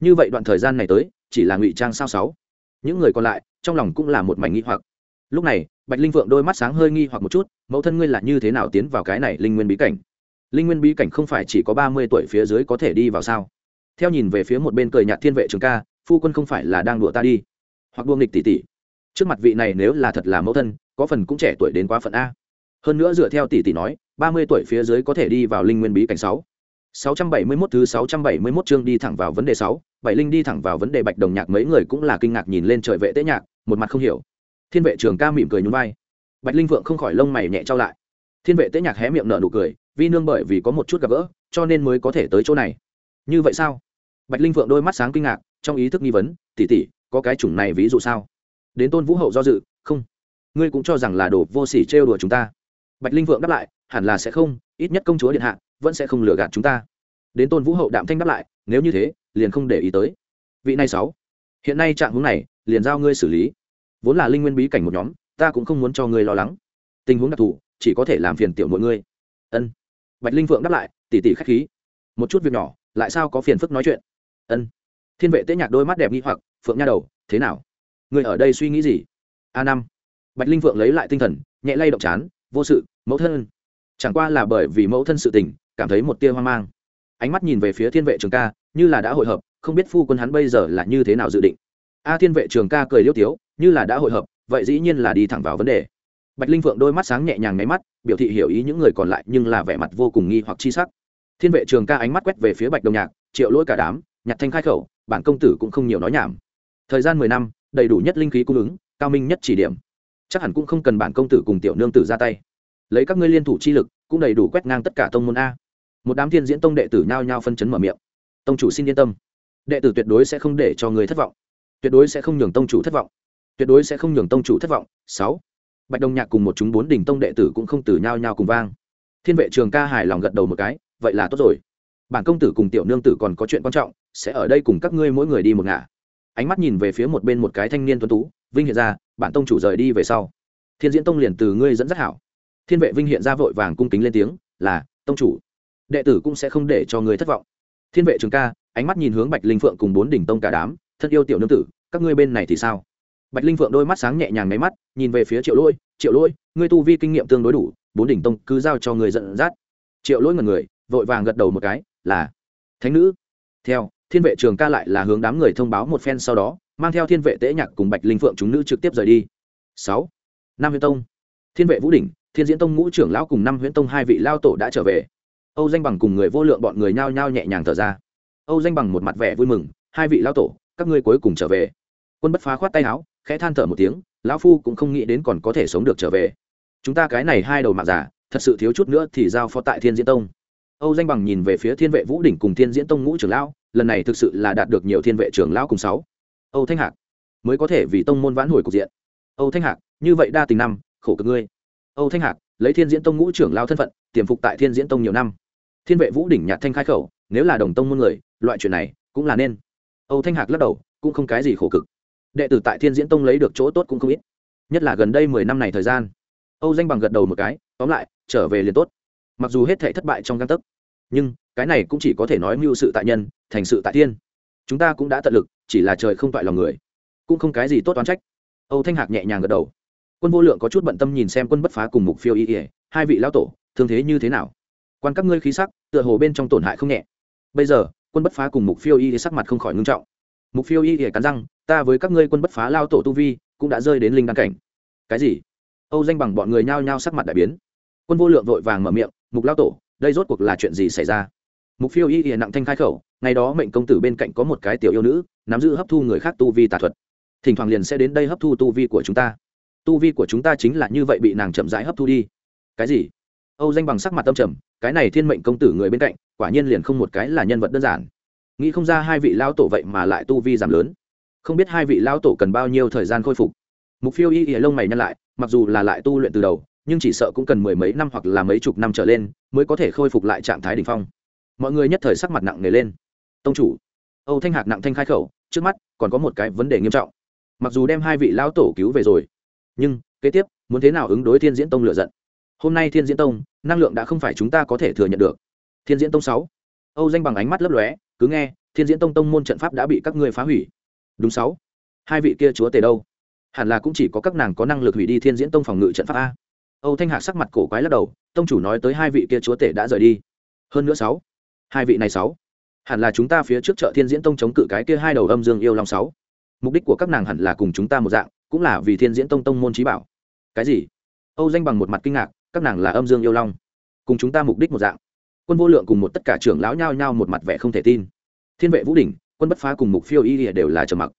Như vậy đoạn thời gian này tới, chỉ là ngụy trang sao sáu những người còn lại, trong lòng cũng là một mảnh nghi hoặc. Lúc này, bạch linh phượng đôi mắt sáng hơi nghi hoặc một chút, mẫu thân ngươi là như thế nào tiến vào cái này linh nguyên bí cảnh? Linh nguyên bí cảnh không phải chỉ có ba mươi tuổi phía dưới có thể đi vào sao? Theo nhìn về phía một bên cười nhạt thiên vệ trường ca, phu quân không phải là đang đùa ta đi? Hoặc đua nghịch tỷ tỷ. Trước mặt vị này nếu là thật là mẫu thân, có phần cũng trẻ tuổi đến quá phận a. Hơn nữa dựa theo tỷ tỷ nói, ba mươi tuổi phía dưới có thể đi vào linh nguyên bí cảnh sáu. 671 thứ 671 chương đi thẳng vào vấn đề sáu, bảy linh đi thẳng vào vấn đề bạch đồng nhạc, mấy người cũng là kinh ngạc nhìn lên trời vệ tế nhạc, một mặt không hiểu. Thiên vệ trường ca mỉm cười nhún vai. Bạch linh vượng không khỏi lông mày nhẹ trao lại. Thiên vệ tế nhạc hé miệng nở nụ cười, vi nương bởi vì có một chút gặp gỡ, cho nên mới có thể tới chỗ này. Như vậy sao? Bạch linh vượng đôi mắt sáng kinh ngạc, trong ý thức nghi vấn, tỷ tỷ, có cái chủng này ví dụ sao? Đến tôn vũ hậu do dự, không. Ngươi cũng cho rằng là đồ vô sỉ trêu đùa chúng ta. Bạch linh vượng đáp lại, hẳn là sẽ không, ít nhất công chúa điện hạ vẫn sẽ không lừa gạt chúng ta. Đến tôn vũ hậu đạm thanh đáp lại, nếu như thế, liền không để ý tới. Vị này sáu, hiện nay trạng hướng này, liền giao ngươi xử lý. Vốn là linh nguyên bí cảnh một nhóm, ta cũng không muốn cho ngươi lo lắng. Tình huống đặc thù, chỉ có thể làm phiền tiểu mọi ngươi. Ân. Bạch linh vượng đáp lại tỉ tỉ khách khí. Một chút việc nhỏ, lại sao có phiền phức nói chuyện? Ân. Thiên vệ tế nhạc đôi mắt đẹp nghi hoặc, phượng nha đầu, thế nào? Người ở đây suy nghĩ gì? A năm. Bạch linh phượng lấy lại tinh thần, nhẹ lay động chán, vô sự, mẫu thân. Chẳng qua là bởi vì mẫu thân sự tình cảm thấy một tia hoang mang. Ánh mắt nhìn về phía thiên vệ trường ca, như là đã hội hợp, không biết phu quân hắn bây giờ là như thế nào dự định. A thiên vệ trường ca cười liêu tiếu, như là đã hội hợp, vậy dĩ nhiên là đi thẳng vào vấn đề. Bạch linh phượng đôi mắt sáng nhẹ nhàng nháy mắt, biểu thị hiểu ý những người còn lại, nhưng là vẻ mặt vô cùng nghi hoặc chi sắc. Thiên vệ trường ca ánh mắt quét về phía bạch đồng nhạc, triệu lỗi cả đám, nhặt thanh khai khẩu, bản công tử cũng không nhiều nói nhảm. Thời gian mười năm, đầy đủ nhất linh khí cung ứng, cao minh nhất chỉ điểm. Chắc hẳn cũng không cần bản công tử cùng tiểu nương tử ra tay. Lấy các ngươi liên thủ chi lực, cũng đầy đủ quét ngang tất cả tông môn a một đám thiên diễn tông đệ tử nhao nhao phân chấn mở miệng. Tông chủ xin yên tâm. Đệ tử tuyệt đối sẽ không để cho người thất vọng. Tuyệt đối sẽ không nhường tông chủ thất vọng. Tuyệt đối sẽ không nhường tông chủ thất vọng. Sáu. Bạch đồng nhạc cùng một chúng bốn đỉnh tông đệ tử cũng không từ nhao nhao cùng vang. Thiên vệ trường ca hài lòng gật đầu một cái, vậy là tốt rồi. Bản công tử cùng tiểu nương tử còn có chuyện quan trọng, sẽ ở đây cùng các ngươi mỗi người đi một ngả. Ánh mắt nhìn về phía một bên một cái thanh niên tuấn tú, vinh hiện ra bản tông chủ rời đi về sau. Thiên diễn tông liền từ ngươi dẫn dắt hảo. Thiên vệ vinh hiện ra vội vàng cung kính lên tiếng, là, tông chủ đệ tử cũng sẽ không để cho người thất vọng. Thiên vệ trường ca, ánh mắt nhìn hướng bạch linh phượng cùng bốn đỉnh tông cả đám, thân yêu tiểu nương tử, các ngươi bên này thì sao? Bạch linh phượng đôi mắt sáng nhẹ nhàng nháy mắt, nhìn về phía triệu lỗi triệu lỗi, ngươi tu vi kinh nghiệm tương đối đủ, bốn đỉnh tông cứ giao cho người dẫn dắt. Triệu lỗi ngần người, vội vàng gật đầu một cái, là. Thánh nữ. Theo, thiên vệ trường ca lại là hướng đám người thông báo một phen sau đó, mang theo thiên vệ tễ nhạc cùng bạch linh phượng chúng nữ trực tiếp rời đi. Sáu năm huyễn tông. Thiên vệ vũ đỉnh, thiên diễn tông ngũ trưởng lão cùng năm huyễn tông hai vị lao tổ đã trở về âu danh bằng cùng người vô lượng bọn người nhao nhao nhẹ nhàng thở ra. Âu danh bằng một mặt vẻ vui mừng, hai vị lao tổ, các ngươi cuối cùng trở về. Quân bất phá khoát tay áo, khẽ than thở một tiếng, lão phu cũng không nghĩ đến còn có thể sống được trở về. Chúng ta cái này hai đầu mạng giả thật sự thiếu chút nữa thì giao phó tại thiên diễn tông. Âu danh bằng nhìn về phía thiên vệ vũ đỉnh cùng thiên diễn tông ngũ trưởng lão, lần này thực sự là đạt được nhiều thiên vệ trưởng lão cùng sáu. Âu thanh hạc, mới có thể vì tông môn vãn hồi cục diện. Âu thanh hạc, như vậy đa tình năm, khổ cực ngươi. Âu thanh hạc, lấy thiên diễn tông ngũ trưởng lao thân phận, tiềm phục tại thiên diễn tông nhiều năm thiên vệ vũ đỉnh nhạt thanh khai khẩu, nếu là đồng tông môn người, loại chuyện này cũng là nên. Âu thanh hạc lắc đầu, cũng không cái gì khổ cực. Đệ tử tại thiên diễn tông lấy được chỗ tốt cũng không ít, nhất là gần đây mười năm này thời gian. Âu danh bằng gật đầu một cái, tóm lại, trở về liền tốt. Mặc dù hết thể thất bại trong găng tấc, nhưng cái này cũng chỉ có thể nói mưu sự tại nhân, thành sự tại thiên. Chúng ta cũng đã tận lực, chỉ là trời không toại lòng người, cũng không cái gì tốt oán trách. Âu thanh hạc nhẹ nhàng gật đầu. Quân vô lượng có chút bận tâm nhìn xem quân bất phá cùng mục phiêu y ỉa hai vị lão tổ, thương thế như thế nào? Quan các ngươi khí sắc, tựa hồ bên trong tổn hại không nhẹ. Bây giờ, quân bất phá cùng mục phiêu y sắc mặt không khỏi ngưng trọng. Mục phiêu y thì cắn răng, ta với các ngươi quân bất phá lao tổ tu vi, cũng đã rơi đến linh đăng cảnh. Cái gì? Âu danh bằng bọn người nhao nhao sắc mặt đại biến. Quân vô lượng vội vàng mở miệng, mục lao tổ, đây rốt cuộc là chuyện gì xảy ra? Mục phiêu y thì nặng thanh khai khẩu, ngày đó mệnh công tử bên cạnh có một cái tiểu yêu nữ, nắm giữ hấp thu người khác tu vi tà thuật. Thỉnh thoảng liền sẽ đến đây hấp thu tu vi của chúng ta. Tu vi của chúng ta chính là như vậy bị nàng chậm rãi hấp thu đi. Cái gì? Âu danh bằng sắc mặt tâm trầm cái này thiên mệnh công tử người bên cạnh, quả nhiên liền không một cái là nhân vật đơn giản. Nghĩ không ra hai vị lao tổ vậy mà lại tu vi giảm lớn. Không biết hai vị lao tổ cần bao nhiêu thời gian khôi phục. Mục phiêu y ỉa lông mày nhăn lại, mặc dù là lại tu luyện từ đầu, nhưng chỉ sợ cũng cần mười mấy năm hoặc là mấy chục năm trở lên mới có thể khôi phục lại trạng thái đ ỉ n h phong. Mọi người nhất thời sắc mặt nặng nề lên. Tông chủ. Âu thanh hạc nặng thanh khai khẩu, trước mắt còn có một cái vấn đề nghiêm trọng. Mặc dù đem hai vị lão tổ cứu về rồi, nhưng kế tiếp muốn thế nào ứng đối thiên diễn tông lựa giận? Hôm nay thiên diễn tông năng lượng đã không phải chúng ta có thể thừa nhận được. Thiên diễn tông sáu. Âu danh bằng ánh mắt lấp lóe, cứ nghe, thiên diễn tông tông môn trận pháp đã bị các ngươi phá hủy. Đúng sáu. Hai vị kia chúa tể đâu? Hẳn là cũng chỉ có các nàng có năng lực hủy đi thiên diễn tông phòng ngự trận pháp a. Âu thanh hạc sắc mặt cổ quái lắc đầu, tông chủ nói tới hai vị kia chúa tể đã rời đi. Hơn nữa sáu. Hai vị này sáu. Hẳn là chúng ta phía trước chợ thiên diễn tông chống cự cái kia hai đầu âm dương yêu long sáu. Mục đích của các nàng hẳn là cùng chúng ta một dạng, cũng là vì thiên diễn tông tông môn trí bảo. Cái gì? Âu danh bằng một mặt kinh ngạc các nàng là âm dương yêu long, cùng chúng ta mục đích một dạng. Quân vô lượng cùng một tất cả trưởng lão nhao nhao một mặt vẻ không thể tin. Thiên vệ vũ đỉnh, quân bất phá cùng mục phiêu y đều là trầm mặc.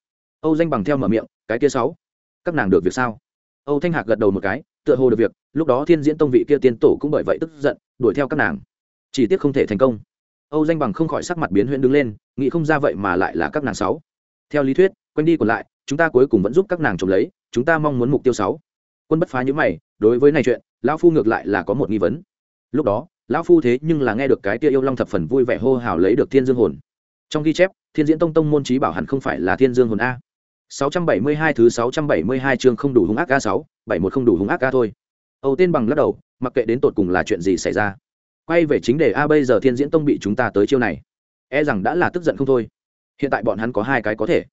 Âu danh bằng theo mở miệng, cái kia sáu, các nàng được việc sao? Âu thanh hạc gật đầu một cái, tựa hồ được việc, lúc đó thiên diễn tông vị kia tiên tổ cũng bởi vậy tức giận, đuổi theo các nàng. Chỉ tiếc không thể thành công. Âu danh bằng không khỏi sắc mặt biến huyễn đứng lên, nghĩ không ra vậy mà lại là các nàng sáu. Theo lý thuyết, quanh đi còn lại, chúng ta cuối cùng vẫn giúp các nàng trộm lấy, chúng ta mong muốn mục tiêu sáu. Quân bất phá những mày, đối với này chuyện lão phu ngược lại là có một nghi vấn lúc đó lão phu thế nhưng là nghe được cái kia yêu long thập phần vui vẻ hô hào lấy được thiên dương hồn trong ghi chép thiên diễn tông tông môn trí bảo hẳn không phải là thiên dương hồn a 672 thứ 672 chương không đủ hung ác a 6, 71 không đủ hung ác a thôi. Âu Tiên bằng lắc đầu, mặc kệ đến tột cùng là chuyện gì xảy ra. Quay về chính đề a bây giờ Thiên Diễn Tông bị chúng ta tới chiêu này, e rằng đã là tức giận không thôi. Hiện tại bọn hắn có hai cái có thể.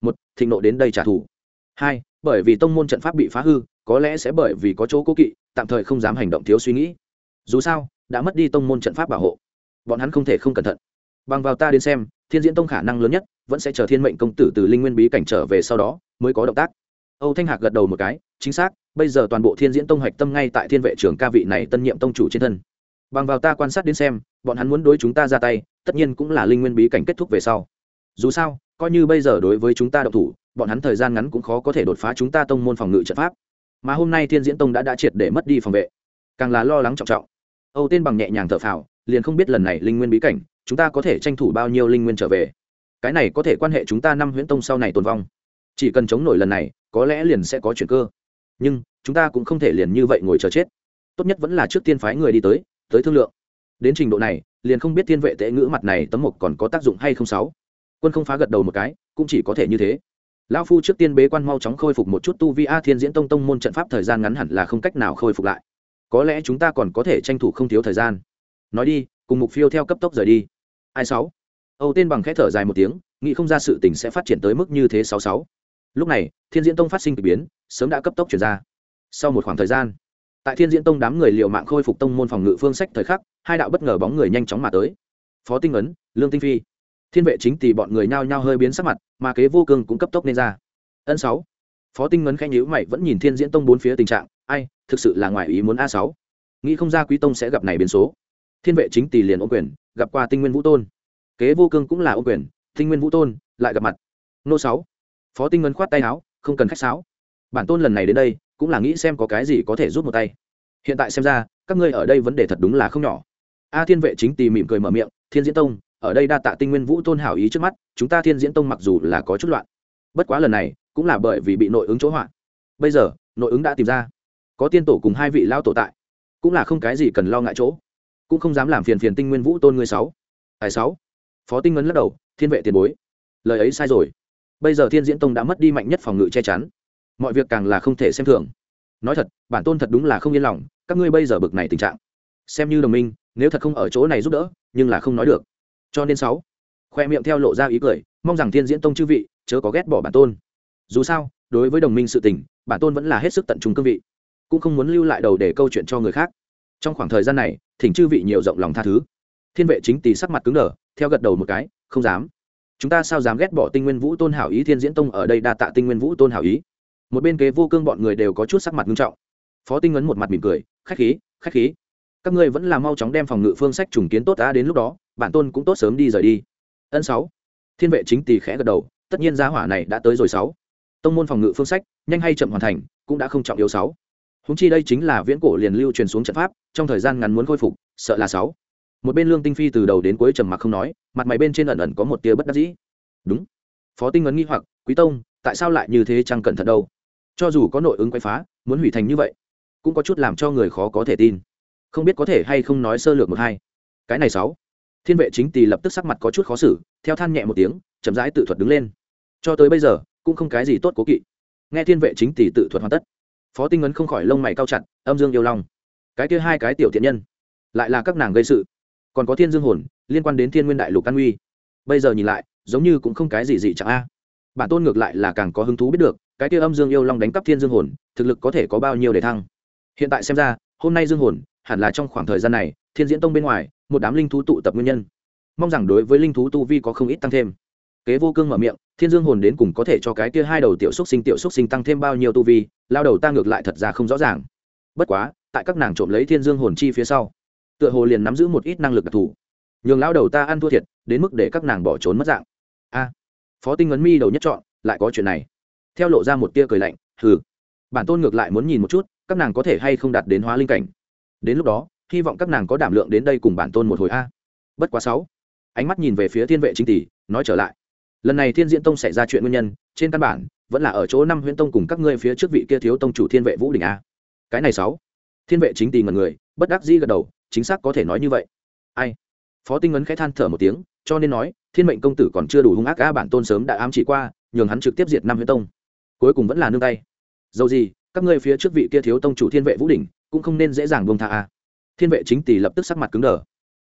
Một, thịnh nộ đến đây trả thù. Hai, bởi vì tông môn trận pháp bị phá hư, có lẽ sẽ bởi vì có chỗ cố kỵ, tạm thời không dám hành động thiếu suy nghĩ. Dù sao, đã mất đi tông môn trận pháp bảo hộ, bọn hắn không thể không cẩn thận. Bằng vào ta đến xem, Thiên Diễn Tông khả năng lớn nhất vẫn sẽ chờ thiên mệnh công tử từ linh nguyên bí cảnh trở về sau đó mới có động tác âu thanh hạc gật đầu một cái chính xác bây giờ toàn bộ thiên diễn tông hoạch tâm ngay tại thiên vệ trưởng ca vị này tân nhiệm tông chủ trên thân bằng vào ta quan sát đến xem bọn hắn muốn đối chúng ta ra tay tất nhiên cũng là linh nguyên bí cảnh kết thúc về sau dù sao coi như bây giờ đối với chúng ta độc thủ bọn hắn thời gian ngắn cũng khó có thể đột phá chúng ta tông môn phòng ngự trận pháp mà hôm nay thiên diễn tông đã đã triệt để mất đi phòng vệ. Càng là lo lắng trọng trọng. Âu tên bằng nhẹ nhàng thở phào, liền không biết lần này linh nguyên bí cảnh, chúng ta có thể tranh thủ bao nhiêu linh nguyên trở về. Cái này có thể quan hệ chúng ta năm huyễn tông sau này tồn vong. Chỉ cần chống nổi lần này, có lẽ liền sẽ có chuyện cơ. Nhưng, chúng ta cũng không thể liền như vậy ngồi chờ chết. Tốt nhất vẫn là trước tiên phái người đi tới tới thương lượng. Đến trình độ này, liền không biết thiên vệ tệ ngữ mặt này tấm mục còn có tác dụng hay không sáu. Quân không phá gật đầu một cái, cũng chỉ có thể như thế lão phu trước tiên bế quan mau chóng khôi phục một chút tu vi a thiên diễn tông tông môn trận pháp thời gian ngắn hẳn là không cách nào khôi phục lại. Có lẽ chúng ta còn có thể tranh thủ không thiếu thời gian. Nói đi, cùng mục phiêu theo cấp tốc rời đi. Ai sáu? Âu tên bằng khẽ thở dài một tiếng, nghĩ không ra sự tình sẽ phát triển tới mức như thế sáu sáu. Lúc này, thiên diễn tông phát sinh k ỳ biến, sớm đã cấp tốc chuyển ra. Sau một khoảng thời gian, tại thiên diễn tông đám người liệu mạng khôi phục tông môn phòng ngự phương sách thời khắc, hai đạo bất ngờ bóng người nhanh chóng mà tới. Phó tinh ấn, lương tinh phi thiên vệ chính tỷ bọn người nhao nhao hơi biến sắc mặt, mà kế vô cương cũng cấp tốc nên ra. Ân sáu. Phó tinh ngấn khẽ nhíu mày, vẫn nhìn thiên diễn tông bốn phía tình trạng, ai, thực sự là ngoài ý muốn a sáu. Nghĩ không ra quý tông sẽ gặp này biến số. Thiên vệ chính tỷ liền ô quyền, gặp qua tinh nguyên vũ tôn. Kế vô cương cũng là ô quyền, tinh nguyên vũ tôn, lại gặp mặt. Nô sáu. Phó tinh ấn khoát tay áo, không cần khách sáo. Bản tôn lần này đến đây, cũng là nghĩ xem có cái gì có thể giúp một tay. Hiện tại xem ra, các ngươi ở đây vấn đề thật đúng là không nhỏ. A thiên vệ chính tì mỉm cười mở miệng, thiên diễn tông ở đây đa tạ tinh nguyên vũ tôn hảo ý trước mắt, chúng ta thiên diễn tông mặc dù là có chút loạn, bất quá lần này cũng là bởi vì bị nội ứng chỗ họa. Bây giờ, nội ứng đã tìm ra, có tiên tổ cùng hai vị lao tổ tại, cũng là không cái gì cần lo ngại chỗ, cũng không dám làm phiền phiền tinh nguyên vũ tôn người sáu. Tài sáu, phó tinh ngân lắc đầu, thiên vệ tiền bối, lời ấy sai rồi. Bây giờ thiên diễn tông đã mất đi mạnh nhất phòng ngự che chắn, mọi việc càng là không thể xem thường. Nói thật, bản tôn thật đúng là không yên lòng, các ngươi bây giờ bực này tình trạng. Xem như đồng minh, nếu thật không ở chỗ này giúp đỡ, nhưng là không nói được cho nên sáu, khoe miệng theo lộ ra ý cười, mong rằng thiên diễn tông chư vị chớ có ghét bỏ bản tôn. Dù sao, đối với đồng minh sự tình, bản tôn vẫn là hết sức tận trung cương vị, cũng không muốn lưu lại đầu để câu chuyện cho người khác. Trong khoảng thời gian này, thỉnh chư vị nhiều rộng lòng tha thứ. Thiên vệ chính tỳ sắc mặt cứng đờ, theo gật đầu một cái, không dám. Chúng ta sao dám ghét bỏ tinh nguyên vũ tôn hảo ý, thiên diễn tông ở đây đa tạ tinh nguyên vũ tôn hảo ý. Một bên kế vô cương bọn người đều có chút sắc mặt nghiêm trọng. Phó tinh ấn một mặt mỉm cười, khách khí khách khí. Các ngươi vẫn là mau chóng đem phòng ngự phương sách trùng kiến tốt đã đến lúc đó bản tôn cũng tốt sớm đi rời đi. Ân sáu. Thiên vệ chính tỳ khẽ gật đầu, tất nhiên giá hỏa này đã tới rồi sáu. Tông môn phòng ngự phương sách, nhanh hay chậm hoàn thành, cũng đã không trọng yếu sáu. Húng chi đây chính là viễn cổ liền lưu truyền xuống trận pháp, trong thời gian ngắn muốn khôi phục, sợ là sáu. Một bên lương tinh phi từ đầu đến cuối trầm mặc không nói, mặt mày bên trên ẩn ẩn có một tia bất đắc dĩ. Đúng. Phó tinh ấn nghi hoặc, quý tông, tại sao lại như thế chẳng cẩn thận đâu? Cho dù có nội ứng quay phá, muốn hủy thành như vậy, cũng có chút làm cho người khó có thể tin. Không biết có thể hay không nói sơ lược một hai. Cái này sáu thiên vệ chính tỳ lập tức sắc mặt có chút khó xử, theo than nhẹ một tiếng, chậm rãi tự thuật đứng lên. Cho tới bây giờ, cũng không cái gì tốt cố kỵ. Nghe thiên vệ chính tỷ tự thuật hoàn tất, phó tinh ấn không khỏi lông mày cao chặt, âm dương yêu long. Cái kia hai cái tiểu thiện nhân, lại là các nàng gây sự. Còn có thiên dương hồn, liên quan đến thiên nguyên đại lục an uy. Bây giờ nhìn lại, giống như cũng không cái gì dị chẳng a. Bản tôn ngược lại là càng có hứng thú biết được, cái kia âm dương yêu long đánh cắp thiên dương hồn, thực lực có thể có bao nhiêu để thăng. Hiện tại xem ra, hôm nay dương hồn, hẳn là trong khoảng thời gian này, thiên diễn tông bên ngoài một đám linh thú tụ tập nguyên nhân. Mong rằng đối với linh thú tu vi có không ít tăng thêm. Kế vô cương mở miệng, thiên dương hồn đến cùng có thể cho cái kia hai đầu tiểu xúc sinh, tiểu xúc sinh tăng thêm bao nhiêu tu vi, lao đầu ta ngược lại thật ra không rõ ràng. Bất quá, tại các nàng trộm lấy thiên dương hồn chi phía sau, tựa hồ liền nắm giữ một ít năng lực đặc thù. Nhường lao đầu ta ăn thua thiệt, đến mức để các nàng bỏ trốn mất dạng. A, phó tinh ấn mi đầu nhất chọn, lại có chuyện này. Theo lộ ra một tia cười lạnh, hừ. Bản tôn ngược lại muốn nhìn một chút, các nàng có thể hay không đạt đến hóa linh cảnh. Đến lúc đó hy vọng các nàng có đảm lượng đến đây cùng bản tôn một hồi a. Bất quá sáu. Ánh mắt nhìn về phía thiên vệ chính tỷ, nói trở lại. Lần này thiên diễn tông xảy ra chuyện nguyên nhân, trên căn bản vẫn là ở chỗ năm huyễn tông cùng các ngươi phía trước vị kia thiếu tông chủ thiên vệ vũ đình a. Cái này sáu. Thiên vệ chính tỷ ngần người, bất đắc dĩ gật đầu, chính xác có thể nói như vậy. Ai? Phó tinh ấn khẽ than thở một tiếng, cho nên nói, thiên mệnh công tử còn chưa đủ hung ác a bản tôn sớm đã ám chỉ qua, nhường hắn trực tiếp diệt năm huyễn tông. Cuối cùng vẫn là nương tay. Dầu gì, các ngươi phía trước vị kia thiếu tông chủ thiên vệ vũ đình cũng không nên dễ dàng buông tha a thiên vệ chính tỷ lập tức sắc mặt cứng đờ.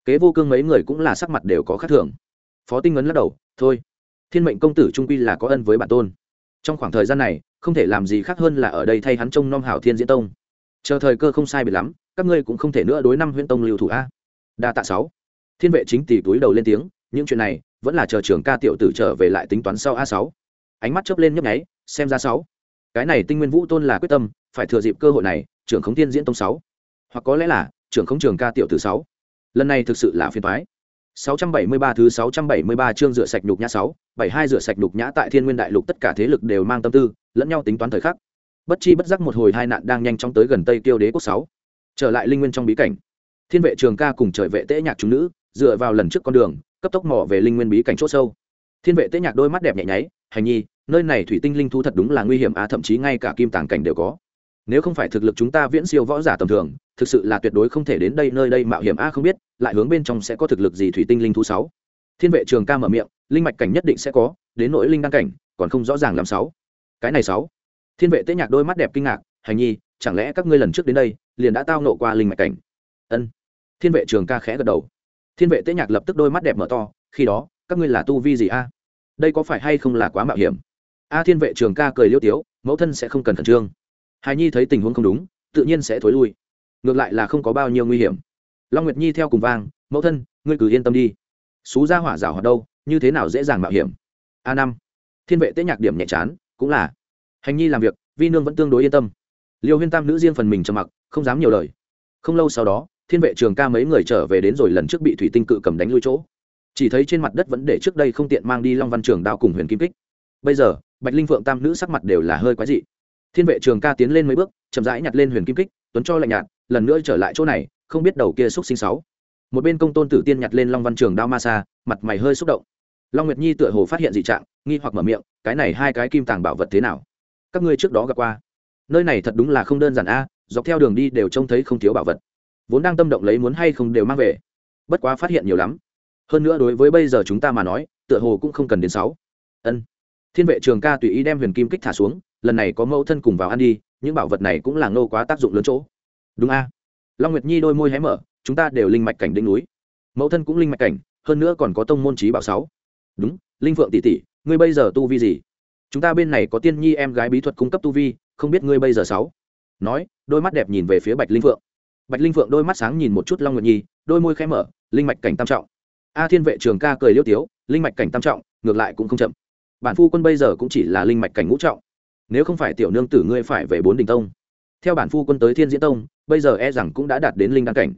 Kế vô cương mấy người cũng là sắc mặt đều có khác thường. Phó tinh ngấn lắc đầu, thôi, thiên mệnh công tử trung quy là có ân với bản tôn. Trong khoảng thời gian này, không thể làm gì khác hơn là ở đây thay hắn trông nom hảo thiên diễn tông. Chờ thời cơ không sai biệt lắm, các ngươi cũng không thể nữa đối năm huyễn tông lưu thủ a. Đa tạ sáu. Thiên vệ chính tỷ túi đầu lên tiếng, những chuyện này vẫn là chờ trưởng ca tiểu tử trở về lại tính toán sau a sáu. Ánh mắt chớp lên nhấp nháy, xem ra sáu. Cái này tinh nguyên vũ tôn là quyết tâm, phải thừa dịp cơ hội này, trưởng khống thiên diễn tông sáu. Hoặc có lẽ là trưởng khống trường ca tiểu tử sáu lần này thực sự là phiền toái 673 thứ 673 chương rửa sạch nhục nhã 6, 72 rửa sạch nhục nhã tại Thiên Nguyên Đại Lục tất cả thế lực đều mang tâm tư, lẫn nhau tính toán thời khắc. Bất chi bất giác một hồi hai nạn đang nhanh chóng tới gần Tây Tiêu Đế quốc 6. Trở lại linh nguyên trong bí cảnh. Thiên vệ trường ca cùng trời vệ tế nhạc chúng nữ, dựa vào lần trước con đường, cấp tốc mò về linh nguyên bí cảnh chỗ sâu. Thiên vệ tế nhạc đôi mắt đẹp nhẹ nháy, hành nhi, nơi này thủy tinh linh thú thật đúng là nguy hiểm à thậm chí ngay cả kim tàng cảnh đều có nếu không phải thực lực chúng ta viễn siêu võ giả tầm thường, thực sự là tuyệt đối không thể đến đây nơi đây mạo hiểm a, không biết, lại hướng bên trong sẽ có thực lực gì thủy tinh linh thú sáu. Thiên vệ trường ca mở miệng, linh mạch cảnh nhất định sẽ có, đến nỗi linh đăng cảnh, còn không rõ ràng làm sáu. Cái này sáu. Thiên vệ tế nhạc đôi mắt đẹp kinh ngạc, hành nhi, chẳng lẽ các ngươi lần trước đến đây, liền đã tao nộ qua linh mạch cảnh? Ân. Thiên vệ trường ca khẽ gật đầu. Thiên vệ tế nhạc lập tức đôi mắt đẹp mở to, khi đó, các ngươi là tu vi gì a? Đây có phải hay không là quá mạo hiểm? A, thiên vệ trường ca cười liêu tiếu, mẫu thân sẽ không cần khẩn trương hài nhi thấy tình huống không đúng, tự nhiên sẽ thối lui. Ngược lại là không có bao nhiêu nguy hiểm. Long nguyệt nhi theo cùng vang, mẫu thân, ngươi cứ yên tâm đi. Xú ra hỏa rào hoạt đâu, như thế nào dễ dàng mạo hiểm? A năm. Thiên vệ tế nhạc điểm nhẹ chán, cũng là. Hành nhi làm việc, vi nương vẫn tương đối yên tâm. Liêu huyên tam nữ riêng phần mình trầm mặc, không dám nhiều lời. Không lâu sau đó, thiên vệ trường ca mấy người trở về đến rồi lần trước bị thủy tinh cự cầm đánh lui chỗ. Chỉ thấy trên mặt đất vẫn để trước đây không tiện mang đi long văn trường đao cùng huyền kim kích. Bây giờ, bạch linh phượng tam nữ sắc mặt đều là hơi quái dị thiên vệ trường ca tiến lên mấy bước, chậm rãi nhặt lên huyền kim kích, tuấn cho lạnh nhạt, lần nữa trở lại chỗ này, không biết đầu kia xúc sinh sáu. Một bên công tôn tử tiên nhặt lên long văn trường đao ma sa, mặt mày hơi xúc động. Long nguyệt nhi tựa hồ phát hiện dị trạng, nghi hoặc mở miệng, cái này hai cái kim tàng bảo vật thế nào? Các ngươi trước đó gặp qua. Nơi này thật đúng là không đơn giản a, dọc theo đường đi đều trông thấy không thiếu bảo vật. Vốn đang tâm động lấy muốn hay không đều mang về. Bất quá phát hiện nhiều lắm. Hơn nữa đối với bây giờ chúng ta mà nói, tựa hồ cũng không cần đến sáu. Ân thiên vệ trường ca tùy ý đem huyền kim kích thả xuống, lần này có mẫu thân cùng vào ăn đi, những bảo vật này cũng là ngô quá tác dụng lớn chỗ. Đúng a. Long nguyệt nhi đôi môi hé mở, chúng ta đều linh mạch cảnh đỉnh núi. Mẫu thân cũng linh mạch cảnh, hơn nữa còn có tông môn trí bảo sáu. Đúng, linh phượng tỷ tỷ, ngươi bây giờ tu vi gì? Chúng ta bên này có tiên nhi em gái bí thuật cung cấp tu vi, không biết ngươi bây giờ sáu. Nói, đôi mắt đẹp nhìn về phía bạch linh phượng. Bạch linh phượng đôi mắt sáng nhìn một chút long nguyệt nhi, đôi môi khẽ mở, linh mạch cảnh tam trọng. A thiên vệ trường ca cười liêu tiếu, linh mạch cảnh tam trọng, ngược lại cũng không chậm bản phu quân bây giờ cũng chỉ là linh mạch cảnh ngũ trọng. Nếu không phải tiểu nương tử ngươi phải về bốn đình tông. Theo bản phu quân tới thiên diễn tông, bây giờ e rằng cũng đã đạt đến linh đăng cảnh.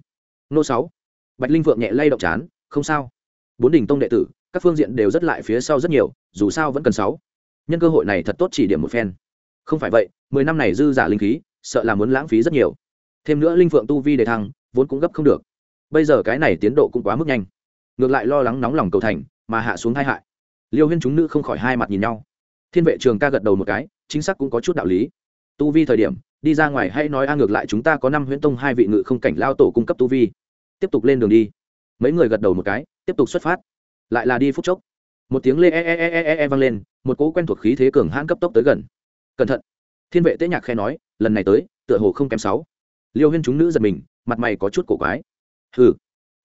Nô sáu. Bạch linh vượng nhẹ lay động chán, không sao. Bốn đình tông đệ tử, các phương diện đều rất lại phía sau rất nhiều, dù sao vẫn cần sáu. Nhân cơ hội này thật tốt chỉ điểm một phen. Không phải vậy, mười năm này dư giả linh khí, sợ là muốn lãng phí rất nhiều. Thêm nữa linh phượng tu vi đề thăng, vốn cũng gấp không được. Bây giờ cái này tiến độ cũng quá mức nhanh. Ngược lại lo lắng nóng lòng cầu thành, mà hạ xuống hai hại liêu huyên chúng nữ không khỏi hai mặt nhìn nhau. Thiên vệ trường ca gật đầu một cái chính xác cũng có chút đạo lý. Tu vi thời điểm đi ra ngoài hay nói a ngược lại chúng ta có năm huyễn tông hai vị ngự không cảnh lao tổ cung cấp tu vi. Tiếp tục lên đường đi. Mấy người gật đầu một cái tiếp tục xuất phát. Lại là đi phút chốc. Một tiếng lê e, e e e e, e vang lên một cỗ quen thuộc khí thế cường hãn cấp tốc tới gần. Cẩn thận. Thiên vệ tế nhạc khe nói lần này tới tựa hồ không kém sáu. Liêu huyên chúng nữ giật mình mặt mày có chút cổ quái. Hừ.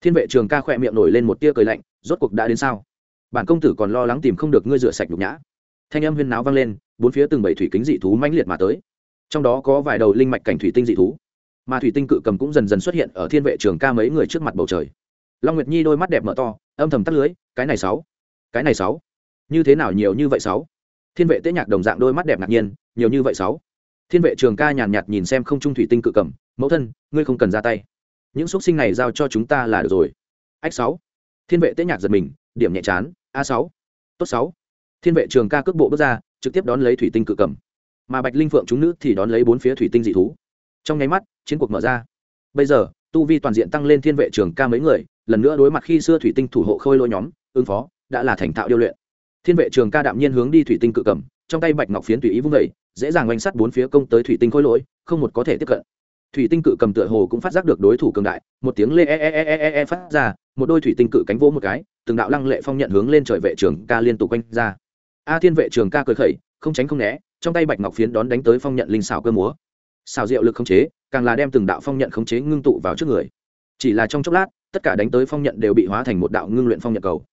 Thiên vệ trường ca khỏe miệng nổi lên một tia cười lạnh rốt cuộc đã đến sao? Bản công tử còn lo lắng tìm không được ngươi rửa sạch nhục nhã. Thanh âm huyên náo vang lên, bốn phía từng bảy thủy kính dị thú mãnh liệt mà tới. Trong đó có vài đầu linh mạch cảnh thủy tinh dị thú. Mà thủy tinh cự cầm cũng dần dần xuất hiện ở thiên vệ trường ca mấy người trước mặt bầu trời. Long nguyệt nhi đôi mắt đẹp mở to, âm thầm tắt lưới, cái này sáu, cái này sáu, như thế nào nhiều như vậy sáu? Thiên vệ tế nhạc đồng dạng đôi mắt đẹp ngạc nhiên, nhiều như vậy sáu? Thiên vệ trường ca nhàn nhạt nhìn xem không trung thủy tinh cự cầm, mẫu thân, ngươi không cần ra tay. Những xúc sinh này giao cho chúng ta là được rồi. Ách sáu. Thiên vệ tế nhạc giật mình, điểm nhẹ chán a sáu. Tốt sáu. Thiên vệ trường ca cước bộ bước ra trực tiếp đón lấy thủy tinh cự cầm. Mà bạch linh phượng chúng nữ thì đón lấy bốn phía thủy tinh dị thú. Trong nháy mắt chiến cuộc mở ra. Bây giờ tu vi toàn diện tăng lên thiên vệ trường ca mấy người lần nữa đối mặt khi xưa thủy tinh thủ hộ khôi lỗi nhóm ứng phó đã là thành thạo điêu luyện. Thiên vệ trường ca đạm nhiên hướng đi thủy tinh cự cầm trong tay bạch ngọc phiến tùy ý vung vẩy dễ dàng oanh sắt bốn phía công tới thủy tinh khôi lỗi không một có thể tiếp cận. Thủy tinh cự cầm tựa hồ cũng phát giác được đối thủ cường đại một tiếng lê e e e e e, e phát ra một đôi thủy tinh cự cánh vỗ một cái, từng đạo lăng lệ phong nhận hướng lên trời vệ trường ca liên tục quanh ra. A thiên vệ trường ca cười khẩy, không tránh không né, trong tay bạch ngọc phiến đón đánh tới phong nhận linh xảo cơ múa. Xào diệu lực khống chế, càng là đem từng đạo phong nhận khống chế ngưng tụ vào trước người. Chỉ là trong chốc lát, tất cả đánh tới phong nhận đều bị hóa thành một đạo ngưng luyện phong nhận cầu.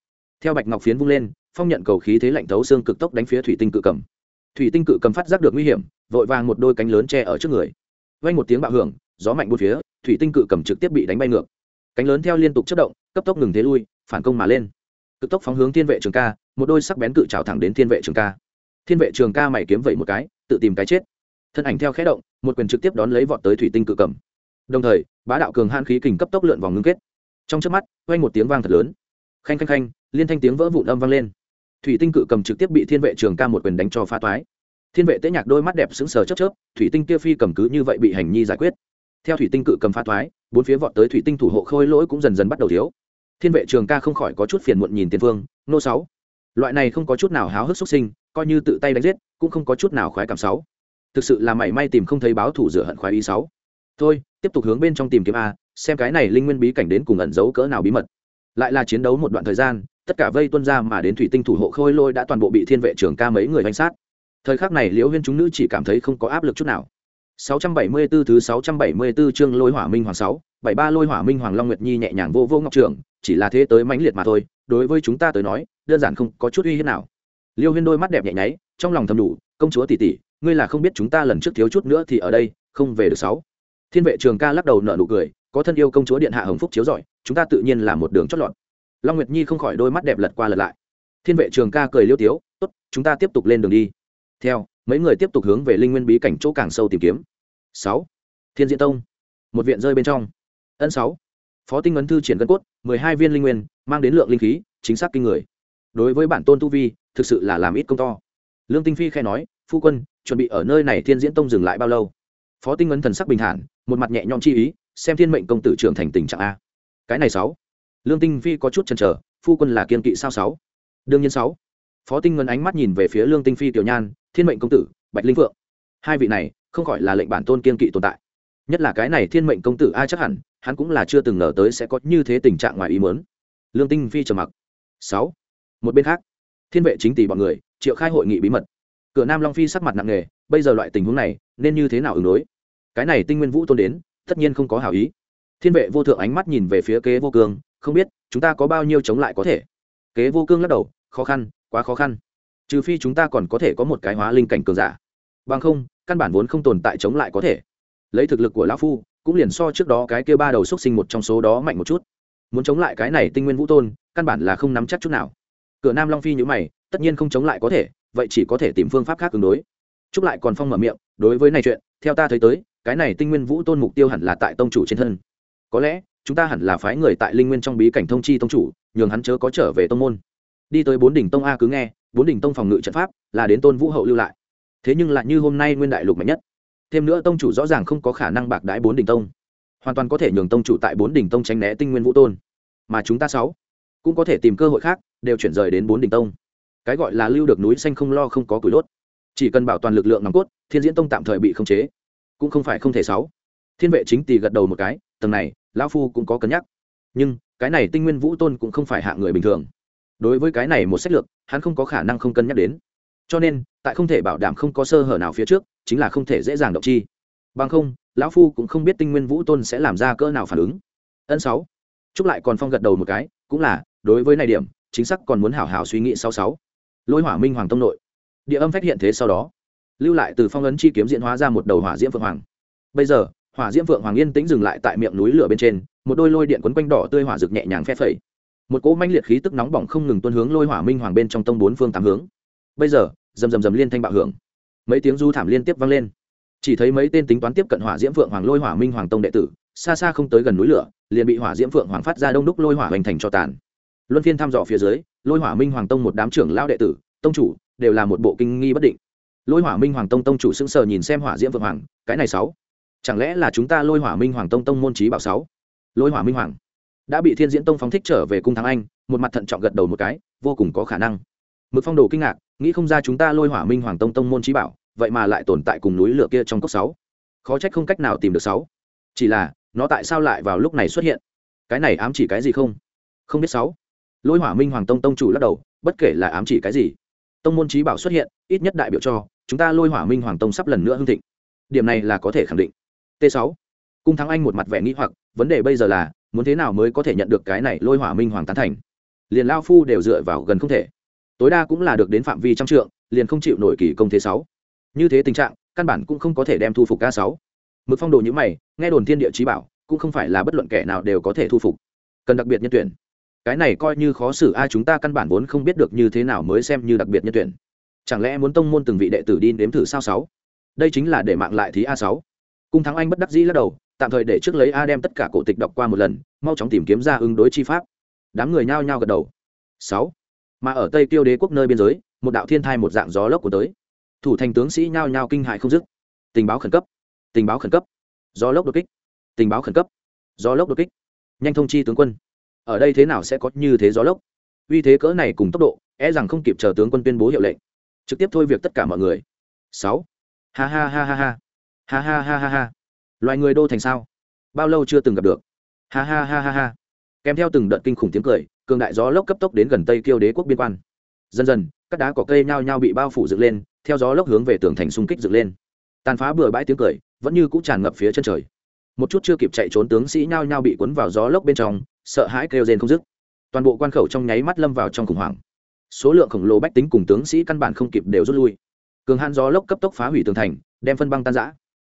Theo bạch ngọc phiến vung lên, phong nhận cầu khí thế lạnh thấu xương cực tốc đánh phía thủy tinh cự cầm. Thủy tinh cự cầm phát giác được nguy hiểm, vội vàng một đôi cánh lớn che ở trước người. Vang một tiếng bạo hưởng, gió mạnh bốn phía, thủy tinh cự cầm trực tiếp bị đánh bay ngược cánh lớn theo liên tục chất động, cấp tốc ngừng thế lui, phản công mà lên. Cực tốc phóng hướng thiên vệ trường ca, một đôi sắc bén cự trào thẳng đến thiên vệ trường ca. Thiên vệ trường ca mày kiếm vậy một cái, tự tìm cái chết. Thân ảnh theo khẽ động, một quyền trực tiếp đón lấy vọt tới thủy tinh cự cầm. Đồng thời, bá đạo cường han khí kình cấp tốc lượn vòng ngưng kết. Trong trước mắt quanh một tiếng vang thật lớn. Khanh khanh khanh, liên thanh tiếng vỡ vụn âm vang lên. Thủy tinh cự cầm trực tiếp bị thiên vệ trường ca một quyền đánh cho pha toái. Thiên vệ tế nhạc đôi mắt đẹp sững sờ chớp chớp, thủy tinh kia phi cầm cứ như vậy bị hành nhi giải quyết. Theo thủy tinh cự cầm pha toái bốn phía vọt tới thủy tinh thủ hộ khôi lỗi cũng dần dần bắt đầu thiếu. Thiên vệ trường ca không khỏi có chút phiền muộn nhìn tiền phương, nô sáu. Loại này không có chút nào háo hức xuất sinh, coi như tự tay đánh giết, cũng không có chút nào khoái cảm sáu. Thực sự là mảy may tìm không thấy báo thủ rửa hận khoái ý sáu. Thôi, tiếp tục hướng bên trong tìm kiếm a, xem cái này linh nguyên bí cảnh đến cùng ẩn giấu cỡ nào bí mật. Lại là chiến đấu một đoạn thời gian, tất cả vây tuân ra mà đến thủy tinh thủ hộ khôi lôi đã toàn bộ bị thiên vệ trường ca mấy người đánh sát. Thời khắc này liễu huyên chúng nữ chỉ cảm thấy không có áp lực chút nào. 674 thứ 674 chương lôi hỏa minh hoàng 6, 73 lôi hỏa minh hoàng long nguyệt nhi nhẹ nhàng vô vô ngọc trưởng chỉ là thế tới mãnh liệt mà thôi đối với chúng ta tới nói đơn giản không có chút uy hiếp nào. Liêu huyên đôi mắt đẹp nhẹ nháy trong lòng thầm đủ công chúa tỷ tỷ ngươi là không biết chúng ta lần trước thiếu chút nữa thì ở đây không về được sáu. Thiên vệ trường ca lắc đầu nở nụ cười có thân yêu công chúa điện hạ hồng phúc chiếu rọi chúng ta tự nhiên là một đường chót lọt. Long nguyệt nhi không khỏi đôi mắt đẹp lật qua lật lại. Thiên vệ trường ca cười liêu tiếu tốt chúng ta tiếp tục lên đường đi. Theo mấy người tiếp tục hướng về linh nguyên bí cảnh chỗ càng sâu tìm kiếm. Sáu. Thiên diễn tông. Một viện rơi bên trong. Ân sáu. Phó tinh ấn thư triển gân cốt, mười hai viên linh nguyên, mang đến lượng linh khí, chính xác kinh người. Đối với bản tôn tu vi, thực sự là làm ít công to. Lương tinh phi khai nói, phu quân, chuẩn bị ở nơi này thiên diễn tông dừng lại bao lâu? Phó tinh ấn thần sắc bình thản, một mặt nhẹ nhõm chi ý, xem thiên mệnh công tử trưởng thành tình trạng a. Cái này sáu. Lương tinh phi có chút chần chờ, phu quân là kiên kỵ sao sáu? Đương nhiên sáu phó tinh ngân ánh mắt nhìn về phía lương tinh phi tiểu nhan, thiên mệnh công tử, bạch linh vượng hai vị này không khỏi là lệnh bản tôn kiên kỵ tồn tại. Nhất là cái này thiên mệnh công tử ai chắc hẳn, hắn cũng là chưa từng ngờ tới sẽ có như thế tình trạng ngoài ý muốn. Lương tinh phi trầm mặc. Sáu, một bên khác, thiên vệ chính tỷ bọn người, triệu khai hội nghị bí mật. Cửa nam long phi sắc mặt nặng nề, bây giờ loại tình huống này, nên như thế nào ứng đối? Cái này tinh nguyên vũ tôn đến, tất nhiên không có hảo ý. Thiên vệ vô thượng ánh mắt nhìn về phía kế vô cương, không biết, chúng ta có bao nhiêu chống lại có thể? Kế vô cương lắc đầu, khó khăn quá khó khăn. Trừ phi chúng ta còn có thể có một cái hóa linh cảnh cường giả. Bằng không, căn bản vốn không tồn tại chống lại có thể. Lấy thực lực của lão phu, cũng liền so trước đó cái kia ba đầu xúc sinh một trong số đó mạnh một chút. Muốn chống lại cái này tinh nguyên vũ tôn, căn bản là không nắm chắc chút nào. Cửa nam long phi nhữ mày, tất nhiên không chống lại có thể, vậy chỉ có thể tìm phương pháp khác ứng đối. Chúc lại còn phong mở miệng, đối với này chuyện, theo ta thấy tới, cái này tinh nguyên vũ tôn mục tiêu hẳn là tại tông chủ trên thân. Có lẽ, chúng ta hẳn là phái người tại linh nguyên trong bí cảnh thông chi tông chủ, nhường hắn chớ có trở về tông môn đi tới bốn đỉnh tông a cứ nghe, bốn đỉnh tông phòng ngự trận pháp là đến tôn vũ hậu lưu lại. Thế nhưng lại như hôm nay nguyên đại lục mạnh nhất. Thêm nữa tông chủ rõ ràng không có khả năng bạc đái bốn đỉnh tông. Hoàn toàn có thể nhường tông chủ tại bốn đỉnh tông tránh né tinh nguyên vũ tôn. Mà chúng ta sáu cũng có thể tìm cơ hội khác, đều chuyển rời đến bốn đỉnh tông. Cái gọi là lưu được núi xanh không lo không có củi đốt. Chỉ cần bảo toàn lực lượng nòng cốt, thiên diễn tông tạm thời bị khống chế. Cũng không phải không thể sáu. Thiên vệ chính tỳ gật đầu một cái, tầng này, lão phu cũng có cân nhắc. Nhưng, cái này tinh nguyên vũ tôn cũng không phải hạ người bình thường đối với cái này một sách lược, hắn không có khả năng không cân nhắc đến. Cho nên, tại không thể bảo đảm không có sơ hở nào phía trước, chính là không thể dễ dàng động chi. Bằng không, lão phu cũng không biết tinh nguyên vũ tôn sẽ làm ra cỡ nào phản ứng. Ân sáu. Chúc lại còn phong gật đầu một cái, cũng là, đối với này điểm, chính xác còn muốn hảo hảo suy nghĩ sáu sáu. Lôi hỏa minh hoàng tông nội. Địa âm phát hiện thế sau đó, lưu lại từ phong ấn chi kiếm diễn hóa ra một đầu hỏa diễm phượng hoàng. Bây giờ, hỏa diễm phượng hoàng yên tĩnh dừng lại tại miệng núi lửa bên trên, một đôi lôi điện quấn quanh đỏ tươi hỏa rực nhẹ nhàng phe phẩy một cỗ manh liệt khí tức nóng bỏng không ngừng tuôn hướng lôi hỏa minh hoàng bên trong tông bốn phương tám hướng. Bây giờ, rầm rầm rầm liên thanh bạo hưởng. Mấy tiếng du thảm liên tiếp vang lên. Chỉ thấy mấy tên tính toán tiếp cận hỏa diễm phượng hoàng lôi hỏa minh hoàng tông đệ tử, xa xa không tới gần núi lửa, liền bị hỏa diễm phượng hoàng phát ra đông đúc lôi hỏa hoành thành cho tàn. Luân phiên thăm dò phía dưới, lôi hỏa minh hoàng tông một đám trưởng lao đệ tử, tông chủ, đều là một bộ kinh nghi bất định. Lôi hỏa minh hoàng tông tông chủ sững sờ nhìn xem hỏa diễm phượng hoàng, cái này sáu, chẳng lẽ là chúng ta lôi hỏa minh hoàng tông tông môn trí bảo sáu? Lôi hỏa minh hoàng đã bị thiên diễn tông phóng thích trở về cung thắng anh, một mặt thận trọng gật đầu một cái, vô cùng có khả năng. Mực phong đồ kinh ngạc, nghĩ không ra chúng ta lôi hỏa minh hoàng tông tông môn trí bảo, vậy mà lại tồn tại cùng núi lửa kia trong cốc sáu. Khó trách không cách nào tìm được sáu. Chỉ là, nó tại sao lại vào lúc này xuất hiện? Cái này ám chỉ cái gì không? Không biết sáu. Lôi hỏa minh hoàng tông tông chủ lắc đầu, bất kể là ám chỉ cái gì, tông môn trí bảo xuất hiện, ít nhất đại biểu cho, chúng ta lôi hỏa minh hoàng tông sắp lần nữa hưng thịnh. Điểm này là có thể khẳng định. T 6 cung thắng anh một mặt vẻ nghĩ hoặc, vấn đề bây giờ là muốn thế nào mới có thể nhận được cái này lôi hỏa minh hoàng tán thành? Liền lao phu đều dựa vào gần không thể. Tối đa cũng là được đến phạm vi trăm trượng, liền không chịu nổi kỳ công thế sáu. Như thế tình trạng, căn bản cũng không có thể đem thu phục ca sáu. Mực phong đồ như mày, nghe đồn thiên địa trí bảo, cũng không phải là bất luận kẻ nào đều có thể thu phục. Cần đặc biệt nhân tuyển. Cái này coi như khó xử ai chúng ta căn bản vốn không biết được như thế nào mới xem như đặc biệt nhân tuyển. Chẳng lẽ muốn tông môn từng vị đệ tử đi nếm thử sao sáu? Đây chính là để mạng lại thí a sáu. Cung thắng anh bất đắc dĩ lắc đầu tạm thời để trước lấy a đem tất cả cổ tịch đọc qua một lần, mau chóng tìm kiếm ra ứng đối chi pháp. Đám người nhao nhao gật đầu. Sáu. Mà ở tây tiêu đế quốc nơi biên giới, một đạo thiên thai một dạng gió lốc của tới. Thủ thành tướng sĩ nhao nhao kinh hại không dứt. Tình báo khẩn cấp. Tình báo khẩn cấp. Gió lốc đột kích. Tình báo khẩn cấp. Gió lốc đột kích. Nhanh thông chi tướng quân. Ở đây thế nào sẽ có như thế gió lốc? Uy thế cỡ này cùng tốc độ e rằng không kịp chờ tướng quân tuyên bố hiệu lệnh. Trực tiếp thôi việc tất cả mọi người. Sáu. Ha ha ha ha ha. Ha ha ha ha ha loài người đô thành sao? Bao lâu chưa từng gặp được? Ha ha ha ha ha. Kèm theo từng đợt kinh khủng tiếng cười, cường đại gió lốc cấp tốc đến gần tây kiêu đế quốc biên quan. Dần dần, các đá cỏ cây nhao nhao bị bao phủ dựng lên, theo gió lốc hướng về tường thành xung kích dựng lên. Tàn phá bừa bãi tiếng cười, vẫn như cũng tràn ngập phía chân trời. Một chút chưa kịp chạy trốn tướng sĩ nhao nhao bị cuốn vào gió lốc bên trong, sợ hãi kêu rên không dứt. Toàn bộ quan khẩu trong nháy mắt lâm vào trong khủng hoảng. Số lượng khổng lồ bách tính cùng tướng sĩ căn bản không kịp đều rút lui. Cường hãn gió lốc cấp tốc phá hủy tường thành, đem phân băng tan giã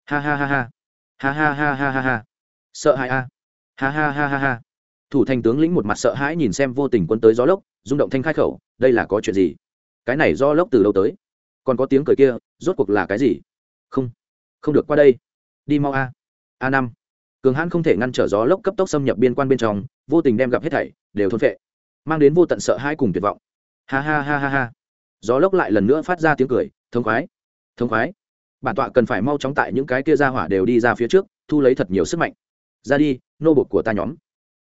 ha ha ha ha ha ha ha ha ha ha. Sợ hãi a. Ha ha ha ha ha. Thủ thành tướng lĩnh một mặt sợ hãi nhìn xem vô tình quân tới gió lốc, rung động thanh khai khẩu, đây là có chuyện gì? Cái này do lốc từ đâu tới? Còn có tiếng cười kia, rốt cuộc là cái gì? Không không được qua đây. Đi mau a. A năm. Cường hãn không thể ngăn trở gió lốc cấp tốc xâm nhập biên quan bên trong, vô tình đem gặp hết thảy, đều thôn phệ, mang đến vô tận sợ hãi cùng tuyệt vọng. Ha ha ha ha ha. Gió lốc lại lần nữa phát ra tiếng cười, thống khoái thống khoái bản tọa cần phải mau chóng tại những cái kia ra hỏa đều đi ra phía trước thu lấy thật nhiều sức mạnh. Ra đi nô bột của ta nhóm.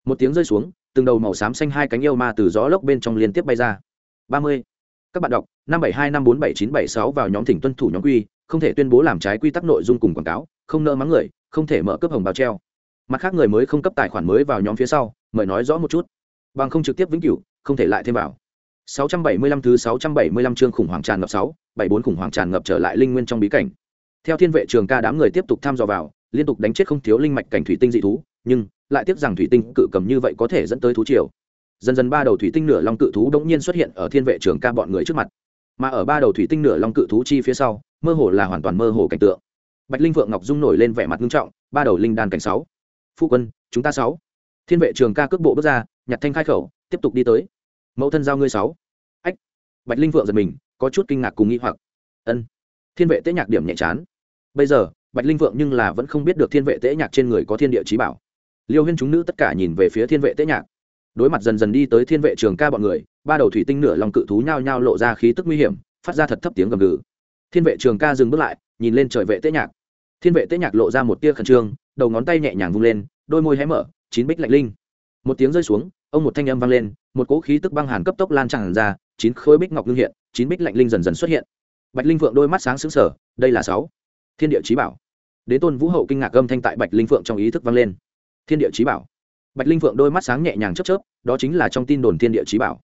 Một tiếng rơi xuống từng đầu màu xám xanh hai cánh yêu ma từ gió lốc bên trong liên tiếp bay ra. Ba mươi. Các bạn đọc năm bảy hai năm bốn bảy chín bảy sáu vào nhóm thỉnh tuân thủ nhóm quy không thể tuyên bố làm trái quy tắc nội dung cùng quảng cáo không nợ mắng người không thể mở cấp hồng báo treo. Mặt khác người mới không cấp tài khoản mới vào nhóm phía sau mời nói rõ một chút. Bằng không trực tiếp vĩnh cửu không thể lại thêm vào. 675 thứ 675 chương khủng hoảng tràn ngập 6, 74 khủng hoảng tràn ngập trở lại linh nguyên trong bí cảnh. Theo thiên vệ trường ca đám người tiếp tục tham dò vào, liên tục đánh chết không thiếu linh mạch cảnh thủy tinh dị thú, nhưng lại tiếc rằng thủy tinh cự cầm như vậy có thể dẫn tới thú triều. Dần dần ba đầu thủy tinh nửa long cự thú đống nhiên xuất hiện ở thiên vệ trường ca bọn người trước mặt. Mà ở ba đầu thủy tinh nửa long cự thú chi phía sau, mơ hồ là hoàn toàn mơ hồ cảnh tượng. Bạch Linh Vượng Ngọc Dung nổi lên vẻ mặt nghiêm trọng, ba đầu linh đan cảnh sáu. Phu quân, chúng ta sáu. Thiên vệ trường ca cước bộ bước ra, nhặt thanh khai khẩu, tiếp tục đi tới. Mẫu thân giao ngươi sáu. Ách. bạch linh vượng giật mình có chút kinh ngạc cùng nghĩ hoặc ân thiên vệ tế nhạc điểm nhẹ chán bây giờ, bạch linh vượng nhưng là vẫn không biết được thiên vệ tế nhạc trên người có thiên địa trí bảo. Liêu huyên chúng nữ tất cả nhìn về phía thiên vệ tế nhạc. Đối mặt dần dần đi tới thiên vệ trường ca bọn người, ba đầu thủy tinh nửa lòng cự thú nhao nhao lộ ra khí tức nguy hiểm, phát ra thật thấp tiếng gầm gừ. Thiên vệ trường ca dừng bước lại, nhìn lên trời vệ tế nhạc. Thiên vệ tế nhạc lộ ra một tia khẩn trương, đầu ngón tay nhẹ nhàng vung lên, đôi môi hé mở, chín bích lạnh linh. Một tiếng rơi xuống, ông một thanh âm vang lên, một cỗ khí tức băng hàn cấp tốc lan tràn ra, chín khối bích ngọc ngưng hiện, chín bích lạnh linh dần dần xuất hiện. Bạch linh Vượng đôi mắt sáng sững sờ, đây là sáu thiên địa trí bảo. Đến tôn vũ hậu kinh ngạc âm thanh tại bạch linh phượng trong ý thức vang lên. Thiên địa trí bảo. Bạch linh phượng đôi mắt sáng nhẹ nhàng chớp chớp, đó chính là trong tin đồn thiên địa trí bảo.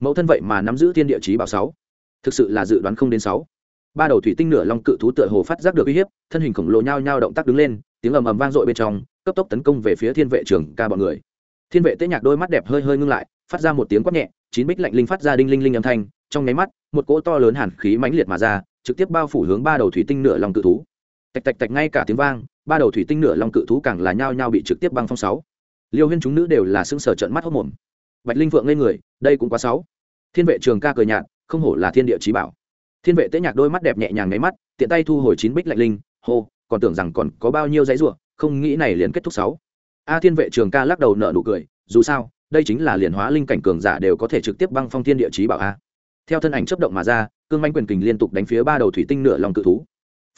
Mẫu thân vậy mà nắm giữ thiên địa trí bảo sáu. Thực sự là dự đoán không đến sáu. Ba đầu thủy tinh nửa long cự thú tựa hồ phát giác được uy hiếp, thân hình khổng lồ nhao nhao động tác đứng lên, tiếng ầm ầm vang dội bên trong, cấp tốc tấn công về phía thiên vệ trưởng ca bọn người. Thiên vệ tế nhạc đôi mắt đẹp hơi hơi ngưng lại, phát ra một tiếng quát nhẹ, chín bích lạnh linh phát ra đinh linh linh âm thanh, trong nháy mắt, một cỗ to lớn hàn khí mãnh liệt mà ra, trực tiếp bao phủ hướng ba đầu thủy tinh nửa long cự thú tạch tạch tạch ngay cả tiếng vang, ba đầu thủy tinh nửa long cự thú càng là nhao nhao bị trực tiếp băng phong sáu. Liêu huyên chúng nữ đều là xương sở trận mắt hốc mồm. Bạch linh vượng lên người, đây cũng quá sáu. Thiên vệ trường ca cười nhạt, không hổ là thiên địa trí bảo. Thiên vệ tế nhạc đôi mắt đẹp nhẹ nhàng nháy mắt, tiện tay thu hồi chín bích lạnh linh, hô, còn tưởng rằng còn có bao nhiêu giấy ruộng không nghĩ này liền kết thúc sáu. A thiên vệ trường ca lắc đầu nở nụ cười, dù sao, đây chính là liền hóa linh cảnh cường giả đều có thể trực tiếp băng phong thiên địa chí bảo a. Theo thân ảnh chấp động mà ra, cương manh quyền kình liên tục đánh phía ba đầu thủy tinh nửa lòng cự thú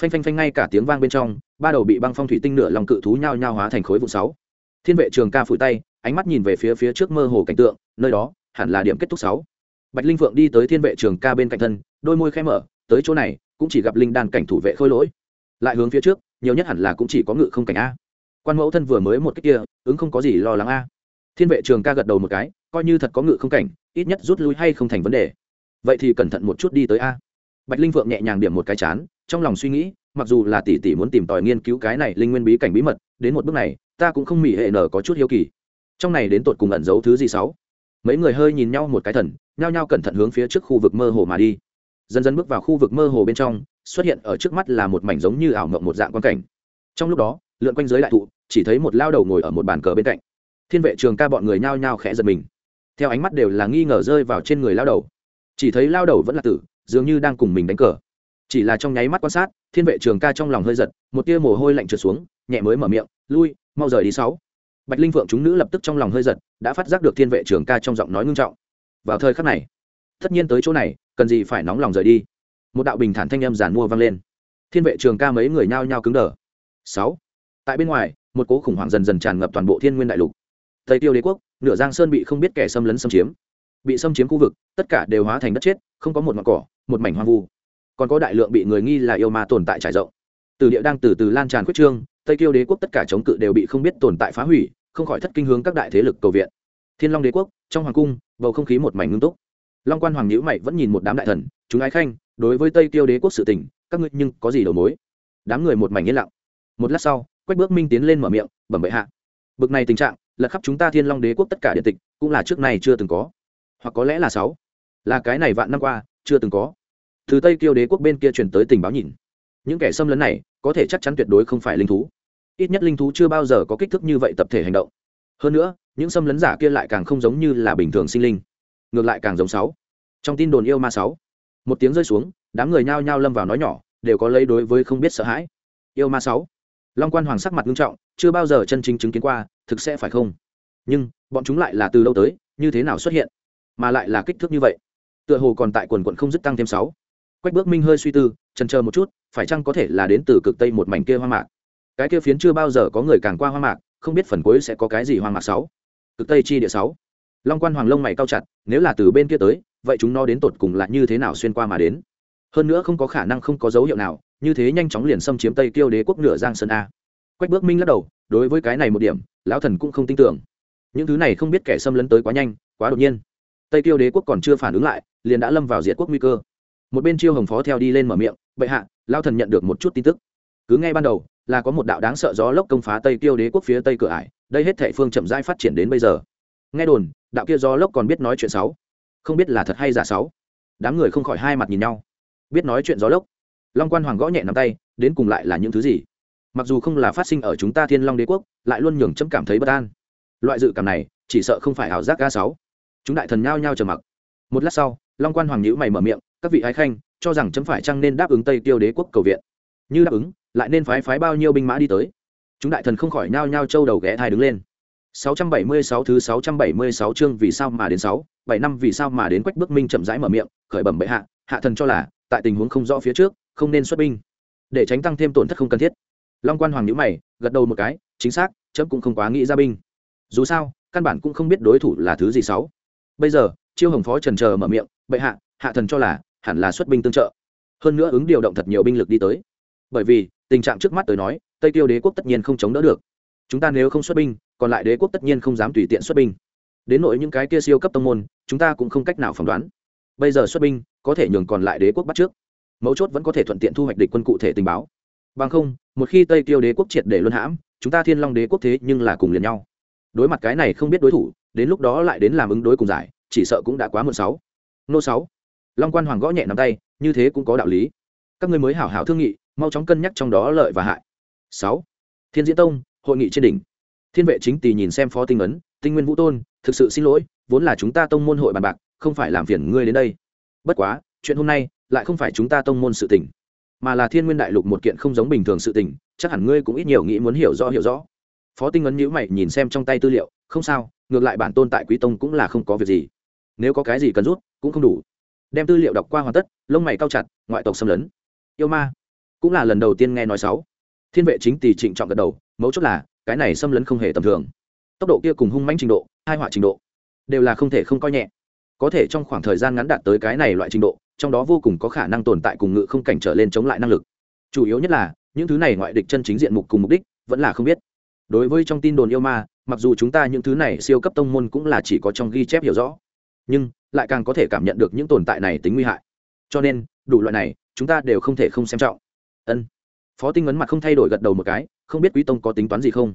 phanh phanh phanh ngay cả tiếng vang bên trong, ba đầu bị băng phong thủy tinh nửa lòng cự thú nhao nhao hóa thành khối vụ sáu. Thiên vệ trường ca phủi tay, ánh mắt nhìn về phía phía trước mơ hồ cảnh tượng, nơi đó, hẳn là điểm kết thúc sáu. Bạch linh phượng đi tới thiên vệ trường ca bên cạnh thân, đôi môi khẽ mở, tới chỗ này, cũng chỉ gặp linh đan cảnh thủ vệ khôi lỗi. Lại hướng phía trước, nhiều nhất hẳn là cũng chỉ có ngự không cảnh a. Quan mẫu thân vừa mới một cái kia, ứng không có gì lo lắng a. Thiên vệ trường ca gật đầu một cái, coi như thật có ngự không cảnh, ít nhất rút lui hay không thành vấn đề. Vậy thì cẩn thận một chút đi tới a bạch linh vượng nhẹ nhàng điểm một cái chán, trong lòng suy nghĩ, mặc dù là tỷ tỷ muốn tìm tòi nghiên cứu cái này linh nguyên bí cảnh bí mật, đến một bước này, ta cũng không mỉ hệ nở có chút hiếu kỳ. Trong này đến tột cùng ẩn giấu thứ gì sáu? Mấy người hơi nhìn nhau một cái thần, nhao nhao cẩn thận hướng phía trước khu vực mơ hồ mà đi. Dần dần bước vào khu vực mơ hồ bên trong, xuất hiện ở trước mắt là một mảnh giống như ảo mộng một dạng quan cảnh. Trong lúc đó, lượn quanh giới đại thụ, chỉ thấy một lao đầu ngồi ở một bàn cờ bên cạnh. Thiên vệ trường ca bọn người nhao nhao khẽ giật mình. Theo ánh mắt đều là nghi ngờ rơi vào trên người lao đầu. Chỉ thấy lao đầu vẫn là tử dường như đang cùng mình đánh cờ. Chỉ là trong nháy mắt quan sát, thiên vệ trường ca trong lòng hơi giật, một tia mồ hôi lạnh trượt xuống, nhẹ mới mở miệng, lui, mau rời đi sáu. Bạch linh phượng chúng nữ lập tức trong lòng hơi giật, đã phát giác được thiên vệ trường ca trong giọng nói ngưng trọng. Vào thời khắc này, tất nhiên tới chỗ này, cần gì phải nóng lòng rời đi. Một đạo bình thản thanh âm giản mua vang lên. Thiên vệ trường ca mấy người nhao nhao cứng đờ. Sáu. Tại bên ngoài, một cố khủng hoảng dần dần tràn ngập toàn bộ thiên nguyên đại lục. Tây tiêu đế quốc, nửa giang sơn bị không biết kẻ xâm lấn xâm chiếm bị xâm chiếm khu vực, tất cả đều hóa thành đất chết, không có một mặt cỏ, một mảnh hoang vu. Còn có đại lượng bị người nghi là yêu ma tồn tại trải rộng. Từ địa đang từ từ lan tràn quyết trương, tây kiêu đế quốc tất cả chống cự đều bị không biết tồn tại phá hủy, không khỏi thất kinh hướng các đại thế lực cầu viện. Thiên long đế quốc, trong hoàng cung, bầu không khí một mảnh ngưng túc long quan hoàng nhữ mày vẫn nhìn một đám đại thần, chúng ái khanh, đối với tây tiêu đế quốc sự tình, các ngươi nhưng có gì đầu mối? Đám người một mảnh yên lặng. Một lát sau, quách bước minh tiến lên mở miệng, bẩm bệ hạ. Bực này tình trạng, lật khắp chúng ta thiên long đế quốc tất cả địa tịch, cũng là trước này chưa từng có hoặc có lẽ là sáu. Là cái này vạn năm qua, chưa từng có. Từ tây kiêu đế quốc bên kia truyền tới tình báo nhìn. Những kẻ xâm lấn này, có thể chắc chắn tuyệt đối không phải linh thú. Ít nhất linh thú chưa bao giờ có kích thước như vậy tập thể hành động. Hơn nữa, những xâm lấn giả kia lại càng không giống như là bình thường sinh linh. Ngược lại càng giống sáu. Trong tin đồn yêu ma sáu, một tiếng rơi xuống, đám người nhao nhao lâm vào nói nhỏ, đều có lấy đối với không biết sợ hãi. Yêu ma sáu, long quan hoàng sắc mặt nghiêm trọng, chưa bao giờ chân chính chứng kiến qua, thực sẽ phải không? Nhưng, bọn chúng lại là từ lâu tới, như thế nào xuất hiện? Mà lại là kích thước như vậy. Tựa hồ còn tại quần quận không dứt tăng thêm sáu. Quách bước minh hơi suy tư, trần chờ một chút, phải chăng có thể là đến từ cực tây một mảnh kia hoa mạc? Cái kia phiến chưa bao giờ có người càng qua hoa mạc, không biết phần cuối sẽ có cái gì hoang mạc sáu. Cực tây chi địa sáu. Long quan hoàng lông mày cao chặt, nếu là từ bên kia tới, vậy chúng nó đến tột cùng là như thế nào xuyên qua mà đến? Hơn nữa không có khả năng không có dấu hiệu nào, như thế nhanh chóng liền xâm chiếm tây kiêu đế quốc nửa giang sơn a. Quách bước minh lắc đầu, đối với cái này một điểm, lão thần cũng không tin tưởng. Những thứ này không biết kẻ xâm lấn tới quá nhanh, quá đột nhiên tây Tiêu đế quốc còn chưa phản ứng lại, liền đã lâm vào diệt quốc nguy cơ. Một bên chiêu hồng phó theo đi lên mở miệng, bệ hạ lao thần nhận được một chút tin tức. Cứ ngay ban đầu, là có một đạo đáng sợ gió lốc công phá tây Tiêu đế quốc phía tây cửa ải, đây hết thệ phương chậm rãi phát triển đến bây giờ. Nghe đồn, đạo kia gió lốc còn biết nói chuyện sáu không biết là thật hay giả sáu đám người không khỏi hai mặt nhìn nhau. Biết nói chuyện gió lốc. Long quan hoàng gõ nhẹ nắm tay, đến cùng lại là những thứ gì? Mặc dù không là phát sinh ở chúng ta thiên long đế quốc, lại luôn nhường chấm cảm thấy bất an. Loại dự cảm này, chỉ sợ không phải ảo giác ga sáu chúng đại thần nhao nhao trầm mặc một lát sau long quan hoàng nhữ mày mở miệng các vị ái khanh cho rằng chấm phải chăng nên đáp ứng tây tiêu đế quốc cầu viện như đáp ứng lại nên phái phái bao nhiêu binh mã đi tới chúng đại thần không khỏi nhao nhao châu đầu ghé thai đứng lên 676 thứ 676 chương vì sao mà đến 6, 7 năm vì sao mà đến Quách Bước Minh chậm rãi mở miệng, khởi bẩm bệ hạ, hạ thần cho là, tại tình huống không rõ phía trước, không nên xuất binh, để tránh tăng thêm tổn thất không cần thiết. Long Quan Hoàng nhíu mày, gật đầu một cái, chính xác, chấm cũng không quá nghĩ ra binh. Dù sao, căn bản cũng không biết đối thủ là thứ gì sáu. Bây giờ, Chiêu Hồng Phó trần chờ mở miệng, bệ hạ, hạ thần cho là, hẳn là xuất binh tương trợ. Hơn nữa ứng điều động thật nhiều binh lực đi tới. Bởi vì, tình trạng trước mắt tới nói, Tây Tiêu đế quốc tất nhiên không chống đỡ được. Chúng ta nếu không xuất binh còn lại đế quốc tất nhiên không dám tùy tiện xuất binh. Đến nội những cái kia siêu cấp tông môn chúng ta cũng không cách nào phỏng đoán. Bây giờ xuất binh có thể nhường còn lại đế quốc bắt trước. Mấu chốt vẫn có thể thuận tiện thu hoạch địch quân cụ thể tình báo. Bằng không một khi tây tiêu đế quốc triệt để luân hãm chúng ta thiên long đế quốc thế nhưng là cùng liền nhau. Đối mặt cái này không biết đối thủ đến lúc đó lại đến làm ứng đối cùng giải, chỉ sợ cũng đã quá muộn sáu. Nô sáu. Long quan hoàng gõ nhẹ nắm tay, như thế cũng có đạo lý. Các ngươi mới hảo hảo thương nghị, mau chóng cân nhắc trong đó lợi và hại. Sáu. Thiên diễn tông, hội nghị trên đỉnh. Thiên vệ chính tỳ nhìn xem phó tinh ấn, tinh nguyên vũ tôn, thực sự xin lỗi, vốn là chúng ta tông môn hội bàn bạc, không phải làm phiền ngươi đến đây. Bất quá, chuyện hôm nay lại không phải chúng ta tông môn sự tình, mà là thiên nguyên đại lục một kiện không giống bình thường sự tình, chắc hẳn ngươi cũng ít nhiều nghĩ muốn hiểu rõ hiểu rõ. Phó tinh ấn nhữ mày nhìn xem trong tay tư liệu, không sao ngược lại bản tôn tại quý tông cũng là không có việc gì. Nếu có cái gì cần rút, cũng không đủ. Đem tư liệu đọc qua hoàn tất, lông mày cao chặt, ngoại tộc xâm lấn. Yêu ma. Cũng là lần đầu tiên nghe nói sáu. Thiên vệ chính tỷ trịnh trọng gật đầu, mấu chốt là, cái này xâm lấn không hề tầm thường. Tốc độ kia cùng hung manh trình độ, hai họa trình độ, đều là không thể không coi nhẹ. Có thể trong khoảng thời gian ngắn đạt tới cái này loại trình độ, trong đó vô cùng có khả năng tồn tại cùng ngự không cảnh trở lên chống lại năng lực. Chủ yếu nhất là, những thứ này ngoại địch chân chính diện mục cùng mục đích, vẫn là không biết. Đối với trong tin đồn yêu ma mặc dù chúng ta những thứ này siêu cấp tông môn cũng là chỉ có trong ghi chép hiểu rõ, nhưng lại càng có thể cảm nhận được những tồn tại này tính nguy hại. Cho nên, đủ loại này, chúng ta đều không thể không xem trọng. Ân. Phó tinh ấn mặt không thay đổi gật đầu một cái, không biết quý tông có tính toán gì không?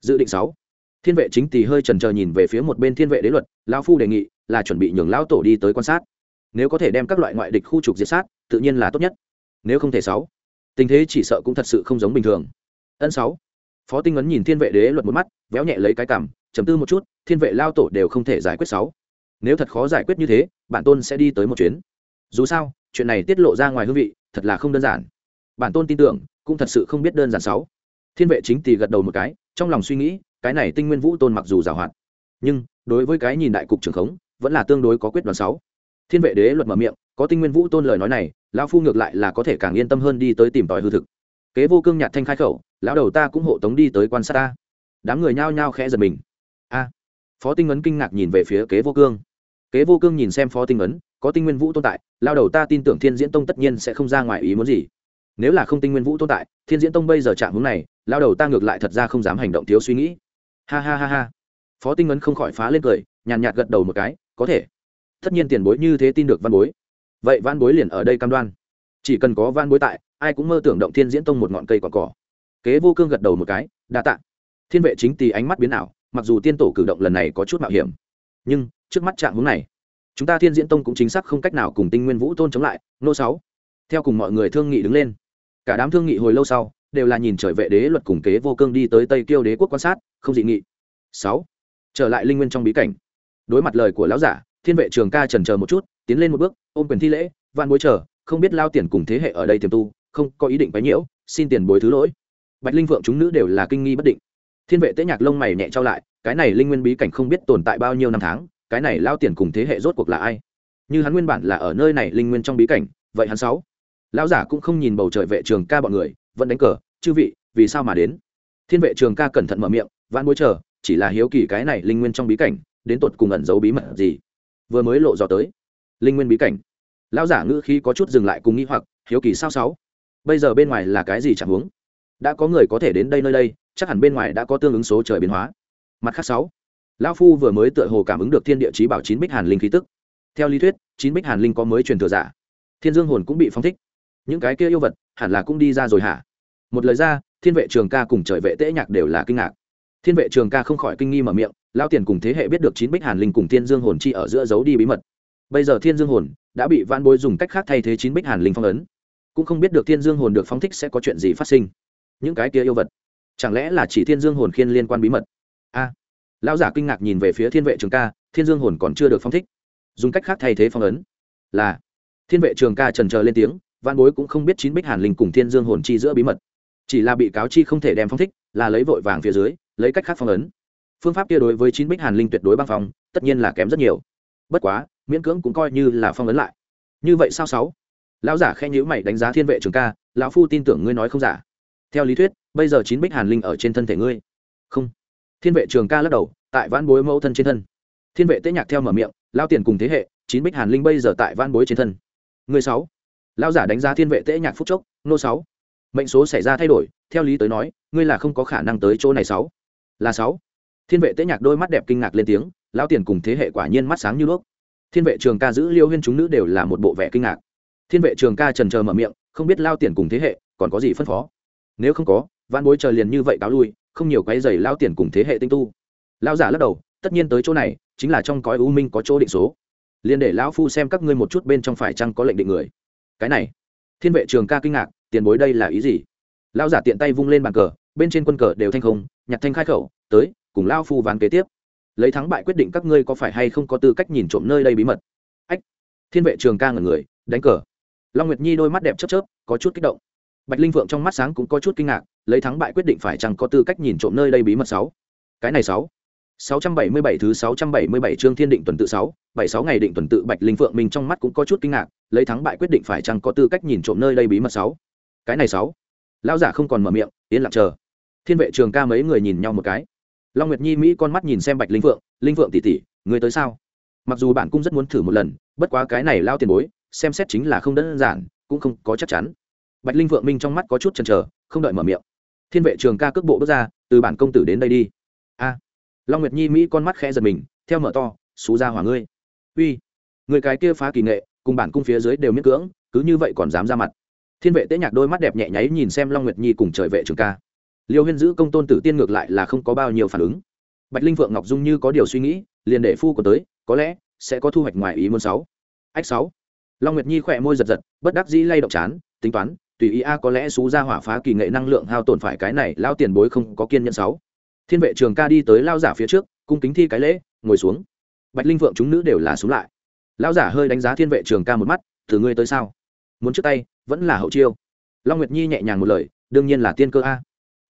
Dự định sáu. Thiên vệ chính tỳ hơi trần trờ nhìn về phía một bên thiên vệ đế luật, lão phu đề nghị là chuẩn bị nhường lão tổ đi tới quan sát. Nếu có thể đem các loại ngoại địch khu trục diệt sát, tự nhiên là tốt nhất. Nếu không thể sáu, tình thế chỉ sợ cũng thật sự không giống bình thường. Ân sáu phó tinh ấn nhìn thiên vệ đế luật một mắt, véo nhẹ lấy cái cảm chấm tư một chút, thiên vệ lao tổ đều không thể giải quyết sáu. Nếu thật khó giải quyết như thế, bản tôn sẽ đi tới một chuyến. Dù sao, chuyện này tiết lộ ra ngoài hương vị, thật là không đơn giản. Bản tôn tin tưởng, cũng thật sự không biết đơn giản sáu. Thiên vệ chính tỳ gật đầu một cái, trong lòng suy nghĩ, cái này tinh nguyên vũ tôn mặc dù giàu hoạt nhưng, đối với cái nhìn đại cục trường khống, vẫn là tương đối có quyết đoán sáu. Thiên vệ đế luật mở miệng, có tinh nguyên vũ tôn lời nói này, lão phu ngược lại là có thể càng yên tâm hơn đi tới tìm tòi hư thực kế vô cương nhạt thanh khai khẩu, lão đầu ta cũng hộ tống đi tới quan sát ta. Đám người nhao nhao khẽ giật mình. A. Phó tinh ấn kinh ngạc nhìn về phía kế vô cương. Kế vô cương nhìn xem phó tinh ấn, có tinh nguyên vũ tồn tại lao đầu ta tin tưởng thiên diễn tông tất nhiên sẽ không ra ngoài ý muốn gì. Nếu là không tinh nguyên vũ tồn tại, thiên diễn tông bây giờ chạm hướng này lao đầu ta ngược lại thật ra không dám hành động thiếu suy nghĩ. Ha ha ha ha. Phó tinh ấn không khỏi phá lên cười, nhàn nhạt gật đầu một cái, có thể. Tất nhiên tiền bối như thế tin được văn bối. Vậy văn bối liền ở đây cam đoan chỉ cần có van bối tại, ai cũng mơ tưởng động thiên diễn tông một ngọn cây còn cỏ. Kế vô cương gật đầu một cái, đa tạ. Thiên vệ chính tì ánh mắt biến ảo, mặc dù tiên tổ cử động lần này có chút mạo hiểm, nhưng trước mắt trạng hướng này, chúng ta thiên diễn tông cũng chính xác không cách nào cùng tinh nguyên vũ tôn chống lại, nô sáu. Theo cùng mọi người thương nghị đứng lên, cả đám thương nghị hồi lâu sau, đều là nhìn trời vệ đế luật cùng kế vô cương đi tới tây kiêu đế quốc quan sát, không dị nghị. Sáu. Trở lại linh nguyên trong bí cảnh. Đối mặt lời của lão giả, thiên vệ trường ca trần chờ một chút, tiến lên một bước, ôm quyền thi lễ van bối chờ không biết lao tiền cùng thế hệ ở đây tiềm tu, không có ý định bấy nhiễu, xin tiền bối thứ lỗi. Bạch linh vượng chúng nữ đều là kinh nghi bất định. Thiên vệ tế nhạc lông mày nhẹ trao lại, cái này linh nguyên bí cảnh không biết tồn tại bao nhiêu năm tháng, cái này lao tiền cùng thế hệ rốt cuộc là ai? Như hắn nguyên bản là ở nơi này linh nguyên trong bí cảnh, vậy hắn sáu? Lão giả cũng không nhìn bầu trời vệ trường ca bọn người, vẫn đánh cờ, chư vị, vì sao mà đến? Thiên vệ trường ca cẩn thận mở miệng, vãn bối chờ, chỉ là hiếu kỳ cái này linh nguyên trong bí cảnh, đến tột cùng ẩn giấu bí mật gì? Vừa mới lộ dò tới, linh nguyên bí cảnh lão giả ngữ khí có chút dừng lại cùng nghĩ hoặc, hiếu kỳ sao sáu? Bây giờ bên ngoài là cái gì chẳng huống? Đã có người có thể đến đây nơi đây, chắc hẳn bên ngoài đã có tương ứng số trời biến hóa. Mặt khác sáu, lão phu vừa mới tựa hồ cảm ứng được thiên địa chí bảo chín bích hàn linh khí tức. Theo lý thuyết, chín bích hàn linh có mới truyền thừa giả. Thiên dương hồn cũng bị phóng thích. Những cái kia yêu vật, hẳn là cũng đi ra rồi hả? Một lời ra, thiên vệ trường ca cùng trời vệ tễ nhạc đều là kinh ngạc. Thiên vệ trường ca không khỏi kinh nghi mở miệng lao tiền cùng thế hệ biết được chín bích hàn linh cùng thiên dương hồn chi ở giữa giấu đi bí mật bây giờ thiên dương hồn đã bị vãn bối dùng cách khác thay thế chín bích hàn linh phong ấn. Cũng không biết được thiên dương hồn được phóng thích sẽ có chuyện gì phát sinh. Những cái kia yêu vật, chẳng lẽ là chỉ thiên dương hồn khiên liên quan bí mật? A à, lão giả kinh ngạc nhìn về phía thiên vệ trường ca, thiên dương hồn còn chưa được phóng thích, dùng cách khác thay thế phong ấn. Là, thiên vệ trường ca trần trờ lên tiếng văn bối cũng không biết chín bích hàn linh cùng thiên dương hồn chi giữa bí mật. Chỉ là bị cáo chi không thể đem phong thích, là lấy vội vàng phía dưới, lấy cách khác phong ấn. Phương pháp kia đối với chín bích hàn linh tuyệt đối băng phong, tất nhiên là kém rất nhiều. Bất quá miễn cưỡng cũng coi như là phong ấn lại. Như vậy sao sáu? Lão giả khen nhữ mày đánh giá thiên vệ trường ca, lão phu tin tưởng ngươi nói không giả. Theo lý thuyết, bây giờ chín bích hàn linh ở trên thân thể ngươi. Không. Thiên vệ trường ca lắc đầu, tại van bối mẫu thân trên thân. Thiên vệ tế nhạc theo mở miệng lao tiền cùng thế hệ, chín bích hàn linh bây giờ tại van bối trên thân. Người sáu. Lao giả đánh giá thiên vệ tế nhạc phúc chốc, nô sáu. Mệnh số xảy ra thay đổi, theo lý tới nói, ngươi là không có khả năng tới chỗ này sáu. Là sáu. Thiên vệ tế nhạc đôi mắt đẹp kinh ngạc lên tiếng lao tiền cùng thế hệ quả nhiên mắt sáng như đuốc thiên vệ trường ca giữ liêu huyên chúng nữ đều là một bộ vẻ kinh ngạc. Thiên vệ trường ca trần chờ mở miệng, không biết lao tiền cùng thế hệ, còn có gì phân phó? Nếu không có văn bối chờ liền như vậy cáo lui, không nhiều quái dày lao tiền cùng thế hệ tinh tu. Lao giả lắc đầu, tất nhiên tới chỗ này, chính là trong cõi u minh có chỗ định số. Liền để lão phu xem các ngươi một chút bên trong phải chăng có lệnh định người. Cái này, thiên vệ trường ca kinh ngạc, tiền bối đây là ý gì? Lao giả tiện tay vung lên bàn cờ, bên trên quân cờ đều thanh không, nhặt thanh khai khẩu, tới, cùng lao phu ván kế tiếp lấy thắng bại quyết định các ngươi có phải hay không có tư cách nhìn trộm nơi đây bí mật ách thiên vệ trường ca ngẩn người đánh cờ long nguyệt nhi đôi mắt đẹp chớp chớp có chút kích động bạch linh vượng trong mắt sáng cũng có chút kinh ngạc lấy thắng bại quyết định phải chăng có tư cách nhìn trộm nơi đây bí mật sáu cái này sáu 677 thứ 677 chương Thiên định tuần tự 6, 76 ngày định tuần tự Bạch Linh Phượng mình trong mắt cũng có chút kinh ngạc, lấy thắng bại quyết định phải chăng có tư cách nhìn trộm nơi đây bí mật 6. Cái này 6. Lão giả không còn mở miệng, yên lặng chờ. Thiên vệ trường ca mấy người nhìn nhau một cái. Long Nguyệt Nhi mỹ con mắt nhìn xem Bạch Linh Phượng, Linh Phượng tỷ tỷ, người tới sao? Mặc dù bản cung rất muốn thử một lần, bất quá cái này lao tiền bối, xem xét chính là không đơn giản, cũng không có chắc chắn. Bạch Linh Phượng minh trong mắt có chút chần chờ, không đợi mở miệng. Thiên vệ trường ca cước bộ bước ra, từ bản công tử đến đây đi. A long nguyệt nhi mỹ con mắt khẽ giật mình theo mở to xú ra hỏa ngươi uy người cái kia phá kỳ nghệ cùng bản cung phía dưới đều miễn cưỡng cứ như vậy còn dám ra mặt thiên vệ tế nhạc đôi mắt đẹp nhẹ nháy nhìn xem long nguyệt nhi cùng trời vệ trường ca liêu huyên giữ công tôn tử tiên ngược lại là không có bao nhiêu phản ứng. Bạch linh vượng ngọc dung như có điều suy nghĩ, liền để phu của tới, có lẽ sẽ có thu hoạch ngoài ý muốn sáu. Ách sáu. Long nguyệt nhi khỏe môi giật giật, bất đắc dĩ lay động chán, tính toán, tùy ý a có lẽ xú ra hỏa phá kỳ nghệ năng lượng hao tổn phải cái này lao tiền bối không có kiên nhẫn sáu. Thiên vệ trường ca đi tới lao giả phía trước, cung kính thi cái lễ, ngồi xuống. Bạch linh vượng chúng nữ đều là xuống lại. Lao giả hơi đánh giá thiên vệ trường ca một mắt, từ ngươi tới sao? Muốn trước tay, vẫn là hậu chiêu. Long nguyệt nhi nhẹ nhàng một lời, đương nhiên là tiên cơ a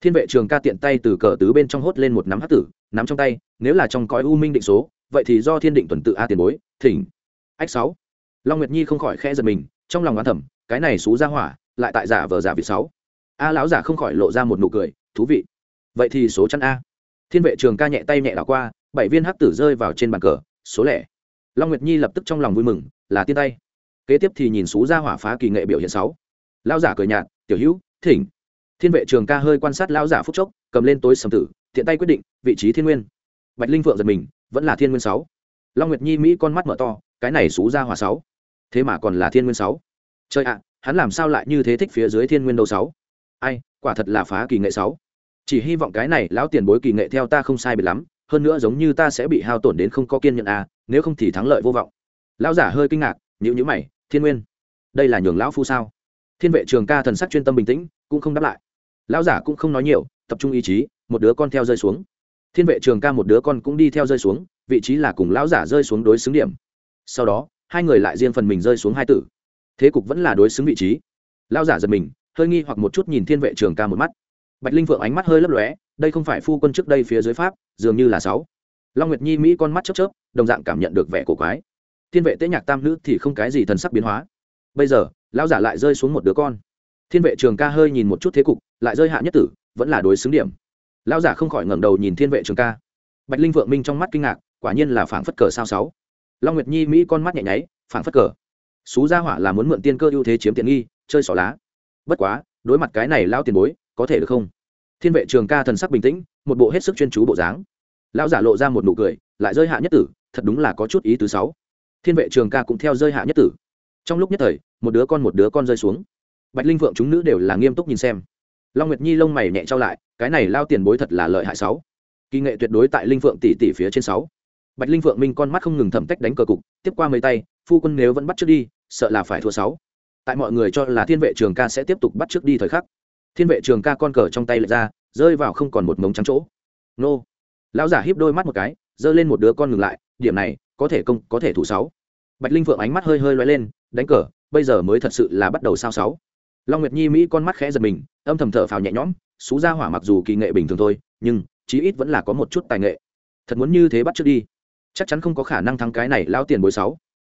thiên vệ trường ca tiện tay từ cờ tứ bên trong hốt lên một nắm hát tử, nắm trong tay, nếu là trong cõi u minh định số, vậy thì do thiên định tuần tự a tiền bối, thỉnh. Ách sáu. Long nguyệt nhi không khỏi khẽ giật mình, trong lòng oán thẩm cái này xú ra hỏa, lại tại giả vờ giả vị sáu. A lão giả không khỏi lộ ra một nụ cười, thú vị. Vậy thì số chăn a. Thiên vệ trường ca nhẹ tay nhẹ đảo qua, bảy viên hắc tử rơi vào trên bàn cờ, số lẻ. Long nguyệt nhi lập tức trong lòng vui mừng, là tiên tay. Kế tiếp thì nhìn xú ra hỏa phá kỳ nghệ biểu hiện sáu. Lão giả cười nhạt, tiểu hữu, thỉnh thiên vệ trường ca hơi quan sát lão giả phúc chốc, cầm lên tối sầm tử, tiện tay quyết định, vị trí thiên nguyên. Bạch linh phượng giật mình, vẫn là thiên nguyên sáu. Long nguyệt nhi mỹ con mắt mở to, cái này xú ra hỏa sáu. Thế mà còn là thiên nguyên sáu. Chơi ạ, hắn làm sao lại như thế thích phía dưới thiên nguyên đâu sáu? Ai, quả thật là phá kỳ nghệ sáu. Chỉ hy vọng cái này lão tiền bối kỳ nghệ theo ta không sai biệt lắm, hơn nữa giống như ta sẽ bị hao tổn đến không có kiên nhận à nếu không thì thắng lợi vô vọng. Lão giả hơi kinh ngạc nhữ nhữ mày, thiên nguyên. Đây là nhường lão phu sao? Thiên vệ trường ca thần sắc chuyên tâm bình tĩnh, cũng không đáp lại lão giả cũng không nói nhiều, tập trung ý chí, một đứa con theo rơi xuống. Thiên vệ trường ca một đứa con cũng đi theo rơi xuống, vị trí là cùng lão giả rơi xuống đối xứng điểm. Sau đó, hai người lại riêng phần mình rơi xuống hai tử. Thế cục vẫn là đối xứng vị trí. Lão giả giật mình, hơi nghi hoặc một chút nhìn thiên vệ trường ca một mắt. Bạch linh vượng ánh mắt hơi lấp lóe, đây không phải phu quân trước đây phía dưới pháp, dường như là sáu. Long nguyệt nhi mỹ con mắt chớp chớp, đồng dạng cảm nhận được vẻ cổ quái. Thiên vệ tế nhạc tam nữ thì không cái gì thần sắc biến hóa. Bây giờ, lão giả lại rơi xuống một đứa con thiên vệ trường ca hơi nhìn một chút thế cục, lại rơi hạ nhất tử, vẫn là đối xứng điểm. Lão giả không khỏi ngẩng đầu nhìn thiên vệ trường ca. Bạch linh vượng minh trong mắt kinh ngạc, quả nhiên là phảng phất cờ sao sáu. Long nguyệt nhi mỹ con mắt nhẹ nháy, phảng phất cờ. Xú gia hỏa là muốn mượn tiên cơ ưu thế chiếm tiện nghi, chơi xỏ lá. Bất quá, đối mặt cái này lao tiền bối, có thể được không? Thiên vệ trường ca thần sắc bình tĩnh, một bộ hết sức chuyên chú bộ dáng. Lão giả lộ ra một nụ cười, lại rơi hạ nhất tử, thật đúng là có chút ý thứ sáu. Thiên vệ trường ca cũng theo rơi hạ nhất tử. Trong lúc nhất thời, một đứa con một đứa con rơi xuống bạch linh vượng chúng nữ đều là nghiêm túc nhìn xem. Long nguyệt nhi lông mày nhẹ trao lại, cái này lao tiền bối thật là lợi hại sáu. Kỳ nghệ tuyệt đối tại linh Vượng tỷ tỷ phía trên sáu. Bạch linh Vượng minh con mắt không ngừng thẩm tách đánh cờ cục, tiếp qua mấy tay, phu quân nếu vẫn bắt trước đi, sợ là phải thua sáu. Tại mọi người cho là thiên vệ trường ca sẽ tiếp tục bắt trước đi thời khắc. Thiên vệ trường ca con cờ trong tay lệch ra, rơi vào không còn một mống trắng chỗ. Nô. Lão giả híp đôi mắt một cái, giơ lên một đứa con ngừng lại, điểm này, có thể công, có thể thủ sáu. Bạch linh Vượng ánh mắt hơi hơi loay lên, đánh cờ, bây giờ mới thật sự là bắt đầu sao sáu long nguyệt nhi mỹ con mắt khẽ giật mình, âm thầm thở phào nhẹ nhõm, xú ra hỏa mặc dù kỳ nghệ bình thường thôi, nhưng chí ít vẫn là có một chút tài nghệ. Thật muốn như thế bắt trước đi. Chắc chắn không có khả năng thắng cái này lão tiền bối sáu.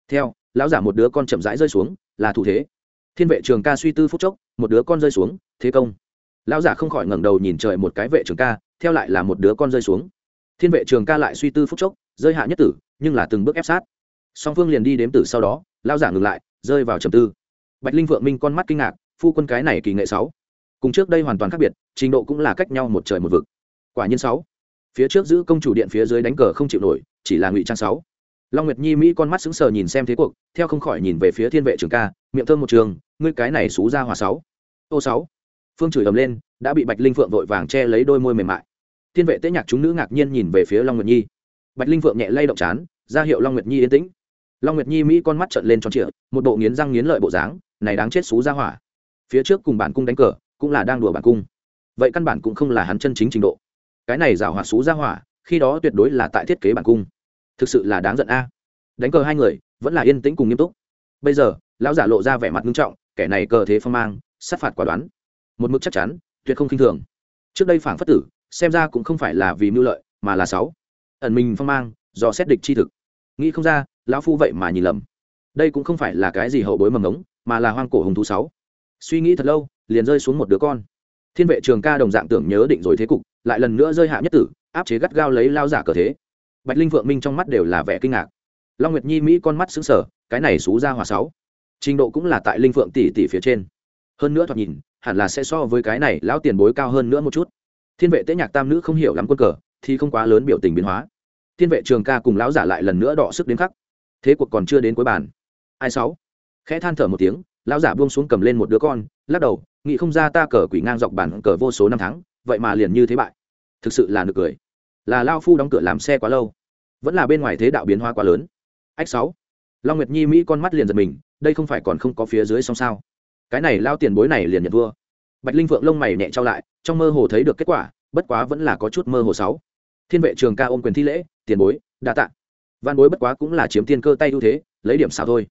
Theo, lão giả một đứa con chậm rãi rơi xuống, là thủ thế. Thiên vệ trường ca suy tư phút chốc, một đứa con rơi xuống, thế công. Lão giả không khỏi ngẩng đầu nhìn trời một cái vệ trường ca, theo lại là một đứa con rơi xuống. Thiên vệ trường ca lại suy tư phút chốc, rơi hạ nhất tử, nhưng là từng bước ép sát. Song phương liền đi đếm tử sau đó, lão giả ngừng lại, rơi vào trầm tư. Bạch linh vượng minh con mắt kinh ngạc phu quân cái này kỳ nghệ sáu. Cùng trước đây hoàn toàn khác biệt, trình độ cũng là cách nhau một trời một vực. Quả nhiên sáu. Phía trước giữ công chủ điện phía dưới đánh cờ không chịu nổi, chỉ là ngụy trang sáu. Long nguyệt nhi mỹ con mắt sững sờ nhìn xem thế cuộc, theo không khỏi nhìn về phía thiên vệ trường ca, miệng thơm một trường, ngươi cái này xú ra hòa sáu. Ô sáu. Phương chửi ầm lên, đã bị bạch linh phượng vội vàng che lấy đôi môi mềm mại. Thiên vệ tế nhạc chúng nữ ngạc nhiên nhìn về phía long nguyệt nhi. Bạch linh phượng nhẹ lay động chán ra hiệu long nguyệt nhi yên tĩnh. Long nguyệt nhi mỹ con mắt trợn lên tròn trịa, một bộ nghiến răng nghiến lợi bộ dáng, này đáng chết xú ra hỏa phía trước cùng bản cung đánh cờ, cũng là đang đùa bản cung. Vậy căn bản cũng không là hắn chân chính trình độ. Cái này giảo hỏa xú ra hỏa, khi đó tuyệt đối là tại thiết kế bản cung. Thực sự là đáng giận a. Đánh cờ hai người, vẫn là yên tĩnh cùng nghiêm túc. Bây giờ, lão giả lộ ra vẻ mặt nghiêm trọng, kẻ này cờ thế phong mang, sát phạt quả đoán. Một mức chắc chắn, tuyệt không khinh thường. Trước đây phản phất tử, xem ra cũng không phải là vì mưu lợi, mà là sáu. Ẩn mình phong mang do xét địch chi thực. Nghĩ không ra, lão phu vậy mà nhìn lầm. Đây cũng không phải là cái gì hậu bối mầm ngống, mà là hoang cổ hùng thú sáu suy nghĩ thật lâu, liền rơi xuống một đứa con. Thiên vệ trường ca đồng dạng tưởng nhớ định rồi thế cục, lại lần nữa rơi hạ nhất tử, áp chế gắt gao lấy lao giả cờ thế. Bạch linh vượng minh trong mắt đều là vẻ kinh ngạc. Long nguyệt nhi mỹ con mắt xứng sở cái này xú ra hòa sáu. Trình độ cũng là tại linh phượng tỷ tỷ phía trên. Hơn nữa thoạt nhìn, hẳn là sẽ so với cái này lão tiền bối cao hơn nữa một chút. Thiên vệ tế nhạc tam nữ không hiểu lắm quân cờ, thì không quá lớn biểu tình biến hóa. Thiên vệ trường ca cùng lão giả lại lần nữa đọ sức đến khắc. Thế cuộc còn chưa đến cuối bàn. Ai sáu? Khẽ than thở một tiếng lão giả buông xuống cầm lên một đứa con, lắc đầu, nghĩ không ra ta cờ quỷ ngang dọc bàn cờ vô số năm tháng, vậy mà liền như thế bại. Thực sự là nực cười. Là lao phu đóng cửa làm xe quá lâu. Vẫn là bên ngoài thế đạo biến hóa quá lớn. Ách sáu. Long nguyệt nhi mỹ con mắt liền giật mình, đây không phải còn không có phía dưới song sao? Cái này lao tiền bối này liền nhận thua bạch linh vượng lông mày nhẹ trao lại, trong mơ hồ thấy được kết quả, bất quá vẫn là có chút mơ hồ sáu. Thiên vệ trường ca ôm quyền thi lễ, tiền bối, đa tạ. Văn bối bất quá cũng là chiếm tiên cơ tay ưu thế, lấy điểm xảo thôi.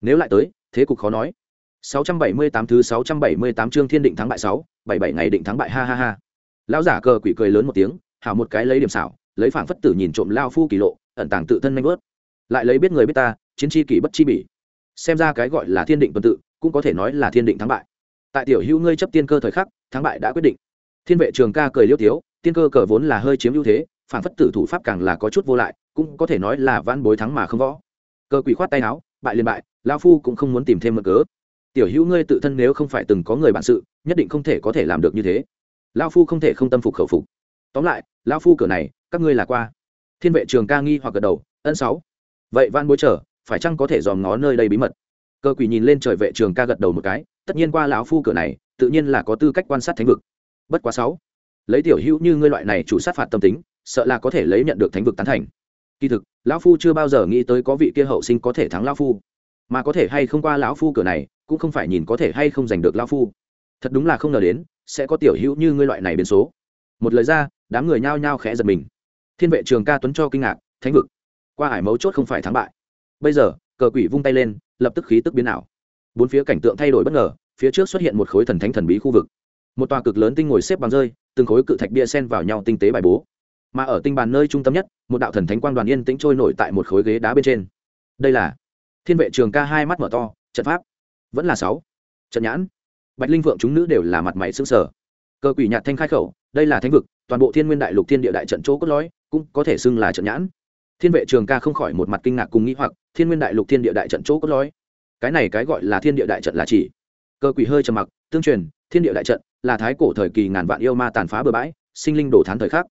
Nếu lại tới, thế cục khó nói. 678 thứ 678 chương thiên định thắng bại 6, 77 ngày định thắng bại ha ha ha. Lão giả cờ quỷ cười lớn một tiếng, hảo một cái lấy điểm xảo, lấy phảng phất tử nhìn trộm lão phu kỳ lộ, ẩn tàng tự thân nhanh vớt. Lại lấy biết người biết ta, chiến chi kỳ bất chi bỉ. Xem ra cái gọi là thiên định tuần tự, cũng có thể nói là thiên định thắng bại. Tại tiểu hữu ngươi chấp tiên cơ thời khắc, thắng bại đã quyết định. Thiên vệ trường ca cười liêu thiếu, tiên cơ cờ vốn là hơi chiếm ưu thế, phảng phất tử thủ pháp càng là có chút vô lại, cũng có thể nói là vãn bối thắng mà không võ. Cơ quỷ khoát tay áo, bại liền bại, lão phu cũng không muốn tìm thêm một cớ tiểu hữu ngươi tự thân nếu không phải từng có người bạn sự, nhất định không thể có thể làm được như thế. Lao phu không thể không tâm phục khẩu phục. Tóm lại lao phu cửa này, các ngươi là qua. Thiên vệ trường ca nghi hoặc gật đầu, ân sáu. Vậy van bối trở phải chăng có thể dòm ngó nơi đây bí mật? Cơ quỷ nhìn lên trời vệ trường ca gật đầu một cái, tất nhiên qua lão phu cửa này, tự nhiên là có tư cách quan sát thánh vực. Bất quá sáu. Lấy tiểu hữu như ngươi loại này chủ sát phạt tâm tính, sợ là có thể lấy nhận được thánh vực tán thành. Kỳ thực, lão phu chưa bao giờ nghĩ tới có vị kia hậu sinh có thể thắng lão phu. Mà có thể hay không qua lão phu cửa này cũng không phải nhìn có thể hay không giành được lao phu. Thật đúng là không ngờ đến, sẽ có tiểu hữu như ngươi loại này biến số. Một lời ra, đám người nhao nhao khẽ giật mình. Thiên vệ trường ca tuấn cho kinh ngạc, thánh vực, qua hải mấu chốt không phải thắng bại. Bây giờ, cờ quỷ vung tay lên, lập tức khí tức biến ảo. Bốn phía cảnh tượng thay đổi bất ngờ, phía trước xuất hiện một khối thần thánh thần bí khu vực. Một tòa cực lớn tinh ngồi xếp bằng rơi, từng khối cự thạch bia sen vào nhau tinh tế bài bố. Mà ở tinh bàn nơi trung tâm nhất, một đạo thần thánh quang đoàn yên tĩnh trôi nổi tại một khối ghế đá bên trên. Đây là thiên vệ trường ca hai mắt mở to, trận pháp vẫn là sáu. Trận nhãn. Bạch linh vượng chúng nữ đều là mặt mày xương sở cơ quỷ nhạt thanh khai khẩu, đây là thánh vực, toàn bộ thiên nguyên đại lục thiên địa đại trận chỗ cốt lõi, cũng có thể xưng là trận nhãn. Thiên vệ trường ca không khỏi một mặt kinh ngạc cùng nghĩ hoặc, thiên nguyên đại lục thiên địa đại trận chỗ cốt lõi. Cái này cái gọi là thiên địa đại trận là chỉ. Cơ quỷ hơi trầm mặc, tương truyền, thiên địa đại trận là thái cổ thời kỳ ngàn vạn yêu ma tàn phá bừa bãi, sinh linh đổ thán thời khắc.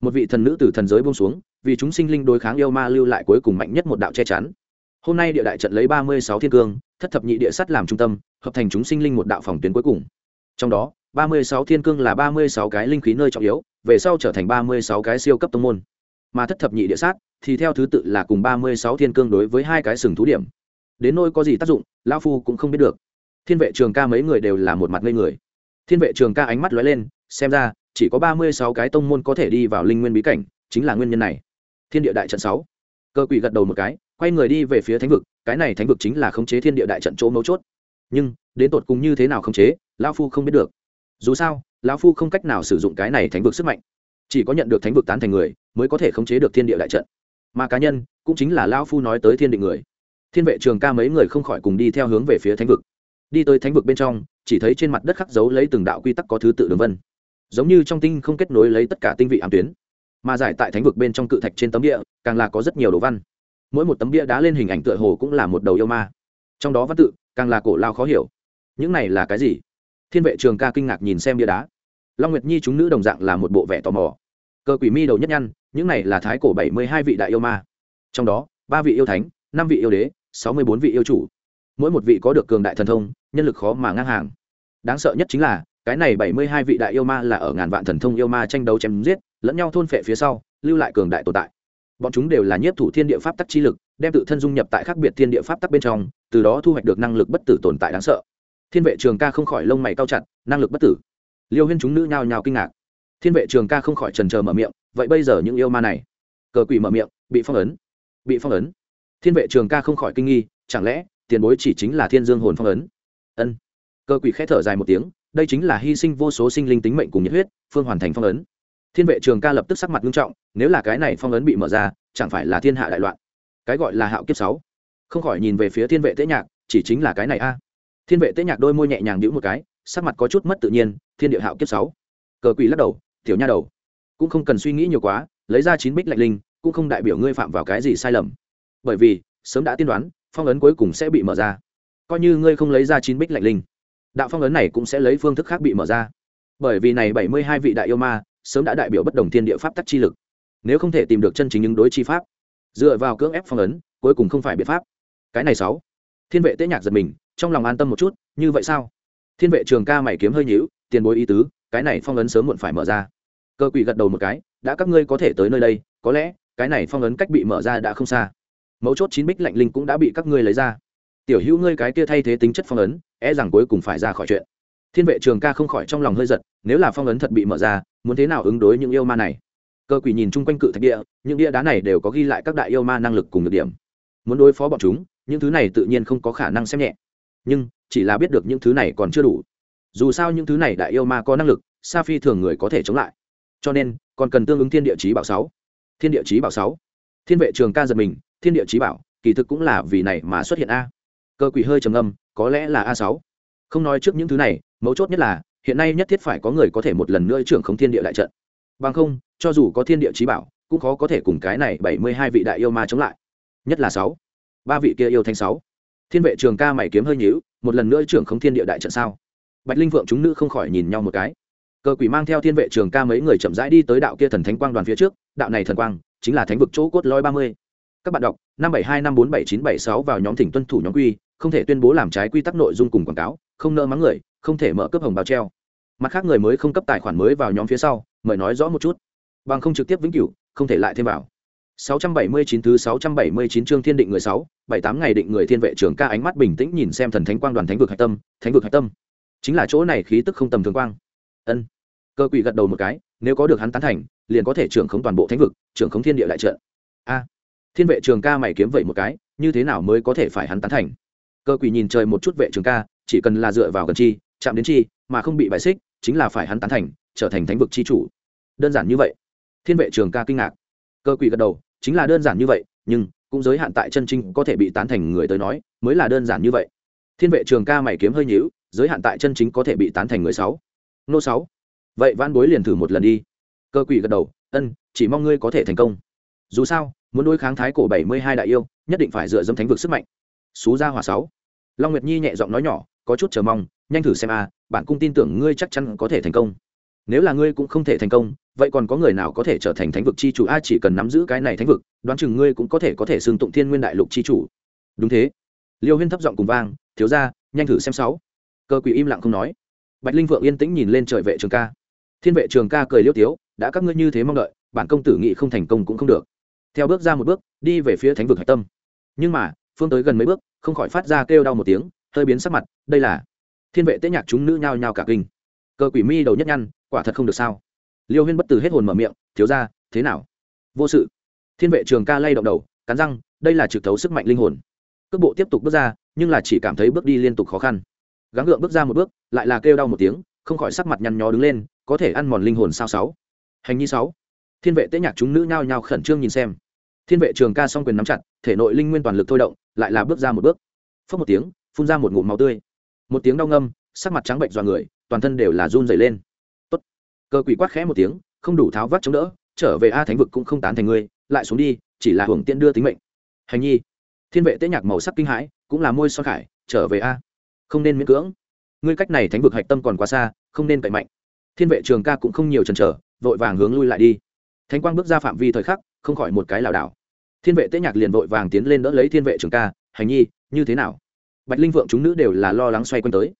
Một vị thần nữ từ thần giới buông xuống, vì chúng sinh linh đối kháng yêu ma lưu lại cuối cùng mạnh nhất một đạo che chắn hôm nay địa đại trận lấy ba mươi sáu thiên cương, thất thập nhị địa sắt làm trung tâm, hợp thành chúng sinh linh một đạo phòng tuyến cuối cùng. Trong đó, ba mươi sáu thiên cương là ba mươi sáu cái linh khí nơi trọng yếu, về sau trở thành ba mươi sáu cái siêu cấp tông môn. Mà thất thập nhị địa sát thì theo thứ tự là cùng ba mươi sáu thiên cương đối với hai cái sừng thú điểm. Đến nôi có gì tác dụng lao phu cũng không biết được. Thiên vệ trường ca mấy người đều là một mặt ngây người. Thiên vệ trường ca ánh mắt lóe lên, xem ra, chỉ có ba mươi sáu cái tông môn có thể đi vào linh nguyên bí cảnh, chính là nguyên nhân này. Thiên địa đại trận sáu. Cơ quỷ gật đầu một cái quay người đi về phía thánh vực, cái này thánh vực chính là khống chế thiên địa đại trận chỗ mấu chốt. Nhưng, đến tột cùng như thế nào khống chế lao phu không biết được. Dù sao, lão phu không cách nào sử dụng cái này thánh vực sức mạnh. Chỉ có nhận được thánh vực tán thành người, mới có thể khống chế được thiên địa đại trận. Mà cá nhân, cũng chính là lao phu nói tới thiên định người. Thiên vệ trường ca mấy người không khỏi cùng đi theo hướng về phía thánh vực. Đi tới thánh vực bên trong, chỉ thấy trên mặt đất khắc dấu lấy từng đạo quy tắc có thứ tự đường vân. Giống như trong tinh không kết nối lấy tất cả tinh vị ám tuyến. Mà giải tại thánh vực bên trong cự thạch trên tấm địa, càng là có rất nhiều đồ văn mỗi một tấm bia đá lên hình ảnh tựa hồ cũng là một đầu yêu ma. Trong đó văn tự, càng là cổ lao khó hiểu. Những này là cái gì? Thiên vệ trường ca kinh ngạc nhìn xem bia đá. Long nguyệt nhi chúng nữ đồng dạng là một bộ vẻ tò mò. Cơ quỷ mi đầu nhất nhăn, những này là thái cổ bảy mươi hai vị đại yêu ma. Trong đó, ba vị yêu thánh, năm vị yêu đế, sáu mươi bốn vị yêu chủ. Mỗi một vị có được cường đại thần thông, nhân lực khó mà ngang hàng. Đáng sợ nhất chính là, cái này bảy mươi hai vị đại yêu ma là ở ngàn vạn thần thông yêu ma tranh đấu chém giết, lẫn nhau thôn phệ phía sau, lưu lại cường đại tồn tại bọn chúng đều là nhiếp thủ thiên địa pháp tắc chi lực, đem tự thân dung nhập tại khác biệt thiên địa pháp tắc bên trong, từ đó thu hoạch được năng lực bất tử tồn tại đáng sợ. Thiên vệ trường ca không khỏi lông mày cao chặt, năng lực bất tử. Liêu huyên chúng nữ nhào nhào kinh ngạc. Thiên vệ trường ca không khỏi trần trờ mở miệng, vậy bây giờ những yêu ma này? Cờ quỷ mở miệng, bị phong ấn. Bị phong ấn. Thiên vệ trường ca không khỏi kinh nghi, chẳng lẽ tiền bối chỉ chính là thiên dương hồn phong ấn? Ân. Cơ quỷ khẽ thở dài một tiếng, đây chính là hy sinh vô số sinh linh tính mệnh cùng nhiệt huyết, phương hoàn thành phong ấn thiên vệ trường ca lập tức sắc mặt nghiêm trọng, nếu là cái này phong ấn bị mở ra, chẳng phải là thiên hạ đại loạn. Cái gọi là hạo kiếp sáu. Không khỏi nhìn về phía thiên vệ tế nhạc, chỉ chính là cái này a. Thiên vệ tế nhạc đôi môi nhẹ nhàng đĩu một cái, sắc mặt có chút mất tự nhiên, thiên địa hạo kiếp sáu. Cờ quỷ lắc đầu, tiểu nha đầu. Cũng không cần suy nghĩ nhiều quá, lấy ra chín bích lạnh linh, cũng không đại biểu ngươi phạm vào cái gì sai lầm. Bởi vì, sớm đã tiên đoán, phong ấn cuối cùng sẽ bị mở ra. Coi như ngươi không lấy ra chín bích lạnh linh, đạo phong ấn này cũng sẽ lấy phương thức khác bị mở ra. Bởi vì này bảy mươi hai vị đại yêu ma sớm đã đại biểu bất đồng thiên địa pháp tắc chi lực. Nếu không thể tìm được chân chính những đối chi pháp, dựa vào cưỡng ép phong ấn, cuối cùng không phải biện pháp. Cái này sáu. Thiên vệ tế nhạc giật mình, trong lòng an tâm một chút, như vậy sao? Thiên vệ trường ca mày kiếm hơi nhíu, tiền bối ý tứ, cái này phong ấn sớm muộn phải mở ra. Cơ quỷ gật đầu một cái, đã các ngươi có thể tới nơi đây, có lẽ, cái này phong ấn cách bị mở ra đã không xa. Mấu chốt chín bích lạnh linh cũng đã bị các ngươi lấy ra. Tiểu hữu ngươi cái kia thay thế tính chất phong ấn e rằng cuối cùng phải ra khỏi chuyện thiên vệ trường ca không khỏi trong lòng hơi giật, nếu là phong ấn thật bị mở ra, muốn thế nào ứng đối những yêu ma này? Cơ quỷ nhìn chung quanh cự thạch địa, những đĩa đá này đều có ghi lại các đại yêu ma năng lực cùng được điểm. Muốn đối phó bọn chúng, những thứ này tự nhiên không có khả năng xem nhẹ. Nhưng, chỉ là biết được những thứ này còn chưa đủ. Dù sao những thứ này đại yêu ma có năng lực, sa phi thường người có thể chống lại. Cho nên, còn cần tương ứng thiên địa chí bảo sáu. Thiên địa chí bảo sáu. Thiên vệ trường ca giật mình, thiên địa chí bảo, kỳ thực cũng là vì này mà xuất hiện a. Cơ quỷ hơi trầm âm có lẽ là a sáu. Không nói trước những thứ này mấu chốt nhất là, hiện nay nhất thiết phải có người có thể một lần nữa trưởng không thiên địa đại trận. Bằng không, cho dù có thiên địa trí bảo, cũng khó có thể cùng cái này bảy mươi hai vị đại yêu ma chống lại. Nhất là sáu. Ba vị kia yêu thanh sáu. Thiên vệ trường ca mày kiếm hơi nhíu, một lần nữa trưởng không thiên địa đại trận sao? Bạch linh vượng chúng nữ không khỏi nhìn nhau một cái. Cờ quỷ mang theo thiên vệ trường ca mấy người chậm rãi đi tới đạo kia thần thánh quang đoàn phía trước, đạo này thần quang chính là thánh vực chỗ cốt lói ba mươi. Các bạn đọc, năm bảy hai năm bốn bảy chín bảy sáu vào nhóm thỉnh tuân thủ nhóm quy, không thể tuyên bố làm trái quy tắc nội dung cùng quảng cáo, không nợ mắng người không thể mở cấp hồng báo treo mặt khác người mới không cấp tài khoản mới vào nhóm phía sau mời nói rõ một chút bằng không trực tiếp vĩnh cửu không thể lại thêm vào 679 thứ 679 chương thiên định người 6, 78 ngày định người thiên vệ trưởng ca ánh mắt bình tĩnh nhìn xem thần thánh quang đoàn thánh vực hạch tâm, thánh vực hạch tâm. Chính là chỗ này khí tức không tầm thường quang. Ân. Cơ quỷ gật đầu một cái, nếu có được hắn tán thành, liền có thể trưởng khống toàn bộ thánh vực, trưởng khống thiên địa đại trận. A. Thiên vệ trường ca mày kiếm vậy một cái, như thế nào mới có thể phải hắn tán thành? Cơ quỷ nhìn trời một chút vệ trường ca, chỉ cần là dựa vào gần chi, chạm đến chi, mà không bị bại xích, chính là phải hắn tán thành, trở thành thánh vực chi chủ. Đơn giản như vậy. Thiên vệ trường ca kinh ngạc. Cơ quỷ gật đầu, chính là đơn giản như vậy nhưng cũng giới hạn tại chân chính có thể bị tán thành người tới nói mới là đơn giản như vậy. Thiên vệ trường ca mày kiếm hơi nhữu giới hạn tại chân chính có thể bị tán thành người sáu. Nô sáu. Vậy van bối liền thử một lần đi. Cơ quỷ gật đầu ân chỉ mong ngươi có thể thành công. Dù sao muốn đối kháng thái cổ bảy mươi hai đại yêu nhất định phải dựa dẫm thánh vực sức mạnh. Xú gia hòa sáu. Long nguyệt nhi nhẹ giọng nói nhỏ có chút chờ mong, nhanh thử xem a, bạn cung tin tưởng ngươi chắc chắn có thể thành công. Nếu là ngươi cũng không thể thành công, vậy còn có người nào có thể trở thành thánh vực c h i chủ? A, chỉ cần nắm giữ cái này thánh vực, đoán chừng ngươi cũng có thể có thể xưng tụng thiên nguyên đại lục c h i chủ. Đúng thế. Liêu huyên thấp giọng cùng vang, thiếu ra nhanh thử xem sáu. Cơ quỷ im lặng không nói. Bạch linh vượng yên tĩnh nhìn lên trời vệ trường ca. Thiên vệ trường ca cười liêu tiếu, đã các ngươi như thế mong đợi, bản công tử nghị không thành công cũng không được. Theo bước ra một bước, đi về phía thánh vực hạch tâm. Nhưng mà, phương tới gần mấy bước, không khỏi phát ra kêu đau một tiếng hơi biến sắc mặt, đây là thiên vệ tế nhạc chúng nữ nhao nhao cả kinh. Cơ quỷ mi đầu nhất nhăn, quả thật không được sao. Liêu huyên bất từ hết hồn mở miệng, thiếu ra thế nào? Vô sự. Thiên vệ trường ca lay động đầu, cắn răng, đây là trực thấu sức mạnh linh hồn. Cước bộ tiếp tục bước ra, nhưng là chỉ cảm thấy bước đi liên tục khó khăn. Gắng gượng bước ra một bước, lại là kêu đau một tiếng, không khỏi sắc mặt nhăn nhó đứng lên, có thể ăn mòn linh hồn sao sáu? Hành nhi sáu. Thiên vệ tế nhạc chúng nữ nhao nhao khẩn trương nhìn xem. Thiên vệ trường ca song quyền nắm chặt, thể nội linh nguyên toàn lực thôi động, lại là bước ra một bước. Phất một tiếng phun ra một ngụm máu tươi. Một tiếng đau ngâm sắc mặt trắng bệnh dọa người toàn thân đều là run dày lên. Tốt, cơ quỷ quát khẽ một tiếng không đủ tháo vắt chống đỡ trở về a thánh vực cũng không tán thành ngươi lại xuống đi chỉ là hưởng tiện đưa tính mệnh. Hành nhi. Thiên vệ tế nhạc màu sắc kinh hãi cũng là môi son khải trở về a. Không nên miễn cưỡng. Ngươi cách này thánh vực hạch tâm còn quá xa không nên cậy mạnh. Thiên vệ trường ca cũng không nhiều chần chờ vội vàng hướng lui lại đi. Thánh quang bước ra phạm vi thời khắc không khỏi một cái lảo đảo. Thiên vệ tế nhạc liền vội vàng tiến lên đỡ lấy thiên vệ trường ca hành nhi như thế nào? Bạch linh vượng chúng nữ đều là lo lắng xoay quanh tới.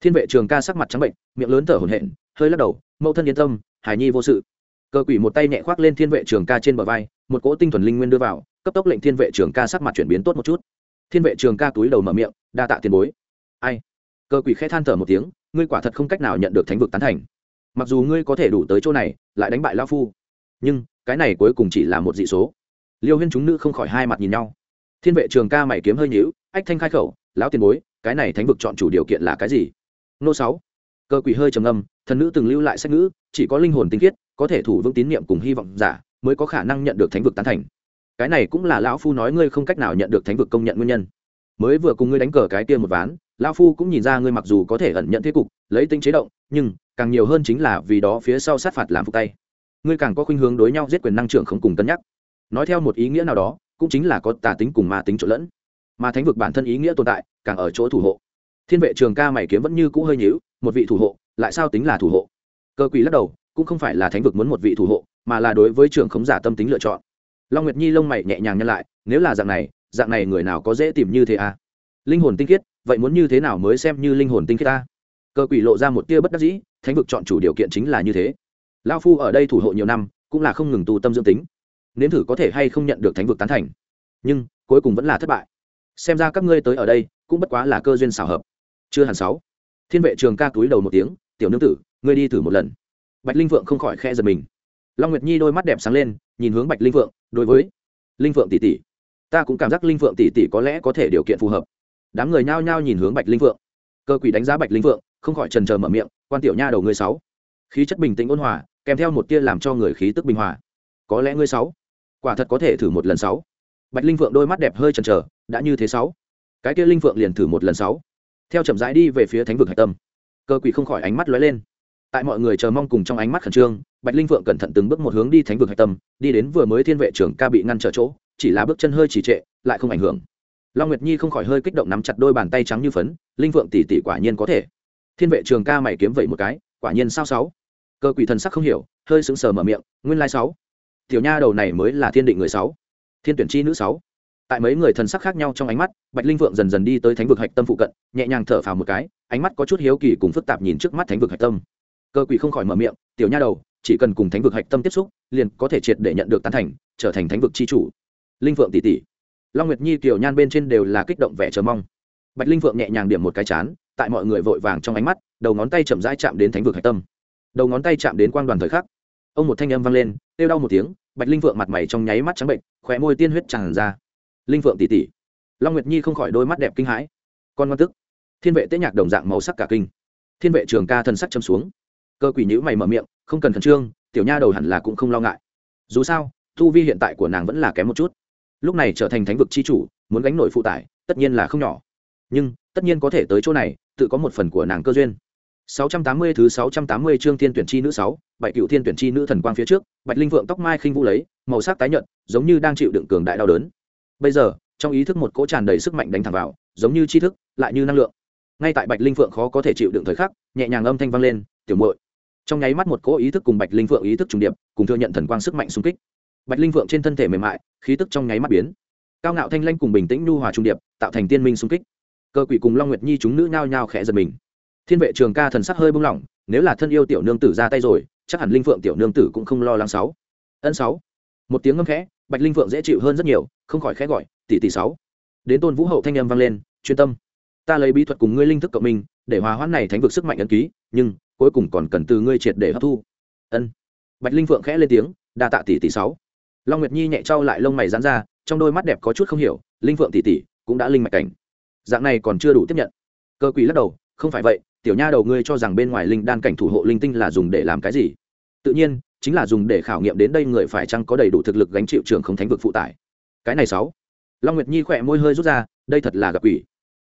Thiên vệ trường ca sắc mặt trắng bệnh, miệng lớn thở hổn hển, hơi lắc đầu, mẫu thân yên tâm hải nhi vô sự. Cơ quỷ một tay nhẹ khoác lên thiên vệ trường ca trên bờ vai, một cỗ tinh thuần linh nguyên đưa vào, cấp tốc lệnh thiên vệ trường ca sắc mặt chuyển biến tốt một chút. Thiên vệ trường ca túi đầu mở miệng, đa tạ tiền bối. Ai? Cơ quỷ khẽ than thở một tiếng, ngươi quả thật không cách nào nhận được thánh vực tán thành. Mặc dù ngươi có thể đủ tới chỗ này, lại đánh bại lao phu, nhưng cái này cuối cùng chỉ là một dị số. Liêu huyên chúng nữ không khỏi hai mặt nhìn nhau. Thiên vệ trường ca mày kiếm hơi nhữu ách thanh khai khẩu, lão tiền bối, cái này thánh vực chọn chủ điều kiện là cái gì? Nô sáu. Cơ quỷ hơi trầm âm thần nữ từng lưu lại sách ngữ, chỉ có linh hồn tinh khiết, có thể thủ vững tín niệm cùng hy vọng giả, mới có khả năng nhận được thánh vực tán thành. Cái này cũng là lão phu nói ngươi không cách nào nhận được thánh vực công nhận nguyên nhân. Mới vừa cùng ngươi đánh cờ cái kia một ván, lão phu cũng nhìn ra ngươi mặc dù có thể ẩn nhận thế cục, lấy tính chế động, nhưng càng nhiều hơn chính là vì đó phía sau sát phạt làm phục tay. Ngươi càng có khuynh hướng đối nhau giết quyền năng trưởng không cùng cân nhắc. Nói theo một ý nghĩa nào đó, cũng chính là có tà tính cùng ma tính trộn lẫn mà thánh vực bản thân ý nghĩa tồn tại, càng ở chỗ thủ hộ. Thiên vệ trường ca mày kiếm vẫn như cũ hơi nhíu, một vị thủ hộ, lại sao tính là thủ hộ? Cơ quỷ lắc đầu, cũng không phải là thánh vực muốn một vị thủ hộ, mà là đối với trường khống giả tâm tính lựa chọn. Long nguyệt nhi lông mày nhẹ nhàng nhân lại, nếu là dạng này dạng này người nào có dễ tìm như thế à? Linh hồn tinh khiết, vậy muốn như thế nào mới xem như linh hồn tinh khiết ta? Cơ quỷ lộ ra một tia bất đắc dĩ, thánh vực chọn chủ điều kiện chính là như thế. Lao phu ở đây thủ hộ nhiều năm, cũng là không ngừng tu tâm dưỡng tính. Nếm thử có thể hay không nhận được thánh vực tán thành. Nhưng, cuối cùng vẫn là thất bại xem ra các ngươi tới ở đây cũng bất quá là cơ duyên xảo hợp. Chưa hẳn sáu. Thiên vệ trường ca túi đầu một tiếng, tiểu nương tử, ngươi đi thử một lần. Bạch linh vượng không khỏi khe giật mình. Long nguyệt nhi đôi mắt đẹp sáng lên, nhìn hướng bạch linh vượng, đối với linh vượng tỷ tỷ, ta cũng cảm giác linh vượng tỷ tỷ có lẽ có thể điều kiện phù hợp. Đám người nhao nhao nhìn hướng bạch linh vượng. Cơ quỷ đánh giá bạch linh vượng, không khỏi trần trờ mở miệng, quan tiểu nha đầu ngươi sáu. Khí chất bình tĩnh ôn hòa, kèm theo một tia làm cho người khí tức bình hòa. Có lẽ ngươi sáu, quả thật có thể thử một lần sáu bạch linh vượng đôi mắt đẹp hơi chần chờ, đã như thế sáu. Cái kia linh vượng liền thử một lần sáu. Theo chậm rãi đi về phía thánh vực hạch tâm. Cơ quỷ không khỏi ánh mắt lóe lên. Tại mọi người chờ mong cùng trong ánh mắt khẩn trương, bạch linh phượng cẩn thận từng bước một hướng đi thánh vực hạch tâm, đi đến vừa mới thiên vệ trưởng ca bị ngăn trở chỗ, chỉ là bước chân hơi trì trệ, lại không ảnh hưởng. Long nguyệt nhi không khỏi hơi kích động nắm chặt đôi bàn tay trắng như phấn, linh phượng tỷ tỷ quả nhiên có thể. Thiên vệ trường ca mày kiếm vậy một cái, quả nhiên sao sáu? Cơ quỷ thần sắc không hiểu, hơi sững sờ mở miệng, nguyên lai sáu. Tiểu nha đầu này mới là thiên định người sáu thiên tuyển chi nữ sáu. Tại mấy người thần sắc khác nhau trong ánh mắt, bạch linh vượng dần dần đi tới thánh vực hạch tâm phụ cận, nhẹ nhàng thở phào một cái, ánh mắt có chút hiếu kỳ cùng phức tạp nhìn trước mắt thánh vực hạch tâm. Cơ quỷ không khỏi mở miệng, tiểu nha đầu, chỉ cần cùng thánh vực hạch tâm tiếp xúc, liền có thể triệt để nhận được tán thành, trở thành thánh vực Chi chủ. Linh Vượng tỷ tỷ long nguyệt nhi Tiểu nhan bên trên đều là kích động vẻ chờ mong. Bạch linh Vượng nhẹ nhàng điểm một cái chán, tại mọi người vội vàng trong ánh mắt, đầu ngón tay chậm rãi chạm đến thánh vực hạch tâm. Đầu ngón tay chạm đến quang đoàn thời khắc. Ông một thanh âm vang lên, kêu đau một tiếng, bạch linh Vượng mặt mày trong nháy mắt trắng bệnh khóe môi tiên huyết tràn ra. Linh phượng tỷ tỷ, long nguyệt nhi không khỏi đôi mắt đẹp kinh hãi. Con ngoan tức. Thiên vệ tế nhạc đồng dạng màu sắc cả kinh. Thiên vệ trường ca thần sắc châm xuống. Cơ quỷ nhữ mày mở miệng không cần khẩn trương tiểu nha đầu hẳn là cũng không lo ngại. Dù sao thu vi hiện tại của nàng vẫn là kém một chút. Lúc này trở thành thánh vực c h i chủ muốn gánh nổi phụ tải tất nhiên là không nhỏ. Nhưng tất nhiên có thể tới chỗ này tự có một phần của nàng cơ duyên. 680 thứ 680 chương thiên tuyển chi nữ 6, bảy cựu thiên tuyển chi nữ thần quang phía trước, Bạch Linh Vượng tóc mai khinh vũ lấy, màu sắc tái nhợt, giống như đang chịu đựng cường đại đau đớn. Bây giờ, trong ý thức một cỗ tràn đầy sức mạnh đánh thẳng vào, giống như tri thức, lại như năng lượng. Ngay tại Bạch Linh Vượng khó có thể chịu đựng thời khắc, nhẹ nhàng âm thanh vang lên, "Tiểu muội." Trong nháy mắt một cỗ ý thức cùng Bạch Linh Vượng ý thức trùng điệp, cùng thừa nhận thần quang sức mạnh xung kích. Bạch Linh Vượng trên thân thể mềm mại, khí tức trong nháy mắt biến. Cao ngạo thanh lãnh cùng bình tĩnh nhu hòa trùng điệp, tạo thành tiên minh xung kích. Cơ quỷ cùng Long Nguyệt Nhi chúng nữ nhao nhao khẽ giật mình thiên vệ trường ca thần sắc hơi bung lỏng, nếu là thân yêu tiểu nương tử ra tay rồi, chắc hẳn linh phượng tiểu nương tử cũng không lo lắng sáu. Ân sáu. Một tiếng ngâm khẽ, bạch linh phượng dễ chịu hơn rất nhiều, không khỏi khẽ gọi, tỷ tỷ sáu. Đến tôn vũ hậu thanh âm vang lên, chuyên tâm. Ta lấy bí thuật cùng ngươi linh thức cộng minh, để hòa hoãn này thánh vực sức mạnh ấn ký, nhưng cuối cùng còn cần từ ngươi triệt để hấp thu. Ân. Bạch linh phượng khẽ lên tiếng, đa tạ tỷ tỷ sáu. Long nguyệt nhi nhẹ trao lại lông mày dán ra, trong đôi mắt đẹp có chút không hiểu, linh phượng tỷ tỷ cũng đã linh mạch cảnh. Dạng này còn chưa đủ tiếp nhận. Cơ quỷ lắc đầu, không phải vậy tiểu nha đầu ngươi cho rằng bên ngoài linh đan cảnh thủ hộ linh tinh là dùng để làm cái gì? Tự nhiên, chính là dùng để khảo nghiệm đến đây người phải chăng có đầy đủ thực lực gánh chịu trường không thánh vực phụ tải. Cái này sáu. Long nguyệt nhi khỏe môi hơi rút ra, đây thật là gặp quỷ.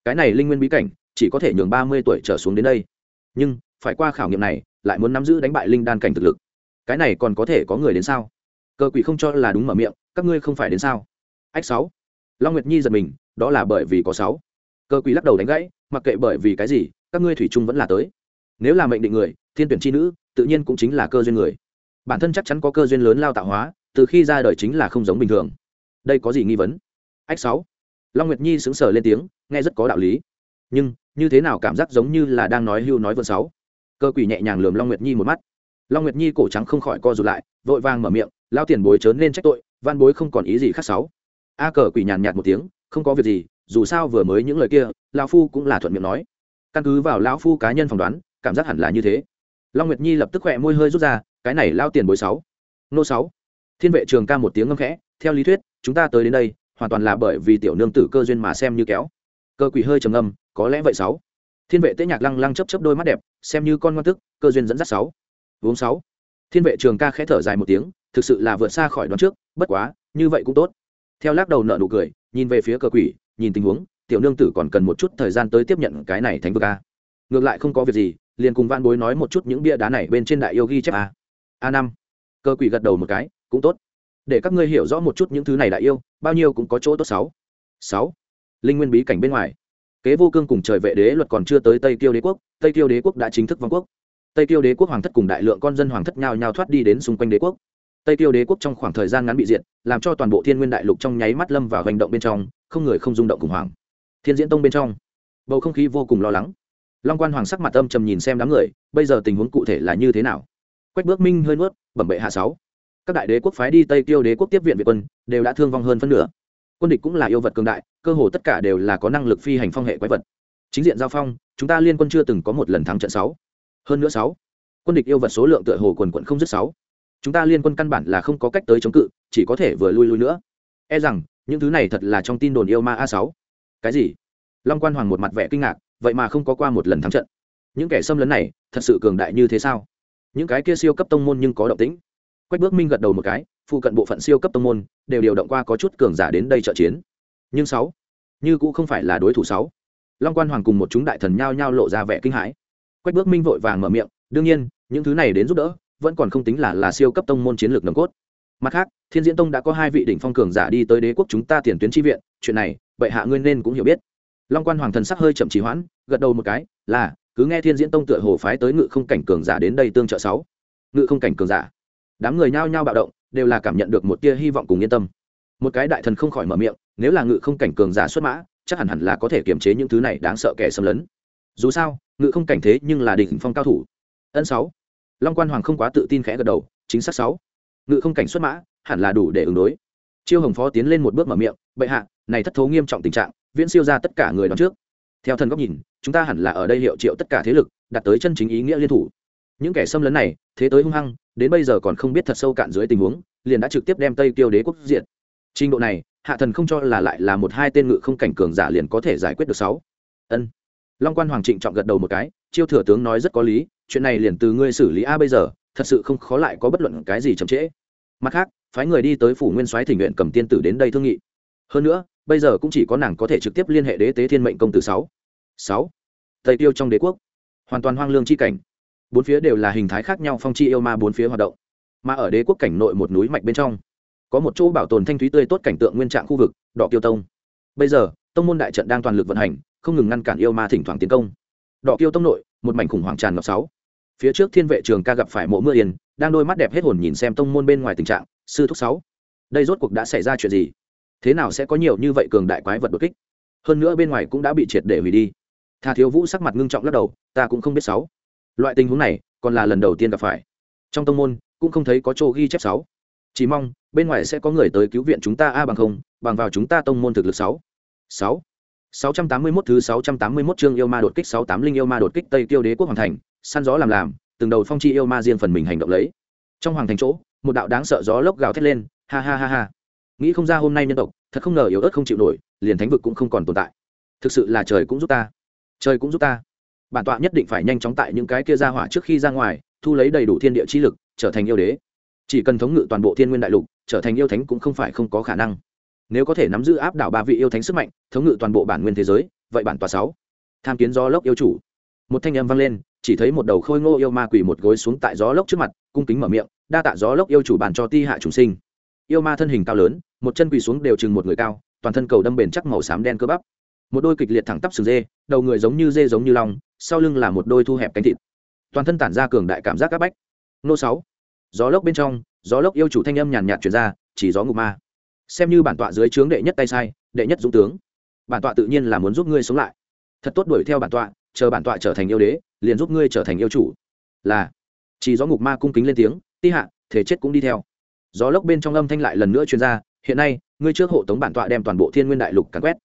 Cái này linh nguyên bí cảnh, chỉ có thể nhường ba mươi tuổi trở xuống đến đây. Nhưng, phải qua khảo nghiệm này, lại muốn nắm giữ đánh bại linh đan cảnh thực lực. Cái này còn có thể có người đến sao? Cơ quỷ không cho là đúng mở miệng, các ngươi không phải đến sao? Ách sáu. Long nguyệt nhi giật mình, đó là bởi vì có sáu. Cơ quỷ lắc đầu đánh gãy, mặc kệ bởi vì cái gì các ngươi thủy chung vẫn là tới. Nếu là mệnh định người, thiên tuyển chi nữ, tự nhiên cũng chính là cơ duyên người. Bản thân chắc chắn có cơ duyên lớn lao tạo hóa, từ khi ra đời chính là không giống bình thường. Đây có gì nghi vấn? Ách sáu. Long nguyệt nhi sững sờ lên tiếng, nghe rất có đạo lý. Nhưng, như thế nào cảm giác giống như là đang nói hưu nói vượn sáu? Cơ quỷ nhẹ nhàng lườm long nguyệt nhi một mắt. Long nguyệt nhi cổ trắng không khỏi co rụt lại, vội vàng mở miệng lao tiền bối trớn lên trách tội van bối không còn ý gì khác sáu. A cờ quỷ nhàn nhạt một tiếng, không có việc gì, dù sao vừa mới những lời kia lao phu cũng là thuận miệng nói căn cứ vào lão phu cá nhân phỏng đoán, cảm giác hẳn là như thế. Long nguyệt nhi lập tức khỏe môi hơi rút ra, cái này lao tiền bối sáu. Nô sáu. Thiên vệ trường ca một tiếng ngâm khẽ, theo lý thuyết, chúng ta tới đến đây, hoàn toàn là bởi vì tiểu nương tử cơ duyên mà xem như kéo. Cơ quỷ hơi trầm âm có lẽ vậy sáu. Thiên vệ tế nhạc lăng lăng chấp chấp đôi mắt đẹp, xem như con ngoan tức, cơ duyên dẫn dắt sáu. Uống sáu. Thiên vệ trường ca khẽ thở dài một tiếng, thực sự là vượt xa khỏi đoán trước, bất quá, như vậy cũng tốt. Theo lắc đầu nợ nụ cười, nhìn về phía cơ quỷ, nhìn tình huống tiểu nương tử còn cần một chút thời gian tới tiếp nhận cái này thánh vực a. Ngược lại không có việc gì, liền cùng van bối nói một chút những bia đá này bên trên đại yêu ghi chép a. A năm. Cơ quỷ gật đầu một cái, cũng tốt. Để các ngươi hiểu rõ một chút những thứ này đại yêu, bao nhiêu cũng có chỗ tốt sáu. Sáu. Linh nguyên bí cảnh bên ngoài. Kế vô cương cùng trời vệ đế luật còn chưa tới tây kiêu đế quốc, tây kiêu đế quốc đã chính thức vong quốc. Tây kiêu đế quốc hoàng thất cùng đại lượng con dân hoàng thất nhao nhao thoát đi đến xung quanh đế quốc. Tây kiêu đế quốc trong khoảng thời gian ngắn bị diệt, làm cho toàn bộ thiên nguyên đại lục trong nháy mắt lâm vào hành động bên trong, không người không rung động khủng hoảng thiên diễn tông bên trong, bầu không khí vô cùng lo lắng. Long quan hoàng sắc mặt âm trầm nhìn xem đám người, bây giờ tình huống cụ thể là như thế nào? Quách bước minh hơi nuốt, bẩm bệ hạ sáu. Các đại đế quốc phái đi tây tiêu đế quốc tiếp viện việt quân, đều đã thương vong hơn phân nửa. Quân địch cũng là yêu vật cường đại, cơ hồ tất cả đều là có năng lực phi hành phong hệ quái vật. Chính diện giao phong, chúng ta liên quân chưa từng có một lần thắng trận sáu. Hơn nữa sáu, quân địch yêu vật số lượng tựa hồ quần quận không dứt sáu. Chúng ta liên quân căn bản là không có cách tới chống cự, chỉ có thể vừa lui lui nữa. E rằng, những thứ này thật là trong tin đồn yêu ma a sáu cái gì? Long quan hoàng một mặt vẻ kinh ngạc, vậy mà không có qua một lần thắng trận. Những kẻ xâm lấn này, thật sự cường đại như thế sao? Những cái kia siêu cấp tông môn nhưng có động tĩnh. Quách bước minh gật đầu một cái, phụ cận bộ phận siêu cấp tông môn đều điều động qua có chút cường giả đến đây trợ chiến. Nhưng sáu, như cũng không phải là đối thủ sáu. Long quan hoàng cùng một chúng đại thần nhao nhao lộ ra vẻ kinh hãi. Quách bước minh vội vàng mở miệng, đương nhiên, những thứ này đến giúp đỡ, vẫn còn không tính là là siêu cấp tông môn chiến lược nồng cốt. Mặt khác, thiên diễn tông đã có hai vị đỉnh phong cường giả đi tới đế quốc chúng ta tiền tuyến tri viện, chuyện này vậy hạ ngươi nên cũng hiểu biết. Long quan hoàng thần sắc hơi chậm trì hoãn, gật đầu một cái, là, cứ nghe thiên diễn tông tựa hồ phái tới ngự không cảnh cường giả đến đây tương trợ sáu. Ngự không cảnh cường giả. Đám người nhao nhao bạo động, đều là cảm nhận được một tia hy vọng cùng yên tâm. Một cái đại thần không khỏi mở miệng, nếu là ngự không cảnh cường giả xuất mã, chắc hẳn hẳn là có thể kiềm chế những thứ này đáng sợ kẻ xâm lấn. Dù sao, ngự không cảnh thế nhưng là đỉnh phong cao thủ. Ân sáu. Long quan hoàng không quá tự tin khẽ gật đầu, chính xác sáu. Ngự không cảnh xuất mã, hẳn là đủ để ứng đối. Chiêu hồng phó tiến lên một bước mở miệng, bệ hạ này thất thố nghiêm trọng tình trạng, viễn siêu ra tất cả người đón trước. Theo thần góc nhìn, chúng ta hẳn là ở đây hiệu triệu tất cả thế lực, đạt tới chân chính ý nghĩa liên thủ. Những kẻ xâm lấn này, thế tới hung hăng, đến bây giờ còn không biết thật sâu cạn dưới tình huống, liền đã trực tiếp đem tây tiêu đế quốc diện trình độ này, hạ thần không cho là lại là một hai tên ngự không cảnh cường giả liền có thể giải quyết được sáu. Ân. Long quan hoàng trịnh chọn gật đầu một cái, chiêu thừa tướng nói rất có lý, chuyện này liền từ ngươi xử lý a bây giờ, thật sự không khó lại có bất luận cái gì chậm trễ. Mặt khác, phái người đi tới phủ nguyên soái thỉnh nguyện cầm tiên tử đến đây thương nghị. Hơn nữa bây giờ cũng chỉ có nàng có thể trực tiếp liên hệ đế tế thiên mệnh công tử sáu. Sáu. Tây tiêu trong đế quốc. Hoàn toàn hoang lương chi cảnh. Bốn phía đều là hình thái khác nhau phong chi yêu ma bốn phía hoạt động. Mà ở đế quốc cảnh nội một núi mạch bên trong, có một chỗ bảo tồn thanh thúy tươi tốt cảnh tượng nguyên trạng khu vực đỏ kiêu tông. Bây giờ, tông môn đại trận đang toàn lực vận hành, không ngừng ngăn cản yêu ma thỉnh thoảng tiến công. Đỏ kiêu tông nội, một mảnh khủng hoảng tràn ngập sáu. Phía trước thiên vệ trường ca gặp phải mộ mưa yên, đang đôi mắt đẹp hết hồn nhìn xem tông môn bên ngoài tình trạng, sư thúc sáu. Đây rốt cuộc đã xảy ra chuyện gì? Thế nào sẽ có nhiều như vậy cường đại quái vật đột kích? Hơn nữa bên ngoài cũng đã bị triệt để hủy đi. Thà thiếu vũ sắc mặt ngưng trọng lắc đầu ta cũng không biết sáu. Loại tình huống này còn là lần đầu tiên gặp phải. Trong tông môn cũng không thấy có chỗ ghi chép sáu. Chỉ mong bên ngoài sẽ có người tới cứu viện chúng ta a bằng không bằng vào chúng ta tông môn thực lực sáu. Sáu. Sáu trăm tám mươi 681 thứ sáu trăm tám mươi 681 chương yêu ma đột kích sáu tám linh yêu ma đột kích Tây Tiêu Đế quốc hoàng thành, săn gió làm làm, từng đầu phong chi yêu ma riêng phần mình hành động lấy. Trong hoàng thành chỗ, một đạo đáng sợ gió lốc gào thét lên, ha ha ha ha. Nghĩ không ra hôm nay nhân tộc, thật không ngờ yếu ớt không chịu nổi, liền thánh vực cũng không còn tồn tại. Thực sự là trời cũng giúp ta. Trời cũng giúp ta. Bản tọa nhất định phải nhanh chóng tại những cái kia ra hỏa trước khi ra ngoài, thu lấy đầy đủ thiên địa chi lực, trở thành yêu đế. Chỉ cần thống ngự toàn bộ thiên nguyên đại lục, trở thành yêu thánh cũng không phải không có khả năng nếu có thể nắm giữ áp đảo ba vị yêu thánh sức mạnh thống ngự toàn bộ bản nguyên thế giới vậy bản tòa sáu tham kiến gió lốc yêu chủ một thanh âm vang lên chỉ thấy một đầu khôi ngô yêu ma quỳ một gối xuống tại gió lốc trước mặt cung kính mở miệng đa tạ gió lốc yêu chủ bàn cho ti hạ chủ sinh yêu ma thân hình cao lớn một chân quỳ xuống đều chừng một người cao, toàn thân cầu đâm bền chắc màu xám đen cơ bắp. Một đôi kịch liệt thẳng tắp sừng dê, đầu người giống như dê giống như long, sau lưng là một đôi thu hẹp cánh thịt. Toàn thân tản ra cường đại cảm giác áp bách. Nô sáu. Gió lốc bên trong, gió lốc yêu chủ thanh âm nhàn nhạt truyền ra, chỉ gió ngục ma. Xem như bản tọa dưới trướng đệ nhất tay sai, đệ nhất dũng tướng. Bản tọa tự nhiên là muốn giúp ngươi sống lại. Thật tốt đuổi theo bản tọa, chờ bản tọa trở thành yêu đế, liền giúp ngươi trở thành yêu chủ. Là. Chỉ gió ngục ma cung kính lên tiếng, ti hạ, thể chết cũng đi theo. Gió lốc bên trong âm thanh lại lần nữa chuyên ra hiện nay, ngươi trước hộ tống bản tọa đem toàn bộ thiên nguyên đại lục càn quét.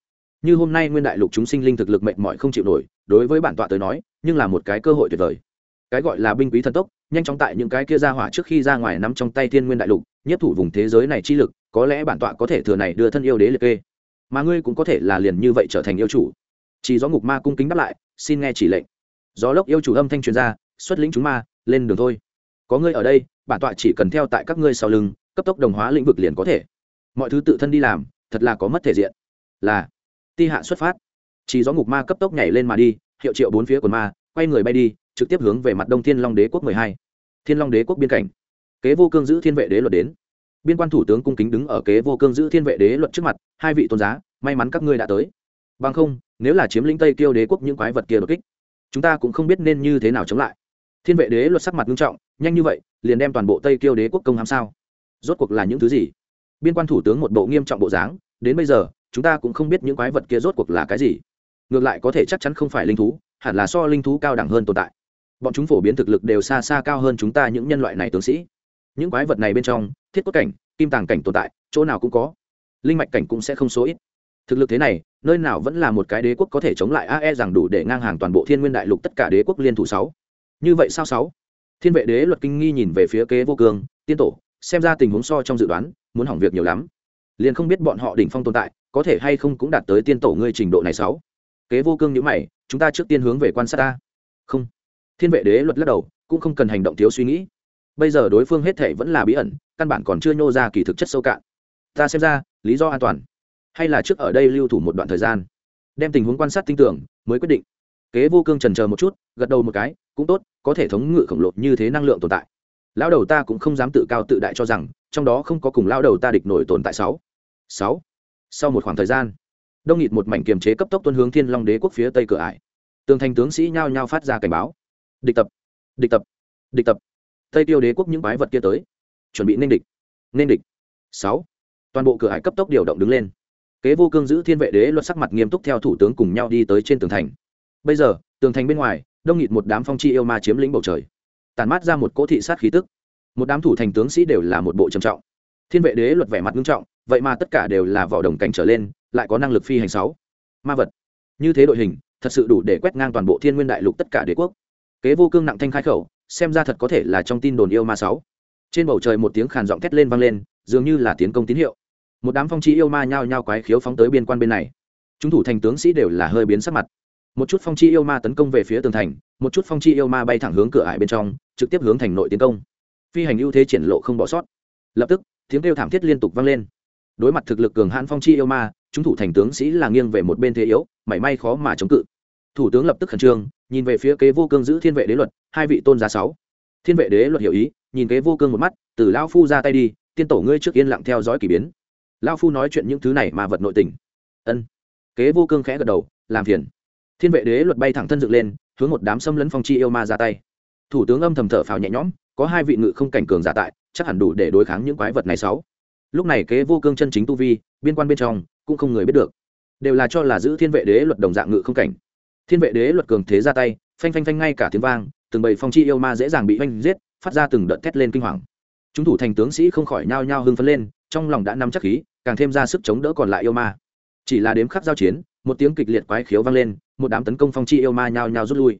Như hôm nay nguyên đại lục chúng sinh linh thực lực mệnh mọi không chịu nổi, đối với bản tọa tới nói, nhưng là một cái cơ hội tuyệt vời. Cái gọi là binh quý thần tốc, nhanh chóng tại những cái kia ra hỏa trước khi ra ngoài nắm trong tay thiên nguyên đại lục, nhất thủ vùng thế giới này chi lực, có lẽ bản tọa có thể thừa này đưa thân yêu đế liệt kê. Mà ngươi cũng có thể là liền như vậy trở thành yêu chủ. Chỉ do ngục ma cung kính đáp lại, xin nghe chỉ lệnh. Gió lốc yêu chủ âm thanh truyền ra, xuất lĩnh chúng ma, lên đường thôi. Có ngươi ở đây, bản tọa chỉ cần theo tại các ngươi sau lưng, cấp tốc đồng hóa lĩnh vực liền có thể mọi thứ tự thân đi làm, thật là có mất thể diện. Là, ti hạ xuất phát. Chỉ do ngục ma cấp tốc nhảy lên mà đi, hiệu triệu bốn phía quần ma, quay người bay đi, trực tiếp hướng về mặt đông thiên long đế quốc mười hai. Thiên long đế quốc biên cảnh. Kế vô cương giữ thiên vệ đế luật đến. Biên quan thủ tướng cung kính đứng ở kế vô cương giữ thiên vệ đế luật trước mặt, hai vị tôn giá, may mắn các ngươi đã tới. Bằng không, nếu là chiếm lĩnh tây kiêu đế quốc những quái vật kia đột kích, chúng ta cũng không biết nên như thế nào chống lại. Thiên vệ đế luật sắc mặt nghiêm trọng, nhanh như vậy, liền đem toàn bộ tây kiêu đế quốc công hàm sao? Rốt cuộc là những thứ gì? Biên quan thủ tướng một bộ nghiêm trọng bộ dáng, đến bây giờ, chúng ta cũng không biết những quái vật kia rốt cuộc là cái gì. Ngược lại có thể chắc chắn không phải linh thú, hẳn là so linh thú cao đẳng hơn tồn tại. Bọn chúng phổ biến thực lực đều xa xa cao hơn chúng ta những nhân loại này tướng sĩ. Những quái vật này bên trong, thiết cốt cảnh, kim tàng cảnh tồn tại, chỗ nào cũng có. Linh mạch cảnh cũng sẽ không số ít. Thực lực thế này, nơi nào vẫn là một cái đế quốc có thể chống lại ae rằng đủ để ngang hàng toàn bộ thiên nguyên đại lục tất cả đế quốc liên thủ sáu. Như vậy sao sáu? Thiên vệ đế luật kinh nghi nhìn về phía kế vô cương, tiên tổ xem ra tình huống so trong dự đoán, muốn hỏng việc nhiều lắm. Liền không biết bọn họ đỉnh phong tồn tại, có thể hay không cũng đạt tới tiên tổ ngươi trình độ này sáu. Kế vô cương nhữ mày, chúng ta trước tiên hướng về quan sát ta. Không. Thiên vệ đế luật lắc đầu, cũng không cần hành động thiếu suy nghĩ. Bây giờ đối phương hết thể vẫn là bí ẩn, căn bản còn chưa nhô ra kỳ thực chất sâu cạn. Ta xem ra, lý do an toàn. Hay là trước ở đây lưu thủ một đoạn thời gian. Đem tình huống quan sát tin tưởng, mới quyết định. Kế vô cương trần chờ một chút, gật đầu một cái, cũng tốt, có thể thống ngự khổng lồ như thế năng lượng tồn tại lão đầu ta cũng không dám tự cao tự đại cho rằng, trong đó không có cùng lão đầu ta địch nổi tồn tại sáu. Sáu. Sau một khoảng thời gian, đông nghịt một mảnh kiềm chế cấp tốc tuân hướng thiên long đế quốc phía tây cửa ải. Tường thành tướng sĩ nhao nhao phát ra cảnh báo. Địch tập địch tập địch tập. Tây tiêu đế quốc những quái vật kia tới. Chuẩn bị nên địch nên địch. Sáu. Toàn bộ cửa hải cấp tốc điều động đứng lên. Kế vô cương giữ thiên vệ đế luật sắc mặt nghiêm túc theo thủ tướng cùng nhau đi tới trên tường thành. Bây giờ, tường thành bên ngoài, đông nghịt một đám phong chi yêu ma chiếm lĩnh bầu trời tàn mát ra một cỗ thị sát khí tức. Một đám thủ thành tướng sĩ đều là một bộ trầm trọng. Thiên vệ đế luật vẻ mặt nghiêm trọng, vậy mà tất cả đều là vỏ đồng cảnh trở lên, lại có năng lực phi hành sáu. Ma vật. Như thế đội hình, thật sự đủ để quét ngang toàn bộ thiên nguyên đại lục tất cả đế quốc. Kế vô cương nặng thanh khai khẩu, xem ra thật có thể là trong tin đồn yêu ma sáu. Trên bầu trời một tiếng khàn giọng thét lên vang lên, dường như là tiến công tín hiệu. Một đám phong trí yêu ma nhao nhao quái khiếu phóng tới biên quan bên này. Chúng thủ thành tướng sĩ đều là hơi biến sắc mặt một chút phong chi yêu ma tấn công về phía tường thành, một chút phong chi yêu ma bay thẳng hướng cửa ải bên trong, trực tiếp hướng thành nội tiến công. Phi hành ưu thế triển lộ không bỏ sót. Lập tức, tiếng kêu thảm thiết liên tục vang lên. Đối mặt thực lực cường hãn phong chi yêu ma, chúng thủ thành tướng sĩ là nghiêng về một bên thế yếu, mảy may khó mà chống cự. Thủ tướng lập tức khẩn trương, nhìn về phía kế vô cương giữ thiên vệ đế luật, hai vị tôn giá sáu. Thiên vệ đế luật hiểu ý, nhìn kế vô cương một mắt, từ lao phu ra tay đi, tiên tổ ngươi trước yên lặng theo dõi k ỳ biến. Lao phu nói chuyện những thứ này mà vật nội tình. Ân. Kế vô cương khẽ gật đầu, làm phiền thiên vệ đế luật bay thẳng thân dựng lên, hướng một đám xâm lấn phong chi yêu ma ra tay. Thủ tướng âm thầm thở phào nhẹ nhõm, có hai vị ngự không cảnh cường giả tại, chắc hẳn đủ để đối kháng những quái vật này sáu. Lúc này kế vô cương chân chính tu vi, biên quan bên trong, cũng không người biết được. Đều là cho là giữ thiên vệ đế luật đồng dạng ngự không cảnh. Thiên vệ đế luật cường thế ra tay, phanh phanh phanh ngay cả tiếng vang, từng bầy phong chi yêu ma dễ dàng bị oanh giết, phát ra từng đợt thét lên kinh hoàng. Chúng thủ thành tướng sĩ không khỏi nhao nhao hưng phấn lên, trong lòng đã nắm chắc khí, càng thêm ra sức chống đỡ còn lại yêu ma. Chỉ là đếm khắc giao chiến, một tiếng kịch liệt quái khiếu vang lên một đám tấn công phong chi yêu ma nhao nhao rút lui.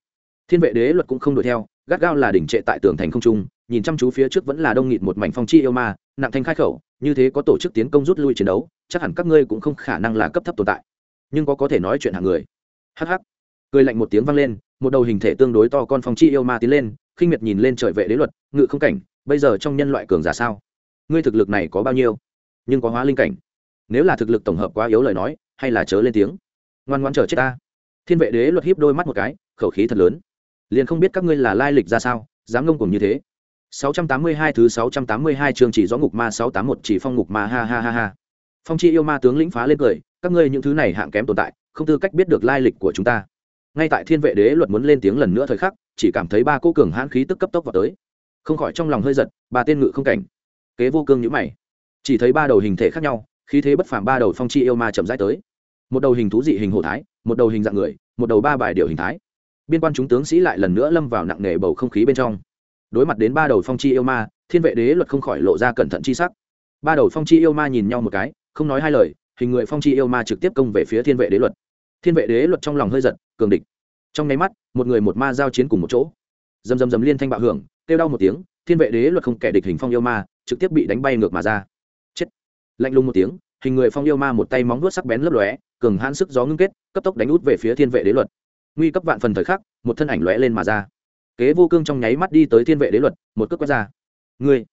Thiên vệ đế luật cũng không đuổi theo, gắt gao là đỉnh trệ tại tường thành không trung, nhìn chăm chú phía trước vẫn là đông nghịt một mảnh phong chi yêu ma, nặng thanh khai khẩu, như thế có tổ chức tiến công rút lui chiến đấu, chắc hẳn các ngươi cũng không khả năng là cấp thấp tồn tại. Nhưng có có thể nói chuyện hàng người. Hh cười lạnh một tiếng vang lên, một đầu hình thể tương đối to con phong chi yêu ma tiến lên, khinh miệt nhìn lên trời vệ đế luật, ngự không cảnh, bây giờ trong nhân loại cường giả sao? Ngươi thực lực này có bao nhiêu? Nhưng có hóa linh cảnh. Nếu là thực lực tổng hợp quá yếu lời nói, hay là chớ lên tiếng. Ngoan ngoan chờ chết ta thiên vệ đế luật hiếp đôi mắt một cái khẩu khí thật lớn liền không biết các ngươi là lai lịch ra sao dám ngông cùng như thế 682 thứ 682 chương chỉ rõ ngục ma 681 chỉ phong ngục ma ha ha ha ha. Phong chi yêu ma tướng lĩnh phá lên cười, các ngươi những thứ này hạng kém tồn tại, không tư cách biết được lai lịch của chúng ta. Ngay tại Thiên vệ đế luật muốn lên tiếng lần nữa thời khắc, chỉ cảm thấy ba cô cường hãn khí tức cấp tốc vào tới. Không khỏi trong lòng hơi giật, ba tên ngự không cảnh. Kế vô cương nhíu mày. Chỉ thấy ba đầu hình thể khác nhau, khí thế bất phàm ba đầu phong chi yêu ma chậm rãi tới. Một đầu hình thú dị hình hổ thái, một đầu hình dạng người, một đầu ba bài điều hình thái. Biên quan chúng tướng sĩ lại lần nữa lâm vào nặng nề bầu không khí bên trong. Đối mặt đến ba đầu phong chi yêu ma thiên vệ đế luật không khỏi lộ ra cẩn thận chi sắc. Ba đầu phong chi yêu ma nhìn nhau một cái không nói hai lời hình người phong chi yêu ma trực tiếp công về phía thiên vệ đế luật. Thiên vệ đế luật trong lòng hơi giật cường địch. Trong nháy mắt một người một ma giao chiến cùng một chỗ. Dầm dầm dầm liên thanh bạo hưởng kêu đau một tiếng thiên vệ đế luật không kẻ địch hình phong yêu ma trực tiếp bị đánh bay ngược mà ra. Chết. Lạnh lùng một tiếng hình người phong yêu ma một tay móng vuốt sắc bén lấp lóe, cường hãn sức gió ngưng kết, cấp tốc đánh út về phía thiên vệ đế luật. Nguy cấp vạn phần thời khắc, một thân ảnh lóe lên mà ra. Kế vô cương trong nháy mắt đi tới thiên vệ đế luật, một cước quét ra. Người.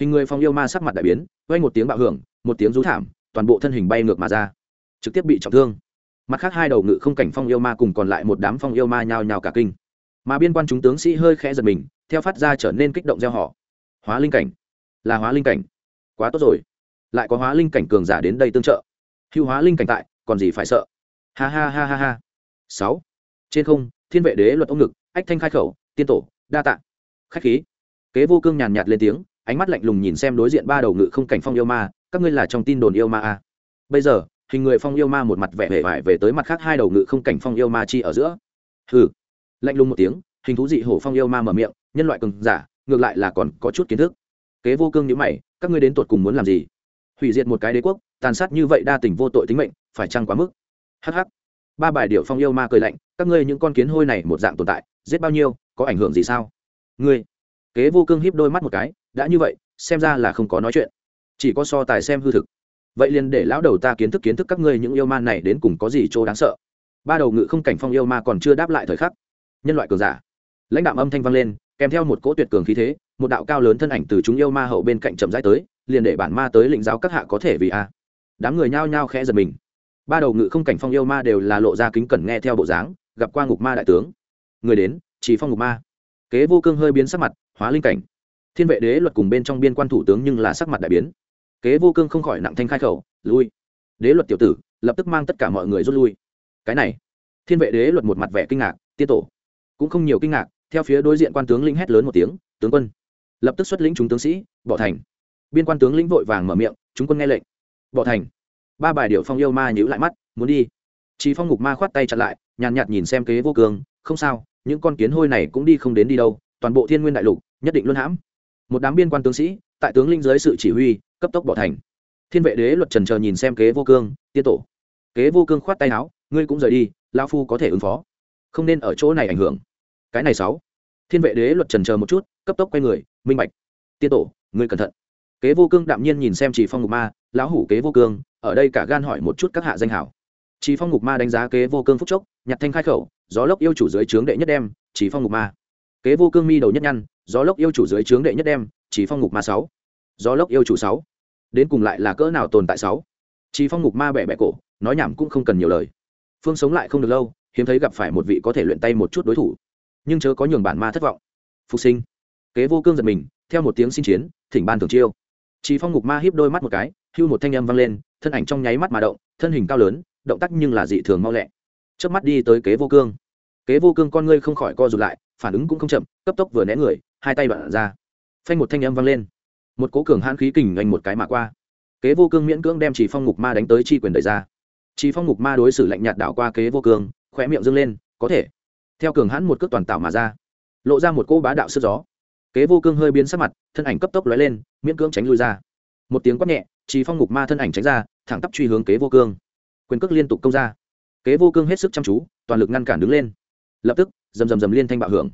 Hình người phong yêu ma sắc mặt đại biến, quay một tiếng bạo hưởng, một tiếng rú thảm, toàn bộ thân hình bay ngược mà ra. Trực tiếp bị trọng thương. Mặt khác hai đầu ngự không cảnh phong yêu ma cùng còn lại một đám phong yêu ma nhào nhào cả kinh. Mà biên quan chúng tướng sĩ hơi khẽ giật mình, theo phát ra trở nên kích động gieo họ hóa linh cảnh. Là hóa linh cảnh. Quá tốt rồi lại có hóa linh cảnh cường giả đến đây tương trợ. Hữu hóa linh cảnh tại, còn gì phải sợ? Ha ha ha ha ha. Sáu. Trên không, thiên vệ đế luật ông ngực, ách thanh khai khẩu, tiên tổ, đa tạ. Khách khí. Kế vô cương nhàn nhạt lên tiếng, ánh mắt lạnh lùng nhìn xem đối diện ba đầu ngự không cảnh phong yêu ma, các ngươi là trong tin đồn yêu ma à. bây giờ, hình người phong yêu ma một mặt vẻ vẻ vải về tới mặt khác hai đầu ngự không cảnh phong yêu ma chi ở giữa. Hừ. Lạnh lùng một tiếng, hình thú dị hổ phong yêu ma mở miệng, nhân loại cường giả, ngược lại là còn có chút kiến thức. Kế vô cương nhữ mày, các ngươi đến tột cùng muốn làm gì? Hủy diệt một cái đế quốc, tàn sát như vậy đa tình vô tội tính mệnh, phải chăng quá mức? Hh ba bài điệu phong yêu ma cười lạnh, các ngươi những con kiến hôi này một dạng tồn tại, giết bao nhiêu, có ảnh hưởng gì sao? Ngươi. Kế vô cương híp đôi mắt một cái, đã như vậy, xem ra là không có nói chuyện. Chỉ có so tài xem hư thực. Vậy liền để lão đầu ta kiến thức kiến thức các ngươi những yêu ma này đến cùng có gì chỗ đáng sợ. Ba đầu ngự không cảnh phong yêu ma còn chưa đáp lại thời khắc. Nhân loại cường giả. Lãnh đạo âm thanh vang lên, kèm theo một cỗ tuyệt cường khí thế, một đạo cao lớn thân ảnh từ chúng yêu ma hậu bên cạnh chậm rãi tới liền để bản ma tới lĩnh giáo các hạ có thể vì a. Đám người nhao nhao khẽ giật mình. Ba đầu ngự không cảnh phong yêu ma đều là lộ ra kính cẩn nghe theo bộ dáng, gặp qua ngục ma đại tướng. Người đến, chỉ phong ngục ma. Kế vô cương hơi biến sắc mặt, hóa linh cảnh. Thiên vệ đế luật cùng bên trong biên quan thủ tướng nhưng là sắc mặt đại biến. Kế vô cương không khỏi nặng thanh khai khẩu, lui. Đế luật tiểu tử, lập tức mang tất cả mọi người rút lui. Cái này, thiên vệ đế luật một mặt vẻ kinh ngạc tiết tổ. Cũng không nhiều kinh ngạc, theo phía đối diện quan tướng lĩnh hét lớn một tiếng, tướng quân. Lập tức xuất lĩnh chúng tướng sĩ, bỏ thành biên quan tướng lĩnh vội vàng mở miệng, chúng quân nghe lệnh. Bỏ thành. Ba bài điệu phong yêu ma nhíu lại mắt, muốn đi. Chỉ phong ngục ma khoát tay chặn lại, nhàn nhạt nhìn xem kế vô cường không sao, những con kiến hôi này cũng đi không đến đi đâu, toàn bộ thiên nguyên đại lục, nhất định luôn hãm. Một đám biên quan tướng sĩ, tại tướng linh dưới sự chỉ huy, cấp tốc bỏ thành. Thiên vệ đế luật trần chờ nhìn xem kế vô cương, tiên tổ. Kế vô cương khoát tay áo, ngươi cũng rời đi lao phu có thể ứng phó. Không nên ở chỗ này ảnh hưởng. Cái này sáu. Thiên vệ đế luật trần chờ một chút, cấp tốc quay người, minh bạch. Tiên tổ, ngươi cẩn thận kế vô cương đạm nhiên nhìn xem chỉ phong ngục ma, lão hủ kế vô cương, ở đây cả gan hỏi một chút các hạ danh hảo. Chỉ phong ngục ma đánh giá kế vô cương phúc chốc, nhặt thanh khai khẩu, gió lốc yêu chủ dưới trướng đệ nhất đem, chỉ phong ngục ma. Kế vô cương mi đầu nhất nhăn, gió lốc yêu chủ dưới trướng đệ nhất đem, chỉ phong ngục ma sáu. Gió lốc yêu chủ sáu. Đến cùng lại là cỡ nào tồn tại sáu? Chỉ phong ngục ma bẻ bẻ cổ, nói nhảm cũng không cần nhiều lời. Phương sống lại không được lâu, hiếm thấy gặp phải một vị có thể luyện tay một chút đối thủ. Nhưng chớ có nhường bản ma thất vọng. Phục sinh. Kế vô cương giật mình, theo một tiếng xin chiến, thỉnh ban thường chiêu chỉ phong ngục ma híp đôi mắt một cái, hưu một thanh âm vang lên, thân ảnh trong nháy mắt mà động, thân hình cao lớn, động tác nhưng là dị thường mau lẹ. Chớp mắt đi tới kế vô cương. Kế vô cương con ngươi không khỏi co rụt lại, phản ứng cũng không chậm, cấp tốc vừa né người, hai tay bật ra. Phanh một thanh âm vang lên. Một cố cường hãn khí kình anh một cái mà qua. Kế vô cương miễn cưỡng đem chỉ phong ngục ma đánh tới chi quyền đẩy ra. Chỉ phong ngục ma đối xử lạnh nhạt đảo qua kế vô cương, khóe miệng dương lên, có thể. Theo cường hãn một cước toàn tạo mà ra, lộ ra một cô bá đạo sức gió kế vô cương hơi biến sắc mặt, thân ảnh cấp tốc lóe lên, miễn cưỡng tránh lui ra. Một tiếng quát nhẹ chỉ phong ngục ma thân ảnh tránh ra, thẳng tắp truy hướng kế vô cương. Quyền cước liên tục công ra. Kế vô cương hết sức chăm chú, toàn lực ngăn cản đứng lên. Lập tức, rầm rầm rầm liên thanh bạo hưởng.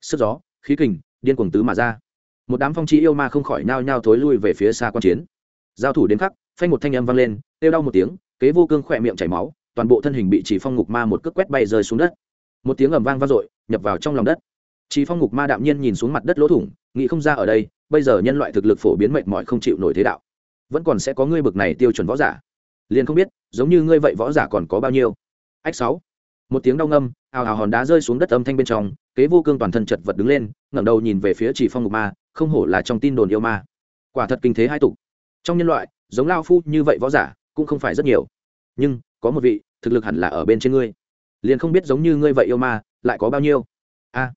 Sức gió, khí kình, điên cuồng tứ mà ra. Một đám phong trí yêu ma không khỏi nhao nhao thối lui về phía xa quan chiến. Giao thủ đến khắc, phanh một thanh âm vang lên, kêu đau một tiếng, kế vô cương khỏe miệng chảy máu, toàn bộ thân hình bị chỉ phong ngục ma một cước quét bay rơi xuống đất. Một tiếng ầm vang vang dội, nhập vào trong lòng đất chỉ phong ngục ma đạm nhiên nhìn xuống mặt đất lỗ thủng nghĩ không ra ở đây bây giờ nhân loại thực lực phổ biến mệt mỏi không chịu nổi thế đạo. Vẫn còn sẽ có ngươi bực này tiêu chuẩn võ giả. Liền không biết giống như ngươi vậy võ giả còn có bao nhiêu. Ách sáu. Một tiếng đau ngâm ào ào hòn đá rơi xuống đất âm thanh bên trong kế vô cương toàn thân chật vật đứng lên ngẩng đầu nhìn về phía chỉ phong ngục ma không hổ là trong tin đồn yêu ma. Quả thật kinh thế hai tục. Trong nhân loại giống lao phu như vậy võ giả cũng không phải rất nhiều. Nhưng có một vị thực lực hẳn là ở bên trên ngươi. Liền không biết giống như ngươi vậy yêu ma lại có bao nhiêu? A. à,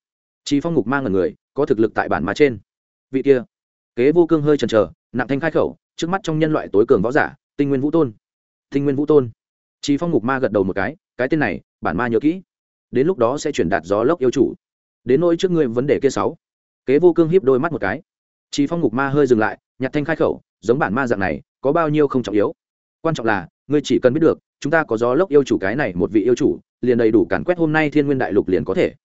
chỉ phong ngục ma ngần người, có thực lực tại bản mà trên. Vị kia, kế vô cương hơi chần chờ, nặng thanh khai khẩu, trước mắt trong nhân loại tối cường võ giả, tinh nguyên vũ tôn. Tinh nguyên vũ tôn. Chỉ phong ngục ma gật đầu một cái cái tên này, bản ma nhớ kỹ. Đến lúc đó sẽ chuyển đạt gió lốc yêu chủ. Đến nỗi trước ngươi vấn đề kia sáu. Kế vô cương hiếp đôi mắt một cái. Chỉ phong ngục ma hơi dừng lại, nhặt thanh khai khẩu, giống bản ma dạng này, có bao nhiêu không trọng yếu. Quan trọng là, ngươi chỉ cần biết được, chúng ta có gió lốc yêu chủ cái này một vị yêu chủ, liền đầy đủ càn quét hôm nay thiên nguyên đại lục liền có thể.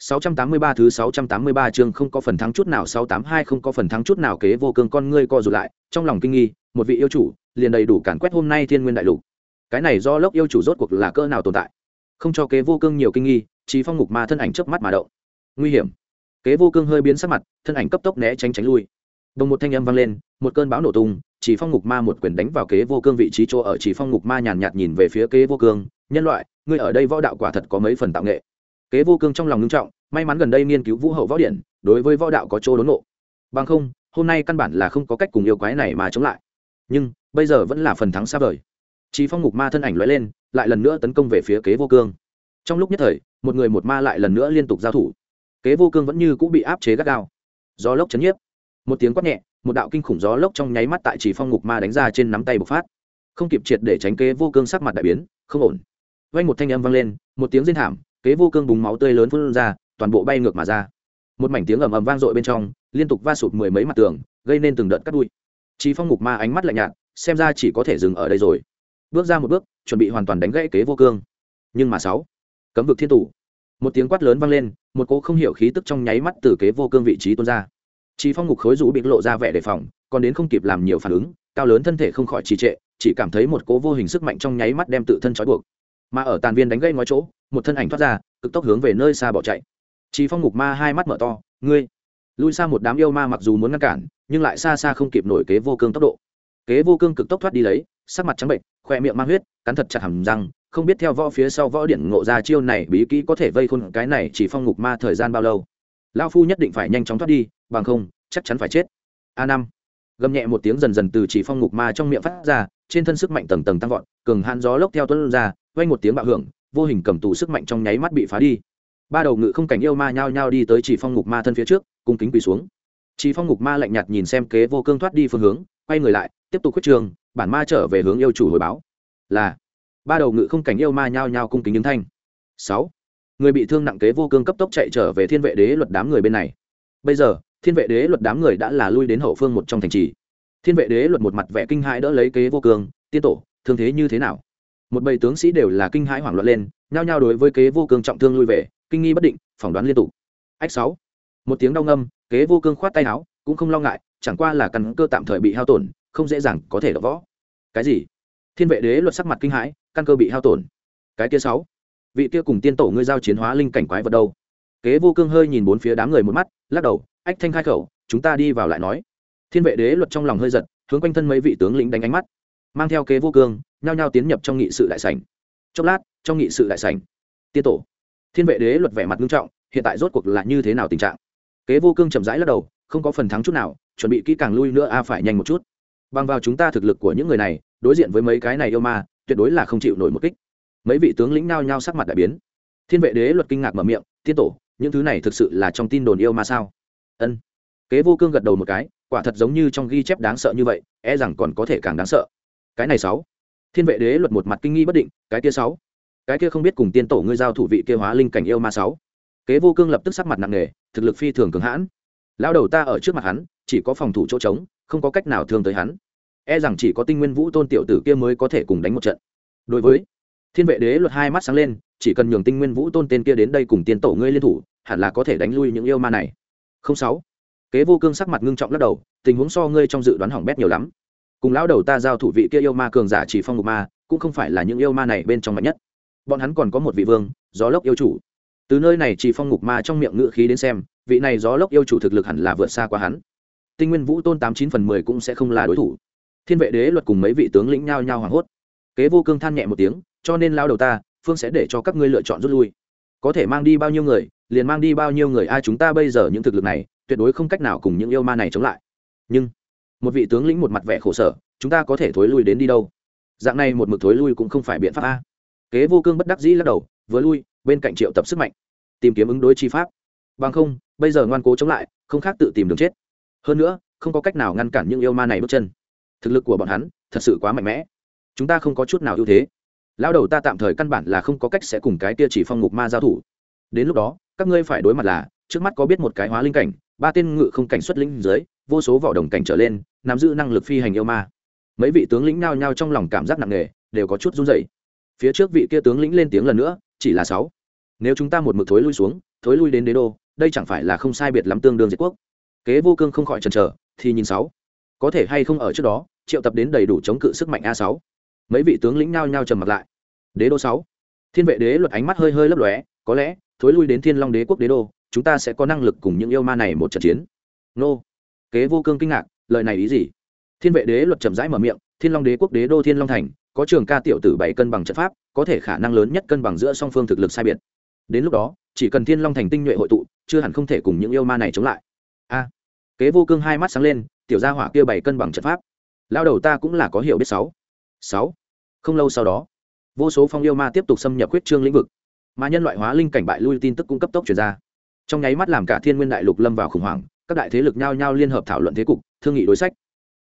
683 thứ 683 chương không có phần thắng chút nào 682 không có phần thắng chút nào kế vô cương con ngươi co rụt lại, trong lòng kinh nghi, một vị yêu chủ, liền đầy đủ càn quét hôm nay thiên nguyên đại lục. Cái này do lốc yêu chủ rốt cuộc là cỡ nào tồn tại? Không cho kế vô cương nhiều kinh nghi, chỉ phong ngục ma thân ảnh chớp mắt mà động. Nguy hiểm. Kế vô cương hơi biến sắc mặt, thân ảnh cấp tốc né tránh tránh lui. Đồng một thanh âm vang lên, một cơn bão nổ tung, chỉ phong ngục ma một quyền đánh vào kế vô cương vị trí chỗ ở chỉ phong ngục ma nhàn nhạt nhìn về phía kế vô cương, nhân loại, ngươi ở đây võ đạo quả thật có mấy phần tạo nghệ kế vô cương trong lòng ngưng trọng, may mắn gần đây nghiên cứu vũ hậu võ điện đối với võ đạo có chỗ đốn nộ bằng không, hôm nay căn bản là không có cách cùng yêu quái này mà chống lại. Nhưng, bây giờ vẫn là phần thắng xa vời. Chỉ phong ngục ma thân ảnh lóe lên, lại lần nữa tấn công về phía kế vô cương. Trong lúc nhất thời, một người một ma lại lần nữa liên tục giao thủ. Kế vô cương vẫn như cũng bị áp chế gắt gao. Gió lốc chấn nhiếp. Một tiếng quát nhẹ, một đạo kinh khủng gió lốc trong nháy mắt tại chỉ phong ngục ma đánh ra trên nắm tay bộc phát. Không kịp triệt để tránh kế vô cương sắc mặt đại biến, không ổn. Vang một thanh âm vang lên, một tiếng rên thảm kế vô cương bùng máu tươi lớn phun ra toàn bộ bay ngược mà ra một mảnh tiếng ầm ầm vang dội bên trong liên tục va sụp mười mấy mặt tường gây nên từng đợt cắt đuôi Chi Phong Ngục Ma ánh mắt lạnh nhạt, xem ra chỉ có thể dừng ở đây rồi. Bước ra một bước, chuẩn bị hoàn toàn đánh gãy kế vô cương. Nhưng mà sáu, cấm vực thiên tủ. Một tiếng quát lớn vang lên, một cô không hiểu khí tức trong nháy mắt từ kế vô cương vị trí tuôn ra. Chi Phong Ngục khối rũ bị lộ ra vẻ đề phòng, còn đến không kịp làm nhiều phản ứng, cao lớn thân thể không khỏi trì trệ, chỉ cảm thấy một cố vô hình sức mạnh trong nháy mắt đem tự thân trói buộc. Mà ở tàn viên đánh gãy ngói chỗ, một thân ảnh thoát ra, cực tốc hướng về nơi xa bỏ chạy. Chỉ phong ngục ma hai mắt mở to, ngươi? Lui xa một đám yêu ma mặc dù muốn ngăn cản, nhưng lại xa xa không kịp nổi kế vô cương tốc độ. Kế vô cương cực tốc thoát đi lấy, sắc mặt trắng bệnh, khoe miệng mang huyết, cắn thật chặt hầm răng, không biết theo võ phía sau võ điện ngộ ra chiêu này bí kỹ có thể vây khôn cái này chỉ phong ngục ma thời gian bao lâu. Lao phu nhất định phải nhanh chóng thoát đi, bằng không, chắc chắn phải chết. A năm. Gầm nhẹ một tiếng dần dần từ chỉ phong ngục ma trong miệng phát ra, trên thân sức mạnh tầng tầng tăng vọt, cường hạn gió lốc theo tuấn ra vây một tiếng bạo hưởng vô hình cầm tù sức mạnh trong nháy mắt bị phá đi. Ba đầu ngự không cảnh yêu ma nhao nhao đi tới chỉ phong ngục ma thân phía trước, cung kính quỳ xuống. Chỉ phong ngục ma lạnh nhạt nhìn xem kế vô cương thoát đi phương hướng, quay người lại, tiếp tục quyết trường, bản ma trở về hướng yêu chủ hồi báo. Là, ba đầu ngự không cảnh yêu ma nhao nhao cung kính đứng thanh. Sáu, người bị thương nặng kế vô cương cấp tốc chạy trở về thiên vệ đế luật đám người bên này. Bây giờ, thiên vệ đế luật đám người đã là lui đến hậu phương một trong thành trì. Thiên vệ đế luật một mặt vẻ kinh hãi đỡ lấy kế vô cương, tiên tổ, thương thế như thế nào? Một bầy tướng sĩ đều là kinh hãi hoảng loạn lên, nhao nhao đối với kế vô cương trọng thương lui về, kinh nghi bất định, phỏng đoán liên tục. Ách sáu. Một tiếng đau ngâm, kế vô cương khoát tay áo, cũng không lo ngại, chẳng qua là căn cơ tạm thời bị hao tổn, không dễ dàng có thể đỡ võ. Cái gì? Thiên vệ đế luật sắc mặt kinh hãi, căn cơ bị hao tổn. Cái kia sáu. Vị kia cùng tiên tổ ngươi giao chiến hóa linh cảnh quái vật đâu? Kế vô cương hơi nhìn bốn phía đám người một mắt, lắc đầu, ách thanh khai khẩu, chúng ta đi vào lại nói. Thiên vệ đế luật trong lòng hơi giật, hướng quanh thân mấy vị tướng lĩnh đánh ánh mắt. Mang theo kế vô cương nhao nhao tiến nhập trong nghị sự đại sảnh. Chốc lát, trong nghị sự đại sảnh, tiên tổ, thiên vệ đế luật vẻ mặt nghiêm trọng, hiện tại rốt cuộc là như thế nào tình trạng? Kế vô cương chậm rãi lắc đầu, không có phần thắng chút nào, chuẩn bị kỹ càng lui nữa, a, phải nhanh một chút. Bằng vào chúng ta thực lực của những người này, đối diện với mấy cái này yêu ma, tuyệt đối là không chịu nổi một kích. Mấy vị tướng lĩnh nao nhao sắc mặt đại biến. Thiên vệ đế luật kinh ngạc mở miệng, tiên tổ, những thứ này thực sự là trong tin đồn yêu ma sao? Ân. Kế vô cương gật đầu một cái, quả thật giống như trong ghi chép đáng sợ như vậy e rằng còn có thể càng đáng sợ. Cái này sáu thiên vệ đế luật một mặt kinh nghi bất định, cái kia sáu. Cái kia không biết cùng tiên tổ ngươi giao thủ vị kia hóa linh cảnh yêu ma sáu. Kế vô cương lập tức sắc mặt nặng nề, thực lực phi thường cường hãn. Lao đầu ta ở trước mặt hắn, chỉ có phòng thủ chỗ trống, không có cách nào thương tới hắn. E rằng chỉ có tinh nguyên vũ tôn tiểu tử kia mới có thể cùng đánh một trận. Đối với thiên vệ đế luật hai mắt sáng lên, chỉ cần nhường tinh nguyên vũ tôn tên kia đến đây cùng tiên tổ ngươi liên thủ, hẳn là có thể đánh lui những yêu ma này. Không sáu. Kế vô cương sắc mặt ngưng trọng lắc đầu, tình huống so ngươi trong dự đoán hỏng bét nhiều lắm cùng lão đầu ta giao thủ vị kia yêu ma cường giả chỉ phong ngục ma, cũng không phải là những yêu ma này bên trong mạnh nhất. Bọn hắn còn có một vị vương, gió lốc yêu chủ. Từ nơi này chỉ phong ngục ma trong miệng ngự khí đến xem, vị này gió lốc yêu chủ thực lực hẳn là vượt xa qua hắn. Tinh nguyên vũ tôn tám chín phần mười cũng sẽ không là đối thủ. Thiên vệ đế luật cùng mấy vị tướng lĩnh nhao nhao hoảng hốt. Kế vô cương than nhẹ một tiếng, cho nên lao đầu ta, phương sẽ để cho các ngươi lựa chọn rút lui. Có thể mang đi bao nhiêu người, liền mang đi bao nhiêu người, ai chúng ta bây giờ những thực lực này, tuyệt đối không cách nào cùng những yêu ma này chống lại. Nhưng một vị tướng lĩnh một mặt vẻ khổ sở, chúng ta có thể thối lui đến đi đâu? Dạng này một mực thối lui cũng không phải biện pháp a. Kế vô cương bất đắc dĩ lắc đầu, vừa lui, bên cạnh triệu tập sức mạnh, tìm kiếm ứng đối chi pháp. Bằng không, bây giờ ngoan cố chống lại, không khác tự tìm đường chết. Hơn nữa, không có cách nào ngăn cản những yêu ma này bước chân. Thực lực của bọn hắn, thật sự quá mạnh mẽ. Chúng ta không có chút nào ưu thế. Lao đầu ta tạm thời căn bản là không có cách sẽ cùng cái tia chỉ phong ngục ma giao thủ. Đến lúc đó, các ngươi phải đối mặt là, trước mắt có biết một cái hóa linh cảnh, ba tên ngự không cảnh xuất linh dưới vô số vỏ đồng cảnh trở lên nắm giữ năng lực phi hành yêu ma. Mấy vị tướng lĩnh nao nhao trong lòng cảm giác nặng nề, đều có chút run rẩy. Phía trước vị kia tướng lĩnh lên tiếng lần nữa, chỉ là sáu. Nếu chúng ta một mực thối lui xuống, thối lui đến đế đô, đây chẳng phải là không sai biệt lắm tương đương diệt quốc. Kế vô cương không khỏi chần chờ, thì nhìn sáu. Có thể hay không ở trước đó, triệu tập đến đầy đủ chống cự sức mạnh a sáu. Mấy vị tướng lĩnh nao nhao trầm mặt lại. Đế đô sáu. Thiên vệ đế luật ánh mắt hơi hơi lấp lóe, có lẽ, thối lui đến thiên long đế quốc đế đô, chúng ta sẽ có năng lực cùng những yêu ma này một trận chiến. Nô. Kế vô cương kinh ngạc lời này ý gì? Thiên vệ đế luật chậm rãi mở miệng, thiên long đế quốc đế đô thiên long thành, có trường ca tiểu tử bảy cân bằng trận pháp, có thể khả năng lớn nhất cân bằng giữa song phương thực lực sai biệt. Đến lúc đó, chỉ cần thiên long thành tinh nhuệ hội tụ, chưa hẳn không thể cùng những yêu ma này chống lại. A! À, kế vô cương hai mắt sáng lên, tiểu gia hỏa kia bảy cân bằng trận pháp. Lao đầu ta cũng là có hiểu biết sáu. Sáu. Không lâu sau đó, vô số phong yêu ma tiếp tục xâm nhập huyết trương lĩnh vực. Mà nhân loại hóa linh cảnh bại lui tin tức cũng cấp tốc chuyển ra. Trong nháy mắt làm cả thiên nguyên đại lục lâm vào khủng hoảng các đại thế lực nhao nhao liên hợp thảo luận thế cục, thương nghị đối sách.